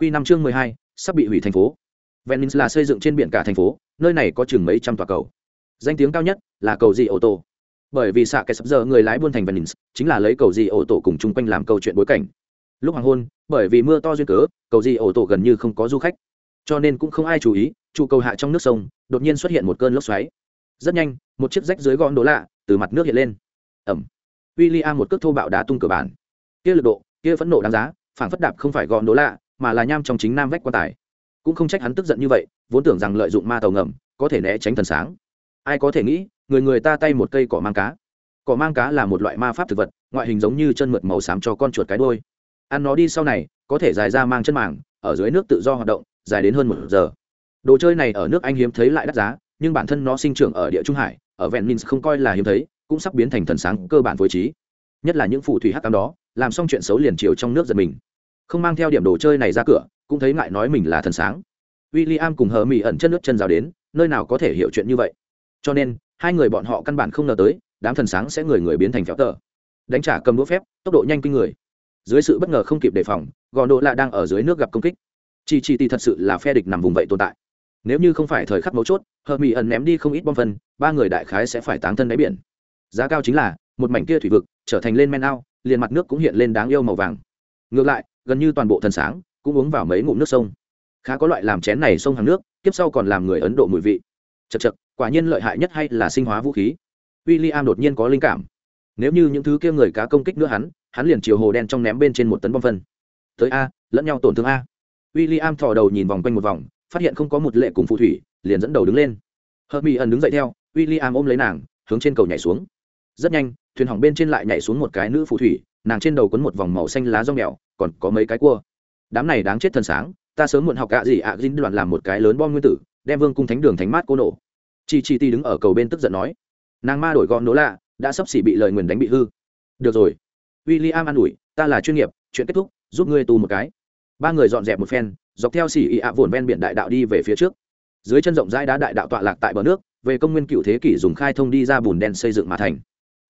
Quy năm chương mười hai sắp bị hủy thành phố. Venice là xây dựng trên biển cả thành phố, nơi này có chừng mấy trăm tòa cầu. Danh tiếng cao nhất là cầu gì ô tô. Bởi vì xạ cái sắp giờ người lái buôn thành Venice, chính là lấy cầu gì ô tô cùng chung quanh làm câu chuyện bối cảnh. Lúc hoàng hôn, bởi vì mưa to duyên cớ, cầu gì ô tô gần như không có du khách, cho nên cũng không ai chú ý, trụ cầu hạ trong nước sông, đột nhiên xuất hiện một cơn lốc xoáy. Rất nhanh, một chiếc rách dưới gọn đổ lạ từ mặt nước hiện lên. Ẩm. William một cước thô bạo đá tung cửa bản. Kia lực độ, kia phẫn nộ đáng giá, phản phất đạp không phải gọn đổ lạ, mà là nham trong chính nam vách quan tài. Cũng không trách hắn tức giận như vậy, vốn tưởng rằng lợi dụng ma tàu ngầm, có thể né tránh thần sáng. Ai có thể nghĩ, người người ta tay một cây cỏ mang cá. Cỏ mang cá là một loại ma pháp thực vật, ngoại hình giống như chân mượt màu xám cho con chuột cái đôi ăn nó đi sau này, có thể dài ra mang chân màng, ở dưới nước tự do hoạt động, dài đến hơn một giờ. Đồ chơi này ở nước anh hiếm thấy lại đắt giá, nhưng bản thân nó sinh trưởng ở địa trung hải, ở vẹn minh không coi là hiếm thấy, cũng sắp biến thành thần sáng cơ bản phối trí. Nhất là những phù thủy hắc cám đó, làm xong chuyện xấu liền chiều trong nước giật mình không mang theo điểm đồ chơi này ra cửa, cũng thấy ngại nói mình là thần sáng. W i l l i am cùng hờ mỹ ẩn chân nước chân rào đến, nơi nào có thể hiểu chuyện như vậy. Cho nên, hai người bọn họ căn bản không ngờ tới, đám thần sáng sẽ người người biến thành phéo tờ. Đánh trả cầm đũa phép, tốc độ nhanh kinh người. Dưới sự bất ngờ không kịp đề phòng gò độ lạ đang ở dưới nước gặp công kích. Chi chi ti thật sự là phe địch nằm vùng vậy tồn tại. Nếu như không phải thời khắc mấu chốt, hờ mỹ ẩn ném đi không ít bom phân, ba người đại khái sẽ phải táng thân đáy biển. Giá cao chính là, một mảnh kia thủy vực, trở thành lên men ao, liền mặt nước cũng hiện lên đáng yêu màu vàng. Ngược lại gần như toàn bộ thần sáng cũng uống vào mấy ngụm nước sông. Khá có loại làm chén này sông hàng nước tiếp sau còn làm người ấn độ mùi vị. Chật chật quả nhiên lợi hại nhất hay là sinh hóa vũ khí. W i l l i am đột nhiên có linh cảm. Nếu như những thứ kia người cá công kích nữa hắn hắn liền chiều hồ đen trong ném bên trên một tấn bom phân. Tới a, lẫn nhau tổn thương a. W i l l i am thò đầu nhìn vòng quanh một vòng, phát hiện không có một lệ cùng phù thủy, liền dẫn đầu đứng lên. Hợp mỹ ẩn đứng dậy theo w i l l i am ôm lấy nàng, hướng trên cầu nhảy xuống. Rất nhanh, thuyền hỏng bên trên lại nhảy xuống một cái nữ phù thủy, nàng trên đầu quấn một vòng màu xanh lá rong mèo còn có mấy cái cua. Đám này đáng chết thần sáng ta sớm muộn học gạ gì ạ à, dinh đoạn làm một cái lớn bom nguyên tử đem vương cung thánh đường thánh mát cô nổ. Chi chi ti đứng ở cầu bên tức giận nói nàng ma đổi gọn nỗ lạ đã sắp xỉ bị lời nguyền đánh bị hư. Được rồi w i l l i am an ủi ta là chuyên nghiệp chuyện kết thúc giúp ngươi tu một cái. Ba người dọn dẹp một phen dọc theo xỉ ị ạ vồn ven biển đại đạo đi về phía trước. Dưới chân rộng rãi đá đại đạo tọa lạc tại bờ nước về công nguyên cựu thế kỷ dùng khai thông đi ra bùn đen xây dựng mà thành.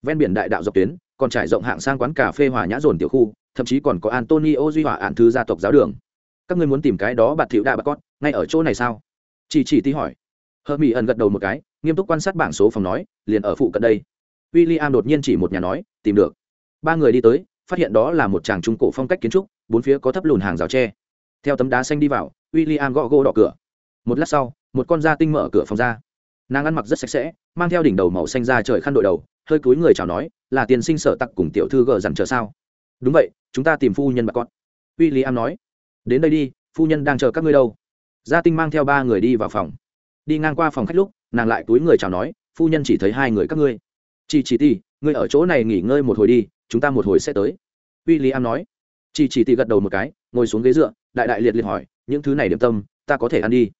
Ven biển đại đạo dọc tuyến còn trải rộng hạng sang quán cà phê hòa nhã dồn tiểu khu thậm chí còn có antonio duy hỏa ạn thứ gia tộc giáo đường. Các ngươi muốn tìm cái đó bạt thiệu đa bà cót ngay ở chỗ này sao? Chỉ chỉ tí hỏi. Hờ mỹ ẩn gật đầu một cái, nghiêm túc quan sát bảng số phòng nói, liền ở phụ cận đây. W i l l i am đột nhiên chỉ một nhà nói, tìm được. Ba người đi tới, phát hiện đó là một tràng trung cổ phong cách kiến trúc, bốn phía có thấp lùn hàng rào tre. Theo tấm đá xanh đi vào w i l l i am gõ gỗ đỏ cửa. Một lát sau, một con da tinh mở cửa phòng ra. Nàng ăn mặc rất sạch sẽ, mang theo đỉnh đầu màu xanh ra trời khăn đội đầu, hơi cúi người chào nói, là tiền sinh sở tặc cùng tiểu thư gờ dằn chờ sao? Đúng vậy, chúng ta tìm phu nhân bà con. W i l l i am nói. Đến đây đi, phu nhân đang chờ các ngươi đâu. Gia tinh mang theo ba người đi vào phòng. Đi ngang qua phòng khách lúc, nàng lại túi người chào nói, phu nhân chỉ thấy hai người các ngươi. Chị chỉ ti ngươi ở chỗ này nghỉ ngơi một hồi đi, chúng ta một hồi sẽ tới. W i l l i am nói. Chị chỉ ti gật đầu một cái, ngồi xuống ghế dựa, đại đại liệt liệt hỏi, những thứ này điểm tâm, ta có thể ăn đi.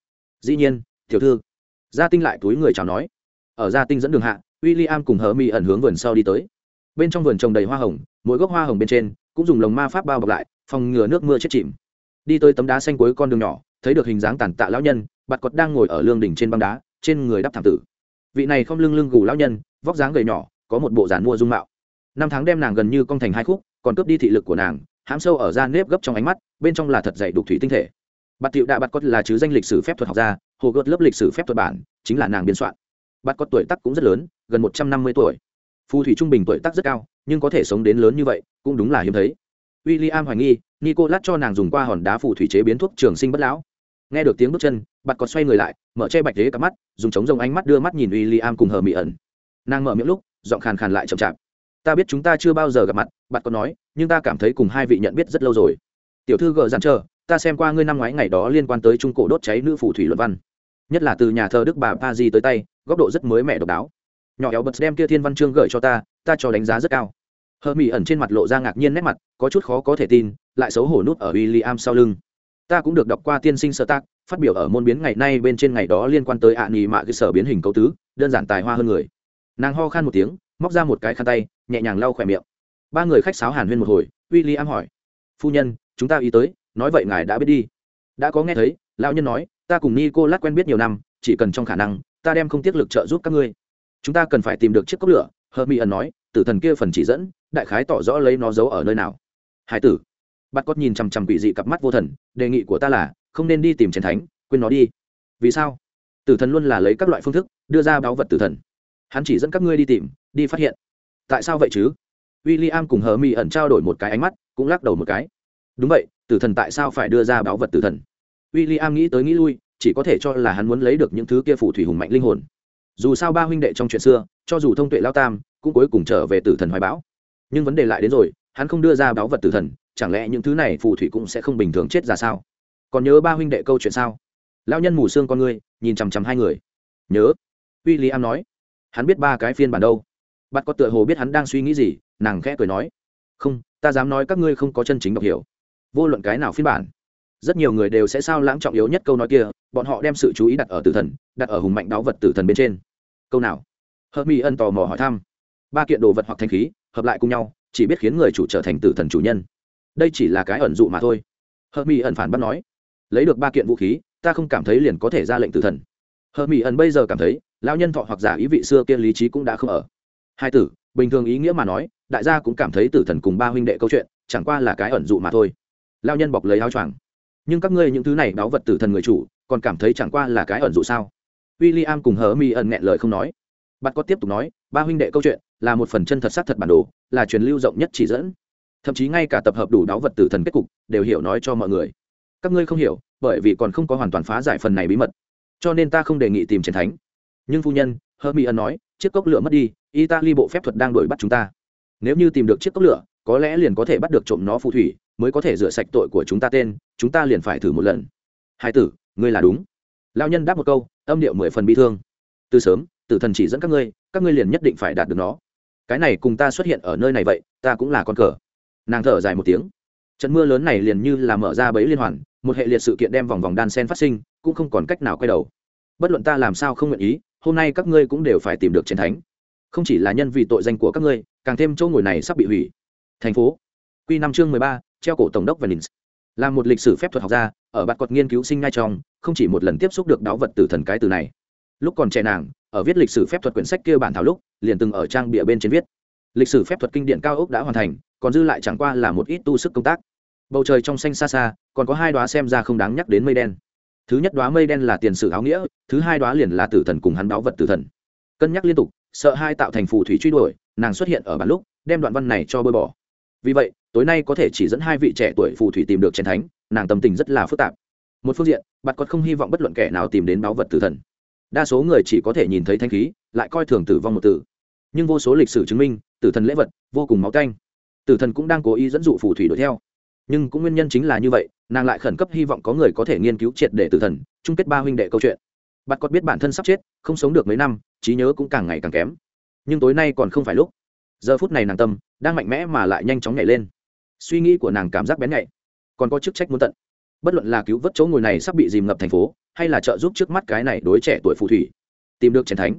Dĩ nhiên, tiểu thư. Gia tinh lại túi người chào nói. Ở gia tinh dẫn đường hạ w i l l i am cùng hờ mi ẩn hướng vườn sau đi tới bên trong vườn trồng đầy hoa hồng, mỗi gốc hoa hồng bên trên cũng dùng lồng ma pháp bao bọc lại, phòng ngừa nước mưa chết chìm. Đi tới tấm đá xanh cuối con đường nhỏ, thấy được hình dáng tàn tạ lão nhân, bạt cọt đang ngồi ở lương đỉnh trên băng đá, trên người đắp thảm tử. Vị này không lưng lưng gù lão nhân, vóc dáng gầy nhỏ, có một bộ giản mua dung mạo. Năm tháng đem nàng gần như cong thành hai khúc, còn cướp đi thị lực của nàng, hãm sâu ở da nếp gấp trong ánh mắt, bên trong là thật dày đục thủy tinh thể. Bạt tiệu đạ bạt cọt là chứ danh lịch sử phép thuật học gia, hồ gợt lớp lịch sử phép thuật bản, chính là nàng biên soạn. Bạt cọt tuổi tác cũng rất lớn, gần một trăm năm mươi tuổi phù thủy trung bình tuổi tác rất cao, nhưng có thể sống đến lớn như vậy, cũng đúng là hiếm thấy. W i l l i am hoài nghi, nicolas cho nàng dùng qua hòn đá phù thủy chế biến thuốc trường sinh bất lão. Nghe được tiếng bước chân, bạt còn xoay người lại, mở che bạch thế cặp mắt, dùng trống rồng ánh mắt đưa mắt nhìn w i l l i am cùng hờ mỹ ẩn. Nàng mở miệng lúc, giọng khàn khàn lại chậm chạp. Ta biết chúng ta chưa bao giờ gặp mặt bạn còn nói, nhưng ta cảm thấy cùng hai vị nhận biết rất lâu rồi. Tiểu thư gờ dặn chờ, ta xem qua ngươi năm ngoái ngày đó liên quan tới trung cổ đốt cháy nữ phù thủy luận văn. Nhất là từ nhà thờ đức bà pa di tới tay, góc độ rất mới mẻ độc đáo nhỏ éo bật đem kia thiên văn chương gửi cho ta ta cho đánh giá rất cao. Hờ mỹ ẩn trên mặt lộ ra ngạc nhiên nét mặt, có chút khó có thể tin, lại xấu hổ nút ở w i l l i am sau lưng. Ta cũng được đọc qua tiên sinh sơ tác, phát biểu ở môn biến ngày nay bên trên ngày đó liên quan tới ạ à nỉ mạ cơ sở biến hình cấu tứ, đơn giản tài hoa hơn người. Nàng ho khan một tiếng, móc ra một cái khăn tay, nhẹ nhàng lau khỏe miệng. Ba người khách sáo hàn huyên một hồi w i l l i am hỏi, phu nhân, chúng ta ý tới, nói vậy ngài đã biết đi. Đã có nghe thấy, lão nhân nói, ta cùng ni cô lát quen biết nhiều năm, chỉ cần trong khả năng, ta đem không tiết lực trợ giúp các ngươi chúng ta cần phải tìm được chiếc cốc lửa hờ mỹ ẩn nói, tử thần kia phần chỉ dẫn, đại khái tỏ rõ lấy nó giấu ở nơi nào. Hải tử bắt cót nhìn chằm chằm quỷ dị cặp mắt vô thần, đề nghị của ta là, không nên đi tìm chén thánh, quên nó đi. Vì sao? Tử thần luôn là lấy các loại phương thức, đưa ra báu vật tử thần. Hắn chỉ dẫn các ngươi đi tìm, đi phát hiện. Tại sao vậy chứ? W i l l i am cùng hờ mỹ ẩn trao đổi một cái ánh mắt, cũng lắc đầu một cái. Đúng vậy, tử thần tại sao phải đưa ra báu vật tử thần? W i l l i am nghĩ tới nghĩ lui, chỉ có thể cho là hắn muốn lấy được những thứ kia phù thủy hùng mạnh linh hồn dù sao ba huynh đệ trong chuyện xưa, cho dù thông tuệ lao tam, cũng cuối cùng trở về tử thần hoài bão. Nhưng vấn đề lại đến rồi, hắn không đưa ra báu vật tử thần, chẳng lẽ những thứ này phù thủy cũng sẽ không bình thường chết ra sao? Còn nhớ ba huynh đệ câu chuyện sao? Lao nhân mù xương con ngươi, nhìn chằm chằm hai người. Nhớ w i l l i am nói. Hắn biết ba cái phiên bản đâu. Bắt có tựa hồ biết hắn đang suy nghĩ gì, nàng khẽ cười nói. Không, ta dám nói các ngươi không có chân chính đọc hiểu. Vô luận cái nào phiên bản, rất nhiều người đều sẽ sao lãng trọng yếu nhất câu nói kia, bọn họ đem sự chú ý đặt ở tử thần, đặt ở hùng mạnh đáo vật tử thần bên trên câu nào? Hợp mỹ ân tò mò hỏi thăm. Ba kiện đồ vật hoặc thanh khí, hợp lại cùng nhau, chỉ biết khiến người chủ trở thành tử thần chủ nhân. Đây chỉ là cái ẩn dụ mà thôi. Hợp mỹ ẩn phản bác nói, lấy được ba kiện vũ khí, ta không cảm thấy liền có thể ra lệnh tử thần. Hợp mỹ ẩn bây giờ cảm thấy lao nhân thọ hoặc giả ý vị xưa kia lý trí cũng đã không ở. Hai tử, bình thường ý nghĩa mà nói, đại gia cũng cảm thấy tử thần cùng ba huynh đệ câu chuyện, chẳng qua là cái ẩn dụ mà thôi. Lao nhân bọc lấy áo choàng. Nhưng các ngươi những thứ này đáo vật tử thần người chủ, còn cảm thấy chẳng qua là cái ẩn dụ sao? W i l l i am cùng hờ mi ẩn nghẹn lời không nói. Bạn có tiếp tục nói, ba huynh đệ câu chuyện là một phần chân thật xác thật bản đồ, là truyền lưu rộng nhất chỉ dẫn. Thậm chí ngay cả tập hợp đủ đáo vật tử thần kết cục đều hiểu nói cho mọi người. Các ngươi không hiểu, bởi vì còn không có hoàn toàn phá giải phần này bí mật. Cho nên ta không đề nghị tìm chiến thánh. Nhưng phu nhân hơ mỹ nói, chiếc cốc lửa mất đi, italy bộ phép thuật đang đuổi bắt chúng ta. Nếu như tìm được chiếc cốc lửa, có lẽ liền có thể bắt được trộm nó phù thủy, mới có thể rửa sạch tội của chúng ta tên, chúng ta liền phải thử một lần. Hai tử, ngươi là đúng lao nhân đáp một câu, âm điệu mười phần bi thương. Từ sớm, tử thần chỉ dẫn các ngươi các ngươi liền nhất định phải đạt được nó. Cái này cùng ta xuất hiện ở nơi này vậy, ta cũng là con cờ. Nàng thở dài một tiếng. Trận mưa lớn này liền như là mở ra bẫy liên hoàn, một hệ liệt sự kiện đem vòng vòng đan sen phát sinh, cũng không còn cách nào quay đầu. Bất luận ta làm sao không nguyện ý, hôm nay các ngươi cũng đều phải tìm được chiến thánh. Không chỉ là nhân vì tội danh của các ngươi, càng thêm chỗ ngồi này sắp bị hủy. Thành phố. Q năm chương mười ba, treo cổ tổng đốc venice là một lịch sử phép thuật học gia, ở bạt cột nghiên cứu sinh ngay trong, không chỉ một lần tiếp xúc được đáo vật tử thần cái từ này. Lúc còn trẻ nàng, ở viết lịch sử phép thuật quyển sách kia bản thảo lúc, liền từng ở trang bìa bên trên viết. Lịch sử phép thuật kinh điển cao ốc đã hoàn thành, còn dư lại chẳng qua là một ít tu sức công tác. Bầu trời trong xanh xa xa, còn có hai đoá xem ra không đáng nhắc đến mây đen. Thứ nhất đoá mây đen là tiền sử áo nghĩa, thứ hai đoá liền là tử thần cùng hắn đáo vật tử thần. Cân nhắc liên tục, sợ hai tạo thành phù thủy truy đuổi, nàng xuất hiện ở bản lúc, đem đoạn văn này cho bôi bỏ vì vậy, tối nay có thể chỉ dẫn hai vị trẻ tuổi phù thủy tìm được chiến thánh, nàng tâm tình rất là phức tạp. Một phương diện, bạn còn không hy vọng bất luận kẻ nào tìm đến báu vật tử thần. Đa số người chỉ có thể nhìn thấy thanh khí, lại coi thường tử vong một tử. Nhưng vô số lịch sử chứng minh, tử thần lễ vật, vô cùng máu canh. Tử thần cũng đang cố ý dẫn dụ phù thủy đuổi theo. Nhưng cũng nguyên nhân chính là như vậy, nàng lại khẩn cấp hy vọng có người có thể nghiên cứu triệt để tử thần, chung kết ba huynh đệ câu chuyện. Bạn còn biết bản thân sắp chết, không sống được mấy năm, trí nhớ cũng càng ngày càng kém. Nhưng tối nay còn không phải lúc. Giờ phút này nàng tâm đang mạnh mẽ mà lại nhanh chóng nhảy lên. Suy nghĩ của nàng cảm giác bén nhạy. Còn có chức trách muốn tận. Bất luận là cứu vớt chỗ ngồi này sắp bị dìm ngập thành phố, hay là trợ giúp trước mắt cái này đối trẻ tuổi phù thủy, tìm được trần thánh.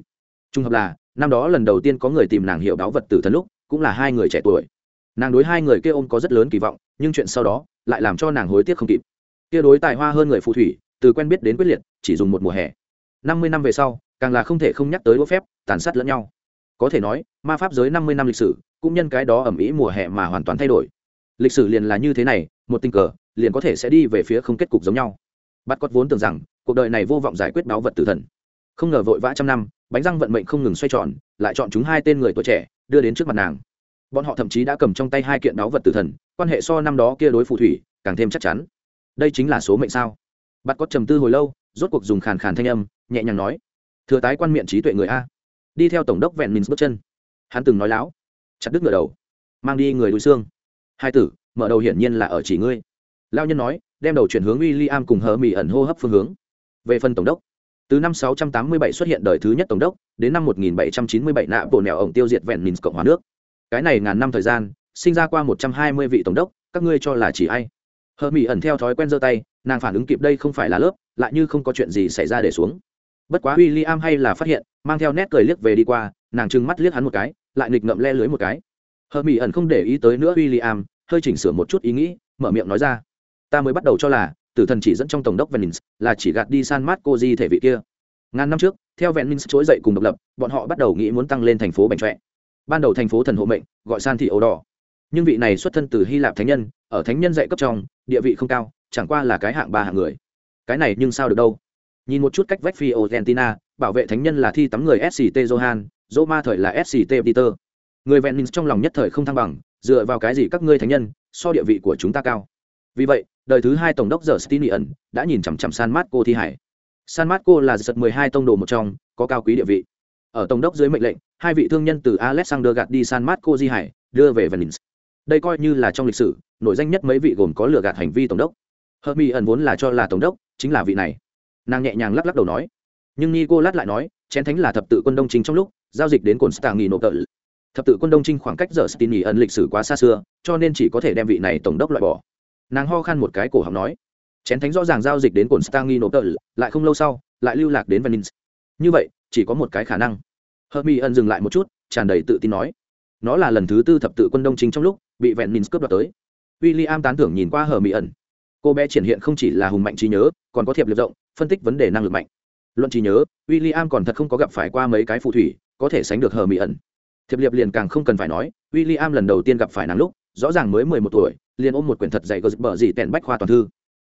Trung hợp là, năm đó lần đầu tiên có người tìm nàng hiểu đáo vật tử thần lúc, cũng là hai người trẻ tuổi. Nàng đối hai người kia ôm có rất lớn kỳ vọng, nhưng chuyện sau đó lại làm cho nàng hối tiếc không kịp. Kia đối tài hoa hơn người phù thủy, từ quen biết đến quyết liệt, chỉ dùng một mùa hè. Năm mươi năm về sau, càng là không thể không nhắc tới đỗ phép, tàn sát lẫn nhau có thể nói, ma pháp giới năm mươi năm lịch sử, cũng nhân cái đó ẩm ý mùa hè mà hoàn toàn thay đổi. Lịch sử liền là như thế này, một tình cờ, liền có thể sẽ đi về phía không kết cục giống nhau. Bắt cót vốn tưởng rằng, cuộc đời này vô vọng giải quyết báo vật tử thần. Không ngờ vội vã trăm năm, bánh răng vận mệnh không ngừng xoay tròn, lại chọn chúng hai tên người tuổi trẻ, đưa đến trước mặt nàng. Bọn họ thậm chí đã cầm trong tay hai kiện báo vật tử thần, quan hệ so năm đó kia đối phù thủy, càng thêm chắc chắn. Đây chính là số mệnh sao? Bắt cót trầm tư hồi lâu, rốt cuộc dùng khàn khàn thanh âm, nhẹ nhàng nói, thừa tái quan miệng trí tuệ người a đi theo tổng đốc vẹn mình bước chân. Hắn từng nói láo, chặt đứt ngựa đầu, mang đi người đuôi xương. Hai tử, mở đầu hiển nhiên là ở chỉ ngươi. Lao nhân nói, đem đầu chuyển hướng w i l l i am cùng hờ mỹ ẩn hô hấp phương hướng. Về phần tổng đốc, từ năm 687 xuất hiện đời thứ nhất tổng đốc, đến năm 1797 nạ bộ nẻo ổng tiêu diệt vẹn mình cộng hòa nước. Cái này ngàn năm thời gian, sinh ra qua 120 vị tổng đốc, các ngươi cho là chỉ ai? Hờ mỹ ẩn theo thói quen giơ tay, nàng phản ứng kịp đây không phải là lớp, lại như không có chuyện gì xảy ra để xuống bất quá w i l l i am hay là phát hiện, mang theo nét cười liếc về đi qua, nàng trừng mắt liếc hắn một cái, lại nghịch ngậm le lưới một cái. Hờ mỹ ẩn không để ý tới nữa w i l l i am hơi chỉnh sửa một chút ý nghĩ, mở miệng nói ra. Ta mới bắt đầu cho là, tử thần chỉ dẫn trong tổng đốc venins là chỉ gạt đi san mát cô di thể vị kia. Ngàn năm trước, theo venins trỗi dậy cùng độc lập, bọn họ bắt đầu nghĩ muốn tăng lên thành phố bành trọe. Ban đầu thành phố thần hộ mệnh, gọi san thị ấu đỏ. Nhưng vị này xuất thân từ hy lạp thánh nhân, ở thánh nhân dạy cấp trong, địa vị không cao, chẳng qua là cái hạng ba hạng người. Cái này nhưng sao được đâu? Nhìn một chút cách vách phi argentina, bảo vệ thánh nhân là thi tắm người sct johan, dỗ ma thời là sct peter. Người vẹn trong lòng nhất thời không thăng bằng, dựa vào cái gì các ngươi thánh nhân, so địa vị của chúng ta cao? Vì vậy, đời thứ hai tổng đốc giờ stinian đã nhìn chằm chằm san marco thi hải. San marco là giật mười hai tông đồ một trong, có cao quý địa vị. Ở tổng đốc dưới mệnh lệnh, hai vị thương nhân từ alexander gạt đi san marco di hải, đưa về venice. Đây coi như là trong lịch sử, nổi danh nhất mấy vị gồm có lừa gạt hành vi tổng đốc. Hợp mỹ ẩn vốn là cho là tổng đốc chính là vị này nàng nhẹ nhàng lắc lắc đầu nói. Nhưng nico lát lại nói, chén thánh là thập tự quân đông chính trong lúc, giao dịch đến cồn stang nghỉ nộp tợ. Thập tự quân đông trinh khoảng cách giờ stin nghỉ ẩn lịch sử quá xa xưa, cho nên chỉ có thể đem vị này tổng đốc loại bỏ. Nàng ho khan một cái cổ họng nói. Chén thánh rõ ràng giao dịch đến cồn stang nghỉ nộp tợ, lại không lâu sau, lại lưu lạc đến venice. Như vậy, chỉ có một cái khả năng. Hợp mỹ ẩn dừng lại một chút, tràn đầy tự tin nói. Nó là lần thứ tư thập tự quân đông chính trong lúc, bị vẹn minh cướp đoạt tới. W i l l i am tán thưởng nhìn qua hờ mỹ ẩn. Cô bé triển hiện không chỉ là hùng mạnh trí nhớ, còn có thiệp liệt rộng phân tích vấn đề năng lực mạnh. Luận trí nhớ w i l l i am còn thật không có gặp phải qua mấy cái phù thủy, có thể sánh được hờ mỹ ẩn. Thiệp liệp liền càng không cần phải nói w i l l i am lần đầu tiên gặp phải nàng lúc, rõ ràng mới mười một tuổi, liền ôm một quyển thật dạy gờ bờ gì tèn bách khoa toàn thư.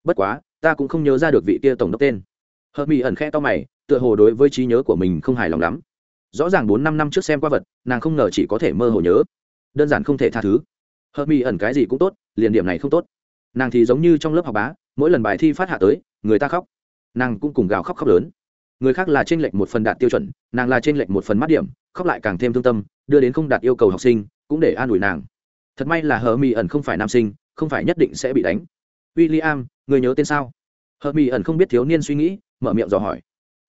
Bất quá, ta cũng không nhớ ra được vị kia tổng đốc tên. Hờ mỹ ẩn khe to mày, tựa hồ đối với trí nhớ của mình không hài lòng lắm. Rõ ràng bốn năm năm trước xem qua vật, nàng không ngờ chỉ có thể mơ hồ nhớ. Đơn giản không thể tha thứ. Hờ mỹ ẩn cái gì cũng tốt, liền điểm này không tốt. Nàng thì giống như trong lớp học bá, mỗi lần bài thi phát hạ tới, người ta khóc nàng cũng cùng gào khóc khóc lớn. Người khác là trên lệnh một phần đạt tiêu chuẩn, nàng là trên lệnh một phần mắt điểm, khóc lại càng thêm thương tâm, đưa đến không đạt yêu cầu học sinh, cũng để an ủi nàng. Thật may là hờ mỹ ẩn không phải nam sinh, không phải nhất định sẽ bị đánh. W i l l i am người nhớ tên sao? Hờ mỹ ẩn không biết thiếu niên suy nghĩ, mở miệng dò hỏi.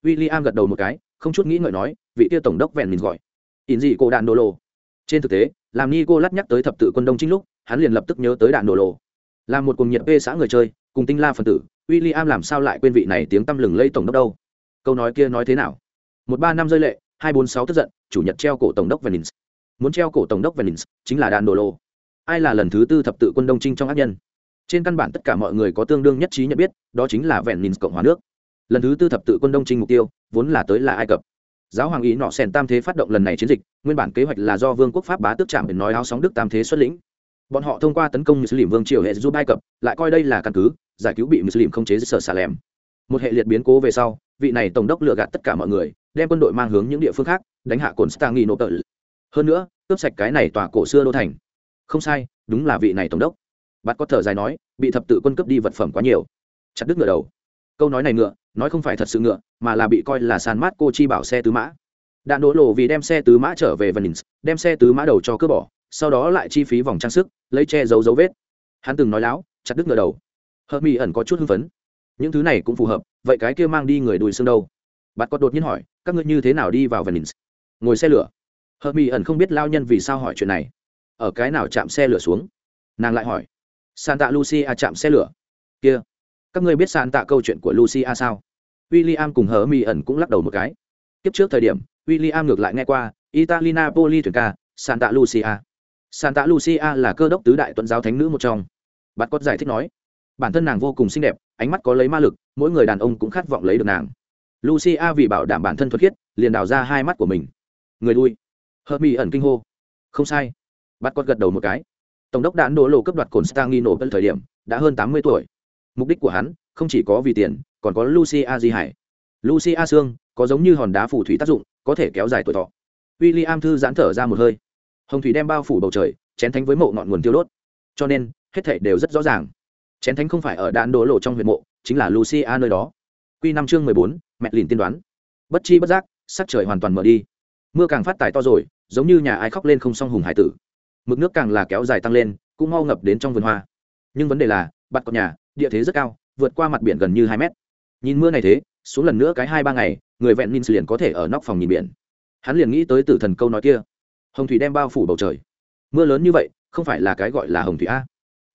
W i l l i am gật đầu một cái, không chút nghĩ ngợi nói, vị tiêu tổng đốc vẹn mình gọi. In gì cô đạn đô lô. Trên thực tế, làm ni cô lắt nhắc tới thập tự quân đông chính lúc, hắn liền lập tức nhớ tới đạn đô lô. Là một cùng nhiệt p xã người chơi, cùng tinh la phần tử w i l l i am làm sao lại quên vị này tiếng tăm lừng lây tổng đốc đâu? Câu nói kia nói thế nào? Một ba năm rơi lệ, hai bốn sáu tức giận, chủ nhật treo cổ tổng đốc venins muốn treo cổ tổng đốc venins chính là đạn đồ lô. Ai là lần thứ tư thập tự quân đông trinh trong ác nhân? Trên căn bản tất cả mọi người có tương đương nhất trí nhận biết, đó chính là venins cộng hòa nước. Lần thứ tư thập tự quân đông trinh mục tiêu, vốn là tới là ai cập. Giáo hoàng ý nọ sèn tam thế phát động lần này chiến dịch, nguyên bản kế hoạch là do vương quốc pháp bá tước trạm để nói áo sóng đức tam thế xuất lĩnh. Bọn họ thông qua tấn công như xử lý vương triều hệ giúp ai cập, lại coi đây là căn cứ giải cứu bị muslim không chế sở xà lèm một hệ liệt biến cố về sau, vị này tổng đốc lừa gạt tất cả mọi người, đem quân đội mang hướng những địa phương khác, đánh hạ cồn stang nộp tợ hơn nữa, cướp sạch cái này tòa cổ xưa đô thành. Không sai, đúng là vị này tổng đốc. Bạn có thở dài nói, bị thập tự quân cướp đi vật phẩm quá nhiều. Chặt đứt ngựa đầu. Câu nói này ngựa, nói không phải thật sự ngựa, mà là bị coi là sàn mát cô chi bảo xe tứ mã. Đạn đỗ lộ vì đem xe tứ mã trở về vân đem xe tứ mã đầu cho cướp bỏ, sau đó lại chi phí vòng trang sức, lấy che giấu dấu vết. Hắn từng nói láo, chặt đứt ngựa đầu hợp mỹ ẩn có chút hưng phấn. Những thứ này cũng phù hợp, vậy cái kia mang đi người đùi xương đâu? Bạn có đột nhiên hỏi, các ngươi như thế nào đi vào venice? Ngồi xe lửa. Hợp mỹ ẩn không biết lao nhân vì sao hỏi chuyện này. Ở cái nào chạm xe lửa xuống? Nàng lại hỏi. Santa lucia chạm xe lửa. Kia. Các ngươi biết santa câu chuyện của lucia sao? W i l l i am cùng hờ mỹ ẩn cũng lắc đầu một cái. Tiếp trước thời điểm w i l l i am ngược lại nghe qua italina poli thuyền ca, santa lucia. Santa lucia là cơ đốc tứ đại tuấn giáo thánh nữ một trong. Bạn có giải thích nói bản thân nàng vô cùng xinh đẹp ánh mắt có lấy ma lực mỗi người đàn ông cũng khát vọng lấy được nàng. Lucia vì bảo đảm bản thân thuật khiết liền đào ra hai mắt của mình. Người lui, hờ mỹ ẩn kinh hô. Không sai. Bắt cót gật đầu một cái. Tổng đốc đã đổ lộ cấp đoạt cồn stangino bất thời điểm đã hơn tám mươi tuổi. Mục đích của hắn không chỉ có vì tiền còn có lucia di hải lucia xương có giống như hòn đá phù thủy tác dụng có thể kéo dài tuổi thọ. W i l l i am thư giãn thở ra một hơi. Hồng thủy đem bao phủ bầu trời chén thánh với mộ ngọn nguồn tiêu đốt. Cho nên hết thảy đều rất rõ ràng chén thánh không phải ở đạn đổ lộ trong huyện mộ, chính là lucia nơi đó. Q năm chương mười bốn, mẹ lìn tiên đoán. Bất chi bất giác, sắc trời hoàn toàn mở đi. Mưa càng phát tài to rồi, giống như nhà ai khóc lên không song hùng hải tử. Mực nước càng là kéo dài tăng lên, cũng mau ngập đến trong vườn hoa. Nhưng vấn đề là bặt cọc nhà, địa thế rất cao, vượt qua mặt biển gần như hai mét. Nhìn mưa này thế, xuống lần nữa cái hai ba ngày, người vẹn ninh liền có thể ở nóc phòng nhìn biển. Hắn liền nghĩ tới tử thần câu nói kia. Hồng thủy đem bao phủ bầu trời. Mưa lớn như vậy, không phải là cái gọi là hồng thủy a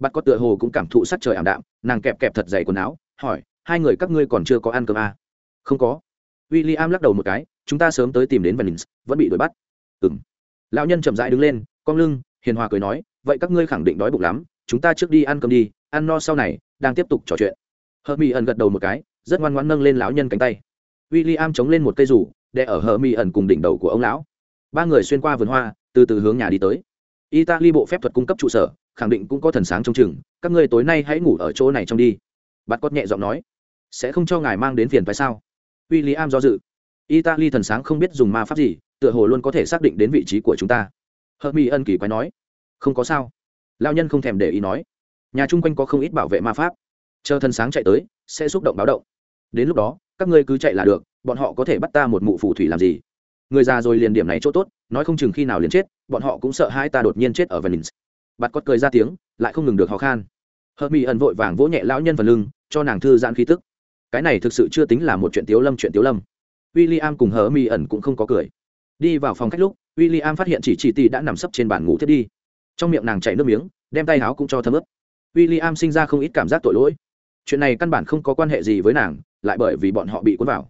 bắt có tựa hồ cũng cảm thụ sắc trời ảm đạm, nàng kẹp kẹp thật dày quần áo, hỏi, hai người các ngươi còn chưa có ăn cơm à? không có. W i l l i am lắc đầu một cái, chúng ta sớm tới tìm đến venice, vẫn bị đuổi bắt. Ừng lão nhân chậm rãi đứng lên cong lưng, hiền hòa cười nói, vậy các ngươi khẳng định đói bụng lắm, chúng ta trước đi ăn cơm đi, ăn no sau này, đang tiếp tục trò chuyện. Hờ mỹ ẩn gật đầu một cái, rất ngoan ngoãn nâng lên lão nhân cánh tay. W i l l i am chống lên một cây rủ để ở hờ mỹ ẩn cùng đỉnh đầu của ông lão. Ba người xuyên qua vườn hoa, từ từ hướng nhà đi tới. Italy bộ phép thuật cung cấp trụ sở khẳng định cũng có thần sáng trong chừng, các ngươi tối nay hãy ngủ ở chỗ này trong đi. Bạt cót nhẹ giọng nói, sẽ không cho ngài mang đến phiền phải sao? W i l l i am do dự. Italy thần sáng không biết dùng ma pháp gì, tựa hồ luôn có thể xác định đến vị trí của chúng ta. Hớt mi ân kỳ quái nói, không có sao. Lao nhân không thèm để ý nói, nhà chung quanh có không ít bảo vệ ma pháp. Chờ thần sáng chạy tới, sẽ xúc động báo động. Đến lúc đó, các ngươi cứ chạy là được, bọn họ có thể bắt ta một mụ phù thủy làm gì? Người già rồi liền điểm này chỗ tốt, nói không chừng khi nào liền chết, bọn họ cũng sợ hai ta đột nhiên chết ở venice bạt cót cười ra tiếng, lại không ngừng được khó khan. Hợp mỹ ẩn vội vàng vỗ nhẹ lão nhân phần lưng, cho nàng thư giãn khí tức. Cái này thực sự chưa tính là một chuyện tiếu lâm, chuyện tiếu lâm. W i l l i am cùng hờ mỹ ẩn cũng không có cười. Đi vào phòng khách lúc w i l l i am phát hiện chỉ chỉ tì đã nằm sấp trên bàn ngủ thiết đi. Trong miệng nàng chảy nước miếng, đem tay áo cũng cho thấm ướp w i l l i am sinh ra không ít cảm giác tội lỗi. Chuyện này căn bản không có quan hệ gì với nàng, lại bởi vì bọn họ bị cuốn vào.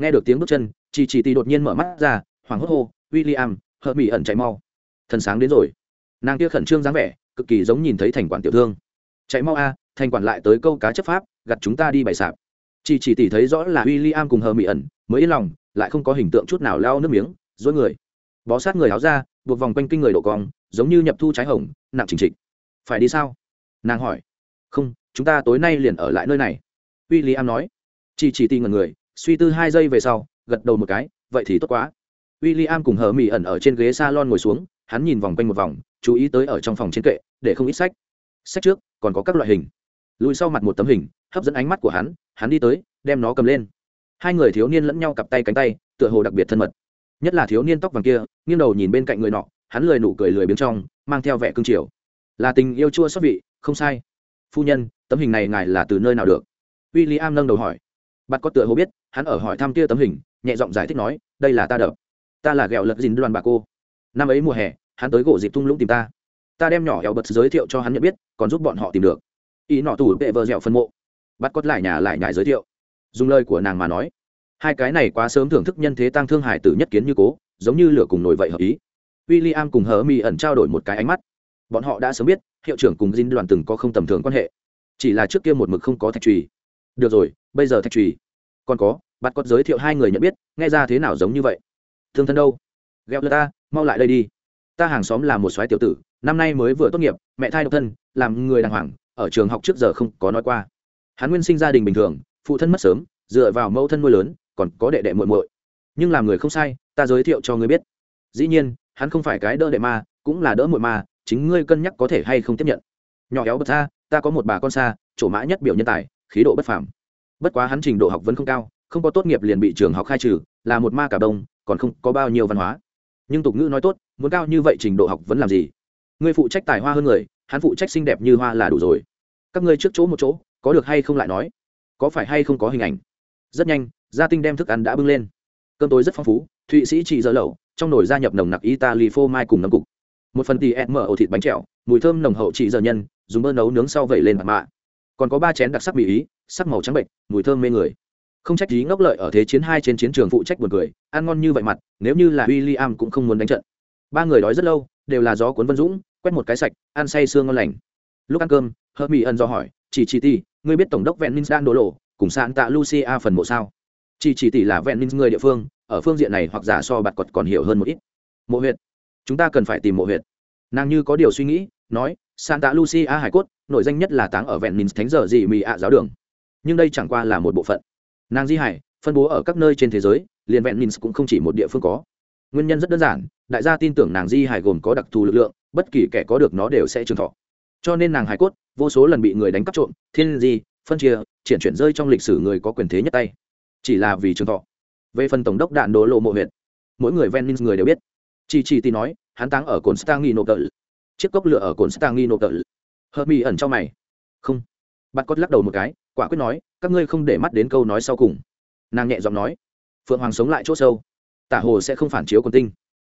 Nghe được tiếng bước chân, chỉ chỉ tì đột nhiên mở mắt ra, hoảng hốt hô w i l l i am hờ mỹ ẩn chạy mau. Thần sáng đến rồi nàng kia khẩn trương dáng vẻ, cực kỳ giống nhìn thấy thành quản tiểu thương. Chạy mau a, thành quản lại tới câu cá chấp pháp, gặt chúng ta đi bày sạp. Chỉ chỉ tỷ thấy rõ là w i l l i am cùng hờ mỹ ẩn, mới yên lòng, lại không có hình tượng chút nào lao nước miếng, dối người. Bó sát người áo ra buộc vòng quanh kinh người độ cong, giống như nhập thu trái hồng, nặng trình trịch. Phải đi sao? Nàng hỏi. Không, chúng ta tối nay liền ở lại nơi này. W i l l i am nói. Chỉ chỉ tỷ ngần người, suy tư hai giây về sau, gật đầu một cái, vậy thì tốt quá. W i l l i am cùng hờ mỹ ẩn ở trên ghế s a lon ngồi xuống hắn nhìn vòng quanh một vòng, chú ý tới ở trong phòng trên kệ, để không ít sách. Sách trước, còn có các loại hình. Lùi sau mặt một tấm hình, hấp dẫn ánh mắt của hắn hắn đi tới, đem nó cầm lên. Hai người thiếu niên lẫn nhau cặp tay cánh tay, tựa hồ đặc biệt thân mật. Nhất là thiếu niên tóc vàng kia, nghiêng đầu nhìn bên cạnh người nọ, hắn lười nụ cười lười biếng trong, mang theo vẻ cương triều là tình yêu chua xót vị, không sai. Phu nhân, tấm hình này ngài là từ nơi nào được? W i l l i am nâng đầu hỏi. Bạn có tựa hồ biết, hắn ở hỏi thăm kia tấm hình, nhẹ giọng giải thích nói, đây là ta đập. Ta là ghẹo lật dìn đoàn bà cô năm ấy mùa hè, hắn tới gỗ dịp thung lũng tìm ta. Ta đem nhỏ hẹo bật giới thiệu cho hắn nhận biết, còn giúp bọn họ tìm được. Ý nọ tủ vệ vợ dẻo phân mộ. Bắt cốt lại nhà lại nhải giới thiệu. Dùng lời của nàng mà nói, hai cái này quá sớm thưởng thức nhân thế tăng thương hải tử nhất kiến như cố, giống như lửa cùng nổi vậy hợp ý. W i l l i am cùng hờ mi ẩn trao đổi một cái ánh mắt. Bọn họ đã sớm biết, hiệu trưởng cùng dinh đoàn từng có không tầm thường quan hệ. Chỉ là trước kia một mực không có thạch trùy được rồi, bây giờ thạch trùy còn có, bắt cốt giới thiệu hai người nhận biết, nghe ra thế nào giống như vậy? Thương thân đâu? Gheo lơ ta mau lại đây đi. Ta hàng xóm là một soái tiểu tử, năm nay mới vừa tốt nghiệp, mẹ thai độc thân, làm người đàng hoàng, ở trường học trước giờ không có nói qua. Hắn nguyên sinh gia đình bình thường, phụ thân mất sớm, dựa vào mẫu thân nuôi lớn, còn có đệ đệ muội muội. Nhưng làm người không sai, ta giới thiệu cho ngươi biết. Dĩ nhiên, hắn không phải cái đỡ đệ ma, cũng là đỡ muội ma, chính ngươi cân nhắc có thể hay không tiếp nhận. Nhỏ éo bật ra ta có một bà con xa, chỗ mã nhất biểu nhân tài, khí độ bất phàm. Bất quá hắn trình độ học vẫn không cao, không có tốt nghiệp liền bị trường học khai trừ, là một ma cả đông còn không có bao nhiêu văn hóa nhưng tục ngữ nói tốt, muốn cao như vậy trình độ học vẫn làm gì? Ngươi phụ trách tài hoa hơn người, hắn phụ trách xinh đẹp như hoa là đủ rồi. Các ngươi trước chỗ một chỗ, có được hay không lại nói. Có phải hay không có hình ảnh? Rất nhanh, gia tinh đem thức ăn đã bưng lên. Cơm tối rất phong phú, thụy sĩ chỉ dở lẩu, trong nồi gia nhập nồng nặc italy phô mai cùng nấm cục. Một phần tì mở ổ thịt bánh trẹo mùi thơm nồng hậu chỉ dở nhân, dùng bơ nấu nướng sau vẩy lên mặt mạ. Còn có ba chén đặc sắc mỹ ý, sắc màu trắng bệnh, mùi thơm mê người không trách trí ngốc lợi ở thế chiến hai trên chiến trường phụ trách buồn cười, ăn ngon như vậy mặt, nếu như là w i l l i am cũng không muốn đánh trận. Ba người đói rất lâu, đều là gió cuốn vân dũng, quét một cái sạch, ăn say sương ngon lành. Lúc ăn cơm hơ mỹ ân do hỏi, chỉ chỉ tỷ, ngươi biết tổng đốc vẹn minh đang đổ lộ, cùng sạn tạ lucia phần mộ sao? Chỉ chỉ tỷ là vẹn minh người địa phương, ở phương diện này hoặc giả so bạt cọt còn hiểu hơn một ít. Mộ huyện chúng ta cần phải tìm mộ huyện nàng như có điều suy nghĩ, nói, santa lucia hải cốt nội danh nhất là táng ở vẹn minh thánh giờ gì mì ạ giáo đường. Nhưng đây chẳng qua là một bộ phận nàng di hải, phân bố ở các nơi trên thế giới, liền vẹn minh cũng không chỉ một địa phương có. Nguyên nhân rất đơn giản, đại gia tin tưởng nàng di hải gồm có đặc thù lực lượng, bất kỳ kẻ có được nó đều sẽ trường thọ. Cho nên nàng hải cốt, vô số lần bị người đánh cắp trộm, thiên di, phân chia, triển chuyển rơi trong lịch sử người có quyền thế nhất tay. Chỉ là vì trường thọ. Về phần tổng đốc đạn đồ lộ mộ huyện mỗi người ven minh người đều biết. Chỉ chỉ thì nói, hắn táng ở cồn stang nộp tợ chiếc cốc lửa ở cồn stang nghi nộp tợ hơ mi ẩn trong mày. Không. Bắt cốt lắc đầu một cái, quả quyết nói các ngươi không để mắt đến câu nói sau cùng. Nàng nhẹ giọng nói, phượng hoàng sống lại chỗ sâu. Tả hồ sẽ không phản chiếu quần tinh.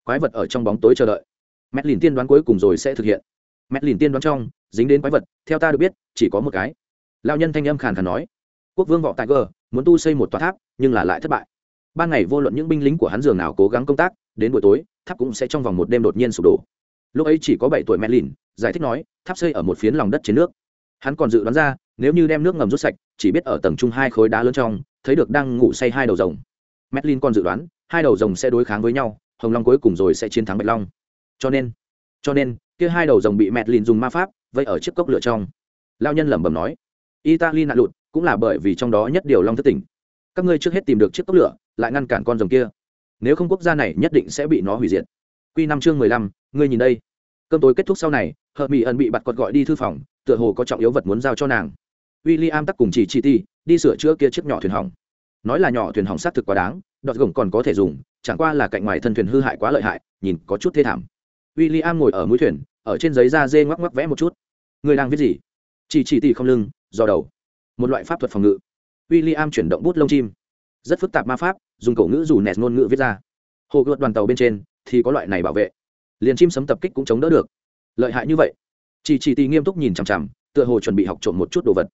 Quái vật ở trong bóng tối chờ đợi. Mét lìn tiên đoán cuối cùng rồi sẽ thực hiện. Mét lìn tiên đoán trong, dính đến quái vật, theo ta được biết, chỉ có một cái. Lao nhân thanh âm khàn khàn nói, quốc vương võ tại gờ, muốn tu xây một tòa tháp, nhưng là lại thất bại. Ban ngày vô luận những binh lính của hắn giường nào cố gắng công tác, đến buổi tối, tháp cũng sẽ trong vòng một đêm đột nhiên sụp đổ. Lúc ấy chỉ có bảy tuổi mẹ lìn, giải thích nói, tháp xây ở một phiến lòng đất trên nước. Hắn còn dự đoán ra, nếu như đem nước ngầm rút sạch chỉ biết ở tầng trung hai khối đá lớn trong, thấy được đang ngủ say hai đầu rồng. Medlin còn dự đoán, hai đầu rồng sẽ đối kháng với nhau, hồng long cuối cùng rồi sẽ chiến thắng bạch long. Cho nên cho nên, kia hai đầu rồng bị medlin dùng ma pháp, vây ở chiếc cốc lửa trong. Lao nhân lẩm bẩm nói, italy nạn lụt, cũng là bởi vì trong đó nhất điều long thất tỉnh. Các ngươi trước hết tìm được chiếc cốc lửa, lại ngăn cản con rồng kia. Nếu không quốc gia này nhất định sẽ bị nó hủy diệt. Q năm chương mười lăm, ngươi nhìn đây. Cơm tối kết thúc sau này hợp mỹ ẩn bị bặt cọt gọi đi thư phòng, tựa hồ có trọng yếu vật muốn giao cho nàng w i l l i am tắc cùng chỉ chi ti, đi sửa chữa kia chiếc nhỏ thuyền hỏng. Nói là nhỏ thuyền hỏng xác thực quá đáng, đọt gồng còn có thể dùng, chẳng qua là cạnh ngoài thân thuyền hư hại quá lợi hại, nhìn có chút thê thảm. W i l l i am ngồi ở mũi thuyền, ở trên giấy da dê ngoắc ngoắc vẽ một chút. Người đang viết gì? Chỉ chỉ tỉ không lưng, do đầu. Một loại pháp thuật phòng ngự. W i l l i am chuyển động bút lông chim. Rất phức tạp ma pháp, dùng cổ ngữ dù nẹt ngôn ngữ viết ra. Hồ gợt đoàn tàu bên trên, thì có loại này bảo vệ. Liền chim sấm tập kích cũng chống đỡ được. Lợi hại như vậy. Chỉ chỉ tì nghiêm túc nhìn chằm chằm, tựa hồ chuẩn bị học trộm một chút đồ vật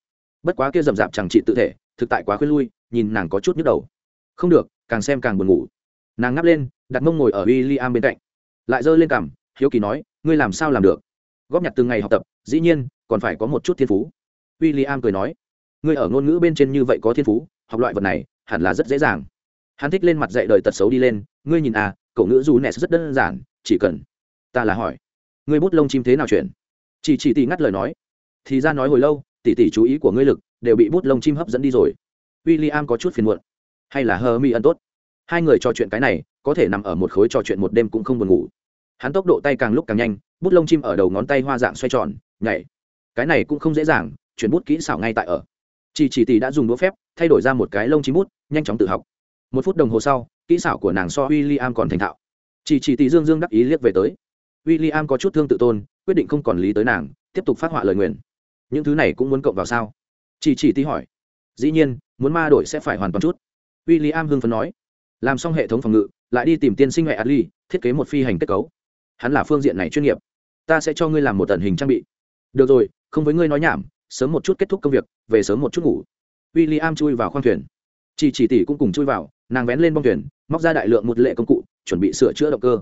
bất quá kia rậm rạp chẳng trị tự thể, thực tại quá khuyên lui, nhìn nàng có chút nhức đầu. Không được, càng xem càng buồn ngủ. Nàng ngáp lên, đặt mông ngồi ở w i l l i am bên cạnh. Lại giơ lên cằm, hiếu kỳ nói, ngươi làm sao làm được? Góp nhặt từng ngày học tập, dĩ nhiên, còn phải có một chút thiên phú. W i l l i am cười nói, ngươi ở ngôn ngữ bên trên như vậy có thiên phú, học loại vật này, hẳn là rất dễ dàng. Hắn thích lên mặt dạy đời tật xấu đi lên, ngươi nhìn à cậu ngữ dù nes rất đơn giản, chỉ cần ta là hỏi, ngươi bút lông chim thế nào chuyển? Chỉ chỉ tỷ ngắt lời nói, thì ra nói hồi lâu tỷ tỷ chú ý của ngươi lực, đều bị bút lông chim hấp dẫn đi rồi. W i l l i am có chút phiền muộn. Hay là hơ mi ân tốt? Hai người trò chuyện cái này, có thể nằm ở một khối trò chuyện một đêm cũng không buồn ngủ. Hắn tốc độ tay càng lúc càng nhanh, bút lông chim ở đầu ngón tay hoa dạng xoay tròn, nhảy. Cái này cũng không dễ dàng, chuyển bút kỹ xảo ngay tại ở. Chỉ chỉ tỷ đã dùng đũa phép, thay đổi ra một cái lông chim bút, nhanh chóng tự học. Một phút đồng hồ sau, kỹ xảo của nàng so w i l l i am còn thành thạo. Chỉ chỉ tỷ dương dương đắc ý liếc về tới. W i l l i am có chút thương tự tôn, quyết định không còn lý tới nàng, tiếp tục phát họa lời nguyền những thứ này cũng muốn cộng vào sao? Chỉ chỉ tỷ hỏi. Dĩ nhiên, muốn ma đổi sẽ phải hoàn toàn chút. W i l l i am hưng phấn nói. Làm xong hệ thống phòng ngự, lại đi tìm tiên sinh huệ adli, thiết kế một phi hành kết cấu. Hắn là phương diện này chuyên nghiệp. Ta sẽ cho ngươi làm một tần hình trang bị. Được rồi, không với ngươi nói nhảm, sớm một chút kết thúc công việc, về sớm một chút ngủ. W i l l i am chui vào khoang thuyền. Chỉ chỉ tỷ cũng cùng chui vào, nàng vén lên bong thuyền, móc ra đại lượng một lệ công cụ, chuẩn bị sửa chữa động cơ.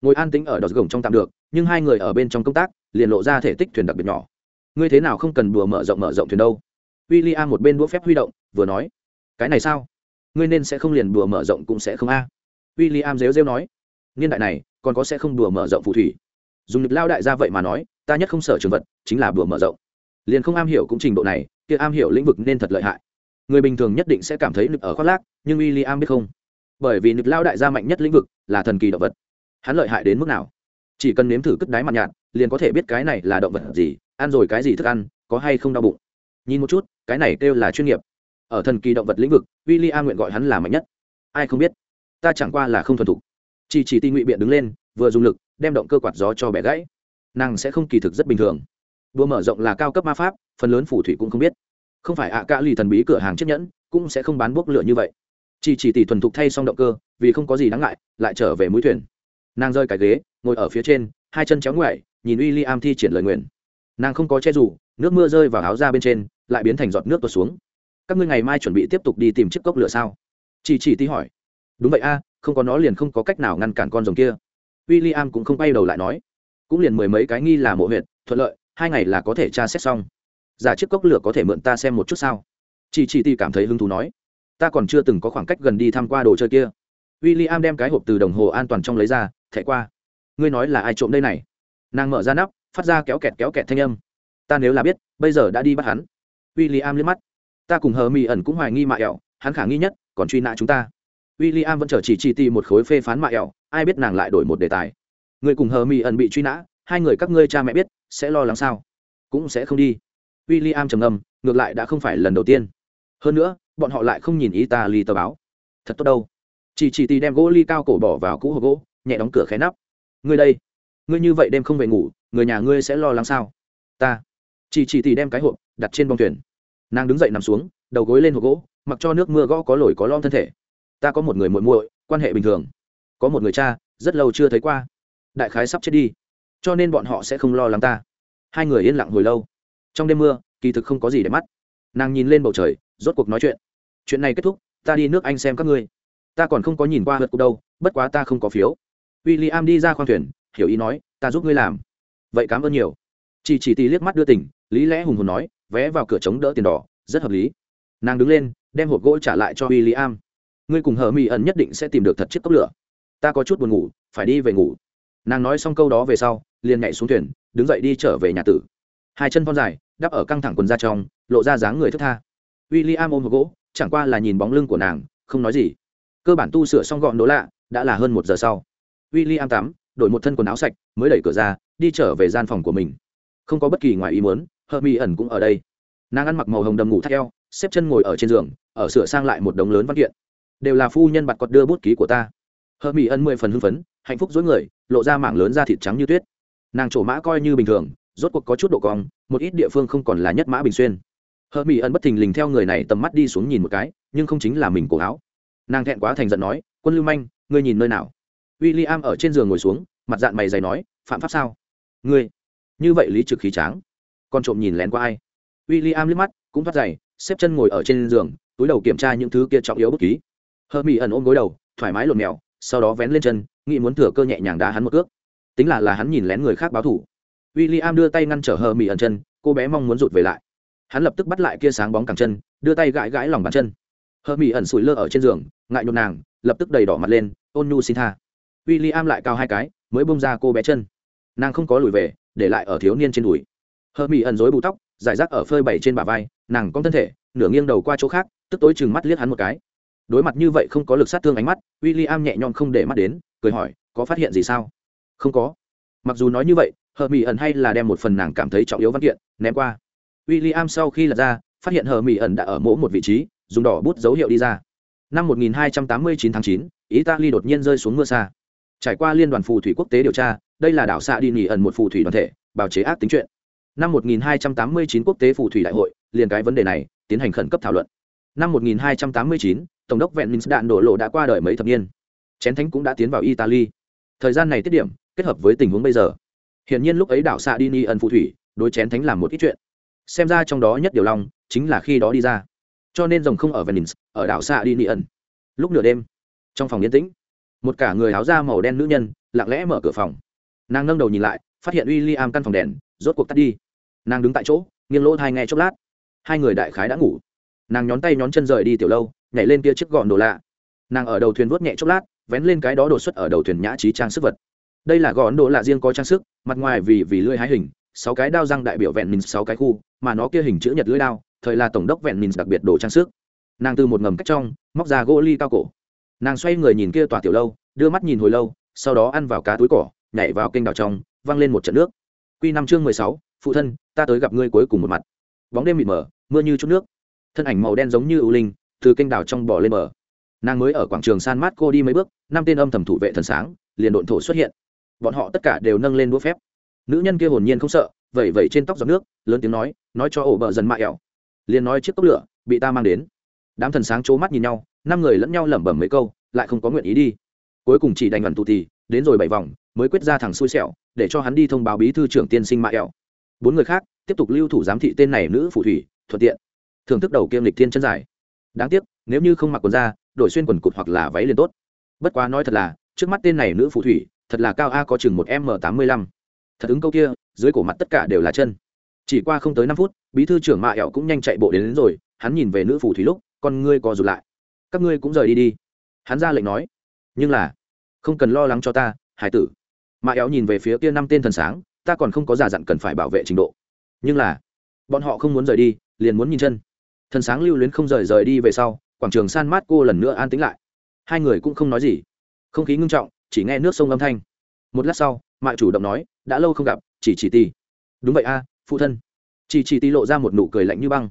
Ngồi an tính ở đọt gồng trong tạm được, nhưng hai người ở bên trong công tác, liền lộ ra thể tích thuyền đặc biệt nhỏ ngươi thế nào không cần đùa mở rộng mở rộng thuyền đâu? W i l l i am một bên đũa phép huy động, vừa nói, cái này sao? Ngươi nên sẽ không liền đùa mở rộng cũng sẽ không a. W i l l i am rêu rêu nói, niên đại này, còn có sẽ không đùa mở rộng phù thủy. Dùng lực lao đại ra vậy mà nói, ta nhất không sở trường vật, chính là đùa mở rộng. Liền không am hiểu cũng trình độ này, kia am hiểu lĩnh vực nên thật lợi hại. Người bình thường nhất định sẽ cảm thấy nực ở khoác lác, nhưng w i l l i am biết không? Bởi vì nực lao đại gia mạnh nhất lĩnh vực là thần kỳ động vật. Hắn lợi hại đến mức nào? Chỉ cần nếm thử cất đáy mặt nhạt, liền có thể biết cái này là động vật gì ăn rồi cái gì thức ăn, có hay không đau bụng? Nhìn một chút, cái này kêu là chuyên nghiệp. Ở thần kỳ động vật lĩnh vực w i l l i am nguyện gọi hắn là mạnh nhất. Ai không biết? Ta chẳng qua là không thuần thục. Chỉ chỉ ti ngụy biện đứng lên, vừa dùng lực, đem động cơ quạt gió cho bẻ gãy. Nàng sẽ không kỳ thực rất bình thường. Đua mở rộng là cao cấp ma pháp, phần lớn phù thủy cũng không biết. Không phải ạ à cả lì thần bí cửa hàng chiếc nhẫn, cũng sẽ không bán bốc lửa như vậy. Chỉ chỉ tỷ thuần thục thay xong động cơ, vì không có gì đáng ngại, lại trở về mũi thuyền. Nàng rơi cái ghế, ngồi ở phía trên, hai chân chéo ngoại nhìn w i l l i am thi triển lời nguyền nàng không có che dù, nước mưa rơi vào áo ra bên trên, lại biến thành giọt nước tuột xuống. Các ngươi ngày mai chuẩn bị tiếp tục đi tìm chiếc cốc lửa sao? Chị chỉ tí hỏi. Đúng vậy a, không có nó liền không có cách nào ngăn cản con rồng kia. W i l l i am cũng không bay đầu lại nói. Cũng liền mười mấy cái nghi là mộ huyện thuận lợi, hai ngày là có thể tra xét xong. Giả chiếc cốc lửa có thể mượn ta xem một chút sao? Chị chỉ ti cảm thấy hứng thú nói. Ta còn chưa từng có khoảng cách gần đi tham q u a đồ chơi kia. W i l l i am đem cái hộp từ đồng hồ an toàn trong lấy ra, thẻ qua. Ngươi nói là ai trộm đây này? Nàng mở ra nắp phát ra kéo kẹt kéo kẹt thanh âm. Ta nếu là biết, bây giờ đã đi bắt hắn. W i l l i am liếc mắt. Ta cùng hờ mỹ ẩn cũng hoài nghi mạ ẹo hắn khả nghi nhất còn truy nã chúng ta. W i l l i am vẫn chờ chỉ chi ti một khối phê phán mạ ẹo ai biết nàng lại đổi một đề tài. Người cùng hờ mỹ ẩn bị truy nã, hai người các ngươi cha mẹ biết, sẽ lo lắng sao? Cũng sẽ không đi. W i l l i am trầm ngâm, ngược lại đã không phải lần đầu tiên. Hơn nữa, bọn họ lại không nhìn ý ta ly tờ báo. Thật tốt đâu. Chỉ chỉ tì đem gỗ ly cao cổ bỏ vào cũ hộp gỗ, nhẹ đóng cửa khé nắp. Ngươi đây. Ngươi như vậy đêm không về ngủ người nhà ngươi sẽ lo lắng sao? Ta. Chỉ chỉ tì đem cái hộp đặt trên bông thuyền. Nàng đứng dậy nằm xuống, đầu gối lên hộp gỗ, mặc cho nước mưa gõ có lồi có lom thân thể. Ta có một người muội muội, quan hệ bình thường. Có một người cha, rất lâu chưa thấy qua. Đại khái sắp chết đi. Cho nên bọn họ sẽ không lo lắng ta. Hai người yên lặng hồi lâu. Trong đêm mưa, kỳ thực không có gì để mắt. Nàng nhìn lên bầu trời, rốt cuộc nói chuyện. Chuyện này kết thúc, ta đi nước anh xem các ngươi. Ta còn không có nhìn qua hớt cuộc đâu, bất quá ta không có phiếu. W i l l i am đi ra khoang thuyền, hiểu ý nói, ta giúp ngươi làm vậy cảm ơn nhiều. Chị chỉ tì liếc mắt đưa tỉnh lý lẽ hùng hồn nói, vé vào cửa chống đỡ tiền đỏ, rất hợp lý. Nàng đứng lên, đem hộp gỗ trả lại cho w i l l i am ngươi cùng hờ mỹ ẩn nhất định sẽ tìm được thật chiếc cốc lửa. Ta có chút buồn ngủ, phải đi về ngủ. Nàng nói xong câu đó về sau, liền nhảy xuống thuyền, đứng dậy đi trở về nhà tử. Hai chân con dài, đắp ở căng thẳng quần ra trong, lộ ra dáng người thức tha. W i l l i am ôm gỗ, chẳng qua là nhìn bóng lưng của nàng, không nói gì. Cơ bản tu sửa xong gọn đố lạ, đã là hơn một giờ sau. W i l l i am tắm, đổi một thân quần áo sạch, mới đẩy cửa ra đi trở về gian phòng của mình. Không có bất kỳ ngoài ý muốn hờ mi ẩn cũng ở đây. Nàng ăn mặc màu hồng đầm ngủ thắt eo xếp chân ngồi ở trên giường, ở sửa sang lại một đống lớn văn kiện. Đều là phu nhân bặt cọt đưa bút ký của ta. Hờ mi ẩn mười phần hưng phấn, hạnh phúc dối người, lộ ra mảng lớn da thịt trắng như tuyết. Nàng trổ mã coi như bình thường, rốt cuộc có chút độ cong, một ít địa phương không còn là nhất mã bình xuyên. Hờ mỹ ẩn bất thình lình theo người này tầm mắt đi xuống nhìn một cái, nhưng không chính là mình cổ áo. Nàng thẹn quá thành giận nói, quân lưu manh, ngươi nhìn nơi nào? W i l l i am ở trên giường ngồi xuống, mặt dạng mày dày nói, phạm pháp sao? Ngươi, như vậy lý trực khí tráng. Con trộm nhìn lén qua ai? W i l l i am liếc mắt, cũng thoát giày, xếp chân ngồi ở trên giường, túi đầu kiểm tra những thứ kia trọng yếu bất ký. Hơ mỹ ẩn ôm gối đầu, thoải mái lộn mèo, sau đó vén lên chân, nghĩ muốn thừa cơ nhẹ nhàng đá hắn một cước. Tính là là hắn nhìn lén người khác báo thủ w i l l i am đưa tay ngăn trở hơ mỹ ẩn chân, cô bé mong muốn rụt về lại. Hắn lập tức bắt lại kia sáng bóng cẳng chân, đưa tay gãi gãi lòng bàn chân. Hơ mỹ ẩn sủi lơ ở trên giường, ngại nhột nàng, lập tức đầy đỏ mặt lên, ôn nhu xin tha. W i l l i am lại cao hai cái, mới bông ra cô bé chân nàng không có lùi về để lại ở thiếu niên trên đùi. Hờ mỹ ẩn dối bù tóc giải rác ở phơi bày trên bả vai nàng cong thân thể nửa nghiêng đầu qua chỗ khác tức tối chừng mắt liếc hắn một cái. Đối mặt như vậy không có lực sát thương ánh mắt w i l l i am nhẹ nhõm không để mắt đến cười hỏi có phát hiện gì sao? Không có. Mặc dù nói như vậy hờ mỹ ẩn hay là đem một phần nàng cảm thấy trọng yếu văn kiện ném qua. W i l l i am sau khi lật ra phát hiện hờ mỹ ẩn đã ở mỗ một vị trí dùng đỏ bút dấu hiệu đi ra. Năm 1289 tháng 9, italy đột nhiên rơi xuống mưa xa trải qua liên đoàn phù thủy quốc tế điều tra đây là đảo xạ đi nghỉ ẩn một phù thủy đoàn thể bào chế ác tính chuyện. Năm 1289 quốc tế phù thủy đại hội liền cái vấn đề này tiến hành khẩn cấp thảo luận. Năm 1289, tổng đốc vẹn minh đạn đổ lộ đã qua đời mấy thập niên. Chén thánh cũng đã tiến vào italy. Thời gian này tiết điểm kết hợp với tình huống bây giờ. Hiện nhiên lúc ấy đảo xạ đi nghỉ ẩn phù thủy đối chén thánh làm một ít chuyện. Xem ra trong đó nhất điều long chính là khi đó đi ra. Cho nên rồng không ở venice ở đảo xạ đi nghỉ ẩn. Lúc nửa đêm trong phòng yên tĩnh một cả người áo da màu đen nữ nhân, lặng lẽ mở cửa phòng. Nàng nâng đầu nhìn lại, phát hiện w i l l i am căn phòng đèn, rốt cuộc tắt đi. Nàng đứng tại chỗ, nghiêng lỗ thai nghe chốc lát. Hai người đại khái đã ngủ. Nàng nhón tay nhón chân rời đi tiểu lâu, nhảy lên kia chiếc gọn đồ lạ. Nàng ở đầu thuyền vuốt nhẹ chốc lát, vén lên cái đó đột xuất ở đầu thuyền nhã trí trang sức vật. Đây là gọn đồ lạ riêng có trang sức, mặt ngoài vì vì lưỡi hái hình, sáu cái đao răng đại biểu vẹn mình sáu cái khu, mà nó kia hình chữ nhật lưỡi đao, thời là tổng đốc vẹn mình đặc biệt đồ trang sức. Nàng từ một ngầm cách trong, móc ra gỗ ly cao cổ nàng xoay người nhìn kia tòa tiểu lâu, đưa mắt nhìn hồi lâu, sau đó ăn vào cá túi cỏ, nhảy vào kênh đào trong, văng lên một trận nước. Q năm chương mười sáu, phụ thân, ta tới gặp ngươi cuối cùng một mặt. Bóng đêm mịt mờ, mưa như chút nước. Thân ảnh màu đen giống như ưu linh, từ kênh đào trong bỏ lên bờ. Nàng mới ở quảng trường san mát cô đi mấy bước, năm tên âm thầm thủ vệ thần sáng, liền độn thổ xuất hiện. Bọn họ tất cả đều nâng lên đũa phép. Nữ nhân kia hồn nhiên không sợ, vẩy vẩy trên tóc giọt nước, lớn tiếng nói nói cho ổ bờ dần mạ ẹo. Liền nói chiếc cốc lửa, bị ta mang đến. Đám thần sáng c mắt nhìn nhau năm người lẫn nhau lẩm bẩm mấy câu lại không có nguyện ý đi. Cuối cùng chỉ đành ẩn tù thì đến rồi bảy vòng mới quyết ra thằng xui xẻo để cho hắn đi thông báo bí thư trưởng tiên sinh mạ ẹo bốn người khác tiếp tục lưu thủ giám thị tên này nữ phù thủy thuận tiện. Thưởng thức đầu kiêm lịch thiên chân dài. Đáng tiếc nếu như không mặc quần da đổi xuyên quần cụt hoặc là váy liền tốt. Bất quá nói thật là trước mắt tên này nữ phù thủy thật là cao a có chừng một m tám mươi lăm. Thật ứng câu kia dưới cổ mặt tất cả đều là chân. Chỉ qua không tới năm phút bí thư trưởng mạ ẹo cũng nhanh chạy bộ đến, đến rồi hắn nhìn về nữ phù thủy lúc con ngươi co rụt lại các ngươi cũng rời đi đi. Hắn ra lệnh nói. Nhưng là, không cần lo lắng cho ta, hải tử. Mạ éo nhìn về phía kia năm tên thần sáng, ta còn không có giả dặn cần phải bảo vệ trình độ. Nhưng là, bọn họ không muốn rời đi, liền muốn nhìn chân. Thần sáng lưu luyến không rời rời đi về sau, quảng trường san mát cô lần nữa an tĩnh lại. Hai người cũng không nói gì. Không khí ngưng trọng, chỉ nghe nước sông âm thanh. Một lát sau, mạ chủ động nói, đã lâu không gặp, chỉ chỉ ti đúng vậy a, phụ thân. Chỉ chỉ ti lộ ra một nụ cười lạnh như băng.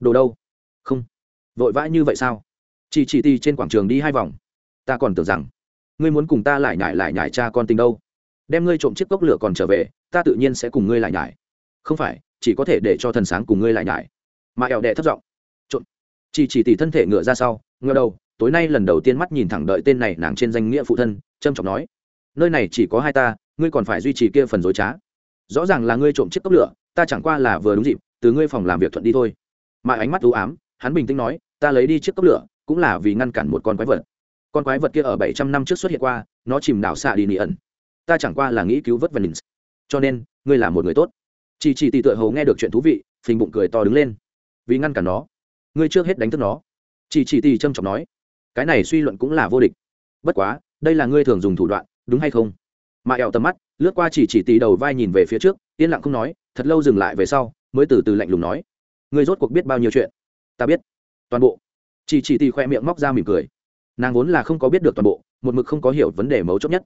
Đồ đâu? Không. Vội vã như vậy sao? Chỉ chỉ ti trên quảng trường đi hai vòng. Ta còn tưởng rằng, ngươi muốn cùng ta lại nhải lại nhải cha con tình đâu. Đem ngươi trộm chiếc cốc lửa còn trở về, ta tự nhiên sẽ cùng ngươi lại nhải. Không phải, chỉ có thể để cho thần sáng cùng ngươi lại nhải. Mà ẻo đệ thất giọng, trộm. Chỉ chỉ tỷ thân thể ngựa ra sau ngựa đầu, tối nay lần đầu tiên mắt nhìn thẳng đợi tên này nàng trên danh nghĩa phụ thân trâm trọng nói, nơi này chỉ có hai ta, ngươi còn phải duy trì kia phần dối trá. Rõ ràng là ngươi trộm chiếc cốc lửa, ta chẳng qua là vừa đúng dịp, từ ngươi phòng làm việc thuận đi thôi. Mà ánh mắt u ám, hắn bình tĩnh nói, ta lấy đi chiếc cốc lửa cũng là vì ngăn cản một con quái vật. Con quái vật kia ở bảy trăm năm trước xuất hiện qua, nó chìm đảo xạ đi nị ẩn. Ta chẳng qua là nghĩ cứu vớt venice. Cho nên, ngươi là một người tốt. Chỉ chỉ tỷ tựa hầu nghe được chuyện thú vị, phình bụng cười to đứng lên. Vì ngăn cản nó, ngươi trước hết đánh thức nó. Chỉ chỉ tỷ trâm trọng nói, cái này suy luận cũng là vô địch. Bất quá, đây là ngươi thường dùng thủ đoạn, đúng hay không? Mà eo tầm mắt, lướt qua chỉ chỉ tỷ đầu vai nhìn về phía trước, yên lặng không nói, thật lâu dừng lại về sau, mới từ từ lạnh lùng nói, ngươi rốt cuộc biết bao nhiêu chuyện? Ta biết. Toàn bộ chỉ chỉ tì khoe miệng móc ra mỉm cười. Nàng vốn là không có biết được toàn bộ một mực không có hiểu vấn đề mấu chốt nhất.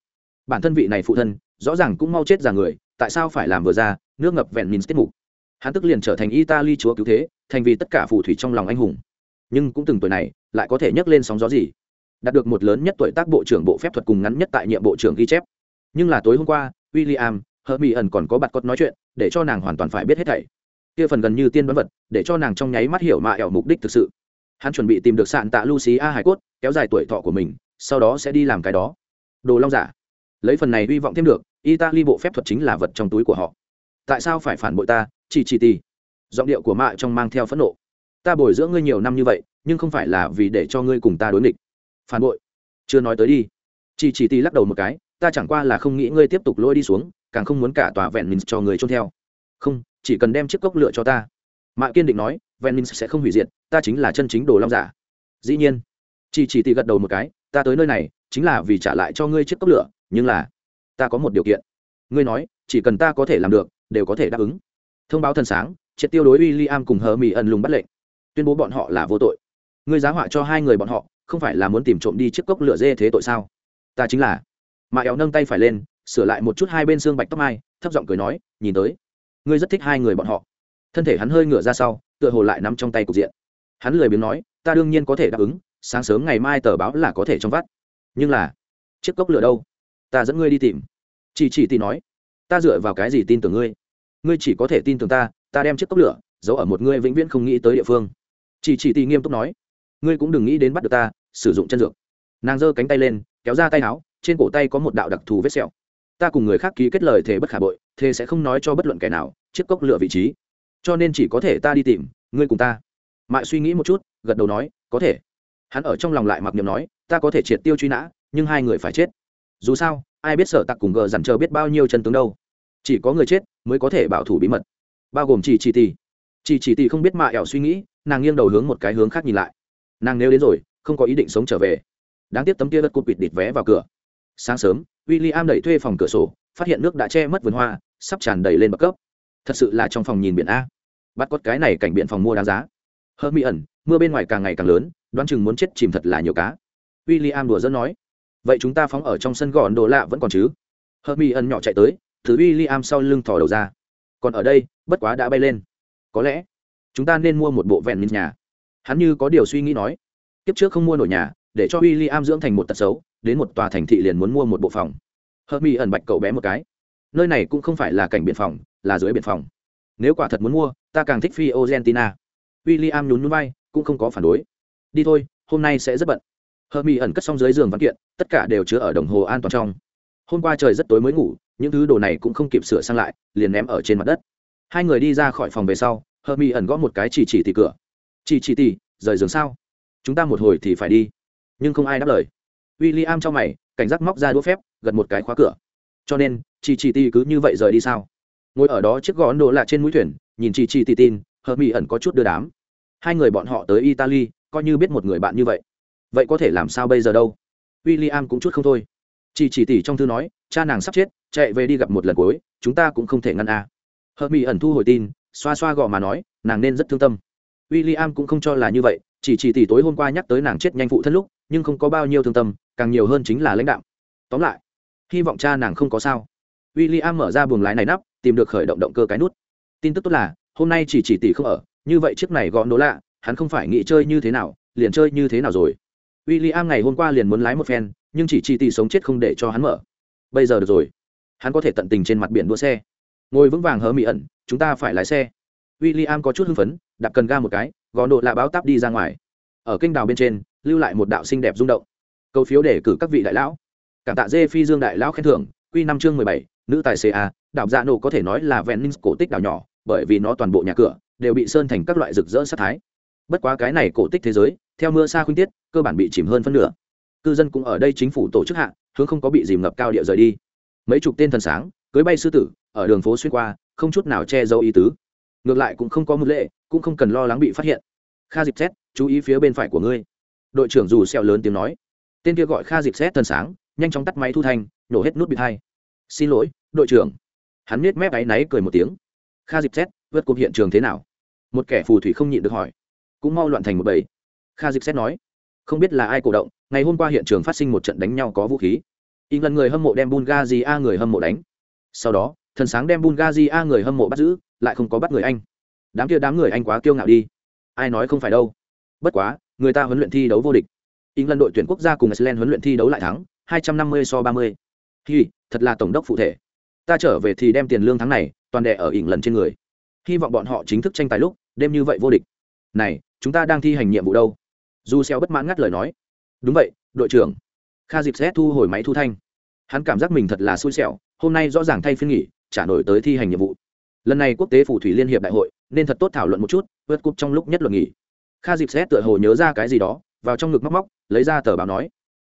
Bản thân vị này phụ thân rõ ràng cũng mau chết ra người tại sao phải làm vừa ra nước ngập vẹn mìn tiết mục. Hắn tức liền trở thành italy chúa cứu thế thành vì tất cả phù thủy trong lòng anh hùng. Nhưng cũng từng tuổi này lại có thể nhấc lên sóng gió gì? Đạt được một lớn nhất tuổi tác bộ trưởng bộ phép thuật cùng ngắn nhất tại nhiệm bộ trưởng ghi chép. Nhưng là tối hôm qua William, Hermione còn có bạt cốt nói chuyện, để cho nàng hoàn toàn phải biết hết thảy. Kia phần gần như tiên đoán vật, để cho nàng trong nháy mắt hiểu mạ ẻo mục đích thực sự. Hắn chuẩn bị tìm được sạn tạ Lucia hải cốt, kéo dài tuổi thọ của mình, sau đó sẽ đi làm cái đó. Đồ long giả. Lấy phần này hy vọng thêm được, Italy bộ phép thuật chính là vật trong túi của họ. Tại sao phải phản bội ta, chỉ chỉ ti Giọng điệu của mạ trong mang theo phẫn nộ. Ta bồi dưỡng ngươi nhiều năm như vậy, nhưng không phải là vì để cho ngươi cùng ta đối nghịch. Phản bội? Chưa nói tới đi. Chỉ chỉ ti lắc đầu một cái, ta chẳng qua là không nghĩ ngươi tiếp tục lôi đi xuống càng không muốn cả tòa vẹn mình cho người trôn theo không chỉ cần đem chiếc cốc lựa cho ta mạ kiên định nói Venice sẽ không hủy diệt, ta chính là chân chính đồ long giả. Dĩ nhiên. Chỉ chỉ tỷ gật đầu một cái, ta tới nơi này, chính là vì trả lại cho ngươi chiếc cốc lửa, nhưng là, ta có một điều kiện. Ngươi nói, chỉ cần ta có thể làm được, đều có thể đáp ứng. Thông báo thần sáng, triệt tiêu đối William cùng hờ Mị ẩn lùng bắt lệnh. Tuyên bố bọn họ là vô tội. Ngươi giá họa cho hai người bọn họ, không phải là muốn tìm trộm đi chiếc cốc lửa dê thế tội sao? Ta chính là. Mã éo nâng tay phải lên, sửa lại một chút hai bên xương bạch tóc mai, thấp giọng cười nói, nhìn tới. Ngươi rất thích hai người bọn họ. Thân thể hắn hơi ngửa ra sau tựa hồ lại nắm trong tay cục diện. Hắn lười biếng nói, ta đương nhiên có thể đáp ứng, sáng sớm ngày mai tờ báo là có thể trong vắt. Nhưng là, chiếc cốc lửa đâu? Ta dẫn ngươi đi tìm. Chỉ chỉ tì nói, ta dựa vào cái gì tin tưởng ngươi? Ngươi chỉ có thể tin tưởng ta ta đem chiếc cốc lửa giấu ở một ngươi vĩnh viễn không nghĩ tới địa phương. Chỉ chỉ tì nghiêm túc nói, ngươi cũng đừng nghĩ đến bắt được ta, sử dụng chân dược. Nàng giơ cánh tay lên, kéo ra tay áo, trên cổ tay có một đạo đặc thù vết sẹo. Ta cùng người khác ký kết lời thề bất khả bội, thề sẽ không nói cho bất luận kẻ nào, chiếc cốc lửa vị trí cho nên chỉ có thể ta đi tìm, ngươi cùng ta. Mại suy nghĩ một chút, gật đầu nói, có thể. Hắn ở trong lòng lại mặc niệm nói, ta có thể triệt tiêu truy nã, nhưng hai người phải chết. Dù sao, ai biết sở tặc cùng gờ dằn chờ biết bao nhiêu chân tướng đâu. Chỉ có người chết mới có thể bảo thủ bí mật. Bao gồm chỉ chỉ tỷ chỉ chỉ tỷ không biết mạ ẻo suy nghĩ, nàng nghiêng đầu hướng một cái hướng khác nhìn lại. Nàng nếu đến rồi, không có ý định sống trở về. Đáng tiếc tấm kia đất cụt bịt địt vé vào cửa. Sáng sớm, William đẩy thuê phòng cửa sổ, phát hiện nước đã che mất vườn hoa, sắp tràn đầy lên bậc cấp. Thật sự là trong phòng nhìn biển a bắt cốt cái này cảnh biển phòng mua đáng giá. Hơ mỹ ẩn, mưa bên ngoài càng ngày càng lớn, đoán chừng muốn chết chìm thật là nhiều cá. William đùa dẫn nói, vậy chúng ta phóng ở trong sân gòn đồ lạ vẫn còn chứ? Hơ mỹ ẩn nhỏ chạy tới, thử William sau lưng thò đầu ra. Còn ở đây, bất quá đã bay lên. Có lẽ chúng ta nên mua một bộ vẹn nhà. Hắn như có điều suy nghĩ nói. Kiếp trước không mua nổi nhà, để cho William dưỡng thành một tật xấu, đến một tòa thành thị liền muốn mua một bộ phòng. Hợp mỹ ẩn bạch cậu bé một cái. Nơi này cũng không phải là cảnh biển phòng, là dưới biển phòng nếu quả thật muốn mua ta càng thích phi argentina w i l l i am nhún núi bay cũng không có phản đối. Đi thôi hôm nay sẽ rất bận. Hờ mỹ ẩn cất xong dưới giường văn kiện tất cả đều chứa ở đồng hồ an toàn trong. Hôm qua trời rất tối mới ngủ những thứ đồ này cũng không kịp sửa sang lại liền ném ở trên mặt đất. Hai người đi ra khỏi phòng về sau hờ mỹ ẩn gõ một cái chỉ chỉ tỉ cửa. Chỉ chỉ tỉ rời giường sao? Chúng ta một hồi thì phải đi. Nhưng không ai đáp lời. William cho mày, cảnh giác móc ra đũa phép, gật một cái khóa cửa. Cho nên, chỉ chỉ Ti cứ như vậy rời đi sao? Ngồi ở đó chiếc gón đồ lạ trên mũi thuyền, nhìn Chi Chi tì tin, Hợp Mỹ ẩn có chút đưa đám. Hai người bọn họ tới Italy, coi như biết một người bạn như vậy. Vậy có thể làm sao bây giờ đâu? William cũng chút không thôi. Chi Chi tỷ trong thư nói, cha nàng sắp chết, chạy về đi gặp một lần cuối, chúng ta cũng không thể ngăn a. À. Hợp Mỹ ẩn thu hồi tin, xoa xoa gò mà nói, nàng nên rất thương tâm. William cũng không cho là như vậy, chỉ chỉ tỷ tối hôm qua nhắc tới nàng chết nhanh phụ thân lúc, nhưng không có bao nhiêu thương tâm, càng nhiều hơn chính là lãnh đạo tóm lại hy vọng cha nàng không có sao w i l l i am mở ra buồng lái này nắp tìm được khởi động động cơ cái nút. Tin tức tốt là, hôm nay chỉ chỉ tỷ không ở, như vậy chiếc này gọn đố lạ, hắn không phải nghĩ chơi như thế nào, liền chơi như thế nào rồi. W i l l i am ngày hôm qua liền muốn lái một phen, nhưng chỉ chỉ tỷ sống chết không để cho hắn mở. Bây giờ được rồi. Hắn có thể tận tình trên mặt biển đua xe. Ngồi vững vàng hớ mị ẩn, chúng ta phải lái xe. W i l l i am có chút hưng phấn, đạp cần ga một cái, gọn độ lạ báo táp đi ra ngoài. Ở kênh đào bên trên, lưu lại một đạo xinh đẹp rung động. Câu phiếu để cử các vị đại lão. Cảm tạ dê phi dương đại lão khen thưởng q năm chương mười bảy, nữ tài xế a đảo dạ nổ có thể nói là ven ninh cổ tích đảo nhỏ, bởi vì nó toàn bộ nhà cửa đều bị sơn thành các loại rực rỡ sát thái. Bất quá cái này cổ tích thế giới, theo mưa xa khuynh tiết, cơ bản bị chìm hơn phân nửa. Cư dân cũng ở đây chính phủ tổ chức hạ, hướng không có bị dìm ngập cao địa rời đi. Mấy chục tên thần sáng, cưới bay sư tử, ở đường phố xuyên qua, không chút nào che giấu ý tứ. Ngược lại cũng không có mưu lệ, cũng không cần lo lắng bị phát hiện. Kha dịp xét chú ý phía bên phải của ngươi. Đội trưởng dù xeo lớn tiếng nói. Tên kia gọi kha dịp xét thần sáng, nhanh chóng tắt máy thu thanh, nổ hết nút bị thay. Xin lỗi, đội trưởng hắn nết mép áy náy cười một tiếng. Kha dịp xét vượt cục hiện trường thế nào? Một kẻ phù thủy không nhịn được hỏi. Cũng mau loạn thành một bầy. Kha dịp xét nói. Không biết là ai cổ động ngày hôm qua hiện trường phát sinh một trận đánh nhau có vũ khí. Y lần người hâm mộ đem bungazi a người hâm mộ đánh. Sau đó thần sáng đem bungazi a người hâm mộ bắt giữ lại không có bắt người anh. Đám kia đám người anh quá kiêu ngạo đi. Ai nói không phải đâu. Bất quá người ta huấn luyện thi đấu vô địch. England đội tuyển quốc gia cùng Iceland huấn luyện thi đấu lại thắng 250 so 30. Hi, thật là tổng đốc phụ thể. Ta trở về thì đem tiền lương tháng này toàn đẻ ở lần trên người. Hy vọng bọn họ chính thức tranh tài lúc, đêm như vậy vô địch. Này, chúng ta đang thi hành nhiệm vụ đâu? Du Xeo bất mãn ngắt lời nói. Đúng vậy, đội trưởng. Kha Dịp sẽ thu hồi máy thu thanh. Hắn cảm giác mình thật là xui xẻo, hôm nay rõ ràng thay phiên nghỉ, trả nổi tới thi hành nhiệm vụ. Lần này quốc tế phù thủy liên hiệp đại hội, nên thật tốt thảo luận một chút, vượt cúp trong lúc nhất luận nghỉ. Kha Dịp sẽ tựa hồ nhớ ra cái gì đó, vào trong ngực móc móc lấy ra tờ báo nói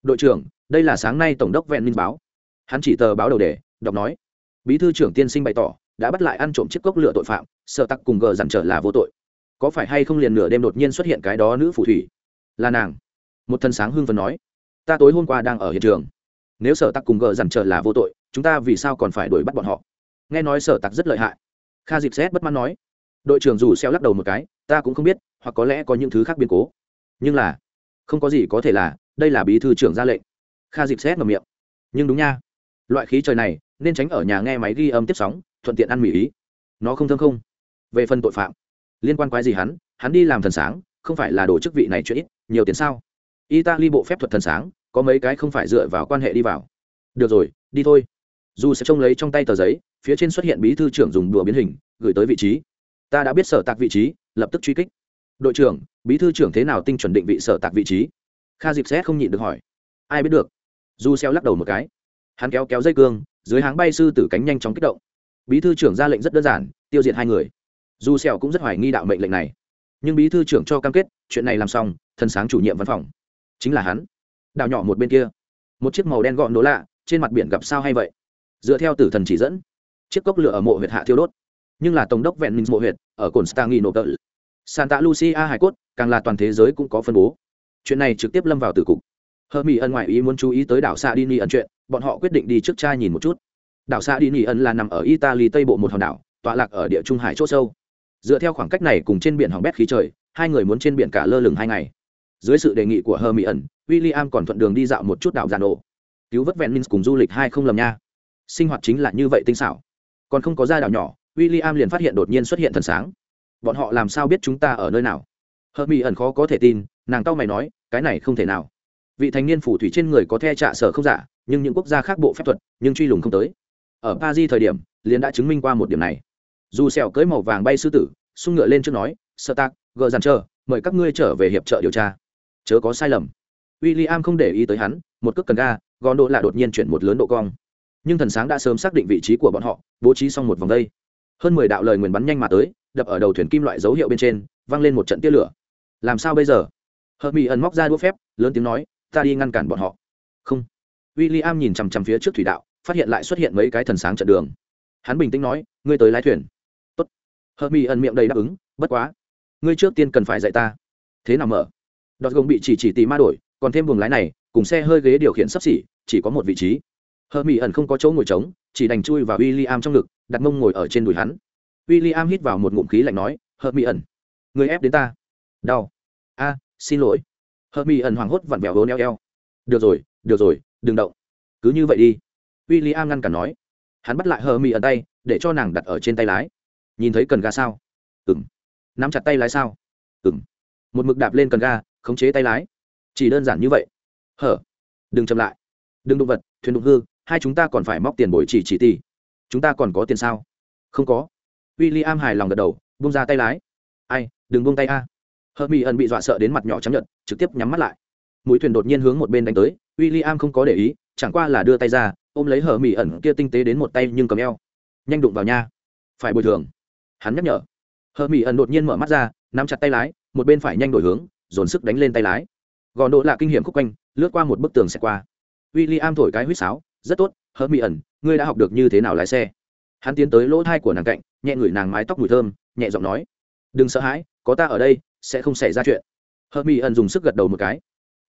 đội trưởng đây là sáng nay tổng đốc vẹn minh báo hắn chỉ tờ báo đầu đề đọc nói bí thư trưởng tiên sinh bày tỏ, đã bắt lại ăn trộm chiếc cốc lửa tội phạm, sợ tặc cùng gờ dằn trở là vô tội. Có phải hay không liền nửa đêm đột nhiên xuất hiện cái đó nữ phù thủy? Là nàng. Một thân sáng hưng phần nói, ta tối hôm qua đang ở hiện trường. Nếu sở tặc cùng gờ dằn trở là vô tội, chúng ta vì sao còn phải đuổi bắt bọn họ? Nghe nói sở tặc rất lợi hại. Kha dịp xét bất mãn nói, đội trưởng dù xeo lắc đầu một cái, ta cũng không biết, hoặc có lẽ có những thứ khác biến cố. Nhưng là, không có gì có thể là, đây là bí thư trưởng ra lệnh. Kha dịp xét ngậm miệng, nhưng đúng nha. Loại khí trời này nên tránh ở nhà nghe máy ghi âm tiếp sóng, thuận tiện ăn mì ý. Nó không thơm không? Về phần tội phạm, liên quan quái gì hắn? Hắn đi làm thần sáng, không phải là đồ chức vị này chuyện ít, nhiều tiền sao? Italy bộ phép thuật thần sáng, có mấy cái không phải dựa vào quan hệ đi vào. Được rồi, đi thôi. Dù sẽ trông lấy trong tay tờ giấy, phía trên xuất hiện bí thư trưởng dùng đùa biến hình, gửi tới vị trí. Ta đã biết sở tạc vị trí, lập tức truy kích. Đội trưởng, bí thư trưởng thế nào tinh chuẩn định vị sở tạc vị trí? Kha dịp xét không nhịn được hỏi. Ai biết được? Du xeo lắc đầu một cái. Hắn kéo kéo dây cương dưới háng bay sư tử cánh nhanh chóng kích động. Bí thư trưởng ra lệnh rất đơn giản, tiêu diệt hai người. Dù sẹo cũng rất hoài nghi đạo mệnh lệnh này. Nhưng bí thư trưởng cho cam kết, chuyện này làm xong, thần sáng chủ nhiệm văn phòng. Chính là hắn. Đảo nhỏ một bên kia. Một chiếc màu đen gọn đố lạ, trên mặt biển gặp sao hay vậy? Dựa theo tử thần chỉ dẫn, chiếc cốc lửa ở mộ huyệt hạ thiêu đốt. Nhưng là tổng đốc vẹn minh mộ huyệt, ở cồn stanghi nộp tợ santa lucia, hải cốt, càng là toàn thế giới cũng có phân bố. Chuyện này trực tiếp lâm vào tử cục. Hơ mỹ ân ngoại ý muốn chú ý tới đảo xa đi ni ẩn chuyện bọn họ quyết định đi trước trai nhìn một chút. Đảo xa đi nỉ ẩn là nằm ở italy tây bộ một hòn đảo, tọa lạc ở địa trung hải c h ỗ sâu. Dựa theo khoảng cách này cùng trên biển hỏng bét khí trời, hai người muốn trên biển cả lơ lửng hai ngày. Dưới sự đề nghị của hơ mỹ ẩn w i l l i am còn thuận đường đi dạo một chút đảo giàn ổ cứu vớt vẹn minh cùng du lịch hai không lầm nha. Sinh hoạt chính là như vậy tinh xảo. Còn không có ra đảo nhỏ w i l l i am liền phát hiện đột nhiên xuất hiện thần sáng. Bọn họ làm sao biết chúng ta ở nơi nào? Hơ mỹ ẩn khó có thể tin, nàng tao mày nói, cái này không thể nào. Vị thành niên phủ thủy trên người có the trạ sở không giả nhưng những quốc gia khác bộ phép thuật, nhưng truy lùng không tới. Ở paris thời điểm, liền đã chứng minh qua một điểm này. Dù sẹo cưỡi màu vàng bay sư tử xung ngựa lên trước nói, sơ tạc, gờ dàn chờ, mời các ngươi trở về hiệp trợ điều tra. Chớ có sai lầm. William không để ý tới hắn, một cước cần ga, gòn độ là đột nhiên chuyển một lớn độ cong. Nhưng thần sáng đã sớm xác định vị trí của bọn họ, bố trí xong một vòng đây. Hơn mười đạo lời nguyền bắn nhanh mà tới, đập ở đầu thuyền kim loại dấu hiệu bên trên văng lên một trận tia lửa. Làm sao bây giờ? Hợp mỹ ẩn móc ra đũa phép, lớn tiếng nói, ta đi ngăn cản bọn họ. Không w i l l i am nhìn chằm chằm phía trước thủy đạo, phát hiện lại xuất hiện mấy cái thần sáng trận đường. Hắn bình tĩnh nói, ngươi tới lái thuyền. Tốt. hợp mỹ ẩn miệng đầy đáp ứng, bất quá, ngươi trước tiên cần phải dạy ta. Thế nào mở? Đọt gồng bị chỉ chỉ tì ma đổi, còn thêm buồng lái này, cùng xe hơi ghế điều khiển sắp xỉ, chỉ có một vị trí. Hợp mỹ ẩn không có chỗ ngồi trống, chỉ đành chui vào w i l l i am trong ngực, đặt mông ngồi ở trên đùi hắn. W i l l i am hít vào một ngụm khí lạnh nói hợp mỹ ẩn người ép đến ta. Đau. A, xin lỗi. Hợp mỹ ẩn hoảng hốt vặn vẹo hố neo eo. Được rồi được rồi đừng động. Cứ như vậy đi. W i l l i am ngăn cản nói. Hắn bắt lại hờ mỹ ẩn tay, để cho nàng đặt ở trên tay lái. Nhìn thấy cần ga sao? Ừng nắm chặt tay lái sao? Ừng một mực đạp lên cần ga, khống chế tay lái. Chỉ đơn giản như vậy. Hở. Đừng chậm lại. Đừng đụng vật, thuyền đụng hư, hai chúng ta còn phải móc tiền bồi chỉ chỉ tỷ. Chúng ta còn có tiền sao? Không có. W i l l i am hài lòng gật đầu bung ra tay lái. Ai, đừng bung tay a. Hờ mỹ ẩn bị dọa sợ đến mặt nhỏ chấm nhận trực tiếp nhắm mắt lại. Mũi thuyền đột nhiên hướng một bên đánh tới w i l l i am không có để ý, chẳng qua là đưa tay ra, ôm lấy hờ mỹ ẩn kia tinh tế đến một tay nhưng cầm eo. Nhanh đụng vào nha. Phải bồi thường. Hắn nhắc nhở. Hờ mỹ ẩn đột nhiên mở mắt ra, nắm chặt tay lái, một bên phải nhanh đổi hướng, dồn sức đánh lên tay lái. Gò độ là kinh nghiệm khúc quanh, lướt qua một bức tường xẹt qua. W i l l i am thổi cái huýt sáo, rất tốt hờ mỹ ẩn, ngươi đã học được như thế nào lái xe? Hắn tiến tới lỗ thai của nàng cạnh, nhẹ ngửi nàng mái tóc mùi thơm, nhẹ giọng nói, đừng sợ hãi, có ta ở đây, sẽ không xảy ra chuyện. Hờ mỹ ẩn dùng sức gật đầu một cái.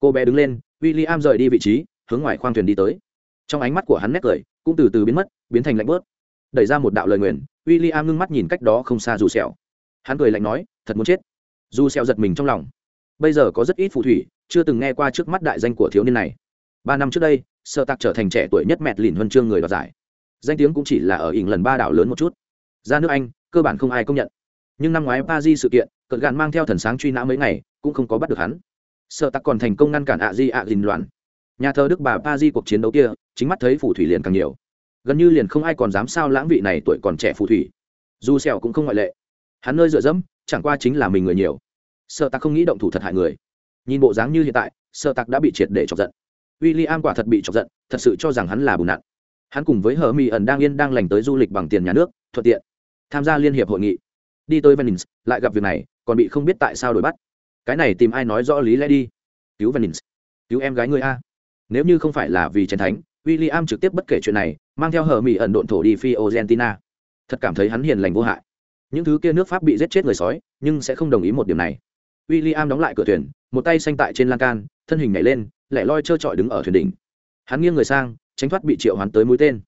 Cô bé đứng lên w i l l i am rời đi vị trí, hướng ngoài khoang thuyền đi tới. Trong ánh mắt của hắn nét cười cũng từ từ biến mất, biến thành lạnh bớt. Đẩy ra một đạo lời nguyền w i l l i am ngưng mắt nhìn cách đó không xa dù sẹo. Hắn cười lạnh nói, thật muốn chết. Dù sẹo giật mình trong lòng. Bây giờ có rất ít phù thủy, chưa từng nghe qua trước mắt đại danh của thiếu niên này. Ba năm trước đây sợ tạc trở thành trẻ tuổi nhất mẹt lìn huân chương người đoạt giải. Danh tiếng cũng chỉ là ở ỉng lần ba đảo lớn một chút. Ra nước anh, cơ bản không ai công nhận. Nhưng năm ngoái pa di sự kiện cận gạn mang theo thần sáng truy nã mấy ngày, cũng không có bắt được hắn sợ tặc còn thành công ngăn cản ạ di ạ dình loạn. Nhà thờ đức bà pa di cuộc chiến đấu kia, chính mắt thấy phù thủy liền càng nhiều. Gần như liền không ai còn dám sao lãng vị này tuổi còn trẻ phù thủy. Dù sẹo cũng không ngoại lệ. Hắn nơi dựa dẫm, chẳng qua chính là mình người nhiều. Sợ tặc không nghĩ động thủ thật hại người. Nhìn bộ dáng như hiện tại, sợ tặc đã bị triệt để chọc giận. William quả thật bị chọc giận, thật sự cho rằng hắn là bùn nặn. Hắn cùng với hờ Mi ẩn đang yên đang lành tới du lịch bằng tiền nhà nước, thuận tiện tham gia liên hiệp hội nghị. Đi tới venice, lại gặp việc này, còn bị không biết tại sao đuổi bắt cái này tìm ai nói rõ lý lẽ đi? Cứu venice. Cứu em gái người a. Nếu như không phải là vì chiến thánh w i l l i am trực tiếp bất kể chuyện này, mang theo hờ mỹ ẩn độn thổ đi phi argentina thật cảm thấy hắn hiền lành vô hại. Những thứ kia nước pháp bị giết chết người sói, nhưng sẽ không đồng ý một điểm này. W i l l i am đóng lại cửa thuyền, một tay xanh tại trên lan can, thân hình nhảy lên, lẻ loi trơ trọi đứng ở thuyền đỉnh. Hắn nghiêng người sang, tránh thoát bị triệu hắn tới mũi tên.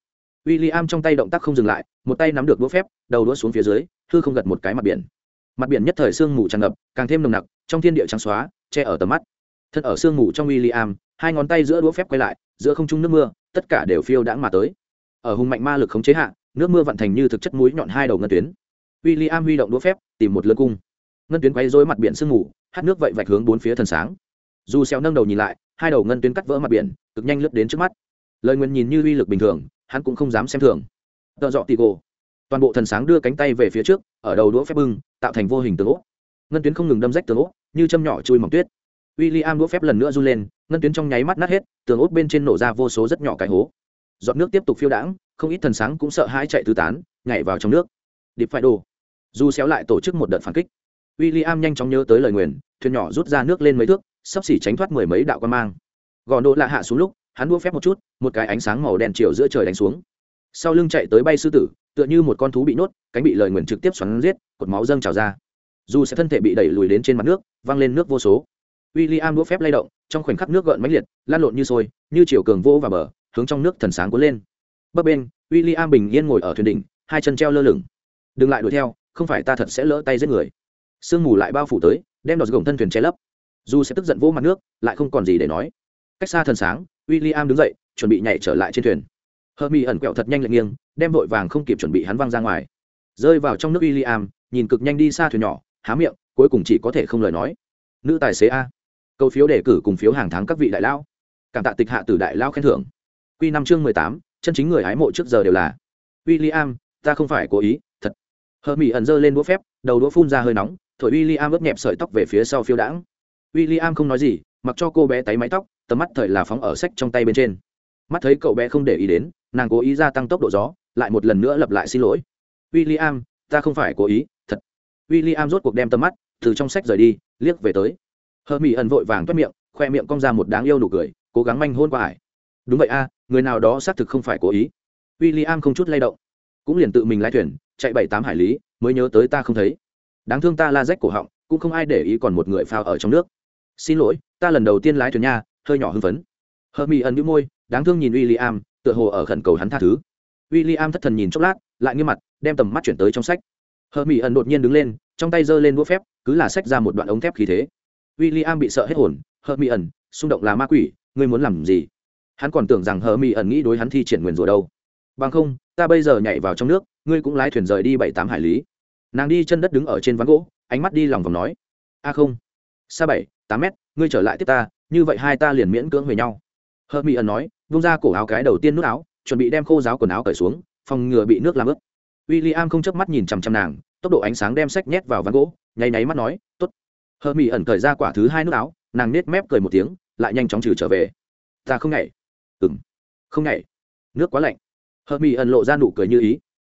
W i l l i am trong tay động tác không dừng lại, một tay nắm được đũa phép, đầu đũa xuống phía dưới, hư không gật một cái mặt biển. Mặt biển nhất thời sương mù tràn ngập, càng thêm nồng nặc trong thiên địa trắng xóa, che ở tầm mắt. Thân ở sương mù trong w i l l i am hai ngón tay giữa đũa phép quay lại, giữa không trung nước mưa, tất cả đều phiêu đãng mà tới. Ở hùng mạnh ma lực khống chế hạ, nước mưa vận thành như thực chất mũi nhọn hai đầu ngân tuyến. W i l l i am huy động đũa phép, tìm một lân cung. Ngân tuyến quay dối mặt biển sương mù, hát nước vậy vạch hướng bốn phía thần sáng. Dù xeo nâng đầu nhìn lại, hai đầu ngân tuyến cắt vỡ mặt biển, cực nhanh lướt đến trước mắt. Lời nguyên nhìn như uy lực bình thường, hắn cũng không dám xem thường. Tợ dọ tị gồ toàn bộ thần sáng đưa cánh tay về phía trước, ở đầu đũa phép bưng, tạo thành vô hình tường ố ngân tuyến không ngừng đâm rách tường ốp, như châm nhỏ chui mỏng tuyết. W i l l i am đũa phép lần nữa run lên ngân tuyến trong nháy mắt nát hết tường ốp bên trên nổ ra vô số rất nhỏ cái hố. Giọt nước tiếp tục phiêu đãng không ít thần sáng cũng sợ hãi chạy tứ tán nhảy vào trong nước. Điệp phải đồ Du xéo lại tổ chức một đợt phản kích w i l l i am nhanh chóng nhớ tới lời nguyền thuyền nhỏ rút ra nước lên mấy thước sắp xỉ tránh thoát mười mấy đạo quan mang. Gò nộ lạ hạ xuống lúc hắn đua phép một chút một cái ánh sáng màu đen chiều giữa trời đánh xuống. Sau lưng chạy tới bay sư tử tựa như một con thú bị nhốt cánh bị lời nguyền trực tiếp xoắn giết cột máu dâng trào ra dù sẽ thân thể bị đẩy lùi đến trên mặt nước, văng lên nước vô số. W i l l i am đũa phép lay động, trong khoảnh khắc nước gợn mãnh liệt, lan lộn như sôi, như chiều cường vô và bờ, hướng trong nước thần sáng cuốn lên. Bấp bên w i l l i am bình yên ngồi ở thuyền đỉnh, hai chân treo lơ lửng. Đừng lại đuổi theo, không phải ta thật sẽ lỡ tay giết người. Sương mù lại bao phủ tới, đem đọt gồng thân thuyền che lấp. Dù sẽ tức giận vô mặt nước, lại không còn gì để nói. Cách xa thần sáng w i l l i am đứng dậy, chuẩn bị nhảy trở lại trên thuyền. Hơ mi ẩn quẹo thật nhanh lệ nghiêng, đem vội vàng không kịp chuẩn bị hắn văng ra ngoài. Rơi vào trong nước w i l l i am nhìn cực nhanh đi xa thuyền nhỏ há miệng cuối cùng chỉ có thể không lời nói. Nữ tài xế a. Câu phiếu đề cử cùng phiếu hàng tháng các vị đại lao, cảm tạ tịch hạ từ đại lao khen thưởng. Q năm chương mười tám chân chính người hái mộ trước giờ đều là. W i l l i am ta không phải cố ý thật. Hờ mỹ ẩn giơ lên đũa phép đầu đũa phun ra hơi nóng thổi w i l l i am ướp nhẹp sợi tóc về phía sau phiếu đãng. W i l l i am không nói gì mặc cho cô bé tay mái tóc tầm mắt thời là phóng ở sách trong tay bên trên. Mắt thấy cậu bé không để ý đến nàng cố ý gia tăng tốc độ gió lại một lần nữa lập lại xin lỗi. W i l l i am ta không phải cố ý w i l l i am rốt cuộc đem tầm mắt từ trong sách rời đi, liếc về tới. Hờ mỹ ẩn vội vàng toét miệng, khoe miệng cong ra một đáng yêu nụ cười, cố gắng manh hôn qua ải. Đúng vậy a, người nào đó xác thực không phải cố ý. W i l l i am không chút lay động, cũng liền tự mình lái thuyền, chạy bảy tám hải lý, mới nhớ tới ta không thấy. Đáng thương ta la rách cổ họng, cũng không ai để ý còn một người phao ở trong nước. Xin lỗi, ta lần đầu tiên lái thuyền nha, hơi nhỏ hưng phấn. Hờ mỹ ẩn bị môi, đáng thương nhìn w i l l i am tựa hồ ở khẩn cầu hắn tha thứ. W i l l i am thất thần nhìn chốc lát, lại nghiêm mặt, đem tầm mắt chuyển tới trong sách. Hờ mỹ ẩn đột nhiên đứng lên trong tay giơ lên đũa phép, cứ là xách ra một đoạn ống thép khí thế. W i l l i am bị sợ hết hồn, hờ mỹ ẩn, xung động là ma quỷ, ngươi muốn làm gì? Hắn còn tưởng rằng hờ mỹ ẩn nghĩ đối hắn thi triển nguyền rủa đâu. Bằng không, ta bây giờ nhảy vào trong nước, ngươi cũng lái thuyền rời đi bảy tám hải lý. Nàng đi chân đất đứng ở trên ván gỗ, ánh mắt đi lòng vòng nói, a không, xa bảy, tám mét, ngươi trở lại tiếp ta, như vậy hai ta liền miễn cưỡng về nhau. Hờ mỹ ẩn nói, vung ra cổ áo cái đầu tiên nút áo, chuẩn bị đem khô giáo quần áo cởi xuống, phòng ngừa bị nước làm ướt. W i l l i am không chớp mắt nhìn chằm chằm nàng tốc độ ánh sáng đem sách nhét vào ván gỗ, nháy náy mắt nói t ố t hờ mỹ ẩn cởi ra quả thứ hai nút áo, nàng nết mép cười một tiếng, lại nhanh chóng trừ trở về. Ta không nhảy. Ừng không nhảy. Nước quá lạnh. Hờ mỹ ẩn lộ ra nụ cười như ý.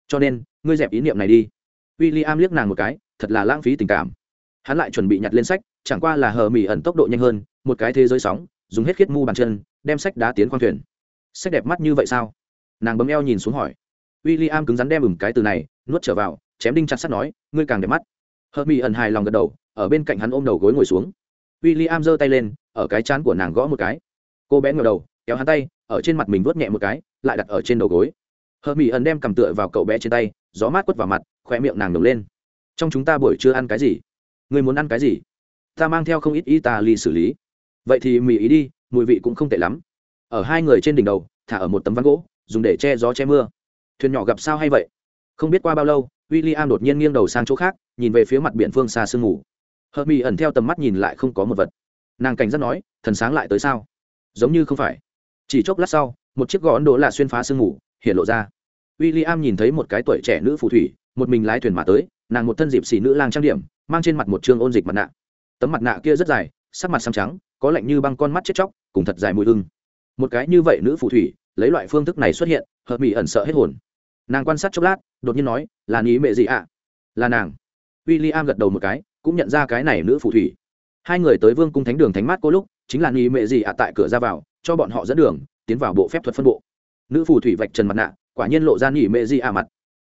Cho nên, ngươi dẹp ý niệm này đi. W i l l i am liếc nàng một cái, thật là lãng phí tình cảm. Hắn lại chuẩn bị nhặt lên sách, chẳng qua là hờ mỹ ẩn tốc độ nhanh hơn, một cái thế giới sóng, dùng hết khiết mu bàn chân, đem sách đá tiến khoang thuyền. Sách đẹp mắt như vậy sao? Nàng bấm eo nhìn xuống hỏi. W i l l i am cứng rắn đem ửng cái từ này nuốt trở vào, chém đinh chặt sắt nói, ngươi càng đẹp mắt. Hờ mỹ ẩn hài lòng gật đầu, ở bên cạnh hắn ôm đầu gối ngồi xuống. W i l l i am giơ tay lên, ở cái chán của nàng gõ một cái. Cô bé ngờ đầu, kéo hắn tay, ở trên mặt mình vớt nhẹ một cái, lại đặt ở trên đầu gối. Hờ mỹ ẩn đem cầm tựa vào cậu bé trên tay, gió mát quất vào mặt khoe miệng nàng nồng lên. Trong chúng ta buổi trưa ăn cái gì? Người muốn ăn cái gì? Ta mang theo không ít y ta ly xử lý. Vậy thì mì ý đi, mùi vị cũng không tệ lắm. Ở hai người trên đỉnh đầu, thả ở một tấm ván gỗ, dùng để che gió che mưa. Thuyền nhỏ gặp sao hay vậy? Không biết qua bao lâu w i l l i am đột nhiên nghiêng đầu sang chỗ khác, nhìn về phía mặt biển phương xa sương mù. Hợp mỹ ẩn theo tầm mắt nhìn lại không có một vật. Nàng cảnh giác nói, thần sáng lại tới sao? Giống như không phải. Chỉ chốc lát sau, một chiếc gõ ấn độ là xuyên phá sương mù, hiện lộ ra. W i l l i am nhìn thấy một cái tuổi trẻ nữ phù thủy, một mình lái thuyền mà tới, nàng một thân dịp xì nữ lang trang điểm, mang trên mặt một chương ôn dịch mặt nạ. Tấm mặt nạ kia rất dài, sắc mặt xăm trắng, có lạnh như băng con mắt chết chóc, cùng thật dài mùi hưng một cái như vậy nữ phù thủy, lấy loại phương thức này xuất hiện, hợp mỹ ẩn sợ hết hồn nàng quan sát chốc lát, đột nhiên nói, là ní mẹ gì ạ. Là nàng. W i l l i am gật đầu một cái, cũng nhận ra cái này nữ phù thủy. Hai người tới vương cung thánh đường thánh mát cô lúc, chính là ní mẹ gì ạ tại cửa ra vào, cho bọn họ dẫn đường, tiến vào bộ phép thuật phân bộ. Nữ phù thủy vạch trần mặt nạ, quả nhiên lộ ra ní mẹ gì ạ mặt.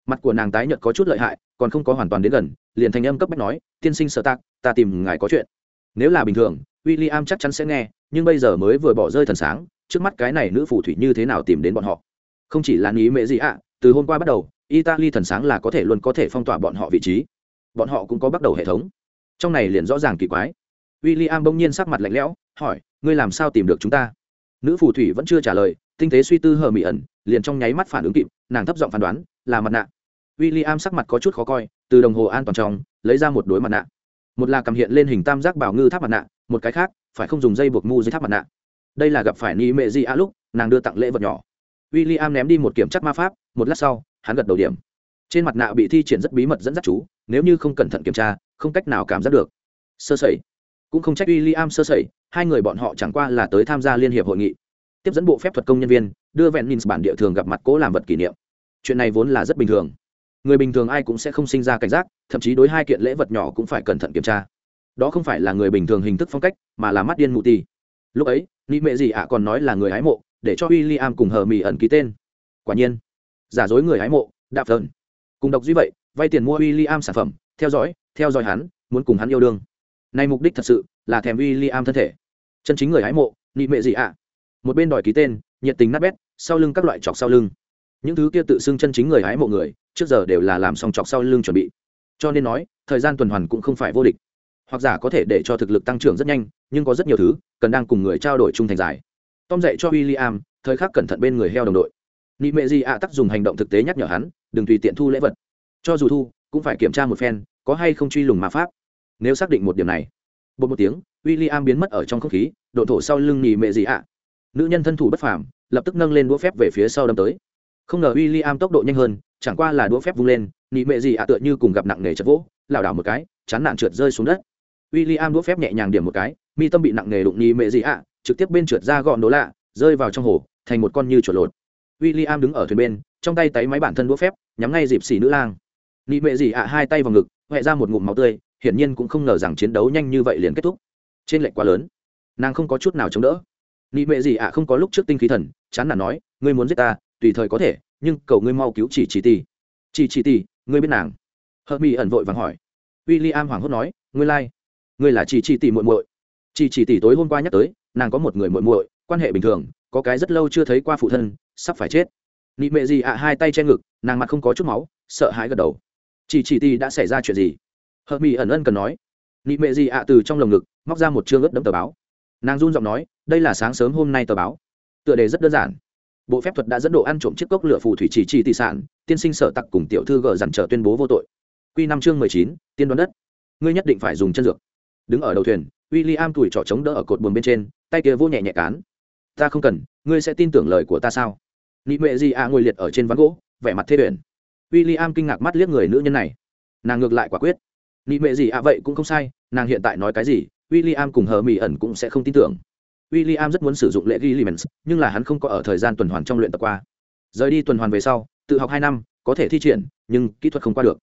Mặt của nàng tái nhợt có chút lợi hại, còn không có hoàn toàn đến gần, liền thành âm cấp bách nói, tiên sinh sợ tạc ta tìm ngài có chuyện. Nếu là bình thường w i l l i am chắc chắn sẽ nghe, nhưng bây giờ mới vừa bỏ rơi thần sáng, trước mắt cái này nữ phù thủy như thế nào tìm đến bọn họ? Không chỉ là ní mệ gì ạ từ hôm qua bắt đầu, italy thần sáng là có thể luôn có thể phong tỏa bọn họ vị trí. Bọn họ cũng có bắt đầu hệ thống. Trong này liền rõ ràng kỳ quái. W i l l i am bỗng nhiên sắc mặt lạnh lẽo, hỏi, ngươi làm sao tìm được chúng ta? Nữ phù thủy vẫn chưa trả lời, tinh tế suy tư hờ mỹ ẩn, liền trong nháy mắt phản ứng kịp, nàng thấp giọng phán đoán, là mặt nạ. W i l l i am sắc mặt có chút khó coi, từ đồng hồ an toàn trong, lấy ra một đối mặt nạ. Một là cầm hiện lên hình tam giác bảo ngư tháp mặt nạ, một cái khác, phải không dùng dây buộc mu dưới tháp mặt nạ. Đây là gặp phải ni mệ di a lúc, nàng đưa tặng lễ vật nhỏ w i l l i am ném đi một kiểm chắc ma pháp, một lát sau, hắn gật đầu điểm. Trên mặt nạ bị thi triển rất bí mật dẫn dắt chú, nếu như không cẩn thận kiểm tra, không cách nào cảm giác được. Sơ sẩy. Cũng không trách w i l l i am sơ sẩy, hai người bọn họ chẳng qua là tới tham gia liên hiệp hội nghị. Tiếp dẫn bộ phép thuật công nhân viên, đưa vẹn nhìn bản địa thường gặp mặt cố làm vật kỷ niệm. Chuyện này vốn là rất bình thường. Người bình thường ai cũng sẽ không sinh ra cảnh giác, thậm chí đối hai kiện lễ vật nhỏ cũng phải cẩn thận kiểm tra. Đó không phải là người bình thường hình thức phong cách, mà là mắt điên mụ ti lúc ấy, nị mệ gì ạ còn nói là người hái mộ để cho w i l l i am cùng hờ mỹ ẩn ký tên. Quả nhiên, giả dối người hái mộ, đạp thần cùng độc duy vậy, vay tiền mua w i l l i am sản phẩm, theo dõi theo dõi hắn, muốn cùng hắn yêu đương. Nay mục đích thật sự là thèm w i l l i am thân thể. Chân chính người hái mộ, nị mệ gì ạ? Một bên đòi ký tên, nhiệt tình nát bét, sau lưng các loại chọc sau lưng. Những thứ kia tự xưng chân chính người hái mộ người, trước giờ đều là làm xong chọc sau lưng chuẩn bị. Cho nên nói, thời gian tuần hoàn cũng không phải vô địch. Hoặc giả có thể để cho thực lực tăng trưởng rất nhanh, nhưng có rất nhiều thứ cần đang cùng người trao đổi trung thành giải tom dạy cho William, thời khắc cẩn thận bên người heo đồng đội. Nị mẹ gì ạ tác dùng hành động thực tế nhắc nhở hắn, đừng tùy tiện thu lễ vật. Cho dù thu, cũng phải kiểm tra một phen, có hay không truy lùng ma pháp. Nếu xác định một điểm này bột một tiếng, William biến mất ở trong không khí độ thổ sau lưng nị mẹ gì ạ. Nữ nhân thân thủ bất phàm, lập tức nâng lên đũa phép về phía sau đâm tới. Không ngờ William tốc độ nhanh hơn, chẳng qua là đũa phép vung lên, nị mẹ gì ạ tựa như cùng gặp nặng nề chật vỗ, lảo đảo một cái, chán nản trượt rơi xuống đất. William đũa phép nhẹ nhàng điểm một cái, mi tâm bị nặng nề đụng nị mẹ gì ạ trực tiếp bên trượt ra gọn đố lạ, rơi vào trong hồ, thành một con như chuột lột. W i l l i am đứng ở thuyền bên, trong tay tay máy bản thân đũa phép, nhắm ngay dịp xỉ nữ lang. Nị mệ dị ạ à, hai tay vào ngực huệ ra một ngụm máu tươi, hiển nhiên cũng không ngờ rằng chiến đấu nhanh như vậy liền kết thúc. Trên lệnh quá lớn. Nàng không có chút nào chống đỡ. Nị mệ dị ạ à không có lúc trước tinh khí thần, chán nản nói, ngươi muốn giết ta, tùy thời có thể, nhưng cầu ngươi mau cứu chỉ chỉ tỷ chỉ chỉ tỷ ngươi biết nàng? Hợp mỹ ẩn vội vàng hỏi. W i l l i am hoảng hốt nói, ngươi lai、like. ngươi là chỉ chỉ tỷ muội muội. Chỉ chỉ tỷ tối hôm qua nhắc tới nàng có một người muội muội, quan hệ bình thường, có cái rất lâu chưa thấy qua phụ thân, sắp phải chết. Nị mệ gì ạ, hai tay che ngực, nàng mặt không có chút máu, sợ hãi gật đầu. Chỉ chỉ tỷ đã xảy ra chuyện gì? Hợp mỹ ẩn ân cần nói. Nị mệ gì ạ, từ trong lồng ngực, móc ra một chương ướt đẫm tờ báo. Nàng run giọng nói, đây là sáng sớm hôm nay tờ báo. Tựa đề rất đơn giản. Bộ phép thuật đã dẫn độ ăn trộm chiếc cốc lửa phù thủy chỉ chỉ tỷ sản, tiên sinh sở tặc cùng tiểu thư gờ dằn trở tuyên bố vô tội. Q năm chương mười chín, tiên đoán đất. Ngươi nhất định phải dùng chân dược. Đứng ở đầu thuyền w i l l i am tuổi trỏ chống đỡ ở cột buồng bên trên tay kia vô nhẹ nhẹ cán ta không cần ngươi sẽ tin tưởng lời của ta sao nị mệ gì à ngồi liệt ở trên ván gỗ vẻ mặt thê tuyển w i l l i am kinh ngạc mắt liếc người nữ nhân này nàng ngược lại quả quyết nị mệ gì à vậy cũng không sai nàng hiện tại nói cái gì w i l l i am cùng hờ mỹ ẩn cũng sẽ không tin tưởng William rất muốn sử dụng lệ ghi Limens, nhưng là hắn không có ở thời gian tuần hoàn trong luyện tập qua. Rời đi tuần hoàn về sau, tự học hai năm, có thể thi triển, nhưng kỹ thuật không qua được.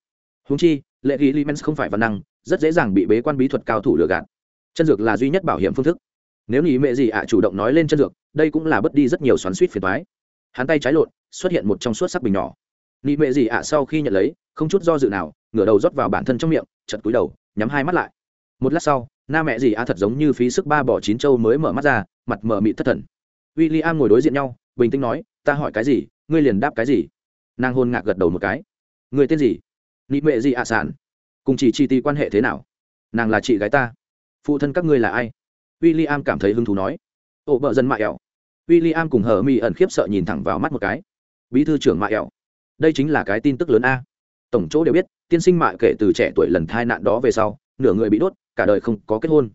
Huống chi, lệ ghi Limens không phải văn năng, rất dễ dàng bị bế quan bí thuật cao thủ lừa gạt. Chân dược là duy nhất bảo hiểm phương thức. Nếu nghĩ mẹ gì ạ chủ động nói lên chân dược, đây cũng là bất đi rất nhiều xoắn xuýt phiền toái. Hắn tay trái lộn, xuất hiện một trong suốt sắc bình nhỏ. Nghĩ mẹ gì ạ sau khi nhận lấy, không chút do dự nào, ngửa đầu rót vào bản thân trong miệng, chật cúi đầu, nhắm hai mắt lại. Một lát sau, na mẹ gì à thật giống như phí sức ba bỏ chín châu mới mở mắt ra mặt mở mịt thất thần w i l l i am ngồi đối diện nhau bình tĩnh nói ta hỏi cái gì ngươi liền đáp cái gì nàng hôn ngạc gật đầu một cái người tên gì nị mệ gì ạ sản cùng chỉ chi ti quan hệ thế nào nàng là chị gái ta phụ thân các ngươi là ai? W i l l i am cảm thấy hứng thú nói. Ổ bợ dân mạ ẻo. W i l l i am cùng hờ mi ẩn khiếp sợ nhìn thẳng vào mắt một cái. Bí thư trưởng mạ ẻo. Đây chính là cái tin tức lớn a. Tổng chỗ đều biết, tiên sinh mạ kể từ trẻ tuổi lần thai nạn đó về sau, nửa người bị đốt, cả đời không có kết hôn.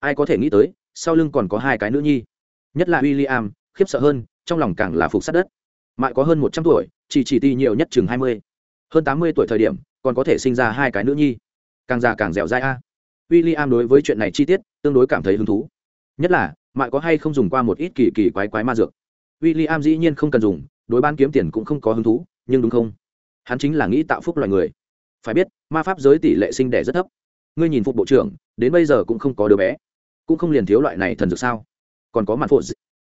Ai có thể nghĩ tới, sau lưng còn có hai cái nữ nhi. Nhất là w i l l i am khiếp sợ hơn, trong lòng càng là phục sát đất. Mại có hơn một trăm tuổi, chỉ chỉ ti nhiều nhất chừng hai mươi. Hơn tám mươi tuổi thời điểm, còn có thể sinh ra hai cái nữ nhi. Càng già càng dẻo dai a w i l l i am đối với chuyện này chi tiết tương đối cảm thấy hứng thú. Nhất là, mại có hay không dùng qua một ít kỳ kỳ quái quái ma dược. W i l l i am dĩ nhiên không cần dùng, đối ban kiếm tiền cũng không có hứng thú, nhưng đúng không? Hắn chính là nghĩ tạo phúc loài người. Phải biết, ma pháp giới tỷ lệ sinh đẻ rất thấp. Ngươi nhìn phục bộ trưởng, đến bây giờ cũng không có đứa bé. Cũng không liền thiếu loại này thần dược sao? Còn có mặt phụ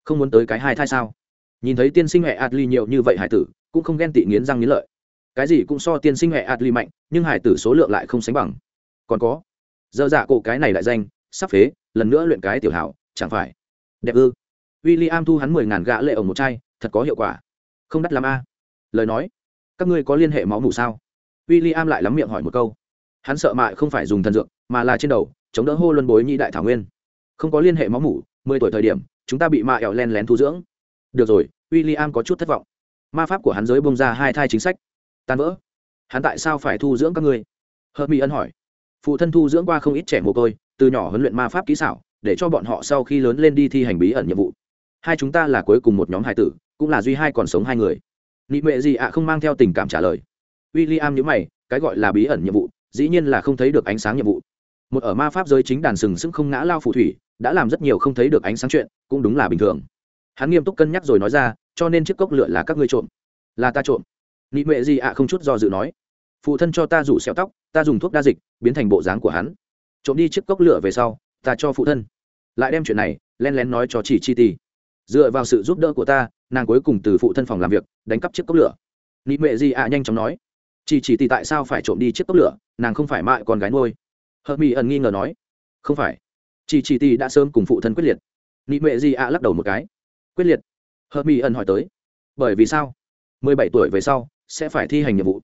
không muốn tới cái hai thai sao? Nhìn thấy tiên sinh hệ adli nhiều như vậy hải tử, cũng không ghen tị nghiến răng nghiến lợi. Cái gì cũng so tiên sinh hệ adli mạnh, nhưng hải tử số lượng lại không sánh bằng. Còn có giờ dạ cổ cái này lại danh, sắp phế, lần nữa luyện cái tiểu hảo, chẳng phải. Đẹp ư. W i l l i am thu hắn mười ngàn gã lệ ổng một chai, thật có hiệu quả. Không đắt l a. Lời nói, các ngươi có liên hệ máu mủ sao? W i l l i am lại lắm miệng hỏi một câu. Hắn sợ mại không phải dùng thần dược, mà là trên đầu, chống đỡ hô luân bối nhị đại thảo nguyên. Không có liên hệ máu mủ, mười tuổi thời điểm, chúng ta bị mạ ẹo len lén thu dưỡng. Được rồi w i l l i am có chút thất vọng. Ma pháp của hắn giới bông ra hai thai chính sách. Tan vỡ. Hắn tại sao phải thu dưỡng các ngươi? Hợp mỹ ân hỏi phụ thân thu dưỡng qua không ít trẻ mồ côi, từ nhỏ huấn luyện ma pháp kỹ xảo, để cho bọn họ sau khi lớn lên đi thi hành bí ẩn nhiệm vụ. Hai chúng ta là cuối cùng một nhóm hai tử, cũng là duy hai còn sống hai người. Nị mệ gì ạ không mang theo tình cảm trả lời. W i l l i am nhớ mày, cái gọi là bí ẩn nhiệm vụ, dĩ nhiên là không thấy được ánh sáng nhiệm vụ. Một ở ma pháp giới chính đàn sừng sững không ngã lao phù thủy, đã làm rất nhiều không thấy được ánh sáng chuyện, cũng đúng là bình thường. Hắn nghiêm túc cân nhắc rồi nói ra, cho nên chiếc cốc lửa là các ngươi trộm. Là ta trộm. Nị mệ gì ạ không chút do dự nói phụ thân cho ta rủ xẹo tóc, ta dùng thuốc đa dịch, biến thành bộ dáng của hắn. Trộm đi chiếc cốc lửa về sau, ta cho phụ thân. Lại đem chuyện này len lén nói cho chỉ chi ti. Dựa vào sự giúp đỡ của ta, nàng cuối cùng từ phụ thân phòng làm việc, đánh cắp chiếc cốc lửa. Nị mệ gì ạ nhanh chóng nói, chỉ chỉ ti tại sao phải trộm đi chiếc cốc lửa? Nàng không phải mại con gái nuôi. hợp mỹ ẩn nghi ngờ nói, không phải. Chỉ chỉ ti đã sớm cùng phụ thân quyết liệt. Nị mệ gì ạ lắc đầu một cái. Quyết liệt? Hợp mỹ ẩn hỏi tới. Bởi vì sao? Mười bảy tuổi về sau, sẽ phải thi hành nhiệm vụ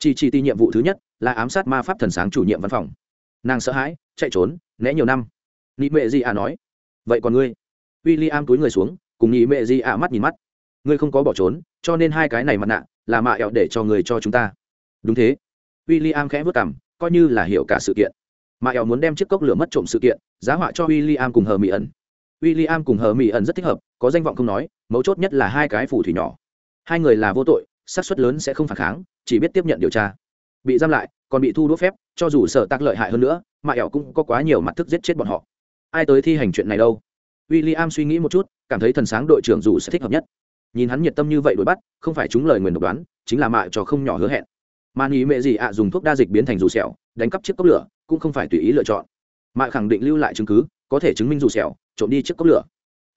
chỉ chỉ ti nhiệm vụ thứ nhất là ám sát ma pháp thần sáng chủ nhiệm văn phòng. Nàng sợ hãi, chạy trốn, né nhiều năm. Nị mệ gì ạ nói, vậy còn ngươi? W i l l i am túi người xuống, cùng nị mệ gì ạ mắt nhìn mắt. Ngươi không có bỏ trốn, cho nên hai cái này mặt nạ là mạ ẹo để cho người cho chúng ta. Đúng thế. W i l l i am khẽ vất cảm coi như là hiểu cả sự kiện. Mạ ẹo muốn đem chiếc cốc lửa mất trộm sự kiện, giá họa cho w i l l i am cùng hờ mỹ ẩn. W i l l i am cùng hờ mỹ ẩn rất thích hợp, có danh vọng không nói, mấu chốt nhất là hai cái phù thủy nhỏ. Hai người là vô tội, xác suất lớn sẽ không phản kháng chỉ biết tiếp nhận điều tra. Bị giam lại, còn bị thu đốt phép, cho dù sợ tạc lợi hại hơn nữa, mà ẻo cũng có quá nhiều mặt thức giết chết bọn họ. Ai tới thi hành chuyện này đâu? W i l l i am suy nghĩ một chút, cảm thấy thần sáng đội trưởng dù sẽ thích hợp nhất. Nhìn hắn nhiệt tâm như vậy đuổi bắt, không phải chúng lời nguyền độc đoán, chính là mạ cho không nhỏ hứa hẹn. Mà nghĩ mẹ gì ạ, dùng thuốc đa dịch biến thành dù sẹo, đánh cắp chiếc cốc lửa, cũng không phải tùy ý lựa chọn. Mạ khẳng định lưu lại chứng cứ, có thể chứng minh dù sẹo, trộm đi chiếc cốc lửa.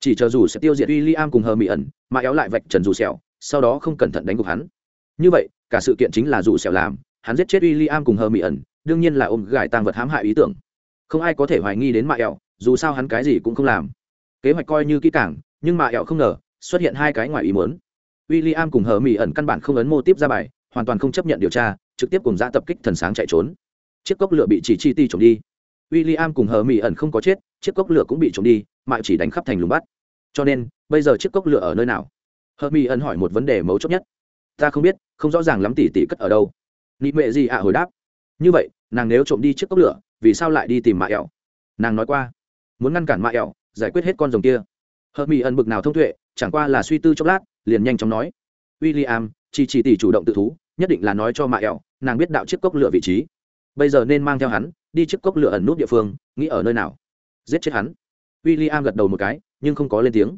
Chỉ chờ dù sẽ tiêu diệt w i l l i am cùng hờ mỹ ẩn mà éo lại vạch trần dù sẹo, sau đó không cẩn thận đánh gục hắn. Như vậy cả sự kiện chính là dù sẹo làm, hắn giết chết w i l l i am cùng hờ mỹ ẩn, đương nhiên là ôm gài tang vật hãm hại ý tưởng. Không ai có thể hoài nghi đến mạ ẹo dù sao hắn cái gì cũng không làm. Kế hoạch coi như kỹ càng, nhưng mạ ẹo không ngờ, xuất hiện hai cái ngoài ý muốn. W i l l i am cùng hờ mỹ ẩn căn bản không ấn mô tiếp ra bài, hoàn toàn không chấp nhận điều tra, trực tiếp cùng ra tập kích thần sáng chạy trốn. Chiếc cốc lửa bị chỉ chi ti trộm đi. W i l l i am cùng hờ mỹ ẩn không có chết, chiếc cốc lửa cũng bị trộm đi mạ chỉ đánh khắp thành lùng bắt. Cho nên, bây giờ chiếc cốc lửa ở nơi nào? Hờ mỹ ẩn hỏi một vấn đề mấu chốt nhất. Ta không biết không rõ ràng lắm tỉ tỉ cất ở đâu. Nị mệ gì ạ, hồi đáp. Như vậy, nàng nếu trộm đi trước cốc lửa, vì sao lại đi tìm mạ ẹo nàng nói qua. Muốn ngăn cản mạ ẹo giải quyết hết con rồng kia. Hợp mỹ ẩn bực nào thông tuệ, chẳng qua là suy tư chốc lát, liền nhanh chóng nói. W i l l i am chỉ chỉ tỷ chủ động tự thú, nhất định là nói cho mạ ẹo nàng biết đạo chiếc cốc lửa vị trí. Bây giờ nên mang theo hắn, đi chiếc cốc lửa ẩn nút địa phương, nghĩ ở nơi nào? Giết chết hắn. W i l l i am gật đầu một cái, nhưng không có lên tiếng.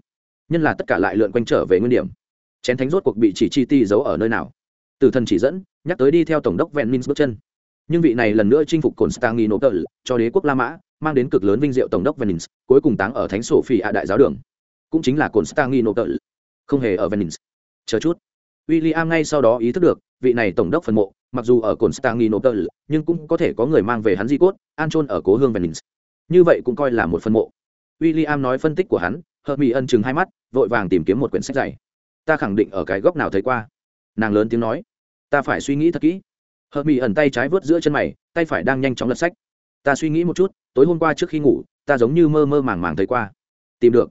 Nhân là tất cả lại lượn quanh trở về nguyên điểm. Chén thánh rốt cuộc bị chỉ chi ti giấu ở nơi nào? Tử thần chỉ dẫn nhắc tới đi theo tổng đốc ven minh bước chân nhưng vị này lần nữa chinh phục cồn Constantinople cho đế quốc La Mã, mang đến cực lớn vinh diệu tổng đốc Venice, cuối cùng táng ở Thánh Sổ Phi ạ đại giáo đường. Cũng chính là cồn Constantinople, không hề ở Venice. Chờ chút. William ngay sau đó ý thức được, vị này tổng đốc phần mộ, mặc dù ở cồn Constantinople, nhưng cũng có thể có người mang về hắn di cốt, an chôn ở cố hương Venice. Như vậy cũng coi là một phần mộ. William nói phân tích của hắn, Hermione chừng hai mắt, vội vàng tìm kiếm một quyển sách dày. ta khẳng định ở cái góc nào thấy qua nàng lớn tiếng nói ta phải suy nghĩ thật kỹ. Hợp mỹ ẩn tay trái vớt giữa chân mày tay phải đang nhanh chóng lật sách. Ta suy nghĩ một chút tối hôm qua trước khi ngủ ta giống như mơ mơ màng màng thấy qua. Tìm được.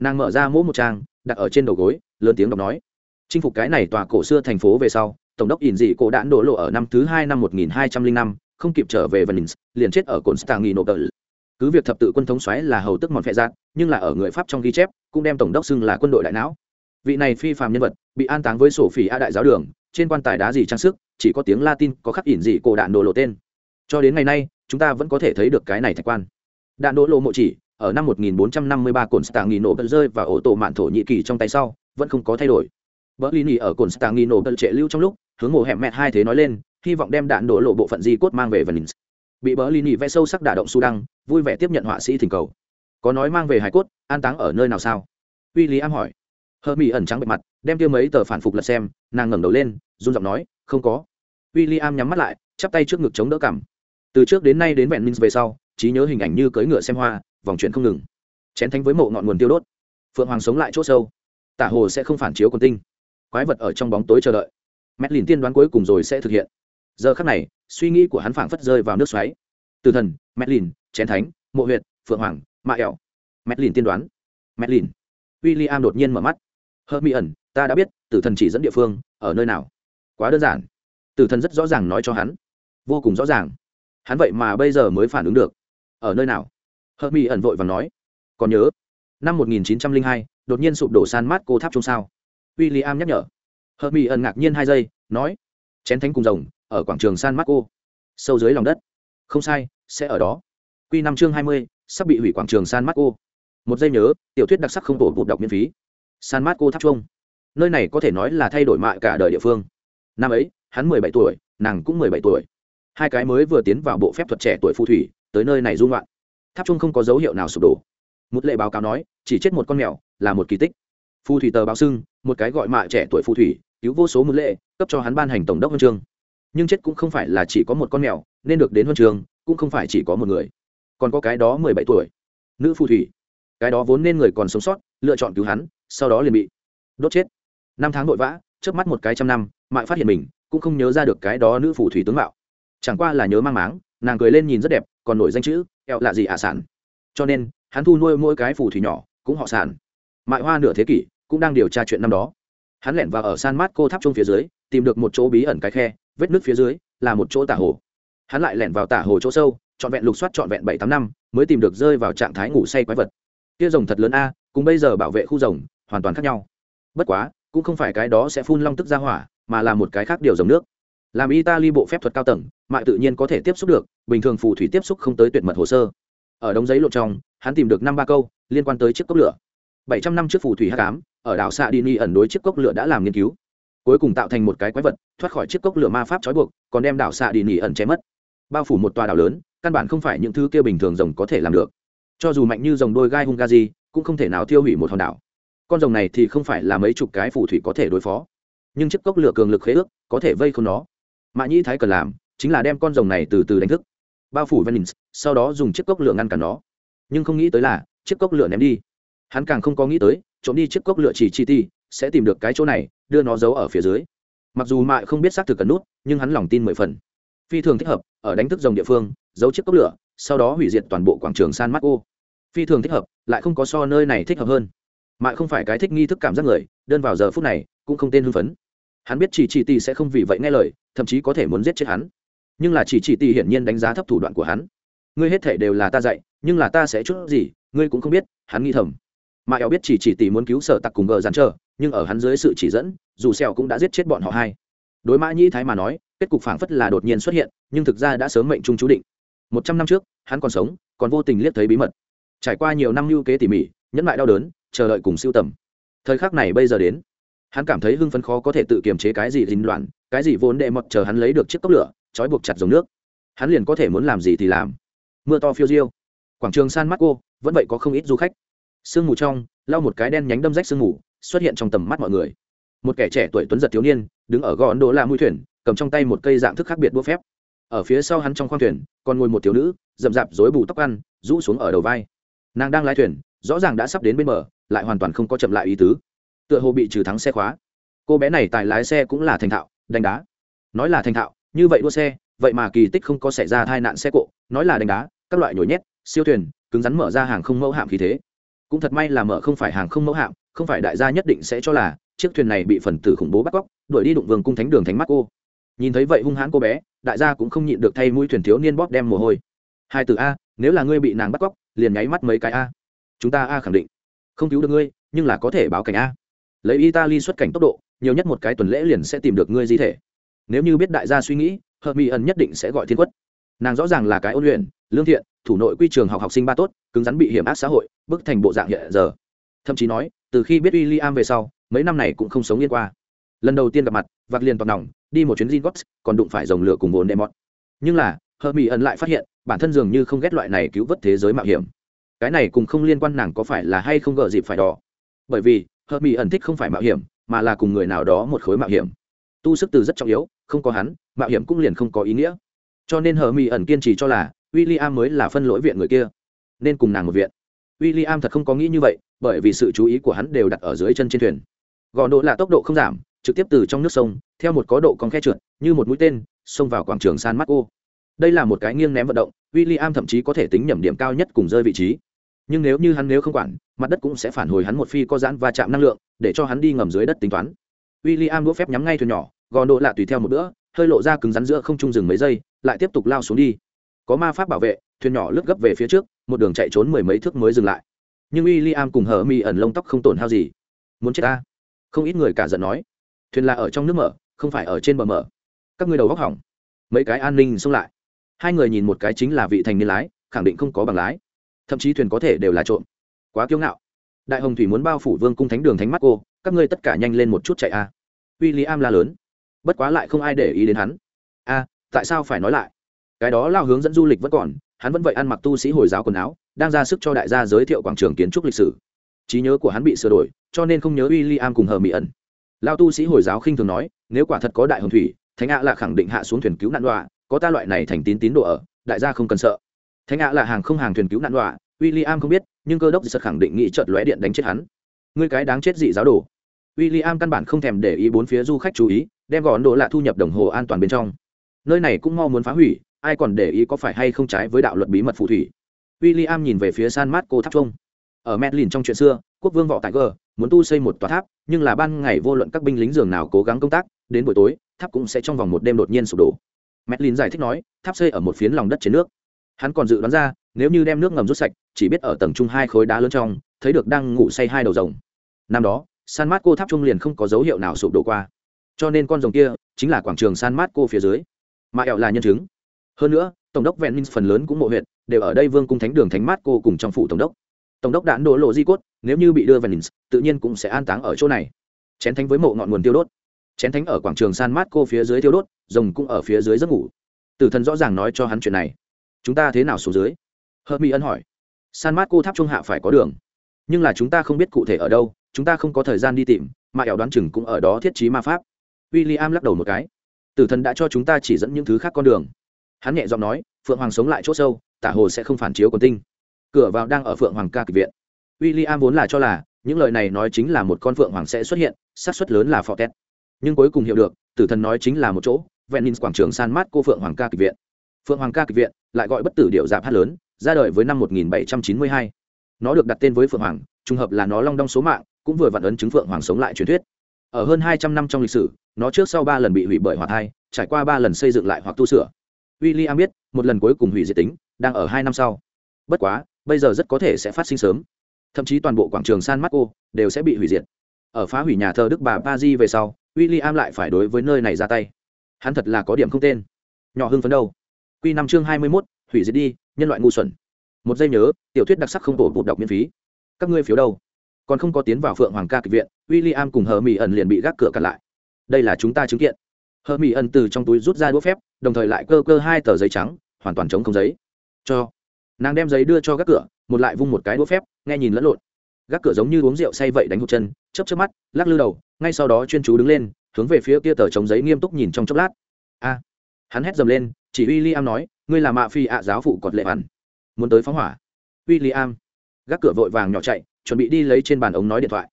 Nàng mở ra mỗi một trang đặt ở trên đầu gối lớn tiếng đọc nói chinh phục cái này tòa cổ xưa thành phố về sau tổng đốc ỉn dị cổ đạn đổ lộ ở năm thứ hai năm một nghìn hai trăm linh năm không kịp trở về venice liền chết ở cồn stanginopel cứ việc thập tự quân thống xoáy là hầu tức mòn phẹ dạng, nhưng là ở người pháp trong ghi chép cũng đem tổng đốc xưng là quân đội đại não. Vị này phi phàm nhân vật bị an táng với sổ phỉ a đại giáo đường, trên quan tài đá gì trang sức, chỉ có tiếng latin có khắc ỉn gì cổ đạn đồ lộ tên. Cho đến ngày nay, chúng ta vẫn có thể thấy được cái này thạch quan. Đạn đồ lộ mộ chỉ, ở năm 1453 Constantinople rơi và ổ tổ mạn thổ nhị kỳ trong tay sau, vẫn không có thay đổi. Berlini ở Constantinople trệ lưu trong lúc, hướng mồ hẻm mẹ hai thế nói lên, hy vọng đem đạn đồ lộ bộ phận di cốt mang về Venice. Bị Berlini vẽ sâu sắc đả động Sudan, vui vẻ tiếp nhận họa sĩ thỉnh cầu. Có nói mang về hải cốt, an táng ở nơi nào sao? William hỏi. Hermione ẩn trắng bệ mặt, đem tiêu mấy tờ phản phục lật xem, nàng ngẩng đầu lên, run giọng nói, không có. William nhắm mắt lại, chắp tay trước ngực chống đỡ cảm. từ trước đến nay đến vẹn minh về sau, trí nhớ hình ảnh như cưỡi ngựa xem hoa, vòng chuyển không ngừng. Chén thánh với mộ ngọn nguồn tiêu đốt. Phượng hoàng sống lại chỗ sâu. Tả hồ sẽ không phản chiếu còn tinh. Quái vật ở trong bóng tối chờ đợi. Mét lìn tiên đoán cuối cùng rồi sẽ thực hiện. Giờ khắc này, suy nghĩ của hắn phảng phất rơi vào nước xoáy. Từ thần mét lìn chén thánh, mộ huyệt, phượng hoàng mạ ẻo. Mét lìn tiên đoán. Mét lìn w i l l i am đột nhiên mở mắt hơ mỹ ẩn ta đã biết tử thần chỉ dẫn địa phương ở nơi nào. Quá đơn giản. Tử thần rất rõ ràng nói cho hắn. Vô cùng rõ ràng. Hắn vậy mà bây giờ mới phản ứng được. Ở nơi nào? Hơ mỹ ẩn vội và nói. Còn nhớ năm 1902, đột nhiên sụp đổ san mát cô tháp chung sao. W i l l i am nhắc nhở. Hơ mỹ ẩn ngạc nhiên hai giây nói. Chén thánh cùng rồng ở quảng trường san marco sâu dưới lòng đất. Không sai sẽ ở đó. Q năm chương hai mươi sắp bị hủy quảng trường san marco một giây nhớ tiểu thuyết đặc sắc không tổ bụt đọc miễn phí san marco tháp chuông. Nơi này có thể nói là thay đổi mại cả đời địa phương. Năm ấy, hắn mười bảy tuổi, nàng cũng mười bảy tuổi. Hai cái mới vừa tiến vào bộ phép thuật trẻ tuổi phù thủy, tới nơi này dung loạn tháp chuông không có dấu hiệu nào sụp đổ. Một lệ báo cáo nói, chỉ chết một con mèo, là một kỳ tích. Phù thủy tờ báo xưng, một cái gọi mạ trẻ tuổi phù thủy, cứu vô số một lệ, cấp cho hắn ban hành tổng đốc huân chương. Nhưng chết cũng không phải là chỉ có một con mèo, nên được đến huân trường cũng không phải chỉ có một người. Còn có cái đó mười bảy tuổi, nữ phù thủy. Cái đó vốn nên người còn sống sót, lựa chọn cứu hắn sau đó liền bị đốt chết. Năm tháng vội vã trước mắt một cái trăm năm, mại phát hiện mình, cũng không nhớ ra được cái đó nữ phủ thủy tướng mạo. Chẳng qua là nhớ mang máng, nàng cười lên nhìn rất đẹp, còn nổi danh chữ ẹo lạ gì ả sản. Cho nên, hắn thu nuôi mỗi cái phủ thủy nhỏ, cũng họ sản. Mại hoa nửa thế kỷ, cũng đang điều tra chuyện năm đó. Hắn lẻn vào ở san mát cô tháp trông phía dưới, tìm được một chỗ bí ẩn cái khe, vết nước phía dưới, là một chỗ tả hồ. Hắn lại lẻn vào tả hồ chỗ sâu, trọn vẹn lục soát trọn vẹn bảy tám năm, mới tìm được rơi vào trạng thái ngủ say quái vật. Kia rồng thật lớn a, cùng bây giờ bảo vệ khu rồng hoàn toàn khác nhau. Bất quá, cũng không phải cái đó sẽ phun long tức ra hỏa, mà là một cái khác điều dòng nước. Làm italy bộ phép thuật cao tầng, mại tự nhiên có thể tiếp xúc được, bình thường phù thủy tiếp xúc không tới tuyệt mật hồ sơ. Ở đống giấy lộ trong, hắn tìm được năm ba câu liên quan tới chiếc cốc lửa. Bảy trăm năm trước phù thủy h tám ở đảo xạ đi ni ẩn đối chiếc cốc lửa đã làm nghiên cứu. Cuối cùng tạo thành một cái quái vật, thoát khỏi chiếc cốc lửa ma pháp trói buộc, còn đem đảo xạ đi nỉ ẩn che mất. Bao phủ một tòa đảo lớn, căn bản không phải những thứ kia bình thường rồng có thể làm được. Cho dù mạnh như rồng đôi gai hung gazi cũng không thể nào tiêu hủy một hòn đảo con rồng này thì không phải là mấy chục cái phù thủy có thể đối phó. Nhưng chiếc cốc lửa cường lực khế ước có thể vây không nó. Mạ nhĩ thái cần làm chính là đem con rồng này từ từ đánh thức. Bao phủ venins, sau đó dùng chiếc cốc lửa ngăn cản nó. Nhưng không nghĩ tới là chiếc cốc lửa ném đi. Hắn càng không có nghĩ tới trộm đi chiếc cốc lửa chỉ chi ti sẽ tìm được cái chỗ này đưa nó giấu ở phía dưới. Mặc dù mạ không biết xác thực cần nút nhưng hắn lòng tin mười phần. Phi thường thích hợp ở đánh thức rồng địa phương giấu chiếc cốc lửa sau đó hủy diệt toàn bộ quảng trường san marco. Phi thường thích hợp lại không có so nơi này thích hợp hơn mại không phải cái thích nghi thức cảm giác người, đơn vào giờ phút này, cũng không tên hưng phấn. Hắn biết chỉ chỉ tỷ sẽ không vì vậy nghe lời, thậm chí có thể muốn giết chết hắn. Nhưng là chỉ chỉ tỷ hiển nhiên đánh giá thấp thủ đoạn của hắn. Ngươi hết thể đều là ta dạy, nhưng là ta sẽ chút gì, ngươi cũng không biết, hắn nghi thầm. Mà eo biết chỉ chỉ tỷ muốn cứu sở tặc cùng gờ dàn trở, nhưng ở hắn dưới sự chỉ dẫn, dù xèo cũng đã giết chết bọn họ hai. Đối mã nhĩ thái mà nói, kết cục phảng phất là đột nhiên xuất hiện, nhưng thực ra đã sớm mệnh trung chú định. Một trăm năm trước, hắn còn sống, còn vô tình liếc thấy bí mật. Trải qua nhiều năm lưu kế tỉ mỉ, nhẫn lại đau đớn chờ đợi cùng siêu tầm. Thời khắc này bây giờ đến, hắn cảm thấy hưng phấn khó có thể tự kiềm chế cái gì dính loạn, cái gì vốn đệ mọt chờ hắn lấy được chiếc cốc lửa, trói buộc chặt dòng nước. Hắn liền có thể muốn làm gì thì làm. Mưa to phiêu diêu. Quảng trường san marco, vẫn vậy có không ít du khách. Sương mù trong, lau một cái đen nhánh đâm rách sương mù, xuất hiện trong tầm mắt mọi người. Một kẻ trẻ tuổi tuấn giật thiếu niên, đứng ở gò ấn độ la mũi thuyền, cầm trong tay một cây dạng thức khác biệt đua phép. Ở phía sau hắn trong khoang thuyền, còn ngồi một thiếu nữ, rậm rạp rối bù tóc ăn, rũ xuống ở đầu vai. Nàng đang lái thuyền, rõ ràng đã sắp đến bên bờ lại hoàn toàn không có chậm lại ý tứ. Tựa hồ bị trừ thắng xe khóa. Cô bé này tài lái xe cũng là thành thạo, đánh đá. Nói là thành thạo, như vậy đua xe, vậy mà kỳ tích không có xảy ra tai nạn xe cộ, nói là đánh đá, các loại nhồi nhét, siêu thuyền, cứng rắn mở ra hàng không mẫu hạm khí thế. Cũng thật may là mở không phải hàng không mẫu hạm, không phải đại gia nhất định sẽ cho là, chiếc thuyền này bị phần tử khủng bố bắt cóc, đuổi đi đụng vương cung thánh đường thánh mắt cô. Nhìn thấy vậy hung hãn cô bé, đại gia cũng không nhịn được thay mũi thuyền thiếu niên bóp đem mồ hôi. Hai từ a, nếu là ngươi bị nàng bắt cóc, liền nháy mắt mấy cái a. Chúng ta a khẳng định không cứu được ngươi nhưng là có thể báo cảnh a. Lấy italy xuất cảnh tốc độ nhiều nhất một cái tuần lễ liền sẽ tìm được ngươi di thể. Nếu như biết đại gia suy nghĩ hợp mỹ ẩn nhất định sẽ gọi thiên quất. Nàng rõ ràng là cái ôn luyện lương thiện thủ nội quy trường học học sinh ba tốt cứng rắn bị hiểm ác xã hội bức thành bộ dạng hiện giờ. Thậm chí nói từ khi biết w i l l i am về sau mấy năm này cũng không sống yên qua. Lần đầu tiên gặp mặt vạc liền toàn nòng đi một chuyến Gingotts, còn đụng phải dòng lửa cùng vốn Demot. Nhưng là, Hermione lại phát hiện, bản thân dường như không ghét loại này cứu vớt thế giới mạo hiểm. Cái này cùng không liên quan nàng có phải là hay không gợ dịp phải đỏ. Bởi vì, Hợp Mị ẩn thích không phải mạo hiểm, mà là cùng người nào đó một khối mạo hiểm. Tu sức từ rất trọng yếu, không có hắn, mạo hiểm cũng liền không có ý nghĩa. Cho nên Hermione kiên trì cho là William mới là phân lỗi viện người kia, nên cùng nàng một viện. William thật không có nghĩ như vậy, bởi vì sự chú ý của hắn đều đặt ở dưới chân trên thuyền. Gò độ là tốc độ không giảm, trực tiếp từ trong nước sông theo một có độ con khe trượt như một mũi tên xông vào quảng trường san marco đây là một cái nghiêng ném vận động w i l l i am thậm chí có thể tính nhẩm điểm cao nhất cùng rơi vị trí nhưng nếu như hắn nếu không quản, mặt đất cũng sẽ phản hồi hắn một phi có giãn và chạm năng lượng, để cho hắn đi ngầm dưới đất tính toán. W i l l i am đũa phép nhắm ngay thuyền nhỏ gò độ lạ tùy theo một bữa, hơi lộ ra cứng rắn giữa không trung rừng mấy giây, lại tiếp tục lao xuống đi. Có ma pháp bảo vệ, thuyền nhỏ lướt gấp về phía trước, một đường chạy trốn mười mấy thước mới dừng lại. Nhưng w i l l i am cùng hở mi ẩn lông tóc không tổn hao gì. Muốn chết ta? Không ít người cả giận nói. Thuyền là ở trong nước mở, không phải ở trên bờ mở. Các ngươi đầu góc hỏng. Mấy cái an ninh xông lại. Hai người nhìn một cái chính là vị thành niên lái, khẳng định không có bằng lái thậm chí thuyền có thể đều là trộm. Quá kiêu ngạo. Đại hồng thủy muốn bao phủ vương cung thánh đường thánh mắt cô, các ngươi tất cả nhanh lên một chút chạy a. À. w i l l i am la lớn. Bất quá lại không ai để ý đến hắn. A, tại sao phải nói lại? Cái đó lao hướng dẫn du lịch vẫn còn, hắn vẫn vậy ăn mặc tu sĩ hồi giáo quần áo, đang ra sức cho đại gia giới thiệu quảng trường kiến trúc lịch sử. Trí nhớ của hắn bị sửa đổi, cho nên không nhớ w i l l i am cùng hờ mỹ ẩn. Lao tu sĩ hồi giáo khinh thường nói, nếu quả thật có đại hồng thủy, thánh ạ là khẳng định hạ xuống thuyền cứu nạn đọa có ta loại này thành tín tín đồ ở, đại gia không cần sợ thánh ạ là hàng không hàng thuyền cứu nạn đọa w i l l i am không biết, nhưng cơ đốc giật khẳng định nghĩ trợt lóe điện đánh chết hắn. Ngươi cái đáng chết dị giáo đồ. W i l l i am căn bản không thèm để ý bốn phía du khách chú ý, đem gọn đồ lạ thu nhập đồng hồ an toàn bên trong. Nơi này cũng mau muốn phá hủy, ai còn để ý có phải hay không trái với đạo luật bí mật phù thủy. W i l l i am nhìn về phía san mát cô tháp trung ở medlin trong chuyện xưa, quốc vương võ tại g muốn tu xây một tòa tháp, nhưng là ban ngày vô luận các binh lính giường nào cố gắng công tác, đến buổi tối, tháp cũng sẽ trong vòng một đêm đột nhiên sụp đổ. Medlin giải thích nói, tháp xây ở một phiến lòng đất trên nước hắn còn dự đoán ra, nếu như đem nước ngầm rút sạch, chỉ biết ở tầng trung hai khối đá lớn trong, thấy được đang ngủ say hai đầu rồng. Năm đó, san mát cô tháp trung liền không có dấu hiệu nào sụp đổ qua. Cho nên con rồng kia chính là quảng trường san mát cô phía dưới. Mà ẹo là nhân chứng. Hơn nữa, tổng đốc vẹn minh phần lớn cũng mộ huyện đều ở đây vương cung thánh đường thánh mát cô cùng trong phủ tổng đốc. Tổng đốc đạn đổ lộ di cốt, nếu như bị đưa vào nins tự nhiên cũng sẽ an táng ở chỗ này. Chén thánh với mộ ngọn nguồn tiêu đốt. Chén thánh ở quảng trường san mát cô phía dưới tiêu đốt, rồng cũng ở phía dưới giấc ngủ. Tử thần rõ ràng nói cho hắn chuyện này chúng ta thế nào xuống dưới? Hợp mỹ ân hỏi. San mát cô tháp trung hạ phải có đường. Nhưng là chúng ta không biết cụ thể ở đâu, chúng ta không có thời gian đi tìm, mà ẻo đoán chừng cũng ở đó thiết trí ma pháp. W i l l i am lắc đầu một cái. Tử thần đã cho chúng ta chỉ dẫn những thứ khác con đường. Hắn nhẹ giọng nói, phượng hoàng sống lại c h ỗ sâu, tả hồ sẽ không phản chiếu còn tinh. Cửa vào đang ở phượng hoàng ca kịch viện. W i l l i am vốn là cho là, những lời này nói chính là một con phượng hoàng sẽ xuất hiện, xác suất lớn là phò tét. Nhưng cuối cùng hiểu được, tử thần nói chính là một chỗ vẹn ninh quảng trường san mát cô phượng hoàng ca kịch viện. Phượng hoàng ca kịch viện lại gọi bất tử điệu giảm hát lớn, ra đời với năm 1792. nó được đặt tên với phượng hoàng, trùng hợp là nó long đong số mạng, cũng vừa vặn ấn chứng phượng hoàng sống lại truyền thuyết. Ở hơn hai trăm năm trong lịch sử, nó trước sau ba lần bị hủy bởi hỏa thai, trải qua ba lần xây dựng lại hoặc tu sửa. William biết, một lần cuối cùng hủy diệt tính, đang ở hai năm sau. Bất quá, bây giờ rất có thể sẽ phát sinh sớm. Thậm chí toàn bộ quảng trường san marco đều sẽ bị hủy diệt. Ở phá hủy nhà thờ đức bà Paris về sau w i l l i am lại phải đối với nơi này ra tay. Hắn thật là có điểm không tên. Nhỏ hưng phấn đâu. Quy năm chương hai mươi mốt, hủy diệt đi, nhân loại ngu xuẩn. Một giây nhớ, tiểu thuyết đặc sắc không bổ bột đọc miễn phí. Các ngươi phiếu đâu? Còn không có tiến vào phượng hoàng ca kịch viện, William cùng hờ mỹ ẩn liền bị gác cửa cản lại. Đây là chúng ta chứng kiện. Hờ mỹ ẩn từ trong túi rút ra đũa phép, đồng thời lại cơ cơ hai tờ giấy trắng, hoàn toàn chống không giấy. Cho. Nàng đem giấy đưa cho gác cửa, một lại vung một cái đũa phép, nghe nhìn lẫn lộn. Gác cửa giống như uống rượu say vậy đánh hụt chân, chớp chớp mắt, lắc lư đầu, ngay sau đó chuyên chú đứng lên, hướng về phía kia tờ chống giấy nghiêm túc nhìn trong chốc lát. A. Hắn hét dầm lên chỉ w i l l i am nói ngươi là mạ phi ạ giáo phụ cọt lệ hẳn, muốn tới phóng hỏa. W i l l i am gác cửa vội vàng nhỏ chạy chuẩn bị đi lấy trên bàn ống nói điện thoại.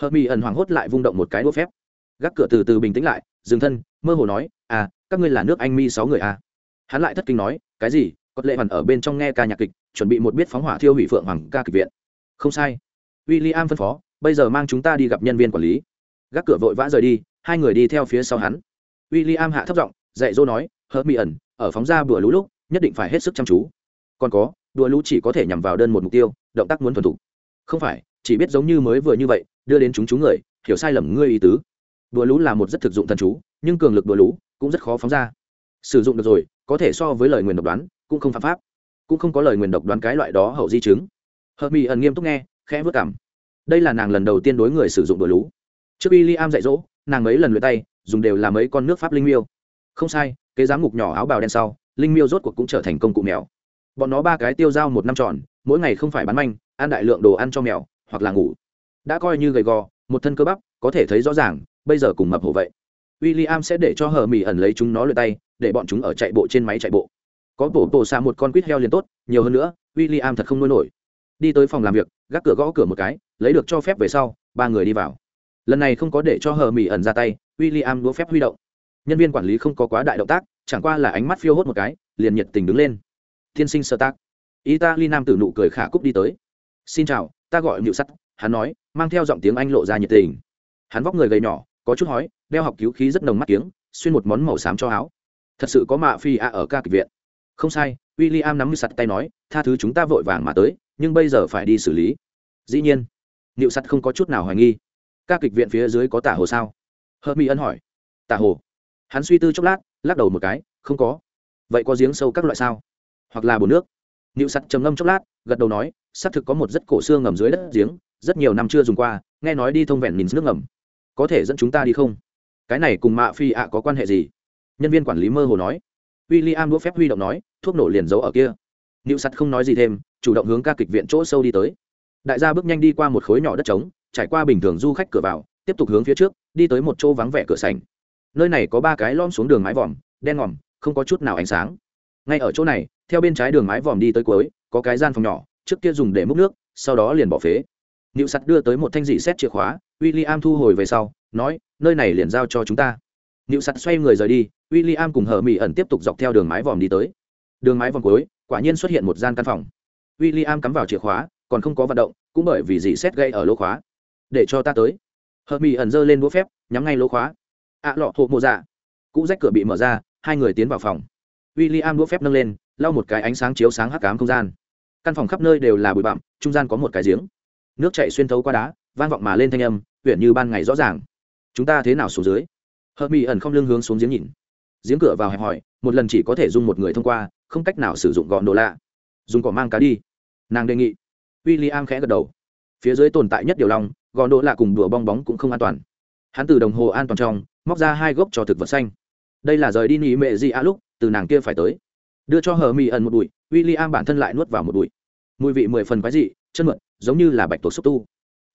Hợp mỹ ẩn hoảng hốt lại vung động một cái đũa phép. Gác cửa từ từ bình tĩnh lại dừng thân mơ hồ nói à các ngươi là nước anh mi sáu người à? Hắn lại thất kinh nói cái gì? Cọt lệ hẳn ở bên trong nghe ca nhạc kịch chuẩn bị một biết phóng hỏa thiêu hủy phượng hoàng ca kịch viện. Không sai. W i l l i am phân phó bây giờ mang chúng ta đi gặp nhân viên quản lý. Gác cửa vội vã rời đi hai người đi theo phía sau hắn. W i l l i am hạ thấp giọng dạy dỗ nói hớt mỹ ẩn ở phóng ra bữa lũ lúc, nhất định phải hết sức chăm chú. Còn có, đùa lũ chỉ có thể nhằm vào đơn một mục tiêu, động tác muốn thuần thục. Không phải, chỉ biết giống như mới vừa như vậy, đưa đến chúng chúng người, hiểu sai lầm ngươi ý tứ. Đùa lũ là một rất thực dụng thần chú, nhưng cường lực đùa lũ cũng rất khó phóng ra. Sử dụng được rồi, có thể so với lời nguyền độc đoán, cũng không phạm pháp. Cũng không có lời nguyền độc đoán cái loại đó hậu di chứng. Hợp mỹ ẩn nghiêm túc nghe, khẽ vất cảm. Đây là nàng lần đầu tiên đối người sử dụng đùa lũ. Trước y liam am dạy dỗ, nàng mấy lần luyện tay, dùng đều là mấy con nước pháp linh miêu. Không sai kế giám ngục nhỏ áo bào đen sau, linh miêu rốt cuộc cũng trở thành công cụ mèo. Bọn nó ba cái tiêu dao một năm tròn, mỗi ngày không phải bán manh, ăn đại lượng đồ ăn cho mèo, hoặc là ngủ. Đã coi như gầy gò, một thân cơ bắp, có thể thấy rõ ràng, bây giờ cùng mập hổ vậy. W i l l i am sẽ để cho hờ mỹ ẩn lấy chúng nó lượt tay, để bọn chúng ở chạy bộ trên máy chạy bộ. Có bổ bổ xa một con quýt heo liền tốt, nhiều hơn nữa w i l l i am thật không nuôi nổi. Đi tới phòng làm việc, gác cửa gõ cửa một cái, lấy được cho phép về sau, ba người đi vào. Lần này không có để cho hờ mỹ ẩn ra tay w i l l i am đũa phép huy động nhân viên quản lý không có quá đại động tác, chẳng qua là ánh mắt phiêu hốt một cái, liền nhiệt tình đứng lên. Tiên sinh sơ tác. Italy nam tử nụ cười khả cúc đi tới. Xin chào, ta gọi nhự sắt. Hắn nói, mang theo giọng tiếng anh lộ ra nhiệt tình. Hắn vóc người gầy nhỏ, có chút hói, đeo học cứu khí rất nồng mắt kiếng, xuyên một món màu xám cho áo. Thật sự có mạ phi a ở ca kịch viện. Không sai w i l l i am nắm như sắt tay nói, tha thứ chúng ta vội vàng mà tới, nhưng bây giờ phải đi xử lý. Dĩ nhiên. Nịu sắt không có chút nào hoài nghi. Ca kịch viện phía dưới có tả hồ sao? Hớt mỹ ân hỏi. Tả hồ hắn suy tư chốc lát, lắc đầu một cái, không có. Vậy có giếng sâu các loại sao? Hoặc là bồn nước? Nịu sắt trầm ngâm chốc lát, gật đầu nói, xác thực có một rất cổ xương ngầm dưới đất giếng, rất nhiều năm chưa dùng qua, nghe nói đi thông vẹn nhìn nước ngầm. Có thể dẫn chúng ta đi không? Cái này cùng mạ phi ạ có quan hệ gì? Nhân viên quản lý mơ hồ nói. W i l l i am đũa phép huy động nói, thuốc nổ liền giấu ở kia. Nịu sắt không nói gì thêm, chủ động hướng ca kịch viện chỗ sâu đi tới. Đại gia bước nhanh đi qua một khối nhỏ đất trống, trải qua bình thường du khách cửa vào, tiếp tục hướng phía trước, đi tới một chỗ vắng vẻ cửa sành nơi này có ba cái lom xuống đường mái vòm, đen ngòm, không có chút nào ánh sáng. Ngay ở chỗ này, theo bên trái đường mái vòm đi tới cuối, có cái gian phòng nhỏ, trước kia dùng để múc nước, sau đó liền bỏ phế. Nịu sắt đưa tới một thanh dị xét chìa khóa w i l l i am thu hồi về sau, nói, nơi này liền giao cho chúng ta. Nịu sắt xoay người rời đi w i l l i am cùng hờ mỹ ẩn tiếp tục dọc theo đường mái vòm đi tới. Đường mái vòm cuối, quả nhiên xuất hiện một gian căn phòng. W i l l i am cắm vào chìa khóa, còn không có vận động, cũng bởi vì dị xét gây ở lỗ khóa. Để cho ta tới. Hờ mỹ ẩn giơ lên đũa phép, nhắm ngay lỗ khóa ạ à, lọ hộ mộ dạ. Cũ rách cửa bị mở ra hai người tiến vào phòng. W i l l i am đũa phép nâng lên lau một cái ánh sáng chiếu sáng hắc cám không gian. Căn phòng khắp nơi đều là bụi bặm trung gian có một cái giếng. Nước chạy xuyên thấu qua đá vang vọng mà lên thanh âm huyện như ban ngày rõ ràng. Chúng ta thế nào xuống dưới? Hợp mỹ ẩn không lưng hướng xuống giếng nhìn. Giếng cửa vào hẹp hỏi một lần chỉ có thể dùng một người thông qua không cách nào sử dụng gọn đồ lạ. Dùng cỏ mang cá đi. Nàng đề nghị. W i l l i am khẽ gật đầu. Phía dưới tồn tại nhất điều lòng gọn đồ lạ cùng đùa bong bóng cũng không an toàn. Hắn từ đồng hồ an toàn trong móc ra hai gốc cho thực vật xanh. Đây là rời đi nỉ mệ gì a lúc, từ nàng kia phải tới. Đưa cho hờ mỹ ẩn một bụi w i l l i am bản thân lại nuốt vào một bụi. Mùi vị mười phần quái dị, chân mượn giống như là bạch tuộc xúc tu.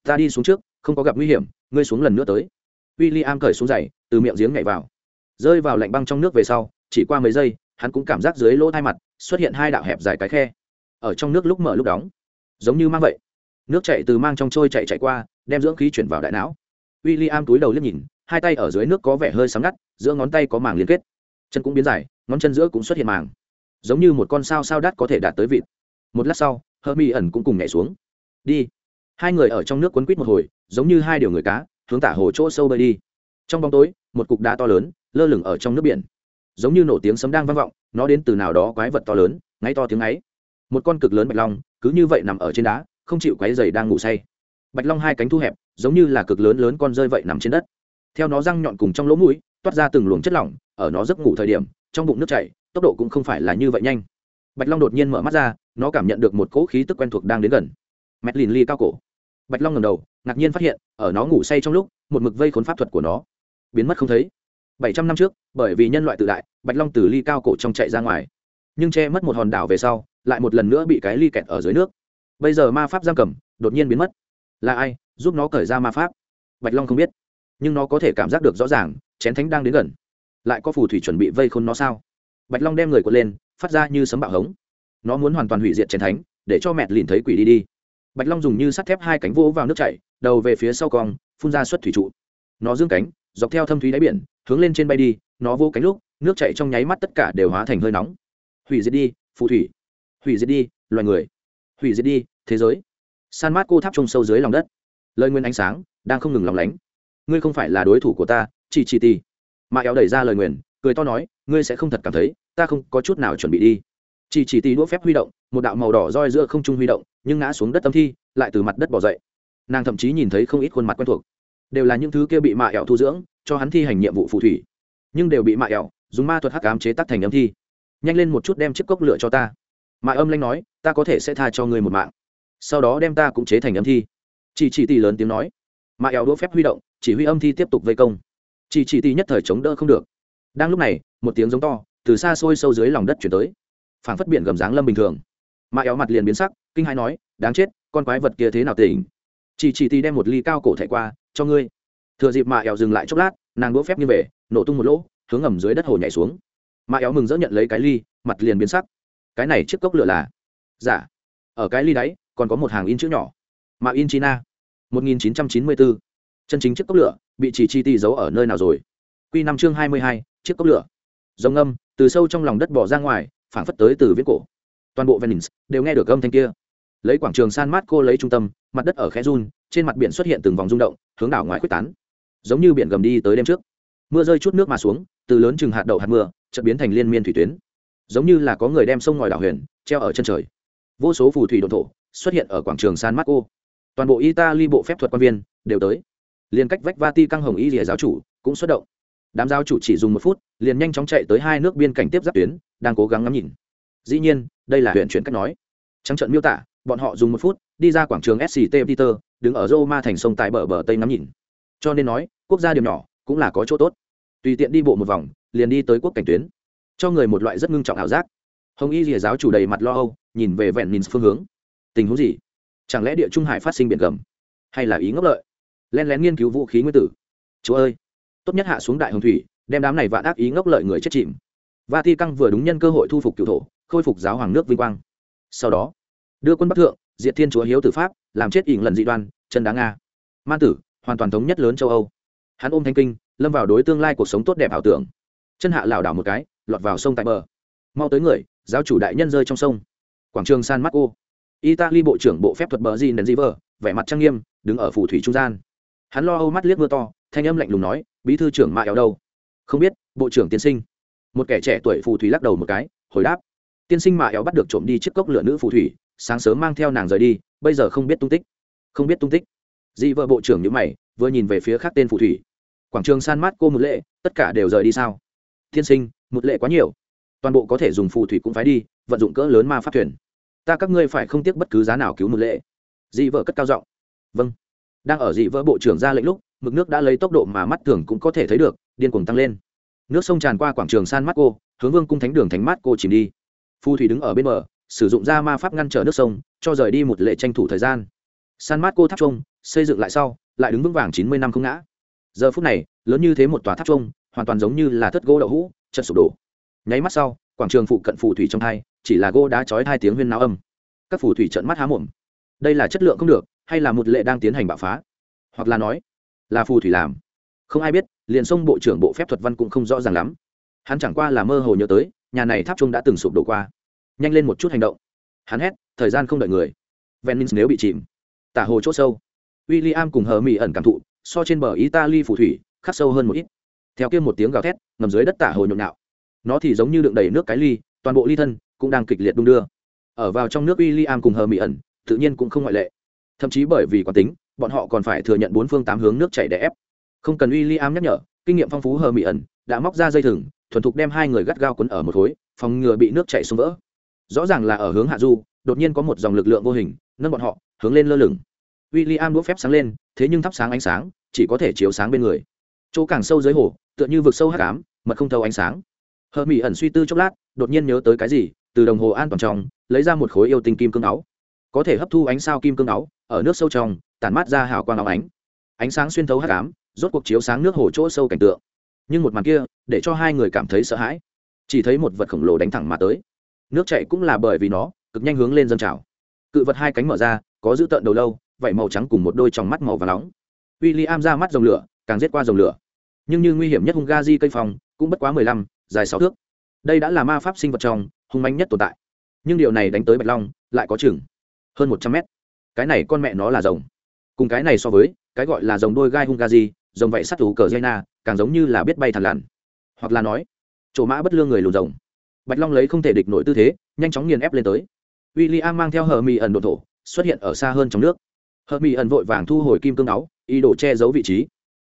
Ta đi xuống trước, không có gặp nguy hiểm, ngươi xuống lần nữa tới. W i l i am cởi xuống giày, từ miệng giếng nhảy vào. Rơi vào lạnh băng trong nước về sau, chỉ qua mấy giây, hắn cũng cảm giác dưới lỗ hai mặt, xuất hiện hai đạo hẹp dài cái khe. Ở trong nước lúc mở lúc đóng. Giống như mang vậy. Nước chạy từ mang trong trôi chạy chạy qua, đem dưỡng khí chuyển vào đại não. W i l l i am túi đầu liếc nhìn hai tay ở dưới nước có vẻ hơi sáng ngắt, giữa ngón tay có màng liên kết. Chân cũng biến dài, ngón chân giữa cũng xuất hiện màng. Giống như một con sao sao đắt có thể đạt tới vịt. Một lát sau hơ mi ẩn cũng cùng nhảy xuống. Đi. Hai người ở trong nước quấn quýt một hồi, giống như hai điều người cá, hướng tả hồ chỗ sâu bơi đi. Trong bóng tối, một cục đá to lớn, lơ lửng ở trong nước biển. Giống như nổ tiếng sấm đang vang vọng, nó đến từ nào đó quái vật to lớn, ngáy to tiếng ấy một con cực lớn bạch long, cứ như vậy nằm ở trên đá, không chịu quấy dày đang ngủ say. Bạch long hai cánh thu hẹp, giống như là cực lớn lớn con rơi vậy nằm trên đất theo nó răng nhọn cùng trong lỗ mũi, toát ra từng luồng chất lỏng, ở nó giấc ngủ thời điểm, trong bụng nước chảy, tốc độ cũng không phải là như vậy nhanh. Bạch long đột nhiên mở mắt ra, nó cảm nhận được một cỗ khí tức quen thuộc đang đến gần. Mẹt lìn ly cao cổ. Bạch long ngầm đầu, ngạc nhiên phát hiện, ở nó ngủ say trong lúc, một mực vây khốn pháp thuật của nó. Biến mất không thấy. Bảy trăm năm trước, bởi vì nhân loại tự đại, bạch long từ ly cao cổ trong chạy ra ngoài. Nhưng che mất một hòn đảo về sau, lại một lần nữa bị cái ly kẹt ở dưới nước. Bây giờ ma pháp giam cầm, đột nhiên biến mất. Là ai? Giúp nó cởi ra ma pháp. Bạch long không biết nhưng nó có thể cảm giác được rõ ràng, chén thánh đang đến gần. Lại có phù thủy chuẩn bị vây khôn nó sao? Bạch long đem người quật lên, phát ra như sấm bạo hống. Nó muốn hoàn toàn hủy diệt chén thánh, để cho mẹ lìn thấy quỷ đi đi. Bạch long dùng như sắt thép hai cánh vỗ vào nước chảy, đầu về phía sau cong, phun ra xuất thủy trụ. Nó dương cánh, dọc theo thâm thúy đáy biển, hướng lên trên bay đi, nó vô cánh lúc, nước chảy trong nháy mắt tất cả đều hóa thành hơi nóng. Hủy diệt đi, phù thủy. Hủy diệt đi, loài người. Hủy diệt đi, thế giới. San mát cô tháp trông sâu dưới lòng đất. Lời nguyên ánh sáng đang không ngừng lòng lánh ngươi không phải là đối thủ của ta, chỉ chỉ ti mạ éo đẩy ra lời nguyền, cười to nói, ngươi sẽ không thật cảm thấy, ta không có chút nào chuẩn bị đi. Chỉ chỉ ti đũa phép huy động, một đạo màu đỏ roi giữa không trung huy động, nhưng ngã xuống đất tâm thi, lại từ mặt đất bỏ dậy. Nàng thậm chí nhìn thấy không ít khuôn mặt quen thuộc. Đều là những thứ kia bị mạ éo thu dưỡng, cho hắn thi hành nhiệm vụ phù thủy. Nhưng đều bị mạ éo dùng ma thuật hắc ám chế tác thành âm thi. Nhanh lên một chút đem chiếc cốc lửa cho ta. Mạ âm lanh nói, ta có thể sẽ tha cho ngươi một mạng. Sau đó đem ta cũng chế thành âm thi. Chỉ chỉ tỷ lớn tiếng nói. Mạ éo đũa phép huy động chỉ huy âm thi tiếp tục vây công. Chỉ chỉ ti nhất thời chống đỡ không được. Đang lúc này, một tiếng giống to từ xa xôi sâu dưới lòng đất chuyển tới. Phảng phất biển gầm dáng lâm bình thường. Mạ éo mặt liền biến sắc, kinh hãi nói, đáng chết, con quái vật kia thế nào tỉnh? Chỉ chỉ ti đem một ly cao cổ thẻ qua, cho ngươi. Thừa dịp mạ éo dừng lại chốc lát, nàng đũa phép như về, nổ tung một lỗ, hướng ngầm dưới đất hồ nhảy xuống. Mạ éo mừng dỡ nhận lấy cái ly, mặt liền biến sắc. Cái này chiếc cốc lửa là? Giả dạ. ở cái ly đáy còn có một hàng in chữ nhỏ. Mạ in china 1994 chân chính chiếc cốc lửa bị chỉ chi ti giấu ở nơi nào rồi? Q năm chương 22, chiếc cốc lửa. Dòng âm từ sâu trong lòng đất bỏ ra ngoài phảng phất tới từ viễn cổ. Toàn bộ venice đều nghe được âm thanh kia. Lấy quảng trường san mát cô lấy trung tâm mặt đất ở khe run trên mặt biển xuất hiện từng vòng rung động hướng đảo ngoài quyết tán. Giống như biển gầm đi tới đêm trước. Mưa rơi chút nước mà xuống từ lớn chừng hạt đậu hạt mưa chợt biến thành liên miên thủy tuyến. Giống như là có người đem sông ngòi đảo huyền treo ở chân trời. Vô số phù thủy đồn thổ xuất hiện ở quảng trường san marco toàn bộ italy bộ phép thuật quan viên đều tới liền cách vách vati căng hồng y rìa giáo chủ cũng xuất động. Đám giáo chủ chỉ dùng một phút, liền nhanh chóng chạy tới hai nước biên cảnh tiếp giáp tuyến, đang cố gắng ngắm nhìn. Dĩ nhiên, đây là huyện chuyển cách nói. Trắng trận miêu tả, bọn họ dùng một phút, đi ra quảng trường sct peter, đứng ở roma thành sông tại bờ bờ tây ngắm nhìn. Cho nên nói, quốc gia điểm nhỏ cũng là có chỗ tốt. Tùy tiện đi bộ một vòng, liền đi tới quốc cảnh tuyến. Cho người một loại rất ngưng trọng ảo giác. Hồng y rìa giáo chủ đầy mặt lo âu, nhìn về vẹn nhìn phương hướng. Tình huống gì? Chẳng lẽ địa trung hải phát sinh biển gầm? Hay là ý ngốc lợi? Len lén nghiên cứu vũ khí nguyên tử. Chúa ơi, tốt nhất hạ xuống đại hồng thủy, đem đám này vạn ác ý ngốc lợi người chết chìm. Và thi căng vừa đúng nhân cơ hội thu phục cựu thổ, khôi phục giáo hoàng nước vinh quang. Sau đó, đưa quân bắc thượng, diệt thiên chúa hiếu tử pháp, làm chết ỉn lần dị đoan, chân đá nga. Man tử, hoàn toàn thống nhất lớn châu âu. Hắn ôm thanh kinh, lâm vào đối tương lai cuộc sống tốt đẹp ảo tưởng. Chân hạ lảo đảo một cái, lọt vào sông tại bờ. Mau tới người, giáo chủ đại nhân rơi trong sông. Quảng trường san marco. Italy bộ trưởng bộ phép thuật bờ di nền di vờ vẻ mặt trang nghiêm, đứng ở phủ thủy trung gian hắn lo âu mắt liếc mưa to, thanh âm lạnh lùng nói, bí thư trưởng mạ éo đâu? Không biết, bộ trưởng tiên sinh. Một kẻ trẻ tuổi phù thủy lắc đầu một cái, hồi đáp, tiên sinh mạ éo bắt được trộm đi chiếc cốc lửa nữ phù thủy, sáng sớm mang theo nàng rời đi, bây giờ không biết tung tích. Không biết tung tích. Dị vợ bộ trưởng nhữ mày, vừa nhìn về phía khác tên phù thủy. Quảng trường san mát cô một lệ, tất cả đều rời đi sao? Tiên sinh một lệ quá nhiều. Toàn bộ có thể dùng phù thủy cũng phải đi, vận dụng cỡ lớn ma pháp thuyền. Ta các ngươi phải không tiếc bất cứ giá nào cứu một lệ. Dị vợ cất cao giọng. Vâng đang ở dị vỡ bộ trưởng ra lệnh lúc, mực nước đã lấy tốc độ mà mắt thường cũng có thể thấy được, điên cuồng tăng lên. Nước sông tràn qua quảng trường san mắt cô hướng vương cung thánh đường thánh mắt cô chìm đi. Phù thủy đứng ở bên bờ, sử dụng ra ma pháp ngăn trở nước sông, cho rời đi một lệ tranh thủ thời gian. San mát cô tháp trông, xây dựng lại sau, lại đứng vững vàng chín mươi năm không ngã. Giờ phút này, lớn như thế một tòa tháp trông, hoàn toàn giống như là thất gỗ đậu hũ, chật sụp đổ. Nháy mắt sau, quảng trường phụ cận phù thủy trong thai chỉ là gỗ đá chói hai tiếng huyên náo âm. Các phù thủy trận mắt há mồm. Đây là chất lượng không được hay là một lệ đang tiến hành bạo phá? Hoặc là nói, là phù thủy làm. Không ai biết, liền sông bộ trưởng bộ phép thuật văn cũng không rõ ràng lắm. Hắn chẳng qua là mơ hồ nhớ tới, nhà này tháp trung đã từng sụp đổ qua. Nhanh lên một chút hành động. Hắn hét, thời gian không đợi người. Venice nếu bị chìm. Tả hồ c h ỗ sâu. W i l l i am cùng hờ mỹ ẩn cảm thụ, so trên bờ italy phù thủy, khắc sâu hơn một ít. Theo kia một tiếng gào thét, ngầm dưới đất tả hồ nhộn nạo nó thì giống như đựng đầy nước cái ly, toàn bộ ly thân cũng đang kịch liệt đung đưa. Ở vào trong nước w i l l i am cùng hờ mỹ ẩn, tự nhiên cũng không ngoại lệ thậm chí bởi vì quán tính, bọn họ còn phải thừa nhận bốn phương tám hướng nước chảy đè ép. Không cần w i l l i am nhắc nhở, kinh nghiệm phong phú hờ mỹ ẩn đã móc ra dây thừng, thuần thục đem hai người gắt gao quấn ở một khối, phòng ngừa bị nước chảy xuống vỡ. Rõ ràng là ở hướng hạ du, đột nhiên có một dòng lực lượng vô hình, nâng bọn họ, hướng lên lơ lửng. W i l l i am đũa phép sáng lên, thế nhưng thắp sáng ánh sáng, chỉ có thể chiếu sáng bên người. Chỗ càng sâu dưới hồ, tựa như vực sâu hát cám mật không thâu ánh sáng. Hờ mỹ ẩn suy tư chốc lát, đột nhiên nhớ tới cái gì, từ đồng hồ an toàn trong, lấy ra một khối yêu tinh kim cương áo. Có thể hấp thu ánh sao kim cương áo ở nước sâu trong, tản mát ra hào quang áo ánh. Ánh sáng xuyên thấu hát cám rốt cuộc chiếu sáng nước hồ chỗ sâu cảnh tượng. Nhưng một màn kia, để cho hai người cảm thấy sợ hãi. Chỉ thấy một vật khổng lồ đánh thẳng mà tới. Nước chạy cũng là bởi vì nó, cực nhanh hướng lên dâng trào. Cự vật hai cánh mở ra, có giữ tợn đầu lâu, vảy màu trắng cùng một đôi tròng mắt màu và nóng. W i l l i am ra mắt dòng lửa, càng giết qua dòng lửa. Nhưng như nguy hiểm nhất hung ga di cây phòng cũng bất quá mười lăm, dài sáu thước. Đây đã là ma pháp sinh vật trong, hung manh nhất tồn tại. Nhưng điều này đánh tới bạch long, lại có chừng hơn một trăm mét cái này con mẹ nó là rồng. Cùng cái này so với cái gọi là rồng đôi gai hung gazi, rồng vậy sát thủ cờ jaina càng giống như là biết bay thằn lằn hoặc là nói chỗ mã bất lương người lùn rồng. Bạch long lấy không thể địch nổi tư thế nhanh chóng nghiền ép lên tới. W i l l i am mang theo hờ mỹ ẩn đồn thổ xuất hiện ở xa hơn trong nước. Hờ mỹ ẩn vội vàng thu hồi kim cương áo ý đồ che giấu vị trí.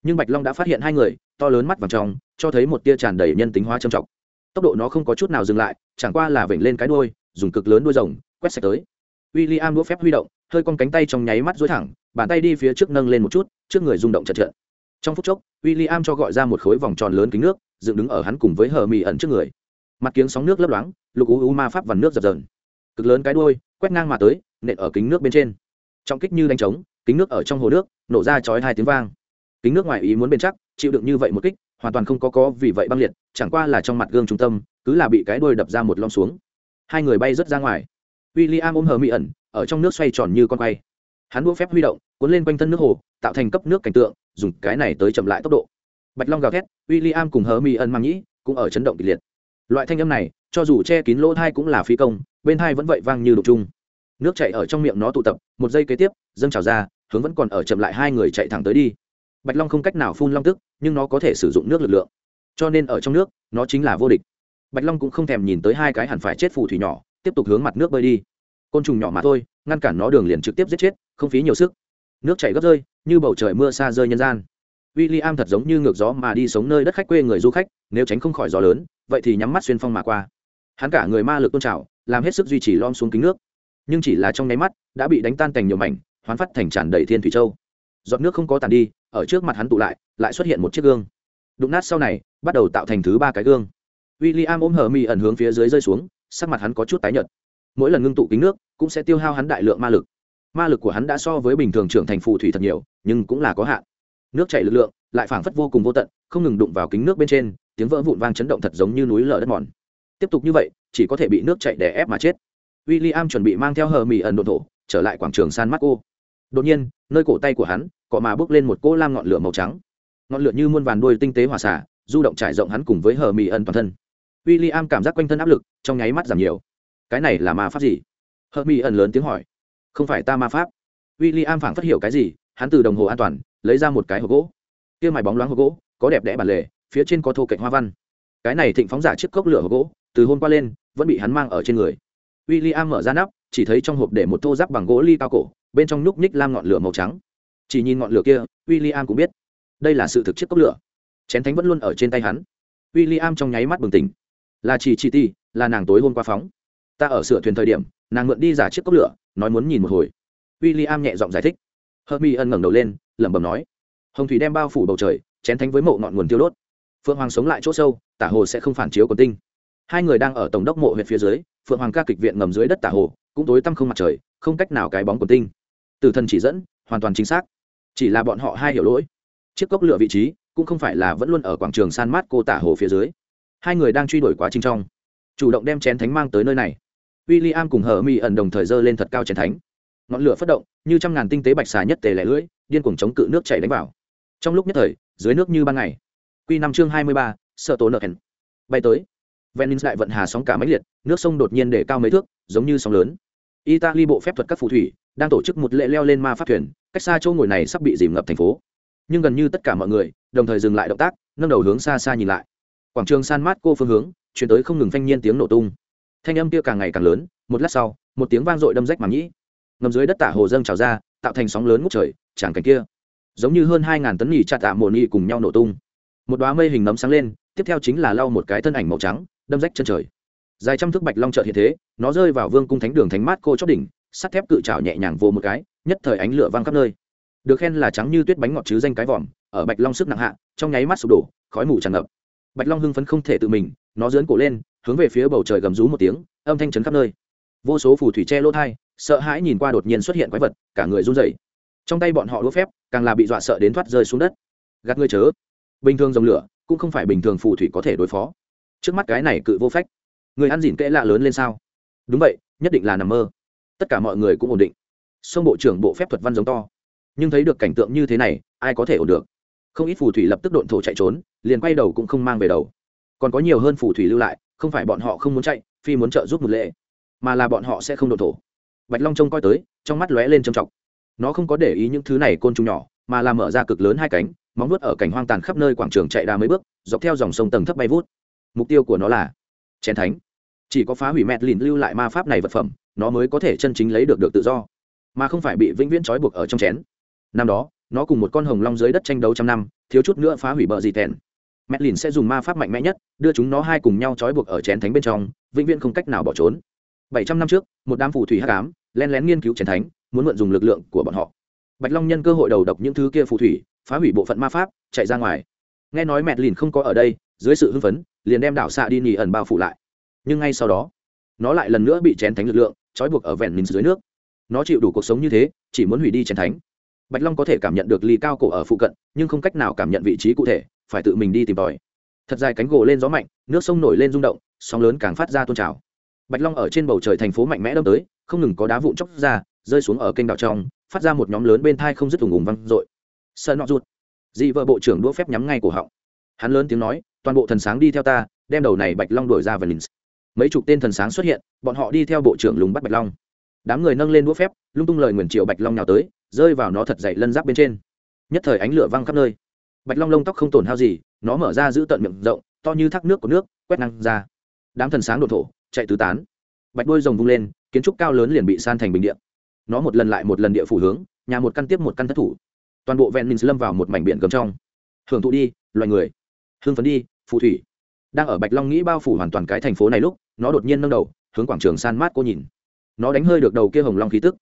Nhưng bạch long đã phát hiện hai người to lớn mắt vàng trong cho thấy một tia tràn đầy nhân tính hóa trầm trọng. Tốc độ nó không có chút nào dừng lại chẳng qua là vểnh lên cái đuôi dùng cực lớn đuôi rồng quét sạch tới. W i l l i am đũa phép huy động hơi con cánh tay trong nháy mắt dối thẳng, bàn tay đi phía trước nâng lên một chút, trước người rung động chật trượt trong phút chốc w i l l i am cho gọi ra một khối vòng tròn lớn kính nước, dựng đứng ở hắn cùng với hờ mì ẩn trước người. Mặt kiếng sóng nước lấp loáng, lục u u ma pháp vằn nước dập dờn. Cực lớn cái đuôi, quét ngang mà tới, nện ở kính nước bên trên. Trong kích như đánh trống, kính nước ở trong hồ nước, nổ ra chói hai tiếng vang. Kính nước ngoài ý muốn bền chắc, chịu đựng như vậy một kích, hoàn toàn không có có vì vậy băng liệt, chẳng qua là trong mặt gương trung tâm, cứ là bị cái đuôi đập ra một lom xuống. Hai người bay rớt ra ngoài. W i l l i am ôm hờ mỹ ẩn ở trong nước xoay tròn như con quay. Hắn đũa phép huy động, cuốn lên quanh thân nước hồ, tạo thành cấp nước cảnh tượng, dùng cái này tới chậm lại tốc độ. Bạch long gào thét w i l l i am cùng hờ mi ẩn mang nhĩ, cũng ở chấn động kịch liệt. Loại thanh âm này, cho dù che kín lỗ thai cũng là phi công, bên thai vẫn vậy vang như đục chung. Nước chạy ở trong miệng nó tụ tập, một giây kế tiếp, dâng trào ra, hướng vẫn còn ở chậm lại hai người chạy thẳng tới đi. Bạch long không cách nào phun long tức, nhưng nó có thể sử dụng nước lực lượng. Cho nên ở trong nước, nó chính là vô địch. Bạch long cũng không thèm nhìn tới hai cái hẳn phải chết phù thủy nhỏ, tiếp tục hướng mặt nước bơi đi côn trùng nhỏ mà thôi, ngăn cản nó đường liền trực tiếp giết chết, không phí nhiều sức. Nước chảy gấp rơi, như bầu trời mưa xa rơi nhân gian. W i l l i am thật giống như ngược gió mà đi sống nơi đất khách quê người du khách, nếu tránh không khỏi gió lớn, vậy thì nhắm mắt xuyên phong mà qua. Hắn cả người ma lực tôn trào, làm hết sức duy trì lom xuống kính nước. Nhưng chỉ là trong nháy mắt, đã bị đánh tan thành nhiều mảnh, hoán phát thành tràn đầy thiên thủy châu. Giọt nước không có tàn đi, ở trước mặt hắn tụ lại lại xuất hiện một chiếc gương. Đụng nát sau này, bắt đầu tạo thành thứ ba cái gương. W i l l i am ôm hờ mi ẩn hướng phía dưới rơi xuống, sắc mặt hắn có chút tái nhợt mỗi lần ngưng tụ kính nước cũng sẽ tiêu hao hắn đại lượng ma lực. Ma lực của hắn đã so với bình thường trưởng thành phù thủy thật nhiều, nhưng cũng là có hạn. Nước chảy lực lượng lại phảng phất vô cùng vô tận, không ngừng đụng vào kính nước bên trên, tiếng vỡ vụn vang chấn động thật giống như núi lở đất mòn. Tiếp tục như vậy, chỉ có thể bị nước chảy đè ép mà chết. W i l l i am chuẩn bị mang theo hờ mì ẩn độ thổ, trở lại quảng trường san marco. Đột nhiên, nơi cổ tay của hắn cọ mà bước lên một cỗ lam ngọn lửa màu trắng. Ngọn lửa như muôn vàn đuôi tinh tế hòa xả du động trải rộng hắn cùng với hờ mì ẩn toàn thân. W i l l i am cảm giác quanh thân áp lực trong nháy mắt giảm nhiều cái này là ma pháp gì? Hờ Mỹ ẩn lớn tiếng hỏi. Không phải ta ma pháp. W i l l i am phảng phát hiểu cái gì, hắn từ đồng hồ an toàn, lấy ra một cái hộp gỗ. Kia mài bóng loáng hộp gỗ, có đẹp đẽ bản lề, phía trên có thô cạnh hoa văn. Cái này thịnh phóng giả chiếc cốc lửa hộp gỗ, từ hôm qua lên, vẫn bị hắn mang ở trên người. W i l l i am mở ra nắp, chỉ thấy trong hộp để một thô giáp bằng gỗ ly cao cổ, bên trong núp ních lam ngọn lửa màu trắng. Chỉ nhìn ngọn lửa kia w i l l i am cũng biết, đây là sự thực chiếc cốc lửa. Chén thánh vẫn luôn ở trên tay hắn. W i l l i am trong nháy mắt bừng tỉnh. Là chỉ chị ti, là nàng tối hôm qua phóng ta ở sửa thuyền thời điểm, nàng mượn đi giả chiếc cốc lửa, nói muốn nhìn một hồi. W i l l i am nhẹ giọng giải thích. Hơ mi ân ngẩng đầu lên, lẩm bẩm nói. Hồng thủy đem bao phủ bầu trời, chén thánh với mộ ngọn nguồn tiêu đốt. Phượng hoàng sống lại chỗ sâu, tả hồ sẽ không phản chiếu còn tinh. Hai người đang ở tổng đốc mộ huyện phía dưới, phượng hoàng ca kịch viện ngầm dưới đất tả hồ, cũng tối tăm không mặt trời, không cách nào cái bóng còn tinh. Tử thần chỉ dẫn, hoàn toàn chính xác. Chỉ là bọn họ hai hiểu lỗi. Chiếc cốc lựa vị trí, cũng không phải là vẫn luôn ở quảng trường san mát cô tả hồ phía dưới. Hai người đang truy đuổi quá trình trong. Chủ động đem chén thánh mang tới nơi này w i l l i am cùng hờ mi ẩn đồng thời dơ lên thật cao chén thánh. Ngọn lửa phát động, như trăm ngàn tinh tế bạch xà nhất tề lẻ lưỡi, điên cuồng chống cự nước chảy đánh vào. Trong lúc nhất thời, dưới nước như ban ngày. Q năm chương hai mươi ba, sợ tố nợ hẹn. bay tới. Venice lại vận hà sóng cả máy liệt, nước sông đột nhiên để cao mấy thước, giống như sóng lớn. Italy bộ phép thuật các phù thủy, đang tổ chức một lễ leo lên ma pháp thuyền, cách xa chỗ ngồi này sắp bị dìm ngập thành phố. Nhưng gần như tất cả mọi người, đồng thời dừng lại động tác, nâng đầu hướng xa xa nhìn lại. Quảng trường san mát cô phương hướng, chuyển tới không ngừng phanh nhiên tiếng nổ tung thanh âm kia càng ngày càng lớn, một lát sau, một tiếng vang dội đâm rách màng nhĩ. Ngầm dưới đất tả hồ dâng trào ra, tạo thành sóng lớn ngút trời tràng cảnh kia. Giống như hơn hai ngàn tấn nhì chặt tạ mồ nhị cùng nhau nổ tung. Một đoá mây hình nấm sáng lên, tiếp theo chính là lau một cái thân ảnh màu trắng, đâm rách chân trời. Dài trăm thước bạch long trợ hiện thế, nó rơi vào vương cung thánh đường thánh mát cô chót đỉnh, sắt thép cự trào nhẹ nhàng vô một cái, nhất thời ánh lửa văng khắp nơi. Được khen là trắng như tuyết bánh ngọt chứ danh cái vòm, ở bạch long sức nặng hạ, trong nháy mắt sụp đổ, khói mù tràn ngập. Bạch long hưng phấn không thể tự mình, nó dướn cổ lên hướng về phía bầu trời gầm rú một tiếng, âm thanh chấn khắp nơi. Vô số phù thủy che lỗ thai, sợ hãi nhìn qua đột nhiên xuất hiện quái vật, cả người run rẩy. Trong tay bọn họ đũa phép, càng là bị dọa sợ đến thoát rơi xuống đất. Gạt ngươi chớ. Bình thường dòng lửa, cũng không phải bình thường phù thủy có thể đối phó. Trước mắt cái này cự vô phách. Người ăn dỉn kẽ lạ lớn lên sao? Đúng vậy, nhất định là nằm mơ. Tất cả mọi người cũng ổn định. Sông bộ trưởng bộ phép thuật văn giống to. Nhưng thấy được cảnh tượng như thế này, ai có thể ổn được? Không ít phù thủy lập tức độn thổ chạy trốn, liền quay đầu cũng không mang về đầu. Còn có nhiều hơn phù thủy lưu lại không phải bọn họ không muốn chạy, phi muốn trợ giúp một lệ, mà là bọn họ sẽ không đột thổ. Bạch long trông coi tới, trong mắt lóe lên trầm trọng. Nó không có để ý những thứ này côn trùng nhỏ, mà là mở ra cực lớn hai cánh, móng vuốt ở cảnh hoang tàn khắp nơi quảng trường chạy đa mấy bước, dọc theo dòng sông tầng thấp bay vút. Mục tiêu của nó là chén thánh. Chỉ có phá hủy mẹt lìn lưu lại ma pháp này vật phẩm, nó mới có thể chân chính lấy được được tự do, mà không phải bị vĩnh viễn trói buộc ở trong chén. Năm đó, nó cùng một con hồng long dưới đất tranh đấu trăm năm, thiếu chút nữa phá hủy bờ gì tèn. Mẹ lìn sẽ dùng ma pháp mạnh mẽ nhất, đưa chúng nó hai cùng nhau trói buộc ở chén thánh bên trong, vĩnh viễn không cách nào bỏ trốn. Bảy trăm năm trước, một đám phù thủy hắc ám, len lén nghiên cứu chén thánh, muốn mượn dùng lực lượng của bọn họ. Bạch long nhân cơ hội đầu độc những thứ kia phù thủy, phá hủy bộ phận ma pháp, chạy ra ngoài. Nghe nói mẹ lìn không có ở đây, dưới sự hưng phấn, liền đem đảo xạ đi nhì ẩn bao phủ lại. Nhưng ngay sau đó, nó lại lần nữa bị chén thánh lực lượng trói buộc ở vẹn mình dưới nước. Nó chịu đủ cuộc sống như thế, chỉ muốn hủy đi chén thánh. Bạch long có thể cảm nhận được ly cao cổ ở phụ cận, nhưng không cách nào cảm nhận vị trí cụ thể phải tự mình đi tìm tòi. Thật dài cánh gỗ lên gió mạnh, nước sông nổi lên rung động, sóng lớn càng phát ra tôn trào. Bạch long ở trên bầu trời thành phố mạnh mẽ đâm tới, không ngừng có đá vụn chóc ra, rơi xuống ở kênh đảo trong, phát ra một nhóm lớn bên thai không dứt ủng ủng văng r ộ i sợ nọ rụt. Dị vợ bộ trưởng đũa phép nhắm ngay cổ họng. Hắn lớn tiếng nói, toàn bộ thần sáng đi theo ta, đem đầu này bạch long đổi ra và lynx mấy chục tên thần sáng xuất hiện, bọn họ đi theo bộ trưởng lùng bắt bạch long. Đám người nâng lên đũa phép, lung tung lời nguyền triệu bạch long nào tới, rơi vào nó thật dậy lân giáp bên trên. Nhất thời ánh lửa văng khắp nơi bạch long lông tóc không tổn hao gì, nó mở ra giữ tận miệng rộng, to như thác nước của nước, quét năng ra. Đám thần sáng đột thổ, chạy tứ tán. Bạch đuôi rồng vung lên, kiến trúc cao lớn liền bị san thành bình điện nó một lần lại một lần địa phủ hướng, nhà một căn tiếp một căn thất thủ. Toàn bộ ven minh lâm vào một mảnh biển gầm trong. Hưởng thụ đi, loài người. Hương phấn đi, phù thủy. Đang ở bạch long nghĩ bao phủ hoàn toàn cái thành phố này lúc, nó đột nhiên nâng đầu, hướng quảng trường san mát cô nhìn. Nó đánh hơi được đầu kia hồng long khí tức.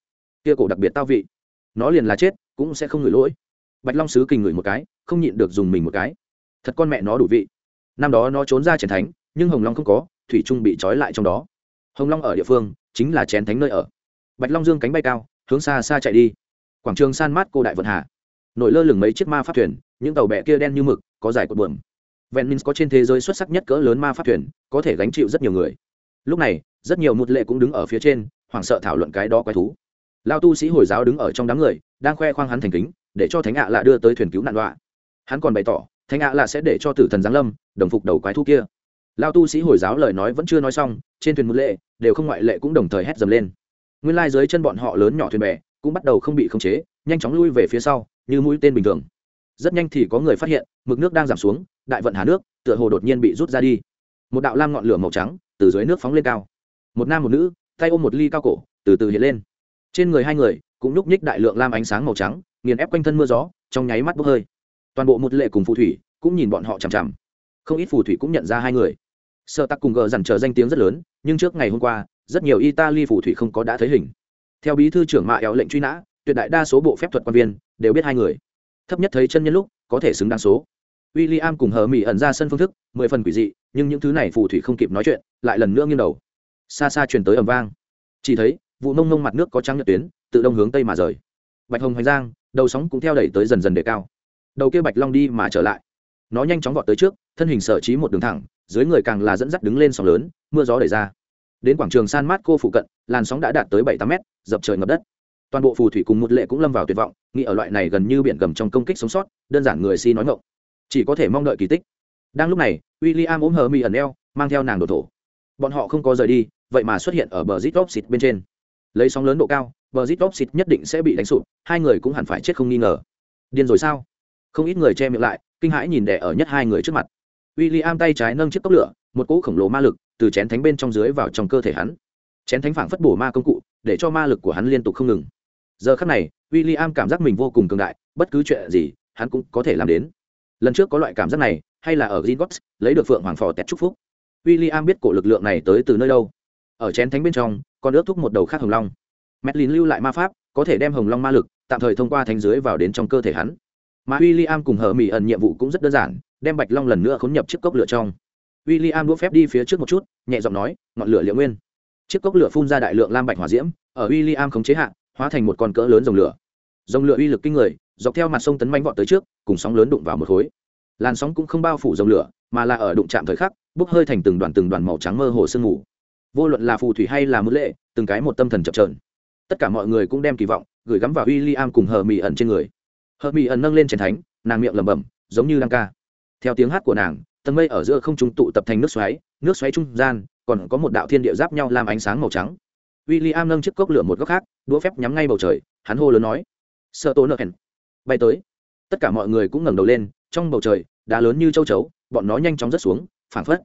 Kia cổ đặc biệt tao vị. Nó liền là chết, cũng sẽ không ngửi lỗi bạch long sứ kình ngửi một cái, không nhịn được dùng mình một cái. Thật con mẹ nó đủ vị. Năm đó nó trốn ra chén thánh, nhưng hồng long không có, thủy trung bị trói lại trong đó. Hồng long ở địa phương, chính là chén thánh nơi ở. Bạch long dương cánh bay cao, hướng xa xa chạy đi. Quảng trường san mát cô đại vận hà nổi lơ lửng mấy chiếc ma pháp thuyền, những tàu bẹ kia đen như mực, có dài cột buồm. Venice có trên thế giới xuất sắc nhất cỡ lớn ma pháp thuyền, có thể gánh chịu rất nhiều người. Lúc này, rất nhiều một lệ cũng đứng ở phía trên, hoảng sợ thảo luận cái đó quái thú. Lao tu sĩ hồi giáo đứng ở trong đám người, đang khoe khoang hắn thành kính để cho thánh ạ lạ đưa tới thuyền cứu nạn đọa. Hắn còn bày tỏ, thánh ạ lạ sẽ để cho tử thần giáng lâm đồng phục đầu quái thu kia. Lao tu sĩ hồi giáo lời nói vẫn chưa nói xong, trên thuyền một lệ, đều không ngoại lệ cũng đồng thời hét dầm lên. Nguyên lai dưới chân bọn họ lớn nhỏ thuyền bè, cũng bắt đầu không bị khống chế, nhanh chóng lui về phía sau, như mũi tên bình thường. Rất nhanh thì có người phát hiện, mực nước đang giảm xuống, đại vận hà nước, tựa hồ đột nhiên bị rút ra đi. Một đạo lam ngọn lửa màu trắng từ dưới nước phóng lên cao. Một nam một nữ, tay ôm một ly cao cổ, từ từ hiện lên. Trên người hai người, cũng nhúc nhích đại lượng lam ánh sáng màu trắng nghiền ép quanh thân mưa gió, trong nháy mắt bốc hơi. Toàn bộ một lệ cùng phù thủy cũng nhìn bọn họ chằm chằm. Không ít phù thủy cũng nhận ra hai người. Sợ tắc cùng gờ dằn chờ danh tiếng rất lớn, nhưng trước ngày hôm qua, rất nhiều italy phù thủy không có đã thấy hình. Theo bí thư trưởng mạ éo lệnh truy nã, tuyệt đại đa số bộ phép thuật quan viên đều biết hai người. Thấp nhất thấy chân nhân lúc, có thể xứng đáng số. W i l l i am cùng hờ mỹ ẩn ra sân phương thức, mười phần quỷ dị, nhưng những thứ này phù thủy không kịp nói chuyện, lại lần nữa nghiêng đầu. Xa xa truyền tới ầm vang. Chỉ thấy, vụ nông nông mặt nước có trắng nhật tuyến, tự đông hướng tây mà rời. Bạch hồng hoành giang đầu sóng cũng theo đẩy tới dần dần đề cao. Đầu kia bạch long đi mà trở lại. Nó nhanh chóng vọt tới trước, thân hình sở trí một đường thẳng, dưới người càng là dẫn dắt đứng lên sóng lớn, mưa gió đẩy ra. Đến quảng trường san mát cô phụ cận, làn sóng đã đạt tới bảy tám mét, dập trời ngập đất. Toàn bộ phù thủy cùng một lệ cũng lâm vào tuyệt vọng, nghĩ ở loại này gần như biển gầm trong công kích sống sót, đơn giản người si nói ngộng chỉ có thể mong đợi kỳ tích. Đang lúc này w i l l i am hờ mi ẩn eo, mang theo nàng đồ thổ. Bọn họ không có rời đi, vậy mà xuất hiện ở bờ zit xịt bên trên. Lấy sóng lớn độ cao bờ zit top xịt nhất định sẽ bị đánh sụp, hai người cũng hẳn phải chết không nghi ngờ. Điên rồi sao? Không ít người che miệng lại, kinh hãi nhìn đẻ ở nhất hai người trước mặt. W i l l i am tay trái nâng chiếc cốc lửa, một cỗ khổng lồ ma lực từ chén thánh bên trong dưới vào trong cơ thể hắn. Chén thánh phảng phất bổ ma công cụ, để cho ma lực của hắn liên tục không ngừng. Giờ khắc này w i l l i am cảm giác mình vô cùng cường đại, bất cứ chuyện gì, hắn cũng có thể làm đến. Lần trước có loại cảm giác này, hay là ở Gringotts lấy được phượng hoàng phò tẹt chúc phúc. W i l l i am biết cổ lực lượng này tới từ nơi đâu. Ở chén thánh bên trong còn ước thúc một đầu khác hồng long. Medlin lưu lại ma pháp, có thể đem hồng long ma lực tạm thời thông qua thánh dưới vào đến trong cơ thể hắn. Mà w i l l i am cùng hờ mỹ ẩn nhiệm vụ cũng rất đơn giản, đem bạch long lần nữa khốn nhập chiếc cốc lửa trong. W i l l i am đũa phép đi phía trước một chút, nhẹ giọng nói, ngọn lửa liệu nguyên. Chiếc cốc lửa phun ra đại lượng lam bạch hỏa diễm, ở w i l l i am khống chế hạn hóa thành một con cỡ lớn dòng lửa. Dòng lửa uy lực kinh người, dọc theo mặt sông tấn manh vọt tới trước, cùng sóng lớn đụng vào một khối. Làn sóng cũng không bao phủ dòng lửa, mà là ở đụng chạm thời khắc, bốc hơi thành từng đoàn từng đoàn màu trắng mơ hồ sương mù. Vô luận là phù thủy hay là mưa lệ, từng cái một tâm thần chập trờn tất cả mọi người cũng đem kỳ vọng gửi gắm vào w i l l i am cùng hờ mỹ ẩn trên người. Hờ mỹ ẩn nâng lên trần thánh, nàng miệng lẩm bẩm, giống như đang ca. Theo tiếng hát của nàng, tầng mây ở giữa không trung tụ tập thành nước xoáy nước xoáy trung gian còn có một đạo thiên địa giáp nhau làm ánh sáng màu trắng. W i l l i am nâng chiếc cốc lửa một góc khác, đũa phép nhắm ngay bầu trời, hắn hô lớn nói, sợ tố nợ hèn bay tới, tất cả mọi người cũng ngẩng đầu lên, trong bầu trời, đá lớn như châu chấu, bọn nó nhanh chóng rớt xuống, phảng phất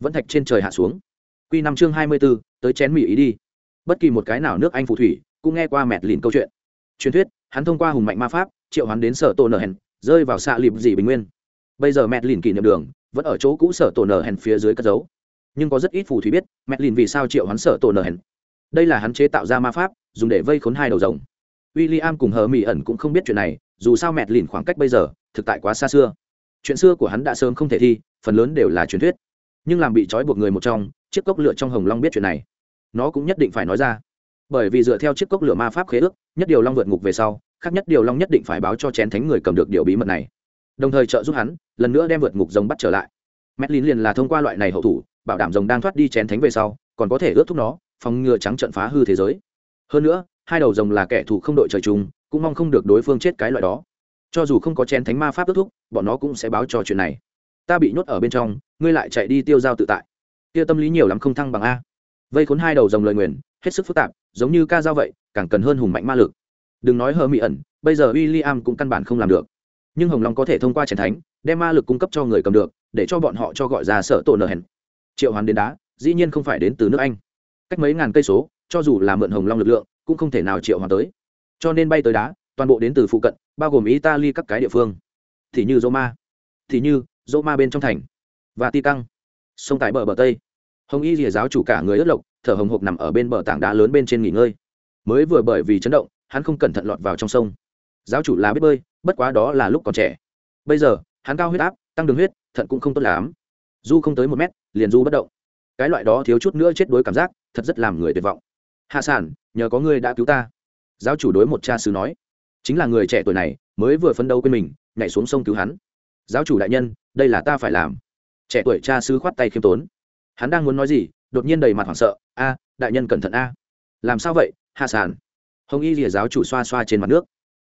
vẫn thạch trên trời hạ xuống. Q năm chương hai mươi b ố tới chén mỹ ý đi bất kỳ một cái nào nước anh phù thủy cũng nghe qua mẹt lìn câu chuyện. Truyền thuyết, hắn thông qua hùng mạnh ma pháp, triệu hắn đến sở tổ nở hèn rơi vào xạ lịp dị bình nguyên. Bây giờ mẹt lìn kỷ niệm đường vẫn ở chỗ cũ sở tổ nở hèn phía dưới cất giấu. Nhưng có rất ít phù thủy biết mẹt lìn vì sao triệu hắn sở tổ nở hèn đây là hắn chế tạo ra ma pháp, dùng để vây khốn hai đầu rồng. W i l l i am cùng hờ mỹ ẩn cũng không biết chuyện này, dù sao mẹt lìn khoảng cách bây giờ thực tại quá xa xưa. Chuyện xưa của hắn đã sớm không thể thi, phần lớn đều là truyền thuyết. Nhưng làm bị trói buộc người một trong, chiếc cốc lửa trong hồng long biết chuyện này nó cũng nhất định phải nói ra. Bởi vì dựa theo chiếc cốc lửa ma pháp khế ước, nhất điều long vượt ngục về sau, khác nhất điều long nhất định phải báo cho chén thánh người cầm được điều bí mật này. Đồng thời trợ giúp hắn, lần nữa đem vượt ngục rồng bắt trở lại. Mét lín liền là thông qua loại này hậu thủ, bảo đảm rồng đang thoát đi chén thánh về sau, còn có thể ướt thúc nó, phòng ngừa trắng trận phá hư thế giới. Hơn nữa, hai đầu rồng là kẻ thù không đội trời chung, cũng mong không được đối phương chết cái loại đó. Cho dù không có chén thánh ma pháp ước thúc, bọn nó cũng sẽ báo cho chuyện này. Ta bị nhốt ở bên trong, ngươi lại chạy đi tiêu dao tự tại. Kia tâm lý nhiều lắm không thăng bằng a vây khốn hai đầu dòng lời nguyền, hết sức phức tạp, giống như ca dao vậy, càng cần hơn hùng mạnh ma lực. Đừng nói hờ mỹ ẩn, bây giờ w i l l i am cũng căn bản không làm được. Nhưng hồng long có thể thông qua trần thánh, đem ma lực cung cấp cho người cầm được, để cho bọn họ cho gọi ra sợ tổ nợ hèn triệu hoàn đến đá, dĩ nhiên không phải đến từ nước anh. Cách mấy ngàn cây số, cho dù là mượn hồng long lực lượng, cũng không thể nào triệu hoàn tới. Cho nên bay tới đá, toàn bộ đến từ phụ cận, bao gồm italy các cái địa phương. Thì như roma, thì như roma bên trong thành. Và ti căng sông tại bờ bờ tây hồng y rìa giáo chủ cả người ướt lộc, thở hồng hộc nằm ở bên bờ tảng đá lớn bên trên nghỉ ngơi. Mới vừa bởi vì chấn động, hắn không cẩn thận lọt vào trong sông. Giáo chủ là biết bơi, bất quá đó là lúc còn trẻ. Bây giờ, hắn cao huyết áp, tăng đường huyết, thận cũng không tốt lắm. Du không tới một mét, liền du bất động. Cái loại đó thiếu chút nữa chết đuối cảm giác, thật rất làm người tuyệt vọng. Hạ sản nhờ có ngươi đã cứu ta. Giáo chủ đối một cha sứ nói. Chính là người trẻ tuổi này, mới vừa phấn đấu quên mình, nhảy xuống sông cứu hắn. Giáo chủ đại nhân, đây là ta phải làm. Trẻ tuổi cha sứ khoát tay khiêm tốn hắn đang muốn nói gì, đột nhiên đầy mặt hoảng sợ, a, đại nhân cẩn thận a. Làm sao vậy, hạ sản hồng y rìa giáo chủ xoa xoa trên mặt nước.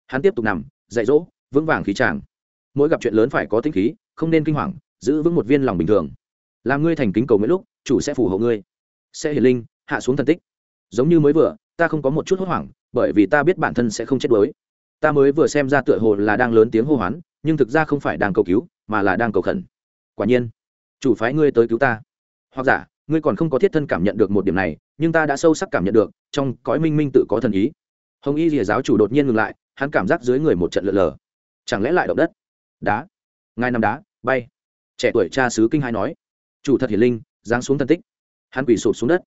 Hắn tiếp tục nằm, dạy dỗ, vững vàng khí tràng mỗi gặp chuyện lớn phải có tinh khí, không nên kinh hoàng, giữ vững một viên lòng bình thường. Làm ngươi thành kính cầu mỗi lúc, chủ sẽ phù hộ ngươi. Sẽ hiển linh, hạ xuống thần tích. Giống như mới vừa, ta không có một chút hốt hoảng, bởi vì ta biết bản thân sẽ không chết đuối. Ta mới vừa xem ra tựa hồ là đang lớn tiếng hô hoán, nhưng thực ra không phải đang cầu cứu, mà là đang cầu khẩn. Quả nhiên, chủ phái ngươi tới cứu ta hoặc giả, ngươi còn không có thiết thân cảm nhận được một điểm này, nhưng ta đã sâu sắc cảm nhận được, trong cõi minh minh tự có thần ý. Hồng y rìa giáo chủ đột nhiên ngừng lại, hắn cảm giác dưới người một trận lượn lờ. Chẳng lẽ lại động đất? Đá. Ngài nằm đá, bay. Trẻ tuổi cha sứ kinh hai nói. Chủ thật hiển linh, giáng xuống thân tích. Hắn quỳ sụp xuống đất.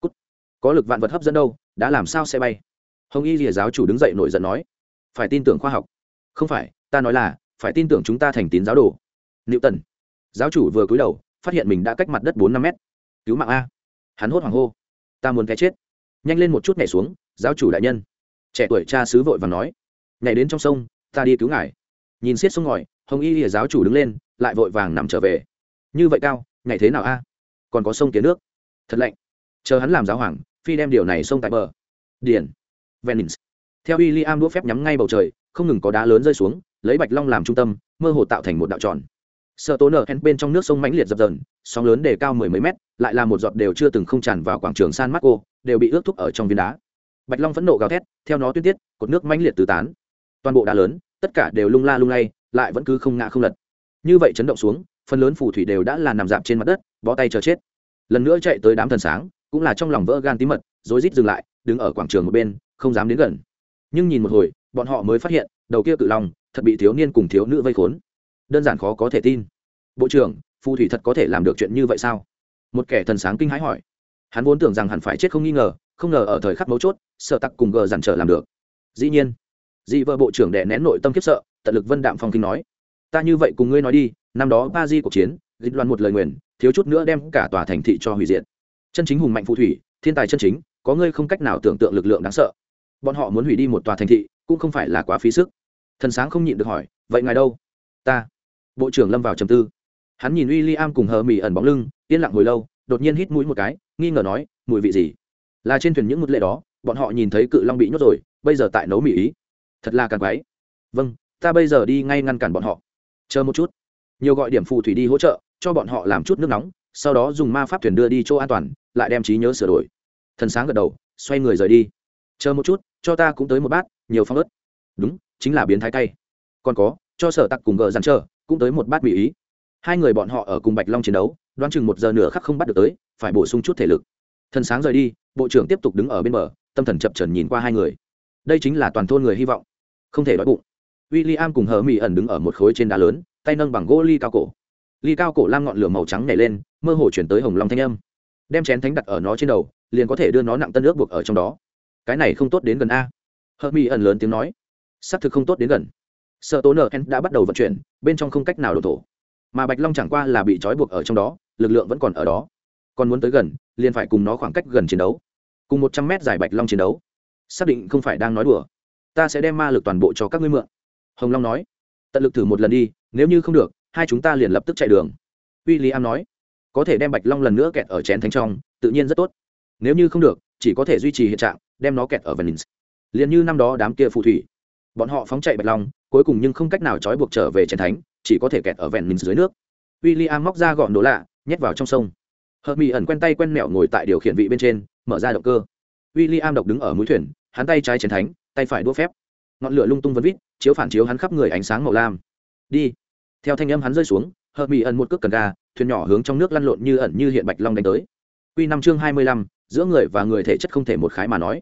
Cút. có lực vạn vật hấp dẫn đâu, đã làm sao sẽ bay? Hồng y rìa giáo chủ đứng dậy nổi giận nói. Phải tin tưởng khoa học. Không phải, ta nói là, phải tin tưởng chúng ta thành tín giáo đồ. Liệu tần giáo chủ vừa cúi đầu phát hiện mình đã cách mặt đất bốn năm mét. Cứu mạng a. Hắn hốt hoảng hô. Ta muốn cái chết. Nhanh lên một chút nhảy xuống, giáo chủ đại nhân. Trẻ tuổi cha sứ vội và nói. Nhảy đến trong sông, ta đi cứu ngài. Nhìn xiết sông ngòi, hồng y lìa giáo chủ đứng lên, lại vội vàng nằm trở về. Như vậy cao, nhảy thế nào a? Còn có sông tiến nước. Thật lạnh. Chờ hắn làm giáo hoàng, phi đem điều này sông tại bờ. Điển venice. Theo y liam đũa phép nhắm ngay bầu trời, không ngừng có đá lớn rơi xuống, lấy bạch long làm trung tâm, mơ hồ tạo thành một đạo tròn sợ tố nở hẹn bên trong nước sông mãnh liệt dập dần sóng lớn đề cao mười mấy mét, lại là một giọt đều chưa từng không tràn vào quảng trường san marco, đều bị ướt thúc ở trong viên đá. Bạch long phẫn nộ gào thét, theo nó tuyết tiết, cột nước mãnh liệt tứ tán. Toàn bộ đá lớn, tất cả đều lung la lung lay, lại vẫn cứ không ngã không lật. Như vậy chấn động xuống, phần lớn phù thủy đều đã là nằm dạp trên mặt đất, bó tay chờ chết. Lần nữa chạy tới đám thần sáng, cũng là trong lòng vỡ gan tí mật, rối rít dừng lại, đứng ở quảng trường một bên, không dám đến gần. Nhưng nhìn một hồi, bọn họ mới phát hiện, đầu kia cự long, thật bị thiếu niên cùng thiếu nữ vây khốn đơn giản khó có thể tin. Bộ trưởng, phù thủy thật có thể làm được chuyện như vậy sao? Một kẻ thần sáng kinh hãi hỏi. Hắn vốn tưởng rằng hẳn phải chết không nghi ngờ, không ngờ ở thời khắc mấu chốt, sợ tặc cùng gờ dằn trở làm được. Dĩ nhiên, dị vợ bộ trưởng đè nén nội tâm kiếp sợ, tận lực vân đạm phong kinh nói. Ta như vậy cùng ngươi nói đi, năm đó ba di cuộc chiến dịch loan một lời nguyền, thiếu chút nữa đem cả tòa thành thị cho hủy diệt. Chân chính hùng mạnh phù thủy, thiên tài chân chính, có ngươi không cách nào tưởng tượng lực lượng đáng sợ. Bọn họ muốn hủy đi một tòa thành thị, cũng không phải là quá phí sức. Thần sáng không nhịn được hỏi, vậy ngài đâu? Ta bộ trưởng lâm vào trầm tư. Hắn nhìn w i l l i am cùng hờ mì ẩn bóng lưng, yên lặng hồi lâu, đột nhiên hít mũi một cái, nghi ngờ nói, mùi vị gì? Là trên thuyền những một lệ đó, bọn họ nhìn thấy cự long bị nhốt rồi, bây giờ tại nấu mì ý. Thật là càng quái. Vâng ta bây giờ đi ngay ngăn cản bọn họ. Chờ một chút. Nhiều gọi điểm phù thủy đi hỗ trợ, cho bọn họ làm chút nước nóng, sau đó dùng ma pháp thuyền đưa đi chỗ an toàn, lại đem trí nhớ sửa đổi. Thần sáng gật đầu, xoay người rời đi. Chờ một chút, cho ta cũng tới một bát, nhiều phong ớt. Đúng, chính là biến thái cay. Còn có, cho sở tặc cùng gờ dằn chờ cũng tới một bát bị ý. Hai người bọn họ ở cùng bạch long chiến đấu, đoán chừng một giờ nửa khắc không bắt được tới, phải bổ sung chút thể lực. Thần sáng rời đi, bộ trưởng tiếp tục đứng ở bên bờ, tâm thần chập trần nhìn qua hai người. Đây chính là toàn thôn người hy vọng. Không thể đói bụng. W i l l i am cùng hờ mỹ ẩn đứng ở một khối trên đá lớn, tay nâng bằng gỗ ly cao cổ. Ly cao cổ lam ngọn lửa màu trắng nhảy lên, mơ hồ chuyển tới hồng long thanh âm. Đem chén thánh đặt ở nó trên đầu, liền có thể đưa nó nặng tân ước buộc ở trong đó. Cái này không tốt đến gần a. Hờ mỹ ẩn lớn tiếng nói. S ắ c thực không tốt đến gần sợ tố nợ đã bắt đầu vận chuyển, bên trong không cách nào đổ thổ. Mà bạch long chẳng qua là bị trói buộc ở trong đó, lực lượng vẫn còn ở đó. Còn muốn tới gần, liền phải cùng nó khoảng cách gần chiến đấu. Cùng một trăm mét dài bạch long chiến đấu. Xác định không phải đang nói đùa. Ta sẽ đem ma lực toàn bộ cho các ngươi mượn. Hồng long nói. Tận lực thử một lần đi, nếu như không được, hai chúng ta liền lập tức chạy đường. W i l l i am nói. Có thể đem bạch long lần nữa kẹt ở chén thánh trong, tự nhiên rất tốt. Nếu như không được, chỉ có thể duy trì hiện trạng, đem nó kẹt ở venice. Liền như năm đó đám kia phù thủy bọn họ phóng chạy bạch long, cuối cùng nhưng không cách nào trói buộc trở về trần thánh, chỉ có thể kẹt ở vẹn mình dưới nước. W i l l i am móc ra gọn đồ lạ, nhét vào trong sông. Hợp mỹ ẩn quen tay quen mẹo ngồi tại điều khiển vị bên trên, mở ra động cơ. W i l l i am độc đứng ở mũi thuyền, hắn tay trái trần thánh, tay phải đũa phép. Ngọn lửa lung tung vấn vít, chiếu phản chiếu hắn khắp người ánh sáng màu lam. Đi. Theo thanh âm hắn rơi xuống, hợp mỹ ẩn một cước cần ga, thuyền nhỏ hướng trong nước lăn lộn như ẩn như hiện bạch long đánh tới. Q năm chương hai mươi lăm, giữa người và người thể chất không thể một khái mà nói.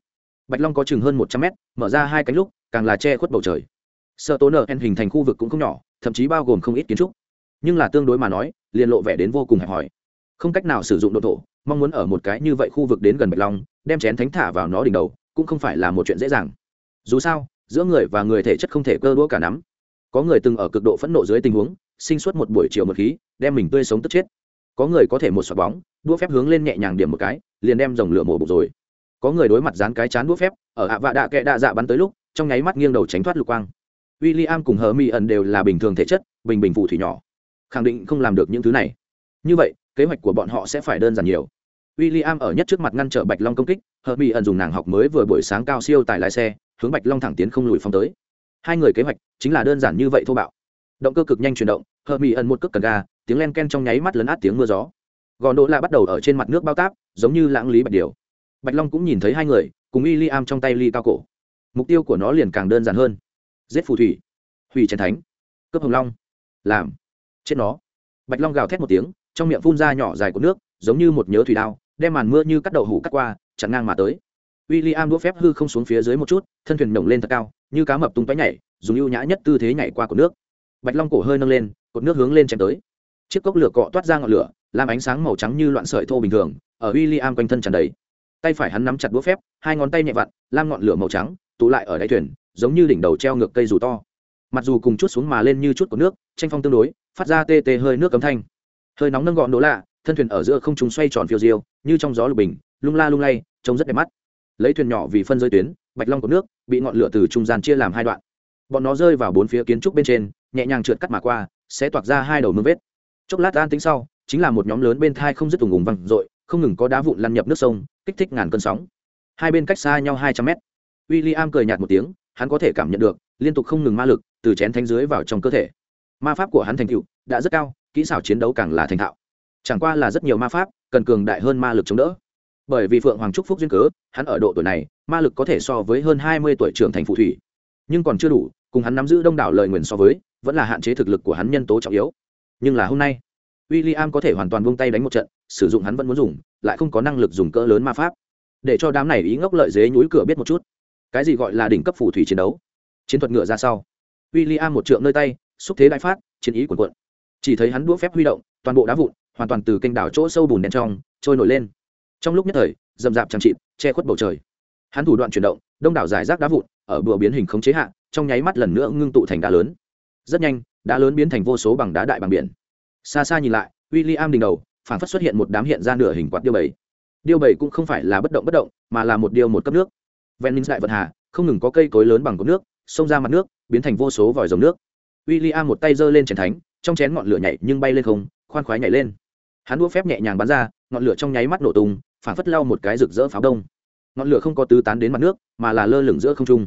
Bạch long có chừng hơn một trăm mét, mở ra hai cánh lúc càng là che khuất bầu trời. Sợ tố nợ en hình thành khu vực cũng không nhỏ, thậm chí bao gồm không ít kiến trúc. Nhưng là tương đối mà nói, liền lộ vẻ đến vô cùng hẹp hòi. Không cách nào sử dụng độ thổ, mong muốn ở một cái như vậy khu vực đến gần bạch long, đem chén thánh thả vào nó đỉnh đầu, cũng không phải là một chuyện dễ dàng. Dù sao, giữa người và người thể chất không thể cơ đũa cả nắm. Có người từng ở cực độ phẫn nộ dưới tình huống, sinh suốt một buổi chiều một khí, đem mình tươi sống tức chết. Có người có thể một xoạt bóng đũa phép hướng lên nhẹ nhàng điểm một cái, liền đem dòng lửa mổ bụng rồi. Có người đối mặt dán cái chán đũa phép, ở ạ vạ đạ kệ đạ dạ bắn tới lúc trong nháy mắt nghiêng đầu tránh thoát lục quang. W i l l i am cùng hờ mi ẩn đều là bình thường thể chất, bình bình phù thủy nhỏ. Khẳng định không làm được những thứ này. Như vậy, kế hoạch của bọn họ sẽ phải đơn giản nhiều. W i l l i am ở nhất trước mặt ngăn trở bạch long công kích, hờ mi ẩn dùng nàng học mới vừa buổi sáng cao siêu tại lái xe, hướng bạch long thẳng tiến không lùi phong tới. Hai người kế hoạch chính là đơn giản như vậy thô bạo. Động cơ cực nhanh chuyển động, hờ mi ẩn một cước cần ga, tiếng len ken trong nháy mắt lấn át tiếng mưa gió. Gòn đỗ la bắt đầu ở trên mặt nước bao táp, giống như lãng lý bạch điều. Bạch long cũng nhìn thấy hai người, cùng w i am trong tay ly cao cổ mục tiêu của nó liền càng đơn giản hơn. Giết phù thủy. Hủy chén thánh. Cướp hồng long. Làm. Chết nó. Bạch long gào thét một tiếng, trong miệng phun ra nhỏ dài của nước, giống như một nhớ thủy đao, đem màn mưa như cắt đậu hủ cắt qua, chặn ngang mà tới. W i l l i am đũa phép hư không xuống phía dưới một chút, thân thuyền nổng lên thật cao, như cá mập tung tói nhảy, dùng ưu nhã nhất tư thế nhảy qua cột nước. Bạch long cổ hơi nâng lên, cột nước hướng lên chém tới. Chiếc cốc lửa cọ toát ra ngọn lửa, làm ánh sáng màu trắng như loạn sợi thô bình thường, ở w i l l i am quanh thân tràn đầy. Tay phải hắn nắm chặt đũa phép, hai ngón tay nhẹ vặn, lam ngọn lửa màu trắng tụ lại ở đáy thuyền, giống như đỉnh đầu treo ngược cây dù to. Mặc dù cùng chút xuống mà lên như chút của nước, tranh phong tương đối, phát ra tê tê hơi nước cấm thanh. Hơi nóng nâng gọn đỗ lạ, thân thuyền ở giữa không chúng xoay tròn phiêu diêu, như trong gió lục bình, lung la lung lay, trông rất đẹp mắt. Lấy thuyền nhỏ vì phân rơi tuyến, bạch long của nước, bị ngọn lửa từ trung gian chia làm hai đoạn. Bọn nó rơi vào bốn phía kiến trúc bên trên, nhẹ nhàng trượt cắt mà qua, sẽ toạc ra hai đầu mương vết. Chốc lát an tính sau, chính là một nhóm lớn bên thai không dứt tùng ùng văng r không ngừng có đá vụn lăn nhập nước sông, kích thích ngàn cơn sóng. Hai bên cách xa nhau hai trăm mét w i l l i am cười nhạt một tiếng, hắn có thể cảm nhận được, liên tục không ngừng ma lực từ chén thánh dưới vào trong cơ thể. Ma pháp của hắn thành cựu đã rất cao, kỹ xảo chiến đấu càng là thành thạo. Chẳng qua là rất nhiều ma pháp, cần cường đại hơn ma lực chống đỡ. Bởi vì phượng hoàng trúc phúc duyên cớ, hắn ở độ tuổi này, ma lực có thể so với hơn hai mươi tuổi trưởng thành phù thủy. Nhưng còn chưa đủ, cùng hắn nắm giữ đông đảo lời nguyền so với, vẫn là hạn chế thực lực của hắn nhân tố trọng yếu. Nhưng là hôm nay w i l l i am có thể hoàn toàn buông tay đánh một trận, sử dụng hắn vẫn muốn dùng, lại không có năng lực dùng cỡ lớn ma pháp. Để cho đám này ý ngốc lợi dế nhúi cửa biết một chút cái gì gọi là đỉnh cấp phù thủy chiến đấu? Chiến thuật ngựa ra sau. W i l l i am một trượng nơi tay, xúc thế đại phát, chiến ý cuồn cuộn. Chỉ thấy hắn đũa phép huy động, toàn bộ đá vụn, hoàn toàn từ kênh đảo chỗ sâu bùn đen trong, trôi nổi lên. Trong lúc nhất thời, rậm dạp chẳng trịn che khuất bầu trời. Hắn thủ đoạn chuyển động, đông đảo giải rác đá vụn, ở bừa biến hình không chế hạ, trong nháy mắt lần nữa ngưng tụ thành đá lớn. Rất nhanh, đá lớn biến thành vô số bằng đá đại bằng biển. Xa xa nhìn lại w i l l i am đình đầu phản phất xuất hiện một đám hiện ra nửa hình quạt điêu bảy điêu bảy cũng không phải là bất động bất động, mà là một điêu một cấp nước ven ninh đại vận hà, không ngừng có cây cối lớn bằng cột nước, xông ra mặt nước, biến thành vô số vòi dòng nước. W i l l i một tay giơ lên chén thánh, trong chén ngọn lửa nhảy nhưng bay lên không, khoan khoái nhảy lên. Hắn đũa phép nhẹ nhàng bắn ra, ngọn lửa trong nháy mắt nổ tung phản phất lau một cái rực rỡ pháo đông. Ngọn lửa không có tứ tán đến mặt nước, mà là lơ lửng giữa không trung.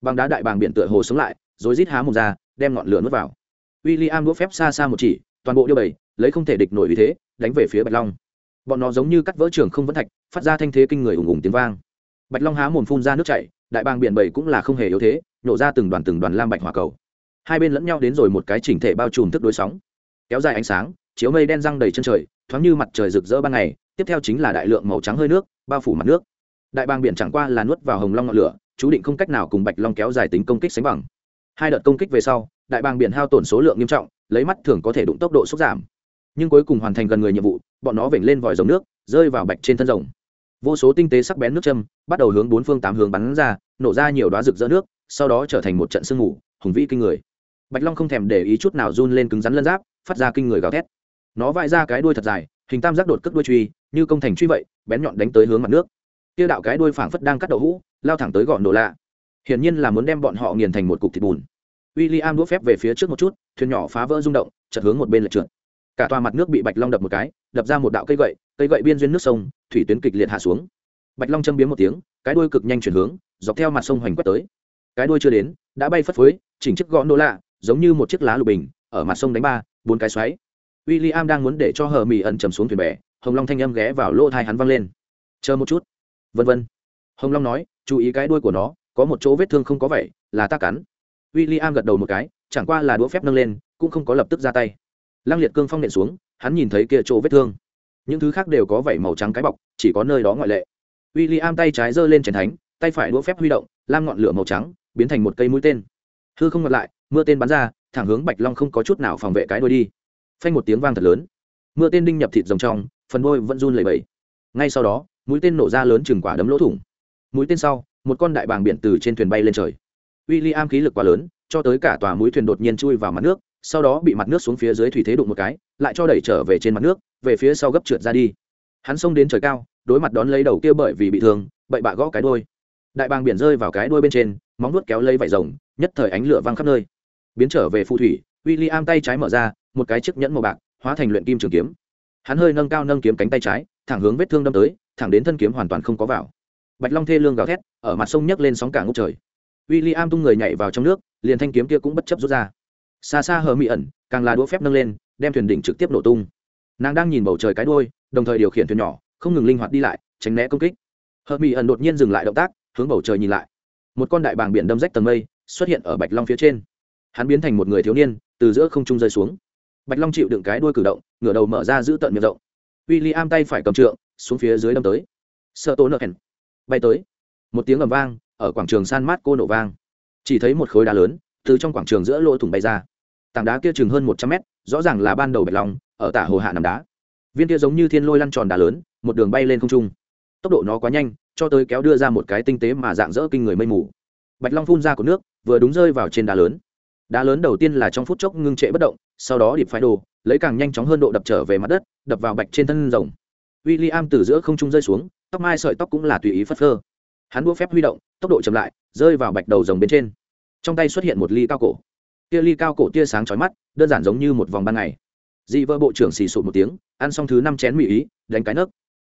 Băng đá đại bàng biển tựa hồ sống lại, rồi rít há mồm ra, đem ngọn lửa nuốt vào. William i am đũa phép xa xa một chỉ, toàn bộ điêu bầy lấy không thể địch nổi vì thế, đánh về phía bạch long. Bọn nó giống như cắt vỡ trường không vẫn thạch, phát ra thanh thế kinh người ủng ủng tiếng vang bạch long há mồm phun ra nước chảy, đại bàng biển bầy cũng là không hề yếu thế, nhổ ra từng đoàn từng đoàn lam bạch hỏa cầu. Hai bên lẫn nhau đến rồi một cái chỉnh thể bao trùm thức đối sóng. Kéo dài ánh sáng, chiếu mây đen răng đầy chân trời, thoáng như mặt trời rực rỡ ban ngày, tiếp theo chính là đại lượng màu trắng hơi nước, bao phủ mặt nước. Đại bàng biển chẳng qua là nuốt vào hồng long ngọn lửa, chú định không cách nào cùng bạch long kéo dài tính công kích sánh bằng. Hai đợt công kích về sau, đại bàng biển hao tổn số lượng nghiêm trọng, lấy mắt thường có thể đụng tốc độ sốc giảm. Nhưng cuối cùng hoàn thành gần người nhiệm vụ, bọn nó vểnh lên vòi dòng nước, rơi vào bạch trên thân rồng vô số tinh tế sắc bén nước châm, bắt đầu hướng bốn phương tám hướng bắn ra, nổ ra nhiều đoá rực rỡ nước, sau đó trở thành một trận sương mù, hùng vĩ kinh người. Bạch long không thèm để ý chút nào run lên cứng rắn lân giáp, phát ra kinh người gào thét. Nó vai ra cái đuôi thật dài, hình tam giác đột cất đuôi truy, như công thành truy vậy, bén nhọn đánh tới hướng mặt nước. Kia đạo cái đuôi phảng phất đang cắt đậu hũ, lao thẳng tới gọn đồ lạ. Hiển nhiên là muốn đem bọn họ nghiền thành một cục thịt bùn. W i l l i am đũa phép về phía trước một chút, thuyền nhỏ phá vỡ rung động chật hướng một bên lệch trượt. Cả tòa mặt nước bị bạch long đập một cái, đập ra một đạo cây gậy cây gậy biên duyên nước sông, thủy tuyến kịch liệt hạ xuống. Bạch long châm biếm một tiếng, cái đuôi cực nhanh chuyển hướng, dọc theo mặt sông hoành quét tới. Cái đuôi chưa đến, đã bay phất phới, chỉnh chiếc gọn đô lạ, giống như một chiếc lá lục bình, ở mặt sông đánh ba, bốn cái xoáy. W i l l i am đang muốn để cho hờ mì ẩn chầm xuống thuyền bè, hồng long thanh âm ghé vào lỗ thai hắn văng lên. Chờ một chút. Vân vân. Hồng long nói, chú ý cái đuôi của nó, có một chỗ vết thương không có vậy, là ta cắn. W i l l i am gật đầu một cái, chẳng qua là đũa phép nâng lên, cũng không có lập tức ra tay. Lăng liệt cương phong nện xuống, hắn nhìn thấy kia chỗ vết thương những thứ khác đều có vảy màu trắng cái bọc, chỉ có nơi đó ngoại lệ. W i l l i am tay trái giơ lên trần thánh, tay phải đũa phép huy động, lam ngọn lửa màu trắng, biến thành một cây mũi tên. Hư không ngọt lại, mưa tên bắn ra, thẳng hướng bạch long không có chút nào phòng vệ cái đôi đi. Phanh một tiếng vang thật lớn. Mưa tên đinh nhập thịt rồng trong, phần đôi vẫn run lẩy bẩy. Ngay sau đó, mũi tên nổ ra lớn chừng quả đấm lỗ thủng. Mũi tên sau, một con đại bàng biển từ trên thuyền bay lên trời. W i l l i am khí lực quá lớn, cho tới cả tòa mũi thuyền đột nhiên chui vào mặt nước sau đó bị mặt nước xuống phía dưới thủy thế đụng một cái, lại cho đẩy trở về trên mặt nước, về phía sau gấp trượt ra đi. Hắn xông đến trời cao, đối mặt đón lấy đầu kia bởi vì bị thương, bậy bạ gõ cái đôi đại bàng biển rơi vào cái đôi bên trên, móng nuốt kéo lấy vải rồng, nhất thời ánh lửa văng khắp nơi. Biến trở về phù thủy w i l l i am tay trái mở ra, một cái chiếc nhẫn màu bạc, hóa thành luyện kim trường kiếm. Hắn hơi nâng cao nâng kiếm cánh tay trái, thẳng hướng vết thương đâm tới, thẳng đến thân kiếm hoàn toàn không có vào. Bạch long thê lương gào thét, ở mặt sông nhấc lên sóng cả ngốc trời. W i l l i am tung người nhảy vào trong nước, liền thanh kiếm kia cũng bất chấp rút ra xa xa hờ mị ẩn, càng là đũa phép nâng lên, đem thuyền đỉnh trực tiếp nổ tung. Nàng đang nhìn bầu trời cái đôi đồng thời điều khiển thuyền nhỏ, không ngừng linh hoạt đi lại, tránh né công kích. Hờ mị ẩn đột nhiên dừng lại động tác, hướng bầu trời nhìn lại. Một con đại bàng biển đâm rách tầng mây, xuất hiện ở bạch long phía trên. Hắn biến thành một người thiếu niên, từ giữa không trung rơi xuống. Bạch long chịu đựng cái đuôi cử động, ngửa đầu mở ra giữ tận miệng rộng. W i l l i am tay phải cầm trượng, xuống phía dưới đâm tới. Sợ tố nợ hèn bay tới. Một tiếng ầm vang, ở quảng trường san mát cô nổ vang. Chỉ thấy một khối đá lớn, từ trong quảng trường giữa lỗ thủng bay ra tảng đá kia chừng hơn một trăm mét, rõ ràng là ban đầu bạch long, ở tả hồ hạ nằm đá. Viên kia giống như thiên lôi lăn tròn đá lớn, một đường bay lên không trung. Tốc độ nó quá nhanh, cho tới kéo đưa ra một cái tinh tế mà dạng dỡ kinh người mây mù. Bạch long phun ra của nước, vừa đúng rơi vào trên đá lớn. Đá lớn đầu tiên là trong phút chốc ngưng trệ bất động, sau đó điệp phái đồ, lấy càng nhanh chóng hơn độ đập trở về mặt đất, đập vào bạch trên thân rồng. W i l l i am từ giữa không trung rơi xuống, tóc mai sợi tóc cũng là tùy ý phất phơ. Hắn đua phép huy động, tốc độ chậm lại, rơi vào bạch đầu rồng bên trên. Trong tay xuất hiện một ly cao cổ tia ly cao cổ tia sáng chói mắt, đơn giản giống như một vòng ban ngày. Dị vợ bộ trưởng xì sụt một tiếng, ăn xong thứ năm chén mỹ ý, đánh cái nấc.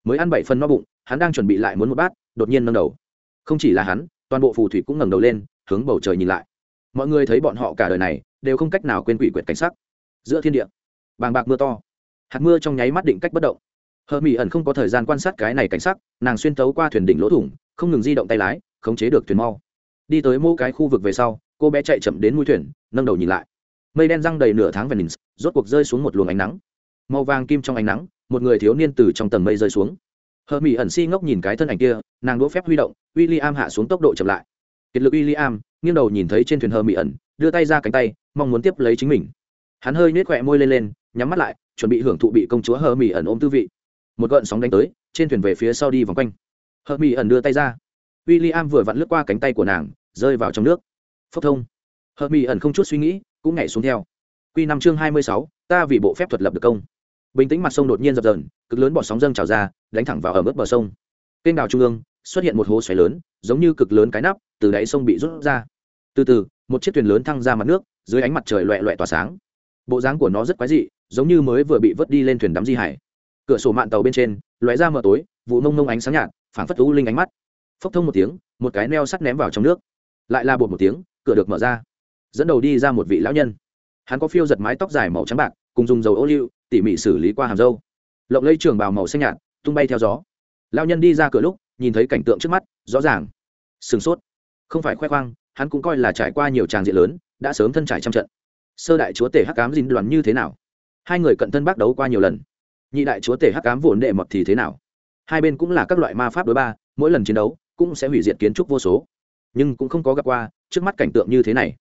Mới ăn bảy phần no bụng, hắn đang chuẩn bị lại muốn một bát, đột nhiên nâng đầu. Không chỉ là hắn, toàn bộ phù thủy cũng ngẩng đầu lên, hướng bầu trời nhìn lại. Mọi người thấy bọn họ cả đời này, đều không cách nào quên quỷ quyệt cảnh sắc. Giữa thiên địa, bàng bạc mưa to. Hạt mưa trong nháy mắt định cách bất động. Hờ mỹ ẩn không có thời gian quan sát cái này cảnh sắc, nàng xuyên tấu qua thuyền đỉnh lỗ thủng, không ngừng di động tay lái, khống chế được thuyền mau. Đi tới mô cái khu vực về sau cô bé chạy chậm đến mũi thuyền, nâng đầu nhìn lại. Mây đen răng đầy nửa tháng venice rốt cuộc rơi xuống một luồng ánh nắng. Màu vàng kim trong ánh nắng, một người thiếu niên từ trong tầng mây rơi xuống. Hờ mỹ ẩn si ngốc nhìn cái thân ảnh kia, nàng đỗ phép huy động w i l l i am hạ xuống tốc độ chậm lại. Kiệt lực w i l l i am nghiêng đầu nhìn thấy trên thuyền hờ mỹ ẩn, đưa tay ra cánh tay, mong muốn tiếp lấy chính mình. Hắn hơi nhếch khỏe môi lên lên, nhắm mắt lại, chuẩn bị hưởng thụ bị công chúa hờ mỹ ẩn ôm tư vị. Một gợn sóng đánh tới, trên thuyền về phía sau đi vòng quanh. Hờ mỹ ẩn đưa tay ra. W i l l i am vừa vặn lướt qua cánh tay của nàng, rơi vào trong nước phốc thông. Hợp mỹ ẩn không chút suy nghĩ, cũng nhảy xuống theo. Q năm chương hai mươi sáu, ta vì bộ phép thuật lập được công. Bình tĩnh mặt sông đột nhiên dập dờn, cực lớn bọt sóng dâng trào ra, đánh thẳng vào ở mức bờ sông. Kênh đào trung ương, xuất hiện một hố xoáy lớn, giống như cực lớn cái nắp, từ đáy sông bị rút ra. Từ từ, một chiếc thuyền lớn thăng ra mặt nước, dưới ánh mặt trời loẹ loẹ tỏa sáng. Bộ dáng của nó rất quái dị, giống như mới vừa bị vớt đi lên thuyền đắm di hải. Cửa sổ mạn tàu bên trên, lóe ra mờ tối, vụ mông mông ánh sáng nhạt, phảng phất u linh ánh mắt. Phốc thông một tiếng, một cái neo sắt ném vào trong nước. Lại là bột một tiếng cửa được mở ra, dẫn đầu đi ra một vị lão nhân. Hắn có phiêu giật mái tóc dài màu trắng bạc, cùng dùng dầu ô liu, tỉ mỉ xử lý qua hàm dâu lộng lấy trường bào màu xanh nhạt, tung bay theo gió. Lão nhân đi ra cửa lúc, nhìn thấy cảnh tượng trước mắt, rõ ràng. Sửng sốt. Không phải khoe khoang, hắn cũng coi là trải qua nhiều tràng diện lớn, đã sớm thân trải trăm trận. Sơ đại chúa tể hắc cám dính đoàn như thế nào? Hai người cận thân bác đấu qua nhiều lần. Nhị đại chúa tể hắc cám vồn đệ mọt thì thế nào? Hai bên cũng là các loại ma pháp đối ba, mỗi lần chiến đấu, cũng sẽ hủy diệt kiến trúc vô số nhưng cũng không có gặp qua trước mắt cảnh tượng như thế này.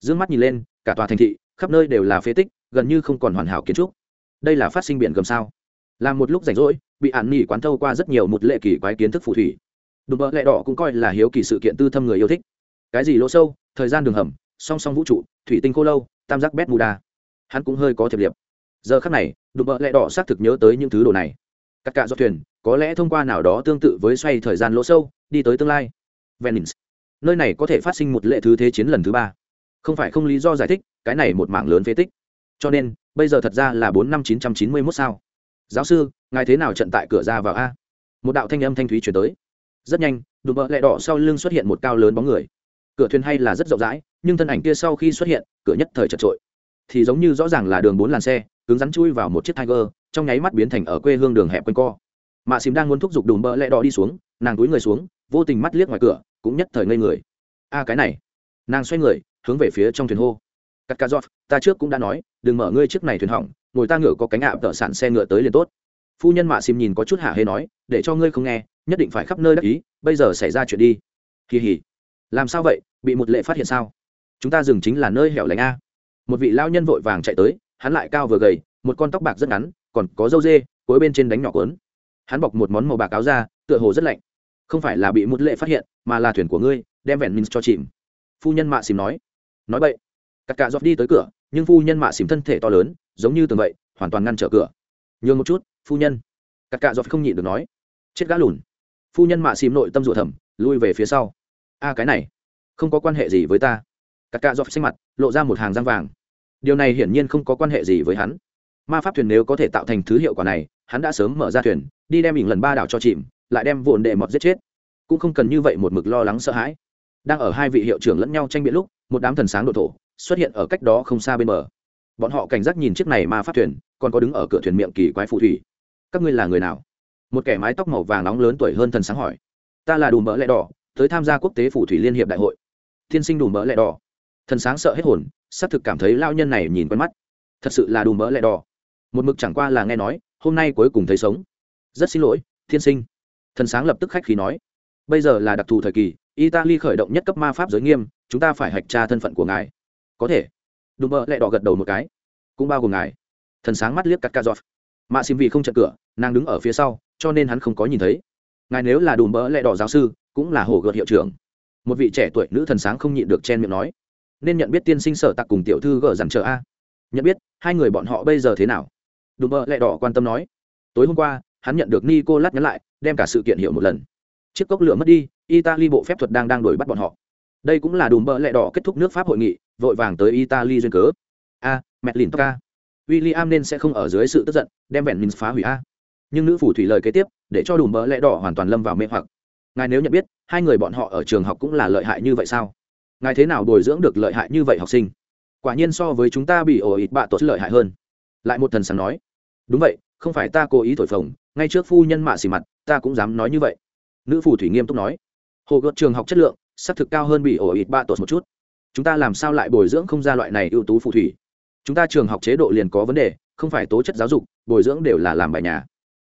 D ư ơ n g mắt nhìn lên, cả tòa thành thị, khắp nơi đều là phế tích, gần như không còn hoàn hảo kiến trúc. Đây là phát sinh biển gầm sao? Là một lúc rảnh rỗi, bị ạn nghỉ quán thâu qua rất nhiều một lệ kỳ quái kiến thức phù thủy. Đùm bợ lẹ đỏ cũng coi là hiếu kỳ sự kiện tư thâm người yêu thích. Cái gì lỗ sâu, thời gian đường hầm, song song vũ trụ, thủy tinh khô lâu, tam giác bét mù đa. Hắn cũng hơi có thiệp liệp. Giờ khắc này, đùm bợ lẹ đỏ xác thực nhớ tới những thứ đồ này. Các cạ do thuyền, có lẽ thông qua nào đó tương tự với xoay thời gian lỗ sâu, đi tới tương lai. Venice nơi này có thể phát sinh một lệ thứ thế chiến lần thứ ba. Không phải không lý do giải thích, cái này một mảng lớn phế tích. Cho nên, bây giờ thật ra là bốn năm chín trăm chín mươi mốt sao. Giáo sư, ngài thế nào trận tại cửa ra vào a? Một đạo thanh âm thanh thúy chuyển tới. Rất nhanh, đùm bợ lẹ đỏ sau lưng xuất hiện một cao lớn bóng người. Cửa thuyền hay là rất rộng rãi, nhưng thân ảnh kia sau khi xuất hiện, cửa nhất thời chật trội. Thì giống như rõ ràng là đường bốn làn xe, cứng rắn chui vào một chiếc tiger, trong nháy mắt biến thành ở quê hương đường hẹp quanh co. Mạ xìm đang muốn thúc giục đùm bợ lẹ đỏ đi xuống, nàng túi người xuống, vô tình mắt liếc ngoài cửa cũng nhất thời ngây người. A cái này. Nàng xoay người, hướng về phía trong thuyền hô. Cắt ca giọt ta trước cũng đã nói, đừng mở ngươi chiếc này thuyền hỏng, ngồi ta ngựa có cánh ạ, tợ sản xe ngựa tới liền tốt. Phu nhân mạ xìm nhìn có chút hạ hê nói, để cho ngươi không nghe, nhất định phải khắp nơi đắc ý, bây giờ xảy ra chuyện đi. Kỳ hỉ. Làm sao vậy, bị một lệ phát hiện sao? Chúng ta dừng chính là nơi hẻo lánh a. Một vị lao nhân vội vàng chạy tới, hắn lại cao vừa gầy, một con tóc bạc rất ngắn, còn có dâu dê, cuối bên trên đánh nhỏ cuốn. Hắn bọc một món màu bạc áo ra tựa hồ rất lạnh. Không phải là bị một lệ phát hiện mà là thuyền của ngươi, đem vẹn minh cho chìm. Phu nhân mạ xìm nói. Nói vậy, cắt cạ dọc đi tới cửa, nhưng phu nhân mạ xìm thân thể to lớn, giống như tường vậy, hoàn toàn ngăn trở cửa. Nhường một chút, phu nhân. Cắt cạ dọc không nhịn được nói. Chết gã lùn. Phu nhân mạ xìm nội tâm ruột thầm, lui về phía sau. A, cái này, không có quan hệ gì với ta. Cắt cạ dọc xanh mặt, lộ ra một hàng răng vàng. Điều này hiển nhiên không có quan hệ gì với hắn. Ma pháp thuyền nếu có thể tạo thành thứ hiệu quả này, hắn đã sớm mở ra thuyền, đi đem mình lần ba đảo cho chìm, lại đem vụn đệ mọt giết chết cũng không cần như vậy một mực lo lắng sợ hãi. Đang ở hai vị hiệu trưởng lẫn nhau tranh biện lúc, một đám thần sáng đột thổ xuất hiện ở cách đó không xa bên bờ. Bọn họ cảnh giác nhìn chiếc này ma phát thuyền, còn có đứng ở cửa thuyền miệng kỳ quái phù thủy. Các ngươi là người nào? Một kẻ mái tóc màu vàng nóng lớn tuổi hơn thần sáng hỏi. Ta là đùm mỡ lẹ đỏ, tới tham gia quốc tế phù thủy liên hiệp đại hội. Thiên sinh đùm mỡ lẹ đỏ. Thần sáng sợ hết hồn xác thực cảm thấy lao nhân này nhìn quen mắt. Thật sự là đùm mỡ lẹ đỏ. Một mực chẳng qua là nghe nói, hôm nay cuối cùng thấy sống. Rất xin lỗi thiên sinh. Thần sáng lập tức khách khí nói bây giờ là đặc thù thời kỳ, italy khởi động nhất cấp ma pháp giới nghiêm, chúng ta phải hạch tra thân phận của ngài. Có thể. Đùm bơ lại đỏ gật đầu một cái. Cũng bao gồm ngài. Thần sáng mắt liếc cắt ca giọt. Mạ xìm vì không chặn cửa, nàng đứng ở phía sau, cho nên hắn không có nhìn thấy. Ngài nếu là đùm bơ lẹ đỏ giáo sư, cũng là hổ gợt hiệu trưởng. Một vị trẻ tuổi nữ thần sáng không nhịn được chen miệng nói. Nên nhận biết tiên sinh sở tặc cùng tiểu thư gờ dằn chờ a. Nhận biết, hai người bọn họ bây giờ thế nào? Đùm bơ lẹ đỏ quan tâm nói. Tối hôm qua, hắn nhận được nico lát nhắn lại, đem cả sự kiện hiểu một lần chiếc cốc lửa mất đi italy bộ phép thuật đang đang đuổi bắt bọn họ. Đây cũng là đùm bợ lẹ đỏ kết thúc nước pháp hội nghị vội vàng tới italy duyên cớ. A à, mẹ lìn i William nên sẽ không ở dưới sự tức giận đem vẹn mình phá hủy a. Nhưng nữ phủ thủy lời kế tiếp để cho đùm bợ lẹ đỏ hoàn toàn lâm vào mê hoặc. Ngài nếu nhận biết hai người bọn họ ở trường học cũng là lợi hại như vậy sao? Ngài thế nào bồi dưỡng được lợi hại như vậy học sinh? Quả nhiên so với chúng ta bị ổ ít bạ tốt lợi hại hơn. Lại một thần sáng nói. Đúng vậy không phải ta cố ý thổi phồng ngay trước phu nhân mạ xì mặt ta cũng dám nói như vậy nữ phù thủy nghiêm túc nói, hồ gợt trường học chất lượng, xác thực cao hơn bị ổ ít ba tột một chút. Chúng ta làm sao lại bồi dưỡng không ra loại này ưu tú phù thủy? Chúng ta trường học chế độ liền có vấn đề, không phải tố chất giáo dục, bồi dưỡng đều là làm bài nhà.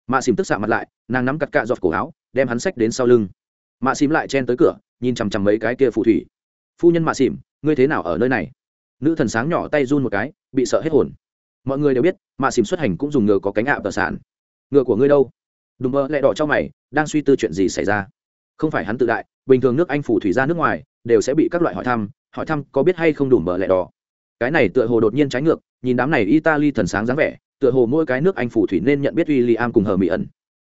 Mạ xìm tức xạ mặt lại, nàng nắm cặt cạ giọt cổ áo, đem hắn sách đến sau lưng. Mạ xìm lại chen tới cửa, nhìn chằm chằm mấy cái kia phù thủy. Phu nhân mạ xìm ngươi thế nào ở nơi này? Nữ thần sáng nhỏ tay run một cái, bị sợ hết hồn. Mọi người đều biết, mạ xìm xuất hành cũng dùng ngựa có cánh ạ tờ sản ngựa của ngươi đâu? Đùm bơ lẹ đỏ cho mày, đang suy tư chuyện gì xảy ra. Không phải hắn tự đại, bình thường nước anh phủ thủy ra nước ngoài, đều sẽ bị các loại hỏi thăm hỏi thăm có biết hay không đùm bơ lẹ đỏ. Cái này tựa hồ đột nhiên trái ngược, nhìn đám này italy thần sáng dáng vẻ, tựa hồ mỗi cái nước anh phủ thủy nên nhận biết w i l l i am cùng hờ mỹ ẩn.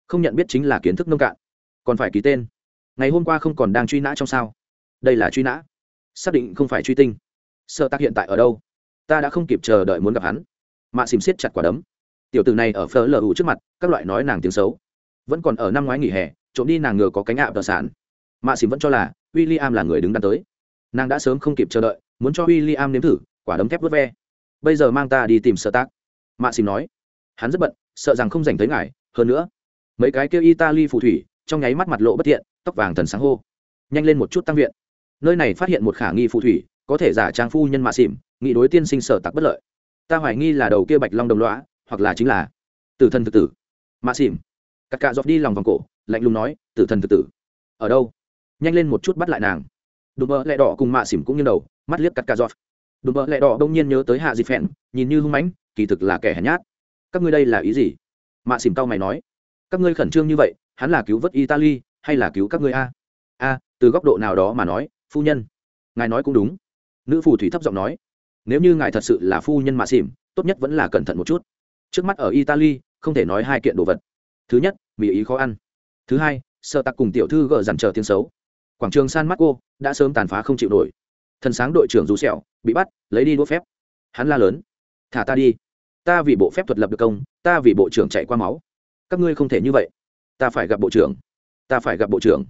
Không nhận biết chính là kiến thức nông cạn. Còn phải ký tên. Ngày hôm qua không còn đang truy nã trong sao. Đây là truy nã. Xác định không phải truy tinh. Sợ tác hiện tại ở đâu? Ta đã không kịp chờ đợi muốn gặp hắn. Mạ xìm siết chặt quả đấm. Tiểu từ này ở phở lờ ủ trước mặt, các loại nói nàng tiếng xấu vẫn còn ở năm ngoái nghỉ hè, trộm đi nàng ngựa có cánh ạ tờ sản mạ xỉm vẫn cho là w i l l i am là người đứng đắn tới. Nàng đã sớm không kịp chờ đợi, muốn cho w i l l i am nếm thử, quả đấm thép vớt ve. Bây giờ mang ta đi tìm sợ tác mạ xỉm nói. Hắn rất bận, sợ rằng không dành tới ngài, hơn nữa, mấy cái kêu italy phù thủy, trong nháy mắt mặt lộ bất thiện, tóc vàng thần sáng hô. Nhanh lên một chút tăng viện. Nơi này phát hiện một khả nghi phù thủy, có thể giả trang phu nhân mạ xỉm nghị đối tiên sinh sở tặc bất lợi. Ta hoài nghi là đầu kia bạch long đồng loã hoặc là chính là tử thần thực tử. Mạ xỉm cắt cạ dọc đi lòng vòng cổ, lạnh lùng nói, tử thần thực tử, ở đâu? Nhanh lên một chút bắt lại nàng. Đùm bơ lẹ đỏ cùng mạ xỉm cũng như đầu, mắt liếc cắt cạ dọc đùm bơ lẹ đỏ đông nhiên nhớ tới hạ dịp phèn nhìn như hung mãnh, kỳ thực là kẻ hèn nhát. Các ngươi đây là ý gì? Mạ xỉm tao mày nói. Các ngươi khẩn trương như vậy, hắn là cứu vớt italy hay là cứu các ngươi a? A, từ góc độ nào đó mà nói, phu nhân. Ngài nói cũng đúng. Nữ phù thủy thấp giọng nói. Nếu như ngài thật sự là phu nhân mạ xỉm, tốt nhất vẫn là cẩn thận một chút. Trước mắt ở italy, không thể nói hai kiện đồ vật thứ nhất mỹ ý khó ăn. Thứ hai, sợ tặc cùng tiểu thư gờ dằn chờ tiếng xấu. Quảng trường san mắt cô đã sớm tàn phá không chịu nổi. Thần sáng đội trưởng rú sẹo bị bắt, lấy đi đũa phép. Hắn la lớn, thả ta đi. Ta vì bộ phép thuật lập được công, ta vì bộ trưởng chạy qua máu. Các ngươi không thể như vậy. Ta phải gặp bộ trưởng. Ta phải gặp bộ trưởng.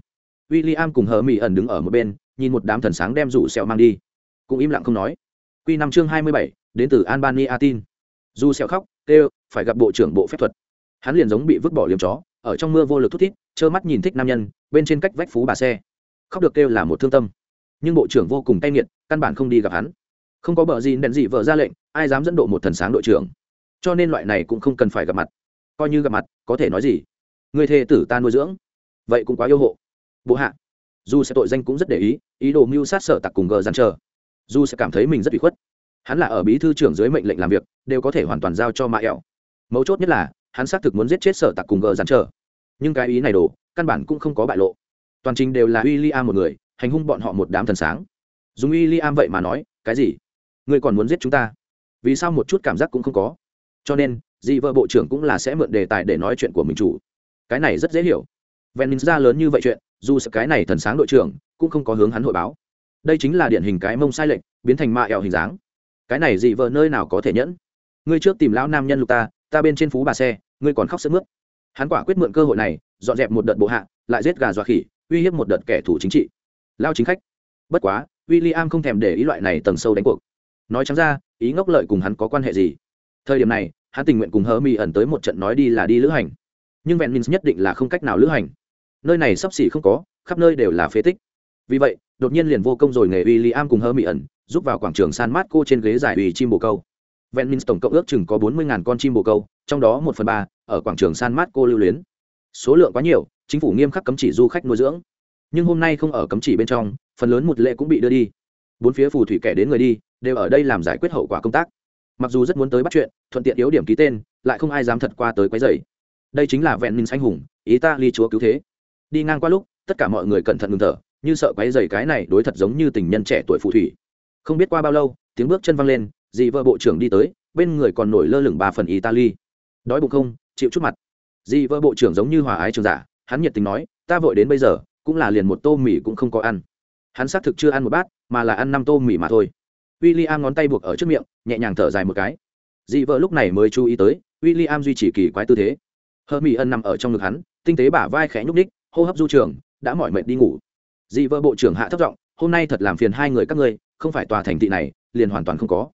W i l l i am cùng hờ mỹ ẩn đứng ở một bên, nhìn một đám thần sáng đem rủ sẹo mang đi. Cũng im lặng không nói. Q năm chương hai mươi bảy, đến từ albania tin. Dù sẹo khóc kêu phải gặp bộ trưởng bộ phép thuật hắn liền giống bị vứt bỏ liếm chó, ở trong mưa vô lực thút thít, trơ mắt nhìn thích nam nhân, bên trên cách vách phú bà xe. Khóc được kêu là một thương tâm. Nhưng bộ trưởng vô cùng cay nghiệt, căn bản không đi gặp hắn. Không có bờ gì đèn gì vợ ra lệnh, ai dám dẫn độ một thần sáng đội trưởng. Cho nên loại này cũng không cần phải gặp mặt. Coi như gặp mặt, có thể nói gì? Người thê tử ta nuôi dưỡng. Vậy cũng quá yêu hộ. Bộ hạ, dù sẽ tội danh cũng rất để ý ý đồ mưu sát sở tặc cùng gờ dằn chờ. Dù sẽ cảm thấy mình rất bị khuất. Hắn là ở bí thư trưởng dưới mệnh lệnh làm việc, đều có thể hoàn toàn giao cho mạ ẹo mấu chốt nhất là hắn xác thực muốn giết chết sở tặc cùng gờ dàn chờ. Nhưng cái ý này đồ căn bản cũng không có bại lộ. Toàn trình đều là w i l l i am một người, hành hung bọn họ một đám thần sáng. Dùng w i l l i am vậy mà nói, cái gì? Ngươi còn muốn giết chúng ta? Vì sao một chút cảm giác cũng không có. Cho nên, dị vợ bộ trưởng cũng là sẽ mượn đề tài để nói chuyện của mình chủ. Cái này rất dễ hiểu. Venin ra lớn như vậy chuyện, dù sợ cái này thần sáng đội trưởng, cũng không có hướng hắn hội báo. Đây chính là điển hình cái mông sai lệch, biến thành mạ ẹo hình dáng. Cái này dị vợ nơi nào có thể nhẫn? Ngươi trước tìm lão nam nhân lục ta ta bên trên phú bà xe ngươi còn khóc sức mướt. Hắn quả quyết mượn cơ hội này, dọn dẹp một đợt bộ hạ, lại giết gà dọa khỉ, uy hiếp một đợt kẻ thủ chính trị. Lao chính khách. Bất quá w i l l i am không thèm để ý loại này tầng sâu đánh cuộc. Nói chẳng ra, ý ngốc lợi cùng hắn có quan hệ gì? Thời điểm này, hắn tình nguyện cùng hơ mi ẩn tới một trận nói đi là đi lữ hành. Nhưng vẹn Minh nhất định là không cách nào lữ hành. Nơi này sắp xỉ không có, khắp nơi đều là phế tích. Vì vậy, đột nhiên liền vô công rồi nghề w i l l i am cùng hơ mi ẩn, giúp vào quảng trường san mát cô trên ghế giải ủy chim bồ câu vẹn tổng cộng ước chừng có bốn mươi con chim bồ câu, trong đó một phần ba ở quảng trường san mát cô lưu luyến. Số lượng quá nhiều, chính phủ nghiêm khắc cấm chỉ du khách nuôi dưỡng. Nhưng hôm nay không ở cấm chỉ bên trong, phần lớn một lệ cũng bị đưa đi. Bốn phía phù thủy kẻ đến người đi, đều ở đây làm giải quyết hậu quả công tác. Mặc dù rất muốn tới bắt chuyện, thuận tiện yếu điểm ký tên, lại không ai dám thật qua tới quấy dày đây chính là vẹn minh anh hùng ý ta ly chúa cứu thế. Đi ngang qua lúc, tất cả mọi người cẩn thận ngừng thở, như sợ quấy dày cái này đối thật giống như tình nhân trẻ tuổi phù thủy. Không biết qua bao lâu, tiếng bước chân văng lên dì vợ bộ trưởng đi tới, bên người còn nổi lơ lửng ba phần italy. Đói bụng không? Chịu chút mặt. Dì vợ bộ trưởng giống như hòa ái trường giả, hắn nhiệt tình nói, ta vội đến bây giờ, cũng là liền một tô mì cũng không có ăn. Hắn xác thực chưa ăn một bát, mà là ăn năm tô mì mà thôi. W i l l i am ngón tay buộc ở trước miệng, nhẹ nhàng thở dài một cái. Dị vợ lúc này mới chú ý tới w i l l i am duy trì kỳ quái tư thế. Hơ mỹ ân nằm ở trong ngực hắn, tinh tế bả vai khẽ nhúc ních hô hấp du trường, đã mỏi mệt đi ngủ. Dị vợ bộ trưởng hạ thấp giọng, hôm nay thật làm phiền hai người các ngươi, không phải tòa thành thị này, liền hoàn toàn không có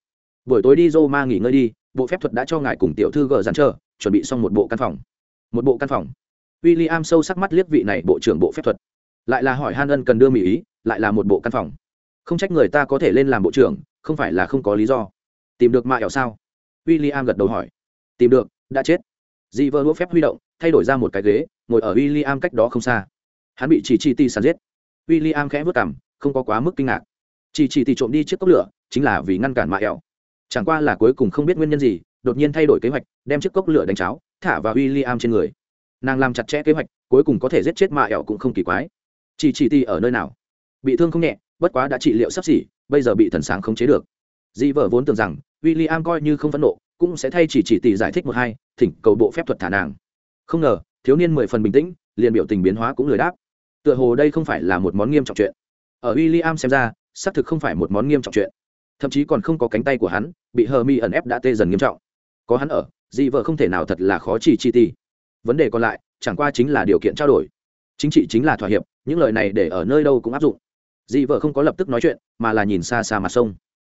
buổi tối đi Roma nghỉ ngơi đi, bộ phép thuật đã cho ngài cùng tiểu thư gờ dàn chờ, chuẩn bị xong một bộ căn phòng. Một bộ căn phòng. W i l l i am sâu sắc mắt liếc vị này bộ trưởng bộ phép thuật. Lại là hỏi han ân cần đưa mỹ ý, lại là một bộ căn phòng. Không trách người ta có thể lên làm bộ trưởng, không phải là không có lý do. Tìm được mạ ẻo sao? W i l l i am gật đầu hỏi. Tìm được, đã chết. Dị vợ đũa phép huy động, thay đổi ra một cái ghế, ngồi ở w i l l i am cách đó không xa. Hắn bị chỉ chi ti sàn giết. W i l l i am khẽ vất cảm không có quá mức kinh ngạc. Chỉ chỉ ti trộm đi chiếc cốc lửa, chính là vì ngăn cản mạ ẻo chẳng qua là cuối cùng không biết nguyên nhân gì, đột nhiên thay đổi kế hoạch, đem chiếc cốc lửa đánh cháo, thả vào w i l l i am trên người. Nàng làm chặt chẽ kế hoạch, cuối cùng có thể giết chết mạ ẹo cũng không kỳ quái. Chỉ chỉ ti ở nơi nào? Bị thương không nhẹ, bất quá đã trị liệu sắp xỉ, bây giờ bị thần sáng không chế được. Dị vợ vốn tưởng rằng w i l l i am coi như không phẫn nộ, cũng sẽ thay chỉ chỉ tỷ giải thích một hai, thỉnh cầu bộ phép thuật thả nàng. Không ngờ, thiếu niên mười phần bình tĩnh, liền biểu tình biến hóa cũng lười đáp. Tựa hồ đây không phải là một món nghiêm trọng chuyện. Ở w i l l i am xem ra, xác thực không phải một món nghiêm trọng chuyện thậm chí còn không có cánh tay của hắn, bị hờ mi ẩn ép đã tê dần nghiêm trọng. Có hắn ở, dị vợ không thể nào thật là khó chỉ chi ti. Vấn đề còn lại, chẳng qua chính là điều kiện trao đổi. Chính trị chính là thỏa hiệp, những lời này để ở nơi đâu cũng áp dụng. Dị vợ không có lập tức nói chuyện, mà là nhìn xa xa mặt sông.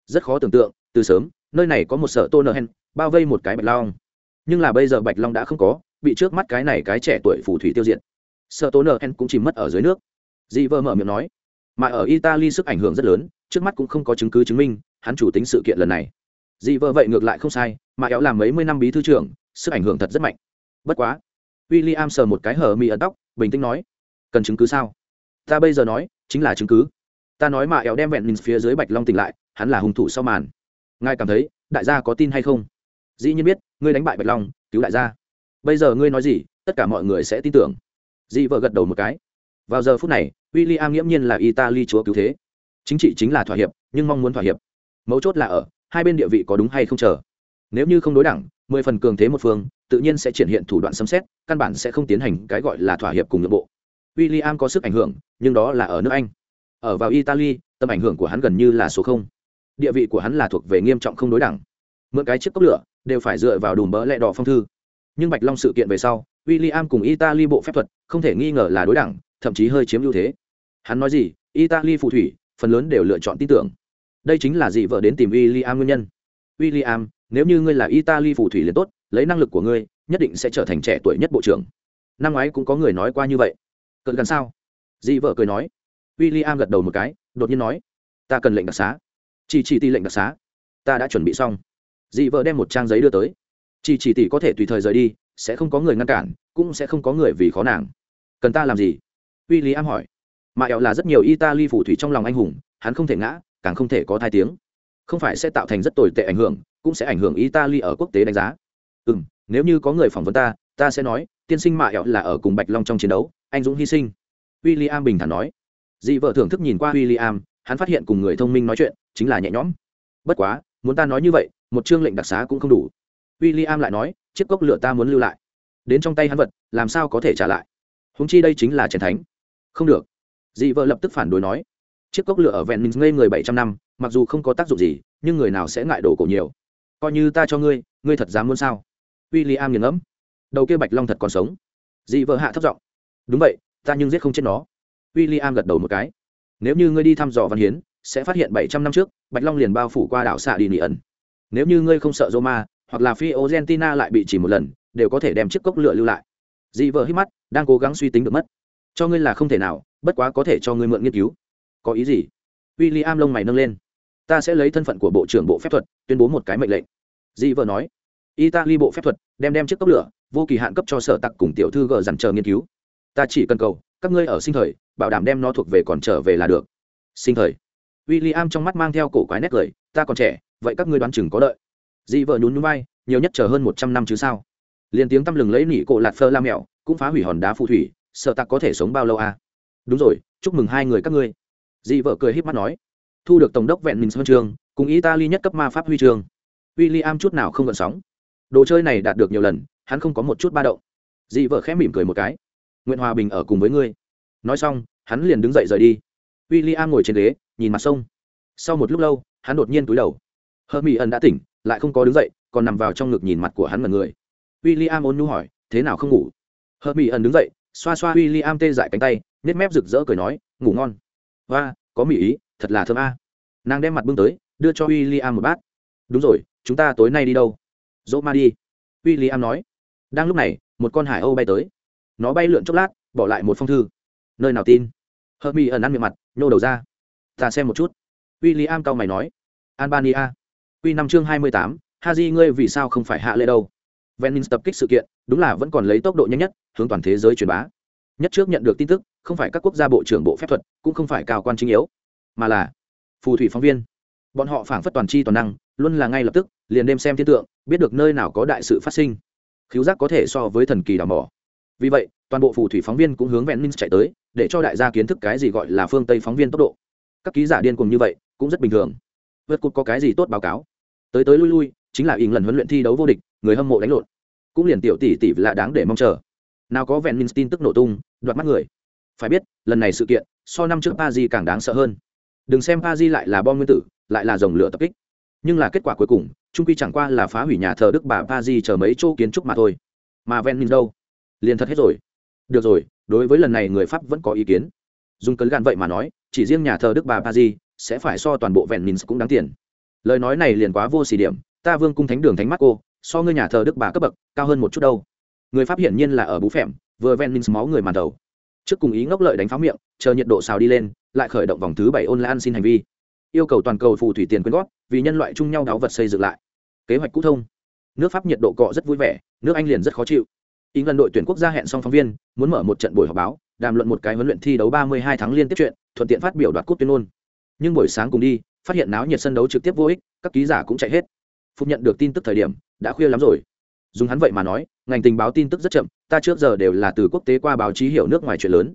Rất khó tưởng tượng, từ sớm, nơi này có một sở tô nơ hen bao vây một cái bạch long. Nhưng là bây giờ bạch long đã không có, bị trước mắt cái này cái trẻ tuổi phù thủy tiêu diệt. Sợ tố nờ hen cũng chìm mất ở dưới nước. Dị vợ mở miệng nói, mà ở italy sức ảnh hưởng rất lớn, trước mắt cũng không có chứng cứ chứng minh hắn chủ tính sự kiện lần này. Dị vợ vậy ngược lại không sai, mà éo làm mấy mươi năm bí thư trưởng, sức ảnh hưởng thật rất mạnh. Bất quá w i l l i am sờ một cái hở mì ẩn tóc, bình tĩnh nói, cần chứng cứ sao? Ta bây giờ nói, chính là chứng cứ. Ta nói mà éo đem vẹn mình phía dưới bạch long tỉnh lại, hắn là hung thủ sau màn. Ngài cảm thấy, đại gia có tin hay không? Dĩ nhiên biết, ngươi đánh bại bạch long, cứu đại gia. Bây giờ ngươi nói gì, tất cả mọi người sẽ tin tưởng. Dị vợ gật đầu một cái. Vào giờ phút này w i l l i am nghiễm nhiên là italy chúa cứu thế. Chính trị chính là thỏa hiệp, nhưng mong muốn thỏa hiệp mấu chốt là ở, hai bên địa vị có đúng hay không chờ. Nếu như không đối đẳng, mười phần cường thế một phương, tự nhiên sẽ triển hiện thủ đoạn xâm xét, căn bản sẽ không tiến hành cái gọi là thỏa hiệp cùng nội bộ. W i l l i am có sức ảnh hưởng, nhưng đó là ở nước anh. Ở vào italy, tầm ảnh hưởng của hắn gần như là số không. Địa vị của hắn là thuộc về nghiêm trọng không đối đẳng. Mượn cái chiếc cốc lửa, đều phải dựa vào đùm bỡ lẹ đỏ phong thư. Nhưng bạch long sự kiện về sau w i l l i am cùng italy bộ phép thuật, không thể nghi ngờ là đối đẳng, thậm chí hơi chiếm ưu thế. Hắn nói gì, italy phù thủy, phần lớn đều lựa chọn tin tưởng đây chính là dị vợ đến tìm w i l l i am nguyên nhân. W i l l i am nếu như ngươi là italy phù thủy liền tốt, lấy năng lực của ngươi, nhất định sẽ trở thành trẻ tuổi nhất bộ trưởng. Năm ngoái cũng có người nói qua như vậy. Cận gần sao? Dị vợ cười nói. W i l l i am gật đầu một cái, đột nhiên nói. Ta cần lệnh đặc xá. Chỉ chỉ tỷ lệnh đặc xá. Ta đã chuẩn bị xong. Dị vợ đem một trang giấy đưa tới. Chỉ chỉ tỷ có thể tùy thời rời đi, sẽ không có người ngăn cản, cũng sẽ không có người vì khó nàng. Cần ta làm gì? W i l l i am hỏi. Mà ẹo là rất nhiều italy phù thủy trong lòng anh hùng, hắn không thể ngã càng không thể có thai tiếng. Không phải sẽ tạo thành rất tồi tệ ảnh hưởng, cũng sẽ ảnh hưởng italy ở quốc tế đánh giá. Ừ m nếu như có người phỏng vấn ta ta sẽ nói, tiên sinh mạ ẹo là ở cùng bạch long trong chiến đấu, anh dũng hy sinh. W i l l i am bình thản nói. Dị vợ thưởng thức nhìn qua w i l l i am hắn phát hiện cùng người thông minh nói chuyện, chính là nhẹ nhõm. Bất quá, muốn ta nói như vậy, một chương lệnh đặc xá cũng không đủ. W i l l i am lại nói, chiếc cốc lửa ta muốn lưu lại. Đến trong tay hắn vật, làm sao có thể trả lại? Húng chi đây chính là trần thánh. Không được. Dị vợ lập tức phản đối nói chiếc cốc lửa ở vẹn mình ngây người bảy trăm năm, mặc dù không có tác dụng gì, nhưng người nào sẽ ngại đổ cổ nhiều. Coi như ta cho ngươi ngươi thật dám muốn sao? W i l l i am nghiền ngẫm. Đầu kia bạch long thật còn sống. Dị vợ hạ thấp giọng. Đúng vậy, ta nhưng giết không chết nó. W i l l i am gật đầu một cái. Nếu như ngươi đi thăm dò văn hiến, sẽ phát hiện bảy trăm năm trước, bạch long liền bao phủ qua đảo xạ đi nỉ ẩn. Nếu như ngươi không sợ roma, hoặc là phi argentina lại bị chỉ một lần, đều có thể đem chiếc cốc lửa lưu lại. Dị vợ hít mắt, đang cố gắng suy tính được mất. Cho ngươi là không thể nào, bất quá có thể cho ngươi mượn nghiên cứu có ý gì? W i l l i am lông mày nâng lên. Ta sẽ lấy thân phận của bộ trưởng bộ phép thuật, tuyên bố một cái mệnh lệnh. Dị vợ nói. Italy bộ phép thuật, đem đem chiếc cốc lửa, vô kỳ hạn cấp cho sở tặc cùng tiểu thư gờ dằn chờ nghiên cứu. Ta chỉ cần cầu, các ngươi ở sinh thời, bảo đảm đem nó thuộc về còn trở về là được. Sinh thời. W i l l i am trong mắt mang theo cổ quái nét cười, ta còn trẻ, vậy các ngươi đoán chừng có đợi. Dị vợ nhún núi bay nhiều nhất chờ hơn một trăm năm chứ sao? Liền tiếng tăm lừng lấy nỉ cổ lạt phơ la mẹo, cũng phá hủy hòn đá phù thủy sợ tặc có thể sống bao lâu à? Đúng rồi, chúc mừng hai người các ngươi dị vợ cười h í p mắt nói, thu được tổng đốc vẹn mình huân trường, cùng italy nhất cấp ma pháp huy trường w i l l i am chút nào không gợn sóng. Đồ chơi này đạt được nhiều lần, hắn không có một chút ba động. Dị vợ khẽ mỉm cười một cái nguyện hòa bình ở cùng với ngươi. Nói xong, hắn liền đứng dậy rời đi. W i l l i am ngồi trên ghế, nhìn mặt sông. Sau một lúc lâu, hắn đột nhiên túi đầu. Hơ mỹ ẩn đã tỉnh, lại không có đứng dậy, còn nằm vào trong ngực nhìn mặt của hắn mật người. W i l l i am ôn nhu hỏi, thế nào không ngủ? Hơ mỹ ẩn đứng dậy, xoa xoa w i l l i am tê dại cánh tay nếp mép rực rỡ cười nói, ngủ ngon hoa có mỹ ý thật là thơm a. Nàng đem mặt bưng tới đưa cho w i l l i am một bát. Đúng rồi chúng ta tối nay đi đâu? Dỗ ma đi. W i l l i am nói. Đang lúc này một con hải âu bay tới. Nó bay lượn chốc lát bỏ lại một phong thư. Nơi nào tin? Hơ mi ẩn ăn miệng mặt nhô đầu ra. Ta xem một chút. W i l l i am cau mày nói. Albania. Q năm chương hai mươi tám ha di ngươi vì sao không phải hạ lệ đâu? Venice tập kích sự kiện, đúng là vẫn còn lấy tốc độ nhanh nhất, hướng toàn thế giới truyền bá. Nhất trước nhận được tin tức, không phải các quốc gia bộ trưởng bộ phép thuật, cũng không phải cao quan chính yếu, mà là phù thủy phóng viên. Bọn họ phảng phất toàn chi toàn năng, luôn là ngay lập tức, liền đêm xem thiên tượng, biết được nơi nào có đại sự phát sinh. Khiếu giác có thể so với thần kỳ đào mỏ. Vì vậy, toàn bộ phù thủy phóng viên cũng hướng vẹn minh chạy tới, để cho đại gia kiến thức cái gì gọi là phương Tây phóng viên tốc độ. Các ký giả điên cùng như vậy, cũng rất bình thường. Vượt cột có cái gì tốt báo cáo? Tới tới lui lui, chính là ỉng lần huấn luyện thi đấu vô địch, người hâm mộ đánh lộn cũng liền tiểu tỷ tỷ là đáng để mong chờ nào có vẹn minh tin tức nổ tung đoạt mắt người phải biết, lần này sự kiện, so năm trước pa di càng đáng sợ hơn. Đừng xem pa di lại là bom nguyên tử, lại là dòng lửa tập kích. Nhưng là kết quả cuối cùng, trung quy chẳng qua là phá hủy nhà thờ đức bà pa di chờ mấy chỗ kiến trúc mà thôi. Mà ven minh đâu? Liền thật hết rồi. Được rồi, đối với lần này người pháp vẫn có ý kiến. Dùng cấn gan vậy mà nói, chỉ riêng nhà thờ đức bà pa di sẽ phải so toàn bộ vẹn mins cũng đáng tiền. Lời nói này liền quá vô xỉ điểm, ta vương cung thánh đường thánh mắt cô, so ngươi nhà thờ đức bà cấp bậc, cao hơn một chút đâu. Người pháp hiển nhiên là ở bú phèm, vừa ven minh máu người màn đầu trước cùng ý ngốc lợi đánh pháo miệng, chờ nhiệt độ xào đi lên, lại khởi động vòng thứ bảy ôn lan xin hành vi. Yêu cầu toàn cầu phù thủy tiền quyên góp, vì nhân loại chung nhau đáo vật xây dựng lại. Kế hoạch cũ thông. Nước pháp nhiệt độ cọ rất vui vẻ, nước anh liền rất khó chịu. Ý ngân đội tuyển quốc gia hẹn xong phóng viên, muốn mở một trận buổi họp báo, đàm luận một cái huấn luyện thi đấu ba mươi hai tháng liên tiếp chuyện, thuận tiện phát biểu đoạt cúp tuyên ngôn. Nhưng buổi sáng cùng đi, phát hiện náo nhiệt sân đấu trực tiếp vô ích, các ký giả cũng chạy hết. Phục nhận được tin tức thời điểm, đã khuya lắm rồi. Dùng hắn vậy mà nói ngành tình báo tin tức rất chậm, ta trước giờ đều là từ quốc tế qua báo chí hiểu nước ngoài chuyện lớn.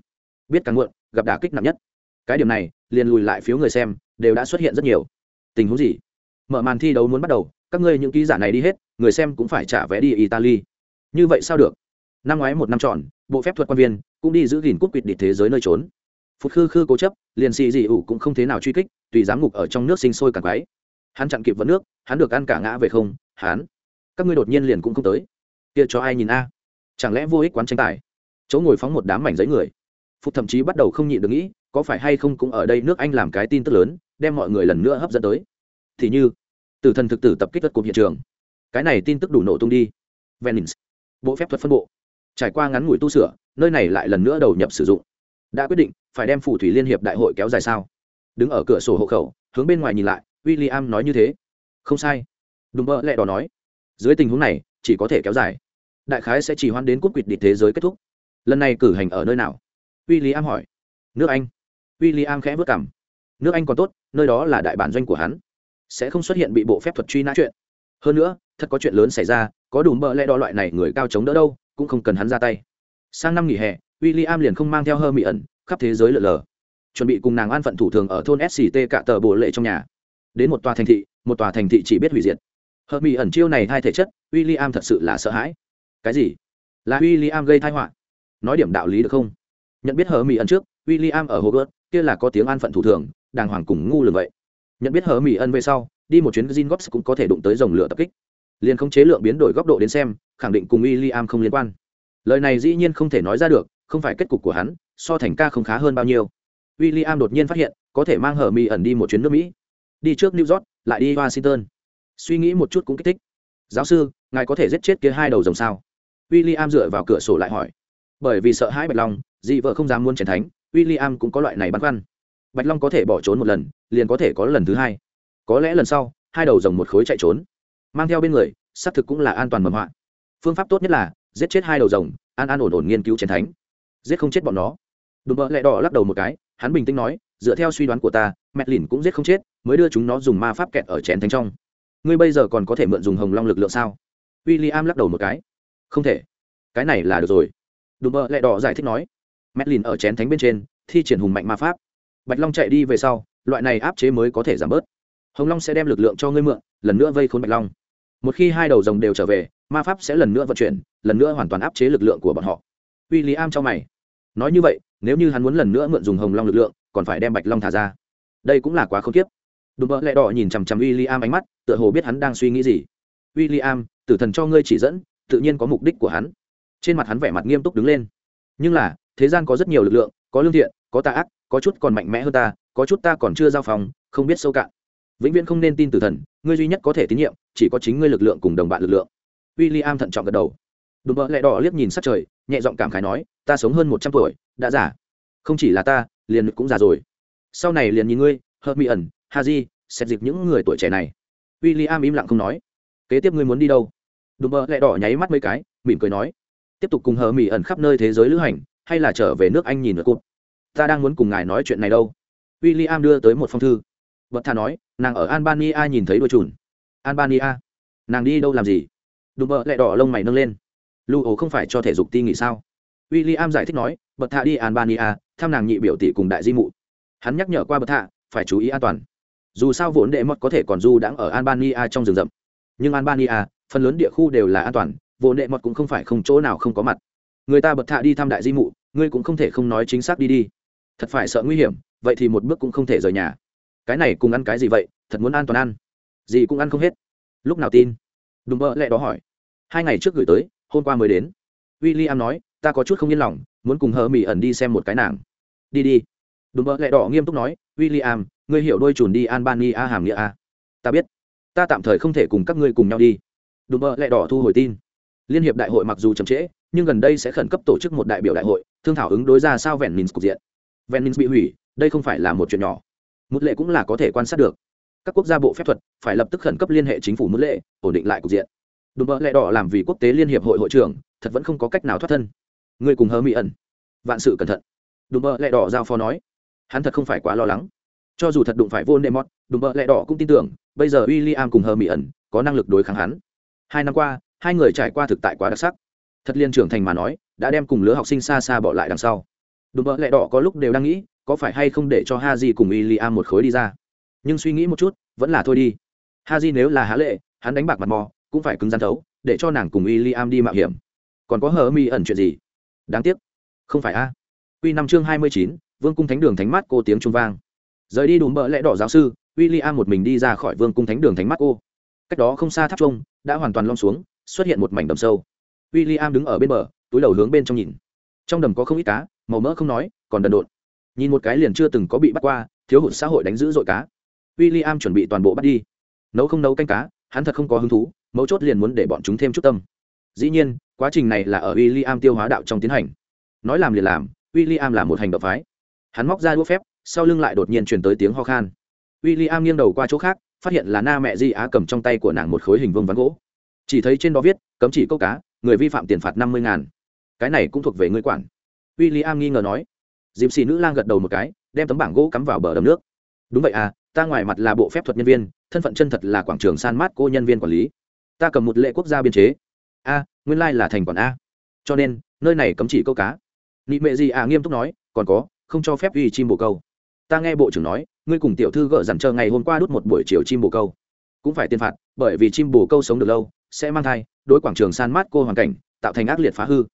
Biết càng muộn, gặp đả kích nặng nhất. Cái điểm này, liền lùi lại phiếu người xem, đều đã xuất hiện rất nhiều. Tình huống gì? Mở màn thi đấu muốn bắt đầu, các ngươi những ký giả này đi hết, người xem cũng phải trả vé đi italy. Như vậy sao được? Năm ngoái một năm tròn, bộ phép thuật quan viên cũng đi giữ gìn cúp quỵt địch thế giới nơi trốn. Phút khư khư cố chấp, liền xì dị ủ cũng không thế nào truy kích, tùy giám ngục ở trong nước sinh sôi càng quái. Hắn chặn kịp vận nước, hắn được ăn cả ngã về không, hắn. Các ngươi đột nhiên liền cũng không tới kia cho ai nhìn a? Chẳng lẽ vô ích quán tranh tài? Chỗ ngồi phóng một đám mảnh giấy người. Phục thậm chí bắt đầu không nhịn được nghĩ, có phải hay không cũng ở đây nước anh làm cái tin tức lớn, đem mọi người lần nữa hấp dẫn tới. Thì như tử thần thực tử tập kích đất cục hiện trường. Cái này tin tức đủ nổ tung đi. Venice. Bộ phép thuật phân bộ. Trải qua ngắn ngủi tu sửa, nơi này lại lần nữa đầu nhập sử dụng. Đã quyết định, phải đem phù thủy liên hiệp đại hội kéo dài sao? Đứng ở cửa sổ hộ khẩu, hướng bên ngoài nhìn lại w i l l i am nói như thế. Không sai. Đùm bơ lẹ đỏ nói. Dưới tình huống này, chỉ có thể kéo dài đại khái sẽ chỉ hoan đến quốc quỵt địch thế giới kết thúc. Lần này cử hành ở nơi nào? W i l l i am hỏi. Nước anh. W i l l i am khẽ vất cảm nước anh còn tốt, nơi đó là đại bản doanh của hắn. Sẽ không xuất hiện bị bộ phép thuật truy nã chuyện. Hơn nữa, thật có chuyện lớn xảy ra, có đủ bợ lẽ đo loại này người cao chống đỡ đâu, cũng không cần hắn ra tay. Sang năm nghỉ hè w i l l i am liền không mang theo hơ mỹ ẩn, khắp thế giới lở lờ. Chuẩn bị cùng nàng an phận thủ thường ở thôn sct cả tờ bộ lệ trong nhà. Đến một tòa thành thị, một tòa thành thị chỉ biết hủy diệt. Hơ mỹ ẩn chiêu này hai thể chất w i l l i am thật sự là sợ hãi cái gì? Là w i l l i am gây thai họa. Nói điểm đạo lý được không? Nhận biết hờ mỹ ẩn trước w i l l i am ở hogwarts, kia là có tiếng an phận thủ thường, đàng hoàng cùng ngu lường vậy. Nhận biết hờ mỹ ẩn về sau, đi một chuyến gin góp cũng có thể đụng tới dòng lửa tập kích. Liền không chế lượng biến đổi góc độ đến xem, khẳng định cùng w i l l i am không liên quan. Lời này dĩ nhiên không thể nói ra được, không phải kết cục của hắn, so thành ca không khá hơn bao nhiêu. W i l l i am đột nhiên phát hiện, có thể mang hờ mỹ ẩn đi một chuyến nước mỹ. Đi trước new york, lại đi washington. Suy nghĩ một chút cũng kích thích. Giáo sư, ngài có thể giết chết kia hai đầu rồng sao? W i l l i am dựa vào cửa sổ lại hỏi. Bởi vì sợ hãi bạch long, dị vợ không dám muốn chén thánh w i l l i am cũng có loại này băn khoăn. Bạch long có thể bỏ trốn một lần, liền có thể có lần thứ hai. Có lẽ lần sau, hai đầu rồng một khối chạy trốn. Mang theo bên người, xác thực cũng là an toàn mầm họa. Phương pháp tốt nhất là, giết chết hai đầu rồng, an an ổn ổn nghiên cứu chén thánh. Giết không chết bọn nó. Đùm bợ lẹ đỏ lắc đầu một cái, hắn bình tĩnh nói, dựa theo suy đoán của ta, mẹ lìn cũng giết không chết, mới đưa chúng nó dùng ma pháp kẹt ở chén thánh trong. Ngươi bây giờ còn có thể mượn dùng hồng long lực lượng sao? W i l l i am lắc đầu một cái không thể. Cái này là được rồi. Đùm bợ lẹ đỏ giải thích nói. Mẹ lìn ở chén thánh bên trên, thi triển hùng mạnh ma pháp. Bạch long chạy đi về sau, loại này áp chế mới có thể giảm bớt. Hồng long sẽ đem lực lượng cho ngươi mượn, lần nữa vây khốn bạch long. Một khi hai đầu rồng đều trở về, ma pháp sẽ lần nữa vận chuyển, lần nữa hoàn toàn áp chế lực lượng của bọn họ. W i l l i am cho mày. Nói như vậy, nếu như hắn muốn lần nữa mượn dùng hồng long lực lượng, còn phải đem bạch long thả ra. Đây cũng là quá không tiếp đùm bợ lẹ đỏ nhìn chằm chằm w i l l i am ánh mắt, tựa hồ biết hắn đang suy nghĩ gì. W i l l i am tử thần cho ngươi chỉ dẫn tự nhiên có mục đích của hắn. Trên mặt hắn vẻ mặt nghiêm túc đứng lên. Nhưng là, thế gian có rất nhiều lực lượng, có lương thiện, có tà ác, có chút còn mạnh mẽ hơn ta, có chút ta còn chưa giao phòng, không biết sâu cạn. Vĩnh viễn không nên tin tử thần, ngươi duy nhất có thể tín nhiệm, chỉ có chính ngươi lực lượng cùng đồng bạn lực lượng. W i l l i am thận trọng gật đầu. Đùm bợ lẹ đỏ liếc nhìn sát trời, nhẹ giọng cảm khái nói, ta sống hơn một trăm tuổi, đã giả không chỉ là ta, liền cũng già rồi. Sau này liền nhìn ngươi hợp mỹ ẩn ha di xét dịp những người tuổi trẻ này. W i l l i am im lặng không nói. Kế tiếp ngươi muốn đi đâu? Đùm bợ lẹ đỏ nháy mắt mấy cái, mỉm cười nói, tiếp tục cùng hờ mỹ ẩn khắp nơi thế giới lữ hành, hay là trở về nước anh nhìn được cụt ta đang muốn cùng ngài nói chuyện này đâu. W i l l i am đưa tới một phong thư. Bật thà nói, nàng ở albania nhìn thấy đôi chùn. Albania? Nàng đi đâu làm gì? Đùm bợ lẹ đỏ lông mày nâng lên. Lưu ổ không phải cho thể dục ti nghỉ sao? W i l l i am giải thích nói bật thà đi albania, thăm nàng nhị biểu tỷ cùng đại di mụ. Hắn nhắc nhở qua bật thà phải chú ý an toàn. Dù sao vốn đệ mất có thể còn du đãng ở albania trong rừng rậm. Nhưng albania phần lớn địa khu đều là an toàn, vô đệ mọt cũng không phải không chỗ nào không có mặt. Người ta bật thạ đi thăm đại di mụ, ngươi cũng không thể không nói chính xác đi đi. Thật phải sợ nguy hiểm, vậy thì một bước cũng không thể rời nhà. Cái này cùng ăn cái gì vậy, thật muốn an toàn ăn. Gì cũng ăn không hết. Lúc nào tin? Đùm bơ lẹ đó hỏi. Hai ngày trước gửi tới, hôm qua mới đến. W i l l i am nói, ta có chút không yên lòng, muốn cùng hờ mỹ ẩn đi xem một cái nàng. Đi đi. Đúng mơ lẹ đỏ nghiêm túc nói w i l l i am ngươi hiểu đôi chùn đi albany a hàm nghĩa a ta biết. Ta tạm thời không thể cùng các ngươi cùng nhau đi đúng mơ lẹ đỏ thu hồi tin. Liên hiệp đại hội mặc dù chậm trễ, nhưng gần đây sẽ khẩn cấp tổ chức một đại biểu đại hội, thương thảo ứng đối ra sao vẹn minh cục diện. Vẹn minh bị hủy, đây không phải là một chuyện nhỏ. Một lệ cũng là có thể quan sát được. Các quốc gia bộ phép thuật phải lập tức khẩn cấp liên hệ chính phủ một lệ, ổn định lại cục diện. Đùm bợ lẹ đỏ làm vì quốc tế liên hiệp hội hội trưởng, thật vẫn không có cách nào thoát thân. Người cùng hơ mỹ ẩn. Vạn sự cẩn thận. Đùm bợ lẹ đỏ giao phó nói. Hắn thật không phải quá lo lắng. Cho dù thật đụng phải vô nệ mót đùm bợ lẹ đỏ cũng tin tưởng, bây giờ w i l l i am cùng hơ mỹ ẩn có năng lực đối kháng hắn hai năm qua, hai người trải qua thực tại quá đặc sắc. Thật liên trưởng thành mà nói, đã đem cùng lứa học sinh xa xa bỏ lại đằng sau. Đùm bỡ lẹ đỏ có lúc đều đang nghĩ, có phải hay không để cho ha di cùng w i l l i am một khối đi ra. Nhưng suy nghĩ một chút, vẫn là thôi đi. Ha di nếu là há lệ, hắn đánh bạc mặt mò, cũng phải cứng gian thấu, để cho nàng cùng w i l l i am đi mạo hiểm. Còn có hờ mi ẩn chuyện gì? Đáng tiếc. Không phải a. Q năm chương hai mươi chín, vương cung thánh đường thánh mắt cô tiếng trung vang. Rời đi đùm bỡ lẽ đỏ giáo sư w i l l i am một mình đi ra khỏi vương cung thánh đường thánh mắt cô cách đó không xa tháp trông đã hoàn toàn lom xuống, xuất hiện một mảnh đầm sâu. W i l l i am đứng ở bên bờ, túi đầu hướng bên trong nhìn. Trong đầm có không ít cá, màu mỡ không nói, còn đần độn. Nhìn một cái liền chưa từng có bị bắt qua, thiếu hụt xã hội đánh giữ dội cá. W i l l i am chuẩn bị toàn bộ bắt đi. Nấu không nấu canh cá, hắn thật không có hứng thú, mấu chốt liền muốn để bọn chúng thêm chút tâm. Dĩ nhiên, quá trình này là ở w i l l i am tiêu hóa đạo trong tiến hành. Nói làm liền làm w i l l i am là một hành động phái. Hắn móc ra đũa phép, sau lưng lại đột nhiên chuyển tới tiếng ho khan. W i l l i am nghiêng đầu qua chỗ khác phát hiện là na mẹ di á cầm trong tay của nàng một khối hình vương ván gỗ. Chỉ thấy trên đó viết, cấm chỉ câu cá, người vi phạm tiền phạt năm mươi ngàn. Cái này cũng thuộc về người quản. W i l l i am nghi ngờ nói. Dìm xì nữ lang gật đầu một cái, đem tấm bảng gỗ cắm vào bờ đầm nước. Đúng vậy à ta ngoài mặt là bộ phép thuật nhân viên, thân phận chân thật là quảng trường san mát cô nhân viên quản lý. Ta cầm một lệ quốc gia biên chế. A, nguyên lai là thành quản a. Cho nên, nơi này cấm chỉ câu cá. Nị mệ gì à nghiêm túc nói, còn có, không cho phép uy chim bồ câu. Ta nghe bộ trưởng nói ngươi cùng tiểu thư gỡ dằn chờ ngày hôm qua đút một buổi chiều chim bồ câu. Cũng phải tiền phạt, bởi vì chim bồ câu sống được lâu, sẽ mang thai, đối quảng trường san mát cô hoàn cảnh, tạo thành ác liệt phá hư.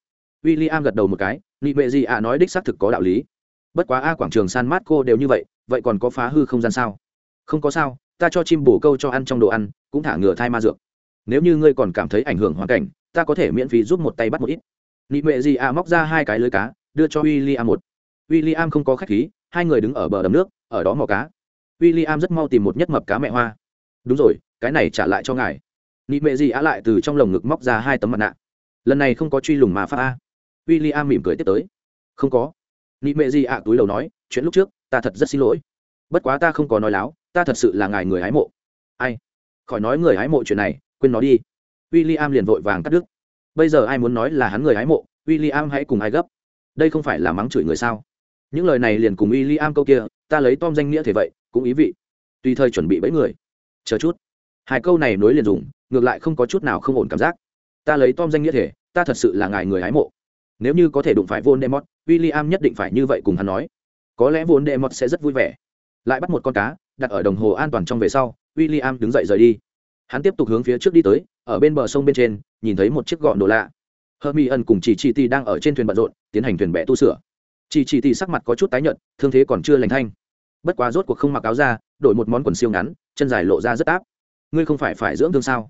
W i l l i am gật đầu một cái, nị mệ gì à nói đích xác thực có đạo lý. Bất quá a, quảng trường san mát cô đều như vậy vậy còn có phá hư không gian sao? Không có sao, ta cho chim bồ câu cho ăn trong đồ ăn, cũng thả ngừa thai ma dược. Nếu như ngươi còn cảm thấy ảnh hưởng hoàn cảnh, ta có thể miễn phí giúp một tay bắt một ít. Nị mệ gì a móc ra hai cái lưới cá, đưa cho w i l l i am một. W i l l i am không có khách khí hai người đứng ở bờ đầm nước, ở đó mò cá. W i l l i am rất mau tìm một nhất mập cá mẹ hoa. Đúng rồi, cái này trả lại cho ngài. Nị mệ gì á lại từ trong lồng ngực móc ra hai tấm mặt nạ. Lần này không có truy lùng mà pháp a. W i l l i am mỉm cười tiếp tới. Không có. Nị mệ gì ạ túi đầu nói, chuyện lúc trước, ta thật rất xin lỗi. Bất quá ta không có nói láo, ta thật sự là ngài người hái mộ. Ai? Khỏi nói người hái mộ chuyện này, quên nó đi. W i l l i am liền vội vàng cắt đứt. Bây giờ ai muốn nói là hắn người hái mộ w i l l i am hãy cùng ai gấp. Đây không phải là mắng chửi người sao? Những lời này liền cùng w i l l i am câu kia, ta lấy tom danh nghĩa thế vậy, cũng ý vị. Tùy thời chuẩn bị bẫy người. Chờ chút. Hai câu này nối liền dùng, ngược lại không có chút nào không ổn cảm giác. Ta lấy tom danh nghĩa thể, ta thật sự là ngài người hái mộ. Nếu như có thể đụng phải vôn demot w i l l i am nhất định phải như vậy cùng hắn nói. Có lẽ vốn Demot sẽ rất vui vẻ. Lại bắt một con cá, đặt ở đồng hồ an toàn trong về sau w i l l i am đứng dậy rời đi. Hắn tiếp tục hướng phía trước đi tới, ở bên bờ sông bên trên, nhìn thấy một chiếc gọn đồ lạ. Hermi ân cùng chỉ chi ti đang ở trên thuyền bận rộn, tiến hành thuyền bè tu sửa chị chỉ tỷ sắc mặt có chút tái nhợt, thương thế còn chưa lành thanh. Bất quá rốt cuộc không mặc áo ra, đổi một món quần siêu ngắn, chân dài lộ ra rất áp. Ngươi không phải phải dưỡng thương sao?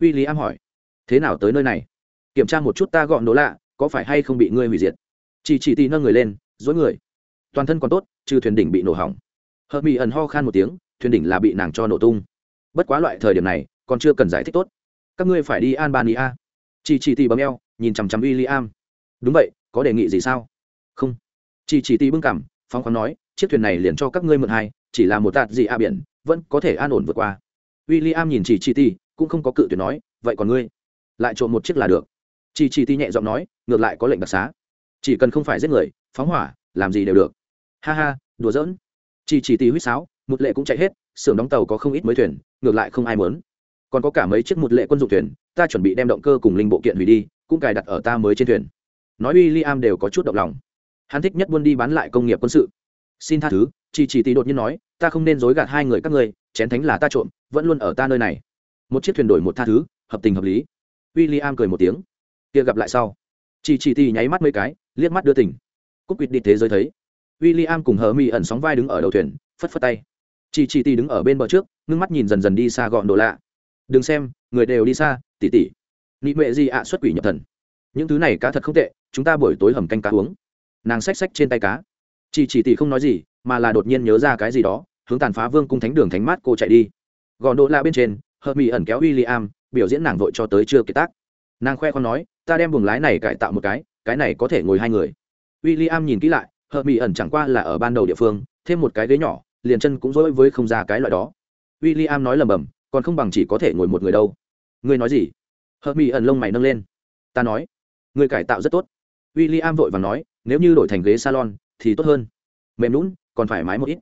W i l l i am hỏi. Thế nào tới nơi này? Kiểm tra một chút ta gọn đồ lạ, có phải hay không bị ngươi hủy diệt? Chị chỉ tỷ nâng người lên, dối người. Toàn thân còn tốt, trừ thuyền đỉnh bị nổ hỏng. Hợp mỹ ẩn ho khan một tiếng, thuyền đỉnh là bị nàng cho nổ tung. Bất quá loại thời điểm này, còn chưa cần giải thích tốt. Các ngươi phải đi albania. Chị chỉ tỷ bấm eo, nhìn chằm chằm w i l l i am đúng vậy, có đề nghị gì sao? Không chị chỉ tì bưng cảm, Phóng khoáng nói, chiếc thuyền này liền cho các ngươi mượn hai, chỉ là một tạt gì a biển, vẫn có thể an ổn vượt qua. W i l l i am nhìn chị chỉ tì cũng không có cự tuyệt nói, vậy còn ngươi? Lại trộm một chiếc là được. Chị chỉ tì nhẹ giọng nói, ngược lại có lệnh đặc xá. Chỉ cần không phải giết người, phóng hỏa, làm gì đều được. Ha ha, đùa giỡn. Chỉ chỉ tì huýt sáo, một lệ cũng chạy hết, xưởng đóng tàu có không ít mới thuyền, ngược lại không ai mớn còn có cả mấy chiếc một lệ quân dụng thuyền, ta chuẩn bị đem động cơ cùng linh bộ kiện hủy đi, cũng cài đặt ở ta mới trên thuyền. Nói w i l l i am đều có chút động lòng hắn thích nhất buôn đi bán lại công nghiệp quân sự. Xin tha thứ, chỉ chỉ tì đột nhiên nói, ta không nên dối gạt hai người các ngươi, chén thánh là ta trộm, vẫn luôn ở ta nơi này. Một chiếc thuyền đổi một tha thứ, hợp tình hợp lý. W i l l i am cười một tiếng. Kia gặp lại sau. Chỉ chỉ tì nháy mắt mấy cái, liếc mắt đưa tỉnh cúc quýt đi thế giới thấy. William cùng hờ mi ẩn sóng vai đứng ở đầu thuyền, phất phất tay. Chị chị tỷ đứng ở bên bờ trước, ngưng mắt nhìn dần dần đi xa gọn đồ lạ. Đừng xem, người đều đi xa tỉ tỉ nị mệ gì ạ, xuất quỷ nhập thần. Những thứ này cá thật không tệ, chúng ta buổi tối hầm canh cá uống nàng xách xách trên tay cá. Chỉ chỉ tỷ không nói gì, mà là đột nhiên nhớ ra cái gì đó, hướng tàn phá vương cung thánh đường thánh mát cô chạy đi. Gòn đỗ la bên trên, hợp mỹ ẩn kéo w i l l i am biểu diễn nàng vội cho tới chưa kiệt tác. Nàng khoe con nói, ta đem buồng lái này cải tạo một cái cái này có thể ngồi hai người. W i l l i am nhìn kỹ lại, hợp mỹ ẩn chẳng qua là ở ban đầu địa phương, thêm một cái ghế nhỏ, liền chân cũng dỗi với không ra cái loại đó. W i l l i am nói lầm bầm, còn không bằng chỉ có thể ngồi một người đâu. Ngươi nói gì? Hợp mỹ ẩn lông mày nâng lên. Ta nói người cải tạo rất tốt w i l l i am vội và nói, nếu như đổi thành ghế salon, thì tốt hơn. Mềm lún còn phải mái một ít.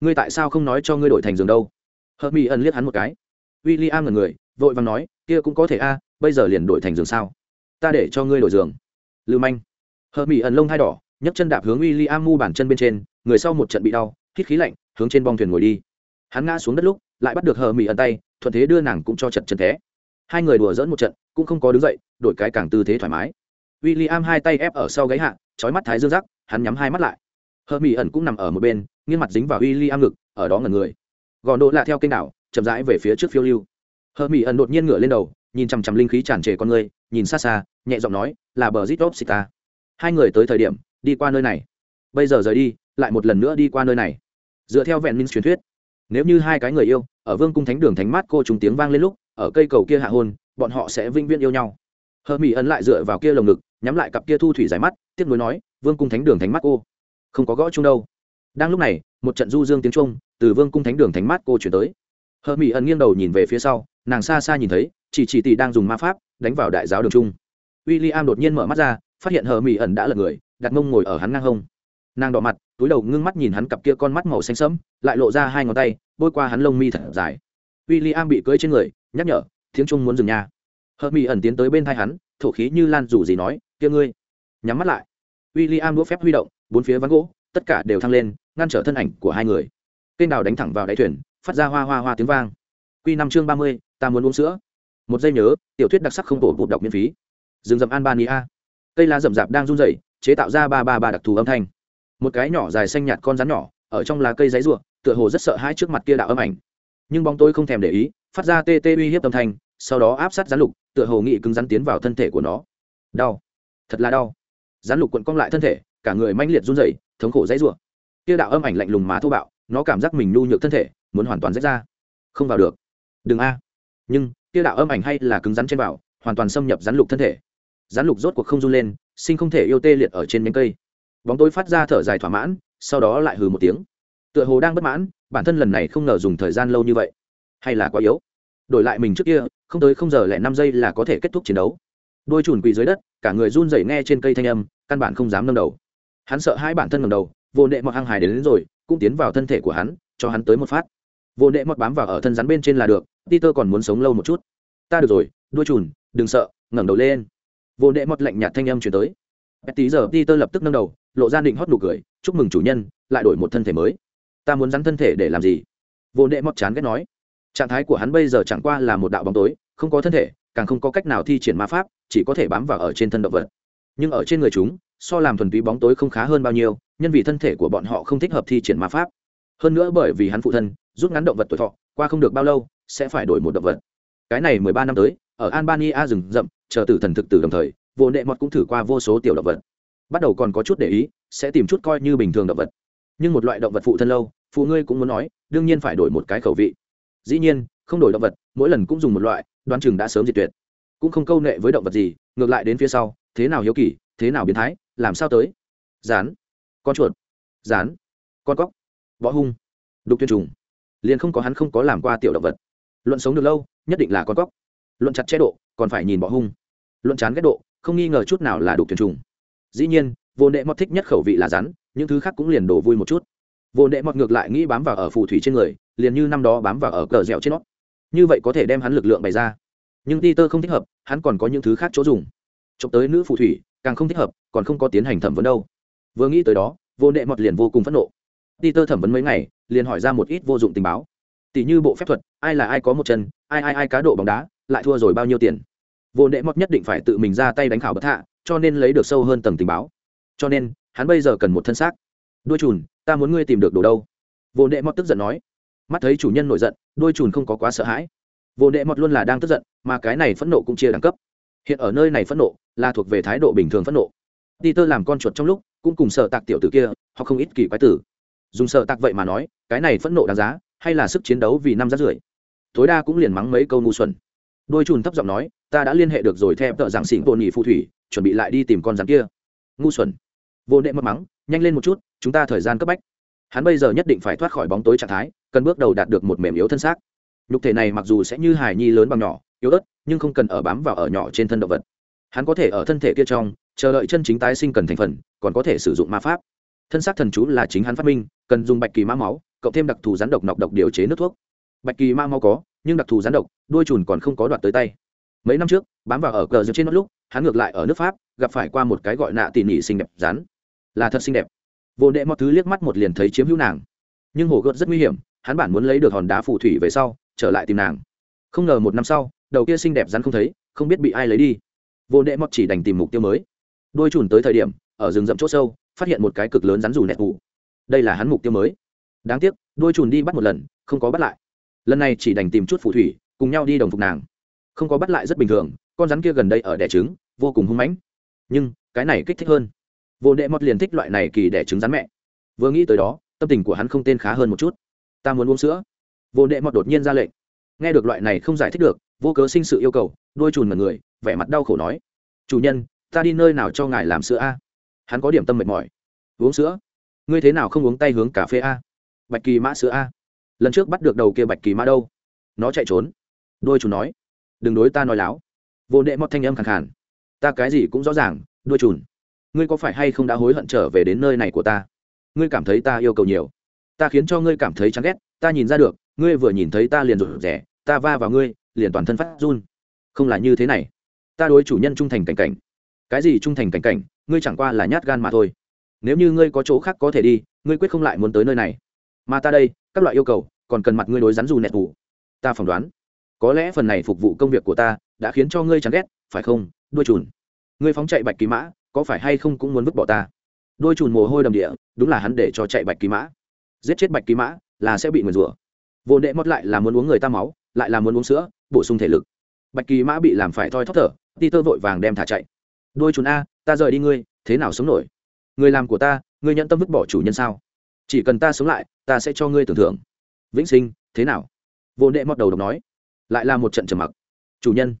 Ngươi tại sao không nói cho ngươi đổi thành giường đâu? Hợp mỹ ẩn liếc hắn một cái. W i l l i am là người, vội và nói, kia cũng có thể a, bây giờ liền đổi thành giường sao? Ta để cho ngươi đổi giường. Lưu manh. Hợp mỹ ẩn lông hai đỏ, nhấc chân đạp hướng w i l l i am mu bàn chân bên trên, người sau một trận bị đau, hít khí lạnh, hướng trên bong thuyền ngồi đi. Hắn ngã xuống đất lúc, lại bắt được hờ mỹ ẩn tay, thuận thế đưa nàng cũng cho chật chân thế hai người đùa dỡn một trận, cũng không có đứng dậy, đổi cái càng tư thế thoải mái w i l l i am hai tay ép ở sau gáy hạ, trói mắt thái dương rắc, hắn nhắm hai mắt lại. Hơ mỹ ẩn cũng nằm ở một bên, nghiêng mặt dính vào w i l l i am ngực, ở đó ngẩn người. Gò độ lạ theo kênh đảo, chậm rãi về phía trước phiêu lưu. Hơ mỹ ẩn đột nhiên ngửa lên đầu, nhìn chằm chằm linh khí tràn trề con người, nhìn xa xa, nhẹ giọng nói, là bờ zit top sita hai người tới thời điểm, đi qua nơi này. Bây giờ rời đi, lại một lần nữa đi qua nơi này. Dựa theo vẹn minh truyền thuyết, nếu như hai cái người yêu, ở vương cung thánh đường thánh mát cô trùng tiếng vang lên lúc, ở cây cầu kia hạ hôn bọn họ sẽ vinh viễn yêu nhau. Hơ mỹ ẩn lại dựa vào kia lồng ngực nhắm lại cặp kia thu thủy dài mắt, tiếc nuối nói, vương cung thánh đường thánh mắt cô. Không có gõ chung đâu. Đang lúc này, một trận du dương tiếng trung từ vương cung thánh đường thánh mắt cô chuyển tới. Hờ mỹ ẩn nghiêng đầu nhìn về phía sau, nàng xa xa nhìn thấy, chỉ chỉ tỷ đang dùng ma pháp đánh vào đại giáo đường trung. W i l l i am đột nhiên mở mắt ra, phát hiện hờ mỹ ẩn đã lật người, đặt mông ngồi ở hắn ngang hông. Nàng đỏ mặt, túi đầu ngưng mắt nhìn hắn cặp kia con mắt màu xanh sẫm, lại lộ ra hai ngón tay, bôi qua hắn lông mi thật dài. W i l l i am bị cưỡi trên người, nhắc nhở, tiếng trung muốn dừng nhà hờ mỹ ẩn tiến tới bên thai hắn, thổ khí như lan rủ gì nói kia ngươi. Nhắm mắt lại. W i l l i am đũa phép huy động, bốn phía ván gỗ, tất cả đều thăng lên, ngăn trở thân ảnh của hai người. Kênh đào đánh thẳng vào đáy thuyền, phát ra hoa hoa hoa tiếng vang. Q năm chương ba mươi, ta muốn uống sữa. Một giây nhớ, tiểu thuyết đặc sắc không tổ bụt đọc miễn phí. Rừng rậm albania. Cây lá rậm rạp đang run rẩy, chế tạo ra ba ba ba đặc thù âm thanh. Một cái nhỏ dài xanh nhạt con rắn nhỏ, ở trong lá cây giấy ruộng, tựa hồ rất sợ hãi trước mặt kia đạo âm ảnh. Nhưng bóng tôi không thèm để ý, phát ra tê tê uy hiếp âm thanh, sau đó áp sát rắn lục, tựa hồ nghị cứng rắn tiến vào thân thể của nó. Đau thật là đau. Rắn lục quận cong lại thân thể, cả người manh liệt run rẩy, thống khổ dãy rủa. Kia đạo âm ảnh lạnh lùng má thô bạo, nó cảm giác mình nhu nhược thân thể, muốn hoàn toàn rách ra. Không vào được. Đừng a. Nhưng, kia đạo âm ảnh hay là cứng rắn trên vào hoàn toàn xâm nhập rắn lục thân thể. Rắn lục rốt cuộc không run lên, sinh không thể yêu tê liệt ở trên nhánh cây. Bóng tối phát ra thở dài thỏa mãn, sau đó lại hừ một tiếng. Tựa hồ đang bất mãn, bản thân lần này không ngờ dùng thời gian lâu như vậy. Hay là quá yếu. Đổi lại mình trước kia, không tới không giờ lẻ năm giây là có thể kết thúc chiến đấu đôi chùn quỳ dưới đất cả người run rẩy nghe trên cây thanh âm căn bản không dám nâng đầu. Hắn sợ hai bản thân ngầm đầu vô nệ mọt hăng hài đến, đến rồi cũng tiến vào thân thể của hắn cho hắn tới một phát. Vô nệ mọt bám vào ở thân rắn bên trên là được peter còn muốn sống lâu một chút. Ta được rồi đuôi chùn đừng sợ ngẩng đầu lên. Vô nệ mọt lạnh nhạt thanh âm chuyển tới. Tí giờ peter lập tức nâng đầu lộ ra định hót nụ cười chúc mừng chủ nhân lại đổi một thân thể mới. Ta muốn rắn thân thể để làm gì? Vô nệ mọt chán ghét nói. Trạng thái của hắn bây giờ chẳng qua là một đạo bóng tối không có thân thể càng không có cách nào thi triển ma pháp, chỉ có thể bám vào ở trên thân động vật. Nhưng ở trên người chúng, so làm thuần túy bóng tối không khá hơn bao nhiêu, nhân vì thân thể của bọn họ không thích hợp thi triển ma pháp. Hơn nữa bởi vì hắn phụ thân, rút ngắn động vật tuổi thọ, qua không được bao lâu, sẽ phải đổi một động vật. Cái này mười ba năm tới, ở albania rừng rậm, chờ tử thần thực tử đồng thời, vô nệ mọt cũng thử qua vô số tiểu động vật. Bắt đầu còn có chút để ý, sẽ tìm chút coi như bình thường động vật. Nhưng một loại động vật phụ thân lâu, phụ ngươi cũng muốn nói, đương nhiên phải đổi một cái khẩu vị. Dĩ nhiên, không đổi động vật, mỗi lần cũng dùng một loại đoán chừng đã sớm diệt tuyệt. Cũng không câu nệ với động vật gì, ngược lại đến phía sau, thế nào hiếu kỳ, thế nào biến thái, làm sao tới? Rán. Con chuột. Rán. Con cóc. Võ hung. Đục tuyên trùng. Liền không có hắn không có làm qua tiểu động vật. Luận sống được lâu, nhất định là con cóc. Luận chặt chế độ, còn phải nhìn võ hung. Luận chán ghét độ, không nghi ngờ chút nào là đục tuyên trùng. Dĩ nhiên, vô nệ mọt thích nhất khẩu vị là rắn những thứ khác cũng liền đổ vui một chút. Vô nệ mọt ngược lại nghĩ bám vào ở phù thủy trên người, liền như năm đó bám vào ở cờ dẻo trên nó như vậy có thể đem hắn lực lượng bày ra. Nhưng ti tơ không thích hợp, hắn còn có những thứ khác chỗ dùng. Chụp tới nữ phù thủy, càng không thích hợp, còn không có tiến hành thẩm vấn đâu. Vừa nghĩ tới đó, vô nệ mọt liền vô cùng phẫn nộ. Ti tơ thẩm vấn mấy ngày, liền hỏi ra một ít vô dụng tình báo. Tỷ như bộ phép thuật, ai là ai có một chân, ai ai ai cá độ bóng đá, lại thua rồi bao nhiêu tiền? Vô nệ mọt nhất định phải tự mình ra tay đánh khảo bất hạ cho nên lấy được sâu hơn tầng tình báo. Cho nên, hắn bây giờ cần một thân xác. Đuôi chùn, ta muốn ngươi tìm được đồ đâu? Vô nệ mọt tức giận nói mắt thấy chủ nhân nổi giận, đôi chùn không có quá sợ hãi. Vô đệ mọt luôn là đang tức giận, mà cái này phẫn nộ cũng chia đẳng cấp. Hiện ở nơi này phẫn nộ, là thuộc về thái độ bình thường phẫn nộ. Đi tơ làm con chuột trong lúc, cũng cùng sợ tạc tiểu tử kia, họ không ít kỳ quái tử. Dùng sợ tạc vậy mà nói, cái này phẫn nộ đáng giá, hay là sức chiến đấu vì năm giá rưỡi tối đa cũng liền mắng mấy câu ngu xuẩn. Đôi chùn thấp giọng nói, ta đã liên hệ được rồi theo tợ giảng xỉn bồn nhị phù thủy, chuẩn bị lại đi tìm con rắn kia. Ngu xuẩn. Vô đệ mất mắng, nhanh lên một chút, chúng ta thời gian cấp bách. Hắn bây giờ nhất định phải thoát khỏi bóng tối trạng thái cần bước đầu đạt được một mềm yếu thân xác. Nhục thể này mặc dù sẽ như hài nhi lớn bằng nhỏ, yếu ớt, nhưng không cần ở bám vào ở nhỏ trên thân động vật. Hắn có thể ở thân thể kia trong, chờ đợi chân chính tái sinh cần thành phần, còn có thể sử dụng ma pháp. Thân xác thần chú là chính hắn phát minh, cần dùng bạch kỳ mã máu, cộng thêm đặc thù rắn độc nọc độc điều chế nước thuốc. Bạch kỳ ma máu có, nhưng đặc thù rắn độc, đuôi chùn còn không có đoạt tới tay. Mấy năm trước, bám vào ở cờ dưới trên nót lúc, hắn ngược lại ở nước pháp, gặp phải qua một cái gọi nạ tỉ nỉ xinh đẹp rắn. Là thật xinh đẹp. Vô đệ mọi thứ liếc mắt một liền thấy chiếm hữu nàng. Nhưng hồ gợt rất nguy hiểm hắn bản muốn lấy được hòn đá phù thủy về sau, trở lại tìm nàng. Không ngờ một năm sau, đầu kia xinh đẹp rắn không thấy, không biết bị ai lấy đi. Vô đệ mọt chỉ đành tìm mục tiêu mới. Đôi chùn tới thời điểm, ở rừng rậm chỗ sâu, phát hiện một cái cực lớn rắn rủ nẹt vụ đây là hắn mục tiêu mới. Đáng tiếc, đôi chùn đi bắt một lần, không có bắt lại. Lần này chỉ đành tìm chút phù thủy, cùng nhau đi đồng phục nàng. Không có bắt lại rất bình thường, con rắn kia gần đây ở đẻ trứng, vô cùng hung mãnh. Nhưng, cái này kích thích hơn. Vô đệ mọt liền thích loại này kỳ đẻ trứng rắn mẹ. Vừa nghĩ tới đó, tâm tình của hắn không tên khá hơn một chút ta muốn uống sữa. Vô đệ mọt đột nhiên ra lệnh. Nghe được loại này không giải thích được, vô cớ sinh sự yêu cầu, đôi chùn mật người, vẻ mặt đau khổ nói. Chủ nhân, ta đi nơi nào cho ngài làm sữa a? Hắn có điểm tâm mệt mỏi. Uống sữa. Ngươi thế nào không uống tay hướng cà phê a? Bạch kỳ mã sữa a? Lần trước bắt được đầu kia bạch kỳ mã đâu? Nó chạy trốn. Đôi chùn nói. Đừng đối ta nói láo. Vô đệ mọt thanh âm khẳng khàn. Ta cái gì cũng rõ ràng, đôi chùn. Ngươi có phải hay không đã hối hận trở về đến nơi này của ta? Ngươi cảm thấy ta yêu cầu nhiều ta khiến cho ngươi cảm thấy chán ghét, ta nhìn ra được, ngươi vừa nhìn thấy ta liền rụt rẻ ta va vào ngươi, liền toàn thân phát run. Không là như thế này. Ta đối chủ nhân trung thành cảnh cảnh. Cái gì trung thành cảnh cảnh, ngươi chẳng qua là nhát gan mà thôi. Nếu như ngươi có chỗ khác có thể đi, ngươi quyết không lại muốn tới nơi này. Mà ta đây, các loại yêu cầu, còn cần mặt ngươi đối rắn dù nẹt vụ ta phỏng đoán, có lẽ phần này phục vụ công việc của ta đã khiến cho ngươi chán ghét, phải không? Đuôi trùn ngươi phóng chạy bạch kỳ mã, có phải hay không cũng muốn vứt bỏ ta? Đôi trùn mồ hôi đầm địa, đúng là hắn để cho chạy bạch kỳ mã giết chết bạch kỳ mã là sẽ bị nguyền rủa. Vô đệ mót lại là muốn uống người ta máu, lại là muốn uống sữa, bổ sung thể lực. Bạch kỳ mã bị làm phải thoi thóp thở ti tơ vội vàng đem thả chạy. Đôi chúng a, ta rời đi ngươi, thế nào sống nổi? Người làm của ta, ngươi nhận tâm vứt bỏ chủ nhân sao? Chỉ cần ta sống lại, ta sẽ cho ngươi tưởng thưởng. Vĩnh sinh, thế nào? Vô đệ mót đầu độc nói. Lại là một trận trầm mặc. Chủ nhân,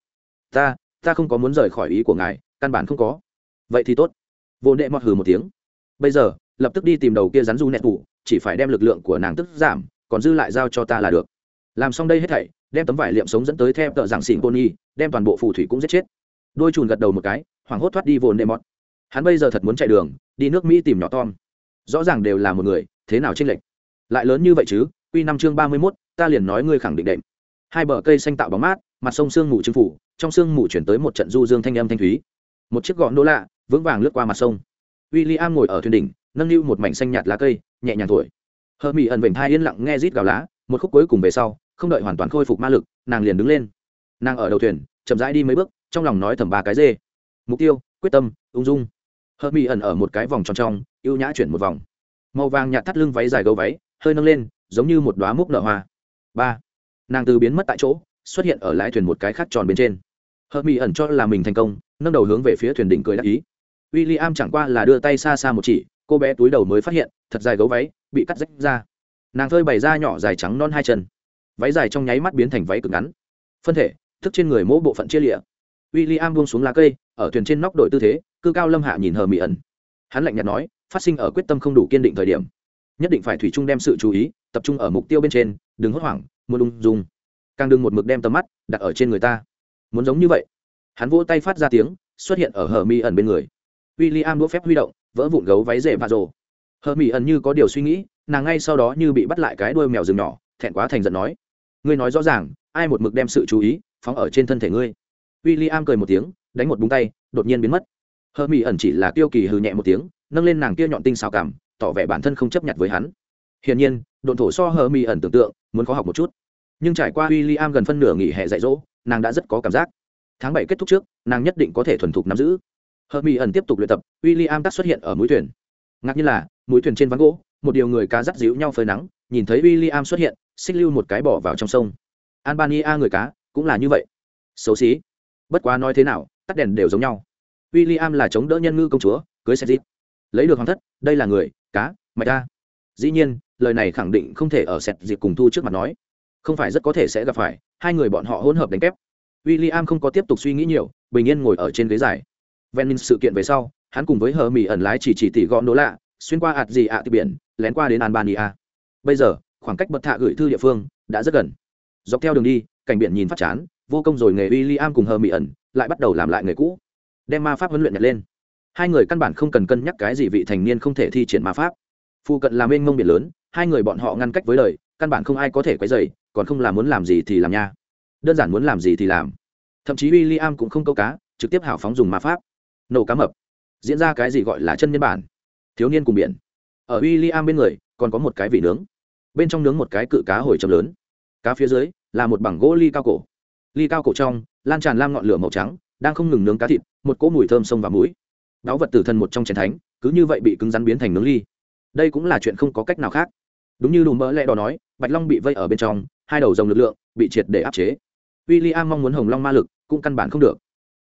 ta ta không có muốn rời khỏi ý của ngài, căn bản không có. Vậy thì tốt. Vô đệ mọt hừ một tiếng. Bây giờ lập tức đi tìm đầu kia rắn du nẹt tủ, chỉ phải đem lực lượng của nàng tức giảm, còn dư lại giao cho ta là được. Làm xong đây hết thảy, đem tấm vải liệm sống dẫn tới theo tợ giảng xỉn pony đem toàn bộ phù thủy cũng giết chết. Đôi chùn gật đầu một cái, hoảng hốt thoát đi vồn đệ mọt. Hắn bây giờ thật muốn chạy đường, đi nước mỹ tìm nhỏ tom. Rõ ràng đều là một người, thế nào chênh lệch? Lại lớn như vậy chứ, quy năm chương ba mươi mốt, ta liền nói ngươi khẳng định đệm. Hai bờ cây xanh tạo bóng mát, mặt sông sương mù trưng phủ, trong sương mù chuyển tới một trận du dương thanh âm thanh thúy. Một chiếc gọn đô lạ, vững vàng lướt qua mặt sông. W i l l i am ngồi ở thuyền đỉnh nâng niu một mảnh xanh nhạt lá cây, nhẹ nhàng thổi. Hờ mỹ ẩn vểnh thai yên lặng nghe rít gào lá, một khúc cuối cùng về sau, không đợi hoàn toàn khôi phục ma lực, nàng liền đứng lên. Nàng ở đầu thuyền, chậm rãi đi mấy bước, trong lòng nói thầm ba cái dê. Mục tiêu, quyết tâm, ung dung. Hờ mỹ ẩn ở một cái vòng tròn trong y ê u nhã chuyển một vòng. Màu vàng nhạt thắt lưng váy dài gấu váy, hơi nâng lên, giống như một đoá múc nở hoa. Ba. Nàng từ biến mất tại chỗ, xuất hiện ở lái thuyền một cái khác tròn bên trên. Hờ mỹ ẩn cho là mình thành công, nâng đầu hướng về phía thuyền đỉnh cười đắc ý. W i l l i am chẳng qua là đưa tay xa xa một chỉ cô bé túi đầu mới phát hiện, thật dài gấu váy bị cắt rách ra. Nàng phơi bày ra nhỏ dài trắng non hai chân. Váy dài trong nháy mắt biến thành váy cực ngắn. Phân thể, thức trên người mỗi bộ phận chia lịa. W i l l i am buông xuống lá cây, ở thuyền trên nóc đội tư thế, cư cao lâm hạ nhìn hờ mỹ ẩn. Hắn lạnh nhạt nói, phát sinh ở quyết tâm không đủ kiên định thời điểm. Nhất định phải thủy chung đem sự chú ý, tập trung ở mục tiêu bên trên, đừng hốt hoảng, muốn ung dung. Càng đừng một mực đem tầm mắt đặt ở trên người ta. Muốn giống như vậy. Hắn vỗ tay phát ra tiếng, xuất hiện ở hờ mi ẩn bên người. W i l l i am đỗ phép huy động vỡ vụn gấu váy rể và rồ. Hờ mỹ ẩn như có điều suy nghĩ, nàng ngay sau đó như bị bắt lại cái đuôi mèo rừng nhỏ, thẹn quá thành giận nói, ngươi nói rõ ràng, ai một mực đem sự chú ý phóng ở trên thân thể ngươi? W i l l i am cười một tiếng, đánh một búng tay, đột nhiên biến mất. Hờ mỹ ẩn chỉ là tiêu kỳ hừ nhẹ một tiếng, nâng lên nàng kia nhọn tinh xào cảm, tỏ vẻ bản thân không chấp nhận với hắn. Hiển nhiên đồn thổ so hờ mỹ ẩn tưởng tượng, muốn khó học một chút. Nhưng trải qua w i l l i am gần phân nửa nghỉ hè dạy dỗ, nàng đã rất có cảm giác. Tháng bảy kết thúc trước, nàng nhất định có thể thuần thục nắm giữ hợp mỹ ẩn tiếp tục luyện tập w i l l i am tắt xuất hiện ở mũi thuyền. Ngạc nhiên là, mũi thuyền trên ván gỗ, một điều người cá rắt díu nhau phơi nắng, nhìn thấy w i l l i am xuất hiện, xích lưu một cái bỏ vào trong sông. Albania người cá, cũng là như vậy. Xấu xí. Bất quá nói thế nào, tắt đèn đều giống nhau. William là chống đỡ nhân ngư công chúa, cưới xe dịp lấy được hoàng thất, đây là người, cá, mạch ta. Dĩ nhiên, lời này khẳng định không thể ở sẹt dịp cùng thu trước mặt nói. Không phải rất có thể sẽ gặp phải, hai người bọn họ hỗn hợp đánh kép. William không có tiếp tục suy nghĩ nhiều, bình yên ngồi ở trên ghế dài venin sự kiện về sau, hắn cùng với hờ mỹ ẩn lái chỉ chỉ tỷ gọn đố lạ, xuyên qua ạt gì ạ từ biển, lén qua đến albania. Bây giờ, khoảng cách bật thạ gửi thư địa phương đã rất gần. Dọc theo đường đi, cảnh biển nhìn phát chán, vô công rồi nghề William cùng hờ mỹ ẩn lại bắt đầu làm lại nghề cũ. Đem ma pháp huấn luyện nhặt lên. Hai người căn bản không cần cân nhắc cái gì vị thành niên không thể thi triển ma pháp. Phụ cận làm mênh mông biển lớn, hai người bọn họ ngăn cách với lời căn bản không ai có thể quấy dày còn không làm muốn làm gì thì làm nha. Đơn giản muốn làm gì thì làm. Thậm chí w i l l i am cũng không câu cá, trực tiếp hào phóng dùng ma pháp nổ cá mập. Diễn ra cái gì gọi là chân nhân bản? Thiếu niên cùng biển. Ở w i l l i am bên người, còn có một cái vị nướng. Bên trong nướng một cái cự cá hồi trầm lớn. Cá phía dưới là một bằng gỗ ly cao cổ. Ly cao cổ trong, lan tràn lam ngọn lửa màu trắng, đang không ngừng nướng cá thịt, một cỗ mùi thơm sông và mũi. Đáo vật tử thần một trong chén thánh, cứ như vậy bị cứng rắn biến thành nướng ly. Đây cũng là chuyện không có cách nào khác. Đúng như đùm mỡ lẽ đó nói, bạch long bị vây ở bên trong, hai đầu dòng lực lượng bị triệt để áp chế. W i l l i am mong muốn hồng long ma lực, cũng căn bản không được.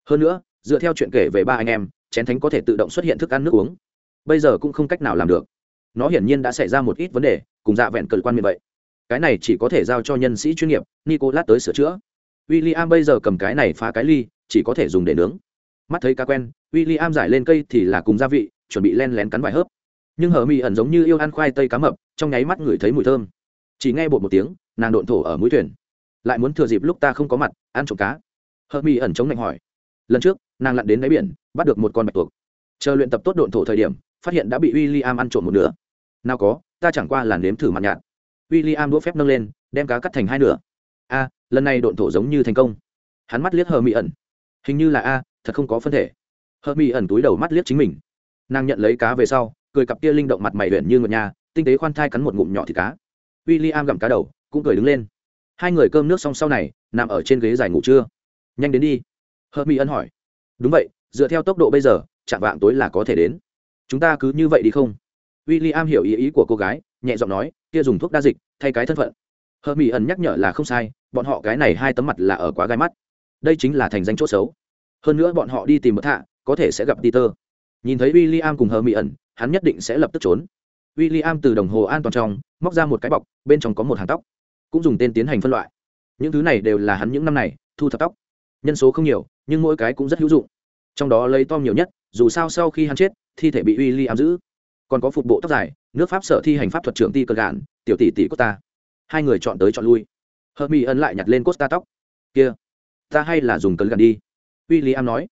Hơn nữa dựa theo chuyện kể về ba anh em, chén thánh có thể tự động xuất hiện thức ăn nước uống. Bây giờ cũng không cách nào làm được. Nó hiển nhiên đã xảy ra một ít vấn đề, cùng dạ vẹn cờ quan miệng vậy. Cái này chỉ có thể giao cho nhân sĩ chuyên nghiệp, nicolas tới sửa chữa. W i l l i am bây giờ cầm cái này phá cái ly, chỉ có thể dùng để nướng. Mắt thấy cá quen w i l l i am giải lên cây thì là cùng gia vị, chuẩn bị len lén cắn vài hớp. Nhưng hờ mỹ ẩn giống như yêu ăn khoai tây cá mập, trong nháy mắt ngửi thấy mùi thơm. Chỉ nghe bột một tiếng, nàng độn thổ ở mũi thuyền. Lại muốn thừa dịp lúc ta không có mặt, ăn trộm cá. Hờ mỹ ẩn chống lạnh hỏi lần trước, nàng lặn đến đáy biển, bắt được một con bạch tuộc. Chờ luyện tập tốt độn thổ thời điểm, phát hiện đã bị w i l l i am ăn trộm một nửa. Nào có, ta chẳng qua là nếm thử mặt nhạt. W i l l i am đũa phép nâng lên, đem cá cắt thành hai nửa. A, lần này độn thổ giống như thành công. Hắn mắt liếc hờ mỹ ẩn. Hình như là a, thật không có phân thể. Hờ mỹ ẩn túi đầu mắt liếc chính mình. Nàng nhận lấy cá về sau, cười cặp kia linh động mặt mày luyện như ngựa nhà tinh tế khoan thai cắn một ngụm nhỏ thịt cá. W i l l i am gặm cá đầu, cũng cười đứng lên. Hai người cơm nước xong sau này, nằm ở trên ghế dài ngủ trưa. Nhanh đến đi hờ mỹ ân hỏi. Đúng vậy, dựa theo tốc độ bây giờ, chạm vạng tối là có thể đến. Chúng ta cứ như vậy đi không? W i l l i am hiểu ý ý của cô gái, nhẹ giọng nói, kia dùng thuốc đa dịch, thay cái thân phận. Hờ mỹ ẩn nhắc nhở là không sai, bọn họ cái này hai tấm mặt là ở quá gai mắt. Đây chính là thành danh chỗ xấu. Hơn nữa bọn họ đi tìm một thạ, có thể sẽ gặp peter. Nhìn thấy w i l l i am cùng hờ mỹ ẩn hắn nhất định sẽ lập tức trốn. W i l l i am từ đồng hồ an toàn trong, móc ra một cái bọc, bên trong có một hàng tóc. Cũng dùng tên tiến hành phân loại. Những thứ này đều là hắn những năm này, thu thập tóc. Nhân số không nhiều nhưng mỗi cái cũng rất hữu dụng. Trong đó lấy tom nhiều nhất, dù sao sau khi hắn chết, thi thể bị w i l l i am giữ. Còn có phục bộ tóc dài, nước pháp sở thi hành pháp thuật trưởng ti cờ gạn, tiểu tỷ tỷ costa hai người chọn tới chọn lui. Hợp mỹ ân lại nhặt lên costa tóc. Kia, ta hay là dùng cờ gạn đi. W i l l i am nói.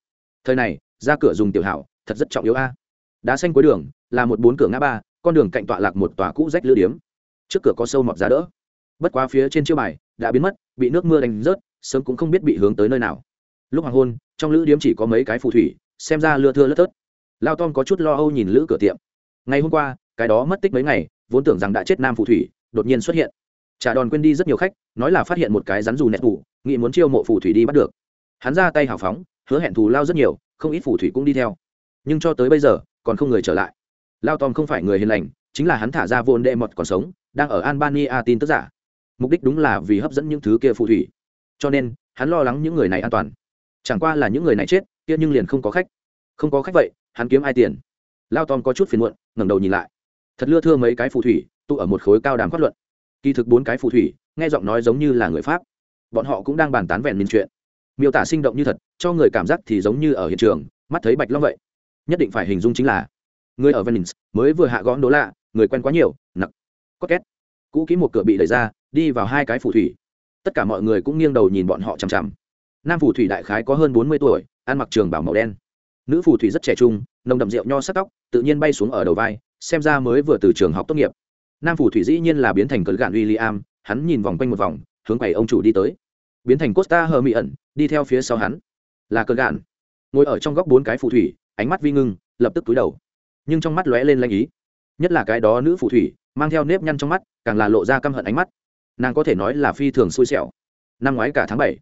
Thời này, ra cửa dùng tiểu hảo, thật rất trọng yếu a. Đá xanh cuối đường, là một bốn cửa ngã ba, con đường cạnh tọa lạc một tòa cũ rách lưỡi điếm. Trước cửa có sâu mọt giá đỡ. Bất quá phía trên chiêu bài, đã biến mất, bị nước mưa đánh rớt, sớm cũng không biết bị hướng tới nơi nào lúc hoàng hôn, trong lữ điếm chỉ có mấy cái phù thủy, xem ra lưa thưa lất tớt lao tom có chút lo âu nhìn lữ cửa tiệm. Ngày hôm qua, cái đó mất tích mấy ngày, vốn tưởng rằng đã chết nam phù thủy, đột nhiên xuất hiện. Trả đòn quên đi rất nhiều khách, nói là phát hiện một cái rắn dù nẹt phủ nghĩ muốn chiêu mộ phù thủy đi bắt được. Hắn ra tay hào phóng, hứa hẹn thù lao rất nhiều, không ít phù thủy cũng đi theo. Nhưng cho tới bây giờ, còn không người trở lại. Lao tom không phải người hiền lành, chính là hắn thả ra vốn đệ mọt còn sống, đang ở albania tin tức giả. Mục đích đúng là vì hấp dẫn những thứ kia phù thủy. Cho nên, hắn lo lắng những người này an toàn chẳng qua là những người này chết, kia nhưng liền không có khách. Không có khách vậy, hắn kiếm ai tiền? Lao tom có chút phiền muộn, ngẩng đầu nhìn lại. Thật lưa thưa mấy cái phù thủy, tụ ở một khối cao đàm phát luận. Kỳ thực bốn cái phù thủy, nghe giọng nói giống như là người pháp. Bọn họ cũng đang bàn tán vẹn minh chuyện. Miêu tả sinh động như thật, cho người cảm giác thì giống như ở hiện trường, mắt thấy bạch long vậy. Nhất định phải hình dung chính là, người ở venice mới vừa hạ gõ đố lạ, người quen quá nhiều nặng có két. Cũ kỹ một cửa bị đẩy ra, đi vào hai cái phù thủy. Tất cả mọi người cũng nghiêng đầu nhìn bọn họ chằm chằm nam phù thủy đại khái có hơn bốn mươi tuổi, ăn mặc trường bảo màu đen. Nữ phù thủy rất trẻ trung, nồng đậm rượu nho sắc tóc, tự nhiên bay xuống ở đầu vai, xem ra mới vừa từ trường học tốt nghiệp. Nam phù thủy dĩ nhiên là biến thành cơn gạn w i l l i am hắn nhìn vòng quanh một vòng, hướng quầy ông chủ đi tới. Biến thành costa hờ mỹ ẩn đi theo phía sau hắn. Là cơn gạn. Ngồi ở trong góc bốn cái phù thủy, ánh mắt vi ngưng, lập tức túi đầu. Nhưng trong mắt lóe lên lanh ý. Nhất là cái đó nữ phù thủy, mang theo nếp nhăn trong mắt, càng là lộ ra căm hận ánh mắt. Nàng có thể nói là phi thường xui xẻo. Năm ngoái cả tháng bảy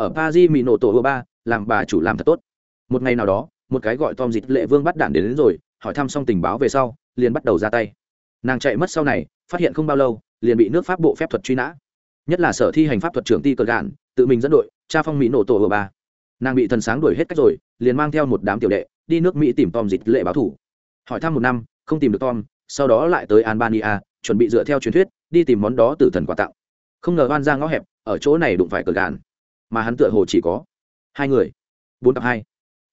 ở paris mỹ nổ tổ hô ba làm bà chủ làm thật tốt. Một ngày nào đó một cái gọi tom dịch lệ vương bắt đạn đến, đến rồi hỏi thăm xong tình báo về sau liền bắt đầu ra tay. Nàng chạy mất sau này phát hiện không bao lâu liền bị nước pháp bộ phép thuật truy nã. Nhất là sở thi hành pháp thuật trưởng ti cờ gạn tự mình dẫn đội cha phong mỹ nổ tổ hô ba. Nàng bị thần sáng đuổi hết cách rồi liền mang theo một đám tiểu đệ đi nước mỹ tìm tom dịch lệ báo thủ. Hỏi thăm một năm không tìm được tom sau đó lại tới albania chuẩn bị dựa theo truyền thuyết đi tìm món đó từ thần quà tặng. Không ngờ oan ra ngõ hẹp ở chỗ này đụng phải cờ gàn mà hắn tựa hồ chỉ có hai người. Bốn cặp hai.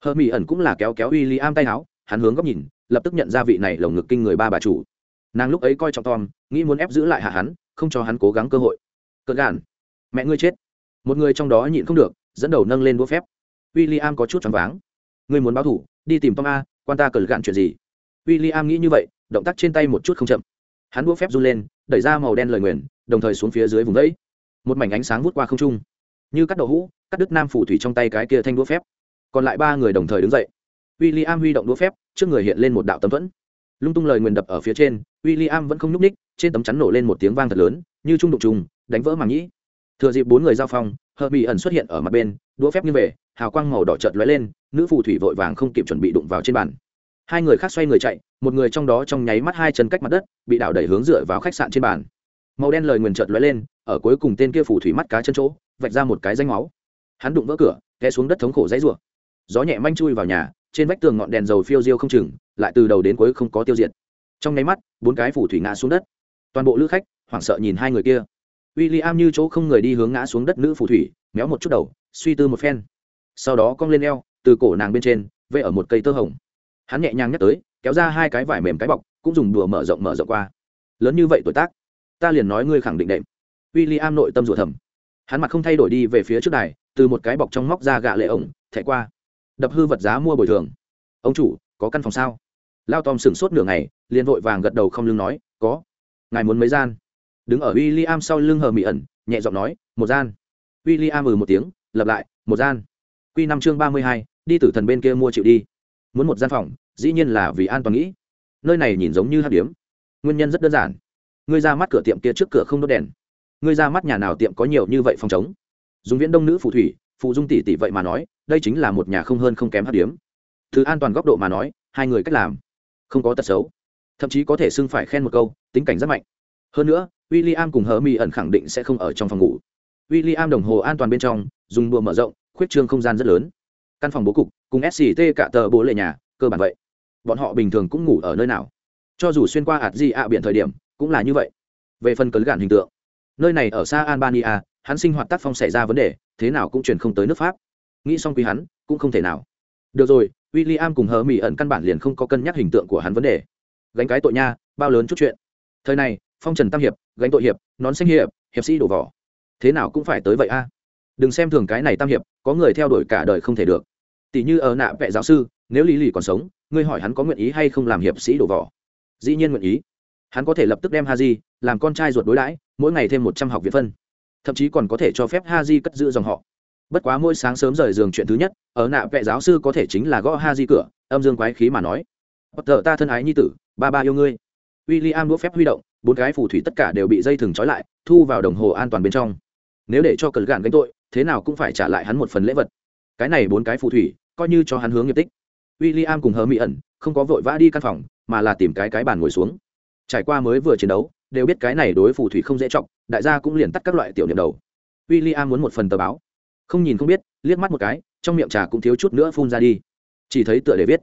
Hờ mỹ ẩn cũng là kéo kéo w i l l i am tay áo, hắn hướng góc nhìn, lập tức nhận ra vị này lồng ngực kinh người ba bà chủ. Nàng lúc ấy coi trọng tom, nghĩ muốn ép giữ lại hạ hắn, không cho hắn cố gắng cơ hội. Cờ gàn. Mẹ ngươi chết. Một người trong đó nhịn không được, dẫn đầu nâng lên đũa phép. W i l l i am có chút choáng váng. Ngươi muốn báo thủ, đi tìm tom a, quan ta cờ gạn chuyện gì? W i l l i am nghĩ như vậy, động tác trên tay một chút không chậm. Hắn đũa phép run lên, đẩy ra màu đen lời nguyền, đồng thời xuống phía dưới vùng đẫy một mảnh ánh sáng vút qua không trung như cắt đậu hũ, cắt đứt nam phủ thủy trong tay cái kia thanh đũa phép. Còn lại ba người đồng thời đứng dậy. W i l l i am huy động đũa phép, trước người hiện lên một đạo tấm thuẫn. Lung tung lời nguyền đập ở phía trên w i l l i am vẫn không nhúc ních trên tấm chắn nổ lên một tiếng vang thật lớn, như trung đụng trùng, đánh vỡ màng nhĩ. Thừa dịp bốn người giao phong hờ bị ẩn xuất hiện ở mặt bên, đũa phép như về, hào quang màu đỏ chợt lóe lên, nữ phù thủy vội vàng không kịp chuẩn bị đụng vào trên bàn. Hai người khác xoay người chạy, một người trong đó trong nháy mắt hai chân cách mặt đất, bị đảo đẩy hướng dựa vào khách sạn trên bàn. Màu đen lời nguyền chợt lóe lên, ở cuối cùng tên kia phù thủy mắt cá chân chỗ vạch ra một cái danh máu. Hắn đụng vỡ cửa, té xuống đất thống khổ dãy rủa. Gió nhẹ manh chui vào nhà, trên vách tường ngọn đèn dầu phiêu diêu không chừng, lại từ đầu đến cuối không có tiêu diệt. Trong nháy mắt, bốn cái phủ thủy ngã xuống đất. Toàn bộ lữ khách, hoảng sợ nhìn hai người kia. W i l l i am như chỗ không người đi hướng ngã xuống đất nữ phủ thủy, méo một chút đầu, suy tư một phen. Sau đó cong lên eo, từ cổ nàng bên trên vây ở một cây tơ hồng. Hắn nhẹ nhàng nhắc tới, kéo ra hai cái vải mềm cái bọc, cũng dùng đùa mở rộng mở rộng qua. Lớn như vậy tuổi tác, ta liền nói ngươi khẳng định đệm. W i l l i am nội tâm rủa thầm hắn mặt không thay đổi đi về phía trước đài, từ một cái bọc trong móc ra gạ lệ ổng, thẻ qua. Đập hư vật giá mua bồi thường. Ông chủ, có căn phòng sao? Lao tom sửng sốt nửa ngày, liền vội vàng gật đầu không lưng nói, có. Ngài muốn mấy gian? Đứng ở w i l l i am sau lưng hờ mỹ ẩn, nhẹ giọng nói, một gian. W i l l i am ừ một tiếng, lặp lại, một gian. Q năm chương ba mươi hai, đi từ thần bên kia mua chịu đi. Muốn một gian phòng, dĩ nhiên là vì an toàn nghĩ. Nơi này nhìn giống như hát điếm. Nguyên nhân rất đơn giản. Ngươi ra mắt cửa tiệm kia trước cửa không đốt đèn ngươi ra mắt nhà nào tiệm có nhiều như vậy phòng chống dùng viễn đông nữ phù thủy phụ dung tỷ tỷ vậy mà nói, đây chính là một nhà không hơn không kém hát điếm. Thứ an toàn góc độ mà nói, hai người cách làm, không có tật xấu. Thậm chí có thể xưng phải khen một câu, tính cảnh rất mạnh. Hơn nữa w i l l i am cùng hờ mi ẩn khẳng định sẽ không ở trong phòng ngủ. W i l l i am đồng hồ an toàn bên trong, dùng đùa mở rộng, khuyết trương không gian rất lớn. Căn phòng bố cục, cùng sct cả tờ bố lệ nhà, cơ bản vậy. Bọn họ bình thường cũng ngủ ở nơi nào. Cho dù xuyên qua ạt di ạ biển thời điểm, cũng là như vậy. Về phần cấn gạn hình tượng nơi này ở xa albania, hắn sinh hoạt tác phong xảy ra vấn đề, thế nào cũng chuyển không tới nước pháp. Nghĩ xong quý hắn, cũng không thể nào. Được rồi w i l l i am cùng hờ mỹ ẩn căn bản liền không có cân nhắc hình tượng của hắn vấn đề. Gánh cái tội nha, bao lớn chút chuyện. Thời này, phong trần tam hiệp, gánh tội hiệp, nón xanh hiệp hiệp sĩ đổ vỏ. Thế nào cũng phải tới vậy a. À? Đừng xem thường cái này tam hiệp, có người theo đuổi cả đời không thể được. Tỷ như ở nạ vệ giáo sư, nếu lý lì còn sống, ngươi hỏi hắn có nguyện ý hay không làm hiệp sĩ đổ vỏ? Dĩ nhiên nguyện ý. Hắn có thể lập tức đem ha di làm con trai ruột đối đãi mỗi ngày thêm một trăm học viện phân. Thậm chí còn có thể cho phép ha di cất giữ dòng họ. Bất quá mỗi sáng sớm rời giường chuyện thứ nhất, ở nạ vệ giáo sư có thể chính là gõ ha di cửa, âm dương quái khí mà nói. Potter, ta thân ái nhi tử, ba ba yêu ngươi. William đũa phép huy động, bốn cái phù thủy tất cả đều bị dây thừng trói lại, thu vào đồng hồ an toàn bên trong. Nếu để cho cờ gạn gánh tội, thế nào cũng phải trả lại hắn một phần lễ vật. Cái này bốn cái phù thủy, coi như cho hắn hướng nghiệp tích. William cùng hờ mỹ ẩn, không có vội vã đi căn phòng, mà là tìm cái cái bàn ngồi xuống. Trải qua mới vừa chiến đấu đều biết cái này đối phù thủy không dễ trọng đại gia cũng liền tắt các loại tiểu niệm đầu. William muốn một phần tờ báo. Không nhìn không biết, liếc mắt một cái, trong miệng trà cũng thiếu chút nữa phun ra đi. Chỉ thấy tựa để viết,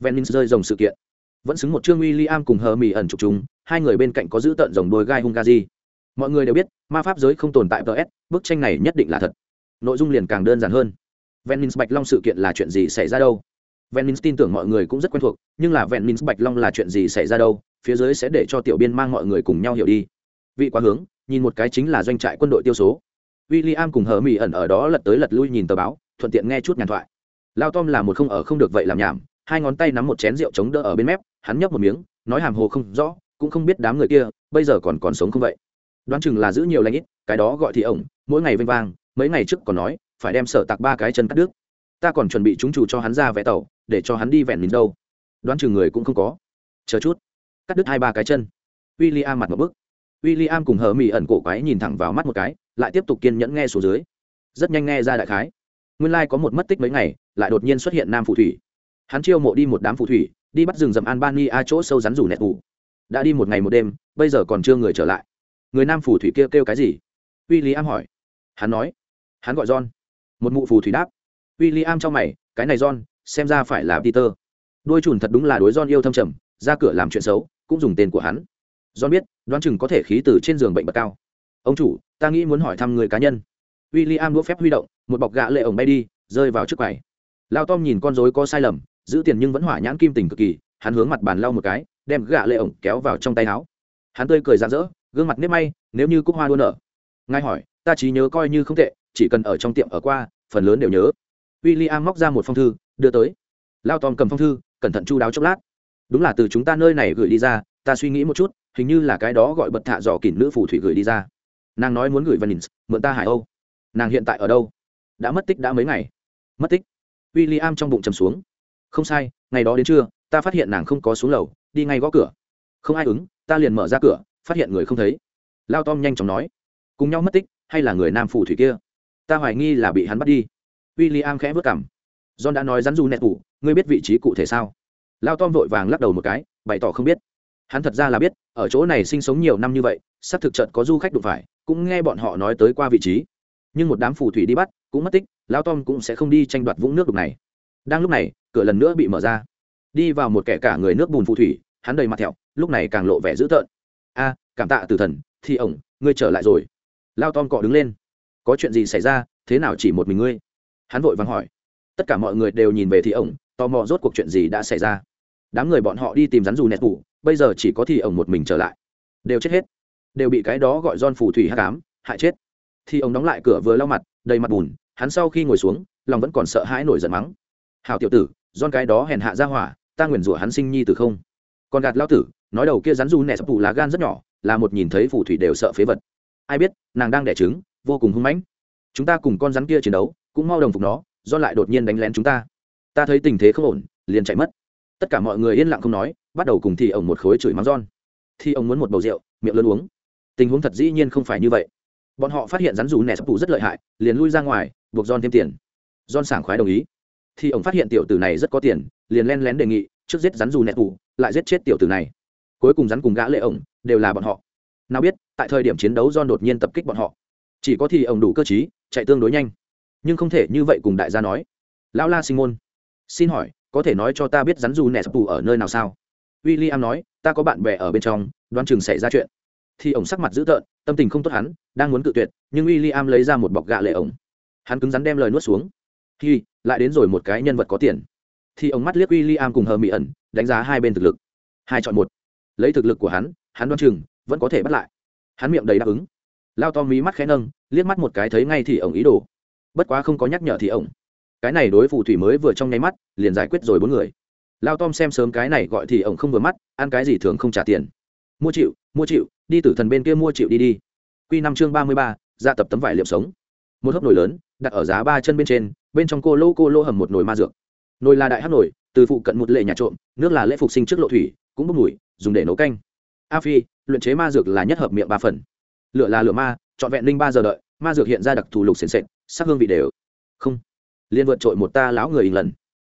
venice rơi dòng sự kiện. Vẫn xứng một chương William cùng hờ mì ẩn trục chúng hai người bên cạnh có giữ tận dòng đôi gai hungary mọi người đều biết, ma pháp giới không tồn tại ts bức tranh này nhất định là thật. Nội dung liền càng đơn giản hơn. Venice bạch long sự kiện là chuyện gì xảy ra đâu? Venice tin tưởng mọi người cũng rất quen thuộc, nhưng là venice bạch long là chuyện gì xảy ra đâu? Phía dưới sẽ để cho tiểu biên mang mọi người cùng nhau hiểu đi. Vị quá hướng, nhìn một cái chính là doanh trại quân đội tiêu số. William cùng hờ mỹ ẩn ở đó lật tới lật lui nhìn tờ báo, thuận tiện nghe chút nhàn thoại. Lao tom là một không ở không được vậy làm nhảm, hai ngón tay nắm một chén rượu chống đỡ ở bên mép, hắn nhấp một miếng, nói hàm hồ không rõ, cũng không biết đám người kia, bây giờ còn còn sống không vậy. Đoán chừng là giữ nhiều lãnh ít, cái đó gọi thì ổng, mỗi ngày vênh vang, mấy ngày trước còn nói, phải đem sở tạc ba cái chân cắt đứt. Ta còn chuẩn bị chúng chủ cho hắn ra vé tàu, để cho hắn đi vẹn mình đâu. Đoán chừng người cũng không có. Chờ chút cắt đứt hai ba cái chân. W i l l i am mặt một bức. W i l l i am cùng hờ mỹ ẩn cổ quái nhìn thẳng vào mắt một cái lại tiếp tục kiên nhẫn nghe số dưới. Rất nhanh nghe ra đại khái. Nguyên lai、like、có một mất tích mấy ngày lại đột nhiên xuất hiện nam phù thủy. Hắn chiêu mộ đi một đám phù thủy đi bắt rừng rậm a chỗ sâu rắn rủ nẹt ngủ đã đi một ngày một đêm bây giờ còn chưa người trở lại. Người nam phù thủy kia kêu, kêu cái gì? W i l l i am hỏi. Hắn nói. Hắn gọi john. Một mụ phù thủy đáp. W i l l i am trong mày cái này john xem ra phải là peter. Đôi chùn thật đúng là đối John yêu thâm trầm ra cửa làm chuyện xấu cũng dùng tên của hắn. John biết, đoán chừng có thể khí từ trên giường bệnh bậc cao. Ông chủ, ta nghĩ muốn hỏi thăm người cá nhân. William đũa phép huy động, một bọc gạ lệ ổng bay đi, rơi vào trước quầy. Lao tom nhìn con rối có sai lầm, giữ tiền nhưng vẫn hỏa nhãn kim tình cực kỳ, hắn hướng mặt bàn lau một cái, đem gạ lệ ổng kéo vào trong tay áo. Hắn tươi cười rạng rỡ, gương mặt nếp may, nếu như cúc hoa đua nở. Ngài hỏi, ta chỉ nhớ coi như không tệ, chỉ cần ở trong tiệm ở qua, phần lớn đều nhớ. William móc ra một phong thư, đưa tới. Lao tom cầm phong thư, cẩn thận chu đáo chốc lát đúng là từ chúng ta nơi này gửi đi ra, ta suy nghĩ một chút, hình như là cái đó gọi bật thạ dò kỉn nữ phù thủy gửi đi ra. Nàng nói muốn gửi vanins mượn ta hải âu. Nàng hiện tại ở đâu? Đã mất tích đã mấy ngày. Mất tích. W i l l i am trong bụng chầm xuống. Không sai, ngày đó đến trưa, ta phát hiện nàng không có xuống lầu, đi ngay gõ cửa. Không ai ứng, ta liền mở ra cửa, phát hiện người không thấy. Lao tom nhanh chóng nói, cùng nhau mất tích, hay là người nam phù thủy kia? Ta hoài nghi là bị hắn bắt đi. W i l l i am khẽ vất cảm john đã nói rắn du nẹt cụ ngươi biết vị trí cụ thể sao? Lao tom vội vàng lắc đầu một cái, bày tỏ không biết. Hắn thật ra là biết, ở chỗ này sinh sống nhiều năm như vậy sắp thực trận có du khách đụng phải, cũng nghe bọn họ nói tới qua vị trí. Nhưng một đám phù thủy đi bắt, cũng mất tích, lao tom cũng sẽ không đi tranh đoạt vũng nước đục này. Đang lúc này, cửa lần nữa bị mở ra. Đi vào một kẻ cả người nước bùn phù thủy, hắn đầy mặt thẹo, lúc này càng lộ vẻ dữ tợn. A, cảm tạ từ thần thì ổng, ngươi trở lại rồi. Lao tom cọ đứng lên. Có chuyện gì xảy ra, thế nào chỉ một mình ngươi? Hắn vội vàng hỏi. Tất cả mọi người đều nhìn về thì ổng tò mò rốt cuộc chuyện gì đã xảy ra. Đám người bọn họ đi tìm rắn dù nẹt phủ bây giờ chỉ có thì ổng một mình trở lại. Đều chết hết. Đều bị cái đó gọi don phù thủy hát cám hại chết. Thì ông đóng lại cửa vừa lau mặt, đầy mặt bùn, hắn sau khi ngồi xuống, lòng vẫn còn sợ hãi nổi giận mắng. Hào tiểu tử don cái đó hèn hạ ra hỏa, ta nguyền rủa hắn sinh nhi từ không. Còn gạt lao tử, nói đầu kia rắn dù nẹt sập phủ lá gan rất nhỏ, là một nhìn thấy phù thủy đều sợ phế vật. Ai biết, nàng đang đẻ trứng, vô cùng hung mãnh. Chúng ta cùng con rắn kia chiến đấu, cũng mau đồng phục nó do lại đột nhiên đánh lén chúng ta ta thấy tình thế không ổn liền chạy mất. Tất cả mọi người yên lặng không nói bắt đầu cùng thì ông một khối chửi mắng giòn thì ông muốn một bầu rượu miệng lớn uống. Tình huống thật dĩ nhiên không phải như vậy. Bọn họ phát hiện rắn rủ nẹt phụ rất lợi hại liền lui ra ngoài buộc john thêm tiền. John sảng khoái đồng ý. Thì ông phát hiện tiểu tử này rất có tiền liền len lén đề nghị trước giết rắn rủ nẹt phụ lại giết chết tiểu tử này. Cuối cùng rắn cùng gã lệ ổng đều là bọn họ. Nào biết tại thời điểm chiến đấu john đột nhiên tập kích bọn họ. Chỉ có thì ông đủ cơ trí, chạy tương đối nhanh. Nhưng không thể như vậy cùng đại gia nói. Lão la sinh môn xin hỏi, có thể nói cho ta biết rắn dù nẹ sập ở nơi nào sao? W i l l i am nói, ta có bạn bè ở bên trong, đoán chừng xảy ra chuyện. Thì ổng sắc mặt dữ tợn, tâm tình không tốt hắn, đang muốn cự tuyệt, nhưng w i l l i am lấy ra một bọc gạ lệ ổng. Hắn cứng rắn đem lời nuốt xuống. Thì lại đến rồi một cái nhân vật có tiền. Thì ông mắt liếc w i l l i am cùng hờ mỹ ẩn, đánh giá hai bên thực lực. Hai chọn một. Lấy thực lực của hắn hắn đoán chừng, vẫn có thể bắt lại. Hắn miệng đầy đáp ứng. Lao to mí mắt khẽ nâng, liếc mắt một cái thấy ngay thì ổng ý đồ. Bất quá không có nhắc nhở thì ổng cái này đối phù thủy mới vừa trong nháy mắt, liền giải quyết rồi bốn người. Lao tom xem sớm cái này gọi thì ổng không vừa mắt, ăn cái gì thường không trả tiền. Mua chịu mua chịu, đi tử thần bên kia mua chịu đi đi. Q năm chương ba mươi ba ra tập tấm vải liệm sống. Một hốc nồi lớn, đặt ở giá ba chân bên trên, bên trong cô lô cô lô hầm một nồi ma dược. Nồi là đại hát nồi, từ phụ cận một lệ nhà trộm, nước là lễ phục sinh trước lộ thủy, cũng bốc mùi, dùng để nấu canh. A phi, luyện chế ma dược là nhất hợp miệng ba phần. Lựa là lựa ma, trọn vẹn linh ba giờ đợi, ma dược hiện ra đặc thù lục sền sệt, sắc hương vị đều. Không liên vượt trội một ta lão người hình lần.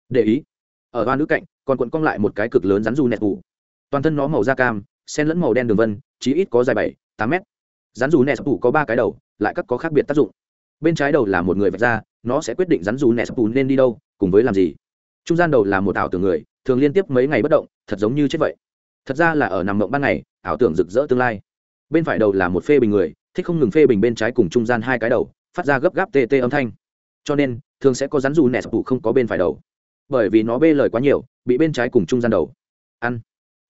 Để ý, ở ba nữ cạnh, còn cuộn cong lại một cái cực lớn rắn dù nẹt ủ. Toàn thân nó màu da cam, sen lẫn màu đen đường vân, chí ít có dài bảy, tám mét. Rắn dù nẹt ủ có ba cái đầu, lại các có khác biệt tác dụng. Bên trái đầu là một người vạch ra, nó sẽ quyết định rắn dù nẹt ủ nên đi đâu, cùng với làm gì. Trung gian đầu là một ảo tưởng người, thường liên tiếp mấy ngày bất động, thật giống như chết vậy. Thật ra là ở nằm mộng ban ngày, ảo tưởng rực rỡ tương lai. Bên phải đầu là một phê bình người, thích không ngừng phê bình bên trái cùng trung gian hai cái đầu, phát ra gấp gáp tê tê âm thanh. Cho nên thường sẽ có rắn dù nẹt phụ không có bên phải đầu. Bởi vì nó bê lời quá nhiều, bị bên trái cùng trung gian đầu. Ăn.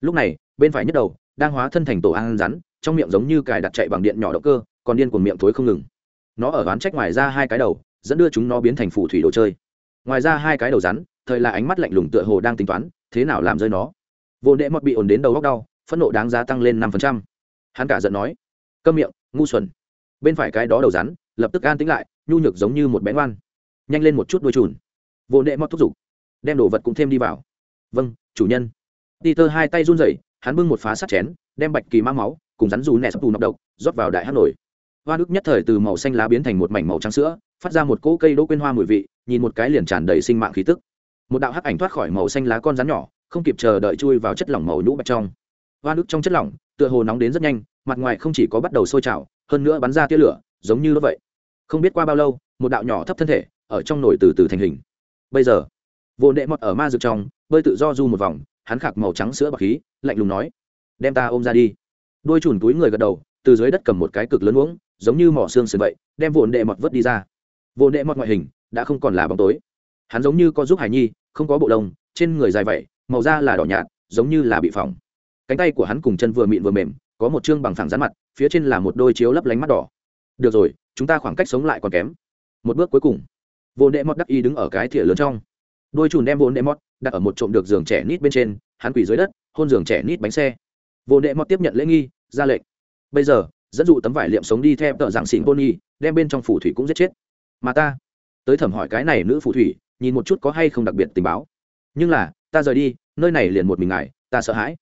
Lúc này, bên phải nhất đầu, đang hóa thân thành tổ ăn rắn, trong miệng giống như cài đặt chạy bằng điện nhỏ động cơ, còn điên cuồng miệng thối không ngừng. Nó ở ván trách ngoài ra hai cái đầu, dẫn đưa chúng nó biến thành phù thủy đồ chơi. Ngoài ra hai cái đầu rắn, thời là ánh mắt lạnh lùng tựa hồ đang tính toán, thế nào làm rơi nó. Vô đệ mọt bị ổn đến đầu góc đau, phẫn nộ đáng giá tăng lên năm phần trăm. Hắn cả giận nói, câm miệng, ngu xuẩn. Bên phải cái đó đầu rắn, lập tức an tính lại, nhu nhược giống như một bén oan nhanh lên một chút đuôi chùn. Vô nệ mọt thúc giục, đem đồ vật cũng thêm đi vào. Vâng chủ nhân. Peter hai tay run rẩy, hắn bưng một phá sắt chén, đem bạch kỳ mang máu cùng rắn dù nẹ sắp tù nọc độc rót vào đại hát nổi. Hoa nước nhất thời từ màu xanh lá biến thành một mảnh màu trắng sữa, phát ra một cỗ cây đỗ quên hoa mùi vị, nhìn một cái liền tràn đầy sinh mạng khí tức. Một đạo hắc ảnh thoát khỏi màu xanh lá con rắn nhỏ, không kịp chờ đợi chui vào chất lỏng màu nhũ bạch trong. Hoa nước trong chất lỏng, tựa hồ nóng đến rất nhanh, mặt ngoài không chỉ có bắt đầu sôi trào, hơn nữa bắn ra tia lửa, giống như nó vậy. Không biết qua bao lâu, một đạo nhỏ thấp thân thể ở trong nồi từ từ thành hình. Bây giờ vô đệ mọt ở ma dược trong, bơi tự do du một vòng, hắn khạc màu trắng sữa bạc khí, lạnh lùng nói, đem ta ôm ra đi. Đôi chùn túi người gật đầu, từ dưới đất cầm một cái cực lớn uống, giống như mỏ xương sườn vậy, đem vồn đệ mọt vớt đi ra. Vồn đệ mọt ngoại hình đã không còn là bóng tối. Hắn giống như có giúp hải nhi, không có bộ lông, trên người dài vậy màu da là đỏ nhạt, giống như là bị phỏng. Cánh tay của hắn cùng chân vừa mịn vừa mềm, có một chương bằng phẳng rán mặt, phía trên là một đôi chiếu lấp lánh mắt đỏ. Được rồi, chúng ta khoảng cách sống lại còn kém. Một bước cuối cùng vốn đệ mọt đắc y đứng ở cái thìa lớn trong. Đôi chùn đem vốn đệ mọt đặt ở một trộm được giường trẻ nít bên trên, hắn quỳ dưới đất, hôn giường trẻ nít bánh xe. Vốn đệ mọt tiếp nhận lễ nghi, ra lệnh. Bây giờ, dẫn dụ tấm vải liệm sống đi theo tợ dạng xỉn pony đem bên trong phủ thủy cũng giết chết. Mà ta, tới thẩm hỏi cái này nữ phù thủy, nhìn một chút có hay không đặc biệt tình báo. Nhưng là, ta rời đi, nơi này liền một mình ngài, ta sợ hãi.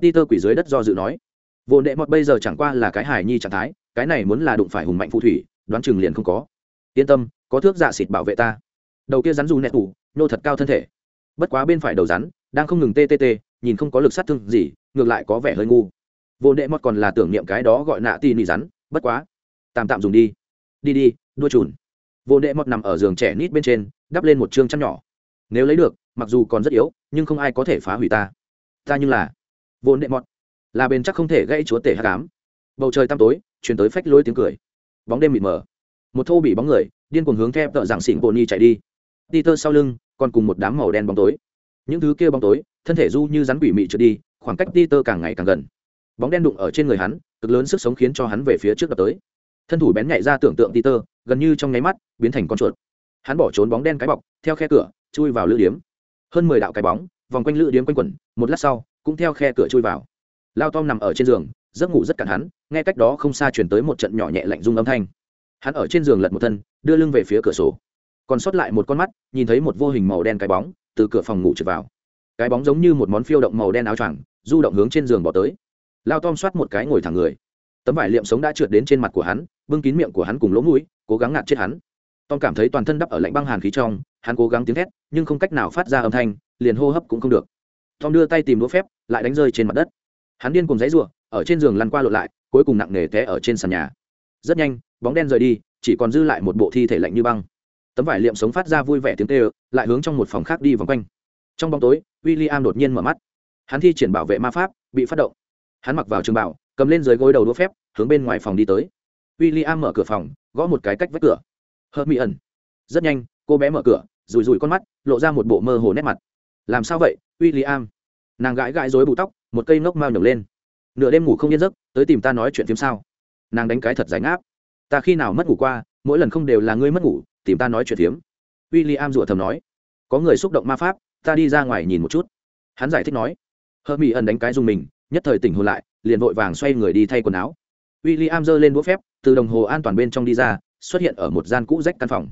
Ti tơ quỷ dưới đất do dự nói. Vô đệ mọt bây giờ chẳng qua là cái hài nhi trạng thái, cái này muốn là đụng phải hùng mạnh phù thủy, đoán chừng liền không có. Yên tâm có thước dạ xịt bảo vệ ta. Đầu kia rắn dù nẹt tủ nô thật cao thân thể. Bất quá bên phải đầu rắn, đang không ngừng tê tê tê, nhìn không có lực sát thương gì, ngược lại có vẻ hơi ngu. Vô đệ mọt còn là tưởng niệm cái đó gọi nạ tì nỉ rắn, bất quá. Tạm tạm dùng đi. Đi đi, đua trùn vô đệ mọt nằm ở giường trẻ nít bên trên, đắp lên một chương chăn nhỏ. Nếu lấy được, mặc dù còn rất yếu, nhưng không ai có thể phá hủy ta. Ta như là. Vô đệ mọt. Là bền chắc không thể gãy chúa tể hát cám bầu trời tăm tối chuyển tới phách lối tiếng cười. Bóng đêm mịt mờ. Một thô bị bóng người điên cuồng hướng theo tợ dạng xỉn bồn nhi chạy đi. Đi tơ sau lưng còn cùng một đám màu đen bóng tối. Những thứ kia bóng tối thân thể du như rắn quỷ mị trượt đi khoảng cách đi tơ càng ngày càng gần. Bóng đen đụng ở trên người hắn cực lớn sức sống khiến cho hắn về phía trước đập tới. Thân thủ bén nhạy ra tưởng tượng Peter, gần như trong nháy mắt biến thành con chuột. Hắn bỏ trốn bóng đen cái bọc theo khe cửa chui vào lữ điếm. Hơn mười đạo cái bóng vòng quanh lữ điếm quanh quẩn một lát sau cũng theo khe cửa chui vào. Lao tom nằm ở trên giường giấc ngủ rất cản hắn nghe cách đó không xa chuyển tới một trận nhỏ nhẹ lạnh rung âm thanh hắn ở trên giường lật một thân, đưa lưng về phía cửa sổ. Còn sót lại một con mắt, nhìn thấy một vô hình màu đen cái bóng, từ cửa phòng ngủ trượt vào. Cái bóng giống như một món phiêu động màu đen áo choàng, du động hướng trên giường bỏ tới. Lao tom soát một cái ngồi thẳng người. Tấm vải liệm sống đã trượt đến trên mặt của hắn, bưng kín miệng của hắn cùng lỗ mũi, cố gắng ngạt chết hắn. Tom cảm thấy toàn thân đắp ở lạnh băng hàn khí trong, hắn cố gắng tiếng thét, nhưng không cách nào phát ra âm thanh, liền hô hấp cũng không được. Tom đưa tay tìm đũa phép, lại đánh rơi trên mặt đất. Hắn điên cùng giấy ruộng ở trên giường lăn qua lộn lại, cuối cùng nặng nề té ở trên sàn nhà rất nhanh, bóng đen rời đi, chỉ còn dư lại một bộ thi thể lạnh như băng. Tấm vải liệm sống phát ra vui vẻ tiếng tê ơ lại hướng trong một phòng khác đi vòng quanh. Trong bóng tối w i l l i am đột nhiên mở mắt. Hắn thi triển bảo vệ ma pháp, bị phát động. Hắn mặc vào trường bảo, cầm lên dưới gối đầu đũa phép, hướng bên ngoài phòng đi tới. W i l l i am mở cửa phòng, gõ một cái cách vách cửa. Hớt mỹ ẩn rất nhanh, cô bé mở cửa rùi rùi con mắt, lộ ra một bộ mơ hồ nét mặt. Làm sao vậy w i l l i am nàng gãi gãi dối bụ tóc, một cây ngốc mao nhổng lên. Nửa đêm ngủ không yên giấc, tới tìm ta nói chuyện phim sao? Nàng đánh cái thật giải ngáp. Ta khi nào mất ngủ qua, mỗi lần không đều là ngươi mất ngủ, tìm ta nói chuyện phiếm. W i l l i am rủa thầm nói. Có người xúc động ma pháp, ta đi ra ngoài nhìn một chút. Hắn giải thích nói. Hơ mỹ ẩn đánh cái dùng mình, nhất thời tỉnh hồn lại, liền vội vàng xoay người đi thay quần áo. W i l l i am giơ lên đũa phép, từ đồng hồ an toàn bên trong đi ra, xuất hiện ở một gian cũ rách căn phòng.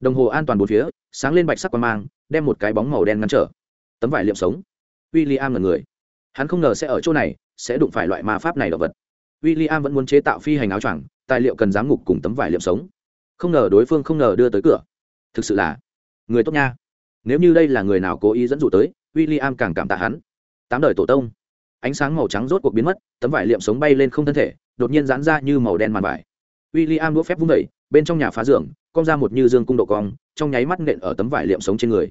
Đồng hồ an toàn bốn phía, sáng lên bạch sắc quang mang, đem một cái bóng màu đen ngăn trở. Tấm vải liệm sống. W i l l i am là người. Hắn không ngờ sẽ ở chỗ này, sẽ đụng phải loại ma pháp này động vật w i l l i am vẫn muốn chế tạo phi hành áo choàng, tài liệu cần giám ngục cùng tấm vải liệm sống. Không ngờ đối phương không ngờ đưa tới cửa. Thực sự là người tốt nha. Nếu như đây là người nào cố ý dẫn dụ tới w i l l i am càng cảm tạ hắn. Tám đời tổ tông. Ánh sáng màu trắng rốt cuộc biến mất, tấm vải liệm sống bay lên không thân thể, đột nhiên giãn ra như màu đen màn vải. W i l l i am đũa phép vung vẩy bên trong nhà phá giường, cong ra một như dương cung độ cong, trong nháy mắt nện ở tấm vải liệm sống trên người.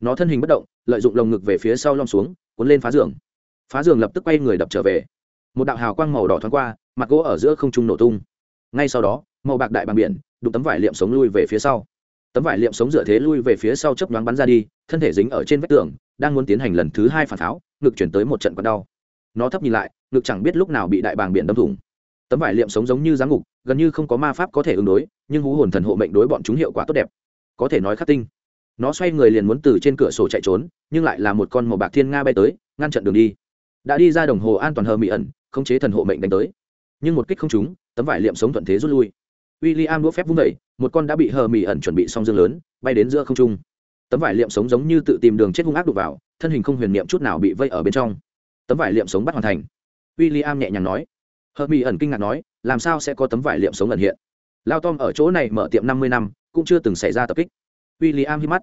Nó thân hình bất động, lợi dụng lồng ngực về phía sau lom xuống, cuốn lên phá giường. Phá giường lập tức quay người đập trở về một đạo hào quang màu đỏ thoáng qua, mặt gỗ ở giữa không trung nổ tung. Ngay sau đó, màu bạc đại bằng biển, đụng tấm vải liệm sống lui về phía sau. Tấm vải liệm sống dựa thế lui về phía sau chớp nhoáng bắn ra đi, thân thể dính ở trên vách tường, đang muốn tiến hành lần thứ hai phản pháo, ngực chuyển tới một trận còn đau. Nó thấp nhìn lại, ngực chẳng biết lúc nào bị đại bàng biển đâm thủng. Tấm vải liệm sống giống như giáng ngục, gần như không có ma pháp có thể ứng đối, nhưng hú hồn thần hộ mệnh đối bọn chúng hiệu quả tốt đẹp. Có thể nói khắc tinh. Nó xoay người liền muốn từ trên cửa sổ chạy trốn, nhưng lại là một con màu bạc thiên nga bay tới, ngăn chặn đường đi. Đã đi ra đồng hồ an toàn hờ mị ẩn khống chế thần hộ mệnh đánh tới. Nhưng một kích không trúng, tấm vải liệm sống thuận thế rút lui. W i l l i am đũa phép vung vẩy một con đã bị hờ mị ẩn chuẩn bị xong dương lớn, bay đến giữa không trung. Tấm vải liệm sống giống như tự tìm đường chết hung ác đục vào, thân hình không huyền niệm chút nào bị vây ở bên trong. Tấm vải liệm sống bắt hoàn thành. W i l l i am nhẹ nhàng nói. Hờ mị ẩn kinh ngạc nói, làm sao sẽ có tấm vải liệm sống ẩn hiện? Lao tom ở chỗ này mở tiệm năm mươi năm, cũng chưa từng xảy ra tập kích. W i l l i am hít mắt.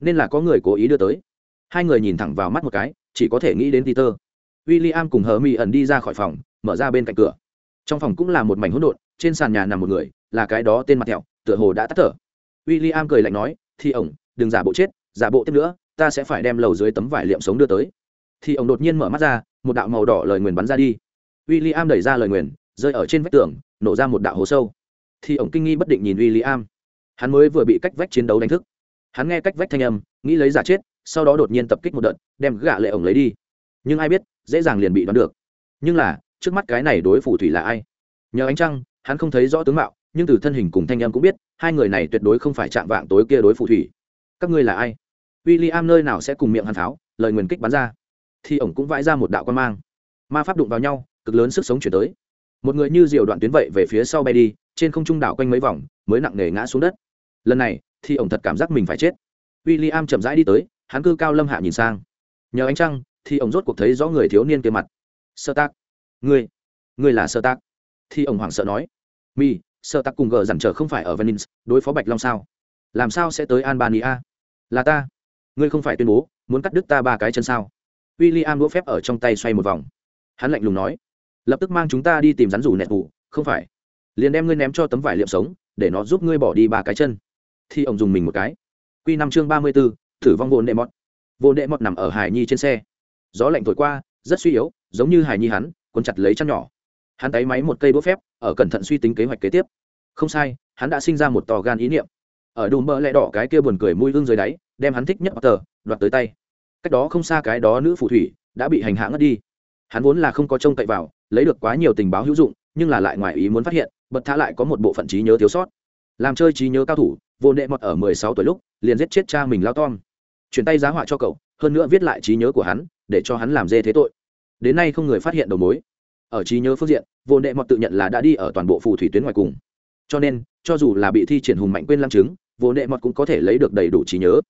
Nên là có người cố ý đưa tới. Hai người nhìn thẳng vào mắt một cái, chỉ có thể nghĩ đến peter w i l l i am cùng hờ mỹ ẩn đi ra khỏi phòng, mở ra bên cạnh cửa. Trong phòng cũng là một mảnh hỗn độn, trên sàn nhà nằm một người, là cái đó tên mặt thẹo, tựa hồ đã tắt thở. W i l l i am cười lạnh nói thì ổng, đừng giả bộ chết, giả bộ tiếp nữa, ta sẽ phải đem lầu dưới tấm vải liệm sống đưa tới. Thì ổng đột nhiên mở mắt ra, một đạo màu đỏ lời nguyền bắn ra đi. W i l l i am đẩy ra lời nguyền, rơi ở trên vách tường, nổ ra một đạo hố sâu. Thì ổng kinh nghi bất định nhìn w i l l i am hắn mới vừa bị cách vách chiến đấu đánh thức. Hắn nghe cách vách thanh âm, nghĩ lấy giả chết, sau đó đột nhiên tập kích một đợt, đem gạ lệ ổng lấy đi. Nhưng ai biết dễ dàng liền bị đoán được. Nhưng là trước mắt cái này đối phủ thủy là ai? Nhờ ánh trăng hắn không thấy rõ tướng mạo nhưng từ thân hình cùng thanh âm cũng biết hai người này tuyệt đối không phải chạm vạng tối kia đối phủ thủy. Các ngươi là ai? W i l l i am nơi nào sẽ cùng miệng hàn tháo, lời nguyền kích bắn ra. Thì ổng cũng vãi ra một đạo quan mang. Ma pháp đụng vào nhau cực lớn sức sống chuyển tới. Một người như diều đoạn tuyến vậy về phía sau bay đi trên không trung đảo quanh mấy vòng mới nặng nề ngã xuống đất. Lần này thì ổng thật cảm giác mình phải chết. W i l l i am chậm rãi đi tới hắn cư cao lâm hạ nhìn sang. Nhờ ánh trăng thì ông rốt cuộc thấy rõ người thiếu niên kia mặt. Sơ tác ngươi. Ngươi là sơ tác thì ông hoảng sợ nói. Mi, sơ tác cùng gờ dằn trở không phải ở venice, đối phó bạch long sao? Làm sao sẽ tới albania? Là ta. Ngươi không phải tuyên bố, muốn cắt đứt ta ba cái chân sao? W i l l i am đũa phép ở trong tay xoay một vòng. Hắn lạnh lùng nói. Lập tức mang chúng ta đi tìm rắn rủ nẹt vụ không phải. Liền đem ngươi ném cho tấm vải liệm sống, để nó giúp ngươi bỏ đi ba cái chân. Thì ông dùng mình một cái. Q năm chương ba mươi b ố thử vong vồn đệ mọt. Vồn đệ mọt nằm ở hải nhi trên xe gió lạnh thổi qua, rất suy yếu, giống như hải nhi hắn cuốn chặt lấy chăn nhỏ. Hắn tay máy một cây đũa phép, ở cẩn thận suy tính kế hoạch kế tiếp. Không sai, hắn đã sinh ra một tò gan ý niệm. Ở đùm bơ lẽ đỏ cái kia buồn cười mùi gương dưới đáy, đem hắn thích nhất tờ, đoạt tới tay. Cách đó không xa cái đó nữ phù thủy, đã bị hành hạ ngất đi. Hắn vốn là không có trông cậy vào, lấy được quá nhiều tình báo hữu dụng, nhưng là lại ngoài ý muốn phát hiện, bật thả lại có một bộ phận trí nhớ thiếu sót. Làm chơi trí nhớ cao thủ, vô nệ mọt ở mười sáu tuổi lúc, liền giết chết cha mình lao tom. Chuyển tay giá họa cho cậu, hơn nữa viết lại trí nhớ của hắn để cho hắn làm dê thế tội. Đến nay không người phát hiện đầu mối. Ở trí nhớ phương diện, vô nệ mọt tự nhận là đã đi ở toàn bộ phù thủy tuyến ngoài cùng. Cho nên, cho dù là bị thi triển hùng mạnh quên lăng chứng, vô nệ mọt cũng có thể lấy được đầy đủ trí nhớ.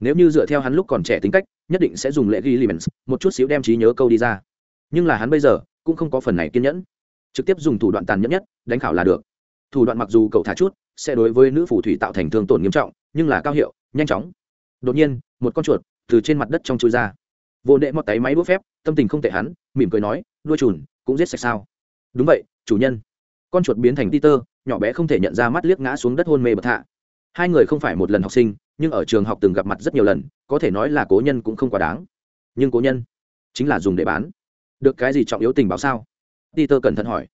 Nếu như dựa theo hắn lúc còn trẻ tính cách, nhất định sẽ dùng lệ ghi limens, một chút xíu đem trí nhớ câu đi ra. Nhưng là hắn bây giờ, cũng không có phần này kiên nhẫn. Trực tiếp dùng thủ đoạn tàn nhẫn nhất, đánh khảo là được. Thủ đoạn mặc dù cậu thả chút, sẽ đối với nữ phù thủy tạo thành thương tổn nghiêm trọng, nhưng là cao hiệu, nhanh chóng. Đột nhiên, một con chuột từ trên mặt đất trong chui ra vô nệ mọt tay máy đũa phép, tâm tình không tệ hắn, mỉm cười nói đuôi trùn cũng giết sạch sao? Đúng vậy, chủ nhân. Con chuột biến thành ti tơ nhỏ bé không thể nhận ra mắt liếc ngã xuống đất hôn mê bật hạ hai người không phải một lần học sinh, nhưng ở trường học từng gặp mặt rất nhiều lần, có thể nói là cố nhân cũng không quá đáng. Nhưng cố nhân chính là dùng để bán. Được cái gì trọng yếu tình báo sao? Peter cẩn thận hỏi.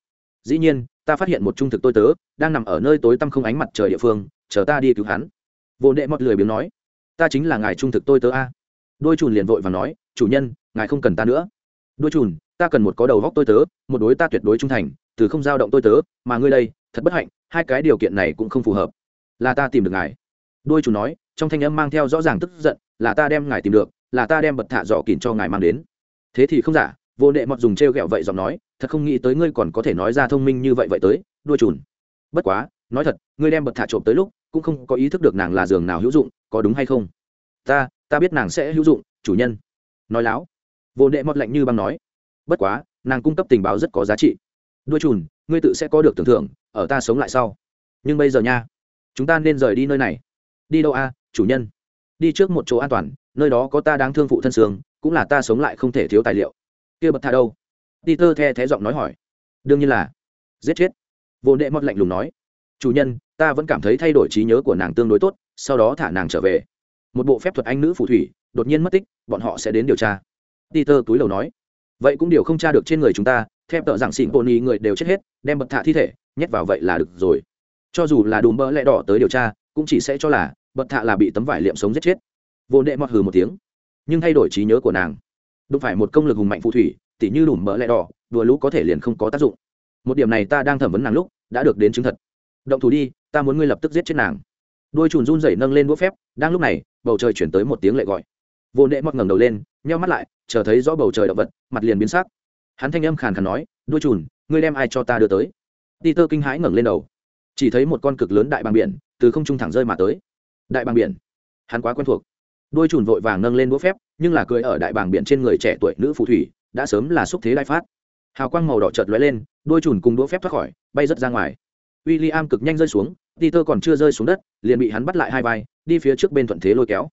Dĩ nhiên, ta phát hiện một trung thực tôi tớ, đang nằm ở nơi tối tăm không ánh mặt trời địa phương, chờ ta đi cứu hắn. Vô nệ mọt lười biếng nói. Ta chính là ngài trung thực tôi tớ a đôi chùn liền vội và nói, chủ nhân, ngài không cần ta nữa. Đôi chùn, ta cần một có đầu góc tôi tớ, một đối ta tuyệt đối trung thành, từ không dao động tôi tớ, mà ngươi đây, thật bất hạnh, hai cái điều kiện này cũng không phù hợp. Là ta tìm được ngài. Đôi chùn nói, trong thanh âm mang theo rõ ràng tức giận, là ta đem ngài tìm được, là ta đem bật thạ dọ kìn cho ngài mang đến. Thế thì không giả, vô nệ mọt dùng t r e o g ẹ o vậy giọng nói, thật không nghĩ tới ngươi còn có thể nói ra thông minh như vậy vậy tới, đôi chùn. Bất quá, nói thật, ngươi đem bật thạ trộm tới lúc, cũng không có ý thức được nàng là giường nào hữu dụng, có đúng hay không? Ta ta biết nàng sẽ hữu dụng, chủ nhân. Nói láo. Vô nệ mọt lạnh như băng nói. Bất quá, nàng cung cấp tình báo rất có giá trị. Đôi chùn, ngươi tự sẽ có được tưởng thưởng, ở ta sống lại sau. Nhưng bây giờ nha, chúng ta nên rời đi nơi này. Đi đâu a, chủ nhân? Đi trước một chỗ an toàn, nơi đó có ta đáng thương phụ thân sương cũng là ta sống lại không thể thiếu tài liệu. Kia bật thà đâu? Peter the thé giọng nói hỏi. Đương nhiên là. Giết chết. Vô đệ mót lạnh lùng nói. Chủ nhân, ta vẫn cảm thấy thay đổi trí nhớ của nàng tương đối tốt, sau đó thả nàng trở về một bộ phép thuật anh nữ phù thủy, đột nhiên mất tích, bọn họ sẽ đến điều tra. Peter túi đầu nói. Vậy cũng điều không tra được trên người chúng ta, theo tợ rằng xịn bồn ý người đều chết hết, đem bật thạ thi thể, nhét vào vậy là được rồi. Cho dù là đùm bỡ lẽ đỏ tới điều tra, cũng chỉ sẽ cho là bật thạ là bị tấm vải liệm sống giết chết. Vô nệ mọt hừ một tiếng. Nhưng thay đổi trí nhớ của nàng, đụng phải một công lực hùng mạnh phù thủy, tỉ như đùm mỡ lẽ đỏ, đùa lũ có thể liền không có tác dụng. Một điểm này ta đang thẩm vấn nàng lúc, đã được đến chứng thật. Động thủ đi, ta muốn ngươi lập tức giết chết nàng đôi chùn run rẩy nâng lên đũa phép, đang lúc này, bầu trời chuyển tới một tiếng lệ gọi. Vô nệ mọt ngẩng đầu lên, nheo mắt lại, chờ thấy rõ bầu trời động vật, mặt liền biến sắc. Hắn thanh âm khàn khàn nói đôi chùn, ngươi đem ai cho ta đưa tới? Peter kinh hãi ngẩng lên đầu. Chỉ thấy một con cực lớn đại bàng biển, từ không trung thẳng rơi mà tới. Đại bàng biển? Hắn quá quen thuộc. Đôi chùn vội vàng nâng lên đũa phép, nhưng là cười ở đại bàng biển trên người trẻ tuổi nữ phù thủy, đã sớm là xúc thế lai phát. Hào quang màu đỏ chợt lóe lên đôi chùn cùng đũa phép thoát khỏi, bay rất ra ngoài. W i l l i am cực nhanh rơi xuống Peter còn chưa rơi xuống đất, liền bị hắn bắt lại hai vai, đi phía trước bên thuận thế lôi kéo.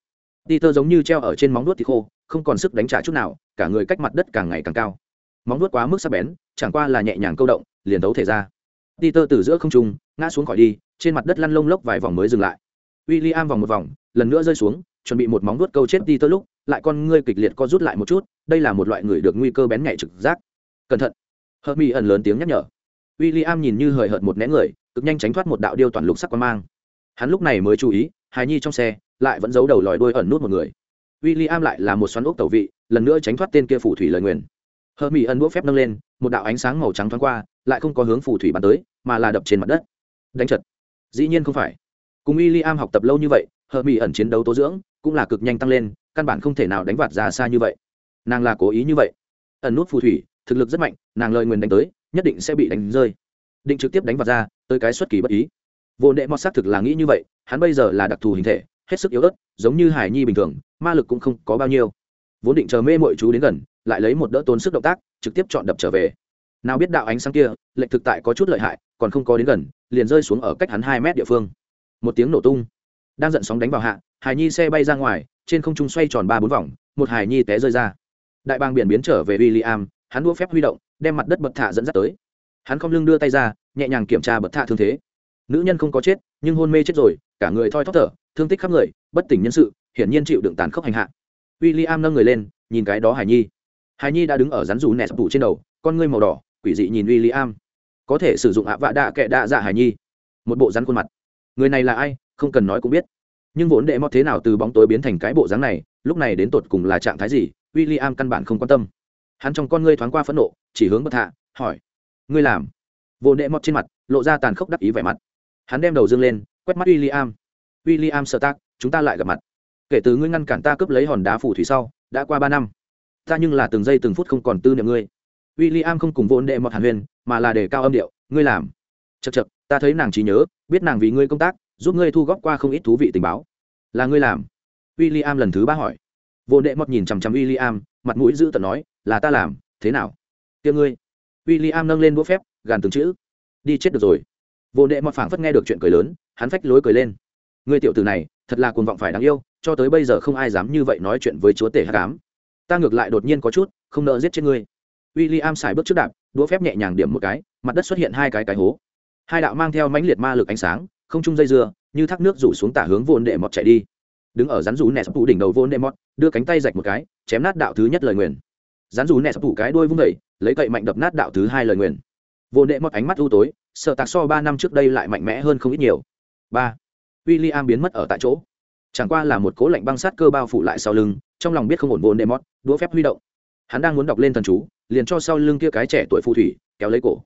Peter giống như treo ở trên móng đuốt thì khô, không còn sức đánh trả chút nào, cả người cách mặt đất càng ngày càng cao. Móng đuốt quá mức sắc bén, chẳng qua là nhẹ nhàng câu động, liền đấu thể ra. Peter từ giữa không trung, ngã xuống khỏi đi, trên mặt đất lăn lông lốc vài vòng mới dừng lại. William vòng một vòng, lần nữa rơi xuống, chuẩn bị một móng vuốt câu chết Peter lúc, lại con ngươi kịch liệt co rút lại một chút, đây là một loại người được nguy cơ bén nhạy trực giác. Cẩn thận. Hermione ẩn lớn tiếng nhắc nhở w i l l i am nhìn như hời hợt một nén người, cực nhanh tránh thoát một đạo điêu toàn lục sắc quan mang. Hắn lúc này mới chú ý, hài nhi trong xe lại vẫn giấu đầu lòi đuôi ẩn nút một người. W i l l i am lại là một xoắn ốc tẩu vị, lần nữa tránh thoát tên kia phủ thủy lời nguyền. Hờ mỹ ẩn đũa phép nâng lên, một đạo ánh sáng màu trắng thoáng qua, lại không có hướng phủ thủy bắn tới, mà là đập trên mặt đất. Đánh chật. Dĩ nhiên không phải. Cùng w i l l i am học tập lâu như vậy hờ mỹ ẩn chiến đấu tố dưỡng, cũng là cực nhanh tăng lên, căn bản không thể nào đánh vạt ra xa như vậy. Nàng là cố ý như vậy. Ẩn nút phù thủy, thực lực rất mạnh, nàng lời nguyền đánh tới nhất định sẽ bị đánh rơi. Định trực tiếp đánh vào ra tới cái xuất kỳ bất ý. Vô đệ mọt xác thực là nghĩ như vậy, hắn bây giờ là đặc thù hình thể, hết sức yếu ớt, giống như hải nhi bình thường, ma lực cũng không có bao nhiêu. Vốn định chờ mê mọi chú đến gần, lại lấy một đỡ tốn sức động tác, trực tiếp chọn đập trở về. Nào biết đạo ánh sáng kia lệnh thực tại có chút lợi hại, còn không có đến gần, liền rơi xuống ở cách hắn hai mét địa phương. Một tiếng nổ tung. Đang giận sóng đánh vào hạ, hải nhi xe bay ra ngoài, trên không trung xoay tròn ba bốn vòng, một hải nhi té rơi ra. Đại bang biển biến trở về w i l l i am hắn đua phép huy động, đem mặt đất bật thạ dẫn dắt tới. Hắn không lưng đưa tay ra, nhẹ nhàng kiểm tra bật thạ thương thế. Nữ nhân không có chết, nhưng hôn mê chết rồi, cả người thoi thóp thở, thương tích khắp người, bất tỉnh nhân sự, hiển nhiên chịu đựng tàn khốc hành hạ. W i l l i am nâng người lên, nhìn cái đó hải nhi. Hải nhi đã đứng ở rắn rù nẹt bụ trên đầu, con ngươi màu đỏ, quỷ dị nhìn w i l l i am có thể sử dụng ạ vạ đạ kệ đạ dạ hải nhi. Một bộ rắn khuôn mặt. Người này là ai, không cần nói cũng biết. Nhưng vốn đệ mọt thế nào từ bóng tối biến thành cái bộ dáng này, lúc này đến tột cùng là trạng thái gì w i l l i am căn bản không quan tâm hắn trong con ngươi thoáng qua phẫn nộ, chỉ hướng bất hạ, hỏi, ngươi làm? Vô đệ mọt trên mặt lộ ra tàn khốc đắc ý vẻ mặt. Hắn đem đầu dương lên, quét mắt w i l l i am w i l l i am sợ tác, chúng ta lại gặp mặt. Kể từ ngươi ngăn cản ta cướp lấy hòn đá phủ thủy sau, đã qua ba năm. Ta nhưng là từng giây từng phút không còn tư niệm ngươi. W i l l i am không cùng vô đệ mọt hàn huyền mà là để cao âm điệu, ngươi làm? Chật chật ta thấy nàng trí nhớ, biết nàng vì ngươi công tác, giúp ngươi thu góp qua không ít thú vị tình báo. Là ngươi làm? W i l l i am lần thứ ba hỏi. Vô đệ mọt nhìn chằm chằm w i l l i am mặt mũi giữ tận nói là ta làm, thế nào? Tiếng ngươi. W i l l i am nâng lên đũa phép, gàn từng chữ. Đi chết được rồi. Vô đệ mọt phảng phất nghe được chuyện cười lớn, hắn phách lối cười lên. Ngươi tiểu tử này, thật là cuồng vọng phải đáng yêu, cho tới bây giờ không ai dám như vậy nói chuyện với chúa tể hát cám ta ngược lại đột nhiên có chút, không nợ giết chết ngươi. W i l l i am xài bước trước đạp, đũa phép nhẹ nhàng điểm một cái, mặt đất xuất hiện hai cái cái hố. Hai đạo mang theo mãnh liệt ma lực ánh sáng, không chung dây dưa, như thác nước rủ xuống tả hướng vô đệ mọt chạy đi. Đứng ở rắn rú nẹt sắp tủ đỉnh đầu vô đệ mọt, đưa cánh tay rạch một cái, chém nát đạo thứ nhất lời nguyền rắn dù nẹ sắp tủ cái đuôi vung đẩy lấy cậy mạnh đập nát đạo thứ hai lời nguyền. Vô đệ mọt ánh mắt u tối, sợ tạc so ba năm trước đây lại mạnh mẽ hơn không ít nhiều. Ba. W i l l i am biến mất ở tại chỗ. Chẳng qua là một cố lạnh băng sát cơ bao phủ lại sau lưng, trong lòng biết không ổn vô đệ mọt đũa phép huy động. Hắn đang muốn đọc lên thần chú, liền cho sau lưng kia cái trẻ tuổi phù thủy, kéo lấy cổ.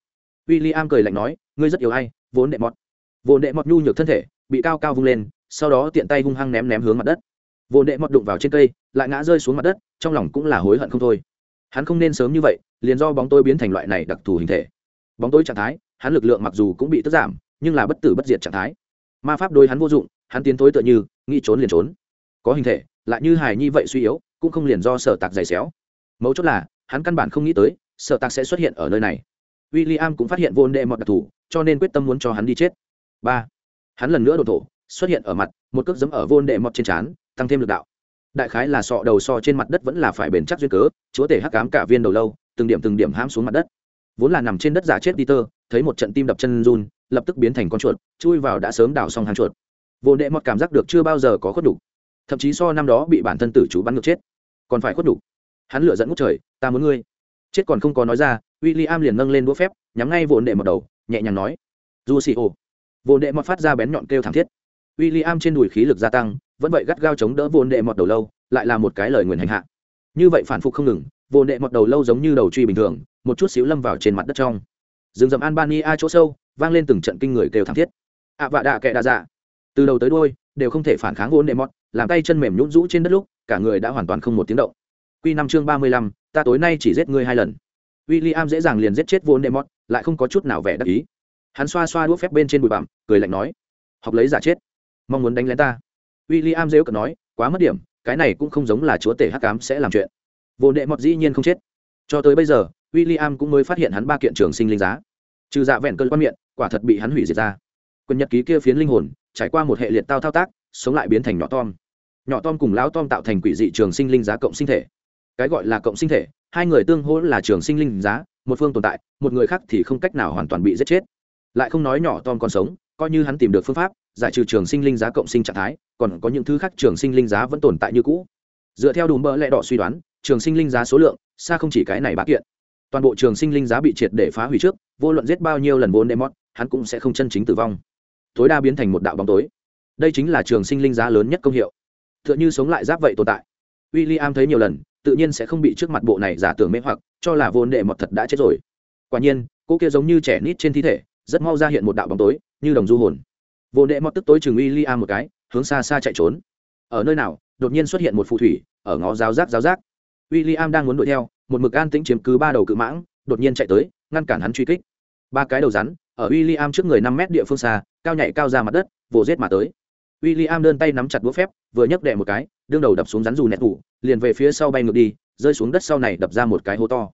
W i l l i am cười lạnh nói, ngươi rất yếu hay vốn đệ mọt vốn đệ mọt nhu nhược thân thể, bị cao cao vung lên, sau đó tiện tay hung hăng ném ném hướng mặt đất. Vốn đệ mọt đụng vào trên cây, lại ngã rơi xuống mặt đất, trong lòng cũng là hối hận không thôi hắn không nên sớm như vậy, liền do bóng tối biến thành loại này đặc thù hình thể. Bóng tối trạng thái, hắn lực lượng mặc dù cũng bị tức giảm, nhưng là bất tử bất diệt trạng thái. Ma pháp đối hắn vô dụng, hắn tiến tối tựa như, nghĩ trốn liền trốn. Có hình thể, lại như hài nhi vậy suy yếu, cũng không liền do sở tạc dày xéo. Mấu chốt là, hắn căn bản không nghĩ tới, sở tạc sẽ xuất hiện ở nơi này. W i l l i am cũng phát hiện vô đệ mọt đặc thù, cho nên quyết tâm muốn cho hắn đi chết. Ba. Hắn lần nữa đột thổ, xuất hiện ở mặt, một cước giấm ở vô đệ mọt trên trán, tăng thêm lực đạo đại khái là sọ đầu so trên mặt đất vẫn là phải bền chắc duyên cớ, chúa tể hắc cám cả viên đầu lâu, từng điểm từng điểm hãm xuống mặt đất. Vốn là nằm trên đất giả chết đi thấy một trận tim đập chân run, lập tức biến thành con chuột, chui vào đã sớm đào xong hàng chuột. Vô đệ mọt cảm giác được chưa bao giờ có khuất đủ thậm chí so năm đó bị bản thân tử chú bắn ngược chết, còn phải khuất đủ hắn lựa dẫn ngút trời, ta muốn ngươi. Chết còn không có nói ra w i l l i am liền nâng lên đũa phép, nhắm ngay vô đệ một đầu, nhẹ nhàng nói du xì ô Vô đệ mọt phát ra bén nhọn kêu thảm thiết. W i l l i am trên đùi khí lực gia tăng vẫn vậy gắt gao chống đỡ vô đệ mọt đầu lâu lại là một cái lời nguyền hành hạ như vậy phản phục không ngừng vô đệ mọt đầu lâu giống như đầu truy bình thường một chút xíu lâm vào trên mặt đất trong rừng rậm albania chỗ sâu vang lên từng trận kinh người kêu thảm thiết ạ vạ đạ kệ đạ dạ từ đầu tới đôi đều không thể phản kháng vô đệ mọt làm tay chân mềm nhũn rũ trên đất lúc cả người đã hoàn toàn không một tiếng động Quy năm chương ba mươi lăm, ta tối nay chỉ giết ngươi hai lần. William dễ dàng liền giết chết Voldemort, lại không có chút nào vẻ đắc ý. Hắn xoa xoa đũa phép bên trên bụi bặm, cười lạnh nói: "Học lấy giả chết, mong muốn đánh lén ta." William dễ cợt nói: "Quá mất điểm, cái này cũng không giống là chúa tể hắc ám sẽ làm chuyện." Vô đệ mọt dĩ nhiên không chết. Cho tới bây giờ, William cũng mới phát hiện hắn ba kiện trường sinh linh giá. Trừ dạ vẹn cơn quan miệng, quả thật bị hắn hủy diệt ra. Quân nhật ký kia phiến linh hồn, trải qua một hệ liệt tao thao tác, sống lại biến thành nhỏ tom. Nhỏ tom cùng lão tom tạo thành quỷ dị trường sinh linh giá cộng sinh thể cái gọi là cộng sinh thể hai người tương hỗ là trường sinh linh giá một phương tồn tại một người khác thì không cách nào hoàn toàn bị giết chết lại không nói nhỏ tom còn sống coi như hắn tìm được phương pháp giải trừ trường sinh linh giá cộng sinh trạng thái, còn có những thứ khác trường sinh linh giá vẫn tồn tại như cũ. Dựa theo đùm bơ lẹ đỏ suy đoán, trường sinh linh giá số lượng xa không chỉ cái này bá kiện. Toàn bộ trường sinh linh giá bị triệt để phá hủy trước, vô luận giết bao nhiêu lần vốn đệ mót hắn cũng sẽ không chân chính tử vong. Tối đa biến thành một đạo bóng tối. Đây chính là trường sinh linh giá lớn nhất công hiệu. T h ư ợ n h ư sống lại giáp vậy tồn tại. W i l l i am thấy nhiều lần, tự nhiên sẽ không bị trước mặt bộ này giả tưởng mê hoặc, cho là vốn đệ mọt thật đã chết rồi. Quả nhiên, cô kia giống như trẻ nít trên thi thể, rất mau ra hiện một đạo bóng tối, như đồng du hồn vô đệ mọt tức tối chừng uy i một cái, hướng xa xa chạy trốn. Ở nơi nào, đột nhiên xuất hiện một phù thủy, ở ngó giáo giác giáo giác. W i l l i am đang muốn đuổi theo, một mực an tĩnh chiếm cứ ba đầu cự mãng, đột nhiên chạy tới, ngăn cản hắn truy kích. Ba cái đầu rắn, ở w i l l i am trước người năm mét địa phương xa, cao nhảy cao ra mặt đất, vồ rết mà tới. W i l l i am đơn tay nắm chặt đũa phép, vừa nhấc đè một cái, đương đầu đập xuống rắn dù nẹt thủ liền về phía sau bay ngược đi, rơi xuống đất sau này đập ra một cái hố to.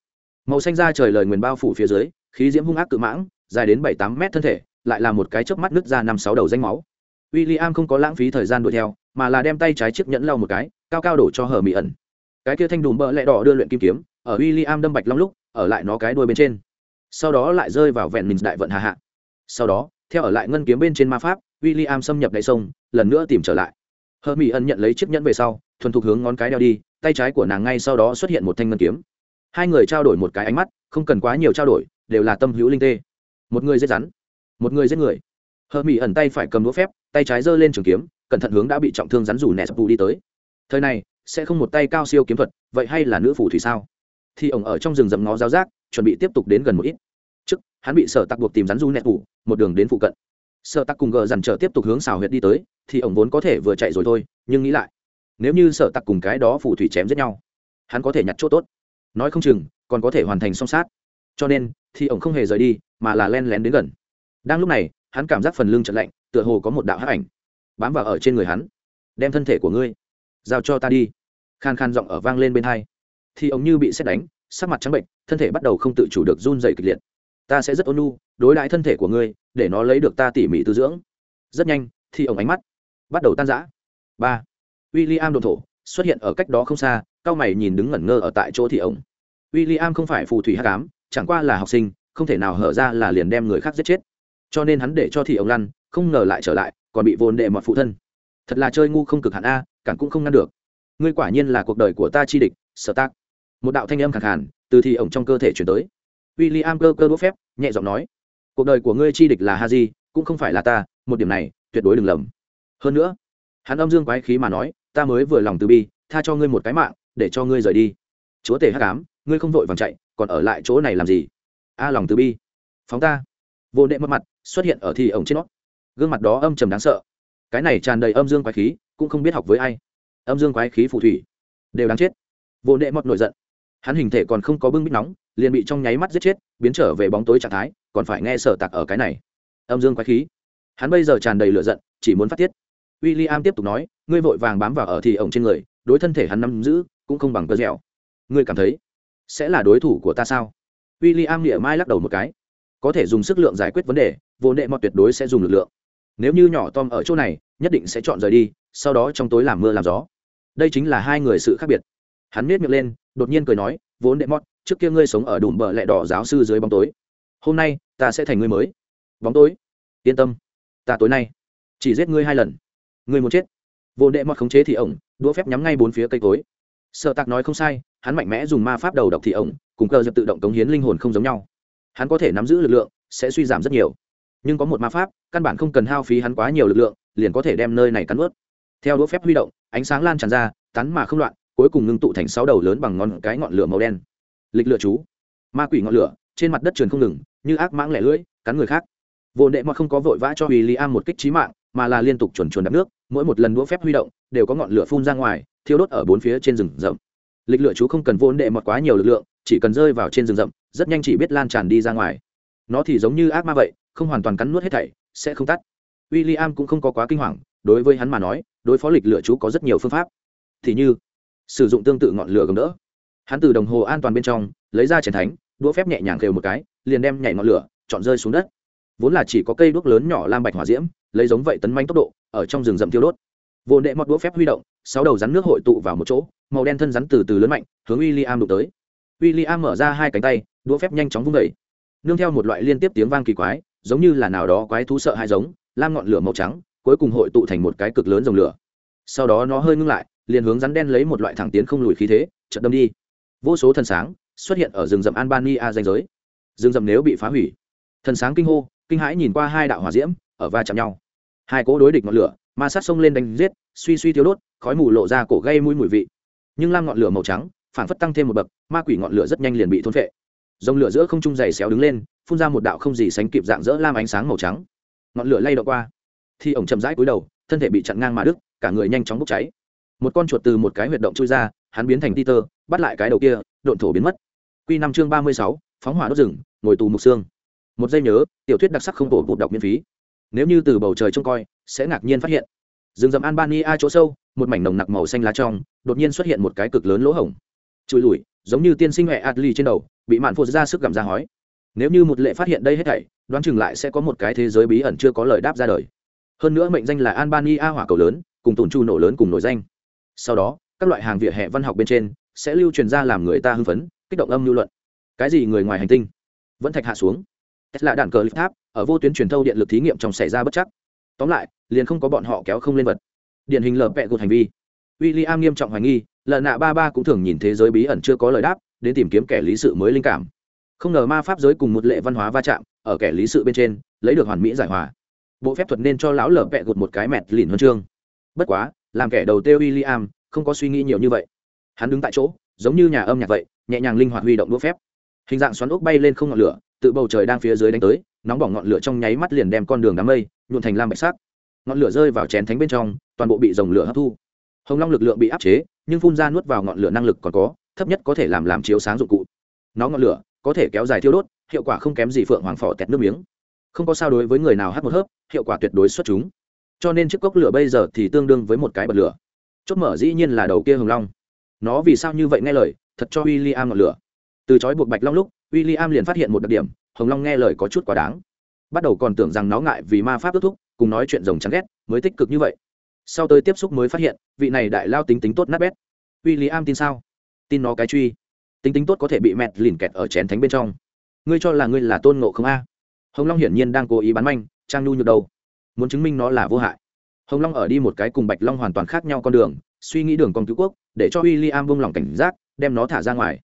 Màu xanh ra trời lời nguyền bao phủ phía dưới, khí diễm hung ác cự mãng, dài đến bảy tám mét thân thể lại là một cái chớp mắt nứt ra năm sáu đầu danh máu w i l l i am không có lãng phí thời gian đuổi theo mà là đem tay trái chiếc nhẫn lau một cái cao cao đổ cho hờ mỹ ẩn cái kia thanh đùm bỡ lẹ đỏ đưa luyện kim kiếm ở w i l l i am đâm bạch long lúc ở lại nó cái đuôi bên trên sau đó lại rơi vào vẹn mình đại vận hà hạ sau đó theo ở lại ngân kiếm bên trên ma pháp William xâm nhập đáy sông, lần nữa tìm trở lại. Hermione nhận lấy chiếc nhẫn về sau, thuần thục hướng ngón cái đeo đi, tay trái của nàng ngay sau đó xuất hiện một thanh ngân kiếm. Hai người trao đổi một cái ánh mắt, không cần quá nhiều trao đổi, đều là tâm hữu linh tê. Một người dễ rắn, một người giết người. Hermione tay phải cầm đũa phép, tay trái giơ lên trường kiếm, cẩn thận hướng đã bị trọng thương rắn rủ nẹt đi tới. Thời này, sẽ không một tay cao siêu kiếm thuật, vậy hay là nữ phù thủy sao? Thì ổng ở trong rừng rậm ngó giáo giác, chuẩn bị tiếp tục đến gần một ít. Trước, hắn bị sở tặc buộc tìm rắn rủ nẹt bù một đường đến phụ cận sợ tặc cùng gờ dằn trở tiếp tục hướng xào huyệt đi tới thì ổng vốn có thể vừa chạy rồi thôi nhưng nghĩ lại nếu như sợ tặc cùng cái đó phù thủy chém giết nhau hắn có thể nhặt chỗ tốt nói không chừng còn có thể hoàn thành song sát cho nên thì ổng không hề rời đi mà là len lén đến gần đang lúc này hắn cảm giác phần lưng trận lạnh tựa hồ có một đạo hắc ảnh bám vào ở trên người hắn. Đem thân thể của ngươi giao cho ta đi. Khan khan giọng ở vang lên bên hai. Thì ông như bị xét đánh sắc mặt trắng bệnh thân thể bắt đầu không tự chủ được run dày kịch liệt. Ta sẽ rất ôn nhu đối đãi thân thể của ngươi để nó lấy được ta tỉ mỉ tư dưỡng. Rất nhanh thì ông ánh mắt bắt đầu tan rã. Ba. W i l l i am đồn thổ xuất hiện ở cách đó không xa cao mày nhìn đứng ngẩn ngơ ở tại chỗ thì ông, w i l l i am không phải phù thủy hát cám chẳng qua là học sinh không thể nào hở ra là liền đem người khác giết chết cho nên hắn để cho thị ông lăn, không ngờ lại trở lại, còn bị vồn đệ mọt phụ thân. Thật là chơi ngu không cực hạn a cản cũng không ngăn được. Ngươi quả nhiên là cuộc đời của ta chi địch, sở tác. Một đạo thanh âm khẳng hẳn từ thị ổng trong cơ thể chuyển tới. W i l l i am cơ cơ đỗ phép, nhẹ giọng nói, cuộc đời của ngươi chi địch là ha di cũng không phải là ta, một điểm này, tuyệt đối đừng lầm. Hơn nữa, hắn âm dương quái khí mà nói, ta mới vừa lòng từ bi, tha cho ngươi một cái mạng, để cho ngươi rời đi. Chúa tể hắc ám, ngươi không vội vàng chạy, còn ở lại chỗ này làm gì? A, lòng từ bi. Phóng ta vô đệ mất mặt, xuất hiện ở thì ổng trên nó gương mặt đó âm trầm đáng sợ. Cái này tràn đầy âm dương quái khí, cũng không biết học với ai. Âm dương quái khí phù thủy, đều đáng chết. Vô đệ mất nổi giận. Hắn hình thể còn không có bưng bít nóng, liền bị trong nháy mắt giết chết, biến trở về bóng tối trạng thái, còn phải nghe sở tặc ở cái này. Âm dương quái khí. Hắn bây giờ tràn đầy lửa giận, chỉ muốn phát tiết. W i l l i am tiếp tục nói, ngươi vội vàng bám vào ở thì ổng trên người, đối thân thể hắn nắm giữ, cũng không bằng cơ dẻo. Ngươi cảm thấy sẽ là đối thủ của ta sao? W i l l i am địa mai lắc đầu một cái có thể dùng sức lượng giải quyết vấn đề, vô nệ mọt tuyệt đối sẽ dùng lực lượng. Nếu như nhỏ tom ở chỗ này, nhất định sẽ chọn rời đi, sau đó trong tối làm mưa làm gió. Đây chính là hai người sự khác biệt. Hắn miết miệng lên, đột nhiên cười nói vốn đệ mót trước kia ngươi sống ở đùm bờ lẹ đỏ giáo sư dưới bóng tối. Hôm nay, ta sẽ thành ngươi mới. Bóng tối. Yên tâm. Ta tối nay chỉ giết ngươi hai lần. Ngươi muốn chết. Vốn đệ mót khống chế thì ổng, đũa phép nhắm ngay bốn phía cây cối. Sợ tạc nói không sai, hắn mạnh mẽ dùng ma pháp đầu độc thì ổng, cùng cơ dập tự động cống hiến linh hồn không giống nhau hắn có thể nắm giữ lực lượng, sẽ suy giảm rất nhiều. Nhưng có một ma pháp, căn bản không cần hao phí hắn quá nhiều lực lượng, liền có thể đem nơi này cắn ướt theo đũa phép huy động, ánh sáng lan tràn ra tắn mà không loạn, cuối cùng ngưng tụ thành sáu đầu lớn bằng ngón cái ngọn lửa màu đen. Lịch lựa chú. Ma quỷ ngọn lửa, trên mặt đất trườn không ngừng, như ác mãng lẻ lưỡi, cắn người khác. Vô nệ mà không có vội vã cho w i l l i am một kích trí mạng, mà là liên tục chuồn chuồn đắp nước, mỗi một lần đũa phép huy động, đều có ngọn lửa phun ra ngoài, thiêu đốt ở bốn phía trên rừng rậm. Lịch lựa chú không cần vô nệ mọt quá nhiều lực lượng, chỉ cần rơi vào trên rừng rậm rất nhanh chỉ biết lan tràn đi ra ngoài. Nó thì giống như ác ma vậy, không hoàn toàn cắn nuốt hết thảy, sẽ không tắt. W i l l i am cũng không có quá kinh hoàng, đối với hắn mà nói, đối phó lịch lựa chú có rất nhiều phương pháp. Thì như, sử dụng tương tự ngọn lửa gầm đỡ. Hắn từ đồng hồ an toàn bên trong, lấy ra chén thánh, đũa phép nhẹ nhàng khều một cái, liền đem nhảy ngọn lửa, chọn rơi xuống đất. Vốn là chỉ có cây đuốc lớn nhỏ lam bạch hỏa diễm, lấy giống vậy tấn manh tốc độ, ở trong rừng rậm tiêu đốt. Vô nệ mọt đũa phép huy động, sáu đầu rắn nước hội tụ vào một chỗ, màu đen thân rắn từ từ lớn mạnh, hướng w i l l i am đụng tới. W i l l i am mở ra hai cánh tay đũa phép nhanh chóng vung vẩy. Nương theo một loại liên tiếp tiếng vang kỳ quái, giống như là nào đó quái thú sợ hai giống, lam ngọn lửa màu trắng, cuối cùng hội tụ thành một cái cực lớn dòng lửa. Sau đó nó hơi ngưng lại, liền hướng rắn đen lấy một loại thẳng tiến không lùi khí thế, chợt đâm đi. Vô số thần sáng xuất hiện ở rừng rậm albania danh giới. Rừng rậm nếu bị phá hủy, thần sáng kinh hô, kinh hãi nhìn qua hai đạo hỏa diễm, ở va chạm nhau. Hai cỗ đối địch ngọn lửa, ma sát sông lên đánh giết, suy suy thiếu đốt, khói mù lộ ra cổ gây mũi mùi vị. Nhưng lam ngọn lửa màu trắng phản phất tăng thêm một bậc, ma quỷ ngọn lửa rất nhanh liền bị thôn phệ dòng lửa giữa không trung dày xéo đứng lên, phun ra một đạo không gì sánh kịp dạng dỡ lam ánh sáng màu trắng. Ngọn lửa lay động qua. Thì ổng chậm rãi cúi đầu, thân thể bị chặn ngang mà đứt, cả người nhanh chóng bốc cháy. Một con chuột từ một cái huyệt động chui ra, hắn biến thành ti tơ, bắt lại cái đầu kia, độn thổ biến mất. Q năm chương ba mươi sáu, phóng hỏa đốt rừng, ngồi tù mục xương. Một giây nhớ, tiểu thuyết đặc sắc không tổ vụ đọc miễn phí. Nếu như từ bầu trời trông coi, sẽ ngạc nhiên phát hiện. Rừng rậm albania chỗ sâu, một mảnh nồng nặc màu xanh lá trong, đột nhiên xuất hiện một cái cực lớn lỗ hổng. Trụi lùi giống như tiên sinh huệ Atli trên đầu, bị mạn phụ ra sức gặm ra hói. Nếu như một lệ phát hiện đây hết thảy, đoán chừng lại sẽ có một cái thế giới bí ẩn chưa có lời đáp ra đời. Hơn nữa mệnh danh là albania hỏa cầu lớn, cùng tổn chu nổ lớn cùng nổi danh. Sau đó, các loại hàng vỉa hè văn học bên trên sẽ lưu truyền ra làm người ta hưng phấn, kích động âm lưu luận. Cái gì người ngoài hành tinh? Vẫn thạch hạ xuống. Tesla đạn cờ lực tháp, ở vô tuyến truyền thâu điện lực thí nghiệm trong xảy ra bất chắc. Tóm lại, liền không có bọn họ kéo không lên vật. Điển hình lở vẹ gột hành vi. William nghiêm trọng hoài nghi Lợn nạ ba ba cũng thường nhìn thế giới bí ẩn chưa có lời đáp, đến tìm kiếm kẻ lý sự mới linh cảm. Không ngờ ma pháp giới cùng một lệ văn hóa va chạm, ở kẻ lý sự bên trên, lấy được hoàn mỹ giải hòa. Bộ phép thuật nên cho lão lở vẹ gột một cái mẹt lìn huân chương. Bất quá, làm kẻ đầu tiêu William, không có suy nghĩ nhiều như vậy. Hắn đứng tại chỗ, giống như nhà âm nhạc vậy, nhẹ nhàng linh hoạt huy động đũa phép. Hình dạng xoắn ốc bay lên không ngọn lửa, tự bầu trời đang phía dưới đánh tới, nóng bỏng ngọn lửa trong nháy mắt liền đem con đường đám mây nhuộn thành lam bạch sắc. Ngọn lửa rơi vào chén thánh bên trong, toàn bộ bị dòng lửa hấp thu. Hồng long lực lượng bị áp chế nhưng phun ra nuốt vào ngọn lửa năng lực còn có, thấp nhất có thể làm làm chiếu sáng dụng cụ. Nó ngọn lửa có thể kéo dài thiêu đốt, hiệu quả không kém gì phượng hoàng phò tẹt nước miếng. Không có sao đối với người nào hát một hớp, hiệu quả tuyệt đối xuất chúng. Cho nên chiếc cốc lửa bây giờ thì tương đương với một cái bật lửa. Chốt mở dĩ nhiên là đầu kia hồng long. Nó vì sao như vậy nghe lời, thật cho w i l l i am ngọn lửa. Từ chói buộc bạch long lúc w i l l i am liền phát hiện một đặc điểm, hồng long nghe lời có chút quá đáng. Bắt đầu còn tưởng rằng nó ngại vì ma pháp ước thúc, cùng nói chuyện rồng chán ghét, mới tích cực như vậy sau tới tiếp xúc mới phát hiện, vị này đại lao tính tính tốt nát bét. W i l l i am tin sao? Tin nó cái truy. Tính tính tốt có thể bị mẹt lìn kẹt ở chén thánh bên trong. Ngươi cho là ngươi là tôn ngộ không a? Hồng long hiển nhiên đang cố ý bán manh, trang nhu nhược đầu. Muốn chứng minh nó là vô hại. Hồng long ở đi một cái cùng bạch long hoàn toàn khác nhau con đường, suy nghĩ đường con cứu quốc, để cho w i l l i am vung lòng cảnh giác, đem nó thả ra ngoài.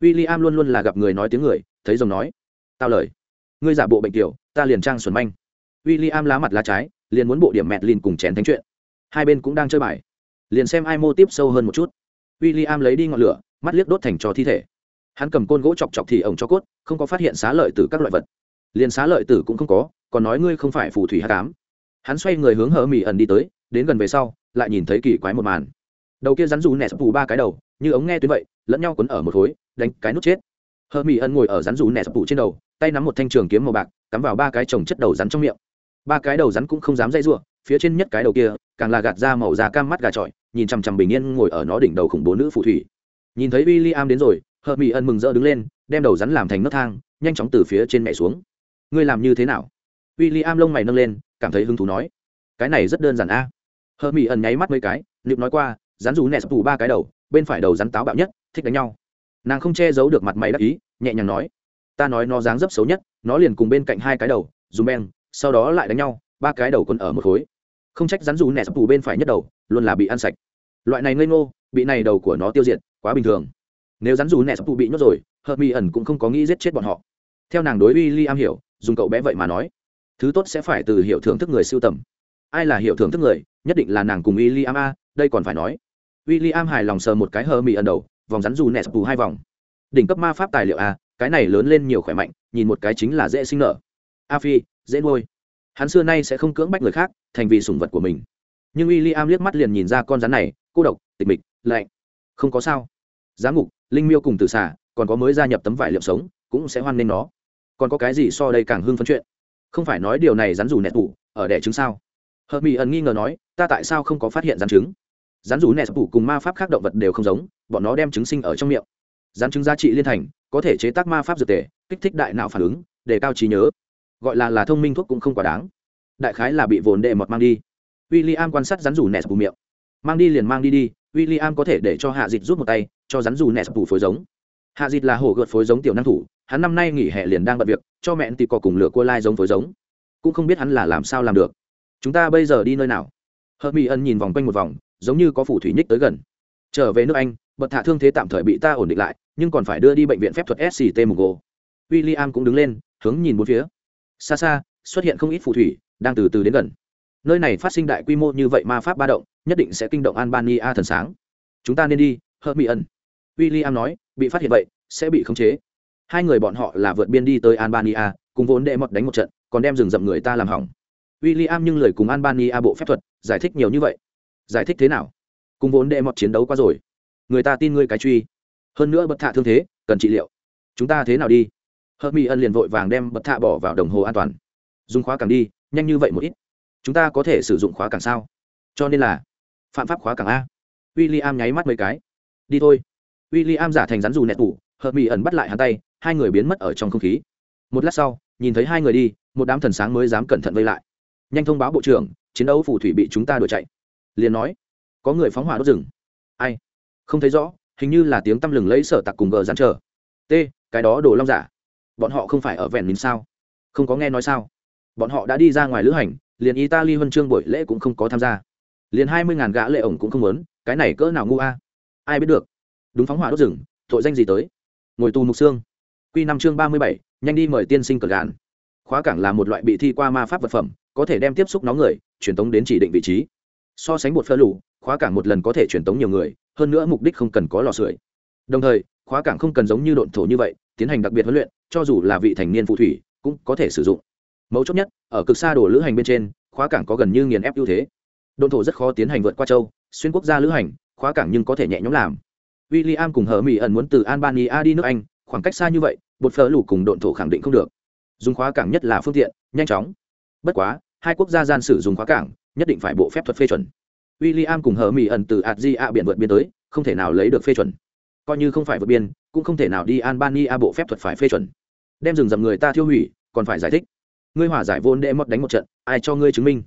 W i l l i am luôn luôn là gặp người nói tiếng người, thấy rồng nói. Tao lời. Ngươi giả bộ bệnh tiểu, ta liền trang xuẩn manh. W i l l i am lá mặt lá trái, liền muốn bộ điểm mẹt lìn cùng chén thánh chuyện hai bên cũng đang chơi bài. Liền xem ai mô tiếp sâu hơn một chút. W i l l i am lấy đi ngọn lửa, mắt liếc đốt thành cho thi thể. Hắn cầm côn gỗ chọc chọc thì ổng cho cốt, không có phát hiện xá lợi từ các loại vật. Liền xá lợi tử cũng không có, còn nói ngươi không phải phù thủy hát cám hắn xoay người hướng hờ mỹ ẩn đi tới, đến gần về sau, lại nhìn thấy kỳ quái một màn. Đầu kia rắn rù nẹ sập phù ba cái đầu, như ống nghe tuyến vậy, lẫn nhau quấn ở một khối, đánh cái nút chết. Hờ mỹ ẩn ngồi ở rắn rú nẹ sập phù trên đầu, tay nắm một thanh trường kiếm màu bạc, cắm vào ba cái trồng chất đầu rắn trong miệng. Ba cái đầu rắn cũng không dám dây r phía trên nhất cái đầu kia, càng là gạt ra màu da cam mắt gà trọi, nhìn chằm chằm bình yên ngồi ở nó đỉnh đầu khủng bố nữ phù thủy. Nhìn thấy w i l l i am đến rồi, Hợp mỹ Ân mừng rỡ đứng lên, đem đầu rắn làm thành nấc thang, nhanh chóng từ phía trên mẹ xuống. Ngươi làm như thế nào? W i l l i am lông mày nâng lên, cảm thấy hứng thú nói. Cái này rất đơn giản a. À. hờ mỹ ẩn nháy mắt mấy cái liệu nói qua, rắn rú nẹt tù ba cái đầu, bên phải đầu rắn táo bạo nhất, thích đánh nhau. Nàng không che giấu được mặt mày đắc ý, nhẹ nhàng nói, ta nói nó dáng dấp xấu nhất, nó liền cùng bên cạnh hai cái đầu, dùm beng, sau đó lại đánh nhau, ba cái đầu còn ở một khối không trách rắn dù nẹ sập tù bên phải nhất đầu, luôn là bị ăn sạch. Loại này ngây ngô, bị này đầu của nó tiêu diệt, quá bình thường. Nếu rắn dù nẹ sập tù bị nhốt rồi, hợp mỹ ẩn cũng không có nghĩ giết chết bọn họ. Theo nàng đối uy ly am hiểu, dùng cậu bé vậy mà nói, thứ tốt sẽ phải từ hiệu thưởng thức người sưu tầm. Ai là hiệu thưởng thức người? Nhất định là nàng cùng uy ly am a, đây còn phải nói. Uy ly am hài lòng sờ một cái hờ mỹ ẩn đầu, vòng rắn dù sập bù hai vòng. Đỉnh cấp ma pháp tài liệu a, cái này lớn lên nhiều khỏe mạnh, nhìn một cái chính là dễ sinh nở. A phi, dễ nuôi hắn xưa nay sẽ không cưỡng bách người khác thành vì sủng vật của mình. Nhưng w i l l i am liếc mắt liền nhìn ra con rắn này, cô độc, tịch mịch, lạnh. Không có sao. Giá ngục, linh miêu cùng từ xả còn có mới gia nhập tấm vải liệu sống, cũng sẽ hoan nghênh nó. Còn có cái gì so đây càng hưng phấn chuyện? Không phải nói điều này rắn rủ nẹt tủ ở đẻ trứng sao? Hợp mỹ ẩn nghi ngờ nói, ta tại sao không có phát hiện rắn trứng? Rắn rủ nẹt tủ cùng ma pháp khác động vật đều không giống, bọn nó đem trứng sinh ở trong miệng. Rắn trứng giá trị liên thành, có thể chế tác ma pháp dược tề, kích thích đại não phản ứng, để cao trí nhớ gọi là là thông minh thuốc cũng không quá đáng. Đại khái là bị vồn đệ mọt mang đi. W i l l i am quan sát rắn rủ nẹt bù miệng. Mang đi liền mang đi đi w i l l i am có thể để cho hạ dịt rút một tay, cho rắn rủ nẹt bù phối giống. Hạ dịt là hổ gợt phối giống tiểu năng thủ, hắn năm nay nghỉ hè liền đang bận việc, cho mẹ tì cò cùng lửa cua lai giống phối giống. Cũng không biết hắn là làm sao làm được. Chúng ta bây giờ đi nơi nào? Hợp mỹ ân nhìn vòng quanh một vòng, giống như có phù thủy nhích tới gần. Trở về nước anh bật thả thương thế tạm thời bị ta ổn định lại, nhưng còn phải đưa đi bệnh viện phép thuật sct mugo w i l l i am cũng đứng lên, hướng nhìn bốn phía xa xa, xuất hiện không ít phù thủy, đang từ từ đến gần. Nơi này phát sinh đại quy mô như vậy ma pháp ba động, nhất định sẽ kinh động albania thần sáng. Chúng ta nên đi hớt mỹ ẩn w i l l i am nói, bị phát hiện vậy, sẽ bị khống chế. Hai người bọn họ là vượt biên đi tới albania, cùng vốn đệ mọt đánh một trận, còn đem rừng rậm người ta làm hỏng. W i l l i am nhưng lời cùng albania bộ phép thuật, giải thích nhiều như vậy. Giải thích thế nào? Cùng vốn đệ mọt chiến đấu qua rồi. Người ta tin ngươi cái truy. Hơn nữa bật thạ thương thế, cần trị liệu. Chúng ta thế nào đi? Hợp mỹ ân liền vội vàng đem bật thạ bỏ vào đồng hồ an toàn. Dùng khóa càng đi, nhanh như vậy một ít. Chúng ta có thể sử dụng khóa càng sao? Cho nên là, phạm pháp khóa càng a. W i l l i am nháy mắt mấy cái. Đi thôi. W i l l i am giả thành rắn dù nẹt tủ Hợp mỹ ẩn bắt lại hắn tay, hai người biến mất ở trong không khí. Một lát sau, nhìn thấy hai người đi, một đám thần sáng mới dám cẩn thận vây lại. Nhanh thông báo bộ trưởng, chiến đấu phù thủy bị chúng ta đuổi chạy. Liền nói, có người phóng hỏa đốt rừng. Ai? Không thấy rõ, hình như là tiếng tăm lừng lấy sở tặc cùng gờ dán chờ. T, cái đó đồ long giả bọn họ không phải ở vẹn mình sao? Không có nghe nói sao? Bọn họ đã đi ra ngoài lữ hành, liền italy huân chương buổi lễ cũng không có tham gia. Liền hai mươi ngàn gã lệ ổng cũng không muốn, cái này cỡ nào ngu a? Ai biết được. Đúng phóng hỏa đốt rừng, tội danh gì tới? Ngồi tù mục xương. Q năm chương ba mươi bảy, nhanh đi mời tiên sinh cờ gạn. Khóa cảng là một loại bị thi qua ma pháp vật phẩm, có thể đem tiếp xúc nóng người, truyền tống đến chỉ định vị trí. So sánh một phơ lù, khóa cảng một lần có thể truyền tống nhiều người, hơn nữa mục đích không cần có lò sưởi. Đồng thời, khóa cảng không cần giống như độn thổ như vậy, tiến hành đặc biệt huấn luyện cho dù là vị thành niên phù thủy, cũng có thể sử dụng. Mấu chốt nhất, ở cực xa đổ lữ hành bên trên, khóa cảng có gần như nghiền ép ưu thế. Đồn thổ rất khó tiến hành vượt qua châu, xuyên quốc gia lữ hành, khóa cảng nhưng có thể nhẹ nhõm làm. W i l l i am cùng hờ mỹ ẩn muốn từ albania đi nước anh, khoảng cách xa như vậy, bột phở lù cùng đồn thổ khẳng định không được. Dùng khóa cảng nhất là phương tiện, nhanh chóng. Bất quá, hai quốc gia gian sử dùng khóa cảng, nhất định phải bộ phép thuật phê chuẩn. W i l l i am cùng hờ mỹ ẩn từ adji a biển vượt biên tới, không thể nào lấy được phê chuẩn. Coi như không phải vượt biên, cũng không thể nào đi albania bộ phép thuật phải phê chuẩn đem rừng rậm người ta thiêu hủy, còn phải giải thích. Ngươi hòa giải vô đệ mất đánh một trận, ai cho ngươi chứng minh?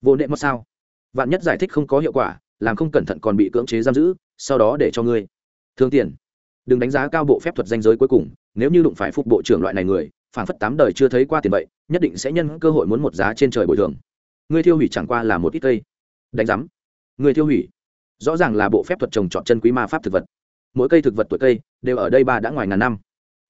Vô đệ mất sao? Vạn nhất giải thích không có hiệu quả, làm không cẩn thận còn bị cưỡng chế giam giữ, sau đó để cho ngươi. Thương tiền đừng đánh giá cao bộ phép thuật danh giới cuối cùng, nếu như đụng phải phục bộ trưởng loại này người phản phất tám đời chưa thấy qua tiền vậy, nhất định sẽ nhân cơ hội muốn một giá trên trời bồi thường. Ngươi thiêu hủy chẳng qua là một ít cây. Đánh giám, ngươi thiêu hủy. Rõ ràng là bộ phép thuật trồng trọt chân quý ma pháp thực vật. Mỗi cây thực vật tuổi cây đều ở đây ba đã ngoài ngàn năm.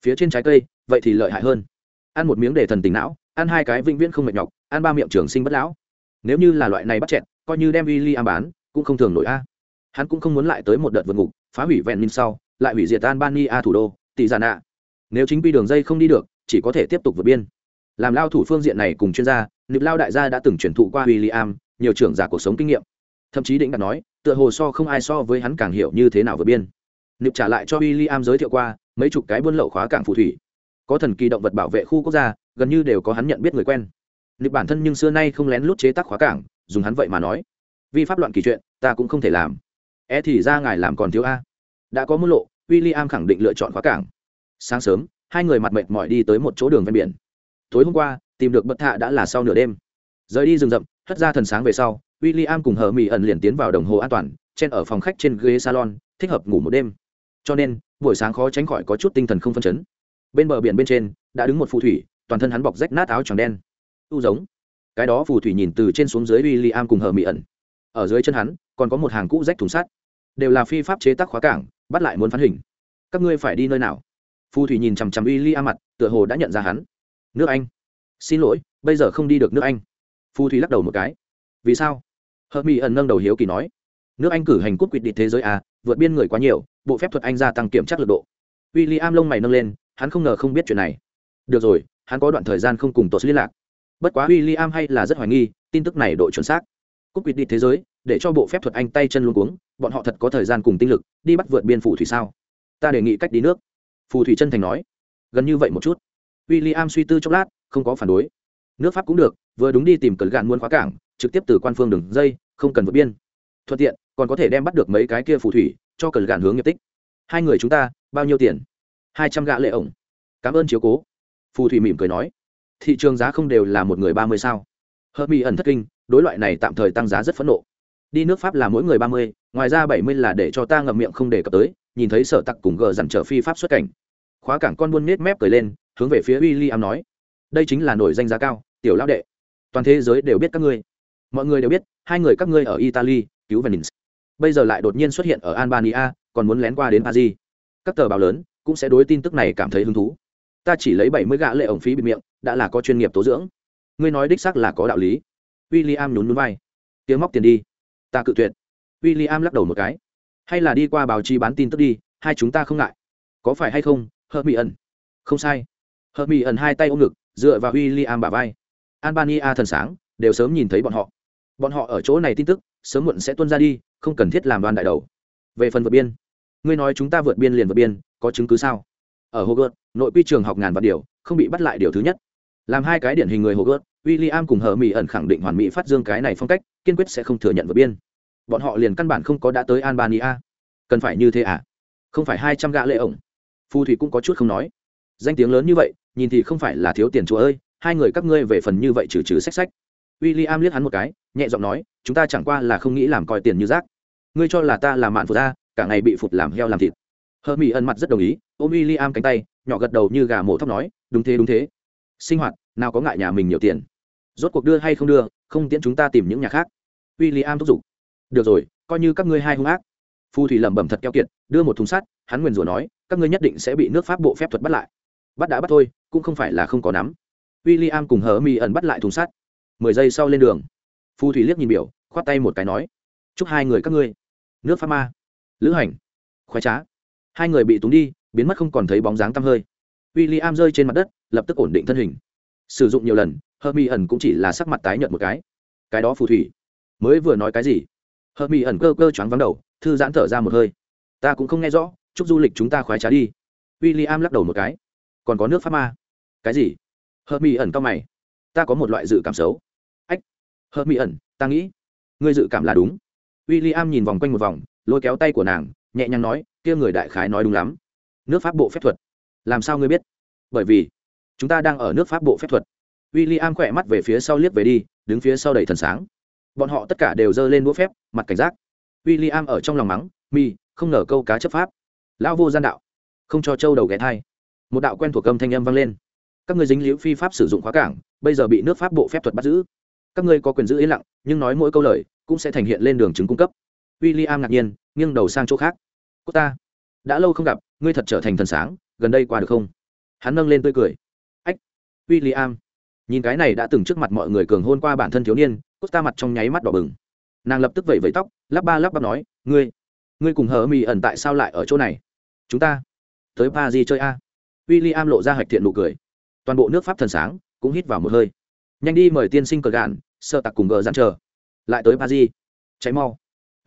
Phía trên trái cây vậy thì lợi hại hơn. Ăn một miếng để thần tình não, ăn hai cái vĩnh viễn không mệt nhọc, ăn ba miệng trường sinh bất lão. Nếu như là loại này bắt chẹt, coi như đem w i l l i am bán, cũng không thường nổi a. Hắn cũng không muốn lại tới một đợt vượt ngục, phá hủy vẹn minh sau, lại hủy diệt albania thủ đô, tỷ giàn ạ. Nếu chính quy đường dây không đi được, chỉ có thể tiếp tục vượt biên. Làm lao thủ phương diện này cùng chuyên gia nịp lao đại gia đã từng truyền thụ qua w i l l i am nhiều trưởng giả cuộc sống kinh nghiệm. Thậm chí định đặt nói, tựa hồ so không ai so với hắn càng hiểu như thế nào vượt biên. Nịp trả lại cho w i l l i am giới thiệu qua, mấy chục cái buôn lậu khóa cảng phù thủy có thần kỳ động vật bảo vệ khu quốc gia, gần như đều có hắn nhận biết người quen. Nịp bản thân nhưng xưa nay không lén lút chế tác khóa cảng, dùng hắn vậy mà nói. Vi pháp loạn kỳ chuyện, ta cũng không thể làm. E thì ra ngài làm còn thiếu a. Đã có mức lộ w i l l i am khẳng định lựa chọn khóa cảng. Sáng sớm, hai người mặt mệt mỏi đi tới một chỗ đường ven biển. Tối hôm qua, tìm được bất thạ đã là sau nửa đêm. Rời đi rừng rậm, hất ra thần sáng về sau w i l l i am cùng hờ mỹ ẩn liền tiến vào đồng hồ an toàn, chen ở phòng khách trên ghế salon, thích hợp ngủ một đêm. Cho nên, buổi sáng khó tránh khỏi có chút tinh thần không phân chấn bên bờ biển bên trên đã đứng một phù thủy, toàn thân hắn bọc rách nát áo tròn đen. U giống. Cái đó phù thủy nhìn từ trên xuống dưới w i l l i am cùng hờ mỹ ẩn ở dưới chân hắn, còn có một hàng cũ rách thùng sắt. Đều là phi pháp chế tác khóa cảng, bắt lại muốn phán hình. Các ngươi phải đi nơi nào? Phù thủy nhìn chằm chằm w i l l i am mặt, tựa hồ đã nhận ra hắn. Nước anh. Xin lỗi, bây giờ không đi được nước anh. Phù thủy lắc đầu một cái. Vì sao? Hờ mỹ ẩn nâng đầu hiếu kỳ nói. Nước anh cử hành cúp quyết định thế giới à vượt biên người quá nhiều, bộ phép thuật anh gia tăng kiểm tra lực độ. W i l l i am lông mày nâng lên hắn không ngờ không biết chuyện này. Được rồi, hắn có đoạn thời gian không cùng tổ liên lạc. Bất quá w i l l i am hay là rất hoài nghi, tin tức này độ chuẩn xác. Cúp quyết đi thế giới, để cho bộ phép thuật anh tay chân luôn cuống, bọn họ thật có thời gian cùng tinh lực, đi bắt vượt biên phủ thủy sao? Ta đề nghị cách đi nước. Phù thủy chân thành nói. Gần như vậy một chút. W i l l i am suy tư chốc lát, không có phản đối. Nước pháp cũng được, vừa đúng đi tìm cẩn gạn muôn khóa cảng, trực tiếp từ quan phương đường dây, không cần vượt biên. Thuận tiện, còn có thể đem bắt được mấy cái kia phù thủy, cho cẩn gạn hướng nghiệp tích. Hai người chúng ta, bao nhiêu tiền? Hai trăm gạ lệ ổng. Cảm ơn chiếu cố. Phù thủy mỉm cười nói. Thị trường giá không đều là một người ba mươi sao? Hợp mỹ ẩn thất kinh, đối loại này tạm thời tăng giá rất phẫn nộ. Đi nước pháp là mỗi người ba mươi, ngoài ra bảy mươi là để cho ta ngậm miệng không đề cập tới, nhìn thấy sở tặc cùng gờ dằn trở phi pháp xuất cảnh. Khóa cảng con buôn nết mép cười lên, hướng về phía w i l l i am nói. Đây chính là nổi danh giá cao, tiểu lão đệ. Toàn thế giới đều biết các ngươi. Mọi người đều biết, hai người các ngươi ở italy, cứu venice. Bây giờ lại đột nhiên xuất hiện ở albania, còn muốn lén qua đến paris. Các tờ báo lớn cũng sẽ đối tin tức này cảm thấy hứng thú. Ta chỉ lấy bảy mươi gã lệ ổng phí bị miệng, đã là có chuyên nghiệp tố dưỡng. Ngươi nói đích xác là có đạo lý. William nhún nhún vai. Tiếng móc tiền đi. Ta cự tuyệt. William lắc đầu một cái. Hay là đi qua báo chí bán tin tức đi, hai chúng ta không ngại. Có phải hay không hơ mỹ ẩn? Không sai. Hơ mỹ ẩn hai tay ôm ngực, dựa vào William bả vai. Albania thần sáng, đều sớm nhìn thấy bọn họ. Bọn họ ở chỗ này tin tức, sớm muộn sẽ tuân ra đi, không cần thiết làm đoàn đại đầu. Về phần vượt biên. Ngươi nói chúng ta vượt biên liền vượt biên có chứng cứ sao? Ở Hogwarts, nội quy trường học ngàn vạn điều không bị bắt lại điều thứ nhất. Làm hai cái điển hình người Hogwarts, William cùng hờ mỹ ẩn khẳng định hoàn mỹ phát dương cái này phong cách kiên quyết sẽ không thừa nhận vượt biên. Bọn họ liền căn bản không có đã tới albania. Cần phải như thế à? Không phải hai trăm gã lệ ổng. Phù thủy cũng có chút không nói. Danh tiếng lớn như vậy nhìn thì không phải là thiếu tiền chúa ơi hai người các ngươi về phần như vậy trừ trừ sách sách. William liếc hắn một cái nhẹ giọng nói chúng ta chẳng qua là không nghĩ làm coi tiền như rác. Ngươi cho là ta là mạn phụ ra cả ngày bị phụt làm heo làm thịt hờ mỹ ẩn mặt rất đồng ý, ôm William cánh tay, nhỏ gật đầu như gà mổ thóc nói, đúng thế đúng thế. Sinh hoạt, nào có ngại nhà mình nhiều tiền. Rốt cuộc đưa hay không đưa, không tiễn chúng ta tìm những nhà khác. William thúc giục. Được rồi, coi như các ngươi hai hung ác. Phù thủy lẩm bẩm thật keo kiệt, đưa một thùng sắt, hắn nguyền rủa nói, các ngươi nhất định sẽ bị nước pháp bộ phép thuật bắt lại. Bắt đã bắt thôi, cũng không phải là không có nắm. William cùng hờ mỹ ẩn bắt lại thùng sắt. Mười giây sau lên đường phù thủy liếc nhìn biểu, khoát tay một cái nói, chúc hai người các ngươi. Nước pháp ma. Lữ hành. Khoái trá hai người bị túng đi, biến mất không còn thấy bóng dáng tăm hơi. W i l l i am rơi trên mặt đất, lập tức ổn định thân hình. Sử dụng nhiều lần hơ mi ẩn cũng chỉ là sắc mặt tái nhợt một cái. Cái đó phù thủy. Mới vừa nói cái gì? Hơ mi ẩn cơ cơ choáng vắng đầu, thư giãn thở ra một hơi. Ta cũng không nghe rõ, chúc du lịch chúng ta khoái trá đi. W i l l i am lắc đầu một cái. Còn có nước pháp ma. Cái gì? Hơ mi ẩn cao mày. Ta có một loại dự cảm xấu. Ách hơ mi ẩn ta nghĩ, ngươi dự cảm là đúng. W i l l i am nhìn vòng quanh một vòng, lôi kéo tay của nàng nhẹ nhàng nói, kia người đại khái nói đúng lắm. Nước pháp bộ phép thuật. Làm sao ngươi biết? Bởi vì, chúng ta đang ở nước pháp bộ phép thuật. W i l l i am khỏe mắt về phía sau liếc về đi, đứng phía sau đầy thần sáng. Bọn họ tất cả đều giơ lên đũa phép, mặt cảnh giác. W i l l i am ở trong lòng mắng, mi, không ngờ câu cá chấp pháp. Lão vô gian đạo, không cho châu đầu ghé thai. Một đạo quen thuộc âm thanh âm vang lên. Các người dính liễu phi pháp sử dụng khóa cảng, bây giờ bị nước pháp bộ phép thuật bắt giữ. Các ngươi có quyền giữ yên lặng, nhưng nói mỗi câu lời, cũng sẽ thành hiện lên đường chứng cung cấp w i l l i am ngạc nhiên nghiêng đầu sang chỗ khác. Cô ta đã lâu không gặp ngươi thật trở thành thần sáng gần đây qua được không? Hắn nâng lên tươi cười. Ách w i l l i am nhìn cái này đã từng trước mặt mọi người cường hôn qua bản thân thiếu niên Costa ta mặt trong nháy mắt đỏ bừng. Nàng lập tức vẩy vẩy tóc lắp ba lắp bắp nói ngươi ngươi cùng hờ mì ẩn tại sao lại ở chỗ này? Chúng ta tới Paris di chơi a. W i l l i am lộ ra hạch thiện nụ cười. Toàn bộ nước pháp thần sáng cũng hít vào một hơi. Nhanh đi mời tiên sinh cờ gạn sợ tặc cùng gờ dặn chờ. Lại tới Paris, di cháy mau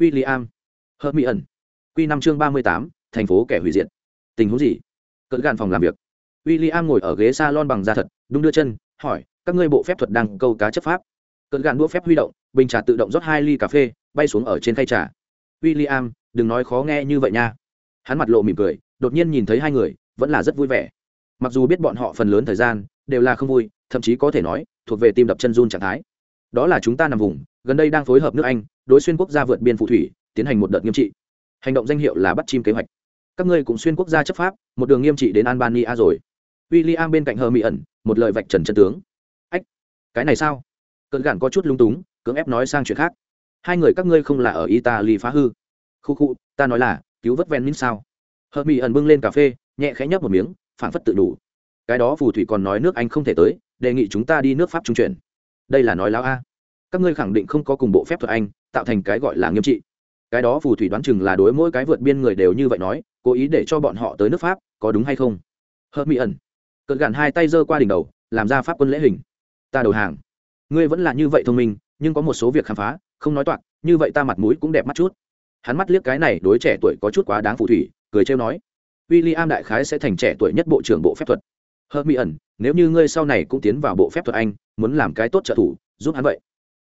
w i l l i am mỹ ẩn. Q năm chương ba mươi tám, thành phố kẻ hủy diệt. Tình huống gì? Cỡ gạn phòng làm việc. W i l l i am ngồi ở ghế s a lon bằng da thật đung đưa chân, hỏi, các ngươi bộ phép thuật đang câu cá chấp pháp. Cỡ gạn đũa phép huy động, bình trà tự động rót hai ly cà phê, bay xuống ở trên khay trà. W i l l i am đừng nói khó nghe như vậy nha. Hắn mặt lộ mỉm cười, đột nhiên nhìn thấy hai người, vẫn là rất vui vẻ. Mặc dù biết bọn họ phần lớn thời gian, đều là không vui, thậm chí có thể nói, thuộc về tim đập chân run trạng thái đó là chúng ta nằm vùng, gần đây đang phối hợp nước anh, đối xuyên quốc gia vượt biên phụ thủy, tiến hành một đợt nghiêm trị. Hành động danh hiệu là bắt chim kế hoạch. Các ngươi cũng xuyên quốc gia chấp pháp, một đường nghiêm trị đến albania rồi. W i l l i am bên cạnh hờ mỹ ẩn, một lời vạch trần chân tướng. Ách, cái này sao? Cơn gạn có chút lung túng, cưỡng ép nói sang chuyện khác. Hai người các ngươi không là ở italy phá hư. Khu khu, ta nói là, cứu vớt ven minh sao? Hờ mỹ ẩn bưng lên cà phê, nhẹ khẽ nhấp một miếng phản phất tự đủ. Cái đó phù thủy còn nói nước anh không thể tới, đề nghị chúng ta đi nước pháp trung chuyển đây là nói láo a. Các ngươi khẳng định không có cùng bộ phép thuật anh, tạo thành cái gọi là nghiêm trị. Cái đó phù thủy đoán chừng là đối mỗi cái vượt biên người đều như vậy nói, cố ý để cho bọn họ tới nước pháp, có đúng hay không? Hớt mỹ ẩn. Cận gàn hai tay giơ qua đỉnh đầu, làm ra pháp quân lễ hình. Ta đầu hàng. Ngươi vẫn là như vậy thông minh, nhưng có một số việc khám phá, không nói toạc, như vậy ta mặt mũi cũng đẹp mắt chút. Hắn mắt liếc cái này, đối trẻ tuổi có chút quá đáng phù thủy, cười trêu nói. W i l l i am đại khái sẽ thành trẻ tuổi nhất bộ trưởng bộ phép thuật. Hớt mỹ ẩn, nếu như ngươi sau này cũng tiến vào bộ phép thuật anh muốn làm cái tốt trợ thủ, giúp hắn vậy.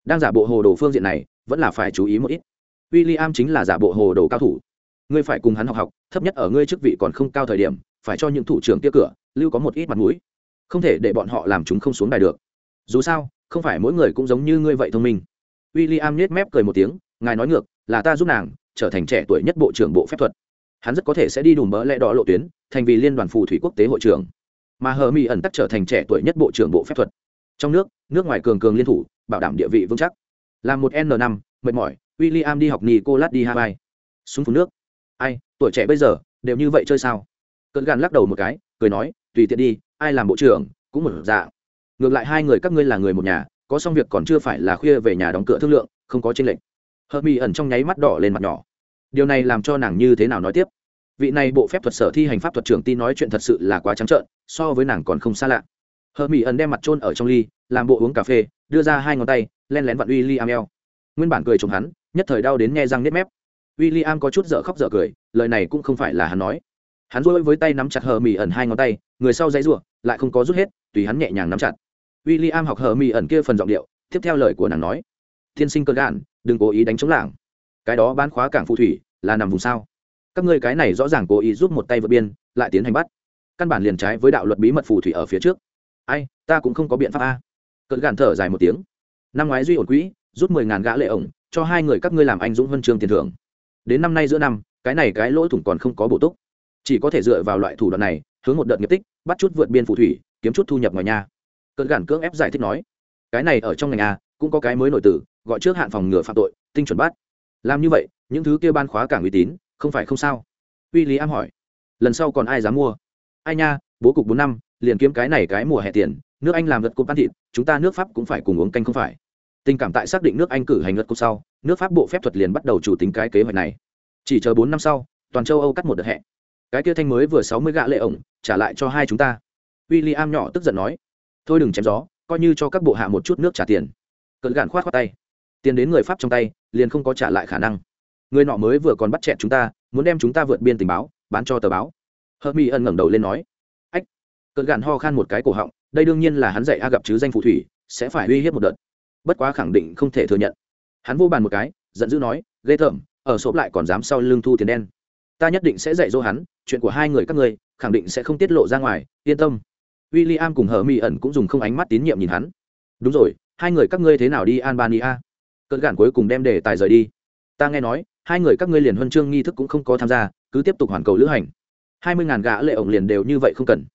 Đang giả bộ hồ đồ phương diện này, vẫn là phải chú ý một ít. W i l l i am chính là giả bộ hồ đồ cao thủ. Ngươi phải cùng hắn học học, thấp nhất ở ngươi chức vị còn không cao thời điểm, phải cho những thủ trưởng kia cửa, lưu có một ít mặt mũi. Không thể để bọn họ làm chúng không xuống đài được. Dù sao, không phải mỗi người cũng giống như ngươi vậy thông minh. W i l l i am nhét mép cười một tiếng, ngài nói ngược, là ta giúp nàng, trở thành trẻ tuổi nhất bộ trưởng bộ phép thuật. Hắn rất có thể sẽ đi đùm bỡ lẽ đỏ lộ tuyến, thành vì liên đoàn phù thủy quốc tế hội trưởng. Mà hờ mỹ ẩn tắc trở thành trẻ tuổi nhất bộ trưởng bộ phép thuật trong nước nước ngoài cường cường liên thủ bảo đảm địa vị vững chắc làm một n năm mệt mỏi William đi học Nicolas đi Hawaii. Súng phun nước. Ai, tuổi trẻ bây giờ đều như vậy chơi sao? Cơn gan lắc đầu một cái, cười nói, tùy tiện đi, ai làm bộ trưởng, cũng một dạng. Ngược lại hai người các ngươi là người một nhà, có xong việc còn chưa phải là khuya về nhà đóng cửa thương lượng, không có chênh lệnh. Hợp Mỹ ẩn trong nháy mắt đỏ lên mặt nhỏ. Điều này làm cho nàng như thế nào nói tiếp? Vị này bộ phép thuật sở thi hành pháp thuật trưởng tin nói chuyện thật sự là quá trắng trợn, so với nàng còn không xa lạ. Hờ Mỹ ẩn đem mặt chôn ở trong ly, làm bộ uống cà phê, đưa ra hai ngón tay, len lén vặn William eo. Nguyên bản cười chồng hắn, nhất thời đau đến nghe răng nếp mép. William có chút dở khóc dở cười, lời này cũng không phải là hắn nói. Hắn duỗi với tay nắm chặt hờ Mị ẩn hai ngón tay, người sau dãy rủa, lại không có rút hết, tùy hắn nhẹ nhàng nắm chặt. William học hờ Mị ẩn kia phần giọng điệu, tiếp theo lời của nàng nói: "Tiên sinh cơ gạn đừng cố ý đánh chống lảng. Cái đó bán khóa cảng phù thủy, là nằm vùng sao? Các ngươi cái này rõ ràng cố ý giúp một tay vượt biên, lại tiến hành bắt. Căn bản liền trái với đạo luật bí mật phù thủy ở phía trước. Ai, ta cũng không có biện pháp a." Cơn gạn thở dài một tiếng. Năm ngoái duy ổn quỹ, rút mười ngàn gã lệ ổng, cho hai người các ngươi làm anh dũng huân chương tiền thưởng. Đến năm nay giữa năm cái này cái lỗ thủng còn không có bổ túc. Chỉ có thể dựa vào loại thủ đoạn này hướng một đợt nghiệp tích bắt chút vượt biên phù thủy kiếm chút thu nhập ngoài nhà. Cơn gạn cưỡng ép giải thích nói cái này ở trong ngành a cũng có cái mới nổi tử gọi trước hạn phòng ngừa phạm tội tinh chuẩn bắt. Làm như vậy những thứ kia ban khóa càng uy tín không phải không sao. Uy lý am hỏi lần sau còn ai dám mua? Ai nha bố cục bốn năm liền kiếm cái này cái mùa hè tiền, nước anh làm gật cục ăn thịt, chúng ta nước pháp cũng phải cùng uống canh không phải. Tình cảm tại xác định nước anh cử hành lượt cục sau, nước pháp bộ phép thuật liền bắt đầu chủ tính cái kế hoạch này. Chỉ chờ bốn năm sau, toàn châu âu cắt một đợt hẹ cái kia thanh mới vừa sáu mươi gạ lệ ổng, trả lại cho hai chúng ta. W i l l i am nhỏ tức giận nói, thôi đừng chém gió, coi như cho các bộ hạ một chút nước trả tiền. Cận gạn khoát khoát tay. Tiền đến người pháp trong tay, liền không có trả lại khả năng. Người nọ mới vừa còn bắt chẹn chúng ta, muốn đem chúng ta vượt biên tình báo, bán cho tờ báo. Hợp mỹ ân ngẩng đầu lên nói ách gạn ho khan một cái cổ họng, đây đương nhiên là hắn dạy a gặp chứ danh phù thủy, sẽ phải uy hiếp một đợt. Bất quá khẳng định không thể thừa nhận. Hắn vô bàn một cái, giận dữ nói, ghê tởm, ở xốp lại còn dám sau lưng thu tiền đen. Ta nhất định sẽ dạy dỗ hắn, chuyện của hai người các ngươi, khẳng định sẽ không tiết lộ ra ngoài, yên tâm. W i l l i am cùng hờ mỹ ẩn cũng dùng không ánh mắt tín nhiệm nhìn hắn. Đúng rồi, hai người các ngươi thế nào đi albania? Cơn gản cuối cùng đem đề tài rời đi. Ta nghe nói, hai người các ngươi liền huân chương nghi thức cũng không có tham gia, cứ tiếp tục hoàn cầu lữ hành. Hai mươi ngàn gã lệ ổng liền đều như vậy không cần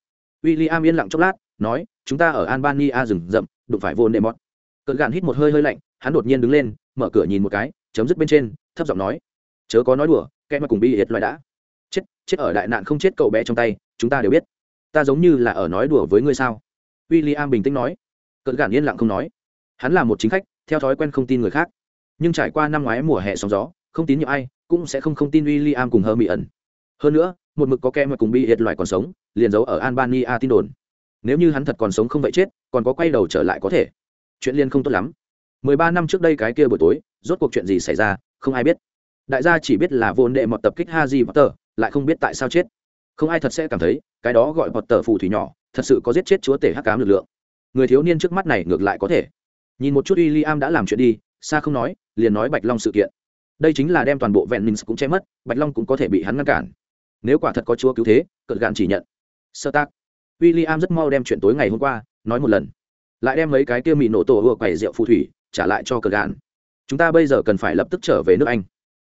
w i l l i am yên lặng chốc lát, nói, chúng ta ở albania rừng rậm, đụng phải vô nệ mót cơn gạn hít một hơi hơi lạnh, hắn đột nhiên đứng lên, mở cửa nhìn một cái, chấm dứt bên trên, thấp giọng nói, chớ có nói đùa, kẻ mà cùng bị hiệt loại đã. Chết chết ở đại nạn không chết cậu bé trong tay, chúng ta đều biết. Ta giống như là ở nói đùa với ngươi sao? W i l l i am bình tĩnh nói. Cận gạn yên lặng không nói. Hắn là một chính khách, theo thói quen không tin người khác. Nhưng trải qua năm ngoái mùa hè sóng gió, không tín nhiệm ai, cũng sẽ không không tin William am cùng hơ mỹ ẩn hơn nữa, một mực có kem mà cùng bị hiệt loại còn sống, liền giấu ở albania tin đồn. Nếu như hắn thật còn sống không vậy chết, còn có quay đầu trở lại có thể. Chuyện liên không tốt lắm. Mười ba năm trước đây cái kia buổi tối, rốt cuộc chuyện gì xảy ra, không ai biết. Đại gia chỉ biết là vô đệ mọt tập kích haji potter, lại không biết tại sao chết. Không ai thật sẽ cảm thấy, cái đó gọi potter phù thủy nhỏ, thật sự có giết chết chúa tể hắc cám lực lượng. Người thiếu niên trước mắt này ngược lại có thể. Nhìn một chút w i l l i am đã làm chuyện đi, xa không nói, liền nói bạch long sự kiện. Đây chính là đem toàn bộ vẹn mình cũng che mất, bạch long cũng có thể bị hắn ngăn cản nếu quả thật có chúa cứu thế, cợt gạn chỉ nhận. Sơ tác. W i l l i am rất mau đem chuyện tối ngày hôm qua, nói một lần. Lại đem mấy cái kia mì nổ tổ ùa quầy rượu phù thủy, trả lại cho cờ gạn. Chúng ta bây giờ cần phải lập tức trở về nước anh.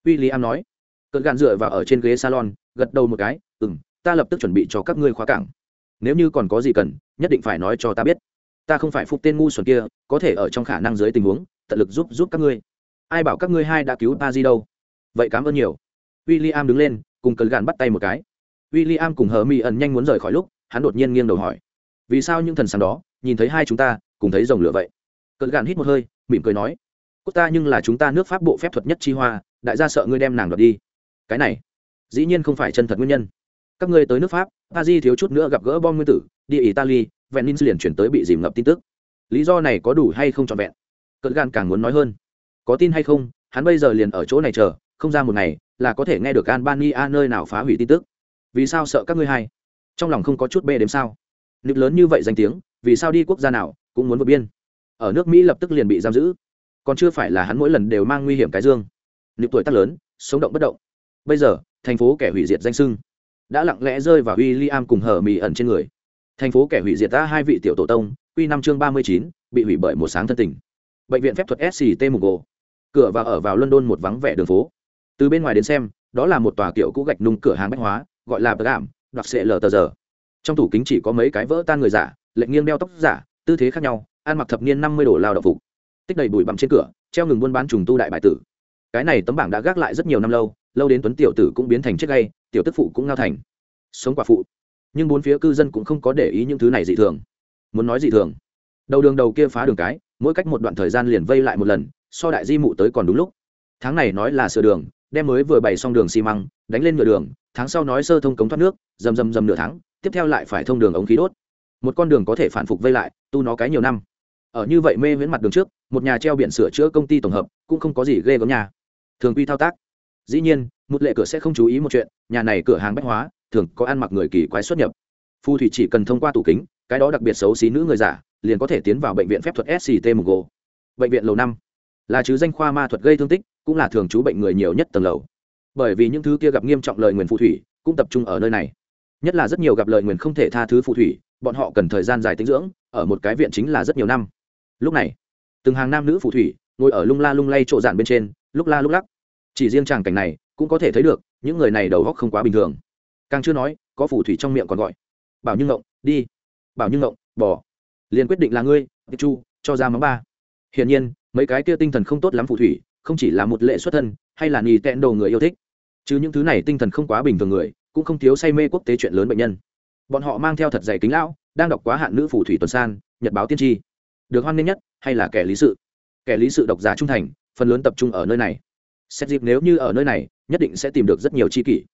W i l l i am nói. Cờ gạn dựa vào ở trên ghế salon, gật đầu một cái ừ m ta lập tức chuẩn bị cho các ngươi khóa cảng. Nếu như còn có gì cần, nhất định phải nói cho ta biết. Ta không phải phục tên ngu xuẩn kia, có thể ở trong khả năng dưới tình huống, tận lực giúp giúp các ngươi. Ai bảo các ngươi hai đã cứu ta gì đâu? Vậy cảm ơn nhiều. W i l l i am đứng lên cùng cờ gạn bắt tay một cái. W i l l i am cùng hờ mỹ ẩn nhanh muốn rời khỏi lúc, hắn đột nhiên nghiêng đầu hỏi, vì sao những thần sáng đó, nhìn thấy hai chúng ta, cùng thấy rồng lửa vậy? Cơn gạn hít một hơi, mỉm cười nói cốt ta nhưng là chúng ta nước pháp bộ phép thuật nhất chi hoa, đại gia sợ ngươi đem nàng đoạt đi. Cái này, dĩ nhiên không phải chân thật nguyên nhân. Các ngươi tới nước pháp ta di thiếu chút nữa gặp gỡ bom nguyên tử, đi italy vẹn ninh liền chuyển tới bị dìm ngập tin tức. Lý do này có đủ hay không trọn vẹn? Cơn gan càng muốn nói hơn, có tin hay không, hắn bây giờ liền ở chỗ này chờ không ra một ngày là có thể nghe được albania nơi nào phá hủy tin tức. Vì sao sợ các ngươi hay? Trong lòng không có chút bê đếm sao? Nước lớn như vậy danh tiếng, vì sao đi quốc gia nào cũng muốn vượt biên? Ở nước mỹ lập tức liền bị giam giữ. Còn chưa phải là hắn mỗi lần đều mang nguy hiểm cái dương. Nước tuổi tác lớn, sống động bất động. Bây giờ, thành phố kẻ hủy diệt danh sưng. Đã lặng lẽ rơi vào w i l l i am cùng hở mì ẩn trên người. Thành phố kẻ hủy diệt ta hai vị tiểu tổ tông q năm chương ba mươi chín, bị hủy bởi một sáng thân tình. Bệnh viện phép thuật sct mục gồ cửa và ở vào london một vắng vẻ đường phố từ bên ngoài đến xem, đó là một tòa kiểu cũ gạch nung cửa hàng bách hóa, gọi là bờ gạm đoạt sệ lờ tờ giờ. Trong tủ kính chỉ có mấy cái vỡ tan người giả, lệnh nghiêng đeo tóc giả, tư thế khác nhau, ăn mặc thập niên năm mươi đồ lao động phục. Tích đầy bụi bặm trên cửa, treo ngừng buôn bán trùng tu đại bài tử. Cái này tấm bảng đã gác lại rất nhiều năm lâu lâu đến tuấn tiểu tử cũng biến thành chiếc gay, tiểu tức phụ cũng ngao thành. Sống quả phụ. Nhưng bốn phía cư dân cũng không có để ý những thứ này dị thường. Muốn nói dị thường, đầu đường đầu kia phá đường cái, mỗi cách một đoạn thời gian liền vây lại một lần, so đại di mụ tới còn đúng lúc tháng này nói là sửa đường, đem mới vừa bày xong đường xi măng, đánh lên nửa đường, tháng sau nói sơ thông cống thoát nước, dầm dầm dầm nửa tháng, tiếp theo lại phải thông đường ống khí đốt. Một con đường có thể phản phục vây lại, tu nó cái nhiều năm. Ở như vậy mê viễn mặt đường trước, một nhà treo biển sửa chữa công ty tổng hợp, cũng không có gì ghê gớm nhà thường quy thao tác. Dĩ nhiên, một lệ cửa sẽ không chú ý một chuyện, nhà này cửa hàng bách hóa, thường có ăn mặc người kỳ quái xuất nhập. Phù thủy chỉ cần thông qua tủ kính, cái đó đặc biệt xấu xí nữ người giả, liền có thể tiến vào bệnh viện phép thuật sct mugo bệnh viện lầu năm là chứ danh khoa ma thuật gây thương tích, cũng là thường trú bệnh người nhiều nhất tầng lầu. Bởi vì những thứ kia gặp nghiêm trọng lời nguyền phù thủy, cũng tập trung ở nơi này. Nhất là rất nhiều gặp lời nguyền không thể tha thứ phù thủy, bọn họ cần thời gian dài tinh dưỡng, ở một cái viện chính là rất nhiều năm. Lúc này, từng hàng nam nữ phù thủy ngồi ở lung la lung lay trộ dạn bên trên, lúc la lúc lắc. Chỉ riêng tràng cảnh này, cũng có thể thấy được, những người này đầu góc không quá bình thường. Càng chưa nói, có phù thủy trong miệng còn gọi. Bảo như ngộng, đi. Bảo như ngộng bỏ liền quyết định là ngươi tiệp chu, cho ra mắng ba. Hiển nhiên mấy cái kia tinh thần không tốt lắm phù thủy, không chỉ là một lệ xuất thân, hay là nhì tẹn đồ người yêu thích. Chứ những thứ này tinh thần không quá bình thường người, cũng không thiếu say mê quốc tế chuyện lớn bệnh nhân. Bọn họ mang theo thật dày kính lão, đang đọc quá hạn nữ phù thủy tuần san, nhật báo tiên tri. Được hoan nghênh nhất, hay là kẻ lý sự? Kẻ lý sự độc giả trung thành, phần lớn tập trung ở nơi này. Xét dịp nếu như ở nơi này, nhất định sẽ tìm được rất nhiều chi kỷ.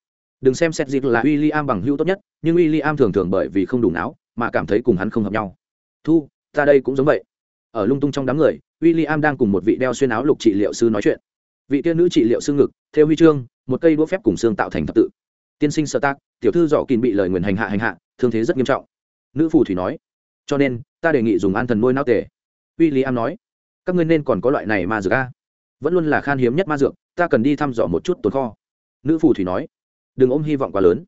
Đừng xem xét dịp là w i l l i am bằng hữu tốt nhất, nhưng w i l l i am thường thường bởi vì không đủ não, mà cảm thấy cùng hắn không hợp nhau. Thu, ta đây cũng giống vậy ở lung tung trong đám người w i l l i am đang cùng một vị đeo xuyên áo lục trị liệu sư nói chuyện. Vị tiên nữ trị liệu sư ngực, theo huy chương, một cây đũa phép cùng xương tạo thành thập tự. Tiên sinh sợ tác, tiểu thư dọ kín bị lời nguyền hành hạ hành hạ, thương thế rất nghiêm trọng. Nữ phù thủy nói, cho nên, ta đề nghị dùng an thần nuôi nao tể w i l l i am nói, các ngươi nên còn có loại này ma dược a. Vẫn luôn là khan hiếm nhất ma dược, ta cần đi thăm dò một chút tồn kho. Nữ phù thủy nói, đừng ôm hy vọng quá lớn.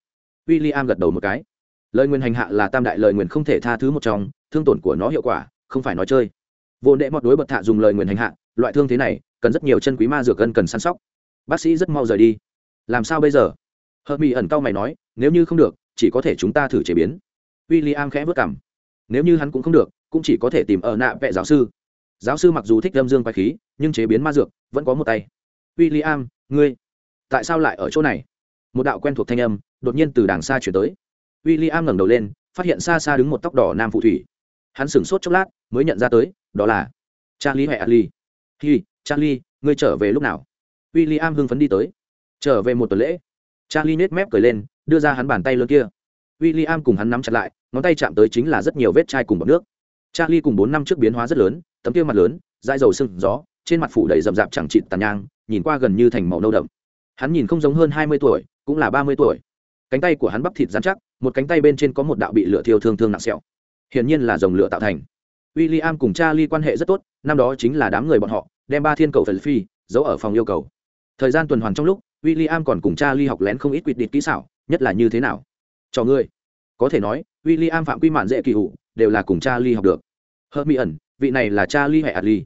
W i l l i am gật đầu một cái, lời nguyền hành hạ là tam đại lời nguyền không thể tha thứ một trong, thương tổn của nó hiệu quả, không phải nói chơi vô đệ mọt đối bật thạ dùng lời nguyền hành hạ, loại thương thế này, cần rất nhiều chân quý ma dược gân cần săn sóc. Bác sĩ rất mau rời đi. Làm sao bây giờ? Hờ mỹ ẩn cao mày nói, nếu như không được, chỉ có thể chúng ta thử chế biến. W i l l i am khẽ vất cảm nếu như hắn cũng không được, cũng chỉ có thể tìm ở nạ vệ giáo sư. Giáo sư mặc dù thích lâm dương quái khí, nhưng chế biến ma dược vẫn có một tay. W i l l i am ngươi, tại sao lại ở chỗ này? Một đạo quen thuộc thanh âm đột nhiên từ đàng xa chuyển tới. W i l l i am ngẩng đầu lên, phát hiện xa xa đứng một tóc đỏ nam phụ thủy. Hắn sửng sốt chốc lát, mới nhận ra tới đó là charlie huệ ali. Hi, charlie, ngươi trở về lúc nào? W i l l i am hưng phấn đi tới. Trở về một tuần lễ. Charlie nết mép cười lên, đưa ra hắn bàn tay lớn kia. W i l l i am cùng hắn nắm chặt lại, ngón tay chạm tới chính là rất nhiều vết chai cùng bọc nước. Charlie cùng bốn năm trước biến hóa rất lớn, tấm kia mặt lớn dai dầu sưng, gió, trên mặt phủ đầy rậm rạp chẳng chịt tàn nhang, nhìn qua gần như thành màu nâu đậm. Hắn nhìn không giống hơn hai mươi tuổi, cũng là ba mươi tuổi. Cánh tay của hắn bắp thịt dán chắc, một cánh tay bên trên có một đạo bị lửa thiêu thương thương nặng sẹo. Hiển nhiên là dòng lửa tạo thành w i l l i am cùng cha quan hệ rất tốt, năm đó chính là đám người bọn họ, đem ba thiên cầu phần phi giấu ở phòng yêu cầu. Thời gian tuần hoàn trong lúc w i l l i am còn cùng cha học lén không ít quyết định kỹ xảo, nhất là như thế nào? Cho ngươi. Có thể nói w i l l i am phạm quy mạn dễ kỳ hụ đều là cùng cha học được. Hờ mi ẩn vị này là cha ly hệ adli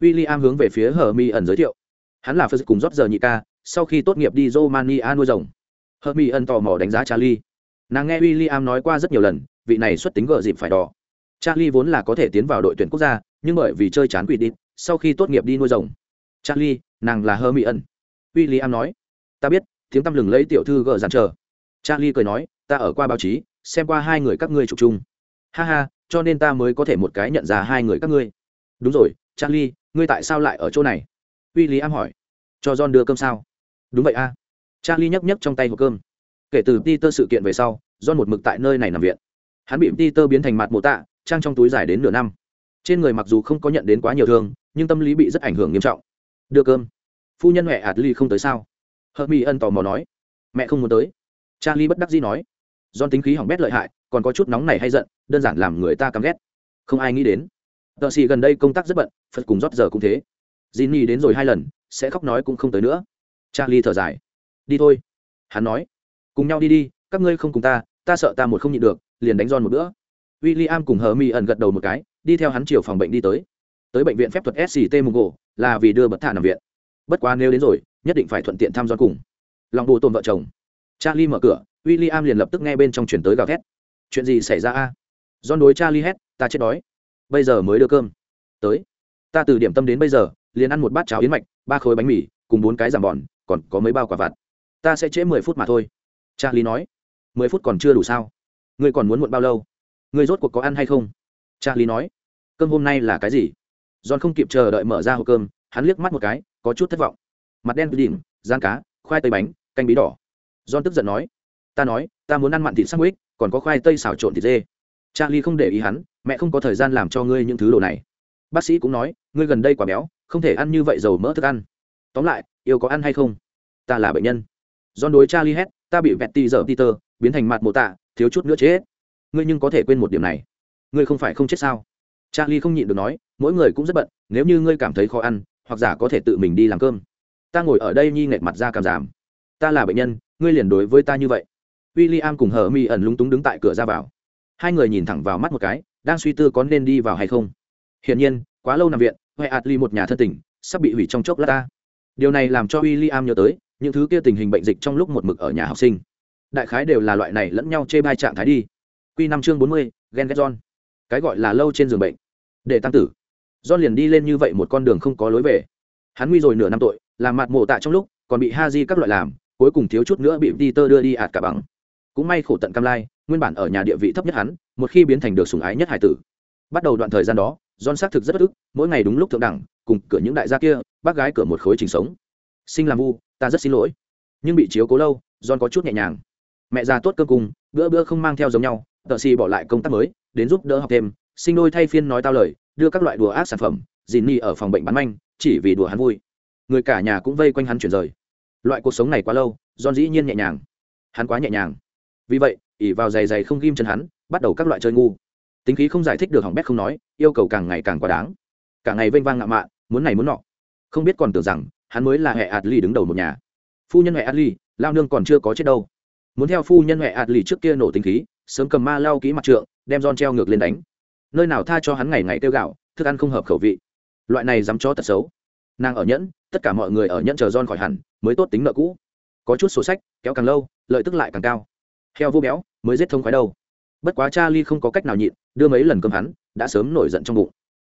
w i l l i am hướng về phía hờ mi ẩn giới thiệu. Hắn là phật cùng rót giờ nhị ca, sau khi tốt nghiệp đi romania nuôi rồng. Hờ mi ẩn tò mò đánh giá cha ly nàng nghe w i l l i am nói qua rất nhiều lần, vị này xuất tính gợ dịp phải đỏ charlie vốn là có thể tiến vào đội tuyển quốc gia, nhưng bởi vì chơi chán quỷ đi, sau khi tốt nghiệp đi nuôi rồng. Charlie, nàng là hơ mỹ am nói, ta biết, tiếng tăm lừng lấy tiểu thư gỡ giản chờ. Charlie cười nói, ta ở qua báo chí, xem qua hai người các ngươi chụp chung. Ha ha, cho nên ta mới có thể một cái nhận ra hai người các ngươi. Đúng rồi, charlie, ngươi tại sao lại ở chỗ này? William am hỏi. Cho john đưa cơm sao? Đúng vậy a. Charlie nhấc nhấc trong tay hộp cơm. Kể từ peter sự kiện về sau, john một mực tại nơi này nằm viện. Hắn bị peter biến thành mặt mồ tạ trang trong túi dài đến nửa năm. Trên người mặc dù không có nhận đến quá nhiều thương, nhưng tâm lý bị rất ảnh hưởng nghiêm trọng. Đưa cơm. Phu nhân mẹ hạt ly không tới sao? Hợp mỹ ân tò mò nói. Mẹ không muốn tới. Charlie bất đắc dĩ nói. Do tính khí hỏng bét lợi hại, còn có chút nóng này hay giận, đơn giản làm người ta căm ghét. Không ai nghĩ đến. Tợ xì gần đây công tác rất bận, phật cùng rót giờ cũng thế. J i đến rồi hai lần, sẽ khóc nói cũng không tới nữa. Charlie thở dài. Đi thôi. Hắn nói. Cùng nhau đi đi, các ngươi không cùng ta ta sợ ta một không nhịn được, liền đánh giòn một bữa w i l l i am cùng hờ mi ẩn gật đầu một cái đi theo hắn chiều phòng bệnh đi tới. Tới bệnh viện phép thuật sct mongo là vì đưa bật thả nằm viện. Bất quá nếu đến rồi nhất định phải thuận tiện thăm gia cùng. Lòng bồ tồn vợ chồng. Charlie mở cửa w i l l i am liền lập tức nghe bên trong chuyển tới gào thét. Chuyện gì xảy ra a? Do đối Charlie hét, ta chết đói. Bây giờ mới đưa cơm. Tới. Ta từ điểm tâm đến bây giờ, liền ăn một bát cháo yến mạch, ba khối bánh mì, cùng bốn cái giảm bòn còn có mấy bao quả vặt. Ta sẽ trễ mười phút mà thôi. Charlie nói. Mười phút còn chưa đủ sao? Ngươi còn muốn muộn bao lâu? Ngươi rốt cuộc có ăn hay không? Charlie nói. Cơm hôm nay là cái gì? John không kịp chờ đợi mở ra hộp cơm hắn liếc mắt một cái có chút thất vọng. Mặt đen đỉnh gian cá khoai tây bánh canh bí đỏ. John tức giận nói. Ta nói ta muốn ăn mặn thịt sandwich còn có khoai tây xào trộn thịt dê. Charlie không để ý hắn mẹ không có thời gian làm cho ngươi những thứ đồ này. Bác sĩ cũng nói ngươi gần đây quả béo không thể ăn như vậy dầu mỡ thức ăn. Tóm lại yêu có ăn hay không? Ta là bệnh nhân. John đối Charlie hét, ta bị vẹt tì giờ Peter, biến thành mặt mô tạ, thiếu chút nữa chết. Ngươi nhưng có thể quên một điểm này. Ngươi không phải không chết sao? Charlie không nhịn được nói, mỗi người cũng rất bận, nếu như ngươi cảm thấy khó ăn, hoặc giả có thể tự mình đi làm cơm. Ta ngồi ở đây nhi nghẹt mặt ra cảm giảm. Ta là bệnh nhân, ngươi liền đối với ta như vậy. William cùng hờ Mi ẩn lúng túng đứng tại cửa ra vào. Hai người nhìn thẳng vào mắt một cái, đang suy tư có nên đi vào hay không. Hiển nhiên, quá lâu nằm viện, Hoè Atli một nhà thân tình, sắp bị hủy trong chốc lát ta. Điều này làm cho William nhớ tới, những thứ kia tình hình bệnh dịch trong lúc một mực ở nhà học sinh đại khái đều là loại này lẫn nhau chê bai trạng thái đi Quy năm chương bốn mươi, ghen ghét john. Cái gọi là lâu trên giường bệnh. Để tăng tử. John liền đi lên như vậy một con đường không có lối về. Hắn nguy rồi nửa năm tội, làm mặt mổ tạ trong lúc, còn bị Haji các loại làm, cuối cùng thiếu chút nữa bị peter đưa đi ạt cả bằng. Cũng may khổ tận cam lai, nguyên bản ở nhà địa vị thấp nhất hắn, một khi biến thành được sủng ái nhất hải tử. Bắt đầu đoạn thời gian đó, john xác thực rất bất ức, mỗi ngày đúng lúc thượng đẳng, cùng cửa những đại gia kia, bác gái cửa một khối trình sống. Sinh làm vu, ta rất xin lỗi. Nhưng bị chiếu cố lâu, john có chút nhẹ nhàng. Mẹ già tốt cơ cùng, bữa bữa không mang theo giống nhau tợ xì bỏ lại công tác mới, đến giúp đỡ học thêm, sinh đôi thay phiên nói tao lời, đưa các loại đùa ác sản phẩm, dìn ni ở phòng bệnh bán manh, chỉ vì đùa hắn vui. Người cả nhà cũng vây quanh hắn chuyển rời. Loại cuộc sống này quá lâu, john dĩ nhiên nhẹ nhàng. Hắn quá nhẹ nhàng. Vì vậy ỉ vào giày giày không ghim chân hắn, bắt đầu các loại chơi ngu. Tính khí không giải thích được hỏng bét không nói, yêu cầu càng ngày càng quá đáng. Cả ngày vênh vang ngạo mạn, muốn này muốn nọ. Không biết còn tưởng rằng, hắn mới là hệ adli đứng đầu một nhà. Phu nhân hệ adli lao nương còn chưa có chết đâu. Muốn theo phu nhân hệ adli trước kia nổ tính khí sớm cầm ma lao kỹ mặt trượng, đem giòn treo ngược lên đánh. Nơi nào tha cho hắn ngày ngày tiêu gạo, thức ăn không hợp khẩu vị. Loại này dám cho tật xấu. Nàng ở nhẫn, tất cả mọi người ở nhẫn chờ giòn khỏi hẳn, mới tốt tính nợ cũ. Có chút sổ sách, kéo càng lâu, lợi tức lại càng cao. Heo vô béo, mới giết thông khoái đâu. Bất quá cha ly không có cách nào nhịn, đưa mấy lần cơm hắn, đã sớm nổi giận trong bụng.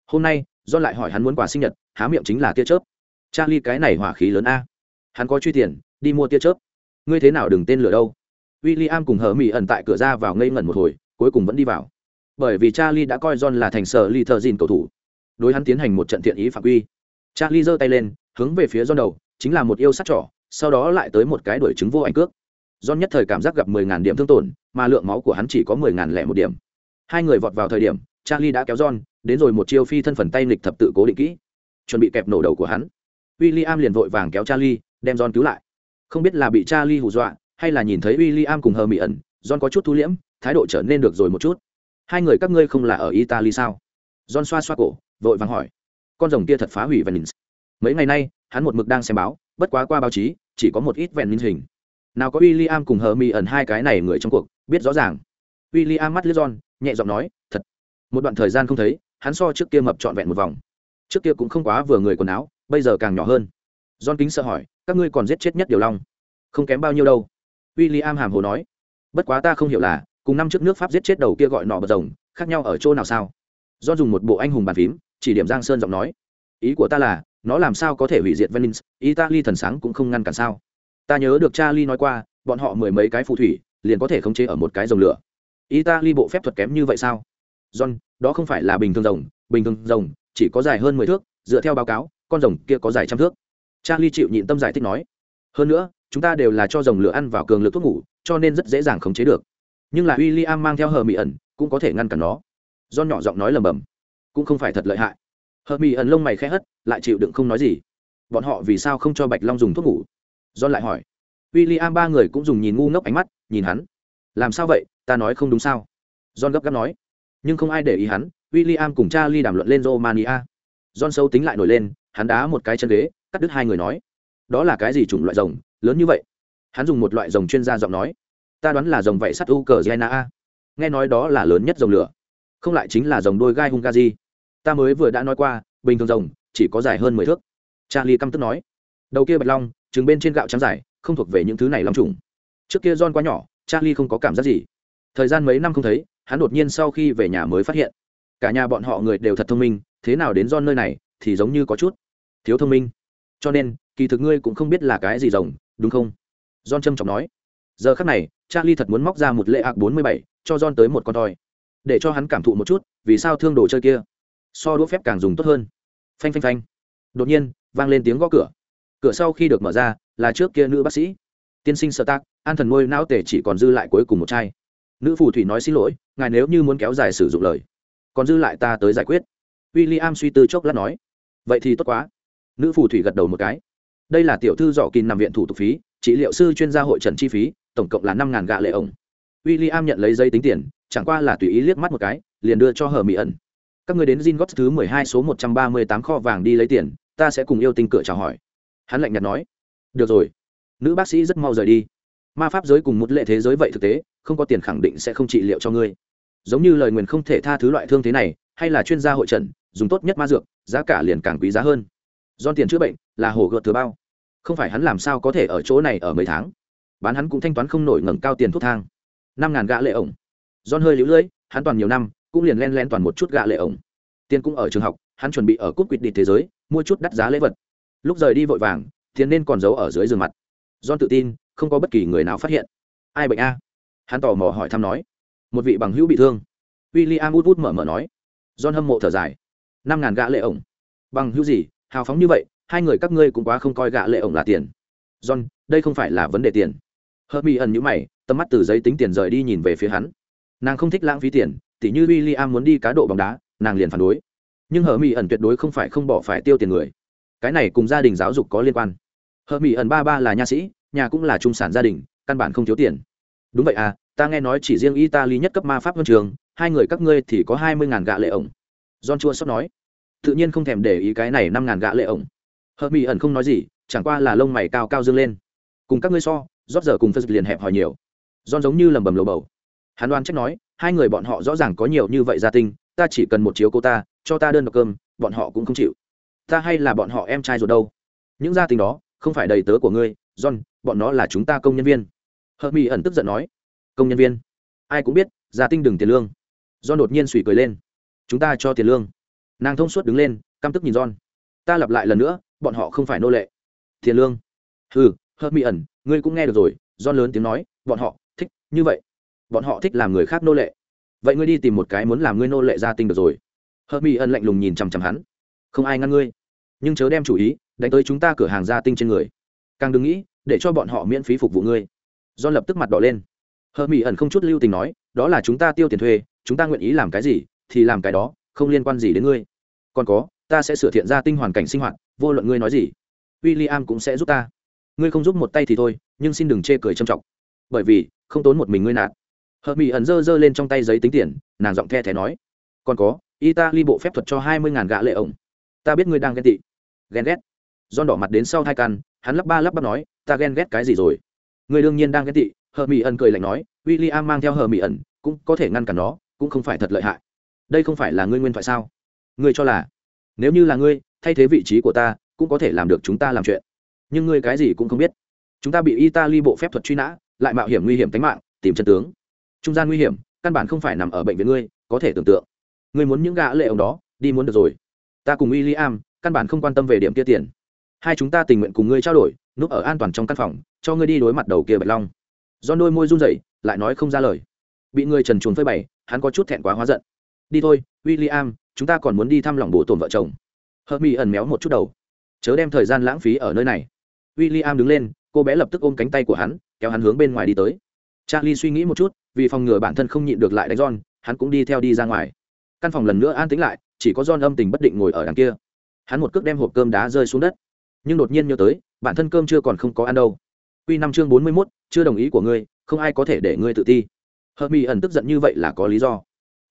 Hôm nay do lại hỏi hắn muốn quà sinh nhật, há miệng chính là tia chớp. Charlie cái này hỏa khí lớn a. Hắn có truy tiền, đi mua tia chớp. Ngươi thế nào đừng tên lửa đâu? William cùng hờ mỹ ẩn tại cửa ra vào ngây ngẩn một hồi cuối cùng vẫn đi vào. Bởi vì charlie đã coi john là thành sở ly thờ dìn cầu thủ. Đối hắn tiến hành một trận thiện ý phạm quy. Charlie giơ tay lên hướng về phía john đầu chính là một yêu sát trỏ sau đó lại tới một cái đuổi chứng vô ảnh cước. John nhất thời cảm giác gặp mười ngàn điểm thương tổn mà lượng máu của hắn chỉ có mười ngàn lẻ một điểm. Hai người vọt vào thời điểm charlie đã kéo john đến rồi một chiêu phi thân phần tay nghịch thập tự cố định kỹ. Chuẩn bị kẹp nổ đầu của hắn. William liền vội vàng kéo Charlie, đem John cứu lại. Không biết là bị Charlie hù dọa, hay là nhìn thấy William cùng hờ mỹ ẩn, John có chút thu liễm, thái độ trở nên được rồi một chút. Hai người các ngươi không là ở Italy sao? John xoa xoa cổ, vội vàng hỏi. Con rồng kia thật phá hủy Venice. Mấy ngày nay, hắn một mực đang xem báo, bất quá qua báo chí, chỉ có một ít vẹn minh hình. Nào có William cùng hờ mỹ ẩn hai cái này người trong cuộc, biết rõ ràng. William mắt liếc John, nhẹ giọng nói, thật. Một đoạn thời gian không thấy, hắn so trước kia mập trọn vẹn một vòng. Trước kia cũng không quá vừa người quần áo, bây giờ càng nhỏ hơn john kính sợ hỏi các ngươi còn giết chết nhất điều long không kém bao nhiêu đâu w i l l i am hàm hồ nói, bất quá ta không hiểu là, cùng năm trước nước pháp giết chết đầu kia gọi nọ bờ rồng, khác nhau ở chỗ nào sao? John dùng một bộ anh hùng bàn phím, chỉ điểm giang sơn giọng nói, ý của ta là, nó làm sao có thể hủy diệt venice, italy thần sáng cũng không ngăn cản sao? Ta nhớ được charlie nói qua, bọn họ mười mấy cái phù thủy, liền có thể khống chế ở một cái dòng lửa. Italy bộ phép thuật kém như vậy sao? John, đó không phải là bình thường rồng, bình thường rồng, chỉ có dài hơn mười thước, dựa theo báo cáo, con rồng kia có dài trăm thước. Charlie chịu nhịn tâm giải thích nói hơn nữa chúng ta đều là cho dòng lửa ăn vào cường lực thuốc ngủ cho nên rất dễ dàng khống chế được. Nhưng là William mang theo hờ mỹ ẩn cũng có thể ngăn cản nó. Do nhỏ giọng nói lầm bầm cũng không phải thật lợi hại. Hờ mỹ ẩn lông mày khẽ hất lại chịu đựng không nói gì. Bọn họ vì sao không cho bạch long dùng thuốc ngủ? John lại hỏi. William ba người cũng dùng nhìn ngu ngốc ánh mắt nhìn hắn. Làm sao vậy? Ta nói không đúng sao? John gấp gáp nói. Nhưng không ai để ý hắn William cùng Cha Charlie đàm luận lên Romania. John sâu tính lại nổi lên, hắn đá một cái chân ghế cắt đứt hai người nói đó là cái gì chủng loại rồng? Lớn như vậy? Hắn dùng một loại rồng chuyên gia giọng nói. Ta đoán là rồng vảy sắt u cờ gena a. Nghe nói đó là lớn nhất rồng lửa. Không lại chính là rồng đôi gai hungazi. Ta mới vừa đã nói qua, bình thường rồng chỉ có dài hơn mười thước. Charlie căm tức nói. Đầu kia bạch long trứng bên trên gạo trắng dài, không thuộc về những thứ này long trùng trước kia john quá nhỏ, charlie không có cảm giác gì. Thời gian mấy năm không thấy, hắn đột nhiên sau khi về nhà mới phát hiện. Cả nhà bọn họ người đều thật thông minh, thế nào đến john nơi này thì giống như có chút thiếu thông minh cho nên, kỳ thực ngươi cũng không biết là cái gì rồng, đúng không? John trâm trọng nói. Giờ khắc này, charlie thật muốn móc ra một lệ ạc bốn mươi bảy, cho john tới một con toi để cho hắn cảm thụ một chút, vì sao thương đồ chơi kia. So đũa phép càng dùng tốt hơn. Phanh phanh phanh. Đột nhiên, vang lên tiếng gõ cửa. Cửa sau khi được mở ra, là trước kia nữ bác sĩ. Tiên sinh sợ tác an thần môi não tể chỉ còn dư lại cuối cùng một chai. Nữ phù thủy nói xin lỗi, ngài nếu như muốn kéo dài sử dụng lời, còn dư lại ta tới giải quyết. W i l l i am suy tư chốc lát nói. Vậy thì tốt quá nữ phù thủy gật đầu một cái. Đây là tiểu thư dọ kín nằm viện thủ tục phí, trị liệu sư chuyên gia hội trần chi phí, tổng cộng là năm ngàn gạ lệ ổng. W i l l i am nhận lấy giấy tính tiền, chẳng qua là tùy ý liếc mắt một cái, liền đưa cho hờ mỹ ẩn. Các người đến gin gót thứ mười hai số một trăm ba mươi tám kho vàng đi lấy tiền, ta sẽ cùng yêu tinh cửa chào hỏi. Hắn lạnh nhạt nói. Được rồi. Nữ bác sĩ rất mau rời đi. Ma pháp giới cùng một lệ thế giới vậy thực tế, không có tiền khẳng định sẽ không trị liệu cho ngươi. Giống như lời nguyền không thể tha thứ loại thương thế này, hay là chuyên gia hội trần, dùng tốt nhất ma dược, giá cả liền càng quý giá hơn don tiền chữa bệnh là hồ gợt thừa bao. Không phải hắn làm sao có thể ở chỗ này ở mấy tháng? Bán hắn cũng thanh toán không nổi ngẩng cao tiền thuốc thang. Năm ngàn gạ lệ ổng. Don hơi lũ lưỡi, hắn toàn nhiều năm, cũng liền len len toàn một chút gạ lệ ổng. Tiền cũng ở trường học, hắn chuẩn bị ở cúp quỵt đi thế giới, mua chút đắt giá lễ vật. Lúc rời đi vội vàng, tiền nên còn giấu ở dưới giường mặt. Don tự tin, không có bất kỳ người nào phát hiện. Ai bệnh a? Hắn tò mò hỏi thăm nói. Một vị bằng hữu bị thương. W i l l i am út út mở mở nói. John hâm mộ thở dài. Năm ngàn gã lệ ổng. Bằng hữu gì? Hào phóng như vậy, hai người các ngươi cũng quá không coi gạ lệ ổng là tiền. John, đây không phải là vấn đề tiền. Hớt mi ẩn nhữ mày, tầm mắt từ giấy tính tiền rời đi nhìn về phía hắn. Nàng không thích lãng phí tiền, tỉ như w i l l i am muốn đi cá độ bóng đá, nàng liền phản đối. Nhưng hờ mỹ ẩn tuyệt đối không phải không bỏ phải tiêu tiền người. Cái này cùng gia đình giáo dục có liên quan. Hờ mỹ ẩn ba ba là nha sĩ, nhà cũng là trung sản gia đình, căn bản không thiếu tiền. Đúng vậy à ta nghe nói chỉ riêng italy nhất cấp ma pháp huân trường, hai người các ngươi thì có hai mươi ngàn gạ lệ ổng. John chua sót nói tự nhiên không thèm để ý cái này năm ngàn gạ lệ ổng. Hợp mỹ ẩn không nói gì, chẳng qua là lông mày cao cao dương lên. Cùng các ngươi so, rót giờ cùng phật liền hẹp hòi nhiều. John giống như lầm bầm lầu bầu. Hắn Đoan trách nói, hai người bọn họ rõ ràng có nhiều như vậy gia tinh, ta chỉ cần một chiếu cô ta, cho ta đơn độc cơm, bọn họ cũng không chịu. Ta hay là bọn họ em trai rồi đâu? Những gia tình đó, không phải đầy tớ của ngươi, john, bọn nó là chúng ta công nhân viên. Hợp mỹ ẩn tức giận nói. Công nhân viên? Ai cũng biết, gia tinh đừng tiền lương. John đột nhiên suy cười lên. Chúng ta cho tiền lương nàng thông suốt đứng lên, căm tức nhìn john. Ta lặp lại lần nữa, bọn họ không phải nô lệ. Tiền lương. Ừ hớt mỹ ẩn, ngươi cũng nghe được rồi, john lớn tiếng nói, bọn họ thích như vậy. Bọn họ thích làm người khác nô lệ. Vậy ngươi đi tìm một cái muốn làm ngươi nô lệ gia tinh được rồi. Hớt mỹ ẩn lạnh lùng nhìn chằm chằm hắn. Không ai ngăn ngươi. Nhưng chớ đem chủ ý đánh tới chúng ta cửa hàng gia tinh trên người. Càng đừng nghĩ, để cho bọn họ miễn phí phục vụ ngươi. Don lập tức mặt đỏ lên. Hớt mỹ ẩn không chút lưu tình nói, đó là chúng ta tiêu tiền thuê, chúng ta nguyện ý làm cái gì thì làm cái đó không liên quan gì đến ngươi. Còn có, ta sẽ sửa thiện gia tinh hoàn cảnh sinh hoạt, vô luận ngươi nói gì w i l l i am cũng sẽ giúp ta. Ngươi không giúp một tay thì thôi, nhưng xin đừng chê cười trầm trọng. Bởi vì, không tốn một mình ngươi nạt. Hợp mỹ ẩn giơ giơ lên trong tay giấy tính tiền, nàng giọng the thé nói. Còn có, italy bộ phép thuật cho hai mươi ngàn gạ lệ ổng. Ta biết ngươi đang ghen tị. Ghen ghét. Don đỏ mặt đến sau hai căn, hắn lắp ba lắp bắp nói, ta ghen ghét cái gì rồi? Ngươi đương nhiên đang ghen tị hờ mỹ ẩn cười lạnh nói w i l l i am mang theo hờ mỹ ẩn, cũng có thể ngăn cản nó, cũng không phải thật lợi hại đây không phải là ngươi nguyên thoại sao? Ngươi cho là, nếu như là ngươi, thay thế vị trí của ta, cũng có thể làm được chúng ta làm chuyện. Nhưng ngươi cái gì cũng không biết. Chúng ta bị italy bộ phép thuật truy nã, lại mạo hiểm nguy hiểm tính mạng, tìm chân tướng. Trung gian nguy hiểm, căn bản không phải nằm ở bệnh viện ngươi, có thể tưởng tượng. Ngươi muốn những gã lệ ông đó, đi muốn được rồi. Ta cùng William am căn bản không quan tâm về điểm kia tiền. Hai chúng ta tình nguyện cùng ngươi trao đổi, núp ở an toàn trong căn phòng, cho ngươi đi đối mặt đầu kia bạch long. Do đôi môi run rẩy, lại nói không ra lời. Bị người trần chuồn phơi bày, hắn có chút thẹn quá hóa giận đi thôi William, chúng ta còn muốn đi thăm lòng bộ tổn vợ chồng. Hờ mỹ ẩn méo một chút đầu. Chớ đem thời gian lãng phí ở nơi này. William đứng lên cô bé lập tức ôm cánh tay của hắn kéo hắn hướng bên ngoài đi tới. Charlie suy nghĩ một chút vì phòng ngừa bản thân không nhịn được lại đánh john hắn cũng đi theo đi ra ngoài. Căn phòng lần nữa an tĩnh lại chỉ có john âm tình bất định ngồi ở đằng kia. Hắn một cước đem hộp cơm đá rơi xuống đất. Nhưng đột nhiên nhớ tới bản thân cơm chưa còn không có ăn đâu. Q năm chương bốn mươi mốt chưa đồng ý của ngươi không ai có thể để ngươi tự ti. Hợp mỹ ẩn tức giận như vậy là có lý do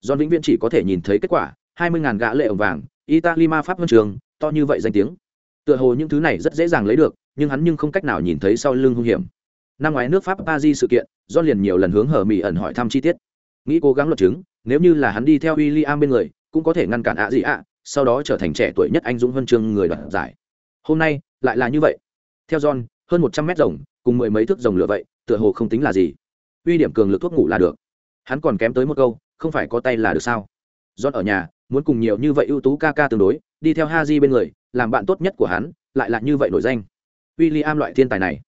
john vĩnh viễn chỉ có thể nhìn thấy kết quả, hai mươi ngàn gã lệ ổng vàng, italy ma pháp huân trường, to như vậy danh tiếng. Tựa hồ những thứ này rất dễ dàng lấy được, nhưng hắn nhưng không cách nào nhìn thấy sau lưng hung hiểm. Năm ngoái nước pháp paris sự kiện do liền nhiều lần hướng hở mỹ ẩn hỏi thăm chi tiết. Nghĩ cố gắng luật chứng, nếu như là hắn đi theo w i l l i am bên người, cũng có thể ngăn cản ạ gì ạ, sau đó trở thành trẻ tuổi nhất anh dũng huân chương người đoạt giải. Hôm nay, lại là như vậy. Theo john, hơn một trăm mét rồng cùng mười mấy thước rồng lửa vậy, tựa hồ không tính là gì. Uy điểm cường lực thuốc ngủ là được. Hắn còn kém tới một câu không phải có tay là được sao? John ở nhà, muốn cùng nhiều như vậy ưu tú ca ca tương đối, đi theo ha di bên người, làm bạn tốt nhất của hắn, lại là như vậy nổi danh. W i l l i am loại thiên tài này.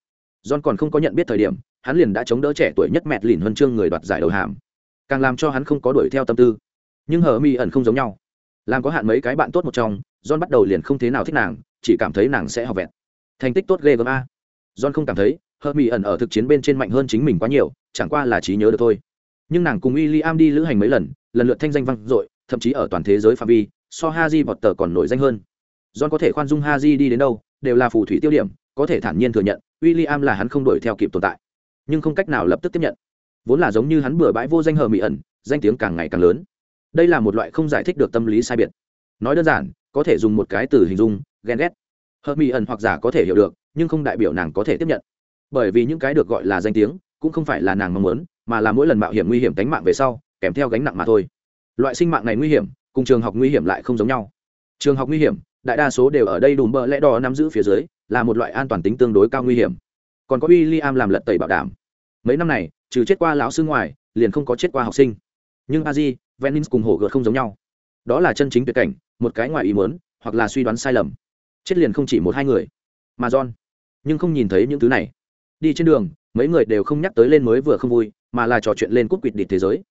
John còn không có nhận biết thời điểm, hắn liền đã chống đỡ trẻ tuổi nhất mẹt lìn huân chương người đoạt giải đầu hàm. Càng làm cho hắn không có đuổi theo tâm tư. Nhưng hờ mi ẩn không giống nhau. Làm có hạn mấy cái bạn tốt một trong, john bắt đầu liền không thế nào thích nàng, chỉ cảm thấy nàng sẽ học vẹn thành tích tốt ghê gớm a. John không cảm thấy, hờ mi ẩn ở thực chiến bên trên mạnh hơn chính mình quá nhiều, chẳng qua là trí nhớ được thôi nhưng nàng cùng w i l l i am đi lữ hành mấy lần lần lượt thanh danh vang dội, thậm chí ở toàn thế giới phạm vi, so haji vọt tờ còn nổi danh hơn. John có thể khoan dung haji đi đến đâu, đều là phù thủy tiêu điểm, có thể thản nhiên thừa nhận w i l l i am là hắn không đuổi theo kịp tồn tại, nhưng không cách nào lập tức tiếp nhận. Vốn là giống như hắn bừa bãi vô danh hờ mỹ ẩn, danh tiếng càng ngày càng lớn. Đây là một loại không giải thích được tâm lý sai biệt. Nói đơn giản, có thể dùng một cái từ hình dung, ghen ghét. Hờ mỹ ẩn hoặc giả có thể hiểu được, nhưng không đại biểu nàng có thể tiếp nhận. Bởi vì những cái được gọi là danh tiếng, cũng không phải là nàng mong muốn mà là mỗi lần mạo hiểm nguy hiểm tính mạng về sau kèm theo gánh nặng mà thôi. Loại sinh mạng này nguy hiểm cùng trường học nguy hiểm lại không giống nhau. Trường học nguy hiểm đại đa số đều ở đây đùm bơ lẽ đỏ nắm giữ phía dưới là một loại an toàn tính tương đối cao nguy hiểm. Còn có William làm lật tẩy bảo đảm. Mấy năm này trừ chết qua lão sư ngoài liền không có chết qua học sinh. Nhưng Aji, Venins venice cùng hổ gợt không giống nhau. Đó là chân chính tuyệt cảnh một cái ngoài ý muốn hoặc là suy đoán sai lầm. Chết liền không chỉ một hai người mà john. Nhưng không nhìn thấy những thứ này. Đi trên đường mấy người đều không nhắc tới lên mới vừa không vui mà là trò chuyện lên cúp quỵt địch thế giới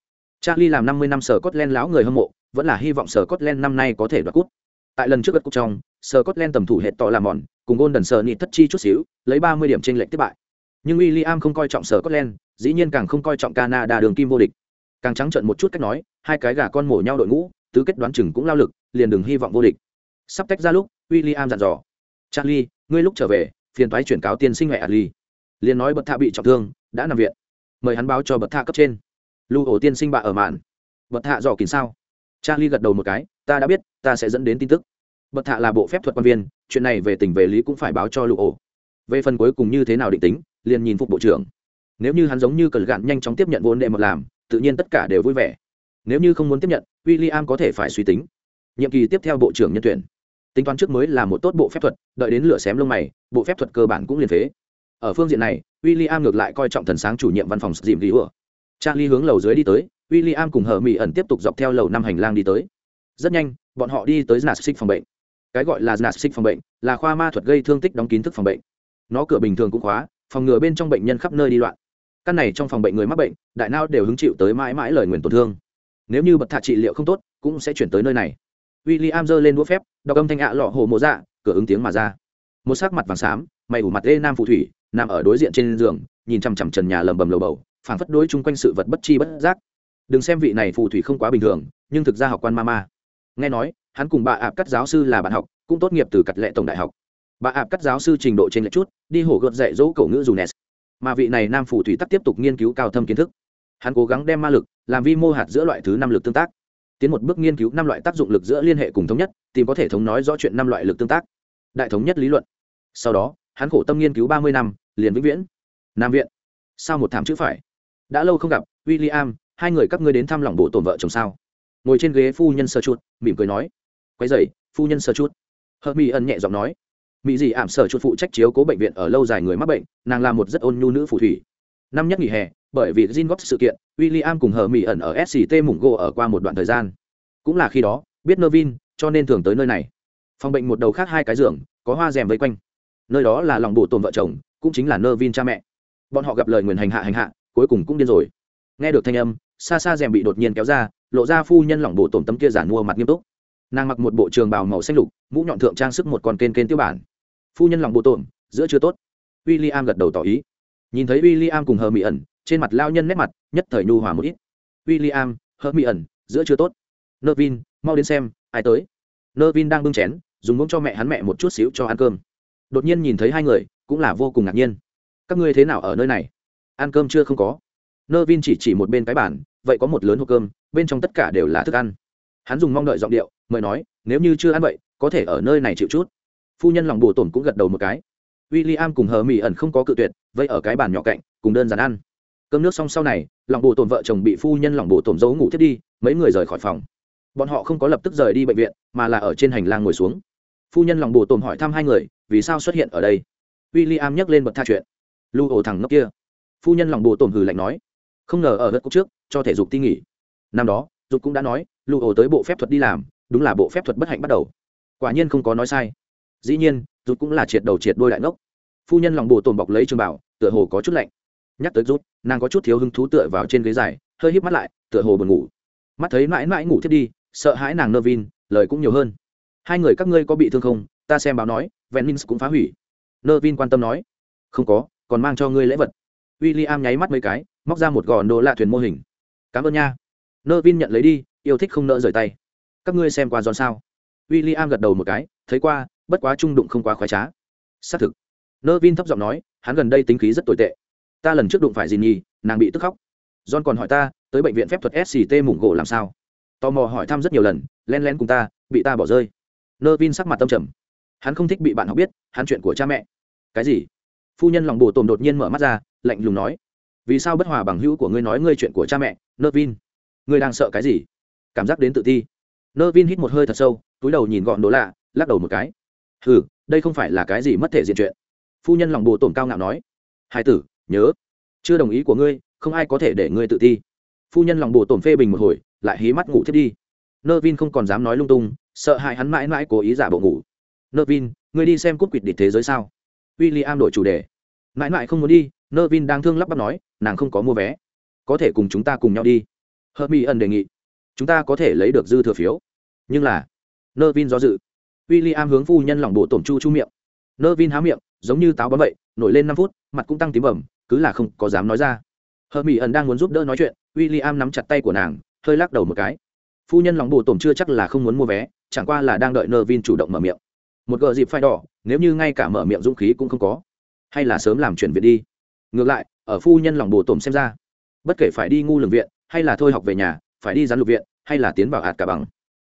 charlie làm năm mươi năm sở Scotland lão người hâm mộ vẫn là hy vọng sở Scotland năm nay có thể đoạt cúp tại lần trước gật cúp trong sở Scotland tầm thủ hệ tỏ làm mòn cùng gôn đần sờ nịt thất chi chút xíu lấy ba mươi điểm trên lệnh tiếp bại nhưng William không coi trọng sở Scotland, dĩ nhiên càng không coi trọng Canada đường kim vô địch. Càng trắng trợn một chút cách nói, hai cái gà con mổ nhau đội ngũ, tứ kết đoán chừng cũng lao lực, liền đừng hy vọng vô địch. Sắp tách ra lúc, William dặn dò: "Charlie, ngươi lúc trở về, phiền toái chuyển cáo tiên sinh mẹ Ali." Liền nói bật thạ bị trọng thương, đã nằm viện. Mời hắn báo cho bậc thạ cấp trên. Lưu ổ tiên sinh bạ ở mạn. bậc thạ dò kín sao? Charlie gật đầu một cái, ta đã biết, ta sẽ dẫn đến tin tức. Bậc thạ là bộ phép thuật quan viên, chuyện này về tình về lý cũng phải báo cho Lưu ổ. Về phần cuối cùng như thế nào định tính, liền nhìn phục bộ trưởng nếu như hắn giống như cẩn gạn nhanh chóng tiếp nhận vốn đệ mật làm tự nhiên tất cả đều vui vẻ nếu như không muốn tiếp nhận w i l l i am có thể phải suy tính nhiệm kỳ tiếp theo bộ trưởng nhân tuyển tính toán trước mới là một tốt bộ phép thuật đợi đến lửa xém lông mày bộ phép thuật cơ bản cũng liền phế ở phương diện này w i l l i am ngược lại coi trọng thần sáng chủ nhiệm văn phòng dìm ghi ủa charlie hướng lầu dưới đi tới w i l l i am cùng hờ mỹ ẩn tiếp tục dọc theo lầu năm hành lang đi tới. Rất nhanh, bọn họ đi tới nạt xích phòng bệnh. Cái gọi là nạt xích phòng bệnh là khoa ma thuật gây thương tích đóng kín thức phòng bệnh. Nó cửa bình thường cũng khóa, phòng ngừa bên trong bệnh nhân khắp nơi đi loạn. Căn này trong phòng bệnh người mắc bệnh, đại não đều hứng chịu tới mãi mãi lời nguyền tổn thương. Nếu như bật thạ trị liệu không tốt, cũng sẽ chuyển tới nơi này. W i l l i am giơ lên đũa phép, đọc âm thanh ạ lọ hồ mộ dạ cửa ứng tiếng mà ra. Một sắc mặt vàng xám mày ủ mặt ê nam phù thủy, nằm ở đối diện trên giường, nhìn chằm chằm trần nhà lầm bầm lầu bầu, phảng phất đối chung quanh sự vật bất chi bất giác. Đừng xem vị này phù thủy không quá bình thường, nhưng thực ra học quan ma ma. Nghe nói, hắn cùng bà ạp cắt giáo sư là bạn học, cũng tốt nghiệp từ cặt lệ tổng đại học. Bà ạp cắt giáo sư trình độ trên lệch chút, đi hổ gợt dạy dỗ cậu ngữ dù nes mà vị này nam phù thủy tắc tiếp tục nghiên cứu cao thâm kiến thức. Hắn cố gắng đem ma lực, làm vi mô hạt giữa loại thứ năm lực tương tác. Tiến một bước nghiên cứu năm loại tác dụng lực giữa liên hệ cùng thống nhất, tìm có thể thống nói rõ chuyện năm loại lực tương tác. Đại thống nhất lý luận. Sau đó hắn khổ tâm nghiên cứu ba mươi năm, liền vĩnh viễn. Nam viện. Sao một thảm chữ phải? Đã lâu không gặp w i l l i am hai người các ngươi đến thăm lòng bộ tổn vợ chồng sao? Ngồi trên ghế phu nhân sơ chút mỉm cười nói. Quay dậy phu nhân sơ chút hợp mỹ ẩn nhẹ giọng nói. Mỹ dị ảm sở chuột phụ trách chiếu cố bệnh viện ở lâu dài người mắc bệnh, nàng là một rất ôn nhu nữ phù thủy. Năm nhất nghỉ hè, bởi vì gin góp sự kiện w i l l i am cùng hờ mỹ ẩn ở sct mủng gô ở qua một đoạn thời gian. Cũng là khi đó, biết nơ vin cho nên thường tới nơi này. Phòng bệnh một đầu khác hai cái giường, có hoa rèm vây quanh nơi đó là lòng bộ tồn vợ chồng, cũng chính là nơ vin cha mẹ. Bọn họ gặp lời nguyền hành hạ hành hạ, cuối cùng cũng điên rồi. Nghe được thanh âm xa xa rèm bị đột nhiên kéo ra, lộ ra phu nhân lỏng bộ tổn tấm kia giản mua mặt nghiêm túc. Nàng mặc một bộ trường bào màu xanh lục, mũ nhọn thượng trang sức một con kênh kênh tiêu bản. Phu nhân lòng bộ tổn giữa chưa tốt. W i l l i am gật đầu tỏ ý. Nhìn thấy w i l l i am cùng hờ mỹ ẩn, trên mặt lao nhân nét mặt, nhất thời nhu hòa một ít. W i l l i am hờ mỹ ẩn, giữa chưa tốt. Nơ vin, mau đến xem, ai tới. Nơ vin đang bưng chén, dùng ngỗng cho mẹ hắn mẹ một chút xíu cho ăn cơm đột nhiên nhìn thấy hai người, cũng là vô cùng ngạc nhiên. Các ngươi thế nào ở nơi này? Ăn cơm chưa không có? Nơ vin chỉ chỉ một bên cái bản vậy có một lớn hộp cơm, bên trong tất cả đều là thức ăn. Hắn dùng mong đợi giọng điệu, mời nói, nếu như chưa ăn vậy, có thể ở nơi này chịu chút. Phu nhân lòng bồ tổn cũng gật đầu một cái. W i l l i am cùng hờ mỹ ẩn không có cự tuyệt vậy ở cái bàn nhỏ cạnh, cùng đơn giản ăn. Cơm nước xong sau này, lòng bồ tổn vợ chồng bị phu nhân lòng bồ tổn giấu ngủ thiết đi, mấy người rời khỏi phòng. Bọn họ không có lập tức rời đi bệnh viện, mà là ở trên hành lang ngồi xuống phu nhân lòng bồ tổn hỏi thăm hai người, vì sao xuất hiện ở đây? W i l l i am nhắc lên bật tha chuyện. Lưu ổ thằng ngốc kia. Phu nhân lòng bồ tổn hừ lạnh nói, không ngờ ở đất cúc trước, cho thể dục ti nghỉ. Năm đó, dục cũng đã nói lưu ổ tới bộ phép thuật đi làm, đúng là bộ phép thuật bất hạnh bắt đầu. Quả nhiên không có nói sai. Dĩ nhiên, Dục cũng là triệt đầu triệt đôi đại ngốc. Phu nhân lòng bồ tồn bọc lấy trường bảo, tựa hồ có chút lạnh. Nhắc tới rút nàng có chút thiếu hứng thú tựa vào trên ghế dài, hơi híp mắt lại, tựa hồ buồn ngủ. Mắt thấy mãi mãi ngủ thiết đi, sợ hãi nàng nơ vin lời cũng nhiều hơn hai người các ngươi có bị thương không? Ta xem báo nói, venice cũng phá hủy. Nơ vin quan tâm nói, không có, còn mang cho ngươi lễ vật. W i l l i am nháy mắt mấy cái, móc ra một gòn đồ lạ thuyền mô hình. Cảm ơn nha. Nơ vin nhận lấy đi, yêu thích không nỡ rời tay. Các ngươi xem qua giòn sao? W i l l i am gật đầu một cái, thấy qua, bất quá trung đụng không quá khoái trá. Xác thực. Nơ vin thấp giọng nói, hắn gần đây tính khí rất tồi tệ. Ta lần trước đụng phải gì nhì nàng bị tức khóc. John còn hỏi ta, tới bệnh viện phép thuật sct mủng gỗ làm sao? Tò mò hỏi thăm rất nhiều lần len len cùng ta, bị ta bỏ rơi nơ vin sắc mặt tâm trầm. Hắn không thích bị bạn học biết, hắn chuyện của cha mẹ. Cái gì? Phu nhân lòng bồ tồn đột nhiên mở mắt ra, lạnh lùng nói. Vì sao bất hòa bằng hữu của ngươi nói ngươi chuyện của cha mẹ, nơ vin? Ngươi đang sợ cái gì? Cảm giác đến tự ti. Nơ vin hít một hơi thật sâu, túi đầu nhìn gọn đồ lạ, lắc đầu một cái. Ừ đây không phải là cái gì mất thể diện chuyện. Phu nhân lòng bồ tổn cao ngạo nói. Hai tử, nhớ. Chưa đồng ý của ngươi, không ai có thể để ngươi tự ti. Phu nhân lòng bồ tổn phê bình một hồi, lại hí mắt ngủ thiết đi nơ vin không còn dám nói lung tung, sợ hãi hắn mãi mãi cố ý giả bộ ngủ. Nơ vin ngươi đi xem cút quỵt địch thế giới sao? W i l l i am đổi chủ đề. Mãi mãi không muốn đi nơ vin đang thương lắp bắp nói, nàng không có mua vé. Có thể cùng chúng ta cùng nhau đi. Hợp mỹ ẩn đề nghị. Chúng ta có thể lấy được dư thừa phiếu. Nhưng là nơ vin do dự. W i l l i am hướng phu nhân lòng bộ tổn chu chu miệng. Nơ vin há miệng, giống như táo bấm vậy, nổi lên năm phút, mặt cũng tăng tím bẩm, cứ là không có dám nói ra. Hợp mỹ ẩn đang muốn giúp đỡ nói chuyện w i l l i am nắm chặt tay của nàng, hơi lắc đầu một cái phu nhân lòng bồ tổm chưa chắc là không muốn mua vé, chẳng qua là đang đợi nơ vin chủ động mở miệng. Một gờ dịp phai đỏ, nếu như ngay cả mở miệng dũng khí cũng không có. Hay là sớm làm chuyển viện đi. Ngược lại, ở phu nhân lòng bồ tổm xem ra, bất kể phải đi ngu lường viện, hay là thôi học về nhà, phải đi gián lục viện, hay là tiến vào ạt cả bằng.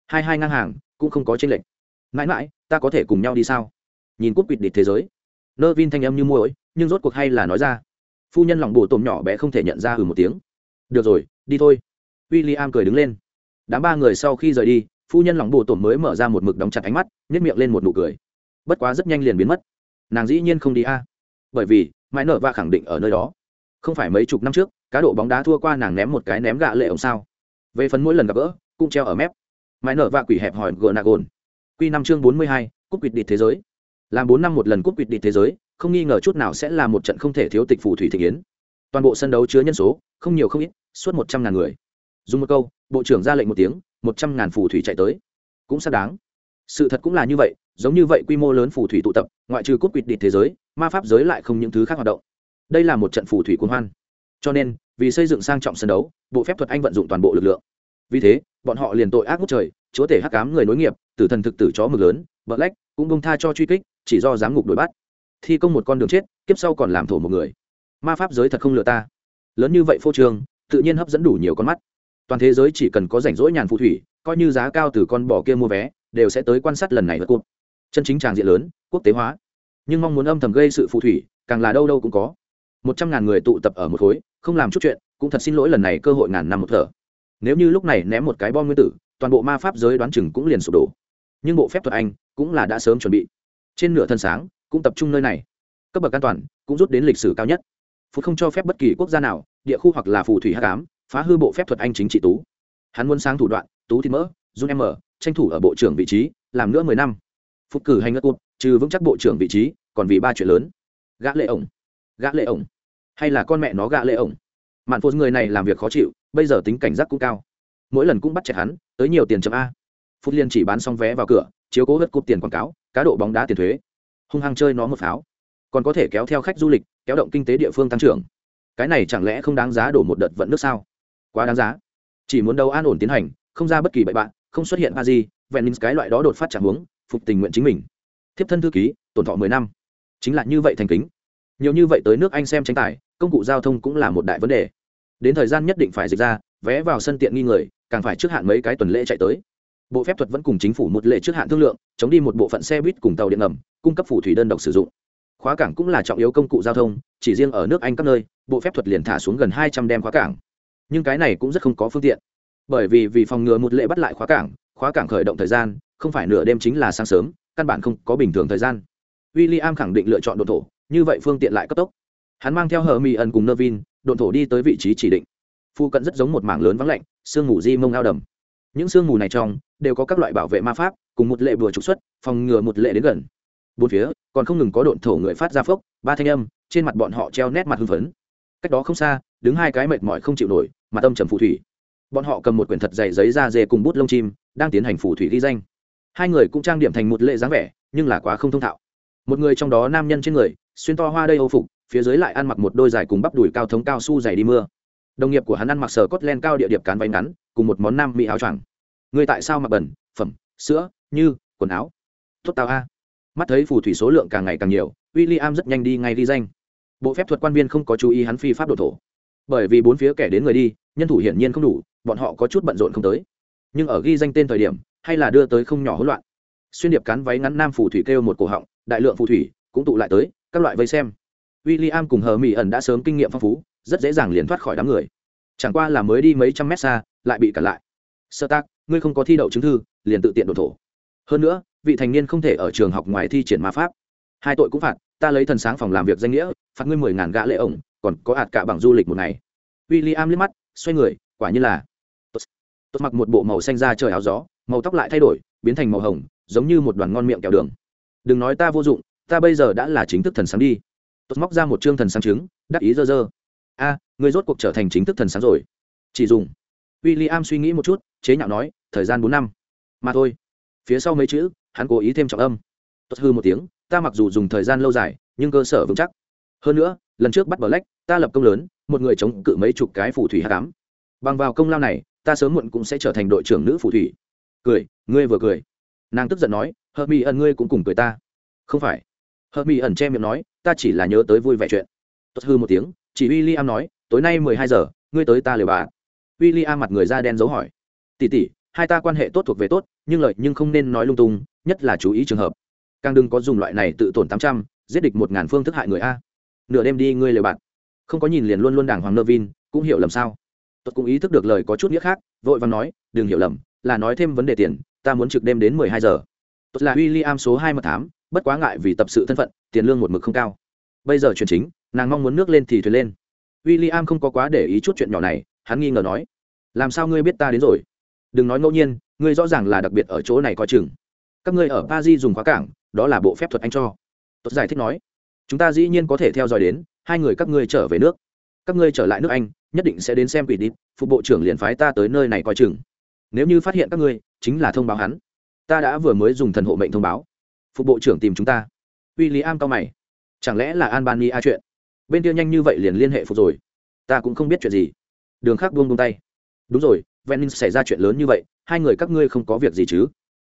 Hai hai ngang hàng, cũng không có tranh lệch. Mãi mãi, ta có thể cùng nhau đi sao? Nhìn cúp quỵt địch thế giới. Nơ vin thanh âm như môi nhưng rốt cuộc hay là nói ra. Phu nhân lòng bồ tổm nhỏ bé không thể nhận ra ừ một tiếng. Được rồi, đi thôi. W i l l i am cười đứng lên đám ba người sau khi rời đi, phu nhân lòng bồ tổn mới mở ra một mực đóng chặt ánh mắt nhét miệng lên một nụ cười. Bất quá rất nhanh liền biến mất. Nàng dĩ nhiên không đi a. Bởi vì, mãi nợ và khẳng định ở nơi đó. Không phải mấy chục năm trước, cá độ bóng đá thua qua nàng ném một cái ném gạ lệ ông sao. Về phần mỗi lần gặp gỡ, cũng treo ở mép. Mãi nợ và quỷ hẹp hỏi gờ nạ gồn q năm chương bốn mươi hai, cúp quỵt địch thế giới. Làm bốn năm một lần cúp quỵt địch thế giới, không nghi ngờ chút nào sẽ là một trận không thể thiếu tịch phù thủy thị kiến toàn bộ sân đấu chứa nhân số, không nhiều không ít, suốt một trăm ngàn người dùng một câu, bộ trưởng ra lệnh một tiếng, một trăm ngàn phù thủy chạy tới. Cũng xác đáng. Sự thật cũng là như vậy, giống như vậy quy mô lớn phù thủy tụ tập, ngoại trừ cốt quỵt địch thế giới, ma pháp giới lại không những thứ khác hoạt động. Đây là một trận phù thủy quân hoan. Cho nên, vì xây dựng sang trọng sân đấu, bộ phép thuật anh vận dụng toàn bộ lực lượng. Vì thế, bọn họ liền tội ác ngút trời, chúa tể hắc cám người nối nghiệp, tử thần thực tử chó mực lớn vợ lách, cũng bông tha cho truy kích, chỉ do giám ngục đuổi bắt. Thi công một con đường chết, kiếp sau còn làm thổ một người. Ma pháp giới thật không lừa ta. Lớn như vậy phô trương, tự nhiên hấp dẫn đủ nhiều con mắt toàn thế giới chỉ cần có rảnh rỗi nhàn phù thủy, coi như giá cao từ con bò kia mua vé, đều sẽ tới quan sát lần này vượt cụt chân chính tràng diện lớn, quốc tế hóa. Nhưng mong muốn âm thầm gây sự phù thủy, càng là đâu đâu cũng có. Một trăm ngàn người tụ tập ở một khối, không làm chút chuyện, cũng thật xin lỗi lần này cơ hội ngàn năm một thở. Nếu như lúc này ném một cái bom nguyên tử, toàn bộ ma pháp giới đoán chừng cũng liền sụp đổ. Nhưng bộ phép thuật anh, cũng là đã sớm chuẩn bị. Trên nửa thân sáng, cũng tập trung nơi này. Cấp bậc an toàn, cũng rút đến lịch sử cao nhất. Phút không cho phép bất kỳ quốc gia nào, địa khu hoặc là phù thủy hát cám phá hư bộ phép thuật anh chính trị tú. Hắn muốn sáng thủ đoạn, tú thì mỡ, run em mở tranh thủ ở bộ trưởng vị trí, làm nữa mười năm. Phục cử hành ngất cụt trừ vững chắc bộ trưởng vị trí, còn vì ba chuyện lớn. Gã lệ ổng. Gã lệ ổng. Hay là con mẹ nó gã lệ ổng. Mạn phụ người này làm việc khó chịu, bây giờ tính cảnh giác cũng cao. Mỗi lần cũng bắt chẹt hắn, tới nhiều tiền chậm a. Phút liên chỉ bán xong vé vào cửa, chiếu cố hất cụp tiền quảng cáo, cá độ bóng đá tiền thuế. Hung hăng chơi nó một pháo. Còn có thể kéo theo khách du lịch, kéo động kinh tế địa phương tăng trưởng. Cái này chẳng lẽ không đáng giá đổ một đợt vận nước sao? Quá đáng giá. Chỉ muốn đấu an ổn tiến hành, không ra bất kỳ bậy bạn, không xuất hiện a di vẹn minh cái loại đó đột phát trạng hướng phục tình nguyện chính mình. Thiếp thân thư ký, tổn thọ mười năm. Chính là như vậy thành kính. Nhiều như vậy tới nước anh xem tranh tài, công cụ giao thông cũng là một đại vấn đề. Đến thời gian nhất định phải dịch ra, vé vào sân tiện nghi người, càng phải trước hạn mấy cái tuần lễ chạy tới. Bộ phép thuật vẫn cùng chính phủ một lệ trước hạn thương lượng, chống đi một bộ phận xe buýt cùng tàu điện ngầm, cung cấp phủ thủy đơn độc sử dụng. Khóa cảng cũng là trọng yếu công cụ giao thông, chỉ riêng ở nước anh các nơi, bộ phép thuật liền thả xuống gần hai trăm đem khóa cảng nhưng cái này cũng rất không có phương tiện. Bởi vì vì phòng ngừa một lệ bắt lại khóa cảng khóa cảng khởi động thời gian, không phải nửa đêm chính là sáng sớm, căn bản không có bình thường thời gian. W i l l i am khẳng định lựa chọn đồn thổ, như vậy phương tiện lại cấp tốc. Hắn mang theo hờ mỹ ẩn cùng nơ vin đồn thổ đi tới vị trí chỉ định. Phu cận rất giống một mảng lớn vắng lạnh, sương mù di mông ao đầm. Những sương mù này trong đều có các loại bảo vệ ma pháp, cùng một lệ vừa trục xuất, phòng ngừa một lệ đến gần. Bốn phía, còn không ngừng có độn thổ người phát ra phốc, ba thanh âm, trên mặt bọn họ treo nét mặt hưng phấn cách đó không xa, đứng hai cái mệt mỏi không chịu nổi mà tâm trầm phù thủy. Bọn họ cầm một quyển thật dày giấy da dê cùng bút lông chim, đang tiến hành phù thủy ghi danh. Hai người cũng trang điểm thành một lệ dáng vẻ, nhưng là quá không thông thạo. Một người trong đó nam nhân trên người, xuyên to hoa đây âu phục, phía dưới lại ăn mặc một đôi giày cùng bắp đùi cao thống cao su dày đi mưa. Đồng nghiệp của hắn ăn mặc sờ cốt len cao địa điệp cán váy ngắn, cùng một món nam mỹ áo choàng. Người tại sao mặc bẩn, phẩm, sữa, như, quần áo? Tốt tao a. Mắt thấy phù thủy số lượng càng ngày càng nhiều w i l l i am rất nhanh đi ngay đi danh bộ phép thuật quan viên không có chú ý hắn phi pháp đổ thổ. Bởi vì bốn phía kẻ đến người đi, nhân thủ hiển nhiên không đủ, bọn họ có chút bận rộn không tới. Nhưng ở ghi danh tên thời điểm, hay là đưa tới không nhỏ hỗn loạn. Xuyên điệp cán váy ngắn nam phù thủy kêu một cổ họng, đại lượng phù thủy cũng tụ lại tới, các loại vây xem. W i l l i am cùng hờ mỹ ẩn đã sớm kinh nghiệm phong phú, rất dễ dàng liền thoát khỏi đám người. Chẳng qua là mới đi mấy trăm mét xa, lại bị cản lại. Sơ tác ngươi không có thi đậu chứng thư, liền tự tiện đổ thổ. Hơn nữa, vị thành niên không thể ở trường học ngoài thi triển ma pháp. Hai tội cũng phạt ta lấy thần sáng phòng làm việc danh nghĩa phạt ngươi mười ngàn gã lệ ổng còn có ạt cả bằng du lịch một ngày. W i l l i am liếc mắt xoay người quả như là. Tốt, tốt mặc một bộ màu xanh da trời áo gió màu tóc lại thay đổi biến thành màu hồng giống như một đoàn ngon miệng kẹo đường. Đừng nói ta vô dụng ta bây giờ đã là chính thức thần sáng đi. Tốt móc ra một chương thần sáng trứng đắc ý dơ dơ. A à, người rốt cuộc trở thành chính thức thần sáng rồi. Chỉ dùng. W i l l i am suy nghĩ một chút chế nhạo nói thời gian bốn năm. Mà thôi. Phía sau mấy chữ hắn cố ý thêm trọng âm. Tốt hư một tiếng ta mặc dù dùng thời gian lâu dài, nhưng cơ sở vững chắc. Hơn nữa, lần trước bắt bờ lách ta lập công lớn, một người chống cự mấy chục cái phù thủy hám cám. Bằng vào công lao này, ta sớm muộn cũng sẽ trở thành đội trưởng nữ phù thủy. Cười, ngươi vừa cười. Nàng tức giận nói, hợp mỹ ẩn ngươi cũng cùng cười ta. Không phải. Hợp mỹ ẩn che miệng nói, ta chỉ là nhớ tới vui vẻ chuyện. Tốt hư một tiếng, chỉ w i l l i am nói, tối nay mười hai giờ, ngươi tới ta lều bà. W i l l i am mặt người da đen dấu hỏi. Tỉ tỉ hai ta quan hệ tốt thuộc về tốt, nhưng lợi nhưng không nên nói lung tung, nhất là chú ý trường hợp càng đừng có dùng loại này tự tổn tám trăm, giết địch một ngàn phương thức hại người a. Nửa đêm đi, ngươi lều bạn không có nhìn liền luôn luôn đảng hoàng nơ vin cũng hiểu lầm sao? Tôi cũng ý thức được lời có chút nghĩa khác, vội vàng nói, đừng hiểu lầm, là nói thêm vấn đề tiền, ta muốn trực đêm đến mười hai giờ. Tôi là w i l l i am số hai mật thám, bất quá ngại vì tập sự thân phận, tiền lương một mực không cao. Bây giờ chuyện chính, nàng mong muốn nước lên thì thuyền lên. W i l l i am không có quá để ý chút chuyện nhỏ này, hắn nghi ngờ nói, làm sao ngươi biết ta đến rồi? Đừng nói ngẫu nhiên, ngươi rõ ràng là đặc biệt ở chỗ này coi chừng. Các ngươi ở paris dùng khóa cảng đó là bộ phép thuật anh cho. Tốt giải thích nói, chúng ta dĩ nhiên có thể theo dõi đến, hai người các ngươi trở về nước. Các ngươi trở lại nước anh, nhất định sẽ đến xem quỷ đi phụ bộ trưởng liền phái ta tới nơi này coi chừng. Nếu như phát hiện các ngươi, chính là thông báo hắn. Ta đã vừa mới dùng thần hộ mệnh thông báo. Phụ bộ trưởng tìm chúng ta. W i l l i am cao mày. Chẳng lẽ là albania chuyện? Bên kia nhanh như vậy liền liên hệ phục rồi. Ta cũng không biết chuyện gì. Đường khác buông buông tay. Đúng rồi venin xảy ra chuyện lớn như vậy, hai người các ngươi không có việc gì chứ?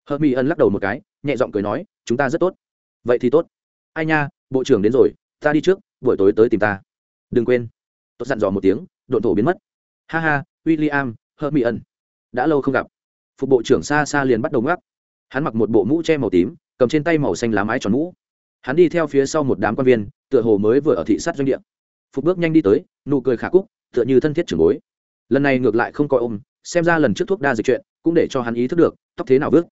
Hợp mỹ ân lắc đầu một cái, nhẹ giọng cười nói chúng ta rất tốt. Vậy thì tốt. Ai nha, bộ trưởng đến rồi, ta đi trước, buổi tối tới tìm ta. Đừng quên. Tốt dặn dò một tiếng, độn thổ biến mất. Ha ha w i l l i am mỹ ân đã lâu không gặp. Phục bộ trưởng xa xa liền bắt đầu ngắc hắn mặc một bộ mũ che màu tím, cầm trên tay màu xanh lá mái tròn mũ. Hắn đi theo phía sau một đám quan viên, tựa hồ mới vừa ở thị sát doanh địa. Phục bước nhanh đi tới, nụ cười khả cúc, tựa như thân thiết trưởng bối. Lần này ngược lại không coi ôm, xem ra lần trước thuốc đa dịch chuyện, cũng để cho hắn ý thức được, tóc thế nào vước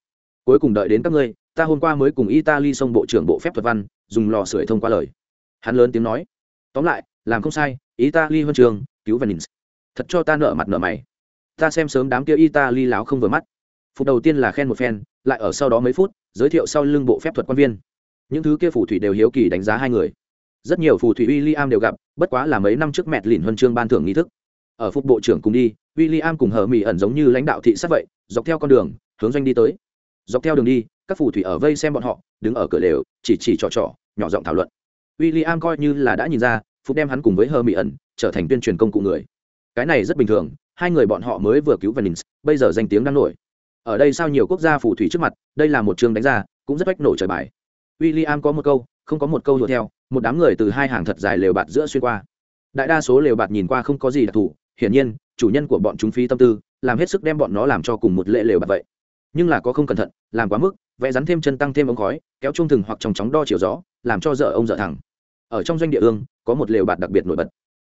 cuối cùng đợi đến các ngươi, ta hôm qua mới cùng italy xông bộ trưởng bộ phép thuật văn, dùng lò sưởi thông qua lời. Hắn lớn tiếng nói. Tóm lại, làm không sai, italy huân trường, cứu venins thật cho ta nợ mặt nợ mày. Ta xem sớm đám kia italy láo không vừa mắt. Phục đầu tiên là khen một phen, lại ở sau đó mấy phút, giới thiệu sau lưng bộ phép thuật quan viên. Những thứ kia phù thủy đều hiếu kỳ đánh giá hai người. Rất nhiều phù thủy w i l l i am đều gặp, bất quá là mấy năm trước mẹt lìn huân chương ban thưởng nghi thức. Ở phục bộ trưởng cùng đi w i l l i am cùng hờ mỹ ẩn giống như lãnh đạo thị sát vậy, dọc theo con đường, hướng doanh đi tới dọc theo đường đi, các phù thủy ở vây xem bọn họ, đứng ở cửa lều, chỉ chỉ trò trò, nhỏ giọng thảo luận. W i l l i am coi như là đã nhìn ra phục đem hắn cùng với hơ mỹ ẩn, trở thành tuyên truyền công cụ người. Cái này rất bình thường, hai người bọn họ mới vừa cứu venice, bây giờ danh tiếng đang nổi. Ở đây sao nhiều quốc gia phù thủy trước mặt, đây là một chương đánh ra cũng rất bách nổ trời bài. W i l l i am có một câu, không có một câu đuổi theo, một đám người từ hai hàng thật dài lều bạt giữa xuyên qua. Đại đa số lều bạt nhìn qua không có gì đặc thù, hiển nhiên, chủ nhân của bọn chúng phí tâm tư, làm hết sức đem bọn nó làm cho cùng một lệ lều bạt vậy nhưng là có không cẩn thận, làm quá mức, vẽ rắn thêm chân tăng thêm ống khói, kéo trung thừng hoặc trong chóng đo chiều gió, làm cho dở ông dở thẳng ở trong doanh địa ương, có một lều bạt đặc biệt nổi bật.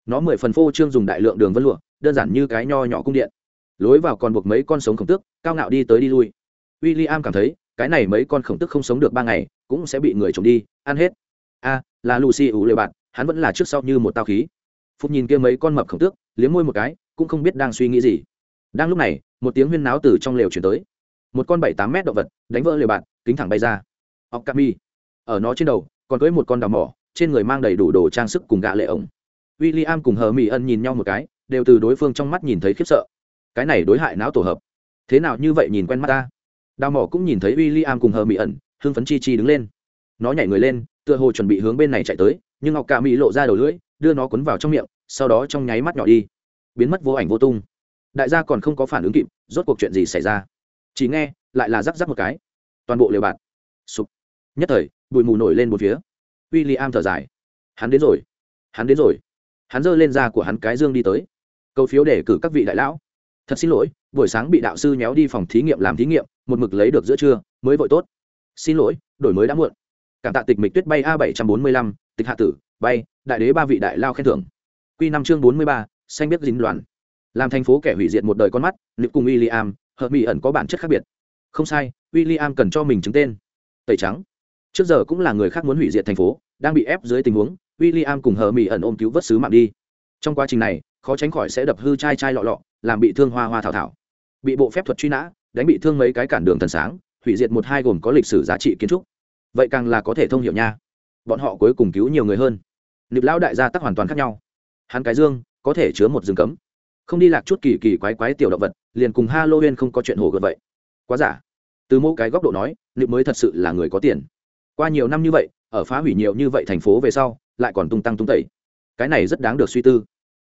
Nó mười phần phô trương dùng đại lượng đường vân lụa, đơn giản như cái nho nhỏ cung điện. Lối vào còn buộc mấy con sống khổng tước, cao ngạo đi tới đi lui. W i l l i am cảm thấy, cái này mấy con khổng tước không sống được ba ngày, cũng sẽ bị người trộm đi, ăn hết. A, là lucy ủ lều bạt, hắn vẫn là trước sau như một tao khí. Phúc nhìn kia mấy con mập khổng tước, liếm môi một cái, cũng không biết đang suy nghĩ gì. Đang lúc này, một tiếng huyên náo từ trong lều chuyển tới một con bảy tám mét động vật, đánh vỡ lều bạn kính thẳng bay ra. Ọc cami ở nó trên đầu, còn cưới một con đào mỏ, trên người mang đầy đủ đồ trang sức cùng gạ lệ ổng. W i l l i am cùng hờ mỹ ân nhìn nhau một cái, đều từ đối phương trong mắt nhìn thấy khiếp sợ. Cái này đối hại não tổ hợp. Thế nào như vậy nhìn quen mắt ta? Đào mỏ cũng nhìn thấy w i l l i am cùng hờ mỹ ẩn hưng phấn chi chi đứng lên. Nó nhảy người lên, tựa hồ chuẩn bị hướng bên này chạy tới, nhưng ngọc cà mỹ lộ ra đầu lưỡi, đưa nó cuốn vào trong miệng, sau đó trong nháy mắt nhỏ đi. Biến mất vô ảnh vô tung. Đại gia còn không có phản ứng kịp, rốt cuộc chuyện gì xảy ra? Chỉ nghe, lại là rắc rắc một cái. Toàn bộ liều bạt. Sụp. Nhất thời, bụi mù nổi lên một phía. W i l l i am thở dài. Hắn đến rồi. Hắn đến rồi. Hắn giơ lên da của hắn cái dương đi tới. Câu phiếu để cử các vị đại lão. Thật xin lỗi, buổi sáng bị đạo sư nhéo đi phòng thí nghiệm làm thí nghiệm, một mực lấy được giữa trưa, mới vội tốt. Xin lỗi, đổi mới đã muộn. Cảm tạ tịch mịch tuyết bay a bảy trăm bốn mươi lăm, tịch hạ tử, bay, đại đế ba vị đại lao khen thưởng. Q năm chương bốn mươi ba, xanh biết dính loạn. Làm thành phố kẻ hủy diệt một đời con mắt nữ cùng w i l l i am hợp mỹ ẩn có bản chất khác biệt. Không sai w i l l i am cần cho mình chứng tên. Tẩy trắng. Trước giờ cũng là người khác muốn hủy diệt thành phố, đang bị ép dưới tình huống w i l l i am cùng hờ mỹ ẩn ôm cứu vớt sứ mạng đi. Trong quá trình này, khó tránh khỏi sẽ đập hư chai chai lọ lọ, làm bị thương hoa hoa thảo thảo. Bị bộ phép thuật truy nã, đánh bị thương mấy cái cản đường thần sáng, hủy diệt một hai gồm có lịch sử giá trị kiến trúc. Vậy càng là có thể thông hiểu nha. Bọn họ cuối cùng cứu nhiều người hơn. Nịp lão đại gia tắc hoàn toàn khác nhau. Hắn cái dương, có thể chứa một rừng cấm không đi lạc chút kỳ kỳ quái quái tiểu động vật, liền cùng halloween không có chuyện hồ gợt vậy. Quá giả. Từ mỗi cái góc độ nói liệu mới thật sự là người có tiền. Qua nhiều năm như vậy, ở phá hủy nhiều như vậy thành phố về sau, lại còn tung tăng tung tẩy. Cái này rất đáng được suy tư.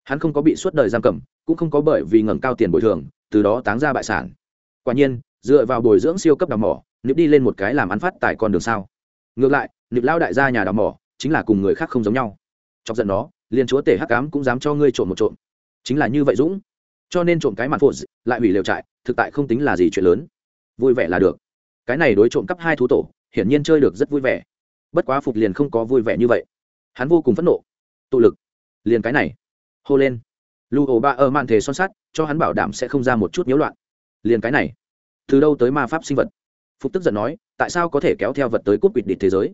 Hắn không có bị suốt đời giam cầm, cũng không có bởi vì ngẩng cao tiền bồi thường, từ đó táng ra bại sản. Quả nhiên, dựa vào bồi dưỡng siêu cấp đào mỏ nịp đi lên một cái làm ăn phát tại con đường sao. Ngược lại nịp lao đại gia nhà đào mỏ, chính là cùng người khác không giống nhau. Chọc giận nó, liền chúa tể hắc cám cũng dám cho ngươi trộm một trộm chính là như vậy dũng. Cho nên trộm cái mặt phụ lại hủy liều trại, thực tại không tính là gì chuyện lớn. Vui vẻ là được. Cái này đối trộm cắp hai thú tổ, hiển nhiên chơi được rất vui vẻ. Bất quá phục liền không có vui vẻ như vậy. Hắn vô cùng phẫn nộ. Tụ lực. Liền cái này. Hô lên. Lu ổ ba ở mạn thể son sát cho hắn bảo đảm sẽ không ra một chút nhiễu loạn. Liền cái này. Từ đâu tới ma pháp sinh vật? Phục tức giận nói, tại sao có thể kéo theo vật tới cúp quỵt địch thế giới?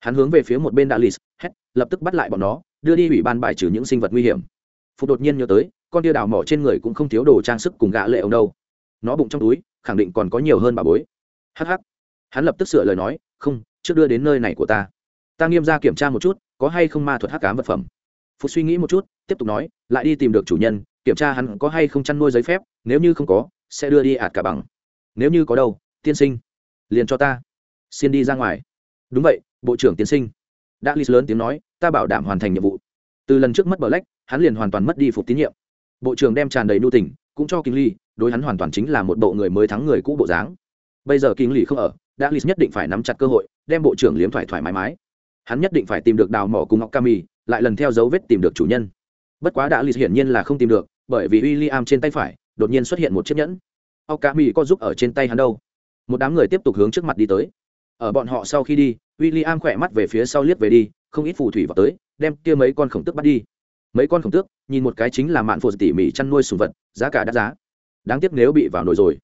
Hắn hướng về phía một bên dalis, hét, lập tức bắt lại bọn nó, đưa đi ủy ban bài trừ những sinh vật nguy hiểm phục đột nhiên nhớ tới, con tia đào mỏ trên người cũng không thiếu đồ trang sức cùng gã lệ ông đâu. Nó bụng trong túi, khẳng định còn có nhiều hơn bà bối. Hh hắn lập tức sửa lời nói, không, trước đưa đến nơi này của ta. Ta nghiêm ra kiểm tra một chút, có hay không ma thuật hắc cám vật phẩm. Phục suy nghĩ một chút, tiếp tục nói, lại đi tìm được chủ nhân, kiểm tra hắn có hay không chăn nuôi giấy phép, nếu như không có, sẽ đưa đi ạt cả bằng. Nếu như có đâu, tiên sinh, liền cho ta. Xin đi ra ngoài. Đúng vậy, bộ trưởng tiên sinh. Đã lý lớn tiếng nói, ta bảo đảm hoàn thành nhiệm vụ từ lần trước mất bờ lách, hắn liền hoàn toàn mất đi phục tín nhiệm. Bộ trưởng đem tràn đầy nu tình, cũng cho kinh ly, đối hắn hoàn toàn chính là một bộ người mới thắng người cũ bộ dáng. Bây giờ kinh ly không ở đã lì nhất định phải nắm chặt cơ hội, đem bộ trưởng liếm thoải thoải mái mái. Hắn nhất định phải tìm được đào mỏ cùng ngọc cami lại lần theo dấu vết tìm được chủ nhân. Bất quá đã lì hiển nhiên là không tìm được, bởi vì w i l l i am trên tay phải, đột nhiên xuất hiện một chiếc nhẫn. Ngọc cami có giúp ở trên tay hắn đâu? Một đám người tiếp tục hướng trước mặt đi tới. Ở bọn họ sau khi đi w i l l i am khỏe mắt về phía sau liếc về đi, không ít phù thủy vào tới đem kia mấy con khổng tước bắt đi. Mấy con khổng tước, nhìn một cái chính là mạn phô tỉ mỉ chăn nuôi sùng vật, giá cả đắt giá. Đáng tiếc nếu bị vào nổi rồi.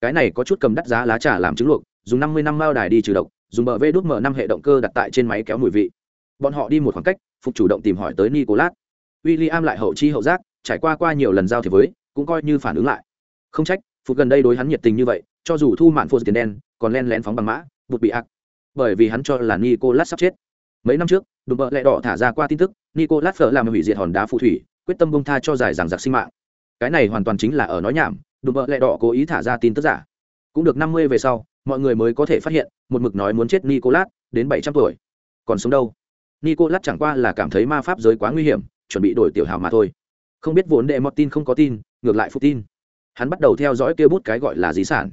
Cái này có chút cầm đắt giá lá trà làm trứng luộc, dùng năm mươi năm mao đài đi trừ độc, dùng bờ vê đút mở năm hệ động cơ đặt tại trên máy kéo mùi vị. Bọn họ đi một khoảng cách, phục chủ động tìm hỏi tới nicolas. W i l l i am lại hậu chi hậu giác, trải qua qua nhiều lần giao thiệp với, cũng coi như phản ứng lại. Không trách, phục gần đây đối hắn nhiệt tình như vậy, cho dù thu mạn phô tiền đen, còn len lén phóng bằng mã, bụt bị ác. Bởi vì hắn cho là nicolas sắp chết mấy năm trước, đùm bợ lẹ đỏ thả ra qua tin tức, nicolas phở làm hủy diệt hòn đá phù thủy, quyết tâm bông tha cho giải giảng giặc sinh mạng. Cái này hoàn toàn chính là ở nói nhảm, đùm bợ lẹ đỏ cố ý thả ra tin tức giả. Cũng được năm mươi về sau, mọi người mới có thể phát hiện, một mực nói muốn chết nicolas, đến bảy trăm tuổi. Còn sống đâu? Nicolas chẳng qua là cảm thấy ma pháp giới quá nguy hiểm, chuẩn bị đổi tiểu hào mà thôi. Không biết vốn đệ mọt tin không có tin, ngược lại phụ tin. Hắn bắt đầu theo dõi kia bút cái gọi là di sản.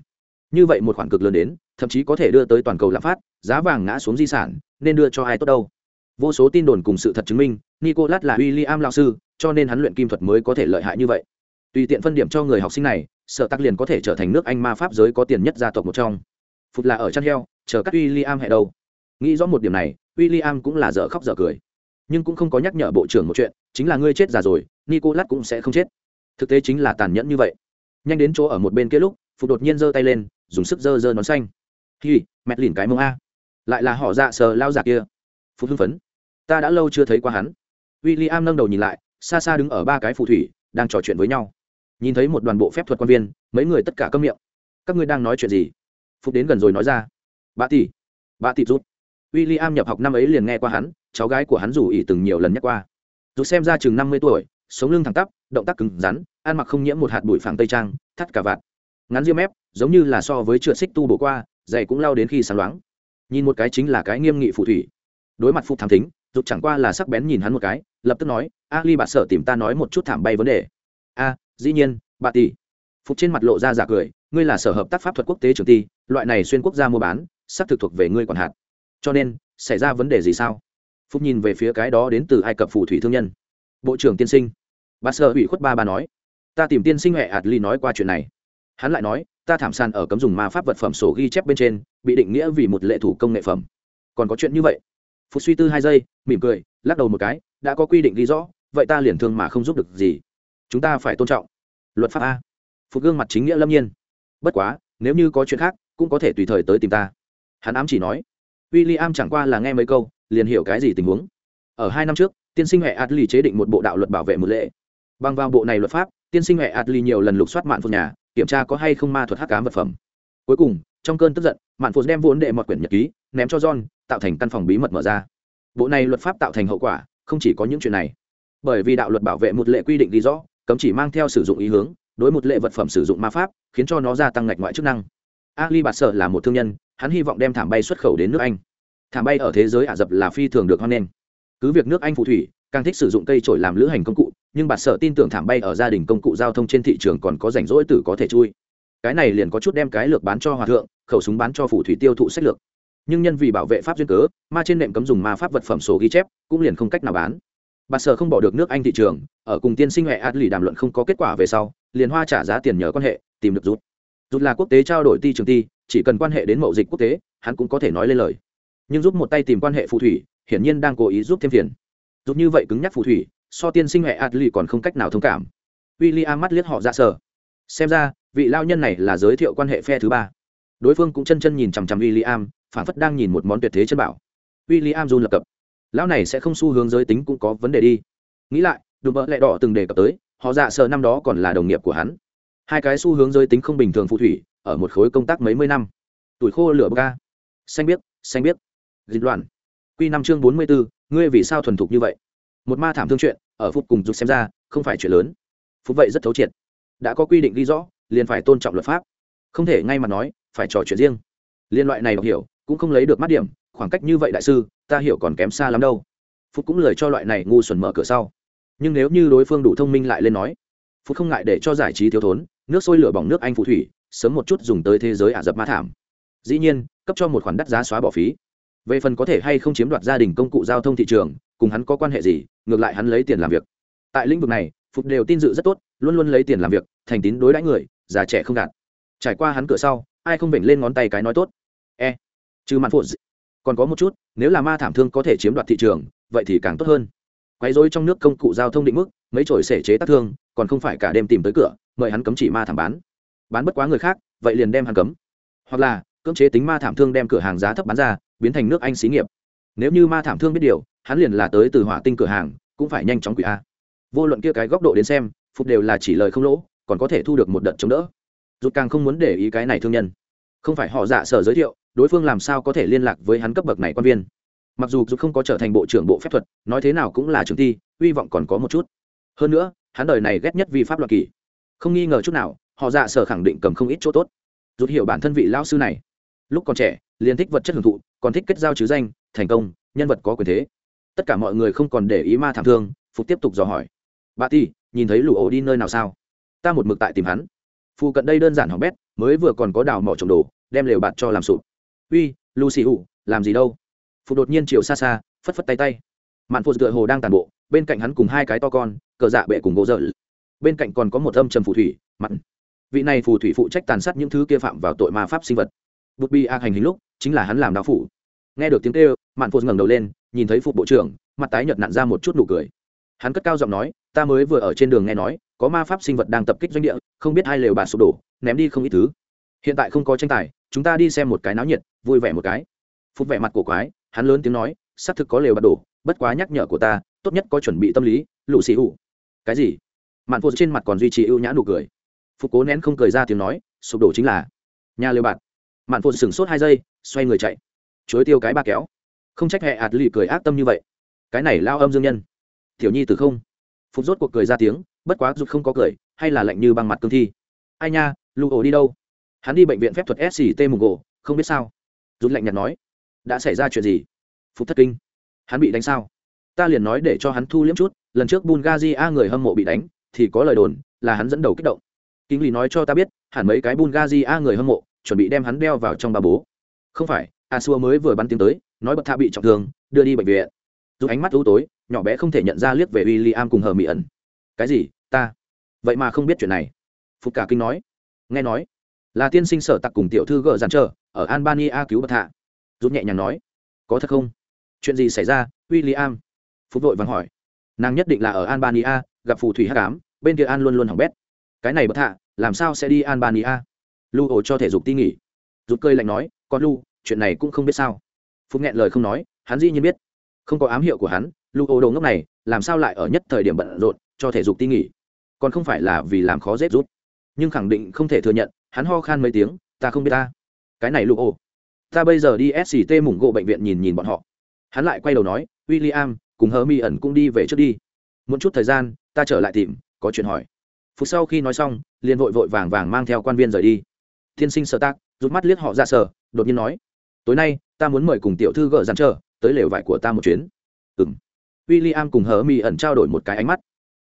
Như vậy một khoản cực lớn đến thậm chí có thể đưa tới toàn cầu lạm phát, giá vàng ngã xuống di sản, nên đưa cho ai tốt đâu. Vô số tin đồn cùng sự thật chứng minh, nicolas là w i l l i am lao sư, cho nên hắn luyện kim thuật mới có thể lợi hại như vậy. Tùy tiện phân điểm cho người học sinh này, sợ tắc liền có thể trở thành nước anh ma pháp giới có tiền nhất gia tộc một trong. Phụt là ở chăn heo, chờ các w i l l i am hẹ đâu. Nghĩ rõ một điểm này w i l l i am cũng là dở khóc dở cười. Nhưng cũng không có nhắc nhở bộ trưởng một chuyện, chính là ngươi chết già rồi, nicolas cũng sẽ không chết. Thực tế chính là tàn nhẫn như vậy. Nhanh đến chỗ ở một bên kia lúc phục đột nhiên giơ tay lên, dùng sức giơ giơ nón xanh hi mẹt lìn cái mông a. Lại là họ dạ sờ lao giả kia. Phục hưng phấn. Ta đã lâu chưa thấy qua hắn. W i l l i am nâng đầu nhìn lại, xa xa đứng ở ba cái phù thủy, đang trò chuyện với nhau. Nhìn thấy một đoàn bộ phép thuật quan viên, mấy người tất cả câm miệng. Các ngươi đang nói chuyện gì? Phục đến gần rồi nói ra. Bà tỷ. Bà tỷ rút. W i l l i am nhập học năm ấy liền nghe qua hắn, cháu gái của hắn dù ỉ từng nhiều lần nhắc qua. Dù xem ra chừng năm mươi tuổi, sống lưng thẳng tắp, động tác cứng rắn, ăn mặc không nhiễm một hạt bụi phẳng tây trang, thắt cả vạt. Ngắn ria mép, giống như là so với trượt xích tu bổ qua dày cũng lao đến khi sáng loáng. Nhìn một cái chính là cái nghiêm nghị phù thủy. Đối mặt phục thảm thính dục chẳng qua là sắc bén nhìn hắn một cái, lập tức nói, ali bà sợ tìm ta nói một chút thảm bay vấn đề. A, dĩ nhiên, bà tỷ. Phục trên mặt lộ ra giả cười, ngươi là sở hợp tác pháp thuật quốc tế trường ti, loại này xuyên quốc gia mua bán sắp thực thuộc về ngươi quản hạt. Cho nên, xảy ra vấn đề gì sao? Phúc nhìn về phía cái đó đến từ ai cập phù thủy thương nhân. Bộ trưởng tiên sinh. Bà sợ ủy khuất ba bà nói. Ta tìm tiên sinh huệ ạt ly nói qua chuyện này. Hắn lại nói ta thảm sàn ở cấm dùng ma pháp vật phẩm sổ ghi chép bên trên, bị định nghĩa vì một lệ thủ công nghệ phẩm. Còn có chuyện như vậy? Phúc suy tư hai giây, mỉm cười, lắc đầu một cái, đã có quy định ghi rõ, vậy ta liền thương mà không giúp được gì. Chúng ta phải tôn trọng. Luật pháp a. Phục gương mặt chính nghĩa lâm nhiên. Bất quá, nếu như có chuyện khác, cũng có thể tùy thời tới tìm ta. Hắn ám chỉ nói. W i l l i am chẳng qua là nghe mấy câu, liền hiểu cái gì tình huống. Ở hai năm trước, tiên sinh huệ adli chế định một bộ đạo luật bảo vệ một lệ. Bằng vào bộ này luật pháp, tiên sinh huệ adli nhiều lần lục soát mạng phụt nhà kiểm tra có hay không ma thuật hắc cám vật phẩm. Cuối cùng, trong cơn tức giận, mạn phụ đem vốn đệ mọt quyển nhật ký, ném cho john, tạo thành căn phòng bí mật mở ra. Bộ này luật pháp tạo thành hậu quả, không chỉ có những chuyện này. Bởi vì đạo luật bảo vệ một lệ quy định ghi rõ, cấm chỉ mang theo sử dụng ý hướng, đối một lệ vật phẩm sử dụng ma pháp, khiến cho nó gia tăng ngạch ngoại chức năng. Ali bạt sợ là một thương nhân, hắn hy vọng đem thảm bay xuất khẩu đến nước anh. Thảm bay ở thế giới ả rập là phi thường được hoan nghênh. Cứ việc nước anh phù thủy, càng thích sử dụng cây trổi làm lữ hành công cụ nhưng bạt sợ tin tưởng thảm bay ở gia đình công cụ giao thông trên thị trường còn có rảnh rỗi tử có thể chui. Cái này liền có chút đem cái lược bán cho hòa thượng, khẩu súng bán cho phủ thủy tiêu thụ sách lược. Nhưng nhân vì bảo vệ pháp duyên cớ, ma trên nệm cấm dùng ma pháp vật phẩm sổ ghi chép, cũng liền không cách nào bán. Bà sở không bỏ được nước anh thị trường, ở cùng tiên sinh huệ ad lì đàm luận không có kết quả về sau, liền hoa trả giá tiền nhờ quan hệ, tìm được rút. Rút là quốc tế trao đổi ti trường ti, chỉ cần quan hệ đến mậu dịch quốc tế, hắn cũng có thể nói lên lời. Nhưng giúp một tay tìm quan hệ phù thủy, hiển nhiên đang cố ý giúp thêm phiền. Giúp như vậy cứng nhắc phù thủy so tiên sinh hệ ad còn không cách nào thông cảm. William mắt liếc họ ra sở. Xem ra vị lao nhân này là giới thiệu quan hệ phe thứ ba. Đối phương cũng chân chân nhìn chằm chằm William, phản phất đang nhìn một món tuyệt thế chân bảo. William run lập cập. Lão này sẽ không xu hướng giới tính cũng có vấn đề đi. Nghĩ lại đùm bỡ lẹ đỏ từng đề cập tới họ dạ sở năm đó còn là đồng nghiệp của hắn. Hai cái xu hướng giới tính không bình thường phù thủy ở một khối công tác mấy mươi năm. Tuổi khô lửa ga. xanh biết xanh biết dịch loạn. Quy năm chương bốn mươi bốn ngươi vì sao thuần thục như vậy? Một ma thảm thương chuyện, ở phút cùng rút xem ra, không phải chuyện lớn. Phút vậy rất thấu triệt. Đã có quy định ghi rõ, liền phải tôn trọng luật pháp. Không thể ngay mà nói, phải trò chuyện riêng. Liên loại này đọc hiểu, cũng không lấy được mắt điểm, khoảng cách như vậy đại sư, ta hiểu còn kém xa lắm đâu. Phúc cũng lời cho loại này ngu xuẩn mở cửa sau. Nhưng nếu như đối phương đủ thông minh lại lên nói phúc không ngại để cho giải trí thiếu thốn, nước sôi lửa bỏng nước anh phù thủy, sớm một chút dùng tới thế giới ả rập ma thảm. Dĩ nhiên, cấp cho một khoản đắt giá xóa bỏ phí về phần có thể hay không chiếm đoạt gia đình công cụ giao thông thị trường, cùng hắn có quan hệ gì, ngược lại hắn lấy tiền làm việc. Tại lĩnh vực này, phục đều tin dự rất tốt, luôn luôn lấy tiền làm việc, thành tín đối đãi người, già trẻ không gạt. Trải qua hắn cửa sau, ai không vểnh lên ngón tay cái nói tốt? E trừ mạn phụ còn có một chút, nếu là ma thảm thương có thể chiếm đoạt thị trường, vậy thì càng tốt hơn. Quấy rối trong nước công cụ giao thông định mức, mấy chổi xể chế tác thương, còn không phải cả đêm tìm tới cửa, mời hắn cấm chỉ ma thảm bán. Bán bất quá người khác, vậy liền đem hắn cấm. Hoặc là, cưỡng chế tính ma thảm thương đem cửa hàng giá thấp bán ra biến thành nước anh xí nghiệp. Nếu như ma thảm thương biết điều, hắn liền là tới từ hỏa tinh cửa hàng, cũng phải nhanh chóng quỷ a. Vô luận kia cái góc độ đến xem, phục đều là chỉ lời không lỗ, còn có thể thu được một đợt chống đỡ. Rút càng không muốn để ý cái này thương nhân. Không phải họ dạ sở giới thiệu, đối phương làm sao có thể liên lạc với hắn cấp bậc này quan viên. Mặc dù dù không có trở thành bộ trưởng bộ phép thuật, nói thế nào cũng là trường thi, hy vọng còn có một chút. Hơn nữa, hắn đời này ghét nhất vi pháp luật kỳ không nghi ngờ chút nào, họ dạ sở khẳng định cầm không ít chỗ tốt. Rút hiểu bản thân vị lao sư này lúc còn trẻ, liền thích vật chất hưởng thụ, còn thích kết giao chứ danh, thành công, nhân vật có quyền thế. Tất cả mọi người không còn để ý ma thảm thương, phục tiếp tục dò hỏi. Bà ti nhìn thấy lũ ổ đi nơi nào sao? Ta một mực tại tìm hắn. Phụ cận đây đơn giản hỏng bét, mới vừa còn có đào mỏ trồng đồ, đem lều bạt cho làm sụp. Uy, lucy ủ làm gì đâu? Phụ đột nhiên chiều xa xa, phất phất tay tay. Mạn phụ tựa hồ đang tàn bộ, bên cạnh hắn cùng hai cái to con, cờ dạ bệ cùng gỗ dở. Bên cạnh còn có một âm trầm phù thủy, mặn. Vị này phù thủy phụ trách tàn sát những thứ kia phạm vào tội ma pháp sinh vật bút bi ác hành hình lúc, chính là hắn làm đạo phủ. Nghe được tiếng kêu, mạn phụt ngẩng đầu lên, nhìn thấy phụ bộ trưởng, mặt tái nhợt nặn ra một chút nụ cười. Hắn cất cao giọng nói, ta mới vừa ở trên đường nghe nói, có ma pháp sinh vật đang tập kích doanh địa, không biết hai lều bà sụp đổ, ném đi không ít thứ. Hiện tại không có tranh tài, chúng ta đi xem một cái náo nhiệt, vui vẻ một cái. Phút vẻ mặt của quái, hắn lớn tiếng nói, xác thực có lều bà đổ, bất quá nhắc nhở của ta, tốt nhất có chuẩn bị tâm lý, lũ xì ủ. Cái gì? Mạn phụt trên mặt còn duy trì ưu nhã nụ cười. Phục cố nén không cười ra tiếng nói, sụp đổ chính là nhà lều bạt mạn phụ sửng sốt hai giây, xoay người chạy. Chối tiêu cái ba kéo. Không trách hệ ạt lì cười ác tâm như vậy. Cái này lao âm dương nhân. Tiểu nhi từ không. Phục rốt cuộc cười ra tiếng, bất quá rụt không có cười, hay là lạnh như băng mặt cương thi. Ai nha lụ ổ đi đâu? Hắn đi bệnh viện phép thuật sct mùng gỗ, không biết sao. Rút lạnh nhạt nói. Đã xảy ra chuyện gì? Phục thất kinh. Hắn bị đánh sao? Ta liền nói để cho hắn thu liếm chút, lần trước bungazi a người hâm mộ bị đánh, thì có lời đồn, là hắn dẫn đầu kích động. Kinh lý nói cho ta biết, hẳn mấy cái bungazi a người hâm mộ chuẩn bị đem hắn đeo vào trong ba bố. Không phải, a xua mới vừa bắn tiếng tới, nói bậc tha bị trọng thương, đưa đi bệnh viện. Dù ánh mắt u tối, nhỏ bé không thể nhận ra liếc về w i l l i am cùng hờ mỹ ẩn. Cái gì, ta? Vậy mà không biết chuyện này. Phục cả kinh nói. Nghe nói, là tiên sinh sở tặc cùng tiểu thư gợ dàn trở ở albania cứu bậc thạ. Rút nhẹ nhàng nói. Có thật không? Chuyện gì xảy ra w i l l i am phục vội vắng hỏi. Nàng nhất định là ở albania, gặp phù thủy h tám bên kia an luôn luôn hỏng bét. Cái này bậc thạ, làm sao sẽ đi albania? Lu ổ cho thể dục ti nghỉ. Rút cơi lạnh nói con lu, chuyện này cũng không biết sao. Phúc nghẹn lời không nói, hắn dĩ nhiên biết. Không có ám hiệu của hắn, lu ổ đầu ngốc này, làm sao lại ở nhất thời điểm bận rộn, cho thể dục ti nghỉ? Còn không phải là vì làm khó dết rút. Nhưng khẳng định không thể thừa nhận, hắn ho khan mấy tiếng, ta không biết ta. Cái này lu ổ. Ta bây giờ đi sct mủng gộ bệnh viện nhìn nhìn bọn họ. Hắn lại quay đầu nói w i l l i am cùng hờ mi ẩn cũng đi về trước đi. Một chút thời gian, ta trở lại tìm, có chuyện hỏi. Phút sau khi nói xong, liền vội vội vàng vàng mang theo quan viên rời đi tiên sinh sợ tác, rút mắt liếc họ ra sở, đột nhiên nói, tối nay, ta muốn mời cùng tiểu thư gỡ dàn trở tới lều vải của ta một chuyến. Ừng w i l l i am cùng hờ mi ẩn trao đổi một cái ánh mắt.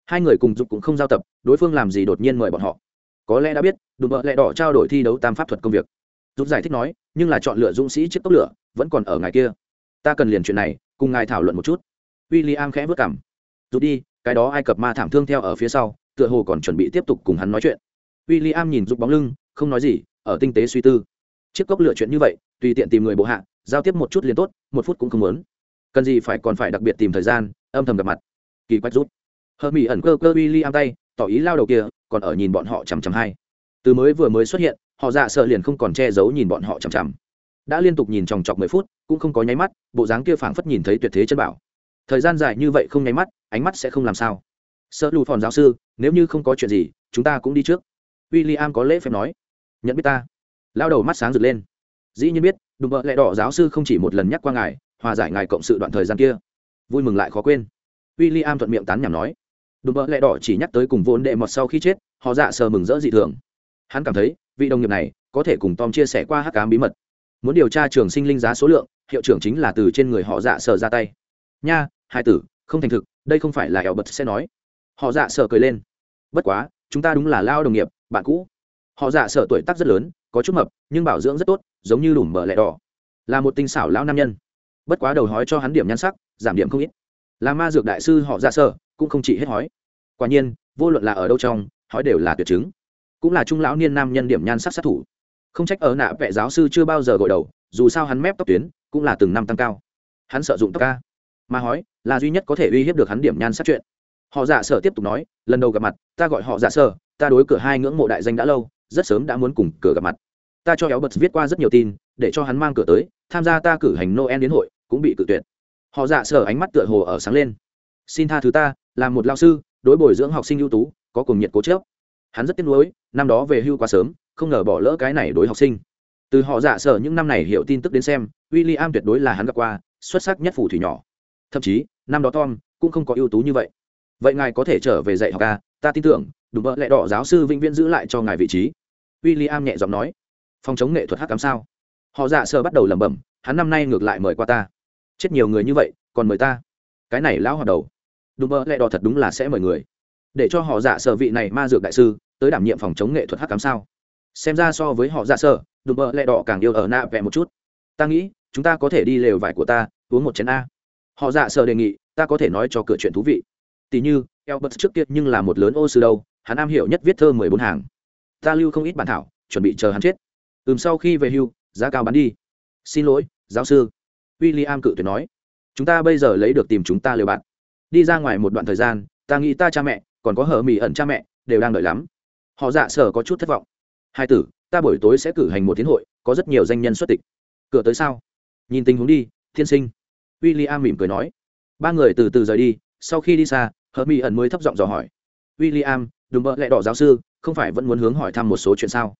Hai người cùng dục cũng không giao tập, đối phương làm gì đột nhiên mời bọn họ? Có lẽ đã biết, đùm bợ lẹ đỏ trao đổi thi đấu tam pháp thuật công việc. Giúp giải thích nói, nhưng là chọn lựa dũng sĩ chiếc tốc lửa, vẫn còn ở ngài kia. Ta cần liền chuyện này, cùng ngài thảo luận một chút. W i l l i am khẽ vất cảm. Rút đi, cái đó ai cập ma thảm thương theo ở phía sau, tựa hồ còn chuẩn bị tiếp tục cùng hắn nói chuyện. W i l l i am nhìn giúp bóng lưng, không nói gì ở tinh tế suy tư. Chiếc cốc lựa chuyện như vậy, tùy tiện tìm người bộ hạ, giao tiếp một chút liền tốt, một phút cũng không muốn. Cần gì phải còn phải đặc biệt tìm thời gian, âm thầm gặp mặt. Kỳ quách rút. Hờ mỹ ẩn cơ cơ w i am tay, tỏ ý lao đầu kia, còn ở nhìn bọn họ chằm chằm hai. Từ mới vừa mới xuất hiện, họ dạ sợ liền không còn che giấu nhìn bọn họ chằm chằm. Đã liên tục nhìn chòng chọc mười phút, cũng không có nháy mắt, bộ dáng kia phảng phất nhìn thấy tuyệt thế chân bảo. Thời gian dài như vậy không nháy mắt, ánh mắt sẽ không làm sao. Sợ lù phòn giáo sư, nếu như không có chuyện gì, chúng ta cũng đi trước. W i l l i am có lễ phép nói nhận biết ta. Lao đầu mắt sáng rực lên. Dĩ nhiên biết, đùm bợ lẹ đỏ giáo sư không chỉ một lần nhắc qua ngài, hòa giải ngài cộng sự đoạn thời gian kia. Vui mừng lại khó quên. W i l l i am thuận miệng tán nhảm nói. Đùm bợ lẹ đỏ chỉ nhắc tới cùng vốn đệ mọt sau khi chết, họ dạ sờ mừng rỡ dị thường. Hắn cảm thấy, vị đồng nghiệp này có thể cùng tom chia sẻ qua hắc cám bí mật. Muốn điều tra trường sinh linh giá số lượng, hiệu trưởng chính là từ trên người họ dạ sờ ra tay. Nha, hai tử, không thành thực, đây không phải là ẻo bật sẽ nói. Họ dạ sở cười lên. Bất quá, chúng ta đúng là lao đồng nghiệp, bạn cũ họ dạ sở tuổi tác rất lớn, có chút mập, nhưng bảo dưỡng rất tốt, giống như lùm mở lẹ đỏ. Là một tinh xảo lão nam nhân. Bất quá đầu hói cho hắn điểm nhan sắc, giảm điểm không ít. Là ma dược đại sư họ dạ sở cũng không chỉ hết hói. Quả nhiên, vô luận là ở đâu trong, hói đều là tuyệt chứng. Cũng là trung lão niên nam nhân điểm nhan sắc sát thủ. Không trách ở nạ vệ giáo sư chưa bao giờ gội đầu, dù sao hắn mép tóc tuyến, cũng là từng năm tăng cao. Hắn sợ dụng tóc ca. Mà hói, là duy nhất có thể uy hiếp được hắn điểm nhan sát chuyện. Họ dạ sở tiếp tục nói, lần đầu gặp mặt, ta gọi họ dạ sở ta đối cửa hai ngưỡng mộ đại danh đã lâu rất sớm đã muốn cùng cửa gặp mặt. Ta cho éo bật viết qua rất nhiều tin, để cho hắn mang cửa tới, tham gia ta cử hành noel đến hội, cũng bị cự tuyệt. Họ dạ sở ánh mắt tựa hồ ở sáng lên. Xin tha thứ ta, là một lao sư, đối bồi dưỡng học sinh ưu tú, có cùng nhiệt cố chớp hắn rất tiếc nuối, năm đó về hưu quá sớm, không ngờ bỏ lỡ cái này đối học sinh. Từ họ dạ sở những năm này hiểu tin tức đến xem, William tuyệt đối là hắn gặp qua, xuất sắc nhất phù thủy nhỏ. Thậm chí, năm đó tom cũng không có ưu tú như vậy. Vậy ngài có thể trở về dạy học ca ta tin tưởng đúng vợ lẽ đỏ giáo sư vĩnh viễn giữ lại cho ngài vị trí. W i l l i am nhẹ giọng nói, phòng chống nghệ thuật hát cám sao? Họ dạ sơ bắt đầu lẩm bẩm, hắn năm nay ngược lại mời qua ta. Chết nhiều người như vậy, còn mời ta? Cái này lão hoạt đầu. Đúng vợ lẽ đỏ thật đúng là sẽ mời người. Để cho họ dạ sơ vị này ma dược đại sư, tới đảm nhiệm phòng chống nghệ thuật hát cám sao? Xem ra so với họ dạ sơ đúng vợ lẽ đỏ càng yêu ở nạ vẹ một chút. Ta nghĩ, chúng ta có thể đi lều vải của ta, uống một chén a. Họ dạ sơ đề nghị, ta có thể nói cho cửa chuyện thú vị. Tỉ như Elbert trước kia nhưng là một lớn ô sư đâu, hắn am hiểu nhất viết thơ mười bốn hàng. Ta lưu không ít bản thảo, chuẩn bị chờ hắn chết. Ừm sau khi về hưu, giá cao bán đi. Xin lỗi, giáo sư. William cự tuyệt nói. Chúng ta bây giờ lấy được tìm chúng ta liều bạn. Đi ra ngoài một đoạn thời gian, ta nghĩ ta cha mẹ, còn có hở mì ẩn cha mẹ, đều đang đợi lắm. Họ dạ sở có chút thất vọng. Hai tử, ta buổi tối sẽ cử hành một tiến hội, có rất nhiều danh nhân xuất tịch. Cửa tới sao? Nhìn tình huống đi, thiên sinh. William mỉm cười nói. Ba người từ từ rời đi, sau khi đi xa, hờ mỹ ẩn mới thấp giọng dò hỏi. W i l l i am đùm bợ lẹ đỏ giáo sư, không phải vẫn muốn hướng hỏi thăm một số chuyện sao?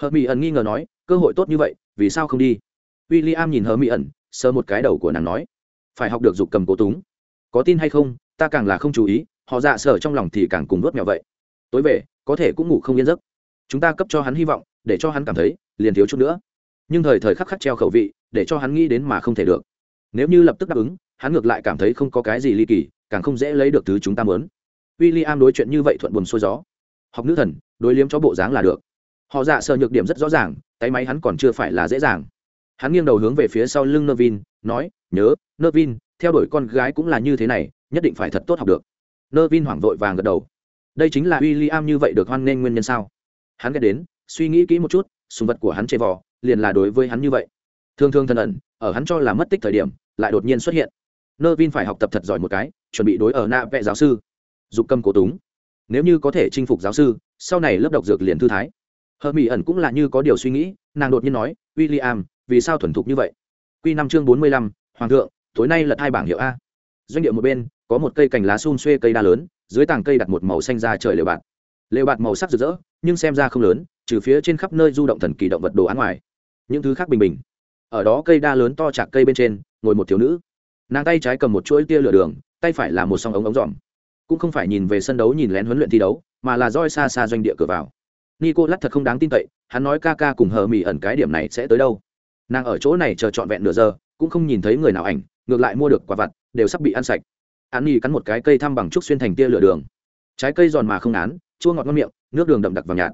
Hờ mỹ ẩn nghi ngờ nói, cơ hội tốt như vậy, vì sao không đi? W i l l i am nhìn hờ mỹ ẩn sơ một cái đầu của nàng nói, phải học được dục cầm cố túng. Có tin hay không, ta càng là không chú ý, họ dạ sở trong lòng thì càng cùng nuốt mèo vậy. Tối về, có thể cũng ngủ không yên giấc. Chúng ta cấp cho hắn hy vọng, để cho hắn cảm thấy, liền thiếu chút nữa. Nhưng thời thời khắc khắc treo khẩu vị, để cho hắn nghĩ đến mà không thể được. Nếu như lập tức đáp ứng, hắn ngược lại cảm thấy không có cái gì ly kỳ càng không dễ lấy được thứ chúng ta muốn. W i l l i am đối chuyện như vậy thuận buồm xuôi gió. Học nữ thần, đối liếm cho bộ dáng là được. Họ dạ sợ nhược điểm rất rõ ràng, tay máy hắn còn chưa phải là dễ dàng. Hắn nghiêng đầu hướng về phía sau lưng nơ vin nói, nhớ nơ vin theo đuổi con gái cũng là như thế này, nhất định phải thật tốt học được. Nơ vin hoảng vội vàng gật đầu. Đây chính là w i l l i am như vậy được hoan nghênh nguyên nhân sao? Hắn ghé đến, suy nghĩ kỹ một chút, sùng vật của hắn chê vò, liền là đối với hắn như vậy. Thương thương thần ẩn, ở hắn cho là mất tích thời điểm, lại đột nhiên xuất hiện nơ vin phải học tập thật giỏi một cái, chuẩn bị đối ở nạ vẽ giáo sư. Dục cầm cố túng. Nếu như có thể chinh phục giáo sư, sau này lớp độc dược liền thư thái. Hờ mỹ ẩn cũng là như có điều suy nghĩ, nàng đột nhiên nói w i l l i am vì sao thuần thục như vậy? Q năm chương bốn mươi lăm, hoàng thượng, tối nay lật hai bảng hiệu a. Doanh điệu một bên, có một cây cành lá xun xuê cây đa lớn, dưới tàng cây đặt một màu xanh ra trời lều bạt. Lều bạt màu sắc rực rỡ, nhưng xem ra không lớn, trừ phía trên khắp nơi du động thần kỳ động vật đồ án ngoài. Những thứ khác bình bình. Ở đó cây đa lớn to chạc cây bên trên, ngồi một thiếu nữ nàng tay trái cầm một chuỗi tia lửa đường, tay phải là một song ống ống dòm. Cũng không phải nhìn về sân đấu nhìn lén huấn luyện thi đấu, mà là roi xa xa doanh địa cửa vào. Nico lắc thật không đáng tin cậy, hắn nói ca ca cùng hờ mỹ ẩn cái điểm này sẽ tới đâu. Nàng ở chỗ này chờ trọn vẹn nửa giờ, cũng không nhìn thấy người nào ảnh, ngược lại mua được quả vặt, đều sắp bị ăn sạch. An nhi cắn một cái cây thăm bằng trúc xuyên thành tia lửa đường. Trái cây giòn mà không án, chua ngọt ngon miệng, nước đường đậm đặc vào nhạt.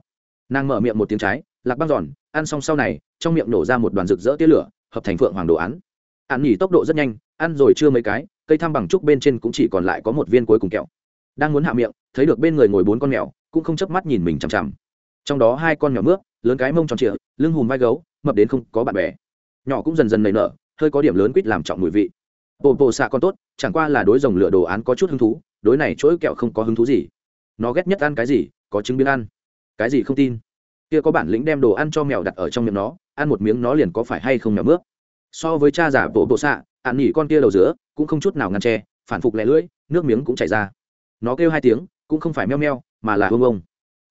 Nàng mở miệng một tiếng trái, lạc băng giòn, ăn xong sau này. Trong miệng nổ ra một đoàn rực rỡ tia lửa, hợp thành phượng hoàng đồ án an nhỉ tốc độ rất nhanh, ăn rồi chưa mấy cái, cây thăm bằng trúc bên trên cũng chỉ còn lại có một viên cuối cùng kẹo. Đang muốn hạ miệng, thấy được bên người ngồi bốn con mèo, cũng không chớp mắt nhìn mình chằm chằm. Trong đó hai con mèo mướp, lớn cái mông tròn trịa, lưng hùm vai gấu, mập đến không có bạn bè. Nhỏ cũng dần dần nảy nở, hơi có điểm lớn quýt làm trọng mùi vị. Bộ bộ xạ con tốt, chẳng qua là đối rồng lựa đồ án có chút hứng thú, đối này chuỗi kẹo không có hứng thú gì. Nó ghét nhất ăn cái gì, có chứng biến ăn. Cái gì không tin? Kia có bản lĩnh đem đồ ăn cho mèo đặt ở trong miệng nó, ăn một miếng nó liền có phải hay không mèo mướp? So với cha giả bộ bộ xạ ăn nghỉ con kia đầu giữa cũng không chút nào ngăn tre phản phục lẻ lưỡi, nước miếng cũng chảy ra. Nó kêu hai tiếng, cũng không phải meo meo, mà là hông ông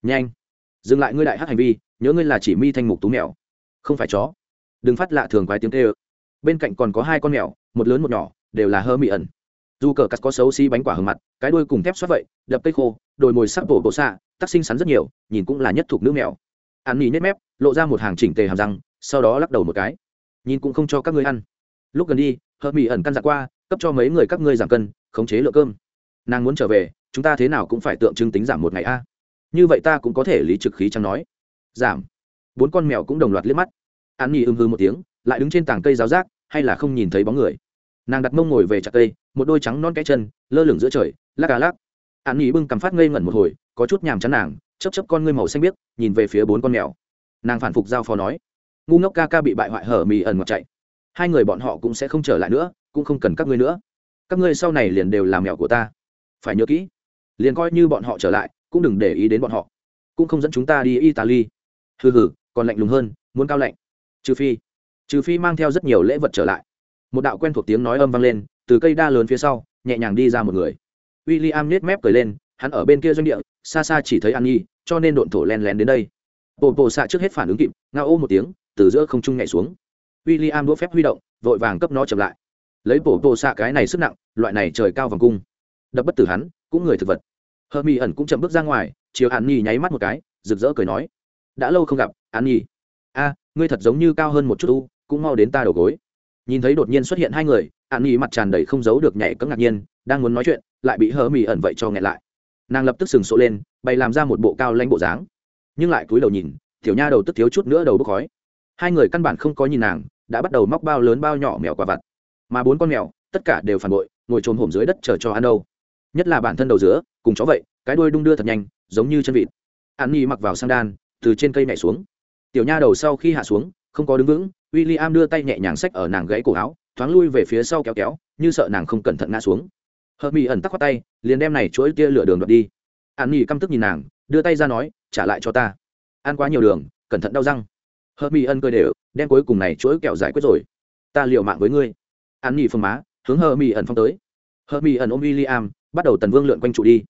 nhanh, dừng lại ngươi đại hát hành vi, nhớ ngươi là chỉ mi thanh mục tú mèo. Không phải chó. Đừng phát lạ thường quái tiếng tê ơ bên cạnh còn có hai con mèo, một lớn một nhỏ, đều là hơ mị ẩn. Dù cờ cắt có xấu xí bánh quả hầm mặt, cái đuôi cùng thép xoát vậy, đập cây khô, đồi mồi sắp bổ bộ xạ, tắc sinh sắn rất nhiều, nhìn cũng là nhất thuộc nữ mèo. Ăn nỉ nhếch mép, lộ ra một hàng chỉnh tề hàm răng, sau đó lắc đầu một cái nhìn cũng không cho các ngươi ăn. Lúc gần đi, hợp mỹ ẩn căn dặn qua, cấp cho mấy người các ngươi giảm cân, khống chế lượng cơm. Nàng muốn trở về, chúng ta thế nào cũng phải tượng trưng tính giảm một ngày a. À? Như vậy ta cũng có thể lý trực khí chẳng nói. Giảm. Bốn con mèo cũng đồng loạt liếc mắt. An nhi ưng hư một tiếng, lại đứng trên tảng cây giáo giác, hay là không nhìn thấy bóng người. Nàng đặt mông ngồi về chặt cây, một đôi trắng non cái chân, lơ lửng giữa trời, lắc à lắc. An nhi bưng cằm phát ngây ngẩn một hồi, có chút nhàm chán nàng chấp chấp con ngươi màu xanh biếc, nhìn về phía bốn con mèo. Nàng phản phục giao phó nói ngu ngốc ca ca bị bại hoại hở mì ẩn ngọt chạy. Hai người bọn họ cũng sẽ không trở lại nữa, cũng không cần các ngươi nữa. Các ngươi sau này liền đều làm mèo của ta. Phải nhớ kỹ, liền coi như bọn họ trở lại, cũng đừng để ý đến bọn họ. Cũng không dẫn chúng ta đi italy. Hừ hừ, còn lạnh lùng hơn, muốn cao lạnh. Trừ phi trừ phi mang theo rất nhiều lễ vật trở lại. Một đạo quen thuộc tiếng nói âm vang lên, từ cây đa lớn phía sau, nhẹ nhàng đi ra một người. W i l l i am nết mép cười lên, hắn ở bên kia doanh địa, xa xa chỉ thấy an nhi cho nên độn thổ len lén đến đây. Bộ bộ xạ trước hết phản ứng kịp, ngao ô một tiếng từ giữa không trung nhảy xuống. W i l l i am đũa phép huy động, vội vàng cấp nó chậm lại. Lấy bộ bộ xạ cái này sức nặng, loại này trời cao vòng cung. Đập bất tử hắn, cũng người thực vật. Hờ mỹ ẩn cũng chậm bước ra ngoài, chiều an nhi nháy mắt một cái, rực rỡ cười nói, đã lâu không gặp, an nhi. A, ngươi thật giống như cao hơn một chút u, cũng mau đến ta đầu gối. Nhìn thấy đột nhiên xuất hiện hai người, an nhi mặt tràn đầy không giấu được nhảy cấm ngạc nhiên, đang muốn nói chuyện, lại bị hờ mỹ ẩn vậy cho nghẹn lại. Nàng lập tức sừng sộ lên, bày làm ra một bộ cao lanh bộ dáng. Nhưng lại cúi đầu nhìn, tiểu nha đầu tức thiếu chút nữa đầu bốc khói hai người căn bản không có nhìn nàng, đã bắt đầu móc bao lớn bao nhỏ mèo quả vặt. Mà bốn con mèo, tất cả đều phản bội, ngồi trồm hổm dưới đất chờ cho ăn đâu. Nhất là bản thân đầu giữa cùng chó vậy, cái đuôi đung đưa thật nhanh, giống như chân vịt. An nhi mặc vào sang đan, từ trên cây nhảy xuống. Tiểu nha đầu sau khi hạ xuống, không có đứng vững w i l l i am đưa tay nhẹ nhàng xách ở nàng gãy cổ áo, thoáng lui về phía sau kéo kéo, như sợ nàng không cẩn thận ngã xuống. Hợp mỹ ẩn tắc khoác tay, liền đem này chuỗi tia lửa đường đập đi. An nhi căm tức nhìn nàng, đưa tay ra nói, trả lại cho ta. Ăn quá nhiều đường, cẩn thận đau răng hớt mi ân cười đều, đem cuối cùng này chuỗi kẹo giải quyết rồi. Ta liều mạng với ngươi. An nhi phương má, hướng hơ mi ẩn phong tới. Hờ mi ẩn ôm w i l l i am bắt đầu tần vương lượn quanh trụ đi.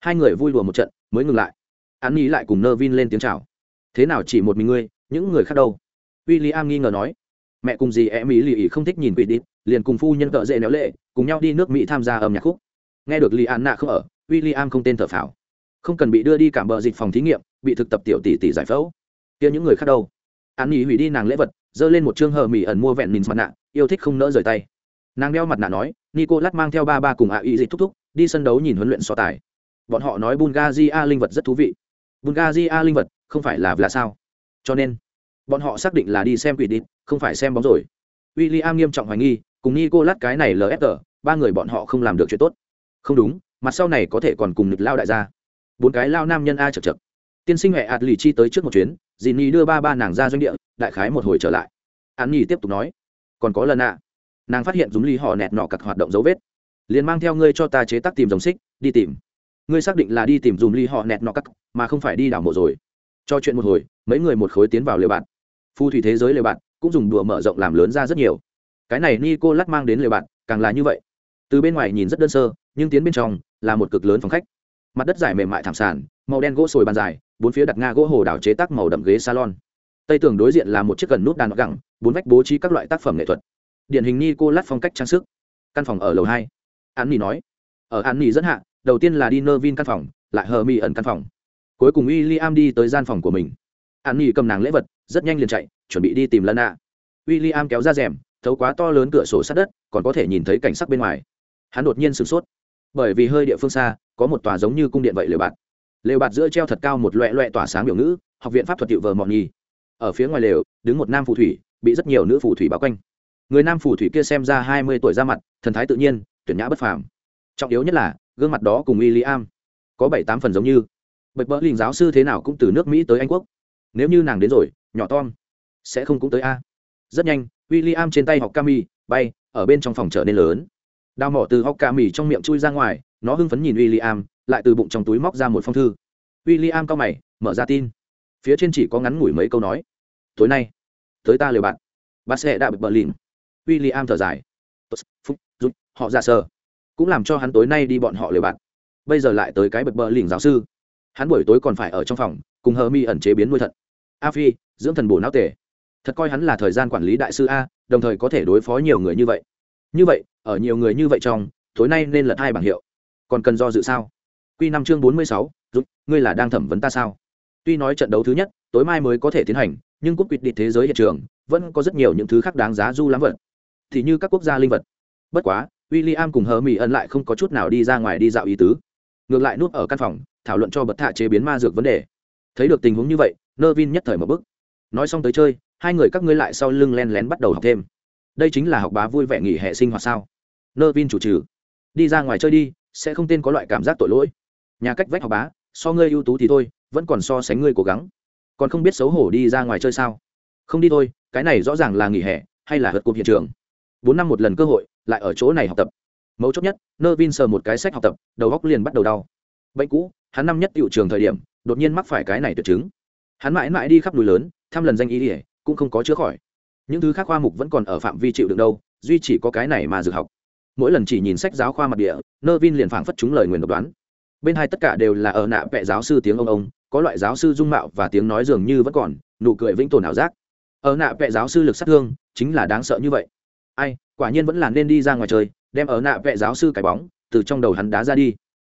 Hai người vui lùa một trận, mới ngừng lại. An nhi lại cùng nơ vin lên tiếng chào. Thế nào chỉ một mình ngươi, những người khác đâu? W i l l i am nghi ngờ nói. Mẹ cùng gì em ý lì ý không thích nhìn quỷ đi liền cùng phu nhân cợ dễ néo lệ, cùng nhau đi nước mỹ tham gia âm nhạc khúc. Nghe được li an nạ không ở w i l l i am không tên thở phào. Không cần bị đưa đi cảm bờ dịch phòng thí nghiệm, bị thực tập tiểu tỷ tỷ giải phẫu. Kia những người khác đâu? An nghỉ hủy đi nàng lễ vật, giơ lên một chương hờ mỹ ẩn mua vẹn mìn mặt nạ, yêu thích không nỡ rời tay. Nàng đeo mặt nạ nói nico lát mang theo ba ba cùng ạ y dịch thúc thúc, đi sân đấu nhìn huấn luyện so tài. Bọn họ nói bungazi a linh vật rất thú vị. Bungazi a linh vật, không phải là là sao? Cho nên, bọn họ xác định là đi xem quỷ đi không phải xem bóng rồi. W i l l i am nghiêm trọng hoài nghi, cùng nico lát cái này lfg ba người bọn họ không làm được chuyện tốt. Không đúng, mặt sau này có thể còn cùng nghịch lao đại gia. Bốn cái lao nam nhân a chật chật tiên sinh huệ ạt lì chi tới trước một chuyến, dì nhi đưa ba ba nàng ra doanh địa, đại khái một hồi trở lại. An nhi tiếp tục nói, còn có lần ạ. Nàng phát hiện Dùng ly họ nẹt nọ cặc hoạt động dấu vết. Liền mang theo ngươi cho ta chế tác tìm dòng xích, đi tìm. Ngươi xác định là đi tìm Dùng ly họ nẹt nọ cặc, mà không phải đi đảo mộ rồi. Cho chuyện một hồi, mấy người một khối tiến vào lều bạn. Phù thủy thế giới lều bạn cũng dùng đùa mở rộng làm lớn ra rất nhiều. Cái này nico lắc mang đến lều bạn, càng là như vậy. Từ bên ngoài nhìn rất đơn sơ, nhưng tiến bên trong là một cực lớn phòng khách. Mặt đất dài mềm mại thảm sản màu đen gỗ sồi bàn dài bốn phía đặt nga gỗ hồ đảo chế tác màu đậm ghế salon. Tây tường đối diện là một chiếc gần nút đàn gẳng, bốn vách bố trí các loại tác phẩm nghệ thuật. Điển hình ni cô lát phong cách trang sức. Căn phòng ở lầu hai. An nỉ nói. Ở an nỉ dẫn hạ, đầu tiên là đi nơ vin căn phòng, lại hờ mi ẩn căn phòng. Cuối cùng w i am đi tới gian phòng của mình. An nỉ cầm nàng lễ vật, rất nhanh liền chạy, chuẩn bị đi tìm lân ạ w i l l i am kéo ra rèm, thấu quá to lớn cửa sổ sát đất, còn có thể nhìn thấy cảnh sắc bên ngoài. Hắn đột nhiên sửng sốt. Bởi vì hơi địa phương xa, có một tòa giống như cung điện vậy lều bạt lều bạt giữa treo thật cao một loẹ loẹ tỏa sáng biểu ngữ, học viện pháp thuật hiệu vờ mọn nhì. ở phía ngoài lều, đứng một nam phù thủy, bị rất nhiều nữ phù thủy bao quanh. Người nam phù thủy kia xem ra hai mươi tuổi ra mặt, thần thái tự nhiên tuyển nhã bất phàm. Trọng yếu nhất là, gương mặt đó cùng w i l l i am có bảy tám phần giống như. Bạch bỡ linh giáo sư thế nào cũng từ nước mỹ tới anh quốc. Nếu như nàng đến rồi, nhỏ tom sẽ không cũng tới a. Rất nhanh w i l l i am trên tay học cami bay, ở bên trong phòng trở nên lớn. Đào mỏ từ học cami trong miệng chui ra ngoài, nó hưng phấn nhìn w i l l i am lại từ bụng trong túi móc ra một phong thư. W i l l i am cao mày, mở ra tin. Phía trên chỉ có ngắn ngủi mấy câu nói. Tối nay, tới ta liều bạn. Bà sẽ đã bị bờ lìn w i l l i am thở dài. Phúc giúp họ ra sơ cũng làm cho hắn tối nay đi bọn họ liều bạn. Bây giờ lại tới cái bật bờ lìn giáo sư. Hắn buổi tối còn phải ở trong phòng, cùng hờ mi ẩn chế biến nuôi thận. A phi, dưỡng thần bổ não tể thật coi hắn là thời gian quản lý đại sư a, đồng thời có thể đối phó nhiều người như vậy. Như vậy, ở nhiều người như vậy trong, tối nay nên lật hai bảng hiệu. Còn cần do dự sao? Quy năm chương bốn mươi sáu giúp ngươi là đang thẩm vấn ta sao? Tuy nói trận đấu thứ nhất, tối mai mới có thể tiến hành, nhưng cúp quyết định thế giới hiện trường, vẫn có rất nhiều những thứ khác đáng giá du lắm vật. Thì như các quốc gia linh vật. Bất quá, William cùng hờ mỹ ân lại không có chút nào đi ra ngoài đi dạo ý tứ. Ngược lại núp ở căn phòng, thảo luận cho bật thạ chế biến ma dược vấn đề. Thấy được tình huống như vậy nơ vin nhất thời mở bức. Nói xong tới chơi, hai người các ngươi lại sau lưng len lén bắt đầu học thêm. Đây chính là học bá vui vẻ nghỉ hệ sinh hoạt sao? Nơ vin chủ trừ. Đi ra ngoài chơi đi, sẽ không tên có loại cảm giác tội lỗi nhà cách vách học bá, so ngươi ưu tú thì thôi, vẫn còn so sánh ngươi cố gắng. Còn không biết xấu hổ đi ra ngoài chơi sao? Không đi thôi, cái này rõ ràng là nghỉ hè, hay là hợp cuộc hiện trường? Bốn năm một lần cơ hội, lại ở chỗ này học tập. Mấu chốt nhất nơ vin sờ một cái sách học tập, đầu góc liền bắt đầu đau. Bệnh cũ, hắn năm nhất tiệu trường thời điểm, đột nhiên mắc phải cái này tuyệt chứng. Hắn mãi mãi đi khắp núi lớn, thăm lần danh ý ỉa cũng không có chữa khỏi. Những thứ khác khoa mục vẫn còn ở phạm vi chịu đựng đâu, duy chỉ có cái này mà dược học. Mỗi lần chỉ nhìn sách giáo khoa mặt địa nơ vin liền phảng phất chúng lời nguyền độc đoán bên hai tất cả đều là ở nạ vẽ giáo sư tiếng ông ông, có loại giáo sư dung mạo và tiếng nói dường như vẫn còn, nụ cười vĩnh tồn ảo giác. Ở nạ vẽ giáo sư lực sát thương, chính là đáng sợ như vậy. Ai, quả nhiên vẫn là nên đi ra ngoài chơi, đem ở nạ vẽ giáo sư cái bóng, từ trong đầu hắn đá ra đi.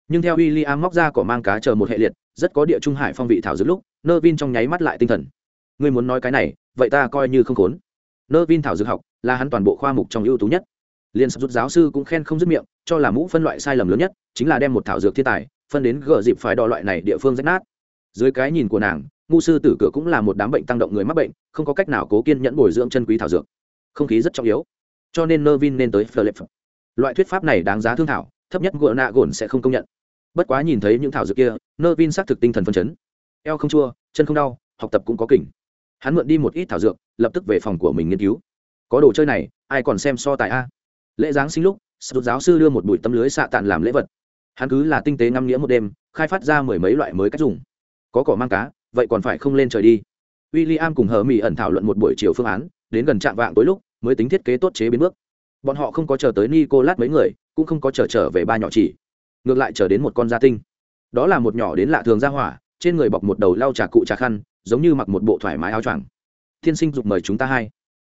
Nhưng theo w i l l i am móc ra cỏ mang cá chờ một hệ liệt, rất có địa trung hải phong vị thảo dược lúc nơ vin trong nháy mắt lại tinh thần. Ngươi muốn nói cái này, vậy ta coi như không khốn. Nơ vin thảo dược học là hắn toàn bộ khoa mục trong ưu tú nhất. Liên sắp rút giáo sư cũng khen không dứt miệng, cho là mũ phân loại sai lầm lớn nhất, chính là đem một thảo dược thiên tài phân đến gờ dịp phải đo loại này địa phương rách nát. Dưới cái nhìn của nàng, ngu sư tử cửa cũng là một đám bệnh tăng động người mắc bệnh, không có cách nào cố kiên nhẫn bồi dưỡng chân quý thảo dược. Không khí rất trọng yếu. Cho nên nơ vin nên tới philip. Loại thuyết pháp này đáng giá thương thảo, thấp nhất gội nạ gồn sẽ không công nhận. Bất quá nhìn thấy những thảo dược kia nơ vin xác thực tinh thần phân chấn. Eo không chua, chân không đau, học tập cũng có kỉnh. Hắn mượn đi một ít thảo dược, lập tức về phòng của mình nghiên cứu. Có đồ chơi này, ai còn xem so tài a? Lễ giáng sinh lúc, sụt giáo sư đưa một bụi tấm lưới xạ tàn làm lễ vật hắn cứ là tinh tế ngâm nghĩa một đêm, khai phát ra mười mấy loại mới cách dùng. Có cỏ mang cá, vậy còn phải không lên trời đi. W i l l i am cùng hờ mỹ ẩn thảo luận một buổi chiều phương án, đến gần trạm vạng tối lúc, mới tính thiết kế tốt chế biến bước. Bọn họ không có chờ tới ni lát mấy người, cũng không có chờ trở về ba nhỏ chỉ. Ngược lại chờ đến một con gia tinh. Đó là một nhỏ đến lạ thường ra hỏa, trên người bọc một đầu lau trà cụ trà khăn, giống như mặc một bộ thoải mái áo choàng. Thiên sinh dục mời chúng ta hai.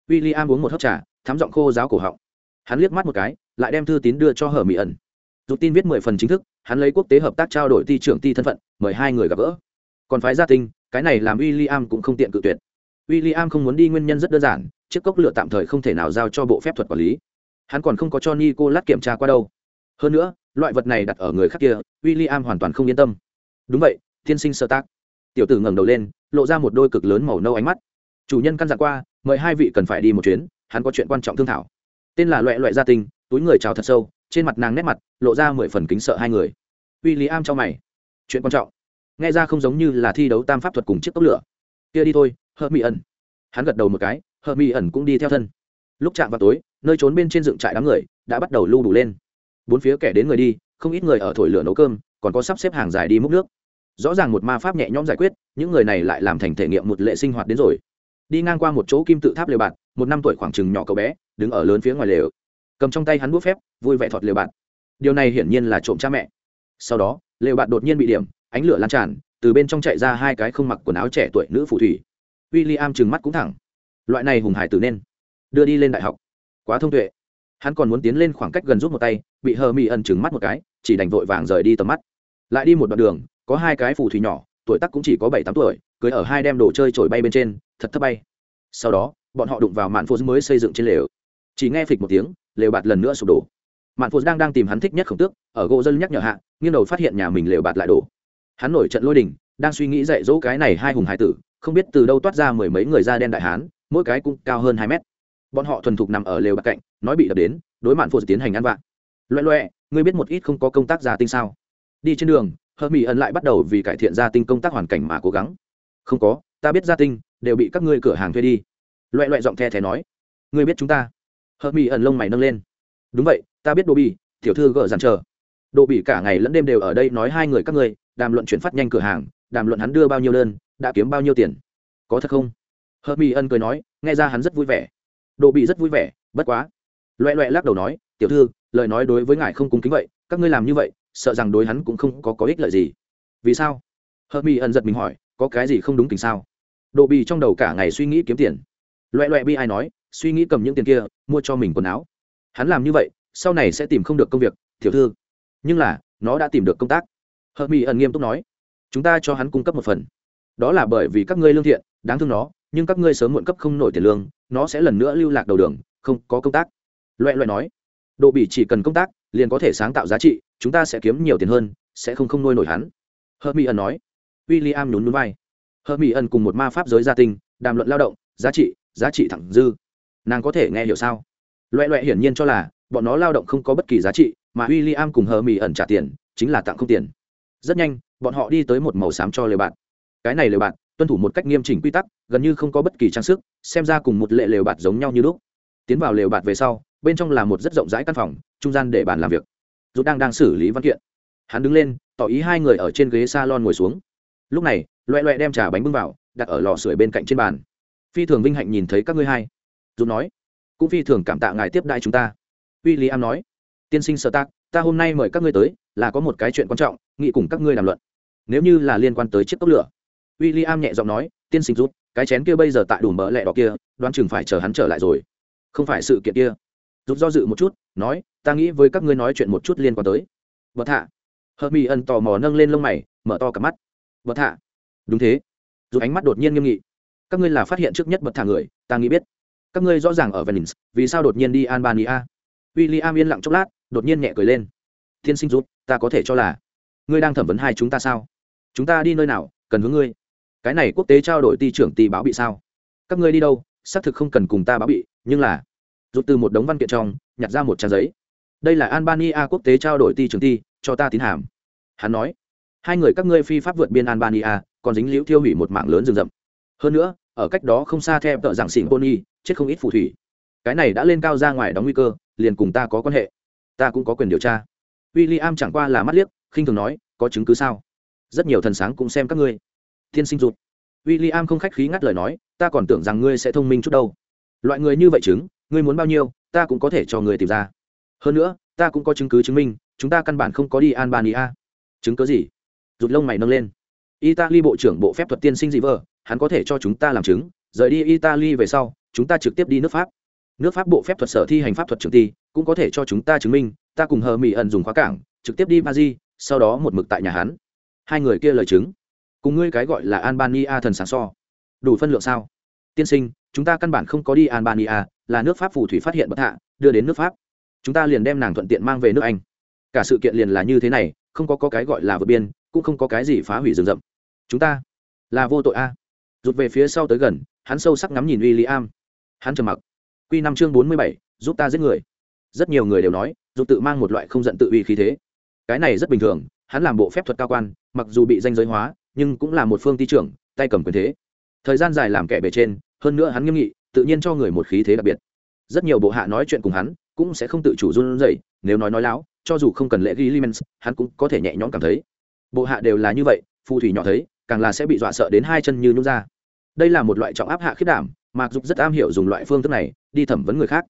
W i l l i am uống một hớp trà thám giọng khô giáo cổ họng. Hắn liếc mắt một cái, lại đem thư tín đưa cho hờ mỹ ẩn rút tin viết mười phần chính thức, hắn lấy quốc tế hợp tác trao đổi ti trưởng ti thân phận, mời hai người gặp gỡ. Còn phái gia tinh, cái này làm William cũng không tiện cự tuyệt. William không muốn đi nguyên nhân rất đơn giản, chiếc cốc lửa tạm thời không thể nào giao cho bộ phép thuật quản lý. Hắn còn không có cho Nicolas kiểm tra qua đâu. Hơn nữa, loại vật này đặt ở người khác kia, William hoàn toàn không yên tâm. Đúng vậy, tiên sinh sơ tác. Tiểu tử ngẩng đầu lên, lộ ra một đôi cực lớn màu nâu ánh mắt. Chủ nhân căn dặn qua, mời hai vị cần phải đi một chuyến, hắn có chuyện quan trọng thương thảo. Tên là loẹ loẹ gia tinh, túi người chào thật sâu trên mặt nàng nét mặt lộ ra mười phần kính sợ hai người. W i l l i am cho mày. Chuyện quan trọng. Nghe ra không giống như là thi đấu tam pháp thuật cùng chiếc tốc lửa. Kia đi thôi hơ mỹ ẩn hắn gật đầu một cái hơ mỹ ẩn cũng đi theo thân. Lúc chạm vào tối, nơi trốn bên trên dựng trại đám người đã bắt đầu lưu đủ lên. Bốn phía kẻ đến người đi, không ít người ở thổi lửa nấu cơm, còn có sắp xếp hàng dài đi múc nước. Rõ ràng một ma pháp nhẹ nhõm giải quyết, những người này lại làm thành thể nghiệm một lệ sinh hoạt đến rồi. Đi ngang qua một chỗ kim tự tháp lều bạt, một năm tuổi khoảng chừng nhỏ cậu bé, đứng ở lớn phía ngoài lều cầm trong tay hắn bút phép, vui vẻ thọt lều bạn. Điều này hiển nhiên là trộm cha mẹ. Sau đó, lều bạn đột nhiên bị điểm, ánh lửa lan tràn, từ bên trong chạy ra hai cái không mặc quần áo trẻ tuổi nữ phù thủy. W i l l i am trừng mắt cũng thẳng. Loại này hùng hải tử nên đưa đi lên đại học. Quá thông tuệ. Hắn còn muốn tiến lên khoảng cách gần rút một tay, bị hờ mỹ ẩn trừng mắt một cái, chỉ đành vội vàng rời đi tầm mắt. Lại đi một đoạn đường, có hai cái phù thủy nhỏ, tuổi tắc cũng chỉ có bảy tám tuổi, cưới ở hai đem đồ chơi trổi bay bên trên, thật thấp bay. Sau đó, bọn họ đụng vào mạn phố mới xây dựng trên lều. Chỉ nghe phịch một tiếng lều bạt lần nữa sụp đổ. Mạn phụ đang đang tìm hắn thích nhất khổng tước, ở gỗ dân nhắc nhở hạ, nghiêng đầu phát hiện nhà mình lều bạt lại đổ. Hắn nổi trận lôi đình, đang suy nghĩ dạy dỗ cái này hai hùng hải tử, không biết từ đâu toát ra mười mấy người da đen đại hán, mỗi cái cũng cao hơn hai mét. Bọn họ thuần thục nằm ở lều bạt cạnh, nói bị đập đến, đối mạn phụ tiến hành ăn vạ. Loẹ loẹ, ngươi biết một ít không có công tác gia tinh sao? Đi trên đường hơ mỹ ẩn lại bắt đầu vì cải thiện gia tinh công tác hoàn cảnh mà cố gắng. Không có, ta biết gia tinh, đều bị các ngươi cửa hàng thuê đi. Loẹ loẹ giọng the thé nói. Ngươi biết chúng ta? Hơ mỹ ẩn lông mày nâng lên. Đúng vậy, ta biết đồ bị tiểu thư gỡ dàn chờ. Đồ bị cả ngày lẫn đêm đều ở đây nói hai người các ngươi, đàm luận chuyển phát nhanh cửa hàng, đàm luận hắn đưa bao nhiêu đơn, đã kiếm bao nhiêu tiền. Có thật không? Hơ mỹ ẩn cười nói, nghe ra hắn rất vui vẻ. Đồ bị rất vui vẻ, bất quá. Loẹ loẹ lắc đầu nói, tiểu thư, lời nói đối với ngài không cung kính vậy, các ngươi làm như vậy, sợ rằng đối hắn cũng không có có ích lợi gì. Vì sao? Hơ mỹ ẩn giật mình hỏi, có cái gì không đúng tình sao? Đồ bị trong đầu cả ngày suy nghĩ kiếm tiền. Loẹ loẹ bi ai nói suy nghĩ cầm những tiền kia, mua cho mình quần áo. Hắn làm như vậy, sau này sẽ tìm không được công việc, tiểu thư. Nhưng là, nó đã tìm được công tác. Hợp mỹ ẩn nghiêm túc nói, chúng ta cho hắn cung cấp một phần. Đó là bởi vì các ngươi lương thiện, đáng thương nó, nhưng các ngươi sớm muộn cấp không nổi tiền lương, nó sẽ lần nữa lưu lạc đầu đường, không có công tác. Loẹ loẹ nói độ bỉ chỉ cần công tác, liền có thể sáng tạo giá trị, chúng ta sẽ kiếm nhiều tiền hơn, sẽ không không nuôi nổi hắn. Hợp mỹ ẩn nói w i l l i am nhún núi vai. Hợp mỹ ẩn cùng một ma pháp giới gia tinh, đàm luận lao động, giá trị giá trị thẳng dư nàng có thể nghe hiểu sao? Loẹ loẹ hiển nhiên cho là, bọn nó lao động không có bất kỳ giá trị, mà w i l l i am cùng hờ mỹ ẩn trả tiền, chính là tặng không tiền. Rất nhanh, bọn họ đi tới một màu xám cho lều bạt. Cái này lều bạt, tuân thủ một cách nghiêm chỉnh quy tắc, gần như không có bất kỳ trang sức, xem ra cùng một lệ lều bạt giống nhau như lúc. Tiến vào lều bạt về sau, bên trong là một rất rộng rãi căn phòng, trung gian để bàn làm việc. Dù đang đang xử lý văn kiện. Hắn đứng lên, tỏ ý hai người ở trên ghế s a lon ngồi xuống. Lúc này, loẹ loẹ đem trà bánh bưng vào, đặt ở lò sưởi bên cạnh trên bàn. Phi thường vinh hạnh nhìn thấy các ngươi hai dù nói, cũng phi thường cảm tạ ngài tiếp đại chúng ta. W i l l i am nói, tiên sinh sơ tác ta hôm nay mời các ngươi tới là có một cái chuyện quan trọng nghị cùng các ngươi làm luận. Nếu như là liên quan tới chiếc cốc lửa. W i l l i am nhẹ giọng nói, tiên sinh rút, cái chén kia bây giờ tại đủ mỡ lẹ đỏ kia, đoán chừng phải chờ hắn trở lại rồi. Không phải sự kiện kia. Rút do dự một chút, nói, ta nghĩ với các ngươi nói chuyện một chút liên quan tới. Bật hạ. Hợp mỹ ẩn tò mò nâng lên lông mày, mở to cả mắt. Bật hạ. Đúng thế. Rút ánh mắt đột nhiên nghiêm nghị. Các ngươi là phát hiện trước nhất bật thả người, ta nghĩ biết các ngươi rõ ràng ở venice, vì sao đột nhiên đi albania? William yên lặng chốc lát, đột nhiên nhẹ cười lên. Thiên sinh rút, ta có thể cho là, ngươi đang thẩm vấn hai chúng ta sao? Chúng ta đi nơi nào, cần hướng ngươi? Cái này quốc tế trao đổi ty trưởng ty báo bị sao? Các ngươi đi đâu, xác thực không cần cùng ta báo bị, nhưng là, rút từ một đống văn kiện trong, nhặt ra một trang giấy. Đây là albania quốc tế trao đổi ty trưởng ty cho ta tín hàm. Hắn nói, hai người các ngươi phi pháp vượt biên albania, còn dính liễu thiêu hủy một mạng lớn rừng rậm. Hơn nữa ở cách đó không xa theo tợ giảng xỉn pony, chết không ít phù thủy. Cái này đã lên cao ra ngoài đóng nguy cơ, liền cùng ta có quan hệ. Ta cũng có quyền điều tra. W i l l i am chẳng qua là mắt liếc, khinh thường nói, có chứng cứ sao? Rất nhiều thần sáng cũng xem các ngươi. Thiên sinh rụt w i l l i am không khách khí ngắt lời nói, ta còn tưởng rằng ngươi sẽ thông minh chút đâu. Loại người như vậy chứng, ngươi muốn bao nhiêu, ta cũng có thể cho người tìm ra. Hơn nữa, ta cũng có chứng cứ chứng minh, chúng ta căn bản không có đi albania. Chứng cứ gì? Rụt lông mày nâng lên italy bộ trưởng bộ phép thuật tiên sinh dị vợ hắn có thể cho chúng ta làm chứng rời đi italy về sau chúng ta trực tiếp đi nước pháp. Nước pháp bộ phép thuật sở thi hành pháp thuật trưởng ty cũng có thể cho chúng ta chứng minh ta cùng hờ mỹ ẩn dùng khóa cảng trực tiếp đi paris sau đó một mực tại nhà hắn. Hai người kia lời chứng. Cùng ngươi cái gọi là albania thần sáng so. Đủ phân lượng sao? Tiên sinh chúng ta căn bản không có đi albania là nước pháp phù thủy phát hiện bất hạ đưa đến nước pháp. Chúng ta liền đem nàng thuận tiện mang về nước anh. Cả sự kiện liền là như thế này không có, có cái gọi là vượt biên cũng không có cái gì phá hủy rừng rậm chúng ta là vô tội a. Rụt về phía sau tới gần, hắn sâu sắc ngắm nhìn w i l l i am hắn trầm mặc. Q năm chương bốn mươi bảy, giúp ta giết người. Rất nhiều người đều nói, rụt tự mang một loại không giận tự uy khí thế. Cái này rất bình thường, hắn làm bộ phép thuật cao quan, mặc dù bị danh giới hóa, nhưng cũng là một phương ti trưởng, tay cầm quyền thế. Thời gian dài làm kẻ bề trên, hơn nữa hắn nghiêm nghị, tự nhiên cho người một khí thế đặc biệt. Rất nhiều bộ hạ nói chuyện cùng hắn, cũng sẽ không tự chủ run rẩy, nếu nói nói láo, cho dù không cần lễ ghi limens hắn cũng có thể nhẹ nhõm cảm thấy. Bộ hạ đều là như vậy, phù thủy nhỏ thấy càng là sẽ bị dọa sợ đến hai chân như nhún ra. Đây là một loại trọng áp hạ khiết đảm mạc dục rất am hiểu dùng loại phương thức này, đi thẩm vấn người khác.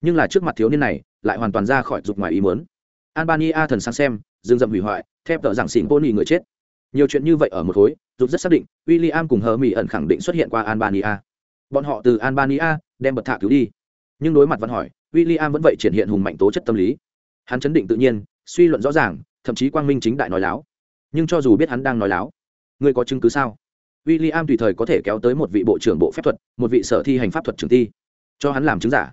Nhưng là trước mặt thiếu niên này, lại hoàn toàn ra khỏi dục ngoài ý muốn. Albania thần sang xem, dương dậm hủy hoại, thép tợ giảng xỉn pony người chết. Nhiều chuyện như vậy ở một khối, dục rất xác định w i l l i am cùng hờ mỹ ẩn khẳng định xuất hiện qua albania. Bọn họ từ albania, đem bật thạ cứu đi. Nhưng đối mặt văn hỏi w i l l i am vẫn vậy triển hiện hùng mạnh tố chất tâm lý. Hắn chấn định tự nhiên, suy luận rõ ràng, thậm chí quang minh chính đại nói láo. Nhưng cho dù biết hắn đang nói láo ngươi có chứng cứ sao? W i l l i am tùy thời có thể kéo tới một vị bộ trưởng bộ phép thuật một vị sở thi hành pháp thuật trưởng thi, cho hắn làm chứng giả.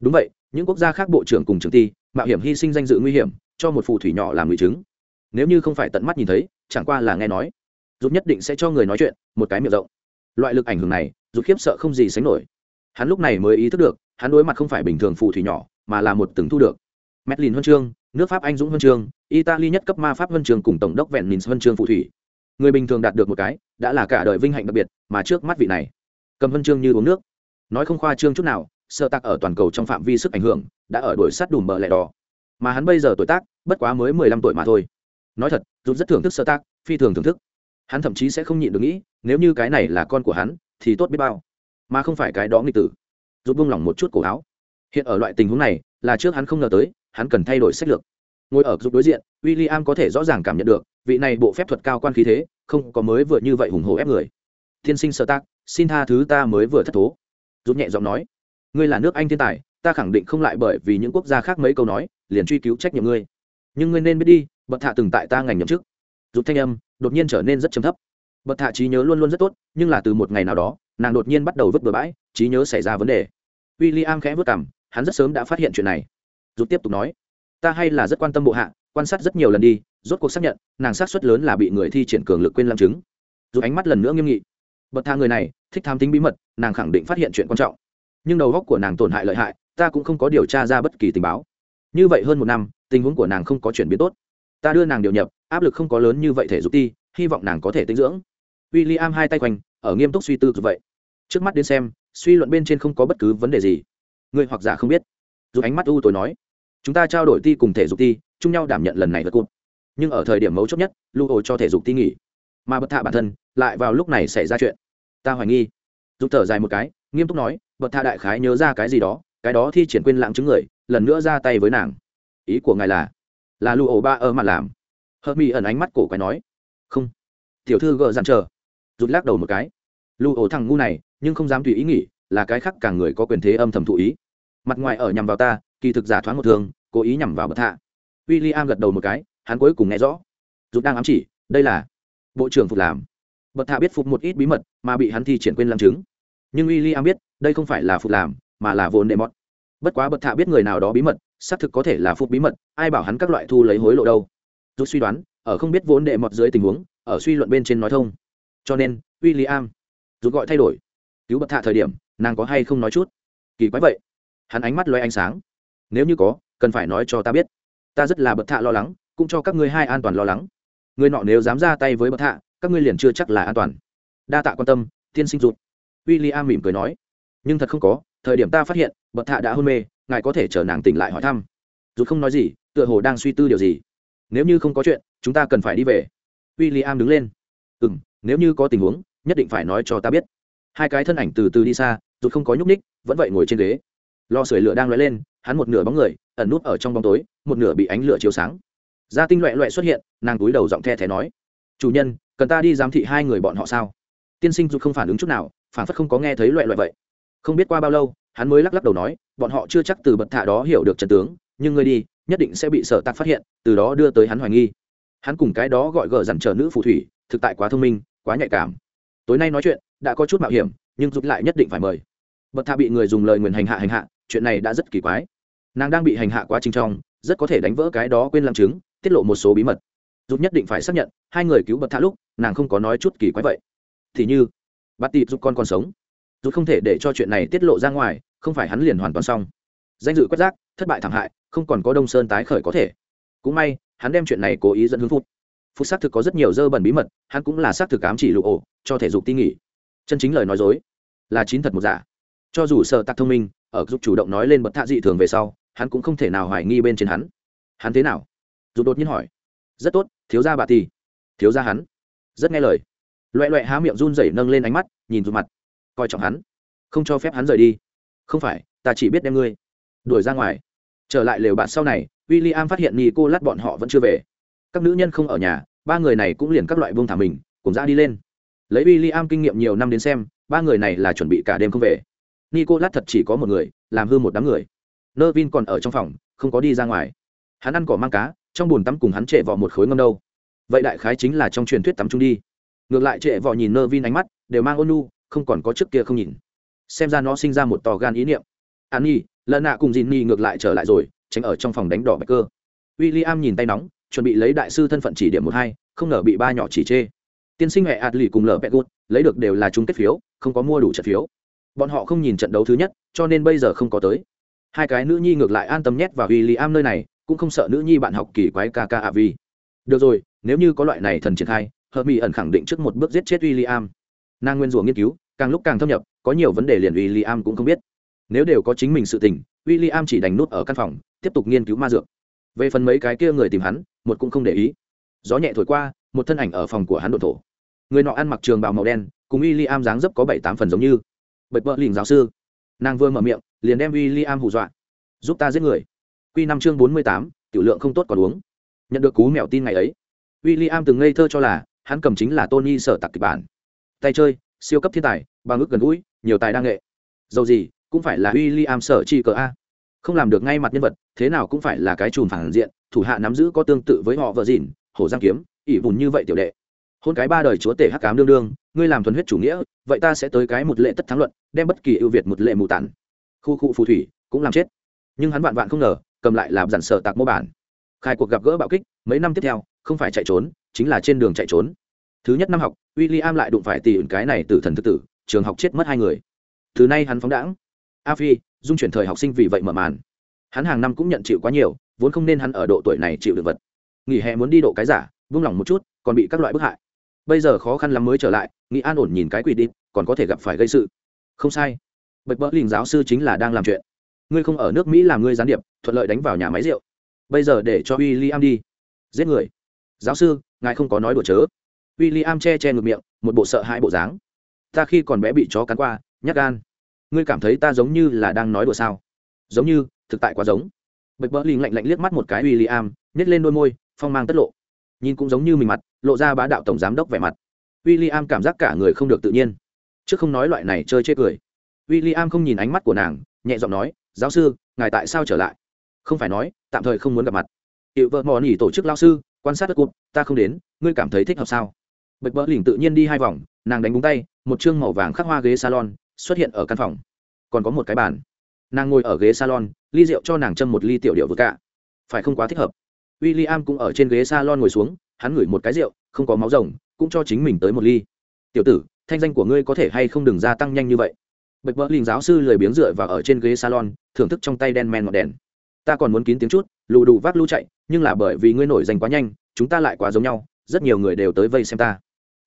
Đúng vậy những quốc gia khác bộ trưởng cùng trưởng thi, mạo hiểm hy sinh danh dự nguy hiểm cho một phù thủy nhỏ làm người chứng. Nếu như không phải tận mắt nhìn thấy chẳng qua là nghe nói. Giúp nhất định sẽ cho người nói chuyện một cái miệng rộng. Loại lực ảnh hưởng này giúp khiếp sợ không gì sánh nổi. Hắn lúc này mới ý thức được hắn đối mặt không phải bình thường phù thủy nhỏ mà là một từng thu được. Medlin huân chương, nước Pháp anh dũng huân chương, Italy nhất cấp ma pháp huân chương cùng tổng đốc vẹn minh huân chương phù thủy. Người bình thường đạt được một cái, đã là cả đời vinh hạnh đặc biệt, mà trước mắt vị này, cầm huân chương như uống nước. Nói không khoa trương chút nào, sơ tạc ở toàn cầu trong phạm vi sức ảnh hưởng, đã ở đuổi sát đùm bờ lẻ đỏ. Mà hắn bây giờ tuổi tác, bất quá mới mười lăm tuổi mà thôi. Nói thật, rút rất thưởng thức sơ tặc phi thường thưởng thức. Hắn thậm chí sẽ không nhịn được nghĩ, nếu như cái này là con của hắn, thì tốt biết bao. Mà không phải cái đó nghịch tử. Rút buông lỏng một chút cổ áo. Hiện ở loại tình huống này, là trước hắn không ngờ tới, hắn cần thay đổi sách lược ngồi ở dục đối diện w i l l i am có thể rõ ràng cảm nhận được vị này bộ phép thuật cao quan khí thế, không có mới vừa như vậy hùng hồ ép người. Tiên sinh sơ tác, xin tha thứ ta mới vừa thất thố. Rút nhẹ giọng nói, ngươi là nước anh thiên tài, ta khẳng định không lại bởi vì những quốc gia khác mấy câu nói, liền truy cứu trách nhiệm ngươi. Nhưng ngươi nên biết đi, bậc thạ từng tại ta ngành nhậm chức. Rút thanh âm, đột nhiên trở nên rất chấm thấp. Bậc thạ trí nhớ luôn luôn rất tốt, nhưng là từ một ngày nào đó, nàng đột nhiên bắt đầu vứt bừa bãi, trí nhớ xảy ra vấn đề. W i l l i am khẽ vứt cảm hắn rất sớm đã phát hiện chuyện này. Rút tiếp tục nói, ta hay là rất quan tâm bộ hạ, quan sát rất nhiều lần đi rốt cuộc xác nhận, nàng sát xuất lớn là bị người thi triển cường lực quên làm chứng. Dù ánh mắt lần nữa nghiêm nghị. Bậc thang người này, thích tham tính bí mật, nàng khẳng định phát hiện chuyện quan trọng. Nhưng đầu góc của nàng tổn hại lợi hại, ta cũng không có điều tra ra bất kỳ tình báo. Như vậy hơn một năm, tình huống của nàng không có chuyển biến tốt. Ta đưa nàng điều nhập, áp lực không có lớn như vậy thể dục ti, hy vọng nàng có thể tinh dưỡng. W i l l i am hai tay quanh, ở nghiêm túc suy tư như vậy. Trước mắt đến xem, suy luận bên trên không có bất cứ vấn đề gì. Người hoặc giả không biết. Dù ánh mắt u tối nói, chúng ta trao đổi ti cùng thể dục ti, chung nhau đảm nhận lần này vật cụt nhưng ở thời điểm mấu chốt nhất lưu ổ cho thể dục ti nghỉ. Mà bật thạ bản thân lại vào lúc này xảy ra chuyện. Ta hoài nghi. Giúp thở dài một cái, nghiêm túc nói, bật thạ đại khái nhớ ra cái gì đó, cái đó thi triển quên lãng chứng người, lần nữa ra tay với nàng. Ý của ngài là là lưu ổ ba ơ mà làm. Hớt mi ẩn ánh mắt cổ quái nói. Không. Tiểu thư gợ dặn chờ. Rút lắc đầu một cái. Lưu ổ thằng ngu này, nhưng không dám tùy ý nghỉ, là cái khác càng người có quyền thế âm thầm thụ ý. Mặt ngoài ở nhằm vào ta, kỳ thực giả thoáng một thường cố ý nhằm vào bậc thạ. W i l l i am gật đầu một cái hắn cuối cùng nghe rõ. Rút đang ám chỉ, đây là bộ trưởng phục làm. Bậc thạ biết phục một ít bí mật, mà bị hắn thi triển quên làm chứng. Nhưng w i l l i am biết, đây không phải là phục làm, mà là vốn đệ mọt. Bất quá bậc thạ biết người nào đó bí mật, xác thực có thể là phục bí mật, ai bảo hắn các loại thu lấy hối lộ đâu. Rút suy đoán, ở không biết vốn đệ mọt dưới tình huống, ở suy luận bên trên nói thông. Cho nên w i l l i am rút gọi thay đổi. Cứu bậc thạ thời điểm, nàng có hay không nói chút? Kỳ quái vậy. Hắn ánh mắt loay ánh sáng. Nếu như có, cần phải nói cho ta biết. Ta rất là bậc thạ lo lắng cũng cho các ngươi hai an toàn lo lắng. Người nọ nếu dám ra tay với bậc thạ, các ngươi liền chưa chắc là an toàn. Đa tạ quan tâm, tiên sinh rụt. W i l l i am mỉm cười nói, nhưng thật không có, thời điểm ta phát hiện, bậc thạ đã hôn mê, ngài có thể chờ nàng tỉnh lại hỏi thăm. Rụt không nói gì, tựa hồ đang suy tư điều gì. Nếu như không có chuyện, chúng ta cần phải đi về. W i l l i am đứng lên. Ừ m nếu như có tình huống, nhất định phải nói cho ta biết. Hai cái thân ảnh từ từ đi xa, rụt không có nhúc ních vẫn vậy ngồi trên ghế. Lò sưởi lửa đang lóe lên, hắn một nửa bóng người, ẩn nút ở trong bóng tối, một nửa bị ánh lửa chiếu sáng gia tinh loẹ loẹ xuất hiện, nàng túi đầu giọng the thé nói, chủ nhân, cần ta đi giám thị hai người bọn họ sao? Tiên sinh dù không phản ứng chút nào, phản phất không có nghe thấy loẹ loẹ vậy. Không biết qua bao lâu, hắn mới lắc lắc đầu nói, bọn họ chưa chắc từ bật thạ đó hiểu được trần tướng, nhưng ngươi đi, nhất định sẽ bị sở tạc phát hiện, từ đó đưa tới hắn hoài nghi. Hắn cùng cái đó gọi gờ dằn trở nữ phù thủy, thực tại quá thông minh, quá nhạy cảm. Tối nay nói chuyện, đã có chút mạo hiểm, nhưng giúp lại nhất định phải mời. Bậc thạ bị người dùng lời nguyền hành hạ hành hạ, chuyện này đã rất kỳ quái. Nàng đang bị hành hạ quá trình trong, rất có thể đánh vỡ cái đó quên làm chứng tiết lộ một số bí mật. Giúp nhất định phải xác nhận, hai người cứu bậc thả lúc, nàng không có nói chút kỳ quái vậy. Thì như bắt tịp giúp con còn sống. Giúp không thể để cho chuyện này tiết lộ ra ngoài, không phải hắn liền hoàn toàn xong. Danh dự quét rác, thất bại thảm hại, không còn có đông sơn tái khởi có thể. Cũng may, hắn đem chuyện này cố ý dẫn hướng phút phút xác thực có rất nhiều dơ bẩn bí mật, hắn cũng là xác thực cám chỉ lụ ổ, cho thể dục ti nghỉ. Chân chính lời nói dối, là chín thật một giả. Cho dù sợ tặc thông minh, ở giúp chủ động nói lên bật thạ dị thường về sau, hắn cũng không thể nào hoài nghi bên trên hắn. Hắn thế nào? Dù đột nhiên hỏi, rất tốt, thiếu gia bà thì? Thiếu gia hắn. Rất nghe lời. Loẹ loẹ há miệng run rẩy nâng lên ánh mắt, nhìn dù mặt, coi trọng hắn. Không cho phép hắn rời đi. Không phải, ta chỉ biết đem ngươi đuổi ra ngoài. Trở lại lều bạn sau này w i l l i am phát hiện nico lát bọn họ vẫn chưa về. Các nữ nhân không ở nhà, ba người này cũng liền các loại buông thả mình, cùng ra đi lên. Lấy w i l l i am kinh nghiệm nhiều năm đến xem, ba người này là chuẩn bị cả đêm không về. Nico lát thật chỉ có một người, làm hư một đám người. Nơ vin còn ở trong phòng, không có đi ra ngoài. Hắn ăn cỏ mang cá trong bồn tắm cùng hắn trệ vỏ một khối ngâm đâu. Vậy đại khái chính là trong truyền thuyết tắm chung đi. Ngược lại trệ vỏ nhìn nơ vin ánh mắt, đều mang ôn nu không còn có trước kia không nhìn. Xem ra nó sinh ra một tò gan ý niệm. An nhi lần nạ cùng dìn nhi ngược lại trở lại rồi, tránh ở trong phòng đánh đỏ bạch cơ w i l l i am nhìn tay nóng, chuẩn bị lấy đại sư thân phận chỉ điểm một hai, không ngờ bị ba nhỏ chỉ chê. Tiên sinh hệ ạt lì cùng lờ pet gut lấy được đều là chung kết phiếu, không có mua đủ trận phiếu. Bọn họ không nhìn trận đấu thứ nhất, cho nên bây giờ không có tới. Hai cái nữ nhi ngược lại an tâm nhét vào w i l l i am nơi này cũng không sợ nữ nhi bạn học kỳ quái ca ca ạ vi được rồi, nếu như có loại này thần triển khai, hợp mỹ ẩn khẳng định trước một bước giết chết w i l l i am nàng nguyên rủa nghiên cứu, càng lúc càng thâm nhập, có nhiều vấn đề liền w i l l i am cũng không biết. Nếu đều có chính mình sự tình w i l l i am chỉ đành nút ở căn phòng, tiếp tục nghiên cứu ma dược. Về phần mấy cái kia người tìm hắn, một cũng không để ý. Gió nhẹ thổi qua, một thân ảnh ở phòng của hắn đồn thổ. Người nọ ăn mặc trường bào màu đen, cùng w i l l i am dáng dấp có bảy tám phần giống như. Bật vợ lình giáo sư. Nàng vừa mở miệng, liền đem w i l l i am hù dọa. Giúp ta giết người. Quy năm chương bốn mươi tám, tiểu lượng không tốt còn uống. Nhận được cú mèo tin ngày ấy, William từng ngây thơ cho là hắn cầm chính là tony sở tặc kịch bản. Tay chơi, siêu cấp thiên tài, bằng ước gần gũi, nhiều tài đa nghệ. Dầu gì, cũng phải là William sở chi cờ a. Không làm được ngay mặt nhân vật, thế nào cũng phải là cái chùm phản diện, thủ hạ nắm giữ có tương tự với họ vợ dìn hổ giang kiếm, ỷ vùn như vậy tiểu đệ. Hôn cái ba đời chúa tể hắc cám đương đương, ngươi làm thuần huyết chủ nghĩa, vậy ta sẽ tới cái một lệ tất thắng luận, đem bất kỳ ưu việt một lệ mù tản. Khu cụ phù thủy, cũng làm chết. Nhưng hắn vạn vạn không ngờ cầm lại làm giản sợ tạc mô bản. Khai cuộc gặp gỡ bạo kích, mấy năm tiếp theo, không phải chạy trốn, chính là trên đường chạy trốn. Thứ nhất năm học w i l l i am lại đụng phải tỷ cái này từ thần thực tử, trường học chết mất hai người. Từ nay hắn phóng đãng. A phi, dung chuyển thời học sinh vì vậy mở màn. Hắn hàng năm cũng nhận chịu quá nhiều, vốn không nên hắn ở độ tuổi này chịu được vật. Nghỉ hè muốn đi độ cái giả, vung lòng một chút, còn bị các loại bức hại. Bây giờ khó khăn lắm mới trở lại nghĩ an ổn nhìn cái quỷ đi, còn có thể gặp phải gây sự. Không sai. Bạch bỡ lình giáo sư chính là đang làm chuyện. Ngươi không ở nước mỹ làm ngươi gián điệp thuận lợi đánh vào nhà máy rượu. Bây giờ để cho w i l l i am đi. Giết người. Giáo sư, ngài không có nói đùa chớ. W i l l i am che che ngược miệng, một bộ sợ hãi bộ dáng. Ta khi còn bé bị chó cắn qua nhắc gan. Ngươi cảm thấy ta giống như là đang nói đùa sao? Giống như, thực tại quá giống. Bạch bỡ linh lạnh lạnh liếc mắt một cái w i l l i am nhét lên đôi môi, phong mang tất lộ. Nhìn cũng giống như mình mặt, lộ ra bá đạo tổng giám đốc vẻ mặt. W i l l i am cảm giác cả người không được tự nhiên. Chứ không nói loại này chơi chê cười. W i l l i am không nhìn ánh mắt của nàng, nhẹ giọng nói, giáo sư, ngài tại sao trở lại? Không phải nói, tạm thời không muốn gặp mặt. Hiệu vợ mò nỉ tổ chức lao sư, quan sát đất cụt, ta không đến, ngươi cảm thấy thích hợp sao? Bạch bỡ lỉnh tự nhiên đi hai vòng, nàng đánh búng tay, một chương màu vàng khắc hoa ghế salon xuất hiện ở căn phòng. Còn có một cái bàn. Nàng ngồi ở ghế salon, ly rượu cho nàng châm một ly tiểu điệu vừa cả phải không quá thích hợp? W i l l i am cũng ở trên ghế salon ngồi xuống, hắn ngửi một cái rượu, không có máu rồng, cũng cho chính mình tới một ly. Tiểu tử, thanh danh của ngươi có thể hay không đừng gia tăng nhanh như vậy? Bạch bỡ lình giáo sư lười biếng dựa và ở trên ghế salon, thưởng thức trong tay đen men ngọn đèn ta còn muốn kín tiếng chút, lù đủ vác lưu chạy, nhưng là bởi vì ngươi nổi danh quá nhanh, chúng ta lại quá giống nhau, rất nhiều người đều tới vây xem ta.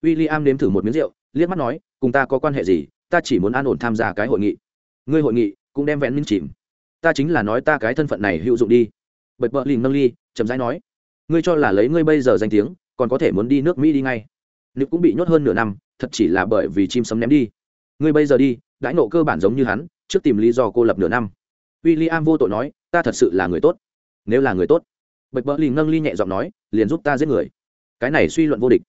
W i l l i am nếm thử một miếng rượu, liếc mắt nói, cùng ta có quan hệ gì, ta chỉ muốn an ổn tham gia cái hội nghị. Ngươi hội nghị cũng đem vẹn minh chìm. Ta chính là nói ta cái thân phận này hữu dụng đi. Bật bợ lìm nâng ly, chậm rãi nói, ngươi cho là lấy ngươi bây giờ danh tiếng, còn có thể muốn đi nước mỹ đi ngay. Nữ cũng bị nhốt hơn nửa năm, thật chỉ là bởi vì chim sấm ném đi. Ngươi bây giờ đi, đãi nộ cơ bản giống như hắn, trước tìm lý do cô lập nửa năm. W i l l i am vô tội nói ta thật sự là người tốt. Nếu là người tốt, bạch bỡ lì nâng ly nhẹ giọng nói, liền giúp ta giết người. Cái này suy luận vô địch.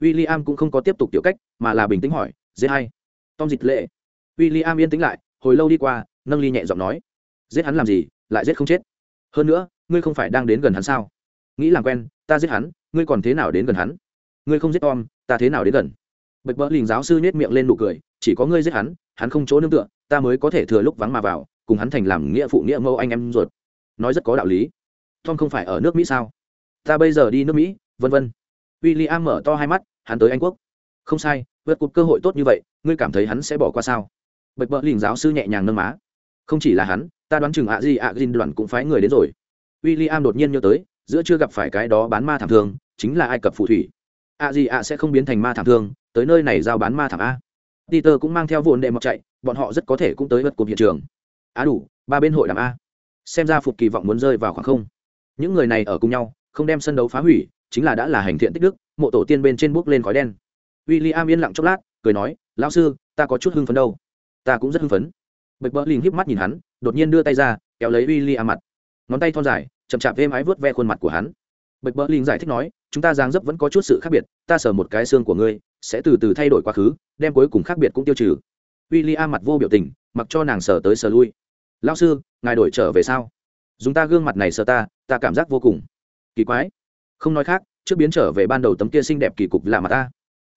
W i l l i am cũng không có tiếp tục tiểu cách, mà là bình tĩnh hỏi, giết hay tom dịch lệ. W i l l i am yên tĩnh lại, hồi lâu đi qua nâng ly nhẹ giọng nói, giết hắn làm gì, lại giết không chết? Hơn nữa, ngươi không phải đang đến gần hắn sao? Nghĩ làm quen, ta giết hắn, ngươi còn thế nào đến gần hắn? Ngươi không giết tom, ta thế nào đến gần? Bạch bỡ lình giáo sư nhét miệng lên nụ cười, chỉ có ngươi giết hắn hắn không chỗ nương tựa, ta mới có thể thừa lúc vắng mà vào cùng hắn thành làm nghĩa phụ nghĩa mẫu anh em ruột. Nói rất có đạo lý. Tom không phải ở nước mỹ sao? Ta bây giờ đi nước mỹ, vân vân. W i l l i am mở to hai mắt, hắn tới anh quốc. Không sai, vượt cục cơ hội tốt như vậy, ngươi cảm thấy hắn sẽ bỏ qua sao? Bạch bỡ lình giáo sư nhẹ nhàng nâng má. Không chỉ là hắn, ta đoán chừng ạ gì ạ gin đoàn cũng phái người đến rồi. W i l l i am đột nhiên nhớ tới, giữa chưa gặp phải cái đó bán ma thảm thương, chính là ai cập phù thủy. Ạ gì ạ sẽ không biến thành ma thảm thương, tới nơi này giao bán ma thảm a. Peter cũng mang theo vụn đệ mọc chạy, bọn họ rất có thể cũng tới vượt cuộc hiện trường á đủ, ba bên hội đàm a. Xem ra phục kỳ vọng muốn rơi vào khoảng không. Những người này ở cùng nhau, không đem sân đấu phá hủy, chính là đã là hành thiện tích đức, mộ tổ tiên bên trên bước lên khói đen. W i l l i am yên lặng chốc lát, cười nói, lão sư, ta có chút hưng phấn đâu. Ta cũng rất hưng phấn. Bạch bỡ linh híp mắt nhìn hắn, đột nhiên đưa tay ra, kéo lấy w i l l i am mặt. Ngón tay thon dài, chậm chạp êm ái vớt ve khuôn mặt của hắn. Bạch bỡ linh giải thích nói, chúng ta dáng dấp vẫn có chút sự khác biệt, ta sờ một cái xương của ngươi, sẽ từ từ thay đổi quá khứ, đem cuối cùng khác biệt cũng tiêu trừ. W i l l i am mặt vô biểu tình, mặc cho nàng sờ tới sờ lui lão sư, ngài đổi trở về sao? Dùng ta gương mặt này sợ ta ta cảm giác vô cùng. Kỳ quái. Không nói khác, trước biến trở về ban đầu tấm kia xinh đẹp kỳ cục lạ mặt ta.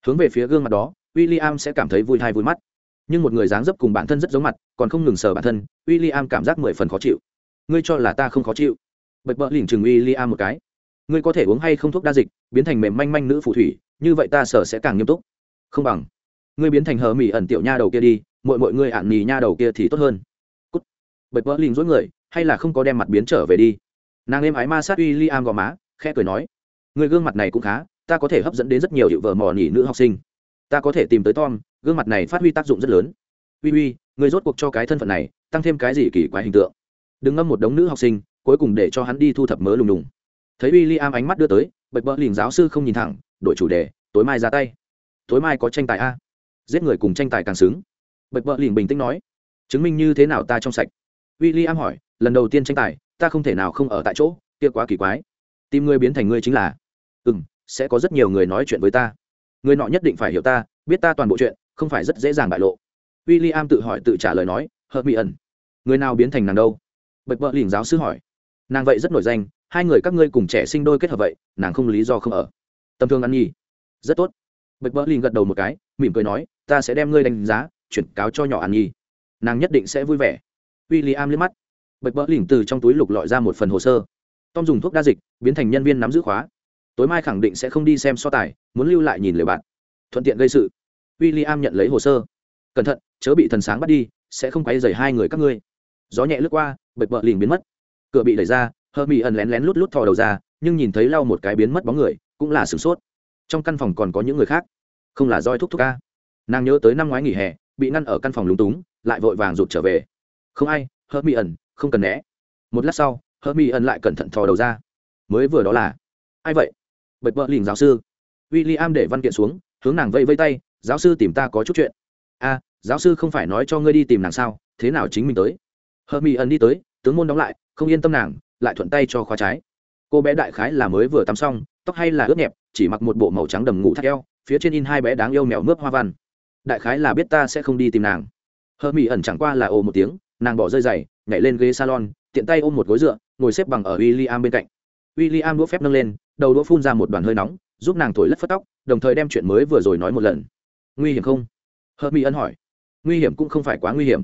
Hướng về phía gương mặt đó w i l l i am sẽ cảm thấy vui hay vui mắt. Nhưng một người dáng dấp cùng bản thân rất giống mặt, còn không ngừng sờ bản thân w i l l i am cảm giác mười phần khó chịu. Ngươi cho là ta không khó chịu. Bật bỡ lỉnh chừng w i l l i am một cái. Ngươi có thể uống hay không thuốc đa dịch, biến thành mềm manh manh nữ phù thủy, như vậy ta sở sẽ càng nghiêm túc. Không bằng. Ngươi biến thành hờ mỹ ẩn tiểu nha đầu kia đi mọi mọi ngươi ạn mì nha đầu kia thì tốt hơn bật vỡ lình dối người, hay là không có đem mặt biến trở về đi. Nàng êm ái ma sát uy i am gò má, khẽ cười nói, người gương mặt này cũng khá, ta có thể hấp dẫn đến rất nhiều hiệu vợ mò nỉ nữ học sinh. Ta có thể tìm tới tom, gương mặt này phát huy tác dụng rất lớn. Uy uy, người rốt cuộc cho cái thân phận này, tăng thêm cái gì kỳ quái hình tượng. Đừng ngâm một đống nữ học sinh, cuối cùng để cho hắn đi thu thập mớ lùng đùng thấy w i l l i am ánh mắt đưa tới bạch bỡ liền giáo sư không nhìn thẳng, đổi chủ đề, tối mai ra tay. Tối mai có tranh tài a. Giết người cùng tranh tài càng xứng. Bạch bỡ liền bình tĩnh nói, chứng minh như thế nào ta trong sạch? W i l l i am hỏi, lần đầu tiên tranh tài, ta không thể nào không ở tại chỗ, kia quá kỳ quái. Tìm ngươi biến thành ngươi chính là. Ừ m sẽ có rất nhiều người nói chuyện với ta. Người nọ nhất định phải hiểu ta, biết ta toàn bộ chuyện, không phải rất dễ dàng bại lộ. W i l l i am tự hỏi tự trả lời nói, hợp mỹ ẩn. Người nào biến thành nàng đâu? Bạch vợ liền giáo sư hỏi. Nàng vậy rất nổi danh, hai người các ngươi cùng trẻ sinh đôi kết hợp vậy, nàng không lý do không ở. Tầm thương ăn nhi rất tốt. Bạch vợ liền gật đầu một cái, mỉm cười nói, ta sẽ đem ngươi đánh giá, chuyển cáo cho nhỏ ăn nhi nàng nhất định sẽ vui vẻ w i l l i am liếc mắt. Bạch bỡ lỉnh từ trong túi lục lọi ra một phần hồ sơ. Tom dùng thuốc đa dịch, biến thành nhân viên nắm giữ khóa. Tối mai khẳng định sẽ không đi xem so tài, muốn lưu lại nhìn lời bạn. Thuận tiện gây sự. W i l l i am nhận lấy hồ sơ. Cẩn thận, chớ bị thần sáng bắt đi, sẽ không quay dày hai người các ngươi. Gió nhẹ lướt qua bật bỡ lỉnh biến mất. Cửa bị đẩy ra hơ mỹ ẩn lén lén lút lút thò đầu ra, nhưng nhìn thấy lau một cái biến mất bóng người, cũng là sửng sốt. Trong căn phòng còn có những người khác. Không là roi thúc thúc ca. Nàng nhớ tới năm ngoái nghỉ hè, bị ngăn ở căn phòng lúng túng, lại vội vàng rụt trở về không ai hơ mi ẩn, không cần né. Một lát sau hơ mi ẩn lại cẩn thận thò đầu ra. Mới vừa đó là, ai vậy? Bật vợ lình giáo sư. W i l l i am để văn kiện xuống, hướng nàng vây vây tay, giáo sư tìm ta có chút chuyện. A, giáo sư không phải nói cho ngươi đi tìm nàng sao? Thế nào chính mình tới? Hơ mi ẩn đi tới, tướng môn đóng lại, không yên tâm nàng, lại thuận tay cho khóa trái. Cô bé đại khái là mới vừa tắm xong, tóc hay là ướt nhẹp, chỉ mặc một bộ màu trắng đầm ngủ thắt eo, phía trên in hai bé đáng yêu mèo mướp hoa văn. Đại khái là biết ta sẽ không đi tìm nàng. Hơ mỹ ẩn chẳng qua là ồ một tiếng nàng bỏ rơi giày, nhảy lên ghế salon, tiện tay ôm một gối dựa, ngồi xếp bằng ở w i l l i am bên cạnh. W i l l i am đũa phép nâng lên, đầu đũa phun ra một đoàn hơi nóng, giúp nàng thổi lất phất tóc, đồng thời đem chuyện mới vừa rồi nói một lần. Nguy hiểm không? Hờ mỹ ẩn hỏi. Nguy hiểm cũng không phải quá nguy hiểm.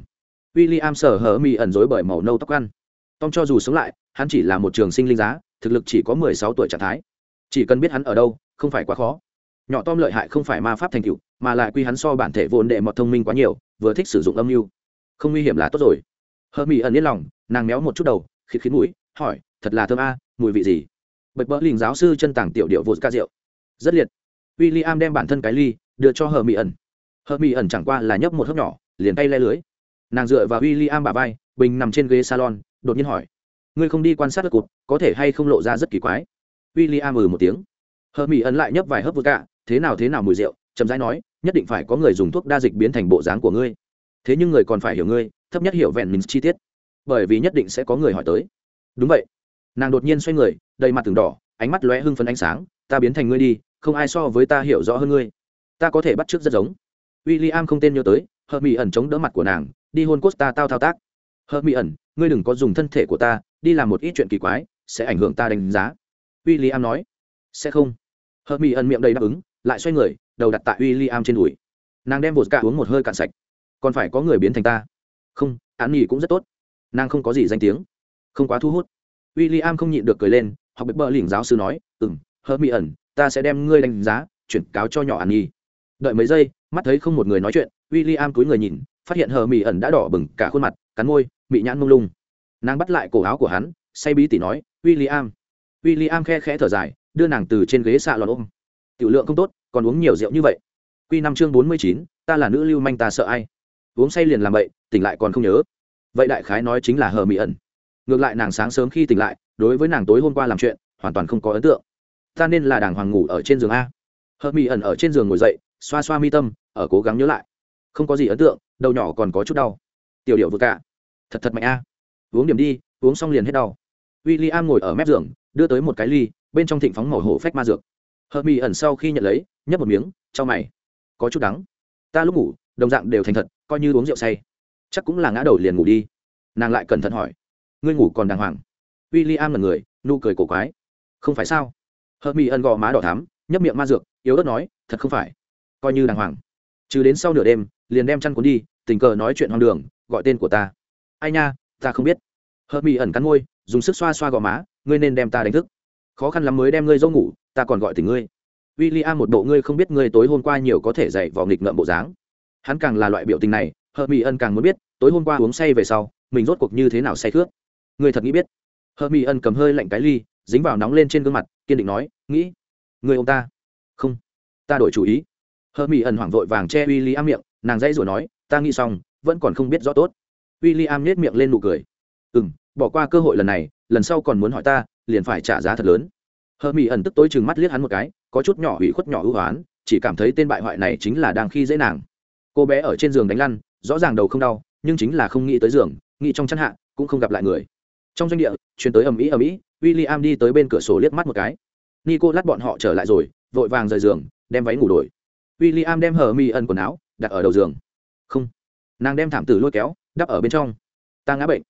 W i l l i am sở hờ mỹ ẩn dối bởi màu nâu tóc ăn. Tom cho dù sống lại, hắn chỉ là một trường sinh linh giá, thực lực chỉ có mười sáu tuổi trạng thái. Chỉ cần biết hắn ở đâu, không phải quá khó. Nhỏ tom lợi hại không phải ma pháp thành cựu mà lại quy hắn so bản thể vốn đệ mọt thông minh quá nhiều, vừa thích sử dụng âm mưu không nguy hiểm là tốt rồi. Hờ mỹ ẩn yên lòng, nàng méo một chút đầu, khịt khít mũi, hỏi, thật là thơm a, mùi vị gì? Bạch bỡ lình giáo sư chân tàng tiểu điệu vột ca rượu. Rất liệt. W i l l i am đem bản thân cái ly, đưa cho hờ mỹ ẩn. Hờ mỹ ẩn chẳng qua là nhấp một hớp nhỏ, liền tay le lưới. Nàng dựa vào w i l l i am bà vai, bình nằm trên ghế salon, đột nhiên hỏi, ngươi không đi quan sát đất cụt, có thể hay không lộ ra rất kỳ quái? W i l l i am ừ một tiếng. Hờ mỹ ẩn lại nhấp vài hớp vột ca, thế nào thế nào mùi rượu? Chậm rãi nói, nhất định phải có người dùng thuốc đa dịch biến thành bộ dáng của ngươi thế nhưng người còn phải hiểu ngươi, thấp nhất hiểu vẹn mình chi tiết, bởi vì nhất định sẽ có người hỏi tới. Đúng vậy. Nàng đột nhiên xoay người, đầy mặt từng đỏ, ánh mắt lóe hưng phấn ánh sáng, ta biến thành ngươi đi, không ai so với ta hiểu rõ hơn ngươi. Ta có thể bắt chước rất giống. W i l l i am không tên nhớ tới, hợp mỹ ẩn chống đỡ mặt của nàng, đi hôn cốt ta tao thao tác. Hợp mỹ ẩn, ngươi đừng có dùng thân thể của ta, đi làm một ít chuyện kỳ quái, sẽ ảnh hưởng ta đánh giá. W i l l i am nói. Sẽ không. Hợp mỹ ẩn miệng đầy đáp ứng, lại xoay người, đầu đặt tại w i l l i am trên đùi. Nàng đem bột cả uống một hơi cạn sạch còn phải có người biến thành ta. Không án nghỉ cũng rất tốt. Nàng không có gì danh tiếng. Không quá thu hút. W i l l i am không nhịn được cười lên, học bếp bờ lỉnh giáo sư nói ừ m hợp mỹ ẩn, ta sẽ đem ngươi đánh giá, chuyển cáo cho nhỏ án nghỉ đợi mấy giây, mắt thấy không một người nói chuyện w i l l i am cúi người nhìn, phát hiện hờ mỹ ẩn đã đỏ bừng cả khuôn mặt, cắn môi bị nhãn mông lung. Nàng bắt lại cổ áo của hắn, say bí tỉ nói w i l l i am w i l l i am khe khẽ thở dài, đưa nàng từ trên ghế xạ lọt ôm. Tiểu lượng không tốt, còn uống nhiều rượu như vậy. Q năm chương bốn mươi chín, ta là nữ lưu manh ta sợ ai? Uống say liền làm vậy tỉnh lại còn không nhớ. Vậy đại khái nói chính là hờ mỹ ẩn. Ngược lại nàng sáng sớm khi tỉnh lại, đối với nàng tối hôm qua làm chuyện, hoàn toàn không có ấn tượng. Ta nên là đàng hoàng ngủ ở trên giường a. Hờ mỹ ẩn ở trên giường ngồi dậy, xoa xoa mi tâm, ở cố gắng nhớ lại. Không có gì ấn tượng, đầu nhỏ còn có chút đau. Tiểu điệu vừa cả. Thật thật mạnh a. Uống điểm đi, uống xong liền hết đau. W i l l i am ngồi ở mép giường, đưa tới một cái ly, bên trong thịnh phóng màu hổ phách ma dược. Hợp mỹ ẩn sau khi nhận lấy, nhấp một miếng cho mày. Có chút đắng. Ta lúc ngủ đồng dạng đều thành thật, coi như uống rượu say, chắc cũng là ngã đầu liền ngủ đi. Nàng lại cẩn thận hỏi, ngươi ngủ còn đàng hoàng? W i l l i am là người, nụ cười cổ quái. Không phải sao? Hợp mỹ ẩn gò má đỏ thám nhấp miệng ma dược, yếu ớt nói, thật không phải. Coi như đàng hoàng. Trừ đến sau nửa đêm, liền đem chăn cuốn đi, tình cờ nói chuyện hoang đường, gọi tên của ta. Ai nha, ta không biết. Hợp mỹ ẩn cắn môi, dùng sức xoa xoa gò má, ngươi nên đem ta đánh thức. Khó khăn lắm mới đem ngươi dâu ngủ, ta còn gọi tỉnh ngươi. W i l l i am một bộ ngươi không biết ngươi tối hôm qua nhiều có thể dạy vào nghịch ngợm bộ dáng hắn càng là loại biểu tình này hợp mỹ ân càng muốn biết, tối hôm qua uống say về sau, mình rốt cuộc như thế nào say khước Người thật nghĩ biết. Hợp mỹ ân cầm hơi lạnh cái ly, dính vào nóng lên trên gương mặt, kiên định nói, nghĩ, người ông ta. Không, ta đổi chủ ý. Hợp mỹ ân hoảng vội vàng che w i l l i am miệng, nàng dãy rồi nói, ta nghĩ xong, vẫn còn không biết rõ tốt. W i l l i am nhét miệng lên nụ cười. Ừ m bỏ qua cơ hội lần này, lần sau còn muốn hỏi ta, liền phải trả giá thật lớn. Hờ mỹ ẩn tức tối chừng mắt liếc hắn một cái, có chút nhỏ hủy khuất nhỏ ưu hoán, chỉ cảm thấy tên bại hoại này chính là đang khi dễ nàng cô bé ở trên giường đánh lăn, rõ ràng đầu không đau, nhưng chính là không nghĩ tới giường, nghĩ trong chăn hạ, cũng không gặp lại người. Trong doanh địa chuyển tới ầm ĩ ầm ĩ w i l l i am đi tới bên cửa sổ liếc mắt một cái. Nico lát bọn họ trở lại rồi, vội vàng rời giường, đem váy ngủ đổi. W i l l i am đem hờ mi ân quần áo, đặt ở đầu giường. Không. Nàng đem thảm tử lôi kéo, đắp ở bên trong. Ta ngã bệnh.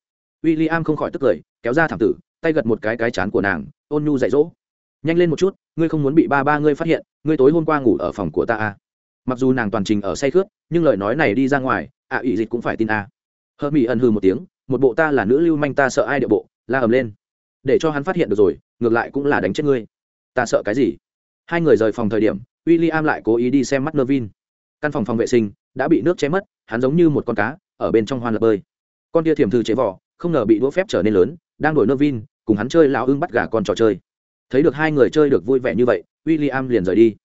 W i l l i am không khỏi tức cười, kéo ra thảm tử, tay gật một cái cái chán của nàng, ôn nhu dạy dỗ. Nhanh lên một chút, ngươi không muốn bị ba ba ngươi phát hiện, ngươi tối hôm qua ngủ ở phòng của ta à mặc dù nàng toàn trình ở say khướt nhưng lời nói này đi ra ngoài ạ à, ỵ dịch cũng phải tin à. hơ mỹ ẩn hư một tiếng một bộ ta là nữ lưu manh ta sợ ai địa bộ la ầm lên. Để cho hắn phát hiện được rồi ngược lại cũng là đánh chết ngươi. Ta sợ cái gì? Hai người rời phòng thời điểm w i l l i am lại cố ý đi xem mắt nơ vin căn phòng phòng vệ sinh đã bị nước che mất hắn giống như một con cá ở bên trong hoan lập bơi. Con tia thiềm thư chế vỏ không ngờ bị đũa phép trở nên lớn đang đổi nơ vin cùng hắn chơi lão ưng bắt gà con trò chơi. Thấy được hai người chơi được vui vẻ như vậy w i l l i am liền rời đi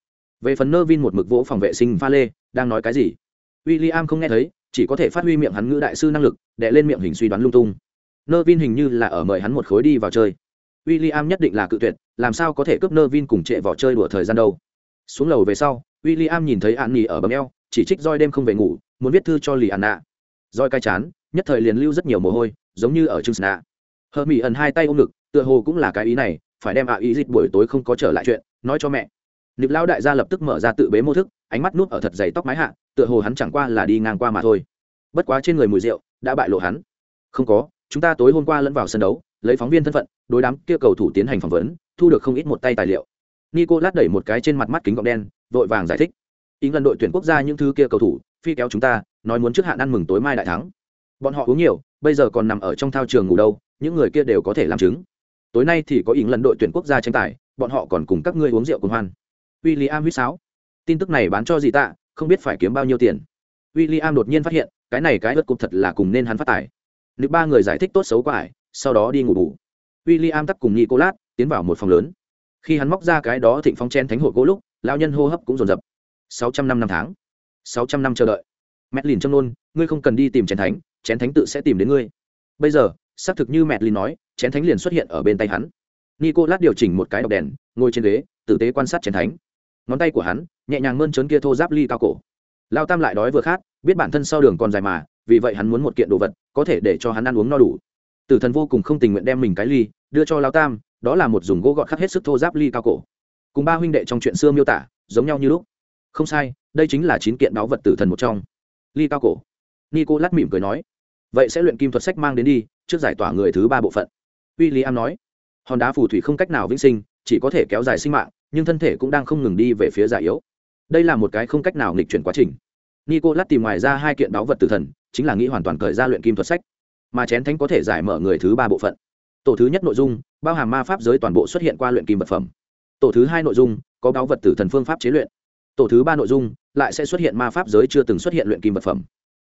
về phần nơ vin một mực vỗ phòng vệ sinh pha lê, đang nói cái gì? W i l l i am không nghe thấy, chỉ có thể phát huy miệng hắn ngữ đại sư năng lực đệ lên miệng hình suy đoán lung tung. Nơ vin hình như là ở mời hắn một khối đi vào chơi. W i l l i am nhất định là cự tuyệt, làm sao có thể cướp nơ vin cùng trệ vỏ chơi đùa thời gian đâu? Xuống lầu về sau w i l l i am nhìn thấy an nhi ở bấm eo, chỉ trích roi đêm không về ngủ, muốn viết thư cho lì an nạ roi cai chán, nhất thời liền lưu rất nhiều mồ hôi, giống như ở trưng sna hờ mỹ ẩn hai tay ôm ngực, tựa hồ cũng là cái ý này, phải đem ạ ý dịch buổi tối không có trở lại chuyện, nói cho mẹ nịp lao đại gia lập tức mở ra tự bế mô thức, ánh mắt núp ở thật dày tóc mái hạ, tựa hồ hắn chẳng qua là đi ngang qua mà thôi. Bất quá trên người mùi rượu đã bại lộ hắn. Không có, chúng ta tối hôm qua lẫn vào sân đấu, lấy phóng viên thân phận, đối đám kia cầu thủ tiến hành phỏng vấn, thu được không ít một tay tài liệu. Nico lát đẩy một cái trên mặt mắt kính gọng đen, vội vàng giải thích. Ý lần đội tuyển quốc gia những thứ kia cầu thủ, phi kéo chúng ta, nói muốn trước hạn ăn mừng tối mai đại thắng. Bọn họ uống nhiều, bây giờ còn nằm ở trong thao trường ngủ đâu, những người kia đều có thể làm chứng. Tối nay thì có ý lần đội tuyển quốc gia tranh tài, bọn họ còn cùng các ngươi uống rượu cùng hoan w i l l i am huýt sáo. Tin tức này bán cho gì tạ, không biết phải kiếm bao nhiêu tiền. W i l l i am đột nhiên phát hiện, cái này cái ớt cục thật là cùng nên hắn phát tài. Nữ ba người giải thích tốt xấu quải sau đó đi ngủ ngủ. w i l l i am tắt cùng nhị cô lát tiến vào một phòng lớn. Khi hắn móc ra cái đó thịnh phong chen thánh hội gỗ lúc lao nhân hô hấp cũng dồn dập. Sáu trăm năm năm tháng. Sáu trăm năm chờ đợi. Mẹ lìn châm nôn, ngươi không cần đi tìm chén thánh chén thánh tự sẽ tìm đến ngươi. Bây giờ, xác thực như mẹ lìn nói, chén thánh liền xuất hiện ở bên tay hắn. Nico lát điều chỉnh một cái đọc đèn, ngồi trên ghế, tử tế quan sát chén thánh ngón tay của hắn nhẹ nhàng mơn trớn kia thô giáp ly cao cổ. Lao tam lại đói vừa khát, biết bản thân sau đường còn dài mà, vì vậy hắn muốn một kiện đồ vật, có thể để cho hắn ăn uống no đủ. Tử thần vô cùng không tình nguyện đem mình cái ly, đưa cho lao tam, đó là một dùng gỗ gọt khắc hết sức thô giáp ly cao cổ. Cùng ba huynh đệ trong chuyện xưa miêu tả, giống nhau như lúc. Không sai, đây chính là chín kiện báu vật tử thần một trong. Ly cao cổ. Nico lát mỉm cười nói, vậy sẽ luyện kim thuật sách mang đến đi, trước giải tỏa người thứ ba bộ phận. William nói, hòn đá phù thủy không cách nào vĩnh sinh, chỉ có thể kéo dài sinh mạng nhưng thân thể cũng đang không ngừng đi về phía già yếu. Đây là một cái không cách nào nghịch chuyển quá trình. Nicolas tìm ngoài ra hai kiện báu vật tử thần, chính là nghĩ hoàn toàn cởi ra luyện kim thuật sách, mà chén thánh có thể giải mở người thứ ba bộ phận. Tổ thứ nhất nội dung, bao hàm ma pháp giới toàn bộ xuất hiện qua luyện kim vật phẩm. Tổ thứ hai nội dung, có báu vật tử thần phương pháp chế luyện. Tổ thứ ba nội dung, lại sẽ xuất hiện ma pháp giới chưa từng xuất hiện luyện kim vật phẩm.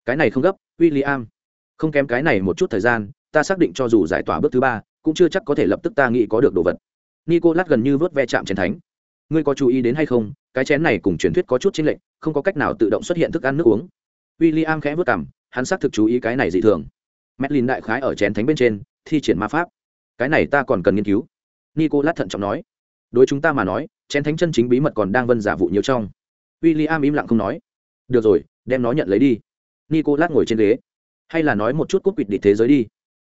Cái này không gấp w i l l i am không kém cái này một chút thời gian, ta xác định cho dù giải tỏa bước thứ ba, cũng chưa chắc có thể lập tức ta nghĩ có được đồ vật. Nico lát gần như vớt ve chạm chén thánh ngươi có chú ý đến hay không? Cái chén này cùng truyền thuyết có chút chính lệnh không có cách nào tự động xuất hiện thức ăn nước uống. W i l l i am khẽ vất cảm hắn xác thực chú ý cái này dị thường. Medlin đại khái ở chén thánh bên trên, thi triển ma pháp. Cái này ta còn cần nghiên cứu. Nico lát thận trọng nói. Đối chúng ta mà nói, chén thánh chân chính bí mật còn đang vân giả vụ nhiều trong. W i l l i am im lặng không nói. Được rồi, đem nó nhận lấy đi. Nico lát ngồi trên ghế. Hay là nói một chút cúp quỵt địch thế giới đi.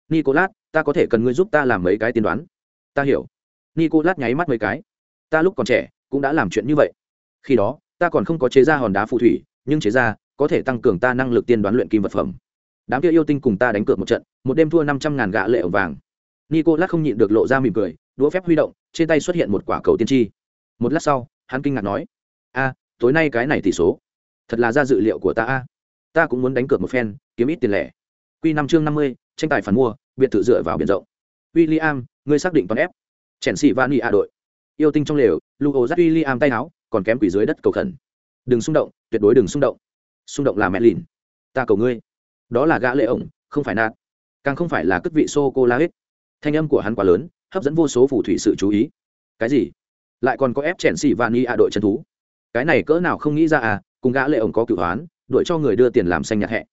Nicolas, ta có thể cần ngươi giúp ta làm mấy cái tiên đoán. Ta hiểu. Nicolas nháy mắt mấy cái ta lúc còn trẻ cũng đã làm chuyện như vậy. Khi đó ta còn không có chế ra hòn đá phù thủy nhưng chế ra có thể tăng cường ta năng lực tiên đoán luyện kim vật phẩm. Đám kia yêu tinh cùng ta đánh cược một trận một đêm thua năm trăm ngàn gạ lệ ổng vàng. Nico lát không nhịn được lộ ra mỉm cười đũa phép huy động trên tay xuất hiện một quả cầu tiên tri. Một lát sau hắn kinh ngạc nói a tối nay cái này tỷ số thật là ra dự liệu của ta a. Ta cũng muốn đánh cược một phen kiếm ít tiền lẻ. Q năm chương năm mươi tranh tài phản mua biệt thự dựa vào biển rộng. William, ngươi xác định toàn ép. Chèn xị van a đội yêu tinh trong lều, lu ô dắt am tay áo, còn kém quỷ dưới đất cầu khẩn. Đừng xung động, tuyệt đối đừng xung động. Xung động là mẹ lìn. Ta cầu ngươi. Đó là gã lệ ổng, không phải nạt. Càng không phải là cất vị sô cô la hết thanh âm của hắn quá lớn, hấp dẫn vô số phù thủy sự chú ý. Cái gì? Lại còn có ép chèn xì ni ạ đội chân thú. Cái này cỡ nào không nghĩ ra à cùng gã lệ ổng có cửu hoán, đuổi cho người đưa tiền làm xanh nhạt hẹ.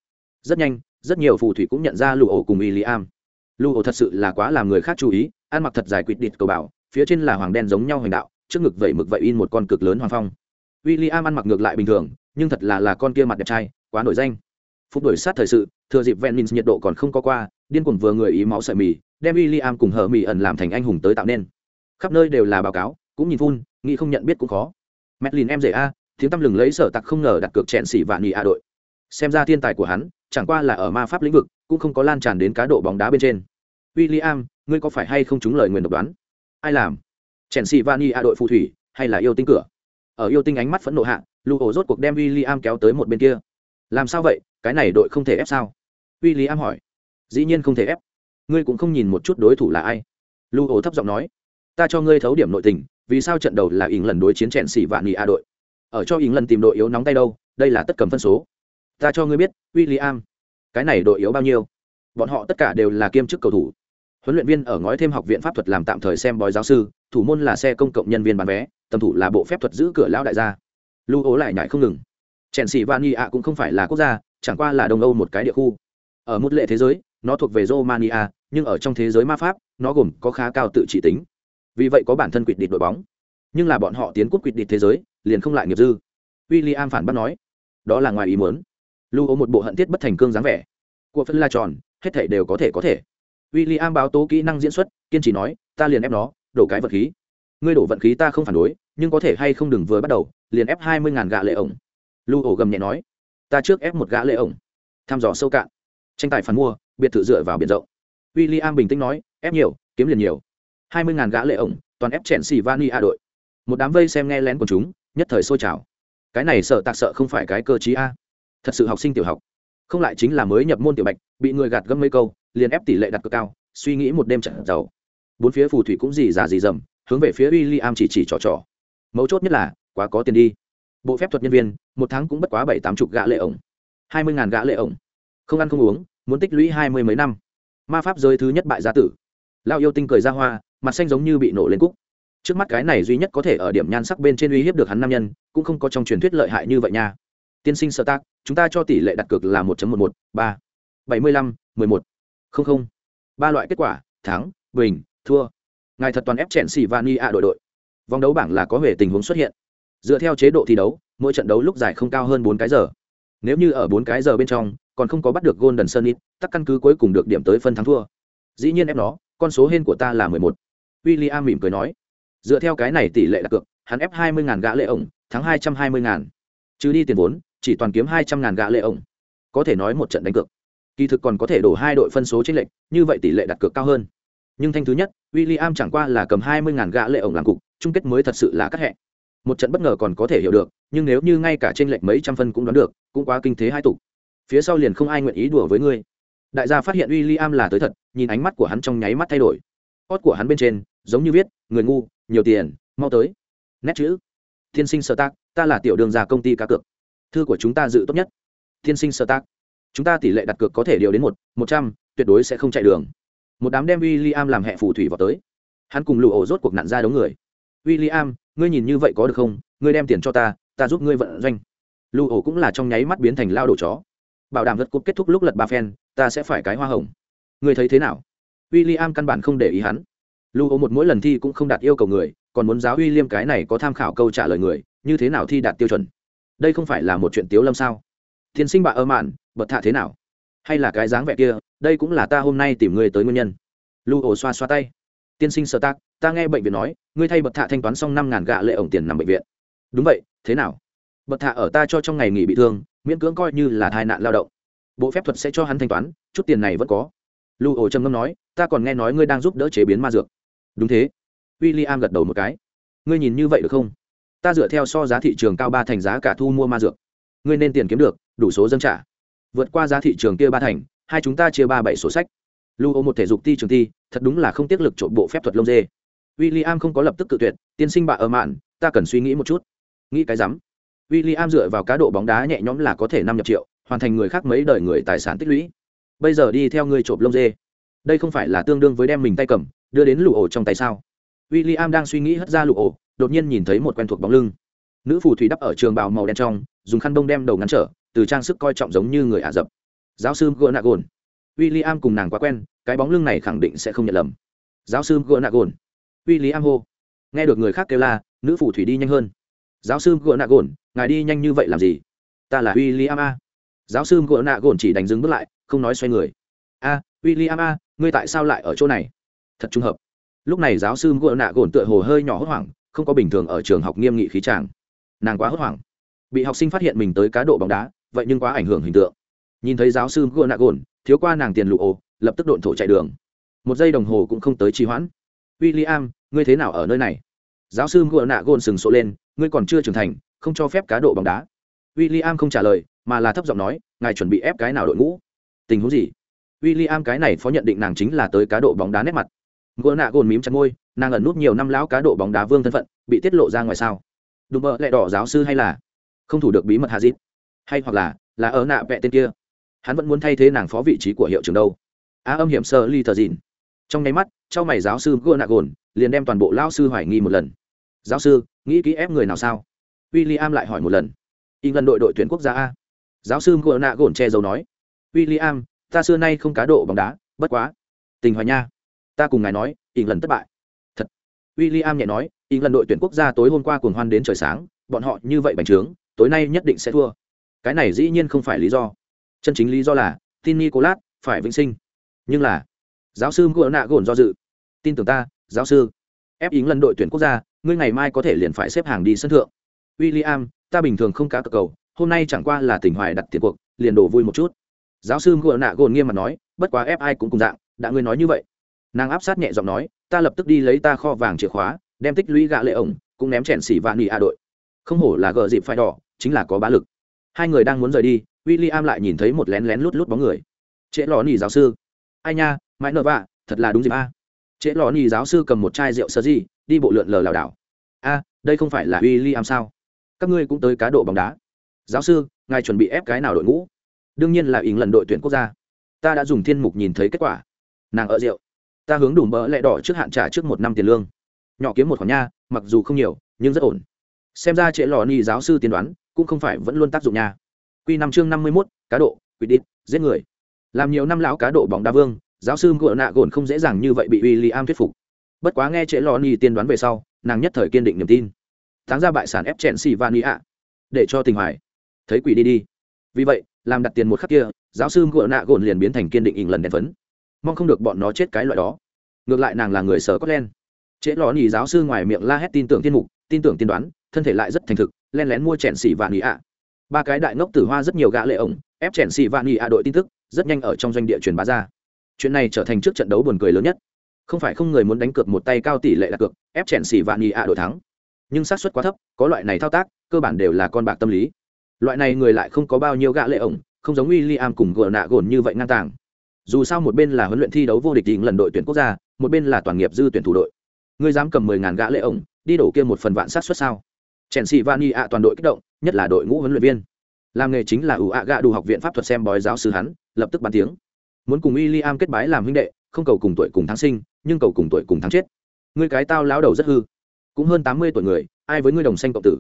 Rất nhanh, rất nhiều phù thủy cũng nhận ra lụ ổ cùng y lý am lụ ổ thật sự là quá làm người khác chú ý, ăn mặc thật dài quỵt địt cầu bảo phía trên là hoàng đen giống nhau hành đạo trước ngực vẩy mực vậy in một con cực lớn hoàng phong. W i l l i am ăn mặc ngược lại bình thường nhưng thật là là con kia mặt đẹp trai quá nổi danh. Phúc đổi sát thời sự thừa dịp ven nhiệt độ còn không có qua điên cuồng vừa người ý máu sợi mì đem w i l l i am cùng hờ mì ẩn làm thành anh hùng tới tạo nên. Khắp nơi đều là báo cáo cũng nhìn phun nghĩ không nhận biết cũng khó. Medlin em rể a tiếng tăm lừng lấy sở tặc không ngờ đặt cược chẹn xỉ vạn nghị a đội. Xem ra thiên tài của hắn chẳng qua là ở ma pháp lĩnh vực cũng không có lan tràn đến cá độ bóng đá bên trên. William, ngươi có phải hay không trúng lời nguyền độc đoán? Ai làm? Chèn xì vani a đội phù thủy hay là yêu tinh cửa? Ở yêu tinh ánh mắt phẫn nộ hạ lu ổ rốt cuộc đem William kéo tới một bên kia. Làm sao vậy? Cái này đội không thể ép sao? William hỏi. Dĩ nhiên không thể ép. Ngươi cũng không nhìn một chút đối thủ là ai. Lu ổ thấp giọng nói. Ta cho ngươi thấu điểm nội tình vì sao trận đầu là ỉng lần đối chiến chèn xì vani a đội? Ở cho ỉng lần tìm đội yếu nóng tay đâu đây là tất cầm phân số. Ta cho ngươi biết William, cái này đội yếu bao nhiêu? Bọn họ tất cả đều là kiêm chức cầu thủ huấn luyện viên ở ngói thêm học viện pháp thuật làm tạm thời xem bói giáo sư, thủ môn là xe công cộng nhân viên bán vé, tầm thủ là bộ phép thuật giữ cửa lão đại gia. Lưu ố lại nhảy không ngừng. Chèn xì vani ạ cũng không phải là quốc gia, chẳng qua là đông âu một cái địa khu. Ở một lệ thế giới, nó thuộc về romania, nhưng ở trong thế giới ma pháp, nó gồm có khá cao tự trị tính. Vì vậy có bản thân quỵt địch đội bóng. Nhưng là bọn họ tiến quốc quỵt địch thế giới, liền không lại nghiệp dư. W i l l i am phản bác nói, đó là ngoài ý muốn. Lưu ố một bộ hận tiết bất thành cương dáng vẻ. Của phân la tròn, hết thể đều có thể có thể w i l l i am báo tố kỹ năng diễn xuất, kiên trì nói, ta liền ép nó, đổ cái vật khí. Ngươi đổ vận khí ta không phản đối, nhưng có thể hay không đừng vừa bắt đầu, liền ép hai mươi ngàn gạ lệ ổng. Lưu ổ gầm nhẹ nói, ta trước ép một gã lệ ổng. Thăm dò sâu cạn. Tranh tài phản mua, biệt thự dựa vào biển rộng. W i l l i am bình tĩnh nói, ép nhiều, kiếm liền nhiều. hai mươi ngàn gã lệ ổng, toàn ép chèn xì vani a đội. Một đám vây xem nghe lén của chúng, nhất thời sôi trào. Cái này sợ tạc sợ không phải cái cơ chí a. Thật sự học sinh tiểu học. Không lại chính là mới nhập môn tiểu bạch, bị người gạt gâm mấy câu liền ép tỷ lệ đặt cực cao, suy nghĩ một đêm trận giàu. Bốn phía phù thủy cũng gì già gì dầm hướng về phía w i l l i am chỉ chỉ trò trò. Mấu chốt nhất là, quá có tiền đi. Bộ phép thuật nhân viên, một tháng cũng bất quá bảy tám chục gã lệ ổng. Hai mươi ngàn gã lệ ổng. Không ăn không uống, muốn tích lũy hai mươi mấy năm. Ma pháp giới thứ nhất bại gia tử. Lao yêu tinh cười ra hoa, mặt xanh giống như bị nổ lên cúc. Trước mắt cái này duy nhất có thể ở điểm nhan sắc bên trên uy hiếp được hắn nam nhân, cũng không có trong truyền thuyết lợi hại như vậy nha. Tiên sinh sợ tác chúng ta cho tỷ lệ đặt cược là một một một, ba. Bảy mươi lăm, mười một không không. Ba loại kết quả, thắng, bình, thua. Ngài thật toàn ép chèn xì vani a đội đội. Vòng đấu bảng là có về tình huống xuất hiện. Dựa theo chế độ thi đấu, mỗi trận đấu lúc dài không cao hơn bốn cái giờ. Nếu như ở bốn cái giờ bên trong, còn không có bắt được golden sunny tắc căn cứ cuối cùng được điểm tới phân thắng thua. Dĩ nhiên ép nó, con số hên của ta là mười một. W i l l i am mỉm cười nói. Dựa theo cái này tỷ lệ đặt cược hắn ép hai mươi ngàn gã lệ ổng, thắng hai trăm hai mươi ngàn. Trừ đi tiền vốn, chỉ toàn kiếm hai trăm ngàn gã lệ ổng. Có thể nói một trận đánh cược kỳ thực còn có thể đổ hai đội phân số chênh lệch, như vậy tỷ lệ đặt cược cao hơn. Nhưng thanh thứ nhất, William chẳng qua là cầm hai mươi ngàn gã lệ ổng làm cục, chung kết mới thật sự là cắt hẹ. một trận bất ngờ còn có thể hiểu được, nhưng nếu như ngay cả trên lệch mấy trăm phân cũng đoán được, cũng quá kinh thế hai tục phía sau liền không ai nguyện ý đùa với ngươi. Đại gia phát hiện William là tới thật, nhìn ánh mắt của hắn trong nháy mắt thay đổi. Hót của hắn bên trên, giống như viết, người ngu, nhiều tiền, mau tới. Nét chữ, thiên sinh sơ tác, ta là tiểu đường già công ty cá cược. Thư của chúng ta dự tốt nhất. Thiên sinh sơ tác chúng ta tỷ lệ đặt cược có thể điều đến một một trăm, tuyệt đối sẽ không chạy đường. Một đám đem w i l l i am làm hẹ phù thủy vào tới. Hắn cùng lụ ổ rốt cuộc nạn ra đống người. W i l l i am ngươi nhìn như vậy có được không? Ngươi đem tiền cho ta ta giúp ngươi vận doanh. Lụ ổ cũng là trong nháy mắt biến thành lao đổ chó. Bảo đảm lật cúp kết thúc lúc lật ba phen, ta sẽ phải cái hoa hồng. Ngươi thấy thế nào? W i l l i am căn bản không để ý hắn. Lụ ổ một mỗi lần thi cũng không đạt yêu cầu người, còn muốn giáo uy liêm cái này có tham khảo câu trả lời người, như thế nào thi đạt tiêu chuẩn? Đây không phải là một chuyện tiếu lâm sao? Tiên sinh bà ơ mạn bật thạ thế nào? Hay là cái dáng vẻ kia, đây cũng là ta hôm nay tìm ngươi tới nguyên nhân. Lu ổ xoa xoa tay. Tiên sinh sơ tác ta nghe bệnh viện nói, ngươi thay bật thạ thanh toán xong năm ngàn gạ lệ ổng tiền nằm bệnh viện. Đúng vậy, thế nào? Bật thạ ở ta cho trong ngày nghỉ bị thương, miễn cưỡng coi như là tai nạn lao động. Bộ phép thuật sẽ cho hắn thanh toán, chút tiền này vẫn có. Lu ổ trầm ngâm nói, ta còn nghe nói ngươi đang giúp đỡ chế biến ma dược. Đúng thế. W i l l i am gật đầu một cái. Ngươi nhìn như vậy được không? Ta dựa theo so giá thị trường cao ba thành giá cả thu mua ma dược. Ngươi nên tiền kiếm được, đủ số dân trả vượt qua giá thị trường kia ba thành, hai chúng ta chia ba bảy sổ sách. Lưu ô một thể dục ti trường ti thật đúng là không tiết lực trộm bộ phép thuật lông dê. W i l l i am không có lập tức cự tuyệt, tiên sinh bạ ở mạn, ta cần suy nghĩ một chút. Nghĩ cái rắm. W i l l i am dựa vào cá độ bóng đá nhẹ nhõm là có thể năm nhập triệu, hoàn thành người khác mấy đời người tài sản tích lũy. Bây giờ đi theo ngươi trộm lông dê. Đây không phải là tương đương với đem mình tay cầm, đưa đến lụ ổ trong tay sao? W i l l i am đang suy nghĩ hất ra lụ ổ đột nhiên nhìn thấy một quen thuộc bóng lưng. Nữ phù thủy đắp ở trường bào màu đen trong, dùng khăn bông đem đầu ngắn trở từ trang sức coi trọng giống như người ả rập. Giáo sư gỡ nạ gồn w i l l i am cùng nàng quá quen, cái bóng lưng này khẳng định sẽ không nhận lầm. Giáo sư gỡ nạ gồn w i l l i am hô. Nghe được người khác kêu la, nữ phù thủy đi nhanh hơn. Giáo sư gỡ nạ gồn ngài đi nhanh như vậy làm gì? Ta là w i l l i am a. Giáo sư gỡ nạ gồn chỉ đánh dừng bước lại, không nói xoay người. A w i l l i am a, ngươi tại sao lại ở chỗ này? Thật trùng hợp. Lúc này giáo sư gỡ nạ gồn tựa hồ hơi nhỏ hốt hoảng, không có bình thường ở trường học nghiêm nghị khí tràng nàng quá hốt hoảng. Bị học sinh phát hiện mình tới cá độ bóng đá vậy nhưng quá ảnh hưởng hình tượng. Nhìn thấy giáo sư gua nạ gồn thiếu qua nàng tiền lụ ồ, lập tức độn thổ chạy đường. Một giây đồng hồ cũng không tới trì hoãn. W i l l i am ngươi thế nào ở nơi này? Giáo sư gua nạ gồn sừng sộ lên, ngươi còn chưa trưởng thành, không cho phép cá độ bóng đá. W i l l i am không trả lời, mà là thấp giọng nói, ngài chuẩn bị ép cái nào đội ngũ? Tình huống gì? W i l l i am cái này phó nhận định nàng chính là tới cá độ bóng đá nét mặt. Gua nạ gồn mím chặt môi, nàng ẩn nút nhiều năm lão cá độ bóng đá vương thân phận, bị tiết lộ ra ngoài sao? Đùm bợ lẹ đỏ giáo sư hay là? Không thủ được bí mật hạ dít hay hoặc là là ở nạ vẹ tên kia. Hắn vẫn muốn thay thế nàng phó vị trí của hiệu trưởng đâu. Á âm hiểm sơ ly thờ dìn. Trong nháy mắt trong mày giáo sư gua nạ gồn, liền đem toàn bộ lao sư hoài nghi một lần. Giáo sư, nghĩ kỹ ép người nào sao? W i l l i am lại hỏi một lần. Y ngân đội đội tuyển quốc gia a. Giáo sư gua nạ gồn che giấu nói. W i l l i am ta xưa nay không cá độ bóng đá, bất quá. Tình hoài nha. Ta cùng ngài nói, y lần thất bại. Thật. W i l l i am nhẹ nói, y lần đội tuyển quốc gia tối hôm qua cuồng hoan đến trời sáng, bọn họ như vậy bành trướng, tối nay nhất định sẽ thua cái này dĩ nhiên không phải lý do. Chân chính lý do là, tin nicolas phải vĩnh sinh. Nhưng là, giáo sư ngựa nạ gồn do dự. Tin tưởng ta, giáo sư. Ép ý lần đội tuyển quốc gia, ngươi ngày mai có thể liền phải xếp hàng đi sân thượng. W i l l i am ta bình thường không cá cờ cầu, hôm nay chẳng qua là tỉnh hoài đặt tiền cuộc, liền đổ vui một chút. Giáo sư ngựa nạ gồn nghiêm mặt nói, bất quá ép ai cũng cùng dạng, đã ngươi nói như vậy. Nàng áp sát nhẹ giọng nói, ta lập tức đi lấy ta kho vàng chìa khóa, đem tích lũy gạ lệ ổng, cũng ném chèn xỉ vạn nỉ a đội. Không hổ là gờ dịp phải đỏ, chính là có bá lực hai người đang muốn rời đi w i l l i am lại nhìn thấy một lén lén lút lút bóng người. Trễ lò nỉ giáo sư. Ai nha, mãi nợ vạ, thật là đúng dịp a. Trễ lò nỉ giáo sư cầm một chai rượu sơ di, đi bộ lượn lờ lảo đảo. A, đây không phải là w i l l i am sao? Các ngươi cũng tới cá độ bóng đá. Giáo sư, ngài chuẩn bị ép cái nào đội ngũ? Đương nhiên là ý lần đội tuyển quốc gia. Ta đã dùng thiên mục nhìn thấy kết quả. Nàng ở rượu. Ta hướng đủ mỡ lẹ đỏ trước hạn trả trước một năm tiền lương. Nhỏ kiếm một khoản nha, mặc dù không nhiều, nhưng rất ổn. Xem ra trễ lò ni giáo sư tiên đoán cũng không phải vẫn luôn tác dụng nha. Quy năm chương năm mươi mốt, cá độ quy định giết người. Làm nhiều năm lão cá độ bóng đá vương, giáo sư của nạ gồn không dễ dàng như vậy bị William thuyết phục. Bất quá nghe trễ lò ni tiên đoán về sau, nàng nhất thời kiên định niềm tin. Thắng ra bại sản ép chèn xì van ạ để cho tình hoài. Thấy quỷ đi đi. Vì vậy, làm đặt tiền một khắc kia, giáo sư của nạ gồn liền biến thành kiên định ỉn lần đèn phấn. Mong không được bọn nó chết cái loại đó. Ngược lại nàng là người sở có len trễ lò ni giáo sư ngoài miệng la hét tin tưởng tiên mục, tin tưởng tiên đoán thân thể lại rất thành thực, len lén mua chèn xỉ vạn ý ạ. Ba cái đại ngốc tử hoa rất nhiều gã lệ ổng, ép chèn xỉ vạn ý ạ đội tin tức, rất nhanh ở trong doanh địa truyền bá ra. Chuyện này trở thành trước trận đấu buồn cười lớn nhất. Không phải không người muốn đánh cược một tay cao tỷ lệ đặt cược, ép chèn xỉ vạn ý ạ đội thắng. Nhưng xác suất quá thấp, có loại này thao tác, cơ bản đều là con bạc tâm lý. Loại này người lại không có bao nhiêu gã lệ ổng, không giống William cùng gờ nạ gồn như vậy ngang tàng. Dù sao một bên là huấn luyện thi đấu vô địch đỉnh lần đội tuyển quốc gia, một bên là toàn nghiệp dư tuyển thủ đội. Ngươi dám cầm mười ngàn gã lệ ổng, đi đổ kia một phần vạn sát suất sao? Chèn xì vani ạ toàn đội kích động, nhất là đội ngũ huấn luyện viên. Làm nghề chính là ủ ạ gạ đủ học viện pháp thuật xem bói giáo sư hắn, lập tức bàn tiếng. Muốn cùng William kết bái làm huynh đệ, không cầu cùng tuổi cùng tháng sinh, nhưng cầu cùng tuổi cùng tháng chết. Ngươi cái tao lão đầu rất hư. Cũng hơn tám mươi tuổi người, ai với ngươi đồng xanh cộng tử?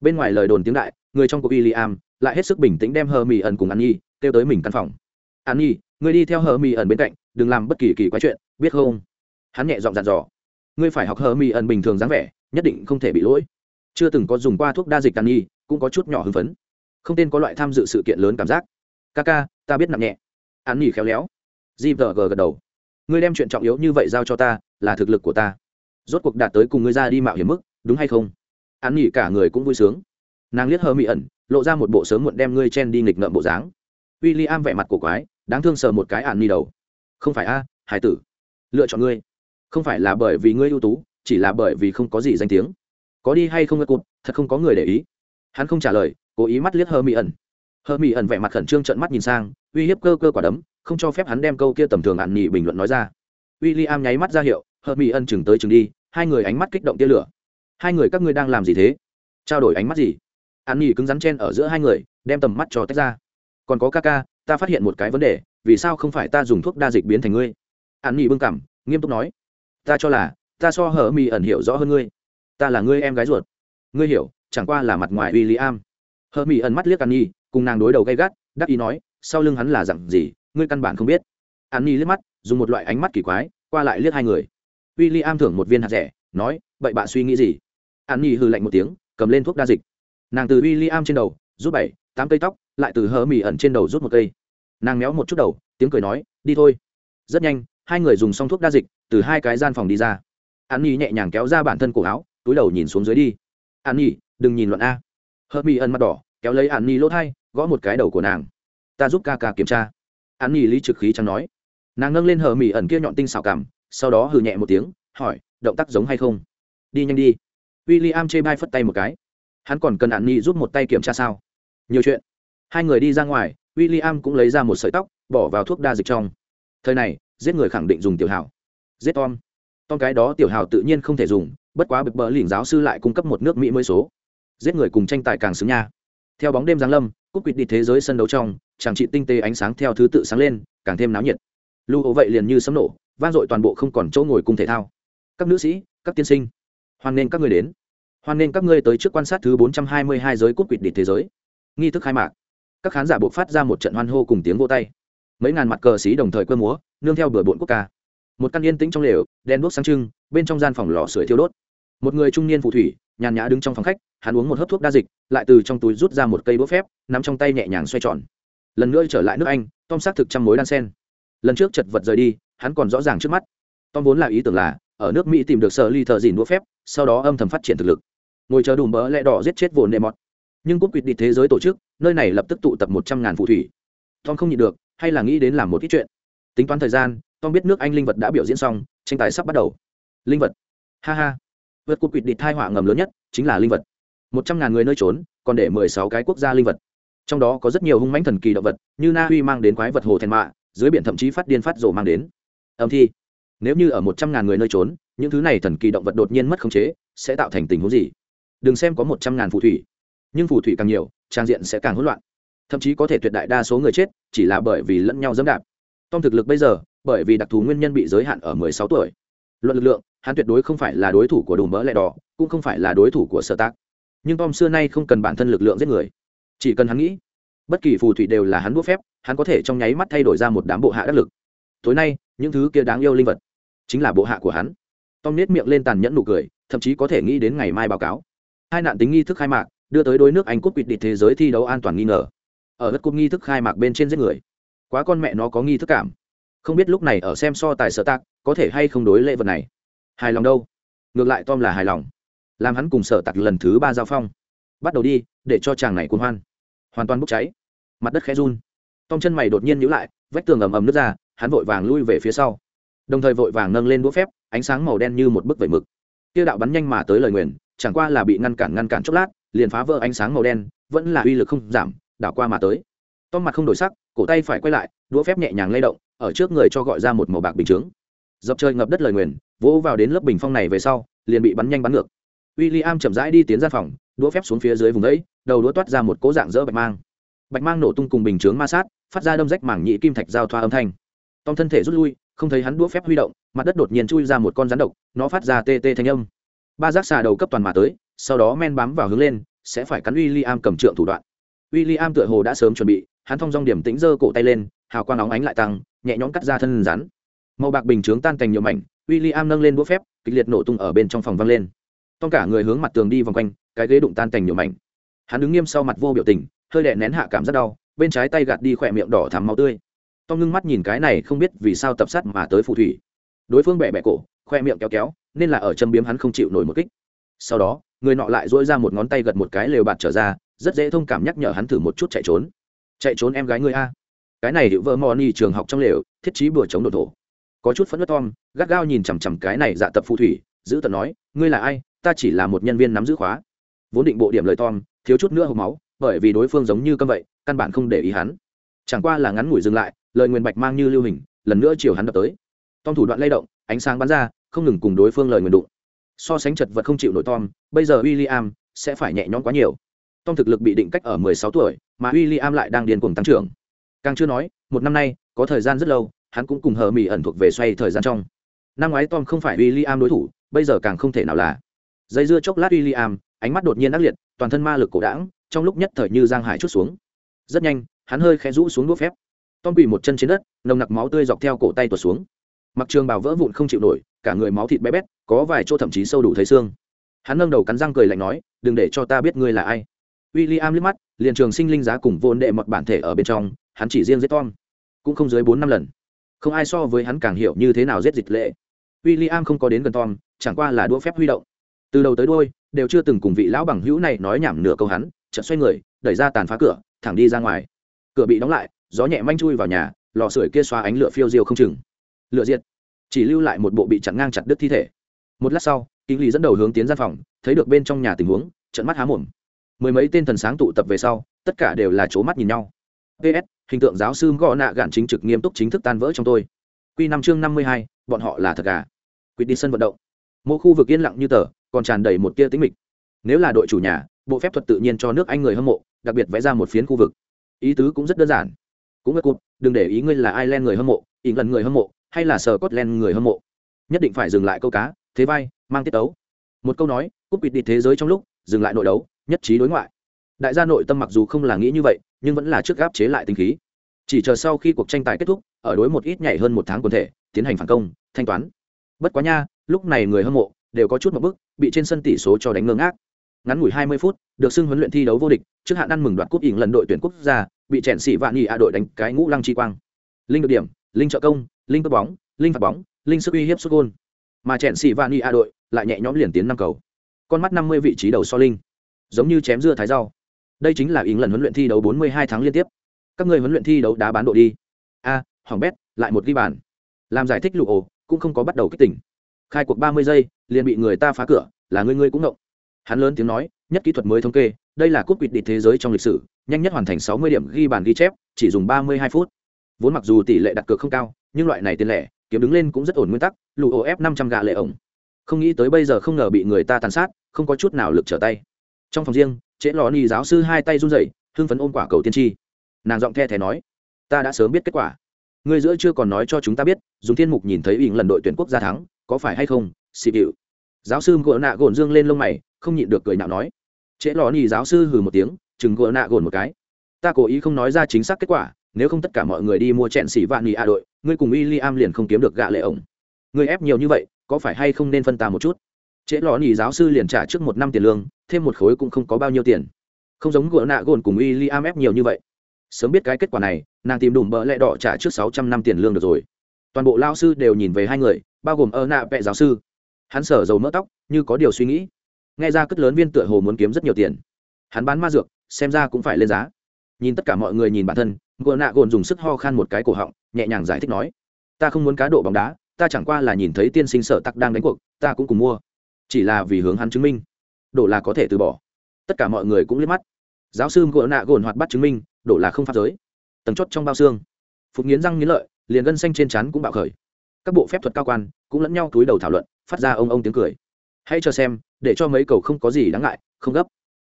Bên ngoài lời đồn tiếng đại, người trong cuộc William lại hết sức bình tĩnh đem hờ mì ẩn cùng an nhi kêu tới mình căn phòng. An nhi người đi theo hờ mì ẩn bên cạnh, đừng làm bất kỳ kỳ quái chuyện, biết không? Hắn nhẹ giọng dặn dò. Ngươi phải học hờ mì ẩn bình thường dáng vẻ, nhất định không thể bị lỗi chưa từng có dùng qua thuốc đa dịch tàn nhi cũng có chút nhỏ hưng phấn. Không tên có loại tham dự sự kiện lớn cảm giác. Ca ca, ta biết nặng nhẹ. An nghỉ khéo léo. Gờ gật đầu. Ngươi đem chuyện trọng yếu như vậy giao cho ta, là thực lực của ta. Rốt cuộc đạt tới cùng ngươi ra đi mạo hiểm mức, đúng hay không? An nghỉ cả người cũng vui sướng. Nàng liếc hơ mị ẩn, lộ ra một bộ sớm muộn đem ngươi chen đi nghịch ngợm bộ dáng. W i l l i am vẻ mặt cổ quái, đáng thương sờ một cái an nghỉ đầu. Không phải a, hải tử. Lựa chọn ngươi. Không phải là bởi vì ngươi ưu tú, chỉ là bởi vì không có gì danh tiếng có đi hay không ngất cụt, thật không có người để ý. Hắn không trả lời, cố ý mắt liếc hơ mỹ ẩn. Hơ mỹ ẩn vẻ mặt khẩn trương trận mắt nhìn sang, uy hiếp cơ cơ quả đấm, không cho phép hắn đem câu kia tầm thường ạn nhị bình luận nói ra. W i l l i am nháy mắt ra hiệu, hơ mỹ ẩn chừng tới chừng đi, hai người ánh mắt kích động tia lửa. Hai người các ngươi đang làm gì thế? Trao đổi ánh mắt gì? Ạn nhị cứng rắn chen ở giữa hai người, đem tầm mắt cho tách ra. Còn có ca ca, ta phát hiện một cái vấn đề, vì sao không phải ta dùng thuốc đa dịch biến thành ngươi? Ạn nhị bưng cảm nghiêm túc nói. Ta cho là, ta so hở mỹ ẩn hiểu rõ hơn ngươi ta là ngươi em gái ruột. Ngươi hiểu, chẳng qua là mặt ngoài w i l l i am hở mỹ ẩn mắt liếc an nhi cùng nàng đối đầu gay gắt, đắc ý nói, sau lưng hắn là dặn gì, ngươi căn bản không biết. An nhi liếc mắt, dùng một loại ánh mắt kỳ quái, qua lại liếc hai người. W i l l i am thưởng một viên hạt rẻ, nói, vậy bạn suy nghĩ gì? An nhi hư lạnh một tiếng, cầm lên thuốc đa dịch. Nàng từ w i l l i am trên đầu, rút bảy, tám cây tóc, lại từ hờ mỹ ẩn trên đầu rút một cây. Nàng méo một chút đầu, tiếng cười nói, đi thôi. Rất nhanh, hai người dùng xong thuốc đa dịch, từ hai cái gian phòng đi ra. An nhi nhẹ nhàng kéo ra bản thân cổ áo túi đầu nhìn xuống dưới đi. An nhi, đừng nhìn luận a. Hớt mì ẩn mặt đỏ, kéo lấy an nhi lỗ thai, gõ một cái đầu của nàng. Ta giúp ca ca kiểm tra. An nhi lý trực khí chẳng nói. Nàng nâng lên hờ mì ẩn kia nhọn tinh xào cảm, sau đó hừ nhẹ một tiếng, hỏi, động tác giống hay không? Đi nhanh đi. W i l l i am chê bai phất tay một cái. Hắn còn cần an nhi giúp một tay kiểm tra sao? Nhiều chuyện. Hai người đi ra ngoài w i l l i am cũng lấy ra một sợi tóc, bỏ vào thuốc đa dịch trong. Thời này, giết người khẳng định dùng tiểu hào. Giết tom. Tom cái đó tiểu hào tự nhiên không thể dùng bất quá bực bờ lỉnh giáo sư lại cung cấp một nước mỹ mới số. Giết người cùng tranh tài càng xứng nha. Theo bóng đêm giáng lâm, cúp quýt đi thế giới sân đấu trong chàng trị tinh tế ánh sáng theo thứ tự sáng lên, càng thêm náo nhiệt. Lưu ố vậy liền như sấm nổ, vang dội toàn bộ không còn chỗ ngồi cùng thể thao. Các nữ sĩ, các tiên sinh, hoan nghênh các người đến. Hoan nên các ngươi tới trước quan sát thứ 422 giới cúp quýt đi thế giới. Nghi thức khai mạc. Các khán giả buộc phát ra một trận hoan hô cùng tiếng vô tay. Mấy ngàn mặt cờ xí đồng thời quơ múa, nương theo bừa bộn quốc ca. Một căn yên tĩnh trong lều đen đuốc sáng trưng, bên trong gian phòng lò sưởi thiêu đốt một người trung niên phù thủy, nhàn nhã đứng trong phòng khách, hắn uống một hớp thuốc đa dịch, lại từ trong túi rút ra một cây đũa phép, nắm trong tay nhẹ nhàng xoay tròn. Lần nữa trở lại nước anh, tom xác thực trăm mối đan sen. Lần trước chật vật rời đi, hắn còn rõ ràng trước mắt. Tom vốn là ý tưởng là, ở nước mỹ tìm được sở ly thợ dìn đũa phép, sau đó âm thầm phát triển thực lực. Ngồi chờ đùm bỡ lẽ đỏ giết chết vồn nệ mọt. Nhưng cúp quỵt đi thế giới tổ chức, nơi này lập tức tụ tập một trăm ngàn phù thủy. Tom không nhịn được, hay là nghĩ đến làm một ít chuyện. Tính toán thời gian, tom biết nước anh linh vật đã biểu diễn xong, tranh tài sắp bắt đầu. Linh vật. Ha ha vượt cúp quỵt địch thai họa ngầm lớn nhất chính là linh vật. Một trăm ngàn người nơi trốn, còn để mười sáu cái quốc gia linh vật. Trong đó có rất nhiều hung mãnh thần kỳ động vật, như na uy mang đến quái vật hồ thèn mạ, dưới biển thậm chí phát điên phát rổ mang đến. Âm thi. Nếu như ở một trăm ngàn người nơi trốn, những thứ này thần kỳ động vật đột nhiên mất khống chế, sẽ tạo thành tình huống gì? Đừng xem có một trăm ngàn phù thủy, nhưng phù thủy càng nhiều, trang diện sẽ càng hỗn loạn. Thậm chí có thể tuyệt đại đa số người chết, chỉ là bởi vì lẫn nhau dẫm đạp. Tom thực lực bây giờ, bởi vì đặc thù nguyên nhân bị giới hạn ở mười sáu tuổi luận lực lượng, hắn tuyệt đối không phải là đối thủ của đùm mỡ lẹ đỏ, cũng không phải là đối thủ của sở tác nhưng tom xưa nay không cần bản thân lực lượng giết người. Chỉ cần hắn nghĩ, bất kỳ phù thủy đều là hắn đũa phép, hắn có thể trong nháy mắt thay đổi ra một đám bộ hạ đắc lực. Tối nay, những thứ kia đáng yêu linh vật chính là bộ hạ của hắn. Tom nết miệng lên tàn nhẫn nụ cười, thậm chí có thể nghĩ đến ngày mai báo cáo. Hai nạn tính nghi thức khai mạc, đưa tới đôi nước anh cúp quỵt địch thế giới thi đấu an toàn nghi ngờ. Ở đất cúp nghi thức khai mạc bên trên giết người, quá con mẹ nó có nghi thức cảm không biết lúc này ở xem so tài sở tạc, có thể hay không đối lễ vật này. Hài lòng đâu? Ngược lại tom là hài lòng. Làm hắn cùng sở tạc lần thứ ba giao phong. Bắt đầu đi, để cho chàng này cuồng hoan. Hoàn toàn bốc cháy. Mặt đất khẽ run. Tom chân mày đột nhiên nhíu lại, vách tường ầm ầm nước ra, hắn vội vàng lui về phía sau. Đồng thời vội vàng nâng lên đũa phép, ánh sáng màu đen như một bức vẩy mực. Tiêu đạo bắn nhanh mà tới lời nguyền, chẳng qua là bị ngăn cản ngăn cản chốc lát, liền phá vỡ ánh sáng màu đen, vẫn là uy lực không giảm, đảo qua mà tới. Tom mặt không đổi sắc, cổ tay phải quay lại, đũa phép nhẹ nhàng lay động ở trước người cho gọi ra một màu bạc bình chướng. Dập trời ngập đất lời nguyền, vỗ vào đến lớp bình phong này về sau, liền bị bắn nhanh bắn ngược. W i l l i am chậm rãi đi tiến ra phòng, đũa phép xuống phía dưới vùng đấy, đầu đũa toát ra một cố dạng dỡ bạch mang. Bạch mang nổ tung cùng bình chướng ma sát, phát ra đâm rách mảng nhị kim thạch giao thoa âm thanh. Tom thân thể rút lui, không thấy hắn đũa phép huy động, mặt đất đột nhiên chui ra một con rắn độc, nó phát ra tê tê thanh âm. Ba giác xà đầu cấp toàn mà tới, sau đó men bám vào hướng lên, sẽ phải cắn w i l l i am cầm trượng thủ đoạn. W i l l i am tựa hồ đã sớm chuẩn bị, hắn thong dong điểm tĩnh giơ cổ tay lên, hào quang óng ánh lại tăng nhẹ nhõm cắt ra thân rắn. Màu bạc bình chướng tan thành nhiều mảnh w i l l i am nâng lên đũa phép, kịch liệt nổ tung ở bên trong phòng văng lên. Tom cả người hướng mặt tường đi vòng quanh, cái ghế đụng tan thành nhiều mảnh. Hắn đứng nghiêm sau mặt vô biểu tình, hơi đè nén hạ cảm rất đau, bên trái tay gạt đi khỏe miệng đỏ thắm máu tươi. Tom ngưng mắt nhìn cái này không biết vì sao tập sát mà tới phù thủy. Đối phương bẹ bẹ cổ khoe miệng kéo kéo, nên là ở châm biếm hắn không chịu nổi một kích. Sau đó, người nọ lại dỗi ra một ngón tay gật một cái lều bạt trở ra, rất dễ thông cảm nhắc nhở hắn thử một chút chạy trốn. Chạy trốn em gái ngươi a cái này hiệu vợ mò ni trường học trong lều, thiết trí bừa chống đồ thổ. Có chút phẫn nộ tom, gắt gao nhìn chằm chằm cái này dạ tập phù thủy, giữ tận nói, ngươi là ai? Ta chỉ là một nhân viên nắm giữ khóa. Vốn định bộ điểm lời tom, thiếu chút nữa hộp máu, bởi vì đối phương giống như câm vậy, căn bản không để ý hắn. Chẳng qua là ngắn ngủi dừng lại, lời nguyền bạch mang như lưu hình, lần nữa chiều hắn đập tới. Tom thủ đoạn lay động, ánh sáng bắn ra, không ngừng cùng đối phương lời nguyền đụng. So sánh chật vật không chịu nổi tom, bây giờ w i l l i am sẽ phải nhẹ nhõm quá nhiều. Tom thực lực bị định cách ở 16 tuổi, mà w i l l i am lại đang điên cuồng tăng trưởng càng chưa nói, một năm nay, có thời gian rất lâu, hắn cũng cùng hờ mỹ ẩn thuộc về xoay thời gian trong. Năm ngoái tom không phải w i l l i am đối thủ, bây giờ càng không thể nào là. Dây dưa chốc lát w i l l i am ánh mắt đột nhiên ác liệt, toàn thân ma lực cổ đảng trong lúc nhất thời như giang hải chút xuống. Rất nhanh, hắn hơi khẽ rũ xuống đũa phép. Tom quỳ một chân trên đất, nồng nặc máu tươi dọc theo cổ tay tuột xuống. Mặc trường bào vỡ vụn không chịu nổi, cả người máu thịt bé bét, có vài chỗ thậm chí sâu đủ thấy xương. Hắn nâng đầu cắn răng cười lạnh nói, đừng để cho ta biết ngươi là ai. W i l l i am liếc mắt, liền trường sinh linh giá cùng vốn đệ mọt bản thể ở bên trong hắn chỉ riêng giết tom, cũng không dưới bốn năm lần. Không ai so với hắn càng hiểu như thế nào giết dịch lệ. W i l l i am không có đến gần tom, chẳng qua là đũa phép huy động. Từ đầu tới đôi đều chưa từng cùng vị lão bằng hữu này nói nhảm nửa câu hắn, chợt xoay người, đẩy ra tàn phá cửa, thẳng đi ra ngoài. Cửa bị đóng lại, gió nhẹ manh chui vào nhà, lò sưởi kia xóa ánh lửa phiêu diêu không chừng. Lửa diệt, chỉ lưu lại một bộ bị chặn ngang chặt đứt thi thể. Một lát sau kinh lý dẫn đầu hướng tiến ra phòng, thấy được bên trong nhà tình huống trận mắt há mồm. Mười mấy tên thần sáng tụ tập về sau, tất cả đều là c mắt nhìn nhau ps hình tượng giáo sư gõ nạ gạn chính trực nghiêm túc chính thức tan vỡ trong tôi. Q năm chương năm mươi hai, bọn họ là thật gà. Quyết đi sân vận động. Mỗi khu vực yên lặng như tờ, còn tràn đầy một tia tính mịch. Nếu là đội chủ nhà, bộ phép thuật tự nhiên cho nước anh người hâm mộ, đặc biệt vẽ ra một phiến khu vực. Ý tứ cũng rất đơn giản. Cũng ngất cụt, đừng để ý ngươi là ireland người hâm mộ ý lần người hâm mộ, hay là sở scotland người hâm mộ. Nhất định phải dừng lại câu cá, thế vai, mang tiết tấu. Một câu nói, cúp bịt đi thế giới trong lúc, dừng lại nội đấu, nhất trí đối ngoại. Đại gia nội tâm mặc dù không là nghĩ như vậy nhưng vẫn là trước gáp chế lại tinh khí. Chỉ chờ sau khi cuộc tranh tài kết thúc, ở đối một ít nhảy hơn một tháng quần thể, tiến hành phản công, thanh toán. Bất quá nha, lúc này người hâm mộ đều có chút một bức, bị trên sân tỷ số cho đánh ngơ ngác. Ngắn ngủi 20 phút, được xưng huấn luyện thi đấu vô địch, trước hạn ăn mừng đoạt cúp ỉng lần đội tuyển quốc gia, bị chèn xỉ vạn nhị a đội đánh cái ngũ lăng chi quang. Linh được điểm, linh trợ công, linh cướp bóng, linh phạt bóng, linh sức uy hiếp xuất gôn. Mà chèn xỉ vạn nhị a đội lại nhẹ nhõm liền tiến năm cầu. Con mắt 50 vị trí đầu so linh. Giống như chém dưa thái rau đây chính là ý lần huấn luyện thi đấu 42 tháng liên tiếp. Các người huấn luyện thi đấu đá bán độ đi. A à, hoàng bét lại một ghi bàn. Làm giải thích lụ ổ cũng không có bắt đầu kích tỉnh. Khai cuộc 30 giây liền bị người ta phá cửa là ngươi ngươi cũng động. Hắn lớn tiếng nói nhất kỹ thuật mới thống kê đây là cúp quỵt địch thế giới trong lịch sử nhanh nhất hoàn thành 60 điểm ghi bàn ghi chép chỉ dùng 32 phút. Vốn mặc dù tỷ lệ đặt cược không cao nhưng loại này tiền lẻ kiếm đứng lên cũng rất ổn nguyên tắc lụ ổ ép 500 gạ lệ ổng. Không nghĩ tới bây giờ không ngờ bị người ta tàn sát không có chút nào lực trở tay. Trong phòng riêng trễ lò ni giáo sư hai tay run rẩy, hưng phấn ôm quả cầu tiên tri. Nàng giọng the thé nói, ta đã sớm biết kết quả. Người giữa chưa còn nói cho chúng ta biết, dùng thiên mục nhìn thấy ỉng lần đội tuyển quốc gia thắng, có phải hay không xị bịu? Giáo sư gỗ nạ gồn dương lên lông mày, không nhịn được cười nhạo nói trễ lò ni giáo sư hừ một tiếng, chừng gỗ nạ gồn một cái. Ta cố ý không nói ra chính xác kết quả, nếu không tất cả mọi người đi mua chẹn xỉ vạn nghị a đội, ngươi cùng y li am liền không kiếm được gạ lệ ổng. Ngươi ép nhiều như vậy, có phải hay không nên phân ta một chút? Trễ lò nỉ giáo sư liền trả trước một năm tiền lương, thêm một khối cũng không có bao nhiêu tiền. Không giống gỗ nạ gồn cùng w li am ép nhiều như vậy. Sớm biết cái kết quả này, nàng tìm đủ bỡ lẹ đỏ trả trước sáu trăm năm tiền lương được rồi. Toàn bộ lao sư đều nhìn về hai người, bao gồm ơ nạ vẹ giáo sư. Hắn sở dầu mỡ tóc, như có điều suy nghĩ. Nghe ra cất lớn viên tựa hồ muốn kiếm rất nhiều tiền. Hắn bán ma dược, xem ra cũng phải lên giá. Nhìn tất cả mọi người nhìn bản thân gỗ nạ gồn dùng sức ho khan một cái cổ họng, nhẹ nhàng giải thích nói, ta không muốn cá độ bóng đá, ta chẳng qua là nhìn thấy tiên sinh sở tắc đang đánh cuộc, ta cũng cùng mua chỉ là vì hướng hắn chứng minh. Đổ là có thể từ bỏ. Tất cả mọi người cũng liếc mắt. Giáo sư gỗ nạ gồn hoạt bắt chứng minh, đổ là không pháp giới. Tầng chốt trong bao xương. Phục nghiến răng nghiến lợi, liền gân xanh trên chắn cũng bạo khởi. Các bộ phép thuật cao quan cũng lẫn nhau túi đầu thảo luận, phát ra ông ông tiếng cười. Hãy chờ xem, để cho mấy cầu không có gì đáng ngại, không gấp.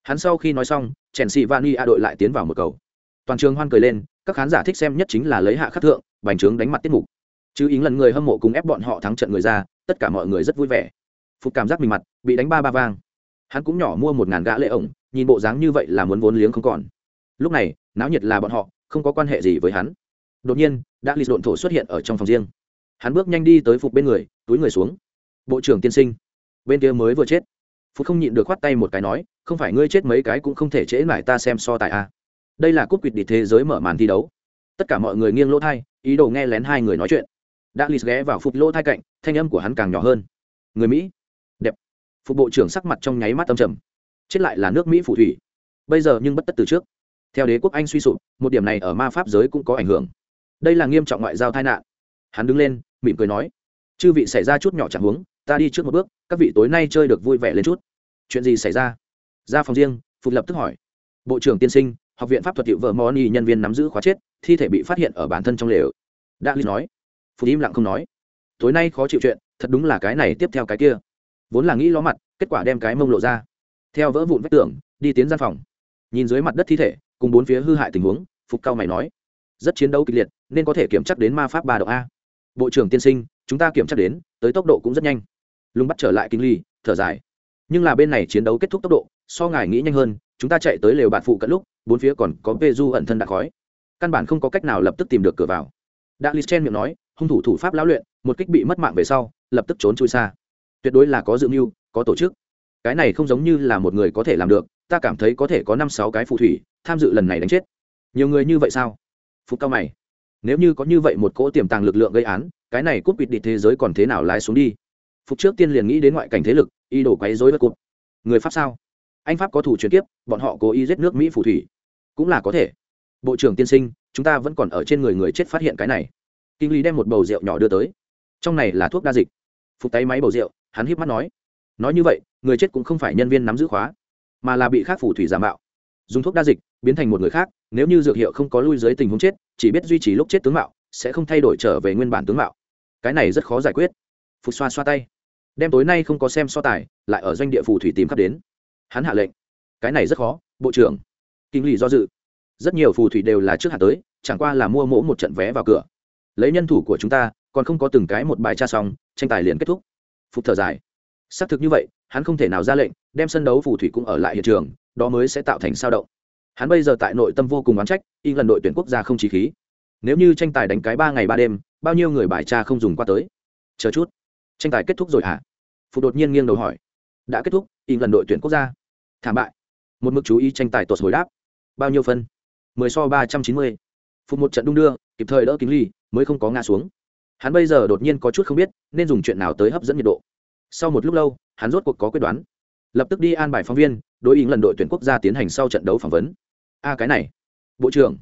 Hắn sau khi nói xong, chèn xì vani a đội lại tiến vào một cầu. Toàn trường hoan cười lên, các khán giả thích xem nhất chính là lấy hạ khắc thượng, bành trướng đánh mặt tiết mục. Chứ ý lần người hâm mộ cùng ép bọn họ thắng trận người ra, tất cả mọi người rất vui vẻ phục cảm giác mình mặt, bị đánh ba ba vang. Hắn cũng nhỏ mua một ngàn gã lệ ổng, nhìn bộ dáng như vậy là muốn vốn liếng không còn. Lúc này, náo nhiệt là bọn họ, không có quan hệ gì với hắn. Đột nhiên đã lì độn thổ xuất hiện ở trong phòng riêng. Hắn bước nhanh đi tới phục bên người, túi người xuống. Bộ trưởng tiên sinh, bên kia mới vừa chết. Phục không nhịn được khoát tay một cái nói, không phải ngươi chết mấy cái cũng không thể trễ lại ta xem so tài a à. đây là cúp quỵt địch thế giới mở màn thi đấu. Tất cả mọi người nghiêng lỗ thai, ý đồ nghe lén hai người nói chuyện. Đã lì ghé vào phục lỗ thai cạnh, thanh âm của hắn càng nhỏ hơn. Người mỹ phục bộ trưởng sắc mặt trong nháy mắt âm trầm. Chết lại là nước mỹ phù thủy. Bây giờ nhưng bất tất từ trước. Theo đế quốc anh suy sụp, một điểm này ở ma pháp giới cũng có ảnh hưởng. Đây là nghiêm trọng ngoại giao tai nạn. Hắn đứng lên, mỉm cười nói, chư vị xảy ra chút nhỏ chẳng huống, ta đi trước một bước, các vị tối nay chơi được vui vẻ lên chút. Chuyện gì xảy ra? Ra phòng riêng, phục lập tức hỏi. Bộ trưởng tiên sinh, học viện pháp thuật hiệu vợ moni nhân viên nắm giữ khóa chết, thi thể bị phát hiện ở bản thân trong lều. Đã lý nói. Phục im lặng không nói. Tối nay khó chịu chuyện, thật đúng là cái này tiếp theo cái kia vốn là nghĩ ló mặt, kết quả đem cái mông lộ ra. Theo vỡ vụn vách tường, đi tiến gian phòng. Nhìn dưới mặt đất thi thể, cùng bốn phía hư hại tình huống, phục cao mày nói, rất chiến đấu kịch liệt, nên có thể kiểm chắc đến ma pháp ba độ a. Bộ trưởng tiên sinh, chúng ta kiểm tra đến, tới tốc độ cũng rất nhanh. Lùng bắt trở lại kinh ly, thở dài. Nhưng là bên này chiến đấu kết thúc tốc độ, so ngài nghĩ nhanh hơn, chúng ta chạy tới lều bạn phụ cận lúc, bốn phía còn có vê du ẩn thân đã khói. Căn bản không có cách nào lập tức tìm được cửa vào. Đã lít chen miệng nói, hung thủ thủ pháp lão luyện, một kích bị mất mạng về sau, lập tức trốn chui xa tuyệt đối là có dự mưu, có tổ chức. Cái này không giống như là một người có thể làm được, ta cảm thấy có thể có năm sáu cái phù thủy, tham dự lần này đánh chết. Nhiều người như vậy sao? Phục cao mày. Nếu như có như vậy một cỗ tiềm tàng lực lượng gây án, cái này cút bịt địch thế giới còn thế nào lái xuống đi? Phục trước tiên liền nghĩ đến ngoại cảnh thế lực y đổ quấy dối bất cụt người pháp sao? Anh pháp có thủ chuyển tiếp bọn họ cố ý giết nước mỹ phù thủy. Cũng là có thể. Bộ trưởng tiên sinh, chúng ta vẫn còn ở trên người người chết phát hiện cái này. Kinh lý đem một bầu rượu nhỏ đưa tới. Trong này là thuốc đa dịch. Phục tay máy bầu rượu hắn híp mắt nói nói như vậy, người chết cũng không phải nhân viên nắm giữ khóa, mà là bị khác phù thủy giả mạo. Dùng thuốc đa dịch, biến thành một người khác, nếu như dược hiệu không có lui dưới tình huống chết, chỉ biết duy trì lúc chết tướng mạo, sẽ không thay đổi trở về nguyên bản tướng mạo. Cái này rất khó giải quyết. Phục xoa xoa tay. Đem tối nay không có xem so tài, lại ở doanh địa phù thủy tìm khắp đến. Hắn hạ lệnh. Cái này rất khó, bộ trưởng. Kinh lý do dự. Rất nhiều phù thủy đều là trước hạ tới, chẳng qua là mua mỗ một trận vé vào cửa. Lấy nhân thủ của chúng ta, còn không có từng cái một bài tra xong, tranh tài liền kết thúc phục thở dài. Xác thực như vậy, hắn không thể nào ra lệnh, đem sân đấu phù thủy cũng ở lại hiện trường, đó mới sẽ tạo thành sao động. Hắn bây giờ tại nội tâm vô cùng oán trách y lần đội tuyển quốc gia không trí khí. Nếu như tranh tài đánh cái ba ngày ba đêm, bao nhiêu người bài tra không dùng qua tới? Chờ chút. Tranh tài kết thúc rồi hả? Phụ đột nhiên nghiêng đầu hỏi. Đã kết thúc y lần đội tuyển quốc gia. Thảm bại. Một mức chú ý tranh tài tuột hồi đáp. Bao nhiêu phân? Mười so ba trăm chín mươi. Phụ một trận đung đưa, kịp thời đỡ kính ly mới không có ngã xuống hắn bây giờ đột nhiên có chút không biết, nên dùng chuyện nào tới hấp dẫn nhiệt độ. Sau một lúc lâu, hắn rốt cuộc có quyết đoán. Lập tức đi an bài phóng viên, đối ý lần đội tuyển quốc gia tiến hành sau trận đấu phỏng vấn. A, cái này. Bộ trưởng.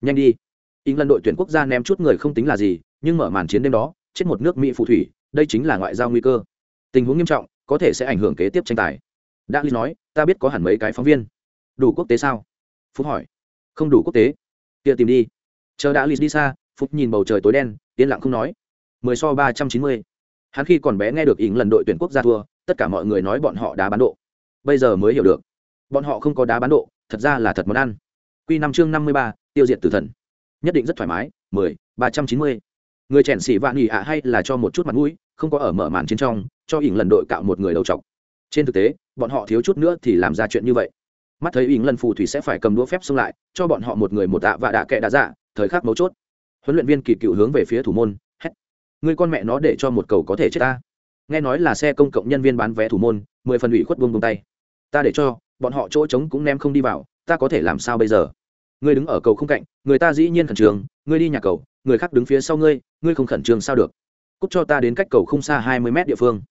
Nhanh đi. Ý lần đội tuyển quốc gia ném chút người không tính là gì, nhưng mở màn chiến đêm đó, chết một nước mỹ phù thủy, đây chính là ngoại giao nguy cơ. Tình huống nghiêm trọng, có thể sẽ ảnh hưởng kế tiếp tranh tài. Đã lý nói, ta biết có hẳn mấy cái phóng viên. Đủ quốc tế sao? Phúc hỏi. Không đủ quốc tế. Kia tìm đi. Chờ đã lý đi xa, phúc nhìn bầu trời tối đen yên lặng không nói. Mười so ba trăm chín mươi. Hắn khi còn bé nghe được ỉng lần đội tuyển quốc gia thua, tất cả mọi người nói bọn họ đá bán độ. Bây giờ mới hiểu được. Bọn họ không có đá bán độ, thật ra là thật món ăn. Q năm chương năm mươi ba, tiêu diệt tử thần. Nhất định rất thoải mái, mười, ba trăm chín mươi. Người chèn xỉ vạn nghỉ ạ hay là cho một chút mặt mũi, không có ở mở màn chiến trong, cho ỉng lần đội cạo một người đầu t trên thực tế, bọn họ thiếu chút nữa thì làm ra chuyện như vậy. Mắt thấy ỉng lần phù thủy sẽ phải cầm đũa phép xông lại, cho bọn họ một người một tạ và đạ kệ đã dạ thời khắc mấu chốt huấn luyện viên kỳ cựu hướng về phía thủ môn, hét. Người con mẹ nó để cho một cầu có thể chết ta. Nghe nói là xe công cộng nhân viên bán vé thủ môn, mười phần ủy khuất buông tay. Ta để cho, bọn họ chỗ trống cũng ném không đi vào, ta có thể làm sao bây giờ? Ngươi đứng ở cầu không cạnh, người ta dĩ nhiên khẩn trương ngươi đi nhà cầu, người khác đứng phía sau ngươi ngươi không khẩn trương sao được? Cúc cho ta đến cách cầu không xa hai mươi mét địa phương.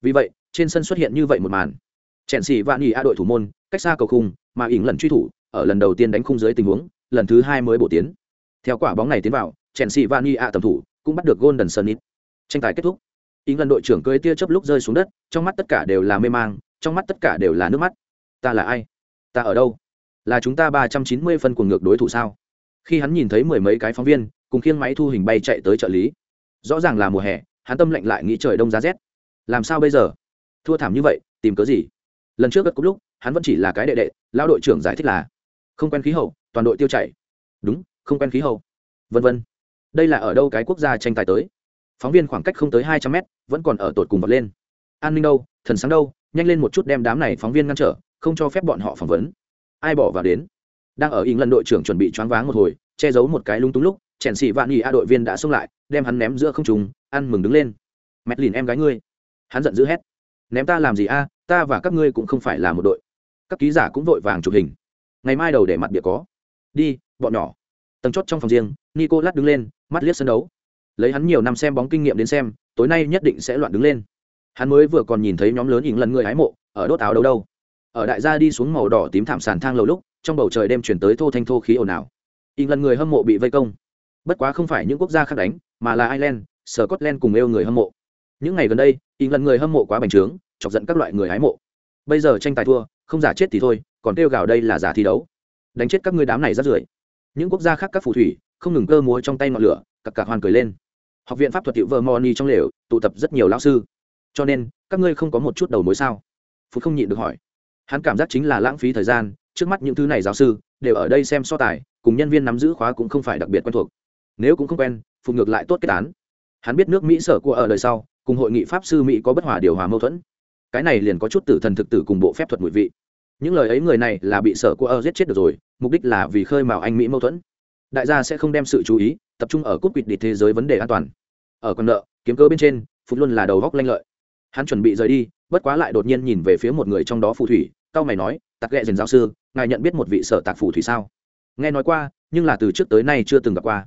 Vì vậy, trên sân xuất hiện như vậy một màn. Chèn xì vạn nghỉ a đội thủ môn, cách xa cầu khung, mà ỉng lần truy thủ, ở lần đầu tiên đánh khung dưới tình huống, lần thứ hai mới bổ tiến. Theo quả bóng này tiến vào Chelsea xì a tầm thủ, cũng bắt được golden sunnit tranh tài kết thúc. Ý lần đội trưởng cười tia chớp lúc rơi xuống đất, trong mắt tất cả đều là mê mang, trong mắt tất cả đều là nước mắt. Ta là ai? Ta ở đâu? Là chúng ta ba trăm chín mươi phân cuồng ngược đối thủ sao? Khi hắn nhìn thấy mười mấy cái phóng viên, cùng khiêng máy thu hình bay chạy tới trợ lý. Rõ ràng là mùa hè, hắn tâm lạnh lại nghĩ trời đông giá rét. Làm sao bây giờ? Thua thảm như vậy, tìm cớ gì? Lần trước gật cúp lúc, hắn vẫn chỉ là cái đệ đệ, lão đội trưởng giải thích là, không quen khí hậu, toàn đội tiêu chảy. Đúng, không quen khí hậu. Vân vân đây là ở đâu cái quốc gia tranh tài tới? Phóng viên khoảng cách không tới hai trăm mét, vẫn còn ở tột cùng vật lên. An ninh đâu? Thần sáng đâu? Nhanh lên một chút đem đám này phóng viên ngăn trở, không cho phép bọn họ phỏng vấn. Ai bỏ vào đến? Đang ở ý lần đội trưởng chuẩn bị choáng váng một hồi, che giấu một cái lung túng lúc, chèn xì vạn nhì a đội viên đã xông lại, đem hắn ném giữa không trùng ăn mừng đứng lên. Mẹt lìn em gái ngươi. Hắn giận dữ hét. Ném ta làm gì a? Ta và các ngươi cũng không phải là một đội. Các ký giả cũng vội vàng chụp hình. Ngày mai đầu để mặt bịa có. Đi, bọn nhỏ. Tầng chót trong phòng riêng nico lát đứng lên mắt liếc sân đấu. Lấy hắn nhiều năm xem bóng kinh nghiệm đến xem, tối nay nhất định sẽ loạn đứng lên. Hắn mới vừa còn nhìn thấy nhóm lớn ỉng lần người hái mộ, ở đốt áo đâu đâu. Ở đại gia đi xuống màu đỏ tím thảm sàn thang lầu lúc, trong bầu trời đêm chuyển tới thô thanh thô khí ồn ào. Ỉng lần người hâm mộ bị vây công. Bất quá không phải những quốc gia khác đánh, mà là ireland, scotland cùng yêu người hâm mộ. Những ngày gần đây ỉng lần người hâm mộ quá bành trướng, chọc giận các loại người hái mộ. Bây giờ tranh tài thua, không giả chết thì thôi, còn kêu gào đây là giả thi đấu. Đánh chết các ngươi đám này rất rưởi. Những quốc gia khác các phù thủy không ngừng cơ múa trong tay ngọn lửa, cặc cặc hoàn cười lên. Học viện pháp thuật hiệu vợ moni trong lều, tụ tập rất nhiều lão sư. Cho nên, các ngươi không có một chút đầu mối sao? Phút không nhịn được hỏi. Hắn cảm giác chính là lãng phí thời gian, trước mắt những thứ này giáo sư, đều ở đây xem so tài, cùng nhân viên nắm giữ khóa cũng không phải đặc biệt quen thuộc. Nếu cũng không quen phục ngược lại tốt kết án. Hắn biết nước mỹ sở của ở đời sau, cùng hội nghị pháp sư mỹ có bất hòa điều hòa mâu thuẫn. Cái này liền có chút tử thần thực tử cùng bộ phép thuật mùi vị. Những lời ấy người này là bị sở của ở giết chết được rồi, mục đích là vì khơi mào anh mỹ mâu thuẫn đại gia sẽ không đem sự chú ý tập trung ở cúp quỵt đi thế giới vấn đề an toàn. Ở con nợ, kiếm cơ bên trên phút luôn là đầu góc lanh lợi. Hắn chuẩn bị rời đi, bất quá lại đột nhiên nhìn về phía một người trong đó phù thủy, cao mày nói, tặc ghẹ dền giáo sư, ngài nhận biết một vị sở tạc phù thủy sao? Nghe nói qua, nhưng là từ trước tới nay chưa từng gặp qua.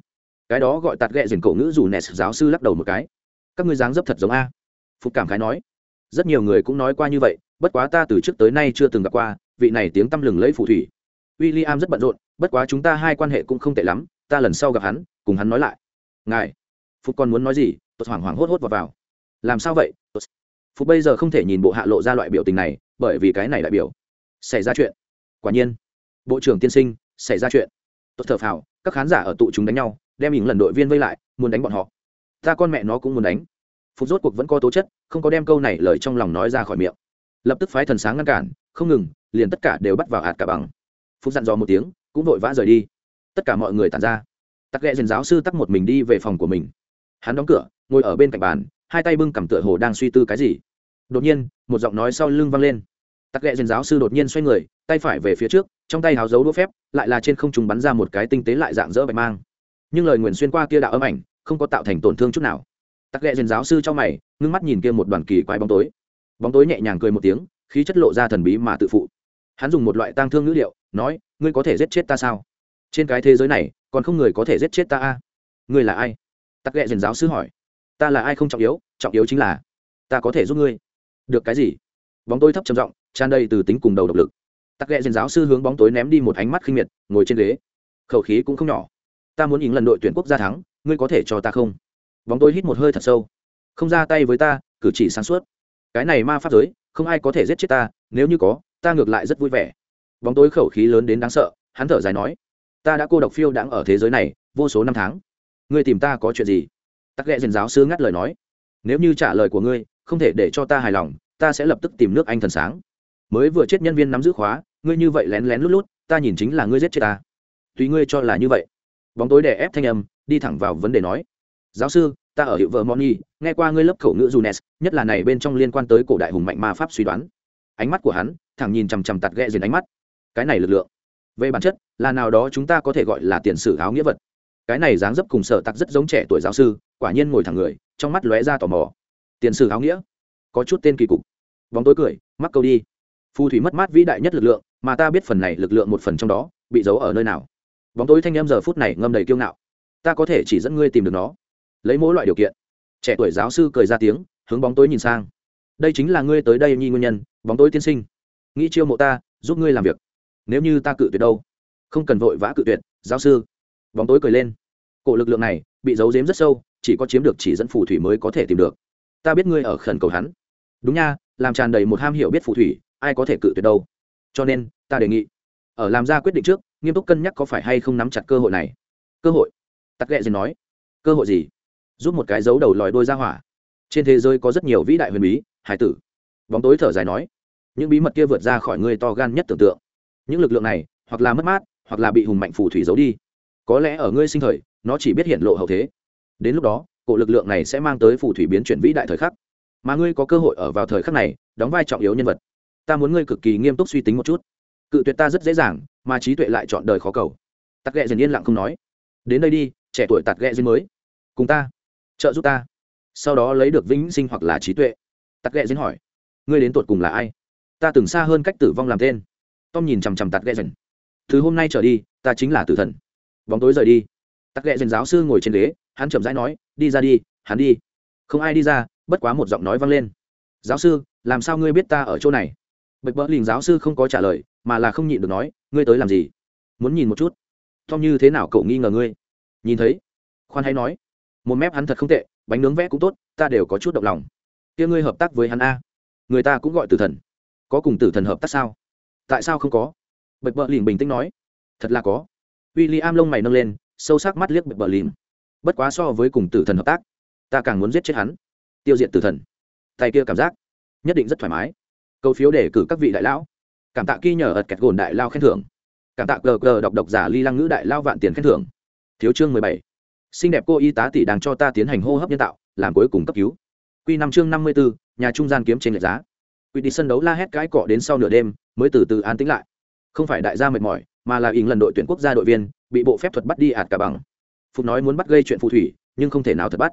Cái đó gọi tạt ghẹ dền cổ ngữ dù nes giáo sư lắc đầu một cái. Các ngươi dáng dấp thật giống a. Phục cảm khái nói. Rất nhiều người cũng nói qua như vậy, bất quá ta từ trước tới nay chưa từng gặp qua, vị này tiếng tăm lừng lấy phù thủy w i l l i am rất bận rộn, bất quá chúng ta hai quan hệ cũng không tệ lắm, ta lần sau gặp hắn, cùng hắn nói lại. Ngài, phục còn muốn nói gì? Tốt hoảng hoảng hốt hốt vào vào. Làm sao vậy? Phục bây giờ không thể nhìn bộ hạ lộ ra loại biểu tình này, bởi vì cái này đại biểu. Xảy ra chuyện. Quả nhiên. Bộ trưởng tiên sinh, xảy ra chuyện. Tốt thở phào, các khán giả ở tụ chúng đánh nhau, đem những lần đội viên vây lại, muốn đánh bọn họ. Ta con mẹ nó cũng muốn đánh. Phục rốt cuộc vẫn có tố chất, không có đem câu này lời trong lòng nói ra khỏi miệng. Lập tức phái thần sáng ngăn cản, không ngừng, liền tất cả đều bắt vào hạt cả bằng phúc dặn dò một tiếng, cũng vội vã rời đi. Tất cả mọi người tàn ra. Tắc ghẹ dền giáo sư tắc một mình đi về phòng của mình. Hắn đóng cửa, ngồi ở bên cạnh bàn, hai tay bưng cầm tựa hồ đang suy tư cái gì. Đột nhiên, một giọng nói sau lưng vang lên. Tắc ghẹ dền giáo sư đột nhiên xoay người, tay phải về phía trước, trong tay háo dấu đũa phép, lại là trên không trùng bắn ra một cái tinh tế lại dạng dỡ bạch mang. Nhưng lời nguyền xuyên qua kia đạo âm ảnh, không có tạo thành tổn thương chút nào. Tắc ghẹ dền giáo sư trong mày, ngưng mắt nhìn kia một đoàn kỳ quái bóng tối. Bóng tối nhẹ nhàng cười một tiếng, khí chất lộ ra thần bí mà tự phụ. Hắn dùng một loại tang thương ngữ liệu nói, ngươi có thể giết chết ta sao? Trên cái thế giới này, còn không người có thể giết chết ta a. Ngươi là ai? Tắc ghẹ dền giáo sư hỏi. Ta là ai không trọng yếu trọng yếu chính là ta có thể giúp ngươi. Được cái gì? Bóng tối thấp trầm giọng, tràn đầy từ tính cùng đầu độc lực. Tắc ghẹ dền giáo sư hướng bóng tối ném đi một ánh mắt khinh miệt, ngồi trên ghế. Khẩu khí cũng không nhỏ. Ta muốn 赢 lần đội tuyển quốc gia thắng, ngươi có thể cho ta không? Bóng tối hít một hơi thật sâu. Không ra tay với ta, cử chỉ sáng suốt. Cái này ma pháp giới, không ai có thể giết chết ta, nếu như có, ta ngược lại rất vui vẻ bóng tối khẩu khí lớn đến đáng sợ, hắn thở dài nói, ta đã cô độc phiêu đãng ở thế giới này vô số năm tháng. Ngươi tìm ta có chuyện gì? Tắc ghẹ dền giáo sư ngắt lời nói, nếu như trả lời của ngươi, không thể để cho ta hài lòng, ta sẽ lập tức tìm nước anh thần sáng. Mới vừa chết nhân viên nắm giữ khóa, ngươi như vậy lén lén lút lút, ta nhìn chính là ngươi giết chết ta. Tùy ngươi cho là như vậy. Bóng tối đè ép thanh âm, đi thẳng vào vấn đề nói, giáo sư, ta ở hiệu vợ moni, nghe qua ngươi lớp khẩu ngữ junes, nhất là này bên trong liên quan tới cổ đại hùng mạnh ma pháp suy đoán. Ánh mắt của hắn, thẳng nhìn chằm chằm tạt ghẹ dền ánh mắt cái này lực lượng. Về bản chất, là nào đó chúng ta có thể gọi là tiền sử áo nghĩa vật. Cái này dáng dấp cùng sở tặc rất giống trẻ tuổi giáo sư, quả nhiên ngồi thẳng người, trong mắt lóe ra tò mò. Tiền sử áo nghĩa? Có chút tên kỳ cục. Bóng tối cười, mắc câu đi. Phù thủy mất mát vĩ đại nhất lực lượng, mà ta biết phần này lực lượng một phần trong đó, bị giấu ở nơi nào. Bóng tối thanh em giờ phút này ngâm đầy kiêu ngạo. Ta có thể chỉ dẫn ngươi tìm được nó. Lấy mỗi loại điều kiện. Trẻ tuổi giáo sư cười ra tiếng, hướng bóng tối nhìn sang. Đây chính là ngươi tới đây nhi nguyên nhân, bóng tối tiên sinh. Nghĩ chiêu mộ ta, giúp ngươi làm việc nếu như ta cự tuyệt đâu? Không cần vội vã cự tuyệt, giáo sư. Bóng tối cười lên. Cổ lực lượng này bị giấu giếm rất sâu, chỉ có chiếm được chỉ dẫn phù thủy mới có thể tìm được. Ta biết ngươi ở khẩn cầu hắn. Đúng nha, làm tràn đầy một ham hiểu biết phù thủy, ai có thể cự tuyệt đâu? Cho nên, ta đề nghị, ở làm ra quyết định trước, nghiêm túc cân nhắc có phải hay không nắm chặt cơ hội này. Cơ hội. Tắc ghẹ gì nói. Cơ hội gì? Giúp một cái dấu đầu lòi đôi ra hỏa. Trên thế giới có rất nhiều vĩ đại huyền bí, hải tử. Bóng tối thở dài nói. Những bí mật kia vượt ra khỏi người to gan nhất tưởng tượng những lực lượng này hoặc là mất mát, hoặc là bị hùng mạnh phù thủy giấu đi. Có lẽ ở ngươi sinh thời, nó chỉ biết hiện lộ hậu thế. Đến lúc đó, cổ lực lượng này sẽ mang tới phù thủy biến chuyển vĩ đại thời khắc. Mà ngươi có cơ hội ở vào thời khắc này, đóng vai trọng yếu nhân vật. Ta muốn ngươi cực kỳ nghiêm túc suy tính một chút. Cự tuyệt ta rất dễ dàng, mà trí tuệ lại chọn đời khó cầu. Tặc ghẹ dần yên lặng không nói. Đến đây đi, trẻ tuổi tặc ghẹ dần mới. Cùng ta. Trợ giúp ta. Sau đó lấy được vĩnh sinh hoặc là trí tuệ. Tặc ghẹ dần hỏi. Ngươi đến tột cùng là ai? Ta từng xa hơn cách tử vong làm tên tom nhìn chằm chằm tặc ghẹ dần. Từ hôm nay trở đi, ta chính là tử thần. Bóng tối rời đi. Tặc ghẹ dần giáo sư ngồi trên ghế, hắn chậm rãi nói, đi ra đi, hắn đi. Không ai đi ra, bất quá một giọng nói vang lên. Giáo sư, làm sao ngươi biết ta ở chỗ này? Bạch bỡ lình giáo sư không có trả lời, mà là không nhịn được nói, ngươi tới làm gì? Muốn nhìn một chút. Tom, như thế nào cậu nghi ngờ ngươi? Nhìn thấy. Khoan hay nói, một mép hắn thật không tệ, bánh nướng vẽ cũng tốt, ta đều có chút động lòng. Kia ngươi hợp tác với hắn a? Người ta cũng gọi tử thần. Có cùng tử thần hợp tác sao? Tại sao không có? Bạch bỡ lìn bình tĩnh nói. Thật là có. W i l l i am lông mày nâng lên, sâu sắc mắt liếc bạch bỡ lìn bất quá so với cùng tử thần hợp tác, ta càng muốn giết chết hắn. Tiêu diệt tử thần. Tay kia cảm giác, nhất định rất thoải mái. Câu phiếu để cử các vị đại lão. Cảm tạ ghi nhờ ật kẹt gồn đại lao khen thưởng. Cảm tạ gờ gờ đọc độc giả ly lăng ngữ đại lao vạn tiền khen thưởng. Thiếu chương mười bảy. Xinh đẹp cô y tá tỷ đang cho ta tiến hành hô hấp nhân tạo, làm cuối cùng cấp cứu. Q năm chương năm mươi bốn nhà trung gian kiếm trên lệch giá. Quy đi sân đấu la hét cái cọ đến sau nửa đêm mới từ từ an tĩnh lại. Không phải đại gia mệt mỏi, mà là ỉng lần đội tuyển quốc gia đội viên, bị bộ phép thuật bắt đi ạt cả bằng. Phục nói muốn bắt gây chuyện phù thủy, nhưng không thể nào thật bắt.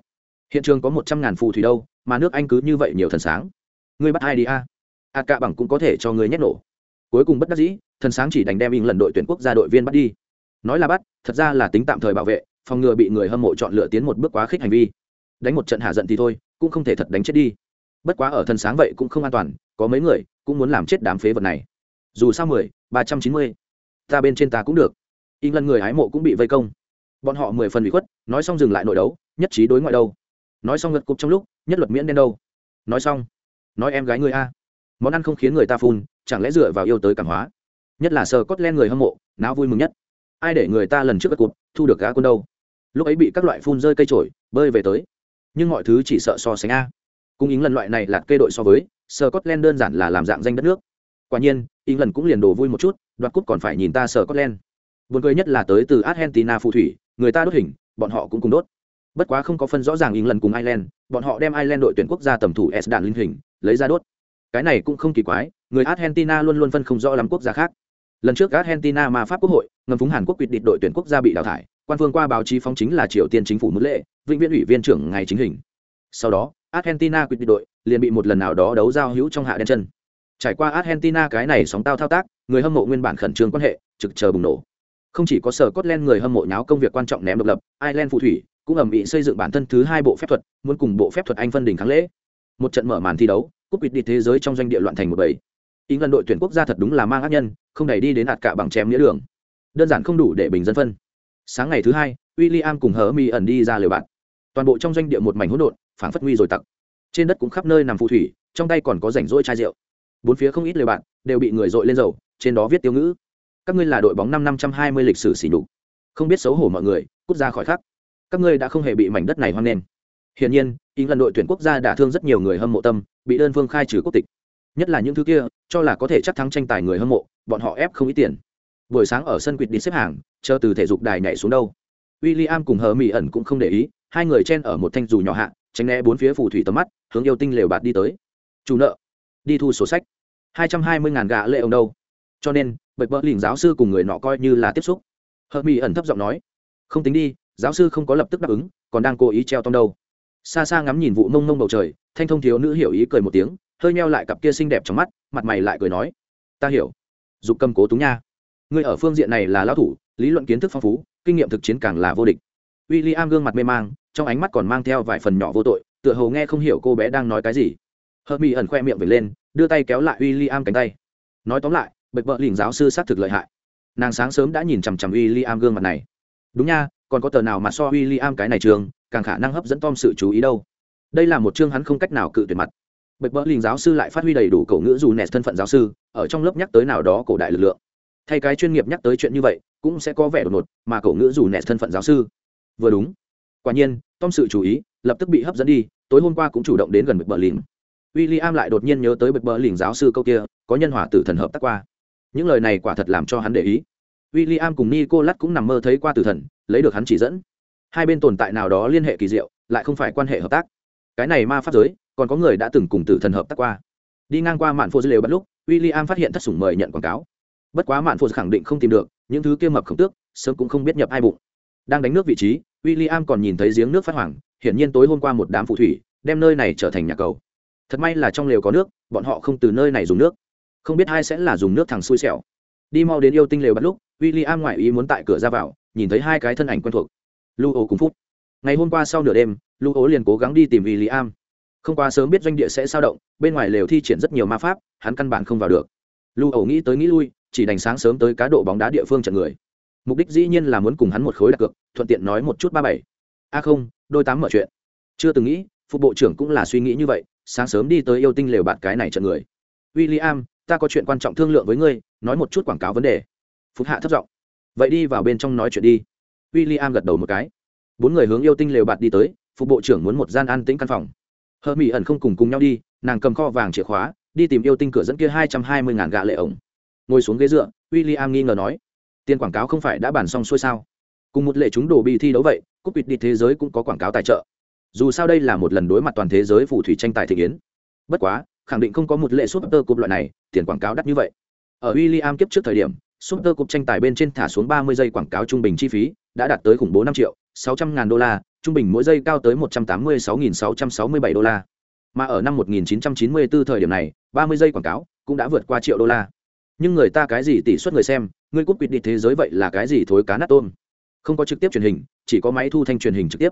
Hiện trường có một trăm ngàn phù thủy đâu, mà nước anh cứ như vậy nhiều thần sáng. Ngươi bắt ai đi a? Ạt cả bằng cũng có thể cho người nhét nổ. Cuối cùng bất đắc dĩ, thần sáng chỉ đành đem ỉng lần đội tuyển quốc gia đội viên bắt đi. Nói là bắt, thật ra là tính tạm thời bảo vệ, phòng ngừa bị người hâm mộ chọn lựa tiến một bước quá khích hành vi. Đánh một trận hạ giận thì thôi, cũng không thể thật đánh chết đi. Bất quá ở thần sáng vậy cũng không an toàn, có mấy người cũng muốn làm chết đám phế vật này dù sao mười, ba trăm chín mươi. Ta bên trên ta cũng được. In lần người hái mộ cũng bị vây công. Bọn họ mười phần bị khuất, nói xong dừng lại nội đấu, nhất trí đối ngoại đâu. Nói xong ngật cục trong lúc, nhất luật miễn đen đâu. Nói xong, nói em gái người a. Món ăn không khiến người ta phun, chẳng lẽ dựa vào yêu tới cảm hóa? Nhất là sờ cốt len người hâm mộ não vui mừng nhất. Ai để người ta lần trước gật cụt thu được gã quân đâu? Lúc ấy bị các loại phun rơi cây trổi bơi về tới. Nhưng mọi thứ chỉ sợ so sánh a. Cung ứng lần loại này là cây đội so với sờ cốt len đơn giản là làm dạng danh đất nước. Quả nhiên ý lần cũng liền đồ vui một chút đoạt cúp còn phải nhìn ta sở cốt len buồn cười nhất là tới từ argentina phù thủy người ta đốt hình bọn họ cũng cùng đốt bất quá không có phân rõ ràng England cùng Ireland, bọn họ đem Ireland đội tuyển quốc gia tầm thủ S đạn linh hình, lấy ra đốt. Cái này cũng không kỳ quái, người Argentina luôn luôn phân không rõ lắm quốc gia khác. Lần trước Argentina mà Pháp quốc hội, ngầm phúng Hàn Quốc quyết định đội tuyển quốc gia bị đào thải, quan phương qua báo chí phóng chính là Triều Tiên chính phủ mức lệ, vĩnh viễn ủy viên trưởng ngày chính hình. Sau đó, Argentina quyết định đội liền bị một lần nào đó đấu giao hữu trong hạ đen chân. Trải qua Argentina cái này sóng tao thao tác, người hâm mộ nguyên bản khẩn trương quan hệ, trực chờ bùng nổ. Không chỉ có sở Scotland người hâm mộ nháo công việc quan trọng ném độc lập, Ireland phù thủy cũng ẩm bị xây dựng bản thân thứ hai bộ phép thuật, muốn cùng bộ phép thuật Anh phân đỉnh kháng lễ. Một trận mở màn thi đấu, cúp quyết đi thế giới trong doanh địa loạn thành một bầy. Ý lần đội tuyển quốc gia thật đúng là mang ác nhân, không đẩy đi đến hạt cả bằng chém nghĩa đường. Đơn giản không đủ để bình dân phân. Sáng ngày thứ hai, William cùng hở mi ẩn đi ra lều bạn. Toàn bộ trong doanh địa một mảnh hỗn độn, phảng phất nguy rồi tặc. Trên đất cũng khắp nơi nằm phù thủy, trong tay còn có rảnh rỗi chai rượu. Bốn phía không ít lều bạn, đều bị người dội lên dầu, trên đó viết tiêu ngữ. Các ngươi là đội bóng năm năm trăm hai mươi lịch sử xỉ nhục. Không biết xấu hổ mọi người cút ra khỏi khắc. Các ngươi đã không hề bị mảnh đất này hoang lên hiển nhiên ý lần đội tuyển quốc gia đã thương rất nhiều người hâm mộ tâm bị đơn phương khai trừ quốc tịch. Nhất là những thứ kia cho là có thể chắc thắng tranh tài người hâm mộ bọn họ ép không ít tiền. Buổi sáng ở sân quỵt đi xếp hàng chờ từ thể dục đài nhảy xuống đâu. W i l l i am cùng hờ mỹ ẩn cũng không để ý hai người chen ở một thanh dù nhỏ hạ tránh né bốn phía phù thủy tầm mắt hướng yêu tinh lều bạt đi tới. Chủ nợ đi thu sổ sách. Hai trăm hai mươi ngàn gạ lệ ông đâu. Cho nên bậy bỡ lỉnh giáo sư cùng người nọ coi như là tiếp xúc. Hợp mỹ ẩn thấp giọng nói, không tính đi, giáo sư không có lập tức đáp ứng, còn đang cố ý treo tông đâu. Xa xa ngắm nhìn vụ mông mông bầu trời, thanh thông thiếu nữ hiểu ý cười một tiếng, hơi meo lại cặp kia xinh đẹp trong mắt, mặt mày lại cười nói, ta hiểu. Dục cầm cố túng nha. Ngươi ở phương diện này là lão thủ, lý luận kiến thức phong phú, kinh nghiệm thực chiến càng là vô địch. W i l l i am gương mặt mê mang, trong ánh mắt còn mang theo vài phần nhỏ vô tội, tựa hồ nghe không hiểu cô bé đang nói cái gì hờ mỹ ẩn khoe miệng về lên, đưa tay kéo lại w i l l i am cánh tay. Nói tóm lại bệnh vợ lỉnh giáo sư xác thực lợi hại. Nàng sáng sớm đã nhìn chằm chằm w i l l i am gương mặt này. Đúng nha, còn có tờ nào mà so w i l l i am cái này trường, càng khả năng hấp dẫn tom sự chú ý đâu? Đây là một chương hắn không cách nào cự tuyệt mặt. Bệnh vợ lình giáo sư lại phát huy đầy đủ cổ ngữ dù nẹt thân phận giáo sư, ở trong lớp nhắc tới nào đó cổ đại lực lượng. Thay cái chuyên nghiệp nhắc tới chuyện như vậy, cũng sẽ có vẻ đột ngột, mà cổ ngữ dù nẹt thân phận giáo sư. Vừa đúng. Quả nhiên, tom sự chú ý, lập tức bị hấp dẫn đi, tối hôm qua cũng chủ động đến gần w i l l i William lại đột nhiên nhớ tới bực bờ lình giáo sư câu kia, có nhân hòa tử thần hợp tác qua. Những lời này quả thật làm cho hắn để ý. William cùng Nicholas cũng nằm mơ thấy qua tử thần, lấy được hắn chỉ dẫn. Hai bên tồn tại nào đó liên hệ kỳ diệu, lại không phải quan hệ hợp tác. Cái này ma pháp giới, còn có người đã từng cùng tử thần hợp tác qua. Đi ngang qua mạn phô dư lều bắt lúc w i l l i am phát hiện thất sủng mời nhận quảng cáo. Bất quá mạn phô khẳng định không tìm được, những thứ kia mập khổng tước, sớm cũng không biết nhập hai bụng. Đang đánh nước vị trí w i l l i am còn nhìn thấy giếng nước phát hoàng hiển nhiên tối hôm qua một đám phù thủy, đem nơi này trở thành nhà cầu thật may là trong lều có nước, bọn họ không từ nơi này dùng nước. Không biết hai sẽ là dùng nước thằng xui xẻo. Đi mau đến yêu tinh lều bắt lúc w i l l i am ngoại ý muốn tại cửa ra vào, nhìn thấy hai cái thân ảnh quen thuộc. Lu ố cùng phút ngày hôm qua sau nửa đêm, lu ố liền cố gắng đi tìm w i l l i am không quá sớm biết doanh địa sẽ sao động, bên ngoài lều thi triển rất nhiều ma pháp, hắn căn bản không vào được. Lu ẩu nghĩ tới nghĩ lui, chỉ đành sáng sớm tới cá độ bóng đá địa phương trận người. Mục đích dĩ nhiên là muốn cùng hắn một khối đặt cược, thuận tiện nói một chút ba bảy. A không, đôi tám mở chuyện. Chưa từng nghĩ phụ bộ trưởng cũng là suy nghĩ như vậy sáng sớm đi tới yêu tinh lều bạn cái này trận người. W i l l i am ta có chuyện quan trọng thương lượng với ngươi, nói một chút quảng cáo vấn đề. Phúc hạ thất giọng. Vậy đi vào bên trong nói chuyện đi. W i l l i am gật đầu một cái. Bốn người hướng yêu tinh lều bạt đi tới, phục bộ trưởng muốn một gian an tĩnh căn phòng. Hơ mỹ ẩn không cùng cùng nhau đi, nàng cầm kho vàng chìa khóa, đi tìm yêu tinh cửa dẫn kia hai trăm hai mươi ngàn gạ lệ ổng. Ngồi xuống ghế dựa w i l l i am nghi ngờ nói, tiền quảng cáo không phải đã bàn xong xuôi sao? Cùng một lệ chúng đồ bị thi đấu vậy, cúp vịt đi thế giới cũng có quảng cáo tài trợ dù sao đây là một lần đối mặt toàn thế giới phù thủy tranh tài thị kiến bất quá khẳng định không có một lệ súp tơ cúp loại này tiền quảng cáo đắt như vậy ở w i l l i am kiếp trước thời điểm súp tơ cúp tranh tài bên trên thả xuống ba mươi giây quảng cáo trung bình chi phí đã đạt tới khủng bố năm triệu sáu trăm ngàn đô la trung bình mỗi giây cao tới 186.667 đô la. Mà ở năm 1994 thời điểm này, 30 giây quảng cáo cũng đã vượt qua triệu đô la. Nhưng người ta cái gì tỷ suất người xem, người cúp quyết đi thế giới vậy là cái gì thối cá nát tôm. Không có trực tiếp truyền hình, chỉ có máy thu thanh truyền hình trực tiếp.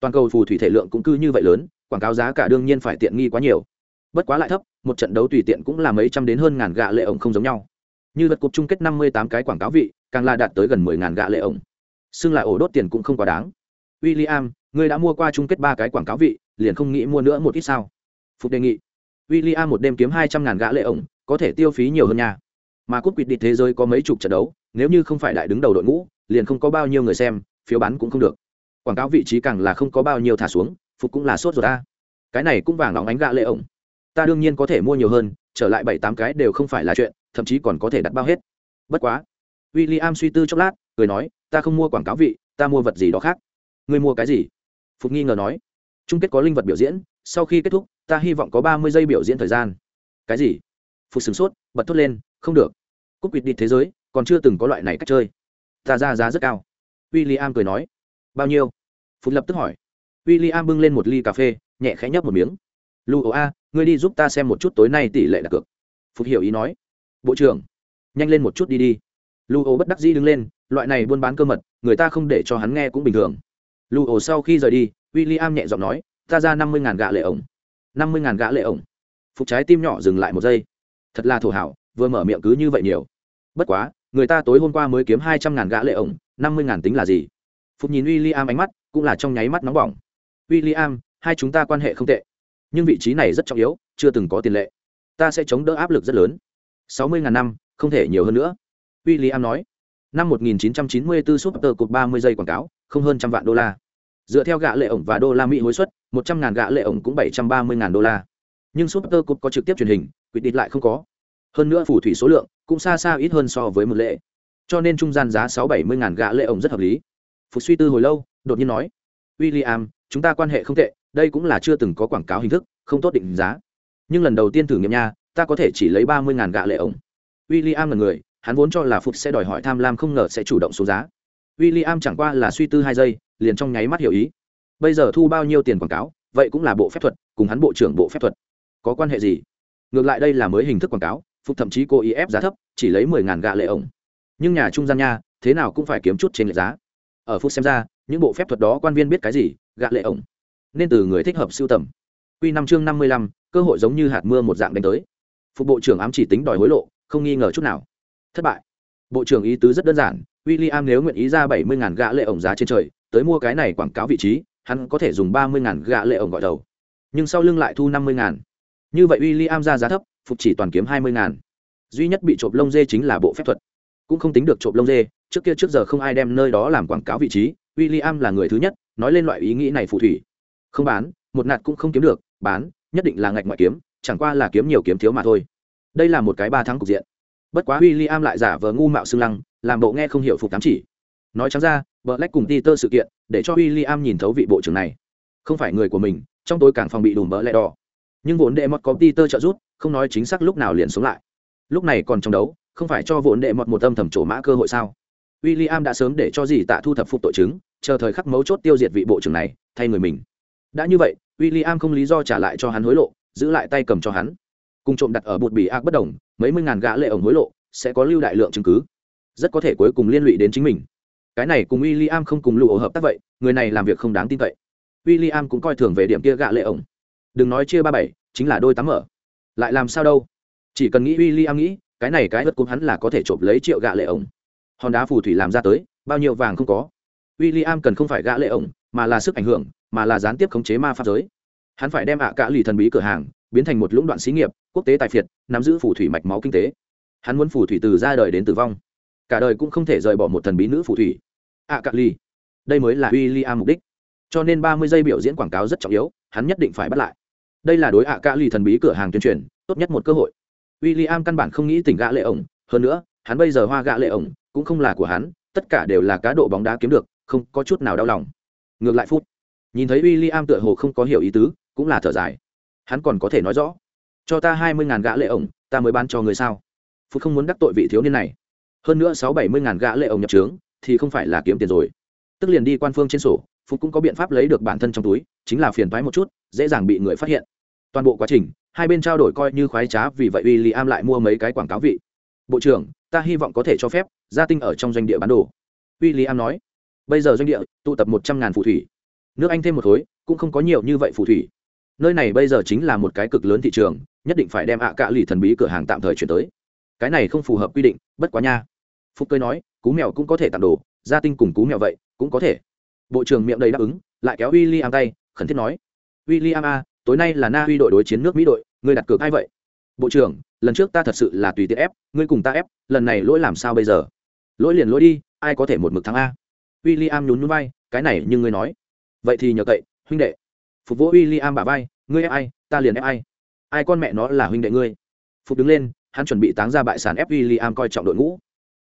Toàn cầu phù thủy thể lượng cũng cư như vậy lớn, quảng cáo giá cả đương nhiên phải tiện nghi quá nhiều. Bất quá lại thấp, một trận đấu tùy tiện cũng là mấy trăm đến hơn ngàn gạ lệ ổng không giống nhau. Như vật cục chung kết 58 cái quảng cáo vị, càng là đạt tới gần 10 ngàn gạ lệ ổng. Xưng lại ổ đốt tiền cũng không quá đáng William, người đã mua qua chung kết ba cái quảng cáo vị, liền không nghĩ mua nữa một ít sao? Phục đề nghị. William một đêm kiếm hai trăm ngàn gã lệ ổng, có thể tiêu phí nhiều hơn nhà. Mà cúp quỵt định thế giới có mấy chục trận đấu, nếu như không phải đại đứng đầu đội ngũ, liền không có bao nhiêu người xem, phiếu bán cũng không được. Quảng cáo vị trí càng là không có bao nhiêu thả xuống, phục cũng là sốt rồi ta. Cái này cũng vàng óng ánh gạ lệ ổng. Ta đương nhiên có thể mua nhiều hơn, trở lại bảy tám cái đều không phải là chuyện, thậm chí còn có thể đặt bao hết. Bất quá. William suy tư chốc lát, cười nói, ta không mua quảng cáo vị, ta mua vật gì đó khác. Ngươi mua cái gì? Phục nghi ngờ nói. Chung kết có linh vật biểu diễn sau khi kết thúc ta hy vọng có ba mươi giây biểu diễn thời gian. Cái gì? Phục sửng sốt bật thốt lên không được. Cúp quỵt đi thế giới còn chưa từng có loại này cách chơi. Ta ra giá rất cao. W i l l i am cười nói bao nhiêu? Phục lập tức hỏi. W i l l i am bưng lên một ly cà phê, nhẹ khẽ nhấp một miếng. Lu ồ a, ngươi đi giúp ta xem một chút tối nay tỷ lệ đặt cược. Phục hiểu ý nói. Bộ trưởng, nhanh lên một chút đi đi. Lu ồ bất đắc dĩ đứng lên, loại này buôn bán cơ mật, người ta không để cho hắn nghe cũng bình thường. Lu ồ sau khi rời đi w i l l i am nhẹ giọng nói, ta ra năm mươi ngàn gạ lệ ổng. năm mươi ngàn gạ lệ ổng. Phục trái tim nhỏ dừng lại một giây. Thật là thổ hảo, vừa mở miệng cứ như vậy nhiều. Bất quá, người ta tối hôm qua mới kiếm hai trăm ngàn gạ lệ ổng, năm mươi ngàn tính là gì? Phục nhìn w i l l i am ánh mắt cũng là trong nháy mắt nóng bỏng w i l l i am hai chúng ta quan hệ không tệ nhưng vị trí này rất trọng yếu chưa từng có tiền lệ ta sẽ chống đỡ áp lực rất lớn sáu mươi ngàn năm không thể nhiều hơn nữa w i l l i am nói năm 1994 Super Cup 30 giây quảng cáo, không hơn trăm vạn đô la. Dựa theo gạ lệ ổng và đô la Mỹ hối suất, 100 ngàn gạ lệ ổng cũng 730 ngàn đô la. Nhưng Super Cup có trực tiếp truyền hình, quyết định lại không có. Hơn nữa phủ thủy số lượng cũng xa xa ít hơn so với một lệ. Cho nên trung gian giá 670 ngàn gạ lệ ổng rất hợp lý. Phục suy tư hồi lâu, đột nhiên nói: "William, chúng ta quan hệ không tệ, đây cũng là chưa từng có quảng cáo hình thức, không tốt định giá. Nhưng lần đầu tiên thử nghiệm nha, ta có thể chỉ lấy 30 ngàn gạ lệ ổng." William là người, hắn vốn cho là phục sẽ đòi hỏi tham lam không ngờ sẽ chủ động số giá. W i l l i am chẳng qua là suy tư hai giây liền trong nháy mắt hiểu ý. Bây giờ thu bao nhiêu tiền quảng cáo vậy cũng là bộ phép thuật cùng hắn bộ trưởng bộ phép thuật. Có quan hệ gì? Ngược lại đây là mới hình thức quảng cáo phục thậm chí cố ý ép giá thấp chỉ lấy mười ngàn gạ lệ ổng. Nhưng nhà trung gian nha thế nào cũng phải kiếm chút trên lệ giá ở phút xem ra, những bộ phép thuật đó quan viên biết cái gì, gạ lệ ổng. Nên từ người thích hợp sưu tầm. Q năm chương năm mươi lăm, cơ hội giống như hạt mưa một dạng đánh tới. Phục bộ trưởng ám chỉ tính đòi hối lộ, không nghi ngờ chút nào. Thất bại. Bộ trưởng ý tứ rất đơn giản w i l l i am nếu nguyện ý ra bảy mươi ngàn gạ lệ ổng giá trên trời, tới mua cái này quảng cáo vị trí, hắn có thể dùng ba mươi ngàn gạ lệ ổng gọi đầu. Nhưng sau lưng lại thu năm mươi ngàn. Như vậy w i l l i am ra giá thấp, phục chỉ toàn kiếm hai mươi ngàn. Duy nhất bị trộm lông dê chính là bộ phép thuật cũng không tính được trộm lông dê, trước kia trước giờ không ai đem nơi đó làm quảng cáo vị trí w i l l i am là người thứ nhất nói lên loại ý nghĩ này phù thủy. Không bán, một nạt cũng không kiếm được, bán, nhất định là ngạch ngoại kiếm, chẳng qua là kiếm nhiều kiếm thiếu mà thôi. Đây là một cái ba tháng cục diện. Bất quá w i l l i am lại giả vờ ngu mạo xương lăng, làm bộ nghe không hiểu phục tám chỉ. Nói chẳng ra vợ lách cùng ti tơ sự kiện, để cho w i l l i am nhìn thấu vị bộ trưởng này. Không phải người của mình, trong tối càng phòng bị đùm bỡ lẽ đỏ. Nhưng vốn đệ mọt có ti tơ trợ rút không nói chính xác lúc nào liền xuống lại. Lúc này còn trong đấu không phải cho vốn đệ mọt một âm thầm trổ mã cơ hội sao? W i l l i am đã sớm để cho gì tạ thu thập phục tội chứng, chờ thời khắc mấu chốt tiêu diệt vị bộ trưởng này, thay người mình. Đã như vậy w i l l i am không lý do trả lại cho hắn hối lộ, giữ lại tay cầm cho hắn. Cùng trộm đặt ở bột bì ác bất đồng, mấy mươi ngàn gã lệ ổng hối lộ, sẽ có lưu đại lượng chứng cứ. Rất có thể cuối cùng liên lụy đến chính mình. Cái này cùng w i l l i am không cùng lụ hợp tác vậy, người này làm việc không đáng tin cậy. W i l l i am cũng coi thường về điểm kia gạ lệ ổng. Đừng nói chia ba bảy, chính là đôi tắm mở. Lại làm sao đâu? Chỉ cần nghĩ w i l l i am nghĩ cái này cái vật cúm hắn là có thể trộm lấy triệu gạ lệ ổng. Hòn đá phù thủy làm ra tới, bao nhiêu vàng không có. W i l l i am cần không phải gạ lệ ổng, mà là sức ảnh hưởng, mà là gián tiếp khống chế ma pháp giới. Hắn phải đem ạ cả lì thần bí cửa hàng, biến thành một lũng đoạn xí nghiệp, quốc tế tài phiệt, nắm giữ phù thủy mạch máu kinh tế. Hắn muốn phù thủy từ ra đời đến tử vong. Cả đời cũng không thể rời bỏ một thần bí nữ phù thủy. Ạ cả lì. Đây mới là w i l l i am mục đích. Cho nên ba mươi giây biểu diễn quảng cáo rất trọng yếu, hắn nhất định phải bắt lại. Đây là đối ạ cả lì thần bí cửa hàng tuyên truyền, tốt nhất một cơ hội w i l l i am căn bản không nghĩ tỉnh gã lệ ổng, hơn nữa, hắn bây giờ hoa gã lệ ổng, cũng không là của hắn, tất cả đều là cá độ bóng đá kiếm được, không có chút nào đau lòng. Ngược lại phút nhìn thấy w i l l i am tựa hồ không có hiểu ý tứ, cũng là thở dài. Hắn còn có thể nói rõ, cho ta hai mươi ngàn gã lệ ổng, ta mới bán cho người sao? Phút không muốn đắc tội vị thiếu niên này. Hơn nữa sáu bảy mươi ngàn gã lệ ổng nhập trướng, thì không phải là kiếm tiền rồi. Tức liền đi quan phương trên sổ, phúc cũng có biện pháp lấy được bản thân trong túi, chính là phiền thoái một chút, dễ dàng bị người phát hiện toàn bộ quá trình, hai bên trao đổi coi như khoái trá, vì vậy w i l l i am lại mua mấy cái quảng cáo vị. Bộ trưởng, ta hy vọng có thể cho phép, gia tinh ở trong doanh địa bán đồ. W i l l i am nói, bây giờ doanh địa, tụ tập một trăm ngàn phù thủy. Nước anh thêm một khối, cũng không có nhiều như vậy phù thủy. Nơi này bây giờ chính là một cái cực lớn thị trường, nhất định phải đem ạ à cạ lì thần bí cửa hàng tạm thời chuyển tới. Cái này không phù hợp quy định, bất quá nha. Phúc cười nói, cú mèo cũng có thể tặng đồ, gia tinh cùng cú mèo vậy, cũng có thể. Bộ trưởng miệng đầy đáp ứng, lại kéo w i l l i am tay, khẩn thiết nói w i l l i am a à, tối nay là na huy đội đối chiến nước mỹ đội, ngươi đặt cược ai vậy? Bộ trưởng, lần trước ta thật sự là tùy tiện ép, ngươi cùng ta ép, lần này lỗi làm sao bây giờ? Lỗi liền lỗi đi, ai có thể một mực thắng a? W i l l i am nhún nhún vai, cái này nhưng ngươi nói. Vậy thì nhờ cậy, huynh đệ. Phục vũ w i l l i am bả vai, ngươi ép ai, ta liền ép ai. Ai con mẹ nó là huynh đệ ngươi? Phục đứng lên, hắn chuẩn bị táng ra bại sản ép w i l l i am coi trọng đội ngũ.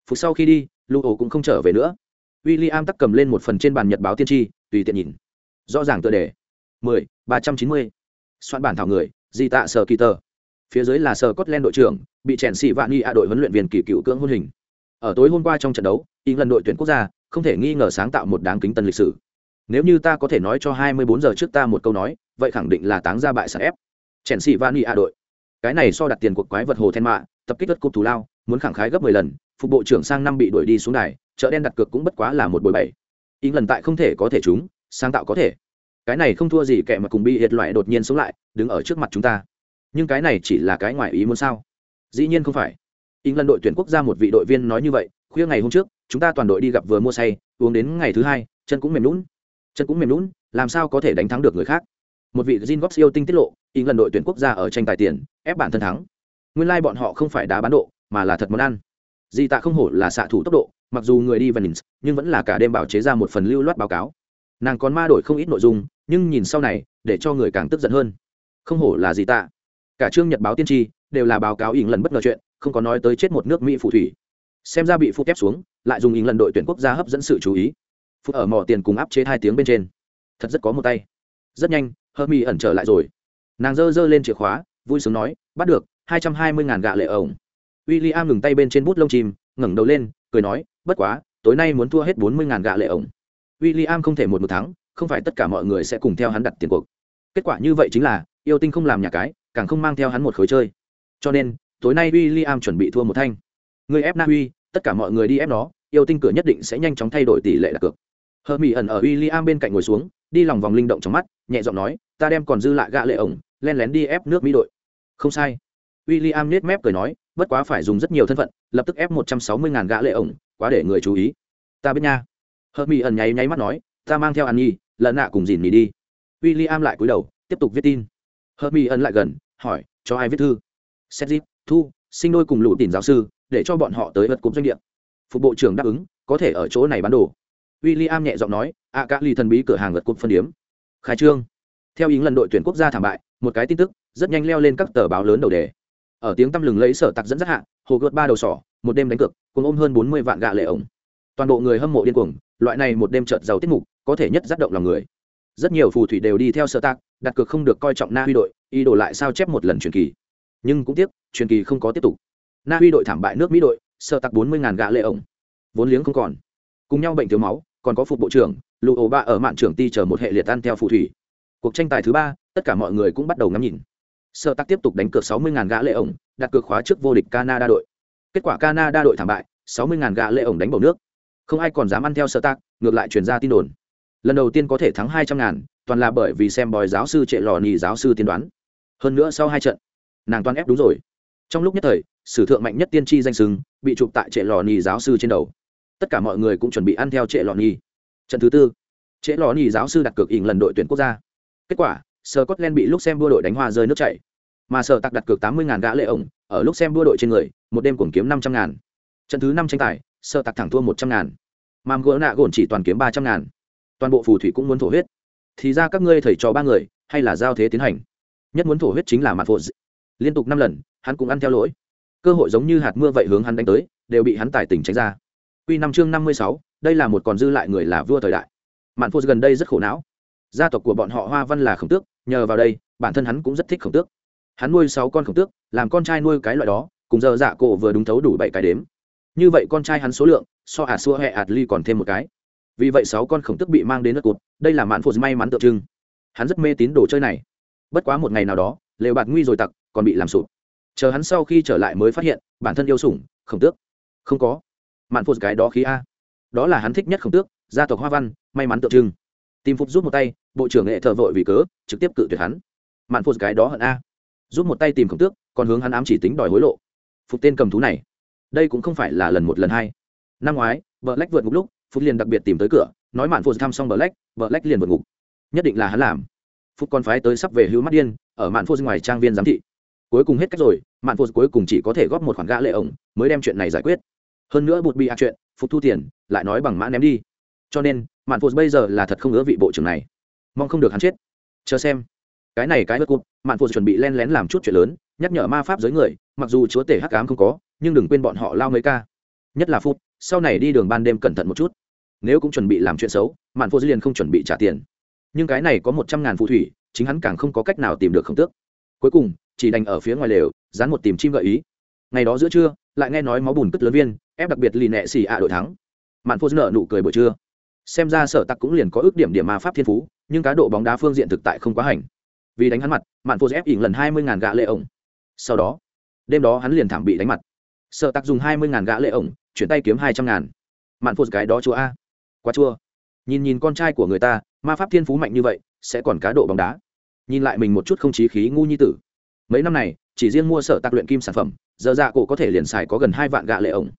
Phục sau khi đi lưu ổ cũng không trở về nữa. W i l l i am tắc cầm lên một phần trên bàn nhật báo tiên tri, tùy tiện nhìn. Rõ ràng tựa đề. mười, ba trăm chín mươi soạn bản thảo người, di tạ sở kỳ tờ. Phía dưới là sở cốt len đội trưởng, bị chèn xị vạn nghi ạ đội huấn luyện viên kỳ cựu cưỡng hôn hình. Ở tối hôm qua trong trận đấu ý lần đội tuyển quốc gia, không thể nghi ngờ sáng tạo một đáng kính tân lịch sử. Nếu như ta có thể nói cho 24 giờ trước ta một câu nói, vậy khẳng định là táng ra bại sản ép. Chèn xị vạn nghi ạ đội. Cái này so đặt tiền cuộc quái vật hồ then mạ, tập kích đất cục thù lao, muốn khẳng khái gấp 10 lần, phục bộ trưởng sang năm bị đuổi đi xuống đài, chợ đen đặt cược cũng bất quá là một bồi bảy. Ý lần tại không thể có thể chúng sáng tạo có thể cái này không thua gì kẻ mà cùng bị hiệt loại đột nhiên sống lại đứng ở trước mặt chúng ta nhưng cái này chỉ là cái ngoài ý muốn sao dĩ nhiên không phải ý lần đội tuyển quốc gia một vị đội viên nói như vậy khuya ngày hôm trước chúng ta toàn đội đi gặp vừa mua say uống đến ngày thứ hai chân cũng mềm lún chân cũng mềm lún làm sao có thể đánh thắng được người khác một vị Jin Gox yêu tinh tiết lộ, ý lần đội tuyển quốc gia ở tranh tài tiền, ép bản thân thắng. Nguyên lai like bọn họ không phải đá bán độ, mà là thật món ăn. Di Tạ không hổ là xạ thủ tốc độ, mặc dù người đi Venice, nhưng vẫn là cả đêm bảo chế ra một phần lưu loát báo cáo. Nàng còn ma đổi không ít nội dung, nhưng nhìn sau này, để cho người càng tức giận hơn. Không hổ là gì Tạ. Cả chương nhật báo tiên tri đều là báo cáo ỉng lần bất ngờ chuyện, không có nói tới chết một nước Mỹ phù thủy. Xem ra bị phụ kép xuống, lại dùng ỉng lần đội tuyển quốc gia hấp dẫn sự chú ý. Phút ở mỏ tiền cùng áp chế hai tiếng bên trên. Thật rất có một tay. Rất nhanh, Hermi ẩn trở lại rồi. Nàng giơ giơ lên chìa khóa, vui sướng nói, bắt được, hai trăm hai mươi ngàn gạ lệ ổng William ngừng tay bên trên bút lông chìm, ngẩng đầu lên, cười nói, bất quá, tối nay muốn thua hết bốn mươi ngàn gạ lệ ổng. William không thể một một thắng, không phải tất cả mọi người sẽ cùng theo hắn đặt tiền cuộc. Kết quả như vậy chính là, yêu tinh không làm nhà cái, càng không mang theo hắn một khối chơi. Cho nên, tối nay William chuẩn bị thua một thanh. Người ép Na Huy, tất cả mọi người đi ép nó, yêu tinh cửa nhất định sẽ nhanh chóng thay đổi tỷ lệ đặt cược. Hermi ẩn ở William bên cạnh ngồi xuống, đi lòng vòng linh động trong mắt, nhẹ giọng nói, ta đem còn dư lại gạ lệ ổng, len lén đi ép nước Mỹ đội. Không sai. William nết mép cười nói, bất quá phải dùng rất nhiều thân phận, lập tức ép một trăm sáu mươi ngàn gã lệ ổng, quá để người chú ý. Ta biết nha. Hợp Mỹ ẩn nháy nháy mắt nói, ta mang theo An Nhi, lần nạ cùng dìn nhì đi. W i l l i am lại cúi đầu tiếp tục viết tin. Hợp mỹ ẩn lại gần hỏi cho ai viết thư? Xét dịp thu sinh đôi cùng lũ tìm giáo sư để cho bọn họ tới vật cục doanh địa. Phục bộ trưởng đáp ứng có thể ở chỗ này bán đồ. W i l l i am nhẹ giọng nói à các ly thần bí cửa hàng vật cục phân điếm. Khai trương. Theo ý lần đội tuyển quốc gia thảm bại một cái tin tức rất nhanh leo lên các tờ báo lớn đầu đề. Ở tiếng tăm lừng lấy sở tặc dẫn rất hạ hồ gợt ba đầu sỏ một đêm đánh cược cùng ôm hơn bốn mươi vạn gạ lệ ổng toàn bộ người hâm mộ điên cuồng, loại này một đêm trợt giàu tiết mục, có thể nhất dắt động lòng người. Rất nhiều phù thủy đều đi theo sơ tặc đặt cược không được coi trọng na huy đội, ý đồ lại sao chép một lần truyền kỳ. Nhưng cũng tiếc, truyền kỳ không có tiếp tục. Na huy đội thảm bại nước mỹ đội sơ tặc bốn mươi ngàn gạ lệ ổng. Vốn liếng không còn. Cùng nhau bệnh thiếu máu, còn có phục bộ trưởng lụ ổ ba ở mạn trưởng ti chờ một hệ liệt ăn theo phù thủy. Cuộc tranh tài thứ ba, tất cả mọi người cũng bắt đầu ngắm nhìn. Sơ tắc tiếp tục đánh cược 60.000 gã lệ ổng, đặt cược khóa trước vô địch canada đội. Kết quả canada đội thảm bại 60.000 gã lệ ổng đánh bầu nước không ai còn dám ăn theo sợ tắc ngược lại truyền ra tin đồn. Lần đầu tiên có thể thắng hai trăm ngàn, toàn là bởi vì xem bòi giáo sư trệ lò nhì giáo sư tiên đoán. Hơn nữa sau hai trận, nàng toàn ép đúng rồi. Trong lúc nhất thời, sử thượng mạnh nhất tiên tri danh sừng bị chụp tại trệ lò nhì giáo sư trên đầu. Tất cả mọi người cũng chuẩn bị ăn theo trệ lò nhì. Trận thứ tư, trệ lò nhì giáo sư đặt cược ỉn lần đội tuyển quốc gia. Kết quả sờ len bị lúc xem đua đội đánh hoa rơi nước chảy. Mà sở tặc đặt cược tám mươi ngàn gã lệ ổng, ở lúc xem đua đội trên người, một đêm cuồng kiếm năm trăm ngàn. Trận thứ năm tranh tài sơ tặc thẳng thua một trăm ngàn. Mam gỡ nạ gồn chỉ toàn kiếm ba trăm ngàn. Toàn bộ phù thủy cũng muốn thổ huyết. Thì ra các ngươi thầy trò ba người hay là giao thế tiến hành? Nhất muốn thổ huyết chính là mặt phụ liên tục năm lần hắn cũng ăn theo lỗi. Cơ hội giống như hạt mưa vậy hướng hắn đánh tới đều bị hắn tài tình tránh ra. Quy năm chương năm mươi sáu, đây là một còn dư lại người là vua thời đại. Mạn phụ gần đây rất khổ não. Gia tộc của bọn họ Hoa Văn là khổng tước, nhờ vào đây, bản thân hắn cũng rất thích khổng tước. Hắn nuôi sáu con khổng tước làm con trai nuôi cái loại đó cùng giờ dạ cổ vừa đúng thấu đủ bảy cái đếm như vậy con trai hắn số lượng, so ả xua hẹ ạt ly còn thêm một cái. Vì vậy sáu con khổng tước bị mang đến đất cột đây là mạn phụ may mắn tượng trưng. Hắn rất mê tín đồ chơi này. Bất quá một ngày nào đó, lều bạt nguy rồi tặc, còn bị làm sụp chờ hắn sau khi trở lại mới phát hiện, bản thân yêu sủng, khổng tước. Không có. Mạn phụ cái đó khí a. Đó là hắn thích nhất khổng tước, gia tộc hoa văn, may mắn tượng trưng. Tìm phục giúp một tay, bộ trưởng nghệ thợ vội vì cớ, trực tiếp cự tuyệt hắn. Mạn phụ cái đó hận a. Giúp một tay tìm khổng tước, còn hướng hắn ám chỉ tính đòi hối lộ. Phục tên cầm thú này đây cũng không phải là lần một lần hai. Năm ngoái vợ lách vượt ngục lúc, phúc liền đặc biệt tìm tới cửa, nói mạn phụ thăm xong vợ lách vợ lách liền vượt ngục. Nhất định là hắn làm. Phúc còn phái tới sắp về hữu mắt điên, ở mạn phụ ngoài trang viên giám thị. Cuối cùng hết cách rồi, mạn phụ cuối cùng chỉ có thể góp một khoản gã lệ ổng, mới đem chuyện này giải quyết. Hơn nữa bụt bị ác chuyện phục thu tiền, lại nói bằng mã ném đi. Cho nên, mạn phụ bây giờ là thật không ngỡ vị bộ trưởng này. Mong không được hắn chết. Chờ xem. Cái này cái bất cụt mạn phụ chuẩn bị len lén làm chút chuyện lớn, nhắc nhở ma pháp giới người, mặc dù chúa tể hắc ám không có nhưng đừng quên bọn họ lao mấy ca. Nhất là phút sau này đi đường ban đêm cẩn thận một chút. Nếu cũng chuẩn bị làm chuyện xấu, mạn phụ liền không chuẩn bị trả tiền. Nhưng cái này có một trăm ngàn phù thủy, chính hắn càng không có cách nào tìm được khổng tước. Cuối cùng, chỉ đành ở phía ngoài lều, dán một tìm chim gợi ý. Ngày đó giữa trưa, lại nghe nói máu bùn cất lớn viên, ép đặc biệt lì nẹ xì ạ đội thắng. Mạn phụ nợ nụ cười buổi trưa. Xem ra sở tặc cũng liền có ước điểm điểm ma pháp thiên phú, nhưng cá độ bóng đá phương diện thực tại không quá hành. Vì đánh hắn mặt, mạn phô ép ỉn lần hai mươi ngàn gạ lệ ổng. Sau đó, đêm đó hắn liền thảm bị đánh mặt sợ tặc dùng hai mươi ngàn gạ lệ ổng, chuyển tay kiếm hai trăm ngàn. Mạn phụt cái đó chua a. Quá chua. Nhìn nhìn con trai của người ta, ma pháp thiên phú mạnh như vậy, sẽ còn cá độ bóng đá. Nhìn lại mình một chút không chí khí ngu như tử. Mấy năm này, chỉ riêng mua sở tạc luyện kim sản phẩm, giờ dạ cổ có thể liền xài có gần hai vạn gạ lệ ổng.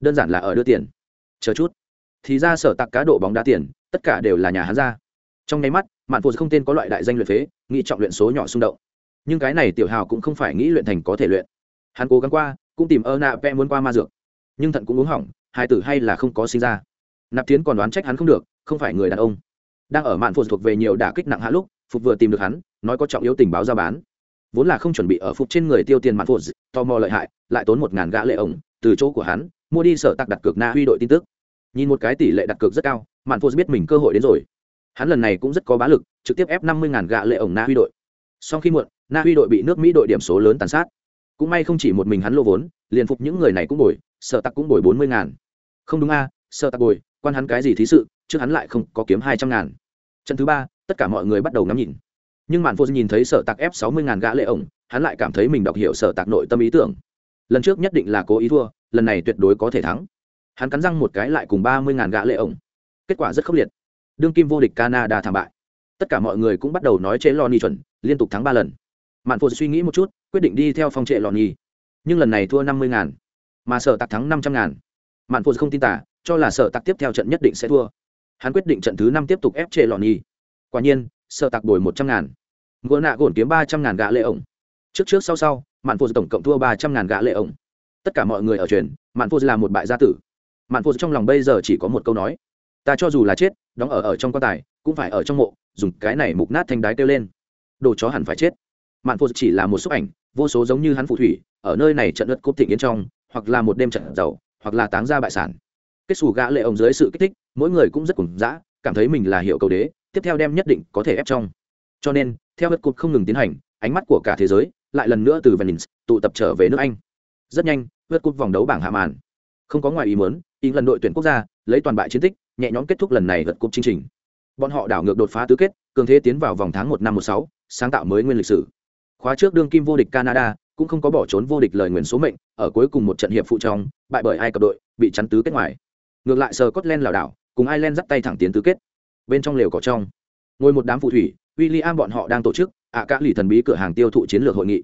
Đơn giản là ở đưa tiền. Chờ chút. Thì ra sở tạc cá độ bóng đá tiền, tất cả đều là nhà hắn ra. Trong nháy mắt, mạn phụ không tên có loại đại danh luyện phế, nghĩ trọng luyện số nhỏ xung động. Nhưng cái này tiểu hào cũng không phải nghĩ luyện thành có thể luyện. Hắn cố gắng qua cũng tìm ơ nạ vẽ muốn qua ma dược. Nhưng thận cũng uống hỏng, hai tử hay là không có sinh ra. Nạp tiến còn đoán trách hắn không được, không phải người đàn ông. Đang ở mạn phụ thuộc về nhiều đả kích nặng hạ lúc, phục vừa tìm được hắn, nói có trọng yếu tình báo ra bán. Vốn là không chuẩn bị ở phục trên người tiêu tiền mạn phụ tò mò lợi hại, lại tốn một ngàn gã lệ ổng, từ chỗ của hắn, mua đi sở tặc đặt cược na huy đội tin tức. Nhìn một cái tỷ lệ đặt cược rất cao, mạn phụ biết mình cơ hội đến rồi. Hắn lần này cũng rất có bá lực, trực tiếp ép năm mươi ngàn gạ lệ ổng na huy đội. Sau khi muộn, na huy đội bị nước mỹ đội điểm số lớn tàn sát cũng may không chỉ một mình hắn lô vốn liền phục những người này cũng bồi sợ tặc cũng bồi bốn mươi ngàn. Không đúng a à, sợ tặc bồi quan hắn cái gì thí sự trước hắn lại không có kiếm hai trăm ngàn. Trận thứ ba tất cả mọi người bắt đầu ngắm nhìn. Nhưng mạn vô nhìn thấy sợ tặc ép sáu mươi ngàn gã lệ ổng hắn lại cảm thấy mình đọc hiểu sợ tặc nội tâm ý tưởng. Lần trước nhất định là cố ý thua lần này tuyệt đối có thể thắng. Hắn cắn răng một cái lại cùng ba mươi ngàn gã lệ ổng. Kết quả rất khốc liệt. Đương kim vô địch canada thảm bại. Tất cả mọi người cũng bắt đầu nói chế lo ni chuẩn liên tục thắng ba lần. Mạn vô suy nghĩ một chút quyết định đi theo phong trệ lò nhì. Nhưng lần này thua năm mươi ngàn, mà sợ tặc thắng năm trăm ngàn. Mạn phụ không tin tả, cho là sợ tặc tiếp theo trận nhất định sẽ thua. Hắn quyết định trận thứ năm tiếp tục ép trệ lò nhì. Quả nhiên sợ tặc đổi một trăm ngàn. Ngựa nạ gồn kiếm ba trăm ngàn gạ lệ ổng. Trước trước sau sau, mạn phụ tổng cộng thua ba trăm ngàn gạ lệ ổng. Tất cả mọi người ở truyền, mạn phụ là một bại gia tử. Mạn phụ trong lòng bây giờ chỉ có một câu nói. Ta cho dù là chết, đóng ở ở trong quan tài, cũng phải ở trong mộ, dùng cái này mục nát thanh đái kêu lên. Đồ chó hẳn phải chết. Mạn phụ chỉ là một xúc ảnh vô số giống như hắn phụ thủy, ở nơi này trận đất cúp thịnh yến trong, hoặc là một đêm trận giàu, hoặc là táng ra bại sản. Kết xù gã lệ ông dưới sự kích thích, mỗi người cũng rất cùng dã, cảm thấy mình là hiệu cầu đế, tiếp theo đem nhất định có thể ép trong. Cho nên, theo hất cột không ngừng tiến hành, ánh mắt của cả thế giới lại lần nữa từ venice tụ tập trở về nước anh. Rất nhanh hất cột vòng đấu bảng hạ màn. Không có ngoài ý muốn ý lần đội tuyển quốc gia lấy toàn bại chiến tích, nhẹ nhõm kết thúc lần này hất cột chương trình. Bọn họ đảo ngược đột phá tứ kết, cường thế tiến vào vòng tháng một năm một sáu, sáng tạo mới nguyên lịch sử khóa trước đương kim vô địch canada, cũng không có bỏ trốn vô địch lời nguyền số mệnh, ở cuối cùng một trận hiệp phụ trong, bại bởi ai cập đội, bị chắn tứ kết ngoài. Ngược lại sờ Scotland lảo đảo, cùng Ireland dắt tay thẳng tiến tứ kết. Bên trong lều cỏ trong, ngồi một đám phù thủy, William bọn họ đang tổ chức, ạ à lì thần bí cửa hàng tiêu thụ chiến lược hội nghị.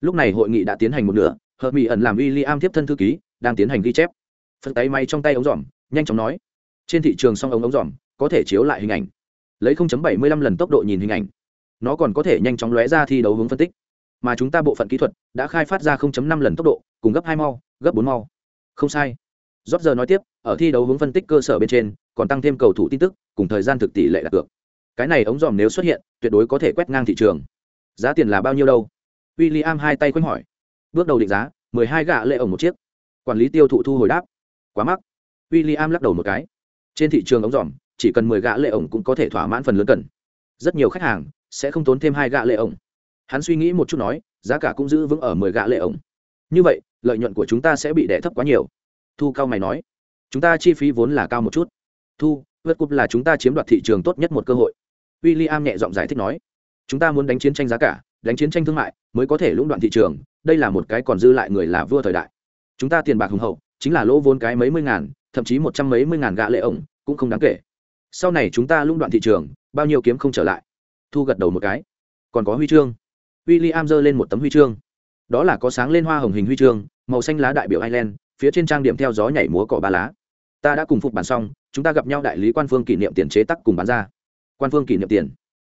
Lúc này hội nghị đã tiến hành một nửa, hợp mỹ ẩn làm William tiếp thân thư ký, đang tiến hành ghi chép. Phân tay may trong tay ống dòm, nhanh chóng nói. Trên thị trường song ống ống dòm, có thể chiếu lại hình ảnh. Lấy 0.75 lần tốc độ nhìn hình ảnh. Nó còn có thể nhanh chóng lóe ra thi đấu hướng phân tích mà chúng ta bộ phận kỹ thuật đã khai phát ra 0.5 lần tốc độ, cùng gấp hai mau, gấp bốn mau. Không sai. Rót giờ nói tiếp, ở thi đấu hướng phân tích cơ sở bên trên, còn tăng thêm cầu thủ tin tức, cùng thời gian thực tỷ lệ đặt cược cái này ống dòm nếu xuất hiện, tuyệt đối có thể quét ngang thị trường. Giá tiền là bao nhiêu đâu? William hai tay quanh hỏi. Bước đầu định giá, mười hai gạ lệ ổng một chiếc. Quản lý tiêu thụ thu hồi đáp. Quá mắc. William lắc đầu một cái. Trên thị trường ống dòm chỉ cần mười gạ lệ ổng cũng có thể thỏa mãn phần lớn cần. Rất nhiều khách hàng sẽ không tốn thêm hai gạ lệ ổng hắn suy nghĩ một chút nói, giá cả cũng giữ vững ở mười gạ lệ ổng. Như vậy, lợi nhuận của chúng ta sẽ bị đẻ thấp quá nhiều. Thu cao mày nói. Chúng ta chi phí vốn là cao một chút. Thu vượt cúp là chúng ta chiếm đoạt thị trường tốt nhất một cơ hội. W i l l i am nhẹ giọng giải thích nói. Chúng ta muốn đánh chiến tranh giá cả, đánh chiến tranh thương mại mới có thể lũng đoạn thị trường. Đây là một cái còn dư lại người là vua thời đại. Chúng ta tiền bạc hùng hậu, chính là lỗ vốn cái mấy mươi ngàn, thậm chí một trăm mấy mươi ngàn gạ lệ ổng, cũng không đáng kể. Sau này chúng ta lũng đoạn thị trường, bao nhiêu kiếm không trở lại? Thu gật đầu một cái. Còn có huy chương w i l l i am giơ lên một tấm huy chương. Đó là có sáng lên hoa hồng hình huy chương, màu xanh lá đại biểu ireland, phía trên trang điểm theo gió nhảy múa cỏ ba lá. Ta đã cùng phục bản xong, chúng ta gặp nhau đại lý quan phương kỷ niệm tiền chế tắc cùng bán ra. Quan phương kỷ niệm tiền.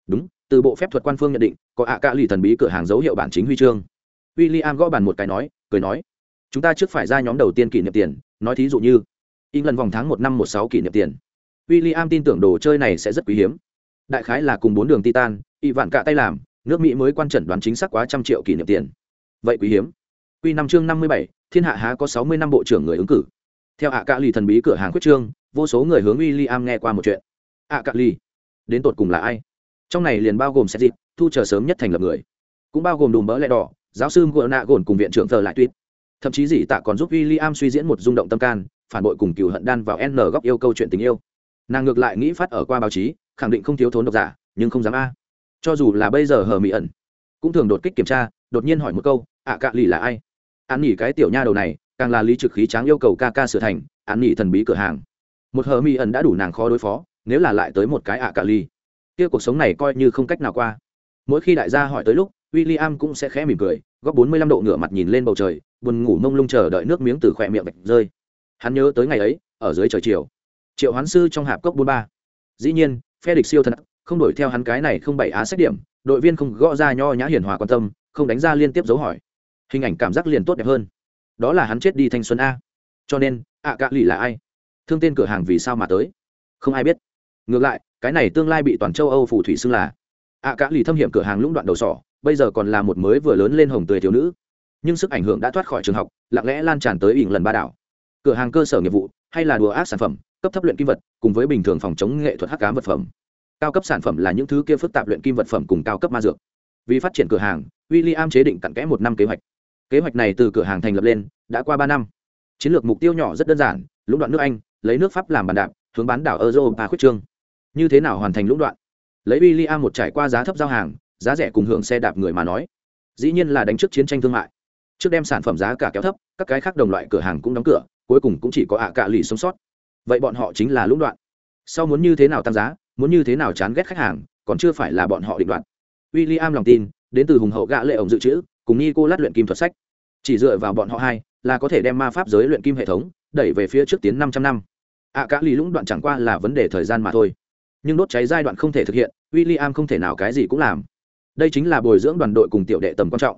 Đúng, từ bộ phép thuật quan phương nhận định, có ạ à cả lì thần bí cửa hàng dấu hiệu bản chính huy chương. W i l l i am gõ bàn một cái nói, cười nói, chúng ta trước phải ra nhóm đầu tiên kỷ niệm tiền, nói thí dụ như in lần vòng tháng một năm một sáu kỷ niệm tiền. W i l l i am tin tưởng đồ chơi này sẽ rất quý hiếm. Đại khái là cùng bốn đường titan y vạn cạ tay làm nước mỹ mới quan trần đoán chính xác quá trăm triệu kỷ niệm tiền vậy quý hiếm Quy năm chương năm mươi bảy, thiên hạ há có sáu mươi năm bộ trưởng người ứng cử. Theo ạ Cạ Lì thần bí cửa hàng quyết trương, vô số người hướng William nghe qua một chuyện. ạ Cạ Lì, đến tột cùng là ai? Trong này liền bao gồm xét dịp, thu chờ sớm nhất thành lập người, cũng bao gồm đùm bỡ lẹ đỏ, giáo sư của nạ gồn cùng viện trưởng thờ lại tuyết. Thậm chí gì tạ còn giúp William suy diễn một rung động tâm can, phản bội cùng cừu hận đan vào N góc yêu câu chuyện tình yêu. Nàng ngược lại nghĩ phát ở qua báo chí, khẳng định không thiếu thốn độc giả, nhưng không dám a. Cho dù là bây giờ hờ mị ẩn, cũng thường đột kích kiểm tra, đột nhiên hỏi một câu, ạ Cạ Lì là ai? an nghỉ cái tiểu nha đầu này càng là lý trực khí tráng yêu cầu ca ca sửa thành an nghỉ thần bí cửa hàng. Một hờ mỹ ẩn đã đủ nàng khó đối phó nếu là lại tới một cái ạ cả Lì, kia cuộc sống này coi như không cách nào qua. Mỗi khi đại gia hỏi tới lúc w i l l i am cũng sẽ khẽ mỉm cười góc bốn mươi lăm độ ngửa mặt nhìn lên bầu trời buồn ngủ mông lung chờ đợi nước miếng từ khỏe miệng rơi. Hắn nhớ tới ngày ấy ở dưới trời chiều. Triệu hoán sư trong hạp cốc bốn ba. Dĩ nhiên phe địch siêu thần không đổi theo hắn cái này không bảy á xét điểm, đội viên không gõ ra nho nhã hiền hòa quan tâm, không đánh ra liên tiếp dấu hỏi. Hình ảnh cảm giác liền tốt đẹp hơn. Đó là hắn chết đi thanh xuân a. Cho nên, ạ cạ lì là ai? Thương tên cửa hàng vì sao mà tới? Không ai biết. Ngược lại, cái này tương lai bị toàn châu âu phủ thủy xưng là ạ cạ lì thâm hiểm cửa hàng lũng đoạn đầu sỏ, bây giờ còn là một mới vừa lớn lên hồng tươi thiếu nữ. Nhưng sức ảnh hưởng đã thoát khỏi trường học, lặng lẽ lan tràn tới ỉng lần ba đảo. Cửa hàng cơ sở nghiệp vụ, hay là đùa ác sản phẩm, cấp thấp luyện kim vật, cùng với bình thường phòng chống nghệ thuật hắc cám vật phẩm cao cấp sản phẩm là những thứ kia phức tạp luyện kim vật phẩm cùng cao cấp ma dược. Vì phát triển cửa hàng w i l l i am chế định cặn kẽ một năm kế hoạch. Kế hoạch này từ cửa hàng thành lập lên, đã qua ba năm. Chiến lược mục tiêu nhỏ rất đơn giản, lũng đoạn nước anh, lấy nước pháp làm bàn đạp, hướng bán đảo europa khuyết trương. Như thế nào hoàn thành lũng đoạn? Lấy w i l l i am một trải qua giá thấp giao hàng, giá rẻ cùng hưởng xe đạp người mà nói. Dĩ nhiên là đánh trước chiến tranh thương mại. Trước đem sản phẩm giá cả kéo thấp, các cái khác đồng loại cửa hàng cũng đóng cửa, cuối cùng cũng chỉ có ạ cạ lì sống sót. Vậy bọn họ chính là lũng đoạn. Sau muốn như thế nào tăng giá? Muốn như thế nào chán ghét khách hàng còn chưa phải là bọn họ định đoạt. W i l l i am lòng tin đến từ hùng hậu gã lệ ổng dự trữ cùng ni cô lát luyện kim thuật sách. Chỉ dựa vào bọn họ hai là có thể đem ma pháp giới luyện kim hệ thống đẩy về phía trước tiến 500 năm. Ạ à, cả lì lũng đoạn chẳng qua là vấn đề thời gian mà thôi. Nhưng đốt cháy giai đoạn không thể thực hiện William không thể nào cái gì cũng làm. Đây chính là bồi dưỡng đoàn đội cùng tiểu đệ tầm quan trọng.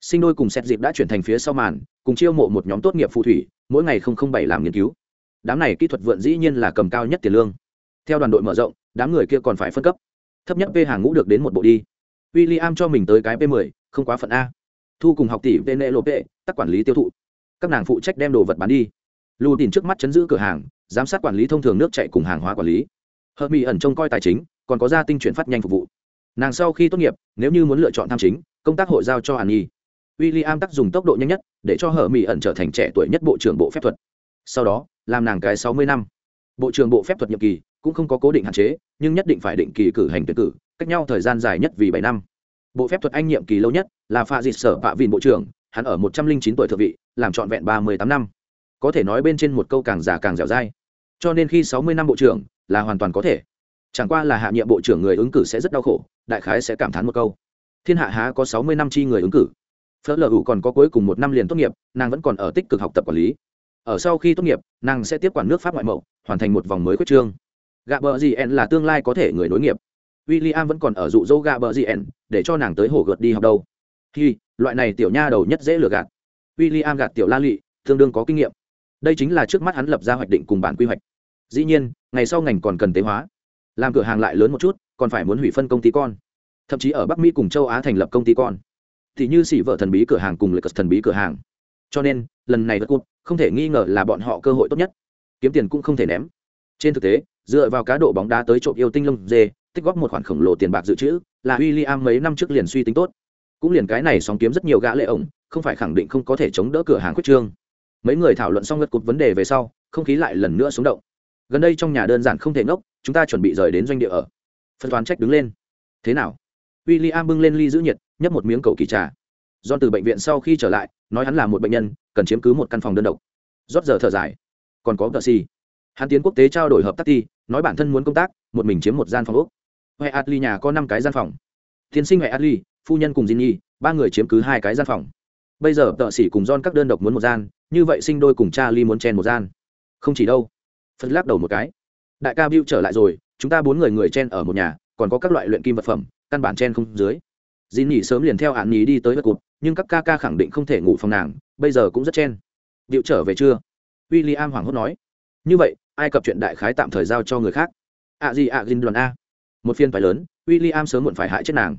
Sinh đôi cùng xét dịp đã chuyển thành phía sau màn cùng chiêu mộ một nhóm tốt nghiệp phù thủy mỗi ngày không không bảy làm nghiên cứu. Đám này kỹ thuật vượn dĩ nhiên là cầm cao nhất tiền lương theo đoàn đội mở rộng, đám người kia còn phải phân cấp. Thấp nhất p hàng ngũ được đến một bộ đi. W i l l i am cho mình tới cái p 10 không quá phận a. Thu cùng học tỷ penelope tắc quản lý tiêu thụ. Các nàng phụ trách đem đồ vật bán đi. Lù tìm trước mắt chấn giữ cửa hàng, giám sát quản lý thông thường nước chạy cùng hàng hóa quản lý. Hợp mỹ ẩn trông coi tài chính, còn có gia tinh chuyển phát nhanh phục vụ. Nàng sau khi tốt nghiệp, nếu như muốn lựa chọn tham chính, công tác hội giao cho hàn nhi w i l l i am tắc dùng tốc độ nhanh nhất, để cho hở mỹ ẩn trở thành trẻ tuổi nhất bộ trưởng bộ phép thuật. Sau đó, làm nàng cái sáu mươi năm. Bộ trưởng bộ phép thuật nhiệm kỳ cũng không có cố định hạn chế, nhưng nhất định phải định kỳ cử hành tuyển cử, cách nhau thời gian dài nhất vì bảy năm. Bộ phép thuật anh nhiệm kỳ lâu nhất là pha dịt sở bạ vìn bộ trưởng, hắn ở một trăm linh chín tuổi thượng vị, làm trọn vẹn ba mươi tám năm. Có thể nói bên trên một câu càng già càng dẻo dai. Cho nên khi sáu mươi năm bộ trưởng là hoàn toàn có thể. Chẳng qua là hạ nhiệm bộ trưởng người ứng cử sẽ rất đau khổ, đại khái sẽ cảm thán một câu. Thiên hạ há có sáu mươi năm chi người ứng cử? Phớt lờ hữu còn có cuối cùng một năm liền tốt nghiệp, nàng vẫn còn ở tích cực học tập quản lý. Ở sau khi tốt nghiệp, nàng sẽ tiếp quản nước pháp ngoại mậu, hoàn thành một vòng mới quyết trương gạ bờ gn là tương lai có thể người nối nghiệp. W i l l i am vẫn còn ở dụ dỗ gạ bờ gn để cho nàng tới hồ gợt đi học đâu. Khi loại này tiểu nha đầu nhất dễ lừa gạt. W i l l i am gạt tiểu la lụy tương đương có kinh nghiệm. Đây chính là trước mắt hắn lập ra hoạch định cùng bản quy hoạch. Dĩ nhiên, ngày sau ngành còn cần tế hóa. Làm cửa hàng lại lớn một chút, còn phải muốn hủy phân công ty con. Thậm chí ở bắc mỹ cùng châu á thành lập công ty con. Thì như xỉ vợ thần bí cửa hàng cùng lệ cất thần bí cửa hàng. Cho nên, lần này đất cụt không thể nghi ngờ là bọn họ cơ hội tốt nhất. Kiếm tiền cũng không thể ném. Trên thực tế dựa vào cá độ bóng đá tới trộm yêu tinh lông dê, tích góp một khoản khổng lồ tiền bạc dự trữ, là w i l l i am mấy năm trước liền suy tính tốt. Cũng liền cái này sóng kiếm rất nhiều gã lệ ổng, không phải khẳng định không có thể chống đỡ cửa hàng quyết trương. Mấy người thảo luận xong ngất cụt vấn đề về sau, không khí lại lần nữa sống động. Gần đây trong nhà đơn giản không thể ngốc, chúng ta chuẩn bị rời đến doanh địa ở. Phân toán trách đứng lên. Thế nào? W i l l i am bưng lên ly giữ nhiệt, nhấp một miếng cầu kỳ trà. Do từ bệnh viện sau khi trở lại, nói hắn là một bệnh nhân, cần chiếm cứ một căn phòng đơn độc. Rót giờ thở dài. Còn có cờ xì hắn tiến quốc tế trao đổi hợp tác ti nói bản thân muốn công tác một mình chiếm một gian phòng úc huệ Adly nhà có năm cái gian phòng. Tiến sinh huệ Adly, phu nhân cùng Jinny, ba người chiếm cứ hai cái gian phòng. Bây giờ tợ sĩ cùng don các đơn độc muốn một gian như vậy sinh đôi cùng cha ly muốn chen một gian. Không chỉ đâu. Phân lắc đầu một cái. Đại ca Bưu trở lại rồi chúng ta bốn người người chen ở một nhà còn có các loại luyện kim vật phẩm căn bản chen không dưới. Jin Nhi sớm liền theo hạn nhí đi tới bất cụt nhưng các ca ca khẳng định không thể ngủ phòng nàng bây giờ cũng rất chen. Bill trở về chưa? William hoảng hốt nói. Như vậy ai cập chuyện đại khái tạm thời giao cho người khác. Ạ gì ạ gin đoàn a. Một phiên phải lớn, William sớm muộn phải hại chết nàng.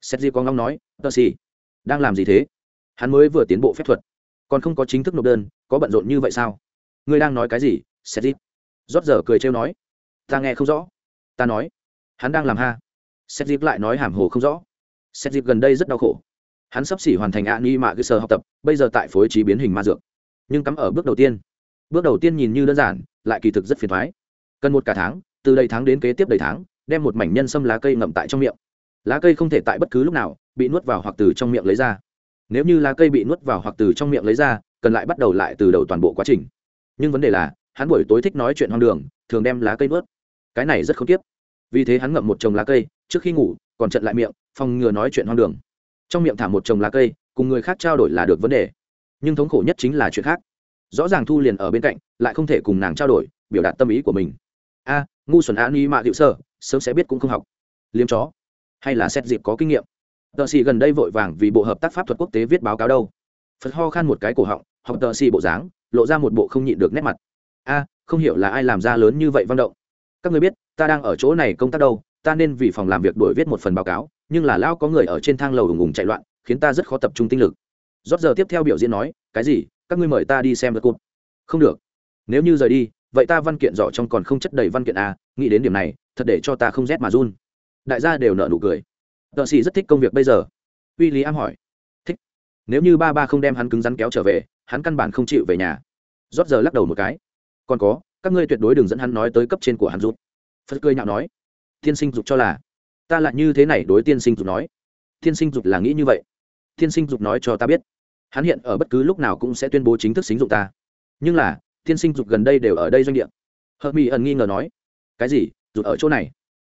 Xét di con ngong nói tờ xì, đang làm gì thế? Hắn mới vừa tiến bộ phép thuật, còn không có chính thức nộp đơn, có bận rộn như vậy sao? Ngươi đang nói cái gì xét di. rót giờ cười trêu nói, ta nghe không rõ. Ta nói, hắn đang làm ha. Xét di lại nói hàm hồ không rõ. Xét di gần đây rất đau khổ. Hắn sắp xỉ hoàn thành ạ ni mạ cơ sở học tập, bây giờ tại phối trí biến hình ma dược, nhưng cắm ở bước đầu tiên bước đầu tiên nhìn như đơn giản, lại kỳ thực rất phiền thoái. Cần một cả tháng, từ đầy tháng đến kế tiếp đầy tháng, đem một mảnh nhân xâm lá cây ngậm tại trong miệng. Lá cây không thể tại bất cứ lúc nào bị nuốt vào hoặc từ trong miệng lấy ra. Nếu như lá cây bị nuốt vào hoặc từ trong miệng lấy ra, cần lại bắt đầu lại từ đầu toàn bộ quá trình. Nhưng vấn đề là, hắn buổi tối thích nói chuyện hoang đường, thường đem lá cây nuốt. Cái này rất không tiếp vì thế hắn ngậm một chồng lá cây, trước khi ngủ, còn trận lại miệng, phòng ngừa nói chuyện hoang đường. Trong miệng thả một chồng lá cây, cùng người khác trao đổi là được vấn đề. Nhưng thống khổ nhất chính là chuyện khác rõ ràng thu liền ở bên cạnh, lại không thể cùng nàng trao đổi, biểu đạt tâm ý của mình. A, ngu xuẩn an y mạ hiệu sơ, sớm sẽ biết cũng không học. Liếm chó. Hay là xét dịp có kinh nghiệm. Tờ xì gần đây vội vàng vì bộ hợp tác pháp thuật quốc tế viết báo cáo đâu. Phật ho khan một cái cổ họng, học tờ xì bộ dáng, lộ ra một bộ không nhịn được nét mặt. A, không hiểu là ai làm ra lớn như vậy văn động. Các người biết, ta đang ở chỗ này công tác đâu, ta nên vì phòng làm việc đổi viết một phần báo cáo, nhưng là lão có người ở trên thang lầu ùng ùng chạy loạn, khiến ta rất khó tập trung tinh lực. Rót giờ tiếp theo biểu diễn nói, cái gì? Các ngươi mời ta đi xem vật cụt không được. Nếu như rời đi, vậy ta văn kiện dọ trong còn không chất đầy văn kiện a nghĩ đến điểm này, thật để cho ta không rét mà run. Đại gia đều nợ nụ cười. Tợ sĩ rất thích công việc bây giờ. Uy lý am hỏi. Thích. Nếu như ba ba không đem hắn cứng rắn kéo trở về, hắn căn bản không chịu về nhà. Rót giờ lắc đầu một cái. Còn có, các ngươi tuyệt đối đừng dẫn hắn nói tới cấp trên của hắn rút. Phật cười nhạo nói. Tiên sinh dục cho là, ta lại như thế này đối tiên sinh dục nói. Tiên sinh dục là nghĩ như vậy. Tiên sinh dục nói cho ta biết hắn hiện ở bất cứ lúc nào cũng sẽ tuyên bố chính thức xính dụng ta. Nhưng là, tiên sinh dục gần đây đều ở đây doanh địa. Hợp mỹ ẩn nghi ngờ nói, cái gì? Dục ở chỗ này?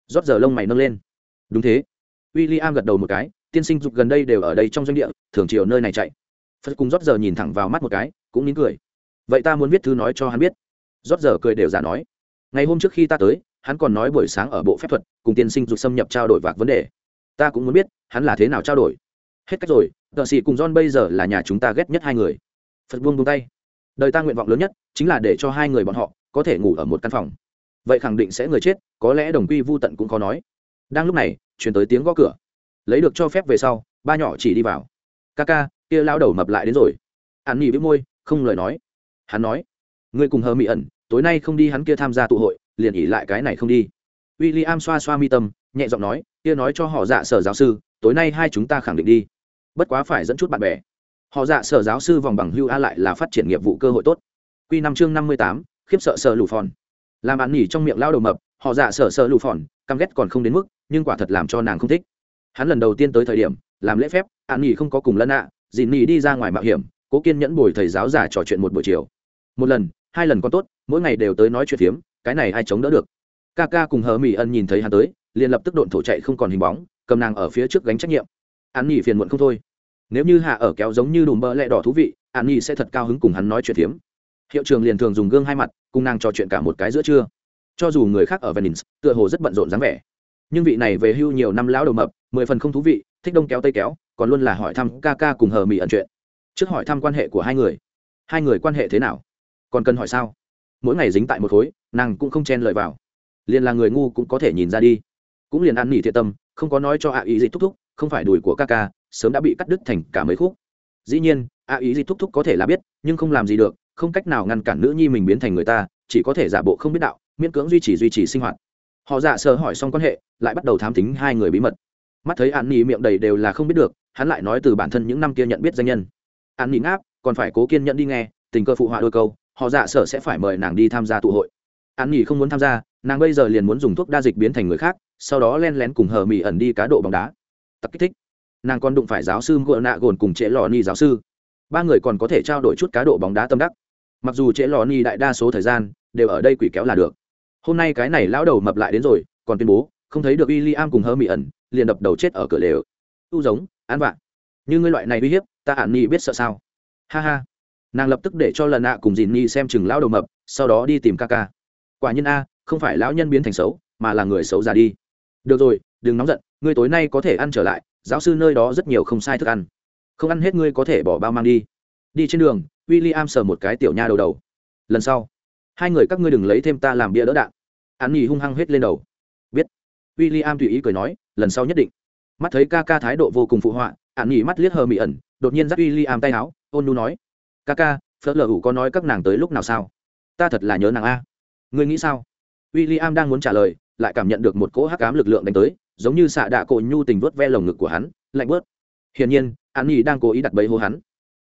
Rót giờ lông mày nâng lên. Đúng thế. W i l l i am gật đầu một cái, tiên sinh dục gần đây đều ở đây trong doanh địa, thường chiều nơi này chạy. Phật cùng rót giờ nhìn thẳng vào mắt một cái, cũng nín cười. Vậy ta muốn viết thư nói cho hắn biết. Rót giờ cười đều giả nói. Ngày hôm trước khi ta tới, hắn còn nói buổi sáng ở bộ phép thuật, cùng tiên sinh dục xâm nhập trao đổi vạc vấn đề. Ta cũng muốn biết, hắn là thế nào trao đổi. Hết cách rồi tợ sĩ cùng john bây giờ là nhà chúng ta ghét nhất hai người. Phật buông buông tay. Đời ta nguyện vọng lớn nhất chính là để cho hai người bọn họ có thể ngủ ở một căn phòng. Vậy khẳng định sẽ người chết, có lẽ đồng quy vô tận cũng khó nói. Đang lúc này chuyển tới tiếng gõ cửa. Lấy được cho phép về sau, ba nhỏ chỉ đi vào. Ca ca, kia lao đầu mập lại đến rồi. Hắn nghỉ với môi, không lời nói. Hắn nói, ngươi cùng hờ mỹ ẩn, tối nay không đi hắn kia tham gia tụ hội, liền ỉ lại cái này không đi. W i l l i am xoa xoa mi tâm, nhẹ giọng nói, kia nói cho họ dạ sở giáo sư, tối nay hai chúng ta khẳng định đi bất quá phải dẫn chút bạn bè. Họ dạ sở giáo sư vòng bằng hưu a lại là phát triển nghiệp vụ cơ hội tốt. Q năm chương năm mươi tám khiếp sợ sợ lù phòn. Làm ăn nhỉ trong miệng lao đầu mập họ dạ sở sợ lù phòn căm ghét còn không đến mức nhưng quả thật làm cho nàng không thích. Hắn lần đầu tiên tới thời điểm làm lễ phép an nhỉ không có cùng lân ạ à, dì đi ra ngoài mạo hiểm cố kiên nhẫn bồi thầy giáo giả trò chuyện một buổi chiều. Một lần hai lần còn tốt mỗi ngày đều tới nói chuyện phiếm cái này ai chống đỡ được? Ca ca cùng hờ mỹ ân nhìn thấy hắn tới liền lập tức độn thổ chạy không còn hình bóng cầm nàng ở phía trước gánh trách nhiệm an nhỉ phiền muộn không thôi. Nếu như hạ ở kéo giống như đùm bơ lẹ đỏ thú vị an nhỉ sẽ thật cao hứng cùng hắn nói chuyện phiếm. Hiệu trường liền thường dùng gương hai mặt, cùng nàng trò chuyện cả một cái giữa trưa. Cho dù người khác ở venice, tựa hồ rất bận rộn dáng vẻ. Nhưng vị này về hưu nhiều năm lão đầu mập, mười phần không thú vị, thích đông kéo tây kéo, còn luôn là hỏi thăm ca ca cùng hờ mỹ ẩn chuyện. Trước hỏi thăm quan hệ của hai người. Hai người quan hệ thế nào? Còn cần hỏi sao? Mỗi ngày dính tại một khối, nàng cũng không chen lời vào. Liền là người ngu cũng có thể nhìn ra đi. Cũng liền ăn nỉ thiện tâm, không có nói cho ạ ý dịch thúc thúc không phải đùi của ca ca, sớm đã bị cắt đứt thành cả mấy khúc. Dĩ nhiên ạ ý gì thúc thúc có thể là biết, nhưng không làm gì được, không cách nào ngăn cản nữ nhi mình biến thành người ta, chỉ có thể giả bộ không biết đạo, miễn cưỡng duy trì duy trì sinh hoạt. Họ dạ sờ hỏi xong quan hệ, lại bắt đầu thám tính hai người bí mật. Mắt thấy an nỉ miệng đầy đều là không biết được, hắn lại nói từ bản thân những năm kia nhận biết danh nhân. An nỉ ngáp, còn phải cố kiên nhẫn đi nghe, tình cơ phụ họa đôi câu, họ dạ sở sẽ phải mời nàng đi tham gia tụ hội. An nỉ không muốn tham gia, nàng bây giờ liền muốn dùng thuốc đa dịch biến thành người khác, sau đó len lén cùng hờ mỹ ẩn đi cá độ bóng đá tặc kích thích. Nàng còn đụng phải giáo sư ngựa nạ gồn cùng trễ lò ni giáo sư. Ba người còn có thể trao đổi chút cá độ bóng đá tâm đắc. Mặc dù trễ lò ni đại đa số thời gian đều ở đây quỷ kéo là được. Hôm nay cái này lão đầu mập lại đến rồi, còn tuyên bố, không thấy được w i l l i am cùng hơ mỹ ẩn liền đập đầu chết ở cửa lều. U giống, an vạn như ngươi loại này uy hiếp, ta ạn ni biết sợ sao? Ha ha. Nàng lập tức để cho lần nạ cùng dìn ni xem chừng lão đầu mập, sau đó đi tìm ca ca. Quả nhiên a, không phải lão nhân biến thành xấu, mà là người xấu già đi. Được rồi đừng nóng giận, ngươi tối nay có thể ăn trở lại, giáo sư nơi đó rất nhiều không sai thức ăn. Không ăn hết ngươi có thể bỏ bao mang đi. Đi trên đường w i l l i am sờ một cái tiểu nha đầu đầu. Lần sau, hai người các ngươi đừng lấy thêm ta làm bia đỡ đạn. An nhì hung hăng hết lên đầu. Biết. W i l l i am tùy ý cười nói, lần sau nhất định. Mắt thấy ca ca thái độ vô cùng phụ họa an nhì mắt liếc hờ mị ẩn, đột nhiên dắt w i l l i am tay áo, ôn nu nói, ca ca, phớt lờ hủ có nói các nàng tới lúc nào sao? Ta thật là nhớ nàng a. Ngươi nghĩ sao? W i l l i am đang muốn trả lời, lại cảm nhận được một cỗ hắc cám lực lượng đánh tới giống như xạ đạ cổ nhu tình vớt ve lồng ngực của hắn, lạnh bớt hiển nhiên an nhi đang cố ý đặt bẫy hô hắn.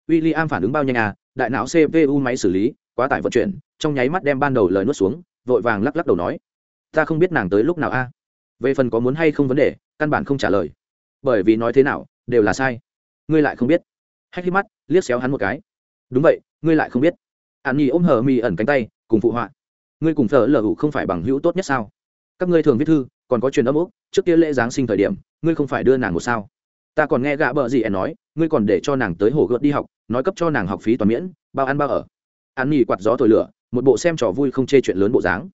W i l l i am phản ứng bao nhanh à đại não cpu máy xử lý, quá tải vận chuyển, trong nháy mắt đem ban đầu lời nuốt xuống, vội vàng lắc lắc đầu nói, ta không biết nàng tới lúc nào a. Về phần có muốn hay không vấn đề, căn bản không trả lời. Bởi vì nói thế nào, đều là sai. Ngươi lại không biết. Hách hít mắt, liếc xéo hắn một cái. Đúng vậy, ngươi lại không biết. An nhi ôm hờ mi ẩn cánh tay, cùng phụ họa. Ngươi cùng thờ lờ hữu không phải bằng hữu tốt nhất sao? Các ngươi thường viết thư còn có truyền âm úc, trước kia lễ giáng sinh thời điểm, ngươi không phải đưa nàng một sao. Ta còn nghe gã bợ gì em nói, ngươi còn để cho nàng tới hồ gợt đi học, nói cấp cho nàng học phí toàn miễn, bao ăn bao ở. Ăn nghỉ quạt gió thổi lửa, một bộ xem trò vui không chê chuyện lớn bộ dáng.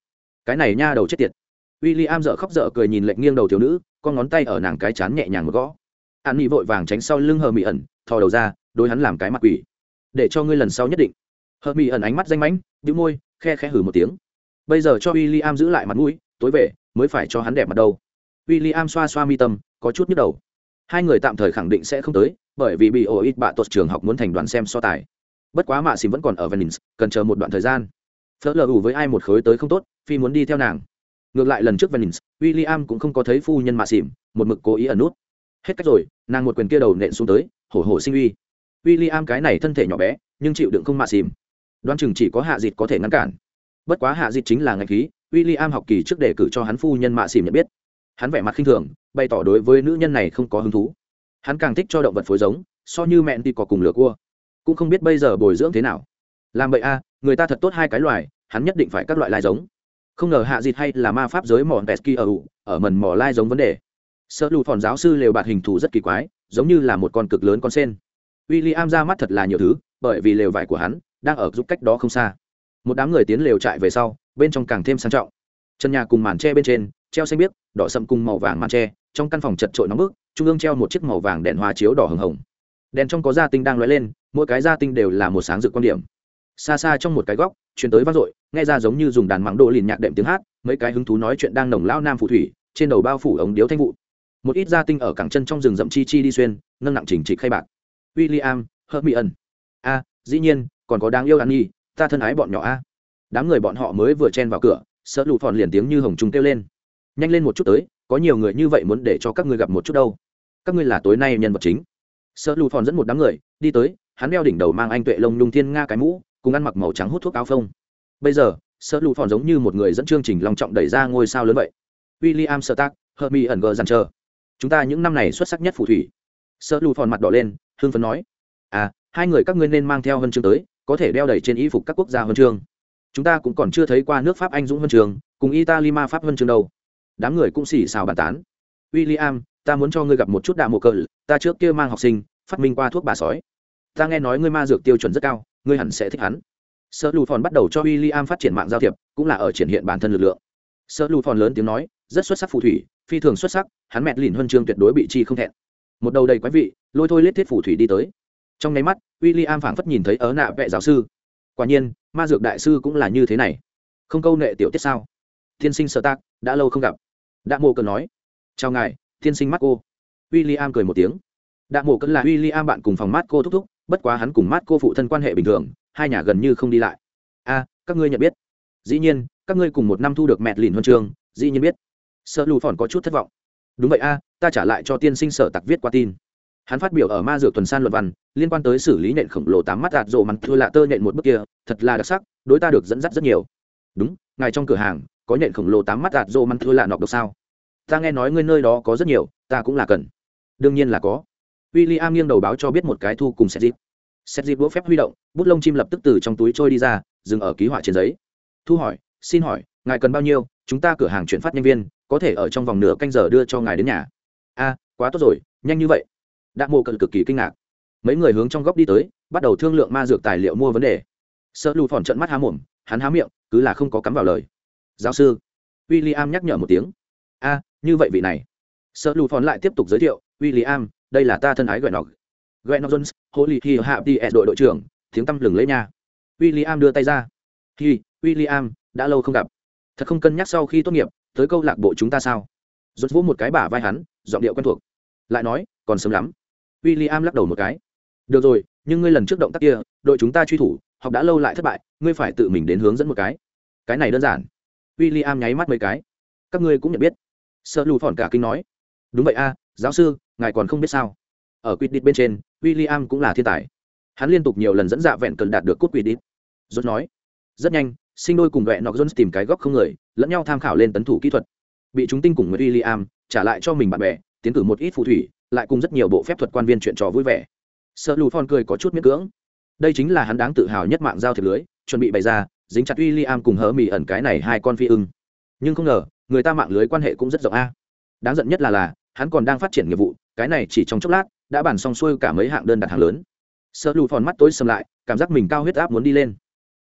Cái này nha đầu chết tiệt. W i l l i am dợ khóc dở cười nhìn lệnh nghiêng đầu thiếu nữ, con ngón tay ở nàng cái chán nhẹ nhàng một gõ. An nghỉ vội vàng tránh sau lưng hờ mỹ ẩn, thò đầu ra đôi hắn làm cái mặt quỷ. Để cho ngươi lần sau nhất định. Hờ mỹ ẩn ánh mắt danh mãnh đĩu môi, khe khe hử một tiếng. Bây giờ cho w i l l i am giữ lại mặt mũi tối về, mới phải cho hắn đẹp mặt đâu. W i l l i am xoa xoa mi tâm, có chút nhức đầu. Hai người tạm thời khẳng định sẽ không tới, bởi vì bị ổ ít bạ tuột trường học muốn thành đoàn xem so tài. Bất quá mạ xìm vẫn còn ở venice, cần chờ một đoạn thời gian. Phớt lờ ủ với ai một khối tới không tốt, phi muốn đi theo nàng. Ngược lại lần trước venice w i l l i am cũng không có thấy phu nhân mạ xìm một mực cố ý ẩn nút. Hết cách rồi, nàng một quyền kia đầu nện xuống tới, hổ hổ sinh uy. W i l l i am cái này thân thể nhỏ bé, nhưng chịu đựng không mạ xìm đoan chừng chỉ có hạ dịt có thể ngăn cản. Bất quá hạ dịt chính là ngạch khí w i l l i am học kỳ trước đề cử cho hắn phu nhân mạ xìm nhận biết. Hắn vẻ mặt khinh thường, bày tỏ đối với nữ nhân này không có hứng thú. Hắn càng thích cho động vật phối giống, so như mẹn đi có cùng lửa cua. Cũng không biết bây giờ bồi dưỡng thế nào. Làm vậy a người ta thật tốt hai cái loài, hắn nhất định phải các loại lai giống. Không ngờ hạ dịt hay là ma pháp giới mòn pesky ở ụ ở mần mỏ lai giống vấn đề. Sợ lụt phòn giáo sư lều bạt hình thù rất kỳ quái, giống như là một con cực lớn con sen. W i l l i am ra mắt thật là nhiều thứ, bởi vì lều vải của hắn đang ở giúp cách đó không xa. Một đám người tiến lều trại về sau bên trong càng thêm sang trọng. Trần nhà cùng màn tre bên trên treo xanh biếc đỏ sậm cùng màu vàng màn tre trong căn phòng chật trội nóng bức trung ương treo một chiếc màu vàng đèn hoa chiếu đỏ hừng hồng. Đèn trong có gia tinh đang lóe lên mỗi cái gia tinh đều là một sáng rực quan điểm. Xa xa trong một cái góc chuyển tới vang dội nghe ra giống như dùng đàn mắng đồ liền nhạc đệm tiếng hát mấy cái hứng thú nói chuyện đang nồng lao nam phù thủy trên đầu bao phủ ống điếu thanh vụ. Một ít gia tinh ở cẳng chân trong rừng rậm chi chi đi xuyên nâng nặng chỉnh trịch khay bạc. William, hợp mỹ ẩn a dĩ nhiên còn có đáng yêu ăn nhi ta thân ái bọn nhỏ a đám người bọn họ mới vừa chen vào cửa sợ lụ phòn liền tiếng như hồng trung kêu lên nhanh lên một chút tới có nhiều người như vậy muốn để cho các ngươi gặp một chút đâu các ngươi là tối nay nhân vật chính sợ lụ phòn dẫn một đám người đi tới hắn đeo đỉnh đầu mang anh tuệ lông nhung thiên nga cái mũ cùng ăn mặc màu trắng hút thuốc áo phông bây giờ sợ lụ phòn giống như một người dẫn chương trình long trọng đẩy ra ngôi sao lớn vậy William sợ tác hợp mi ẩn gờ dằn chờ. Chúng ta những năm này xuất sắc nhất phù thủy. Sợ lụ phòn mặt đỏ lên, hương phấn nói: "À, hai người các ngươi nên mang theo huân chương tới, có thể đeo đầy trên y phục các quốc gia huân chương. Chúng ta cũng còn chưa thấy qua nước Pháp anh dũng huân trường cùng Italy ma Pháp huân trường đâu." Đám người cũng xì xào bàn tán. "William, ta muốn cho ngươi gặp một chút đạm mộ cờ, ta trước kia mang học sinh, phát minh qua thuốc bà sói. Ta nghe nói ngươi ma dược tiêu chuẩn rất cao, ngươi hẳn sẽ thích hắn." Sợ lù phòn bắt đầu cho William phát triển mạng giao thiệp, cũng là ở triển hiện bản thân lực lượng. Sợ lù phòn lớn tiếng nói, rất xuất sắc phù thủy phi thường xuất sắc hắn mẹt lìn huân chương tuyệt đối bị chi không thẹn một đầu đầy quái vị lôi thôi lết thiết phù thủy đi tới trong nháy mắt William i l am phảng phất nhìn thấy ớ nạ vệ giáo sư quả nhiên ma dược đại sư cũng là như thế này. Không câu nệ tiểu tiết sao? Tiên sinh sợ tác, đã lâu không gặp. Đạ mộ cần nói. Chào ngài tiên sinh mắt cô. W i l l i am cười một tiếng. Đạ mộ cần là w i l l i am bạn cùng phòng mắt cô thúc thúc, bất quá hắn cùng mắt cô phụ thân quan hệ bình thường, hai nhà gần như không đi lại. A các ngươi nhận biết. Dĩ nhiên, các ngươi cùng một năm thu được mẹ lìn huân chương dĩ nhiên biết. Sợ lù phòn có chút thất vọng. Đúng vậy a, ta trả lại cho tiên sinh sở tặc viết qua tin hắn phát biểu ở ma dược tuần san luận văn, liên quan tới xử lý nện khổng lồ tám mắt đạt rộ mặt thưa lạ tơ nện một bước kia, thật là đặc sắc, đối ta được dẫn dắt rất nhiều. Đúng, ngài trong cửa hàng, có nện khổng lồ tám mắt đạt rộ mặt thưa lạ nọc độc sao? Ta nghe nói ngươi nơi đó có rất nhiều, ta cũng là cần. Đương nhiên là có. W i l l i am nghiêng đầu báo cho biết một cái thu cùng xét dịp xét dịp đũa phép huy động, bút lông chim lập tức từ trong túi trôi đi ra, dừng ở ký họa trên giấy. Thu hỏi, xin hỏi, ngài cần bao nhiêu? Chúng ta cửa hàng chuyển phát nhân viên, có thể ở trong vòng nửa canh giờ đưa cho ngài đến nhà. A, quá tốt rồi, nhanh như vậy đã mộ cận cực kỳ kinh ngạc. Mấy người hướng trong góc đi tới, bắt đầu thương lượng ma dược tài liệu mua vấn đề. Sợ lù phòn trận mắt há mồm, hắn há miệng, cứ là không có cắm vào lời. Giáo sư w i l l i am nhắc nhở một tiếng. A, như vậy vị này. Sợ lù phòn lại tiếp tục giới thiệu w i l l i am đây là ta thân ái gọi nọc gọi nọc jones, holy hi hạ đi đội đội trưởng, tiếng tăm lừng lấy nha. W i l l i am đưa tay ra. Hi w i l l i am đã lâu không gặp. Thật không cân nhắc sau khi tốt nghiệp, tới câu lạc bộ chúng ta sao? Rốt vỗ một cái bả vai hắn, giọng điệu quen thuộc. Lại nói, còn sớm lắm w i l l i am lắc đầu một cái. Được rồi, nhưng ngươi lần trước động tác kia, đội chúng ta truy thủ, học đã lâu lại thất bại, ngươi phải tự mình đến hướng dẫn một cái. Cái này đơn giản. W i l l i am nháy mắt mấy cái. Các ngươi cũng nhận biết. Sợ lù phòn cả kinh nói. Đúng vậy a, giáo sư, ngài còn không biết sao. Ở quyết định bên trên w i l l i am cũng là thiên tài. Hắn liên tục nhiều lần dẫn dạ vẹn cần đạt được cốt quyết định. Rốt nói. Rất nhanh, sinh đôi cùng vẹn nọc jones tìm cái góc không người, lẫn nhau tham khảo lên tấn thủ kỹ thuật. Bị chúng tinh cùng với William trả lại cho mình bạn bè, tiến cử một ít phù thủy lại cùng rất nhiều bộ phép thuật quan viên chuyện trò vui vẻ. Sợ lù phòn cười có chút miễn cưỡng. Đây chính là hắn đáng tự hào nhất mạng giao thiệp lưới, chuẩn bị bày ra, dính chặt William cùng hớ mì ẩn cái này hai con phi ưng. Nhưng không ngờ, người ta mạng lưới quan hệ cũng rất rộng a. Đáng giận nhất là là, hắn còn đang phát triển nghiệp vụ, cái này chỉ trong chốc lát, đã bàn xong xuôi cả mấy hạng đơn đặt hàng lớn. Sợ lù phòn mắt tối sầm lại, cảm giác mình cao huyết áp muốn đi lên.